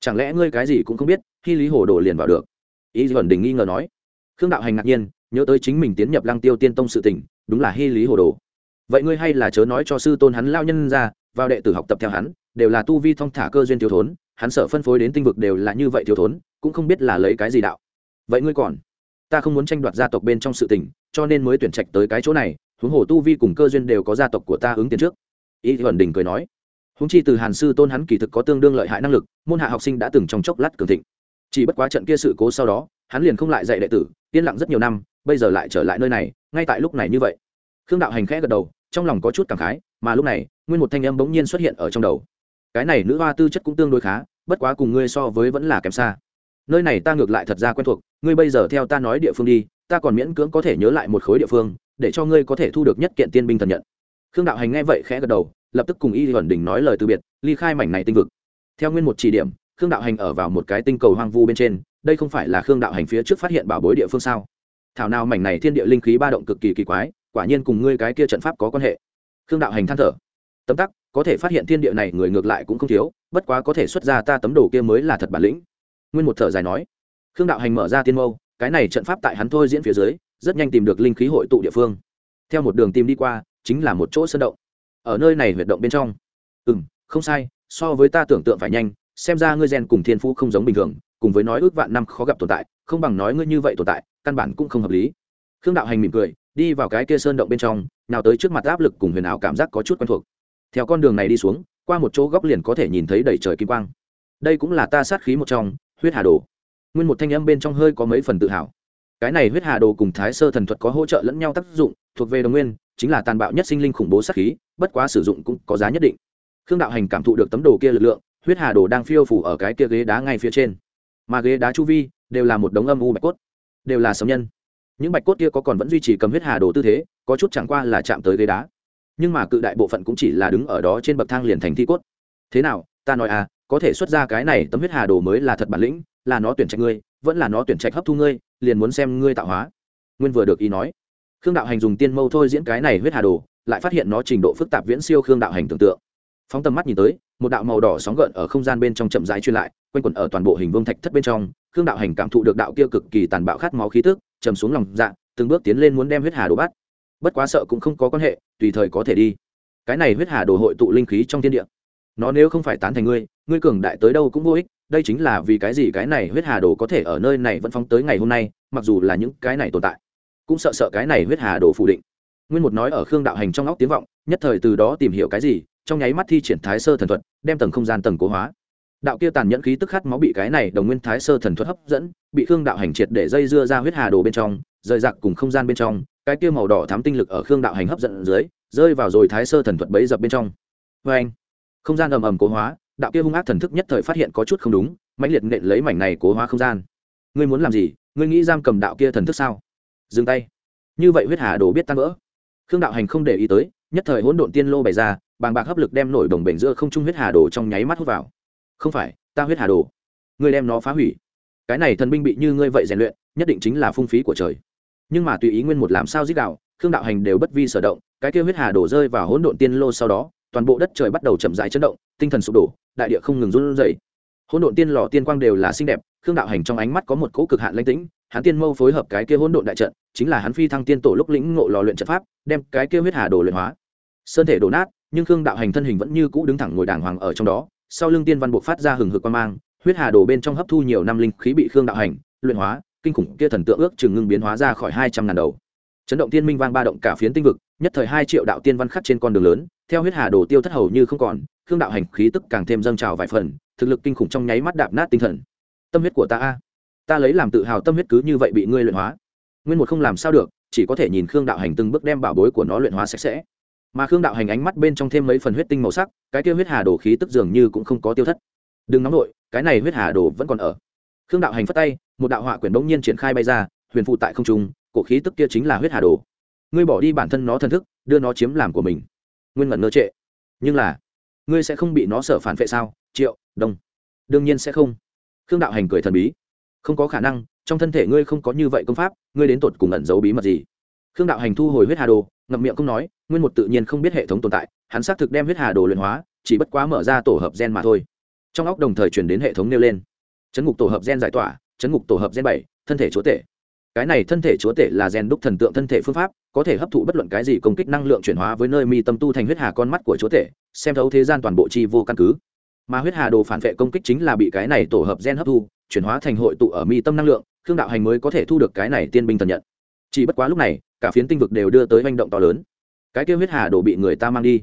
Chẳng lẽ ngươi cái gì cũng không biết, khi lý hồ đồ liền vào được? Y Vân đình nghi ngờ nói. Khương đạo hành ngạc nhiên, nhớ tới chính mình tiến nhập lăng tiêu tiên tông sự tỉnh đúng là hy lý hồ đồ. Vậy ngươi hay là chớ nói cho sư tôn hắn lao nhân ra, vào đệ tử học tập theo hắn, đều là tu vi thong thả cơ duyên thiếu thốn, hắn sợ phân phối đến tinh vực đều là như vậy thiếu thốn cũng không biết là lấy cái gì đạo. Vậy ngươi còn? Ta không muốn tranh đoạt gia tộc bên trong sự tình, cho nên mới tuyển trạch tới cái chỗ này, huống hồ tu vi cùng cơ duyên đều có gia tộc của ta ứng tiền trước. Y thuần đình cười nói. Húng chi từ hàn sư tôn hắn kỳ thực có tương đương lợi hại năng lực, môn hạ học sinh đã từng trong chốc lát cường thịnh. Chỉ bất quá trận kia sự cố sau đó, hắn liền không lại dạy đệ tử, yên lặng rất nhiều năm, bây giờ lại trở lại nơi này, ngay tại lúc này như vậy. Khương đạo hành khẽ gật đầu, trong lòng có chút cảm khái, mà lúc này, nguyên một thanh âm bỗng nhiên xuất hiện ở trong đầu. Cái này nữ hoa tư chất cũng tương đối khá, bất quá cùng ngươi so với vẫn là kém xa nơi này ta ngược lại thật ra quen thuộc, ngươi bây giờ theo ta nói địa phương đi, ta còn miễn cưỡng có thể nhớ lại một khối địa phương, để cho ngươi có thể thu được nhất kiện tiên binh thần nhận. Khương đạo hành nghe vậy khẽ gật đầu, lập tức cùng y ẩn đình nói lời từ biệt, ly khai mảnh này tinh vực. Theo nguyên một chỉ điểm, khương đạo hành ở vào một cái tinh cầu hoang vu bên trên, đây không phải là khương đạo hành phía trước phát hiện bảo bối địa phương sao? Thảo nào mảnh này thiên địa linh khí ba động cực kỳ kỳ quái, quả nhiên cùng ngươi cái kia trận pháp có quan hệ. Khương đạo hành than thở. Tấm tắc, có thể phát hiện thiên địa này người ngược lại cũng không thiếu, bất quá có thể xuất ra ta tấm đồ kia mới là thật bản lĩnh nguyên một thở dài nói, khương đạo hành mở ra tiên mâu, cái này trận pháp tại hắn thôi diễn phía dưới, rất nhanh tìm được linh khí hội tụ địa phương. Theo một đường tìm đi qua, chính là một chỗ sơn động. Ở nơi này huyệt động bên trong. Ừ m không sai, so với ta tưởng tượng phải nhanh, xem ra ngươi gen cùng thiên phú không giống bình thường, cùng với nói ước vạn năm khó gặp tồn tại, không bằng nói ngươi như vậy tồn tại, căn bản cũng không hợp lý. Khương đạo hành mỉm cười, đi vào cái kia sơn động bên trong, nào tới trước mặt áp lực cùng huyền ảo cảm giác có chút quen thuộc. Theo con đường này đi xuống, qua một chỗ góc liền có thể nhìn thấy đầy trời kim quang. Đây cũng là ta sát khí một trong huyết hà đồ. Nguyên một thanh âm bên trong hơi có mấy phần tự hào. Cái này huyết hà đồ cùng thái sơ thần thuật có hỗ trợ lẫn nhau tác dụng, thuộc về đồng nguyên, chính là tàn bạo nhất sinh linh khủng bố sát khí, bất quá sử dụng cũng có giá nhất định. Khương đạo hành cảm thụ được tấm đồ kia lực lượng, huyết hà đồ đang phiêu phủ ở cái kia ghế đá ngay phía trên. Mà ghế đá chu vi đều là một đống âm u bạch cốt, đều là sống nhân. Những bạch cốt kia có còn vẫn duy trì cầm huyết hà đồ tư thế, có chút chẳng qua là chạm tới ghế đá. Nhưng mà cự đại bộ phận cũng chỉ là đứng ở đó trên bậc thang liền thành thi cốt. Thế nào, ta nói à có thể xuất ra cái này tấm huyết hà đồ mới là thật bản lĩnh, là nó tuyển trạch ngươi, vẫn là nó tuyển trạch hấp thu ngươi, liền muốn xem ngươi tạo hóa. Nguyên vừa được ý nói. Khương đạo hành dùng tiên mâu thôi diễn cái này huyết hà đồ, lại phát hiện nó trình độ phức tạp viễn siêu khương đạo hành tưởng tượng. Phóng tầm mắt nhìn tới, một đạo màu đỏ sóng gợn ở không gian bên trong chậm rãi truyền lại, quanh quẩn ở toàn bộ hình vương thạch thất bên trong, khương đạo hành cảm thụ được đạo kia cực kỳ tàn bạo khát máu khí tức chầm xuống lòng dạ từng bước tiến lên muốn đem huyết hà đồ bắt. Bất quá sợ cũng không có quan hệ, tùy thời có thể đi. Cái này huyết hà đồ hội tụ linh khí trong thiên địa. Nó nếu không phải tán thành ngươi ngươi cường đại tới đâu cũng vô ích, đây chính là vì cái gì cái này huyết hà đồ có thể ở nơi này vẫn phóng tới ngày hôm nay, mặc dù là những cái này tồn tại, cũng sợ sợ cái này huyết hà đồ phủ định. Nguyên một nói ở khương đạo hành trong óc tiếng vọng, nhất thời từ đó tìm hiểu cái gì, trong nháy mắt thi triển thái sơ thần thuật, đem tầng không gian tầng cố hóa. Đạo kia tàn nhẫn khí tức khát máu bị cái này đồng nguyên thái sơ thần thuật hấp dẫn, bị khương đạo hành triệt để dây dưa ra huyết hà đồ bên trong, rời rạc cùng không gian bên trong, cái kia màu đỏ thám tinh lực ở khương đạo hành hấp dẫn dưới, rơi vào rồi thái sơ thần thuật bấy dập bên trong. Vê anh không gian ầm ầm cố hóa đạo kia hung ác thần thức nhất thời phát hiện có chút không đúng, mãnh liệt nện lấy mảnh này cố hóa không gian. Ngươi muốn làm gì? Ngươi nghĩ giam cầm đạo kia thần thức sao? Dừng tay. Như vậy huyết hà đồ biết tan vỡ. Khương đạo hành không để ý tới, nhất thời hỗn độn tiên lô bày ra, bàng bạc hấp lực đem nổi đồng bể giữa không trung huyết hà đồ trong nháy mắt hút vào. Không phải, ta huyết hà đồ. Ngươi đem nó phá hủy. Cái này thần binh bị như ngươi vậy rèn luyện, nhất định chính là phung phí của trời. Nhưng mà tùy ý nguyên một làm sao giết đạo, khương đạo hành đều bất vi sở động, cái kia huyết hà đổ rơi vào hỗn độn tiên lô sau đó toàn bộ đất trời bắt đầu chậm rãi chấn động, tinh thần sụp đổ, đại địa không ngừng run rẩy. Hỗn độn tiên lò tiên quang đều là xinh đẹp, khương đạo hành trong ánh mắt có một cỗ cực hạn lãnh tĩnh, hắn tiên mâu phối hợp cái kia hỗn độn đại trận, chính là hắn phi thăng tiên tổ lúc lĩnh ngộ lò luyện trận pháp, đem cái kia huyết hà đồ luyện hóa. Sơn thể đổ nát, nhưng khương đạo hành thân hình vẫn như cũ đứng thẳng ngồi đàng hoàng ở trong đó, sau lưng tiên văn buộc phát ra hừng hực quan mang, huyết hà đồ bên trong hấp thu nhiều năm linh khí bị khương đạo hành luyện hóa, kinh khủng kia thần tượng ước chừng ngưng biến hóa ra khỏi hai trăm ngàn đầu. Chấn động tiên minh vang ba động cả phiến tinh vực nhất thời hai triệu đạo tiên văn khắc trên con đường lớn, theo huyết hà đồ tiêu thất hầu như không còn, khương đạo hành khí tức càng thêm dâng trào vài phần, thực lực kinh khủng trong nháy mắt đạp nát tinh thần. Tâm huyết của ta a, ta lấy làm tự hào tâm huyết cứ như vậy bị ngươi luyện hóa. Nguyên một không làm sao được, chỉ có thể nhìn khương đạo hành từng bước đem bảo bối của nó luyện hóa sạch sẽ. Mà khương đạo hành ánh mắt bên trong thêm mấy phần huyết tinh màu sắc, cái kia huyết hà đồ khí tức dường như cũng không có tiêu thất. Đừng nóng nổi cái này huyết hà đồ vẫn còn ở. Khương đạo hành phất tay, một đạo họa quyển bỗng nhiên triển khai bay ra, huyền phụ tại không trung, cổ khí tức kia chính là huyết hà đồ ngươi bỏ đi bản thân nó thần thức, đưa nó chiếm làm của mình. Nguyên ngẩn ngơ trệ. Nhưng là, ngươi sẽ không bị nó sợ phản vệ sao? Triệu đông đương nhiên sẽ không. Khương đạo hành cười thần bí. Không có khả năng, trong thân thể ngươi không có như vậy công pháp, ngươi đến tột cùng ẩn giấu bí mật gì? Khương đạo hành thu hồi huyết hà đồ, ngậm miệng không nói, nguyên một tự nhiên không biết hệ thống tồn tại, hắn xác thực đem huyết hà đồ luyện hóa, chỉ bất quá mở ra tổ hợp gen mà thôi. Trong óc đồng thời chuyển đến hệ thống nêu lên. Chấn ngục tổ hợp gen giải tỏa, chấn ngục tổ hợp gen bảy, thân thể chúa tể cái này thân thể chúa tể là gen đúc thần tượng thân thể phương pháp, có thể hấp thụ bất luận cái gì công kích năng lượng chuyển hóa với nơi mi tâm tu thành huyết hà con mắt của chúa tể, xem thấu thế gian toàn bộ chi vô căn cứ. Mà huyết hà đồ phản vệ công kích chính là bị cái này tổ hợp gen hấp thu, chuyển hóa thành hội tụ ở mi tâm năng lượng, khương đạo hành mới có thể thu được cái này tiên binh thần nhận. Chỉ bất quá lúc này, cả phiến tinh vực đều đưa tới manh động to lớn. Cái kêu huyết hà đồ bị người ta mang đi.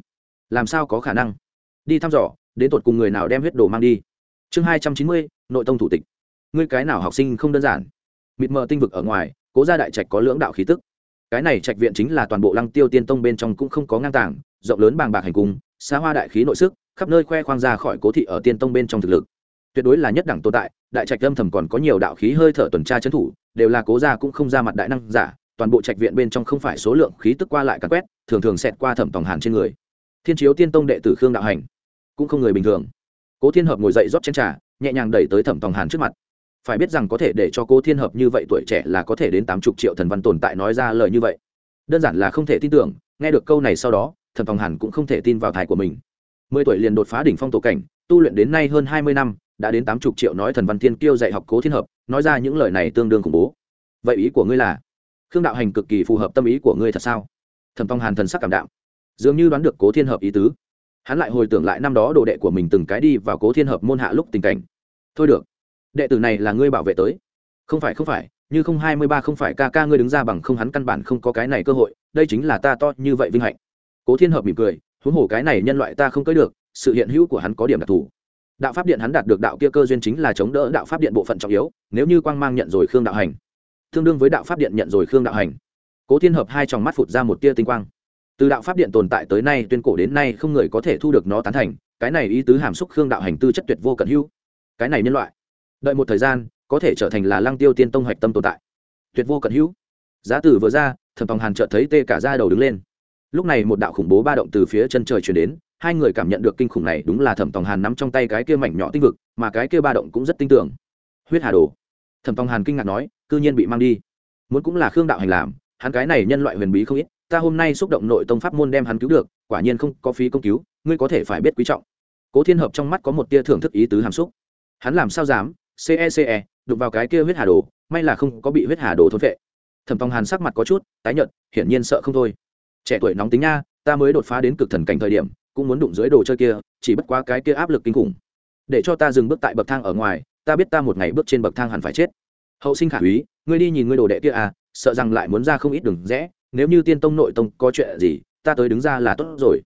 Làm sao có khả năng? Đi thăm dò, đến tột cùng người nào đem huyết đồ mang đi? Chương hai trăm chín mươi, nội tông thủ tịch. Ngươi cái nào học sinh không đơn giản? Mịt mờ tinh vực ở ngoài, cố gia đại trạch có lưỡng đạo khí tức. Cái này trạch viện chính là toàn bộ lăng tiêu tiên tông bên trong cũng không có ngang tảng rộng lớn bàng bạc hành cung, xa hoa đại khí nội sức, khắp nơi khoe khoang ra khỏi cố thị ở tiên tông bên trong thực lực. Tuyệt đối là nhất đẳng tồn tại, đại trạch âm thầm còn có nhiều đạo khí hơi thở tuần tra trấn thủ, đều là cố gia cũng không ra mặt đại năng giả, toàn bộ trạch viện bên trong không phải số lượng khí tức qua lại cắn quét, thường thường xẹt qua thẩm tòng hàn trên người. Thiên chiếu tiên tông đệ tử khương đạo hành cũng không người bình thường. Cố thiên hợp ngồi dậy rót chén trà, nhẹ nhàng đẩy tới thẩm tòng hàn trước mặt phải biết rằng có thể để cho cố thiên hợp như vậy tuổi trẻ là có thể đến tám chục triệu thần văn tồn tại nói ra lời như vậy. Đơn giản là không thể tin tưởng, nghe được câu này sau đó thần phòng hàn cũng không thể tin vào thái của mình. Mười tuổi liền đột phá đỉnh phong tổ cảnh, tu luyện đến nay hơn hai mươi năm, đã đến tám chục triệu nói thần văn thiên kiêu dạy học cố thiên hợp, nói ra những lời này tương đương khủng bố. Vậy ý của ngươi là, khương đạo hành cực kỳ phù hợp tâm ý của ngươi thật sao? Thần Phong hàn thần sắc cảm đạo dường như đoán được cố thiên hợp ý tứ. Hắn lại hồi tưởng lại năm đó đồ đệ của mình từng cái đi vào cố thiên hợp môn hạ lúc tình cảnh. Thôi được đệ tử này là ngươi bảo vệ tới. Không phải không phải, như không hai mươi ba không phải ca ca ngươi đứng ra bằng không hắn căn bản không có cái này cơ hội, đây chính là ta to như vậy vinh hạnh. Cố thiên hợp mỉm cười, huống hồ cái này nhân loại ta không cưới được, sự hiện hữu của hắn có điểm đặc thù. Đạo pháp điện hắn đạt được đạo kia cơ duyên chính là chống đỡ đạo pháp điện bộ phận trọng yếu, nếu như quang mang nhận rồi khương đạo hành. Tương đương với đạo pháp điện nhận rồi khương đạo hành. Cố thiên hợp hai tròng mắt phụt ra một tia tinh quang. Từ đạo pháp điện tồn tại tới nay, tuyên cổ đến nay không người có thể thu được nó tán thành, cái này ý tứ hàm xúc khương đạo hành tư chất tuyệt vô cận hữu. Cái này nhân loại đợi một thời gian, có thể trở thành là lăng tiêu tiên tông hoạch tâm tồn tại. Tuyệt vô cận hữu. Giá tử vừa ra, thẩm tòng hàn chợt thấy tê cả ra đầu đứng lên. Lúc này một đạo khủng bố ba động từ phía chân trời chuyển đến, hai người cảm nhận được kinh khủng này đúng là thẩm tòng hàn nắm trong tay cái kia mảnh nhỏ tinh vực, mà cái kia ba động cũng rất tinh tưởng huyết hà đồ. Thẩm tòng hàn kinh ngạc nói, cư nhiên bị mang đi. Muốn cũng là khương đạo hành làm, hắn cái này nhân loại huyền bí không ít, ta hôm nay xúc động nội tông pháp môn đem hắn cứu được, quả nhiên không có phí công cứu, ngươi có thể phải biết quý trọng. Cố thiên hợp trong mắt có một tia thưởng thức ý tứ hàm xúc. Hắn làm sao dám? Cece e, đụng vào cái kia huyết hà đồ may là không có bị huyết hà đồ thốn vệ thẩm Phong hàn sắc mặt có chút tái nhợt hiển nhiên sợ không thôi. Trẻ tuổi nóng tính nha ta mới đột phá đến cực thần cảnh thời điểm cũng muốn đụng dưới đồ chơi kia chỉ bất quá cái kia áp lực kinh khủng. Để cho ta dừng bước tại bậc thang ở ngoài ta biết ta một ngày bước trên bậc thang hẳn phải chết. Hậu sinh khả úy ngươi đi nhìn ngươi đồ đệ kia à sợ rằng lại muốn ra không ít đường rẽ nếu như tiên tông nội tông có chuyện gì ta tới đứng ra là tốt rồi.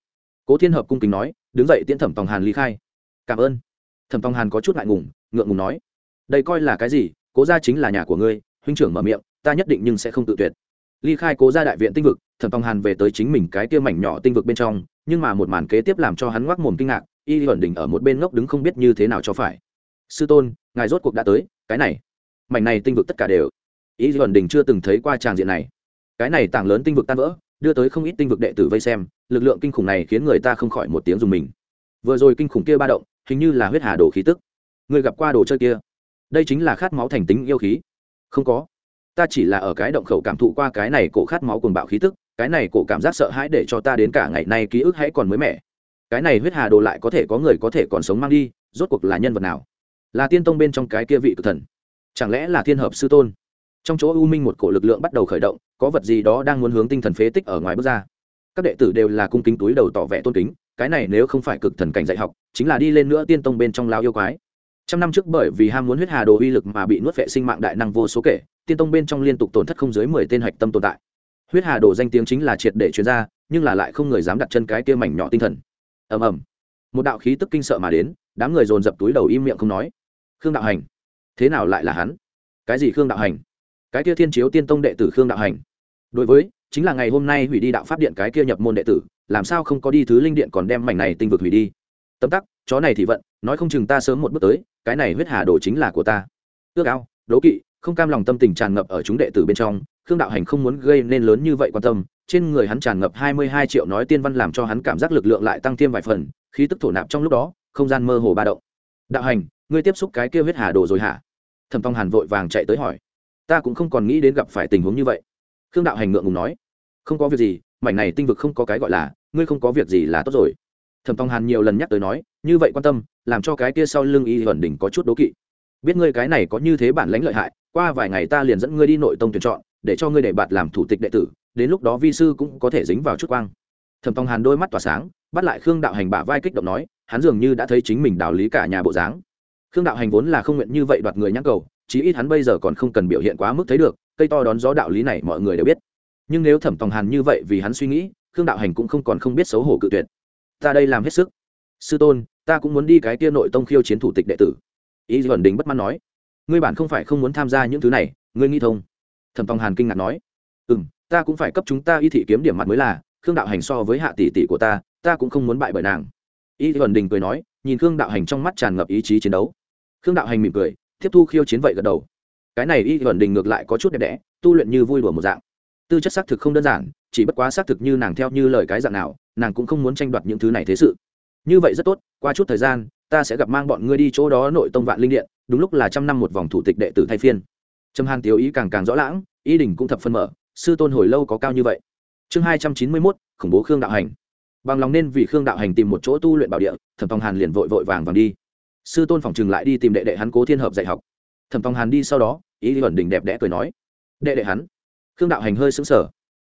Cố thiên hợp cung kính nói đứng dậy tiễn thẩm tòng hàn ly khai. Cảm ơn. Thẩm tòng hàn có chút ngại ngùng ngượng ngùng nói đây coi là cái gì? Cố gia chính là nhà của ngươi, huynh trưởng mở miệng, ta nhất định nhưng sẽ không tự tuyệt. Ly khai cố gia đại viện tinh vực, thẩm tòng hàn về tới chính mình cái kia mảnh nhỏ tinh vực bên trong, nhưng mà một màn kế tiếp làm cho hắn ngoác mồm kinh ngạc, y ẩn đỉnh ở một bên ngốc đứng không biết như thế nào cho phải. Sư tôn, ngài rốt cuộc đã tới, cái này, mảnh này tinh vực tất cả đều. Y ẩn đỉnh chưa từng thấy qua tràng diện này. Cái này tảng lớn tinh vực tan vỡ, đưa tới không ít tinh vực đệ tử vây xem, lực lượng kinh khủng này khiến người ta không khỏi một tiếng dùng mình. Vừa rồi kinh khủng kia ba động, hình như là huyết hà đồ khí tức. Người gặp qua đồ chơi kia? Đây chính là khát máu thành tính yêu khí. Không có. Ta chỉ là ở cái động khẩu cảm thụ qua cái này cổ khát máu cùng bạo khí tức, cái này cổ cảm giác sợ hãi để cho ta đến cả ngày nay ký ức hãy còn mới mẻ. Cái này huyết hà đồ lại có thể có người có thể còn sống mang đi, rốt cuộc là nhân vật nào? Là tiên tông bên trong cái kia vị cực thần. Chẳng lẽ là thiên hợp sư tôn? Trong chỗ u minh một cổ lực lượng bắt đầu khởi động, có vật gì đó đang muốn hướng tinh thần phế tích ở ngoài bước ra. Các đệ tử đều là cung kính túi đầu tỏ vẻ tôn kính, cái này nếu không phải cực thần cảnh dạy học, chính là đi lên nữa tiên tông bên trong lao yêu quái trăm năm trước bởi vì ham muốn huyết hà đồ uy lực mà bị nuốt vệ sinh mạng đại năng vô số kể tiên tông bên trong liên tục tổn thất không dưới mười tên hạch tâm tồn tại. Huyết hà đồ danh tiếng chính là triệt để chuyên gia, nhưng là lại không người dám đặt chân cái kia mảnh nhỏ tinh thần. Ầm ầm. Một đạo khí tức kinh sợ mà đến đám người dồn dập túi đầu im miệng không nói. Khương đạo hành. Thế nào lại là hắn? Cái gì khương đạo hành? Cái kia thiên chiếu tiên tông đệ tử khương đạo hành. Đối với chính là ngày hôm nay hủy đi đạo pháp điện cái kia nhập môn đệ tử làm sao không có đi thứ linh điện còn đem mảnh này tinh vực hủy đi? Tấm tắc chó này thì vận nói không chừng ta sớm một bước tới cái này huyết hà đồ chính là của ta. Ước ao, đố kỵ, không cam lòng tâm tình tràn ngập ở chúng đệ tử bên trong, khương đạo hành không muốn gây nên lớn như vậy quan tâm, trên người hắn tràn ngập hai mươi hai triệu nói tiên văn làm cho hắn cảm giác lực lượng lại tăng thêm vài phần, khí tức thổ nạp trong lúc đó, không gian mơ hồ ba động. Đạo hành, ngươi tiếp xúc cái kia huyết hà đồ rồi hả? Thẩm phong hàn vội vàng chạy tới hỏi. Ta cũng không còn nghĩ đến gặp phải tình huống như vậy. Khương đạo hành ngượng ngùng nói. Không có việc gì, mảnh này tinh vực không có cái gọi là, ngươi không có việc gì là tốt rồi. Thẩm phong hàn nhiều lần nhắc tới nói như vậy quan tâm, làm cho cái kia sau lưng y ẩn đỉnh có chút đố kỵ. Biết ngươi cái này có như thế bản lãnh lợi hại, qua vài ngày ta liền dẫn ngươi đi nội tông tuyển chọn, để cho ngươi để bạt làm thủ tịch đệ tử, đến lúc đó vi sư cũng có thể dính vào chút quang. Thẩm phong hàn đôi mắt tỏa sáng, bắt lại khương đạo hành bả vai kích động nói, hắn dường như đã thấy chính mình đạo lý cả nhà bộ dáng. Khương đạo hành vốn là không nguyện như vậy đoạt người nhắc cầu, chí ít hắn bây giờ còn không cần biểu hiện quá mức thấy được, cây to đón gió đạo lý này mọi người đều biết. Nhưng nếu thẩm tòng hàn như vậy vì hắn suy nghĩ, khương đạo hành cũng không còn không biết xấu hổ cự tuyệt. Ta đây làm hết sức sư tôn, ta cũng muốn đi cái kia nội tông khiêu chiến thủ tịch đệ tử. Ý vẩn đình bất mãn nói, ngươi bản không phải không muốn tham gia những thứ này, ngươi nghi thông. Thẩm tòng hàn kinh ngạc nói ừ m ta cũng phải cấp chúng ta y thị kiếm điểm mặt mới là, khương đạo hành so với hạ tỷ tỷ của ta ta cũng không muốn bại bởi nàng. Y vẩn đình cười nói, nhìn khương đạo hành trong mắt tràn ngập ý chí chiến đấu. Khương đạo hành mỉm cười, tiếp thu khiêu chiến vậy gật đầu. Cái này y vẩn đình ngược lại có chút đẹp đẽ, tu luyện như vui đùa một dạng. Tư chất xác thực không đơn giản, chỉ bất quá xác thực như nàng theo như lời cái dạng nào, nàng cũng không muốn tranh đoạt những thứ này thế sự như vậy rất tốt, qua chút thời gian, ta sẽ gặp mang bọn ngươi đi chỗ đó nội tông vạn linh điện, đúng lúc là trăm năm một vòng thủ tịch đệ tử thay phiên. Trầm hàn tiếu ý càng càng rõ lãng, ý đình cũng thập phân mở, sư tôn hồi lâu có cao như vậy. Chương hai trăm chín mươi mốt, khủng bố khương đạo hành. Bằng lòng nên vì khương đạo hành tìm một chỗ tu luyện bảo địa, thẩm tòng hàn liền vội vội vàng vàng đi. Sư tôn phòng trừng lại đi tìm đệ đệ hắn cố thiên hợp dạy học. Thẩm tòng hàn đi sau đó, ý ẩn đình đẹp đẽ cười nói, đệ đệ hắn. Khương đạo hành hơi xứng sở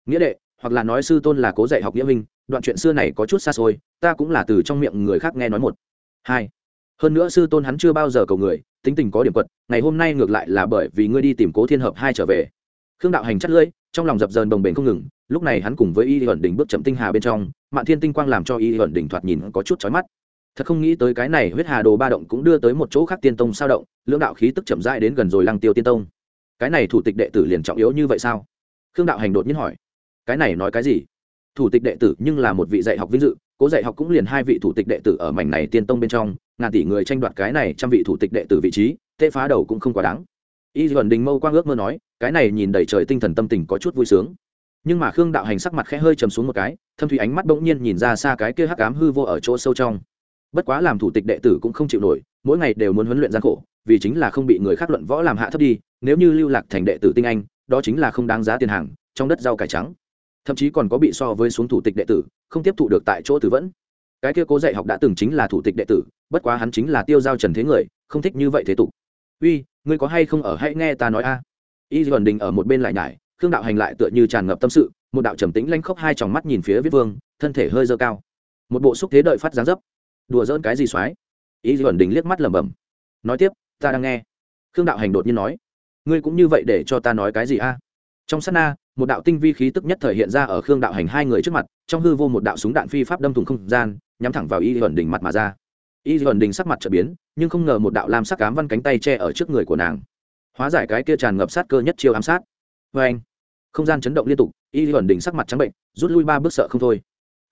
nghĩa đệ, hoặc là nói sư tôn là cố dạy học nghĩa minh đoạn chuyện xưa này có chút xa xôi, ta cũng là từ trong miệng người khác nghe nói một. Hai. Hơn nữa sư tôn hắn chưa bao giờ cầu người, tính tình có điểm quật, ngày hôm nay ngược lại là bởi vì ngươi đi tìm cố thiên hợp hai trở về. Khương đạo hành chắt lưỡi, trong lòng dập dờn đồng bền không ngừng, lúc này hắn cùng với y ẩn đỉnh bước chậm tinh hà bên trong, mạn thiên tinh quang làm cho y ẩn đỉnh thoạt nhìn có chút chói mắt. Thật không nghĩ tới cái này huyết hà đồ ba động cũng đưa tới một chỗ khác tiên tông sao động, lưỡng đạo khí tức chậm rãi đến gần rồi lăng tiêu tiên tông. Cái này thủ tịch đệ tử liền trọng yếu như vậy sao? Khương đạo hành đột nhiên hỏi. Cái này nói cái gì? Thủ tịch đệ tử nhưng là một vị dạy học vinh dự, cố dạy học cũng liền hai vị thủ tịch đệ tử ở mảnh này tiên tông bên trong, ngàn tỷ người tranh đoạt cái này trăm vị thủ tịch đệ tử vị trí tệ phá đầu cũng không quá đáng. Y duẩn đình mâu quang ước mơ nói, cái này nhìn đầy trời tinh thần tâm tình có chút vui sướng. Nhưng mà khương đạo hành sắc mặt khẽ hơi chầm xuống một cái, thâm thủy ánh mắt bỗng nhiên nhìn ra xa cái kia hắc ám hư vô ở chỗ sâu trong. Bất quá làm thủ tịch đệ tử cũng không chịu nổi, mỗi ngày đều muốn huấn luyện gian khổ, vì chính là không bị người khác luận võ làm hạ thấp đi, nếu như lưu lạc thành đệ tử tinh anh, đó chính là không đáng giá tiền hàng, trong đất rau cải trắng thậm chí còn có bị so với xuống thủ tịch đệ tử, không tiếp thụ được tại chỗ tử vẫn cái kia cố dạy học đã từng chính là thủ tịch đệ tử, bất quá hắn chính là tiêu giao trần thế người, không thích như vậy thế tục. Uy, ngươi có hay không ở hãy nghe ta nói a? Y duẩn đình ở một bên lại nhải, khương đạo hành lại tựa như tràn ngập tâm sự, một đạo trầm tĩnh lanh khóc hai tròng mắt nhìn phía viết vương, thân thể hơi dơ cao. Một bộ xúc thế đợi phát dáng dấp. Đùa dỡn cái gì soái y duẩn đình liếc mắt lẩm bẩm. Nói tiếp, ta đang nghe. Khương đạo hành đột nhiên nói. Ngươi cũng như vậy để cho ta nói cái gì a? Trong sát na một đạo tinh vi khí tức nhất thời hiện ra ở khương đạo hành hai người trước mặt, trong hư vô một đạo súng đạn phi pháp đâm thủng không gian, nhắm thẳng vào y ẩn đình mặt mà ra. Y ẩn đình sắc mặt trở biến, nhưng không ngờ một đạo lam sắc cám văn cánh tay che ở trước người của nàng. Hóa giải cái kia tràn ngập sát cơ nhất chiêu ám sát. Vê anh, không gian chấn động liên tục, y ẩn đình sắc mặt trắng bệnh, rút lui ba bước sợ không thôi.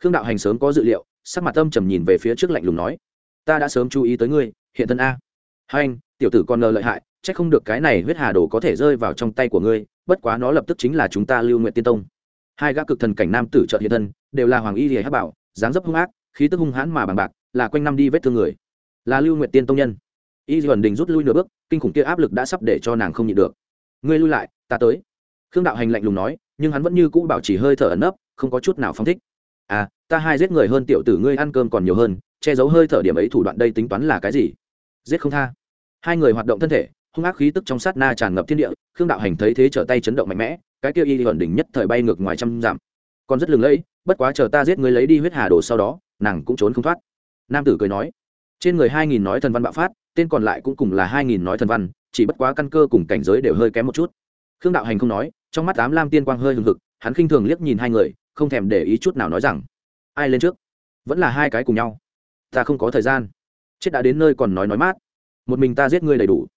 Khương đạo hành sớm có dự liệu, sắc mặt âm trầm nhìn về phía trước lạnh lùng nói, ta đã sớm chú ý tới ngươi, hiện thân a. Hai anh, tiểu tử còn ngờ lợi hại c h ắ c không được cái này huyết hà đồ có thể rơi vào trong tay của ngươi bất quá nó lập tức chính là chúng ta lưu nguyện tiên tông. Hai gã cực thần cảnh nam tử trợ hiện thân, đều là hoàng y rìa hát bảo, dáng dấp hung ác, khí tức hung hãn mà bằng bạc, là quanh năm đi vết thương người. Là lưu nguyện tiên tông nhân. Y duẩn đình rút lui nửa bước, kinh khủng kia áp lực đã sắp để cho nàng không nhịn được. Ngươi lui lại, ta tới. Khương đạo hành lạnh lùng nói, nhưng hắn vẫn như cũ bảo chỉ hơi thở ẩn nấp, không có chút nào phong thích. À ta hai giết người hơn tiểu tử ngươi ăn cơm còn nhiều hơn, che giấu hơi thở điểm ấy thủ đoạn đây tính toán là cái gì? Giết không tha. Hai người hoạt động thân thể hung ác khí tức trong sát na tràn ngập thiên địa, khương đạo hành thấy thế trở tay chấn động mạnh mẽ, cái kia y ẩn đỉnh nhất thời bay ngược ngoài trăm dặm. Còn rất lừng lẫy, bất quá chờ ta giết người lấy đi huyết hà đồ sau đó, nàng cũng trốn không thoát. Nam tử cười nói, trên người hai nghìn nói thần văn bạo phát, tên còn lại cũng cùng là hai nghìn nói thần văn, chỉ bất quá căn cơ cùng cảnh giới đều hơi kém một chút. Khương đạo hành không nói, trong mắt tám lam tiên quang hơi hừng hực, hắn khinh thường liếc nhìn hai người, không thèm để ý chút nào nói rằng, ai lên trước? Vẫn là hai cái cùng nhau. Ta không có thời gian. Chết đã đến nơi còn nói nói mát. Một mình ta giết ngươi đầy đủ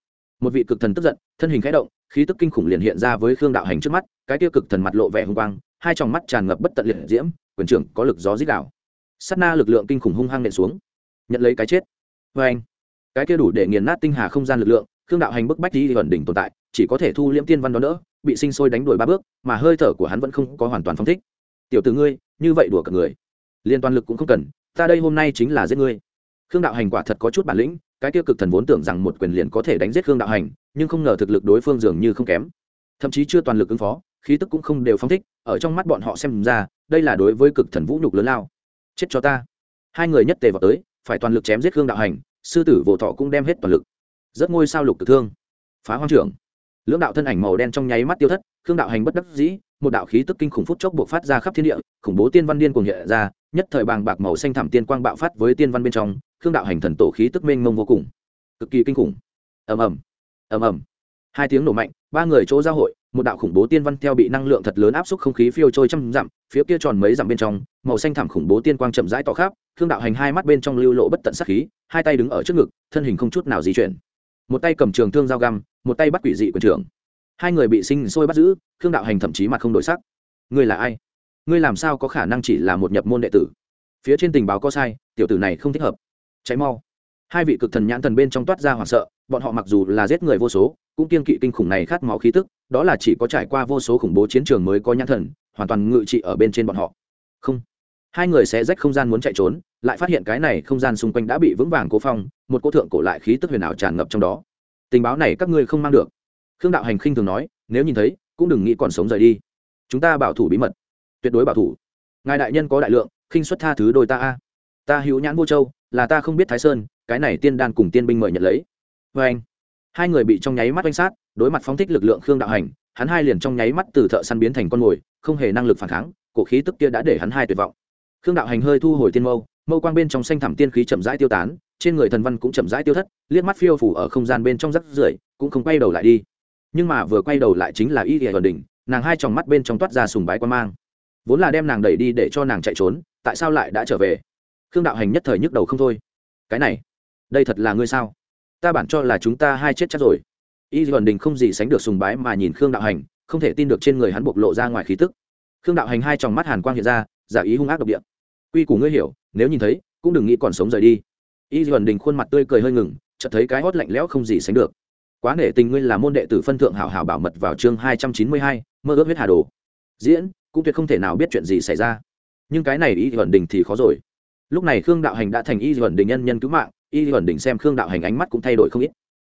một vị cực thần tức giận, thân hình khẽ động, khí tức kinh khủng liền hiện ra với khương đạo hành trước mắt, cái tiêu cực thần mặt lộ vẻ hung quang, hai tròng mắt tràn ngập bất tận liệt diễm, quyền trưởng có lực gió dít đảo sát na lực lượng kinh khủng hung hăng nện xuống. Nhận lấy cái chết. Vê anh, cái kia đủ để nghiền nát tinh hà không gian lực lượng, khương đạo hành bức bách đi ẩn đỉnh tồn tại, chỉ có thể thu liễm tiên văn đó nữa bị sinh sôi đánh đuổi ba bước, mà hơi thở của hắn vẫn không có hoàn toàn phong thích. Tiểu tử ngươi, như vậy đùa cả người. Liên toàn lực cũng không cần, ta đây hôm nay chính là giết ngươi. Khương đạo hành quả thật có chút bản lĩnh cái tiêu cực thần vốn tưởng rằng một quyền liền có thể đánh giết khương đạo hành, nhưng không ngờ thực lực đối phương dường như không kém. Thậm chí chưa toàn lực ứng phó, khí tức cũng không đều phong thích, ở trong mắt bọn họ xem ra, đây là đối với cực thần vũ nhục lớn lao. Chết cho ta. Hai người nhất tề vào tới, phải toàn lực chém giết khương đạo hành, sư tử vỗ thọ cũng đem hết toàn lực. Rất ngôi sao lục cực thương. Phá hoang trưởng. Lưỡng đạo thân ảnh màu đen trong nháy mắt tiêu thất, khương đạo hành bất đắc dĩ, một đạo khí tức kinh khủng phút chốc buộc phát ra khắp thiên địa, khủng bố tiên văn điên cuồng hiện ra nhất thời bàng bạc màu xanh thẳm tiên quang bạo phát với tiên văn bên trong, khương đạo hành thần tổ khí tức mênh mông vô cùng. Cực kỳ kinh khủng. Ầm ầm. Ầm ầm. Hai tiếng nổ mạnh, ba người chỗ giao hội, một đạo khủng bố tiên văn theo bị năng lượng thật lớn áp suất không khí phiêu trôi trăm dặm, phía kia tròn mấy dặm bên trong, màu xanh thẳm khủng bố tiên quang chậm rãi tỏ khắp, khương đạo hành hai mắt bên trong lưu lộ bất tận sắc khí, hai tay đứng ở trước ngực, thân hình không chút nào di chuyển. Một tay cầm trường thương dao găm, một tay bắt quỷ dị quyền trưởng. Hai người bị sinh sôi bắt giữ, khương đạo hành thậm chí mặt không đổi sắc. Ngươi là ai? Ngươi làm sao có khả năng chỉ là một nhập môn đệ tử? Phía trên tình báo có sai, tiểu tử này không thích hợp. Cháy mau. Hai vị cực thần nhãn thần bên trong toát ra hoảng sợ, bọn họ mặc dù là giết người vô số, cũng kiên kỵ kinh khủng này khát máu khí tức, đó là chỉ có trải qua vô số khủng bố chiến trường mới có nhãn thần, hoàn toàn ngự trị ở bên trên bọn họ. Không. Hai người sẽ rách không gian muốn chạy trốn, lại phát hiện cái này không gian xung quanh đã bị vững vàng cố phong, một cô thượng cổ lại khí tức huyền ảo tràn ngập trong đó. Tình báo này các ngươi không mang được. Khương đạo hành khinh thường nói, nếu nhìn thấy, cũng đừng nghĩ còn sống rời đi. Chúng ta bảo thủ bí mật tuyệt đối bảo thủ. Ngài đại nhân có đại lượng, khinh xuất tha thứ đôi ta a. Ta hữu nhãn vô châu, là ta không biết thái sơn, cái này tiên đan cùng tiên binh mời nhận lấy. Vê anh, hai người bị trong nháy mắt oanh sát, đối mặt phóng thích lực lượng khương đạo hành, hắn hai liền trong nháy mắt từ thợ săn biến thành con mồi, không hề năng lực phản kháng, cổ khí tức kia đã để hắn hai tuyệt vọng. Khương đạo hành hơi thu hồi tiên mâu mâu quang bên trong xanh thẳm tiên khí chậm rãi tiêu tán, trên người thần văn cũng chậm rãi tiêu thất, liếc mắt phiêu phủ ở không gian bên trong rắc rưởi, cũng không quay đầu lại đi. Nhưng mà vừa quay đầu lại chính là y ghẻ đỉnh, nàng hai tròng mắt bên trong toát ra sùng bái quan mang vốn là đem nàng đẩy đi để cho nàng chạy trốn, tại sao lại đã trở về? Khương đạo hành nhất thời nhức đầu không thôi. Cái này, đây thật là ngươi sao? Ta bản cho là chúng ta hai chết chắc rồi. Y dần đình không gì sánh được sùng bái mà nhìn khương đạo hành, không thể tin được trên người hắn bộc lộ ra ngoài khí tức. Khương đạo hành hai tròng mắt hàn quang hiện ra, giả ý hung ác độc địa. Quy củ ngươi hiểu, nếu nhìn thấy, cũng đừng nghĩ còn sống rời đi. Y dần đình khuôn mặt tươi cười hơi ngừng, chợt thấy cái hót lạnh lẽo không gì sánh được. Quá nể tình ngươi là môn đệ tử phân thượng hảo hảo bảo mật vào chương hai trăm chín mươi hai, mơ ước huyết hà đồ. Diễn cũng tuyệt không thể nào biết chuyện gì xảy ra. Nhưng cái này y dần đình thì khó rồi. Lúc này khương đạo hành đã thành y dần đình nhân nhân cứu mạng, y ẩn đình xem khương đạo hành ánh mắt cũng thay đổi không ít.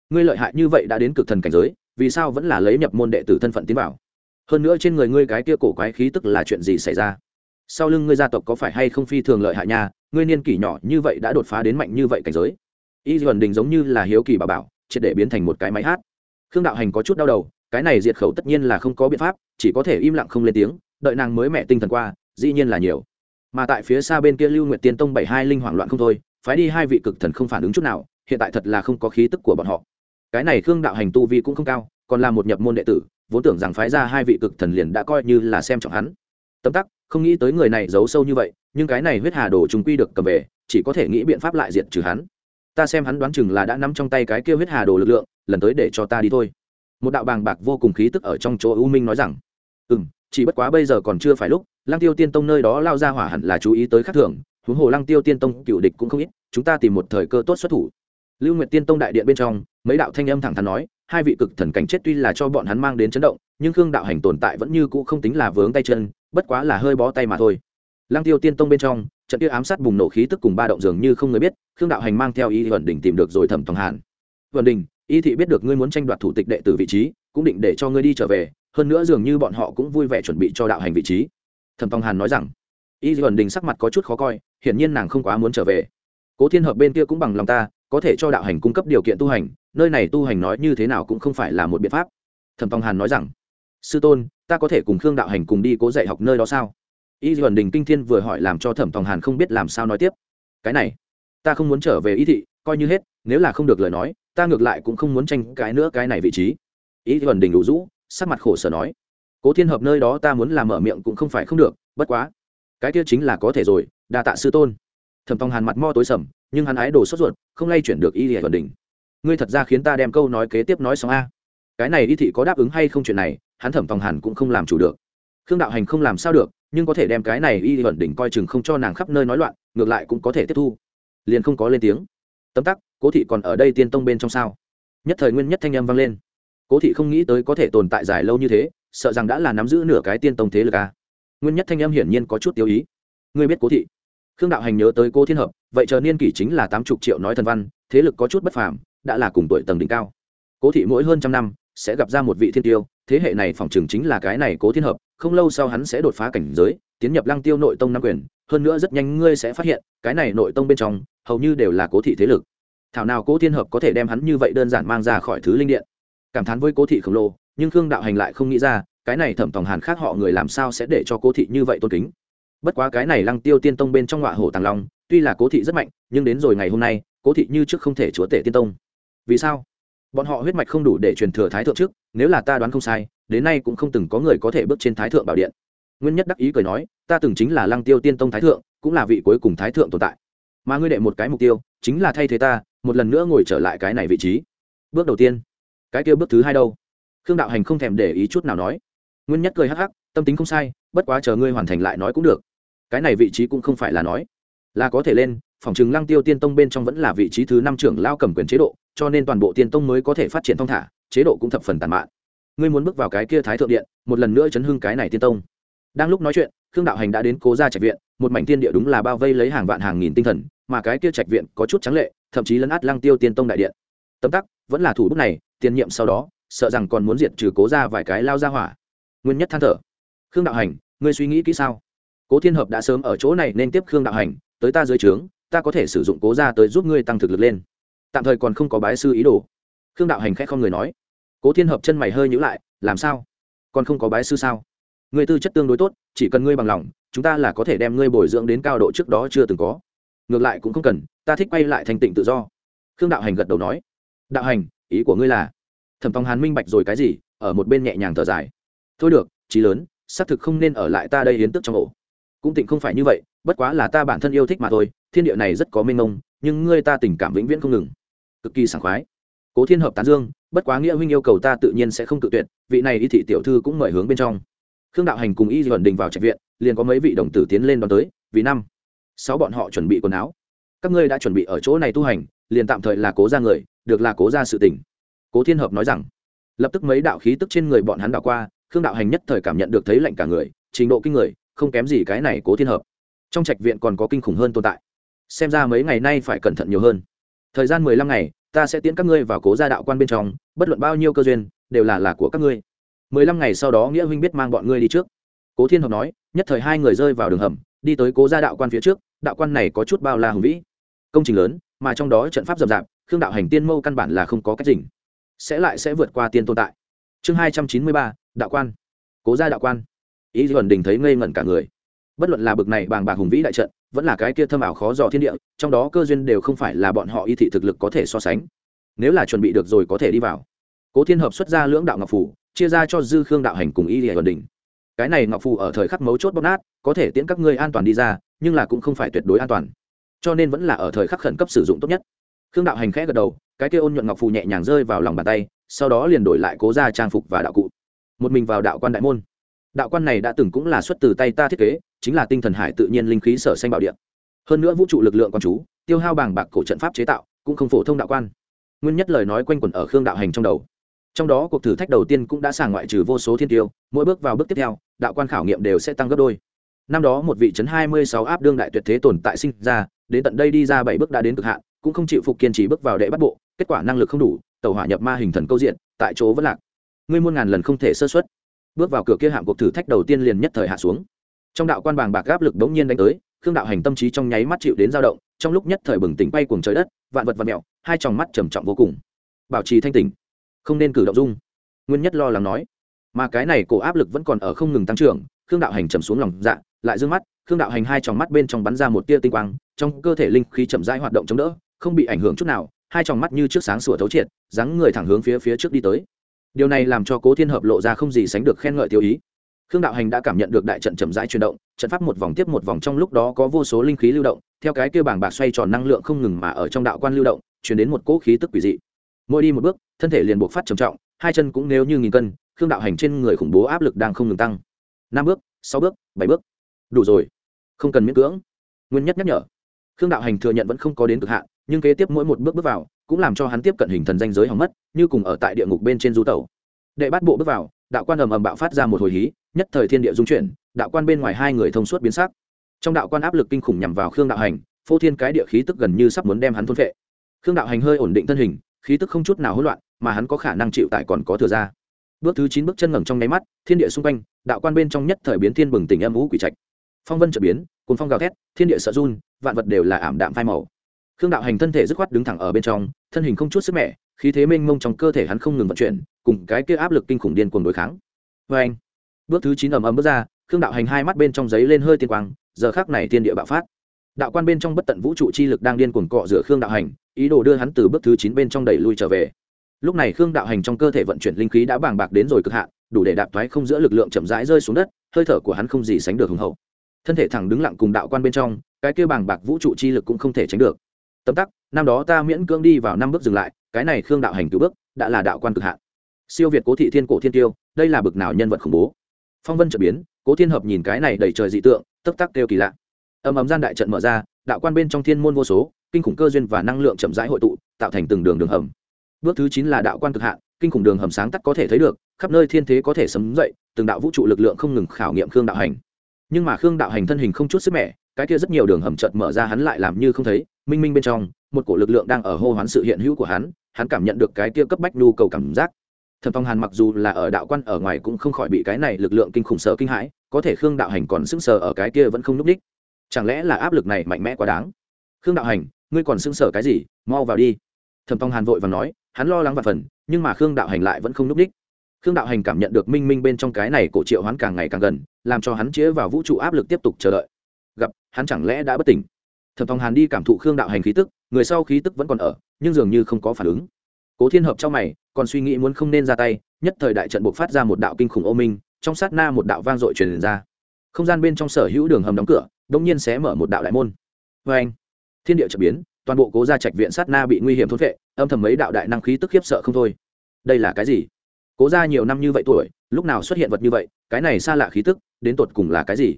Ngươi lợi hại như vậy đã đến cực thần cảnh giới, vì sao vẫn là lấy nhập môn đệ tử thân phận tiến vào? Hơn nữa trên người ngươi cái kia cổ quái khí tức là chuyện gì xảy ra? Sau lưng ngươi gia tộc có phải hay không phi thường lợi hại nha, ngươi niên kỷ nhỏ như vậy đã đột phá đến mạnh như vậy cảnh giới. Y ẩn đình giống như là hiếu kỳ bà bảo, triệt để biến thành một cái máy hát. Khương đạo hành có chút đau đầu, cái này diệt khẩu tất nhiên là không có biện pháp, chỉ có thể im lặng không lên tiếng đợi nàng mới mẹ tinh thần qua, dĩ nhiên là nhiều. Mà tại phía xa bên kia lưu nguyệt tiên tông bảy hai linh hoảng loạn không thôi, phái đi hai vị cực thần không phản ứng chút nào, hiện tại thật là không có khí tức của bọn họ. Cái này khương đạo hành tu vi cũng không cao, còn là một nhập môn đệ tử, vốn tưởng rằng phái ra hai vị cực thần liền đã coi như là xem trọng hắn. Tấm tắc, không nghĩ tới người này giấu sâu như vậy, nhưng cái này huyết hà đồ chúng quy được cầm về, chỉ có thể nghĩ biện pháp lại diệt trừ hắn. Ta xem hắn đoán chừng là đã nắm trong tay cái kia huyết hà đồ lực lượng, lần tới để cho ta đi thôi. Một đạo bàng bạc vô cùng khí tức ở trong chỗ u minh nói rằng ừ m chỉ bất quá bây giờ còn chưa phải lúc, lăng tiêu tiên tông nơi đó lao ra hỏa hẳn là chú ý tới khắc thường, huống hồ lăng tiêu tiên tông cựu địch cũng không ít, chúng ta tìm một thời cơ tốt xuất thủ. Lưu nguyệt tiên tông đại điện bên trong, mấy đạo thanh âm thẳng thắn nói, hai vị cực thần cảnh chết tuy là cho bọn hắn mang đến chấn động, nhưng khương đạo hành tồn tại vẫn như cũ không tính là vướng tay chân, bất quá là hơi bó tay mà thôi. Lăng tiêu tiên tông bên trong, trận tiêu ám sát bùng nổ khí tức cùng ba động dường như không người biết, khương đạo hành mang theo y vận đỉnh tìm được rồi thẩm tòng hàn. Vận đình y thị biết được ngươi muốn tranh đoạt thủ tịch đệ tử vị trí, cũng định để cho ngươi đi trở về hơn nữa dường như bọn họ cũng vui vẻ chuẩn bị cho đạo hành vị trí. Thẩm tòng hàn nói rằng, y vận đình sắc mặt có chút khó coi, hiển nhiên nàng không quá muốn trở về. Cố thiên hợp bên kia cũng bằng lòng ta, có thể cho đạo hành cung cấp điều kiện tu hành, nơi này tu hành nói như thế nào cũng không phải là một biện pháp. Thẩm tòng hàn nói rằng, sư tôn, ta có thể cùng khương đạo hành cùng đi cố dạy học nơi đó sao? Y duẩn đình kinh thiên vừa hỏi làm cho thẩm tòng hàn không biết làm sao nói tiếp, cái này, ta không muốn trở về ý thị, coi như hết, nếu là không được lời nói, ta ngược lại cũng không muốn tranh cái nữa cái này vị trí. Ý duẩn đình đủ rũ sắc mặt khổ sở nói, cố thiên hợp nơi đó ta muốn làm mở miệng cũng không phải không được, bất quá, cái kia chính là có thể rồi, đa tạ sư tôn. Thẩm tòng hàn mặt mo tối sầm, nhưng hắn ái đồ sốt ruột, không lay chuyển được y duẩn đình ngươi thật ra khiến ta đem câu nói kế tiếp nói xong a. Cái này y thị có đáp ứng hay không chuyện này, hắn thẩm tòng hàn cũng không làm chủ được. Khương đạo hành không làm sao được, nhưng có thể đem cái này y thuần đỉnh coi chừng không cho nàng khắp nơi nói loạn, ngược lại cũng có thể tiếp thu. Liền không có lên tiếng. Tấm tắc, cố thị còn ở đây tiên tông bên trong sao? Nhất thời nguyên nhất thanh âm vang lên cố thị không nghĩ tới có thể tồn tại dài lâu như thế, sợ rằng đã là nắm giữ nửa cái tiên tông thế lực a nguyên nhất thanh em hiển nhiên có chút tiêu ý. Ngươi biết cố thị? Khương đạo hành nhớ tới cố thiên hợp, vậy chờ niên kỷ chính là tám chục triệu nói thần văn, thế lực có chút bất phàm, đã là cùng tuổi tầng đỉnh cao. Cố thị mỗi hơn trăm năm sẽ gặp ra một vị thiên tiêu, thế hệ này phòng trường chính là cái này cố thiên hợp, không lâu sau hắn sẽ đột phá cảnh giới, tiến nhập lăng tiêu nội tông nam quyền, hơn nữa rất nhanh ngươi sẽ phát hiện, cái này nội tông bên trong, hầu như đều là cố thị thế lực. Thảo nào cố thiên hợp có thể đem hắn như vậy đơn giản mang ra khỏi thứ linh điện? Cảm thán với cố thị khổng lồ, nhưng khương đạo hành lại không nghĩ ra, cái này thẩm tòng hàn khác họ người làm sao sẽ để cho cố thị như vậy tôn kính. Bất quá cái này lăng tiêu tiên tông bên trong ngọa hổ tàng long, tuy là cố thị rất mạnh, nhưng đến rồi ngày hôm nay, cố thị như trước không thể chúa tể tiên tông. Vì sao? Bọn họ huyết mạch không đủ để truyền thừa thái thượng trước, nếu là ta đoán không sai, đến nay cũng không từng có người có thể bước trên thái thượng bảo điện. Nguyên nhất đắc ý cười nói, ta từng chính là lăng tiêu tiên tông thái thượng, cũng là vị cuối cùng thái thượng tồn tại. Mà ngươi đệ một cái mục tiêu, chính là thay thế ta, một lần nữa ngồi trở lại cái này vị trí. Bước đầu tiên cái kia bước thứ hai đâu? Khương đạo hành không thèm để ý chút nào nói. Nguyên nhất cười hắc hắc, tâm tính không sai, bất quá chờ ngươi hoàn thành lại nói cũng được. Cái này vị trí cũng không phải là nói. Là có thể lên, phòng chừng lăng tiêu tiên tông bên trong vẫn là vị trí thứ năm trưởng lao cầm quyền chế độ, cho nên toàn bộ tiên tông mới có thể phát triển thong thả, chế độ cũng thập phần tàn mạn. Ngươi muốn bước vào cái kia thái thượng điện, một lần nữa chấn hưng cái này tiên tông. Đang lúc nói chuyện, khương đạo hành đã đến cố gia trạch viện, một mảnh tiên địa đúng là bao vây lấy hàng vạn hàng nghìn tinh thần, mà cái kia trạch viện có chút trắng lệ, thậm chí lấn át lăng tiêu tiên tông đại điện. Tấm tắc vẫn là thủ bút này tiền nhiệm sau đó, sợ rằng còn muốn diệt trừ cố ra vài cái lao ra hỏa. Nguyên nhất than thở. Khương đạo hành, ngươi suy nghĩ kỹ sao? Cố thiên hợp đã sớm ở chỗ này nên tiếp khương đạo hành, tới ta dưới trướng, ta có thể sử dụng cố ra tới giúp ngươi tăng thực lực lên. Tạm thời còn không có bái sư ý đồ. Khương đạo hành k h ẽ không người nói. Cố thiên hợp chân mày hơi nhữ lại, làm sao? Còn không có bái sư sao? Người tư chất tương đối tốt, chỉ cần ngươi bằng lòng, chúng ta là có thể đem ngươi bồi dưỡng đến cao độ trước đó chưa từng có. Ngược lại cũng không cần, ta thích quay lại thành tịnh tự do. Khương đạo hành gật đầu nói. Đạo hành ý của ngươi là, thẩm tòng hàn minh bạch rồi cái gì, ở một bên nhẹ nhàng thở dài. Thôi được trí lớn, xác thực không nên ở lại ta đây hiến tức trong ổ. Cũng tịnh không phải như vậy, bất quá là ta bản thân yêu thích mà thôi, thiên địa này rất có mênh mông, nhưng ngươi ta tình cảm vĩnh viễn không ngừng. Cực kỳ sảng khoái. Cố thiên hợp tán dương, bất quá nghĩa huynh yêu cầu ta tự nhiên sẽ không tự tuyệt, vị này y thị tiểu thư cũng mời hướng bên trong. Khương đạo hành cùng y vận đình vào trạch viện, liền có mấy vị đồng tử tiến lên đón tới, vì năm, sáu bọn họ chuẩn bị quần áo. Các ngươi đã chuẩn bị ở chỗ này tu hành liền tạm thời là cố ra người, được là cố ra sự tỉnh cố thiên hợp nói rằng, lập tức mấy đạo khí tức trên người bọn hắn đảo qua, khương đạo hành nhất thời cảm nhận được thấy lạnh cả người, trình độ kinh người, không kém gì cái này cố thiên hợp. Trong trạch viện còn có kinh khủng hơn tồn tại. Xem ra mấy ngày nay phải cẩn thận nhiều hơn. Thời gian mười lăm ngày, ta sẽ tiến các ngươi vào cố gia đạo quan bên trong, bất luận bao nhiêu cơ duyên, đều là là của các ngươi. Mười lăm ngày sau đó nghĩa huynh biết mang bọn ngươi đi trước. Cố thiên hợp nói, nhất thời hai người rơi vào đường hầm, đi tới cố gia đạo quan phía trước, đạo quan này có chút bao la hùng vĩ. Công trình lớn mà trong đó trận pháp rậm rạp, khương đạo hành tiên mâu căn bản là không có cách dình sẽ lại sẽ vượt qua tiên tồn tại. Chương hai trăm chín mươi ba, đạo quan. Cố gia đạo quan. Ý duẩn đình thấy ngây ngẩn cả người. Bất luận là bực này bàng bạc hùng vĩ đại trận, vẫn là cái kia thâm ảo khó dò thiên địa, trong đó cơ duyên đều không phải là bọn họ y thị thực lực có thể so sánh. Nếu là chuẩn bị được rồi có thể đi vào. Cố thiên hợp xuất ra lưỡng đạo ngọc phủ chia ra cho dư khương đạo hành cùng y duẩn đình. Cái này ngọc phủ ở thời khắc mấu chốt bóc nát, có thể tiễn các ngươi an toàn đi ra, nhưng là cũng không phải tuyệt đối an toàn cho nên vẫn là ở thời khắc khẩn cấp sử dụng tốt nhất. Khương đạo hành khẽ gật đầu, cái kia ôn nhuận ngọc phù nhẹ nhàng rơi vào lòng bàn tay, sau đó liền đổi lại cố ra trang phục và đạo cụ. Một mình vào đạo quan đại môn. Đạo quan này đã từng cũng là xuất từ tay ta thiết kế, chính là tinh thần hải tự nhiên linh khí sở xanh bảo điện hơn nữa vũ trụ lực lượng con chú, tiêu hao bảng bạc cổ trận pháp chế tạo, cũng không phổ thông đạo quan. Nguyên nhất lời nói quanh quẩn ở khương đạo hành trong đầu. Trong đó cuộc thử thách đầu tiên cũng đã sàng ngoại trừ vô số thiên tiêu, mỗi bước vào bước tiếp theo, đạo quan khảo nghiệm đều sẽ tăng gấp đôi. Năm đó một vị trấn hai mươi sáu áp đương đại tuyệt thế tồn tại sinh ra đến tận đây đi ra bảy bước đã đến cực hạn, cũng không chịu phục kiên trì bước vào đệ bắt bộ, kết quả năng lực không đủ, tàu hỏa nhập ma hình thần câu diện, tại chỗ vẫn lạc. Ngươi muôn ngàn lần không thể sơ xuất bước vào cửa kia hạng cuộc thử thách đầu tiên liền nhất thời hạ xuống. Trong đạo quan bàng bạc áp lực đống nhiên đánh tới, khương đạo hành tâm trí trong nháy mắt chịu đến dao động, trong lúc nhất thời bừng tỉnh bay cuồng trời đất, vạn vật vật mẹo hai tròng mắt trầm trọng vô cùng. Bảo trì thanh tỉnh. Không nên cử động dung. Nguyên nhất lo lắng nói. Mà cái này cổ áp lực vẫn còn ở không ngừng tăng trưởng, khương đạo hành trầm xuống lòng dạ lại d ư ơ n g mắt khương đạo hành hai tròng mắt bên trong bắn ra một tia tinh quang, trong cơ thể linh khí chậm rãi hoạt động chống đỡ, không bị ảnh hưởng chút nào, hai tròng mắt như trước sáng sủa thấu triệt, dáng người thẳng hướng phía phía trước đi tới. Điều này làm cho cố thiên hợp lộ ra không gì sánh được khen ngợi tiêu ý. Khương đạo hành đã cảm nhận được đại trận chậm rãi chuyển động, trận pháp một vòng tiếp một vòng trong lúc đó có vô số linh khí lưu động, theo cái kêu bảng bạc xoay tròn năng lượng không ngừng mà ở trong đạo quan lưu động, chuyển đến một cỗ khí tức quỷ dị. Mỗi đi một bước, thân thể liền buộc phát trầm trọng, hai chân cũng nếu như nghìn cân, khương đạo hành trên người khủng bố áp lực đang không ngừng tăng. Năm bước, sáu bước, bảy bước. Đủ rồi không cần miễn cưỡng. Nguyên nhất nhắc nhở, khương đạo hành thừa nhận vẫn không có đến cực hạn, nhưng kế tiếp mỗi một bước bước vào, cũng làm cho hắn tiếp cận hình thần danh giới hỏng mất, như cùng ở tại địa ngục bên trên du tàu đệ bắt bộ bước vào, đạo quan ầm ầm bạo phát ra một hồi hí, nhất thời thiên địa dung chuyển, đạo quan bên ngoài hai người thông suốt biến sắc. Trong đạo quan áp lực kinh khủng nhằm vào khương đạo hành, phô thiên cái địa khí tức gần như sắp muốn đem hắn thôn vệ khương đạo hành hơi ổn định thân hình, khí tức không chút nào hỗn loạn, mà hắn có khả năng chịu tại còn có thừa ra. Bước thứ chín bước chân ngẩng trong nháy mắt, thiên địa xung quanh, đạo quan bên trong nhất thời biến thiên bừng tỉnh âm ú quỷ trạch phong vân trở biến cùng phong gào thét, thiên địa sợ run, vạn vật đều là ảm đạm phai màu. Khương đạo hành thân thể dứt khoát đứng thẳng ở bên trong, thân hình không chút sức mẻ, khí thế mênh mông trong cơ thể hắn không ngừng vận chuyển, cùng cái kia áp lực kinh khủng điên cuồng đối kháng. Vê anh, bước thứ chín ầm ầm bước ra, khương đạo hành hai mắt bên trong giấy lên hơi tiên quang, giờ khác này thiên địa bạo phát. Đạo quan bên trong bất tận vũ trụ chi lực đang điên cuồng cọ rửa khương đạo hành, ý đồ đưa hắn từ bước thứ chín bên trong đẩy lui trở về. Lúc này khương đạo hành trong cơ thể vận chuyển linh khí đã bàng bạc đến rồi cực hạn, đủ để đạp thoái không giữa lực lượng chậm rãi rơi xuống đất, hơi thở của hắn không gì sánh được hùng hậu thân thể thẳng đứng lặng cùng đạo quan bên trong, cái kia bàng bạc vũ trụ chi lực cũng không thể tránh được. Tấm tắc, năm đó ta miễn cưỡng đi vào năm bước dừng lại, cái này khương đạo hành cứu bước, đã là đạo quan cực hạn. Siêu việt cố thị thiên cổ thiên tiêu, đây là bực nào nhân vật khủng bố. Phong vân trở biến, cố thiên hợp nhìn cái này đầy trời dị tượng tấp tắc kêu kỳ lạ. Ầm ầm gian đại trận mở ra, đạo quan bên trong thiên môn vô số, kinh khủng cơ duyên và năng lượng chậm rãi hội tụ, tạo thành từng đường đường hầm. Bước thứ chín là đạo quan cực hạn, kinh khủng đường hầm sáng tắt có thể thấy được, khắp nơi thiên thế có thể sấm dậy, từng đạo vũ trụ lực lượng không ngừng khảo nghiệm khương đạo hành nhưng mà khương đạo hành thân hình không chút sức mẻ, cái kia rất nhiều đường hầm chợt mở ra hắn lại làm như không thấy, minh minh bên trong, một cổ lực lượng đang ở hô hoán sự hiện hữu của hắn hắn cảm nhận được cái kia cấp bách nhu cầu cảm giác. Thẩm phong hàn mặc dù là ở đạo quan ở ngoài cũng không khỏi bị cái này lực lượng kinh khủng sợ kinh hãi, có thể khương đạo hành còn sững sờ ở cái kia vẫn không núp đích. Chẳng lẽ là áp lực này mạnh mẽ quá đáng? Khương đạo hành, ngươi còn sững sờ cái gì? Mau vào đi. Thẩm phong hàn vội và nói, hắn lo lắng và phần, nhưng mà khương đạo hành lại vẫn không núp đích khương đạo hành cảm nhận được minh minh bên trong cái này cổ triệu hoán càng ngày càng gần, làm cho hắn chĩa vào vũ trụ áp lực tiếp tục chờ đợi. Gặp, hắn chẳng lẽ đã bất tỉnh? Thẩm thong hàn đi cảm thụ khương đạo hành khí tức, người sau khí tức vẫn còn ở, nhưng dường như không có phản ứng. Cố thiên hợp trong mày, còn suy nghĩ muốn không nên ra tay, nhất thời đại trận buộc phát ra một đạo kinh khủng ô minh, trong sát na một đạo vang dội truyền ra. Không gian bên trong sở hữu đường hầm đóng cửa đông nhiên sẽ mở một đạo đại môn. Vê anh, thiên địa trở biến, toàn bộ cố gia trạch viện sát na bị nguy hiểm thốt vệ âm thầm mấy đạo đại năng khí tức khiếp sợ không thôi. Đây là cái gì? Cố gia nhiều năm như vậy tuổi, lúc nào xuất hiện vật như vậy, cái này xa lạ khí tức, đến tột cùng là cái gì?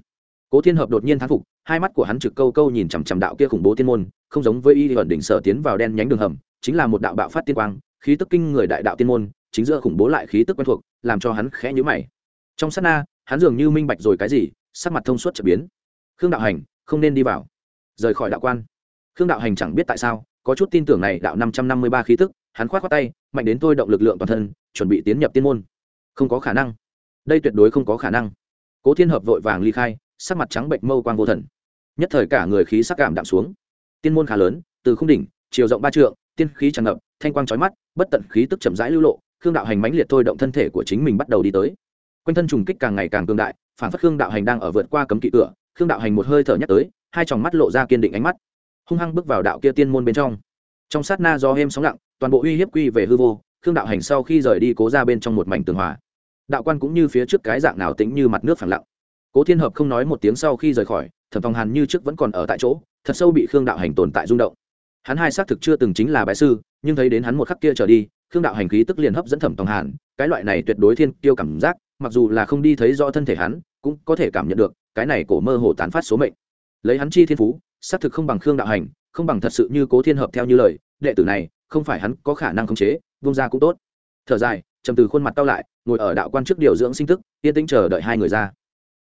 Cố thiên hợp đột nhiên thán phục, hai mắt của hắn trực câu câu nhìn chằm chằm đạo kia khủng bố tiên môn, không giống với y ẩn đỉnh sở tiến vào đen nhánh đường hầm, chính là một đạo bạo phát tiên quang, khí tức kinh người đại đạo tiên môn, chính giữa khủng bố lại khí tức quen thuộc, làm cho hắn khẽ nhíu mày. Trong sát na, hắn dường như minh bạch rồi cái gì, sắc mặt thông suốt trở biến. Khương đạo hành, không nên đi vào. Rời khỏi đạo quan. Khương đạo hành chẳng biết tại sao, có chút tin tưởng này đạo năm trăm năm mươi ba khí tức, hắn khoát khoát tay, mạnh đến tôi động lực lượng toàn thân chuẩn bị tiến nhập tiên môn. Không có khả năng. Đây tuyệt đối không có khả năng. Cố thiên hợp vội vàng ly khai, sắc mặt trắng bệnh mâu quang vô thần. Nhất thời cả người khí sắc cảm đạm xuống. Tiên môn khá lớn, từ không đỉnh, chiều rộng ba trượng, tiên khí tràn ngập, thanh quang trói mắt, bất tận khí tức chậm rãi lưu lộ, khương đạo hành mãnh liệt thôi động thân thể của chính mình bắt đầu đi tới. Quanh thân trùng kích càng ngày càng cường đại, phản phất khương đạo hành đang ở vượt qua cấm kỵ cửa, khương đạo hành một hơi thở nhắc tới, hai tròng mắt lộ ra kiên định ánh mắt. Hung hăng bước vào đạo kia tiên môn bên trong. Trong sát na do êm sóng lặng, toàn bộ uy hiếp quy về hư vô khương đạo hành sau khi rời đi cố ra bên trong một mảnh tường hòa. Đạo quan cũng như phía trước cái dạng nào tính như mặt nước phẳng lặng. Cố thiên hợp không nói một tiếng sau khi rời khỏi, thẩm thòng hàn như trước vẫn còn ở tại chỗ, thật sâu bị khương đạo hành tồn tại rung động. Hắn hai xác thực chưa từng chính là bái sư, nhưng thấy đến hắn một khắc kia trở đi, khương đạo hành khí tức liền hấp dẫn thẩm tòng hàn, cái loại này tuyệt đối thiên tiêu cảm giác, mặc dù là không đi thấy rõ thân thể hắn, cũng có thể cảm nhận được, cái này cổ mơ hồ tán phát số mệnh. Lấy hắn chi thiên phú, xác thực không bằng khương đạo hành, không bằng thật sự như cố thiên hợp theo như lời, đệ tử này, không phải hắn có khả năng khống chế vung ra cũng tốt. Thở dài, trầm từ khuôn mặt tao lại, ngồi ở đạo quan trước điều dưỡng sinh thức, yên tĩnh chờ đợi hai người ra.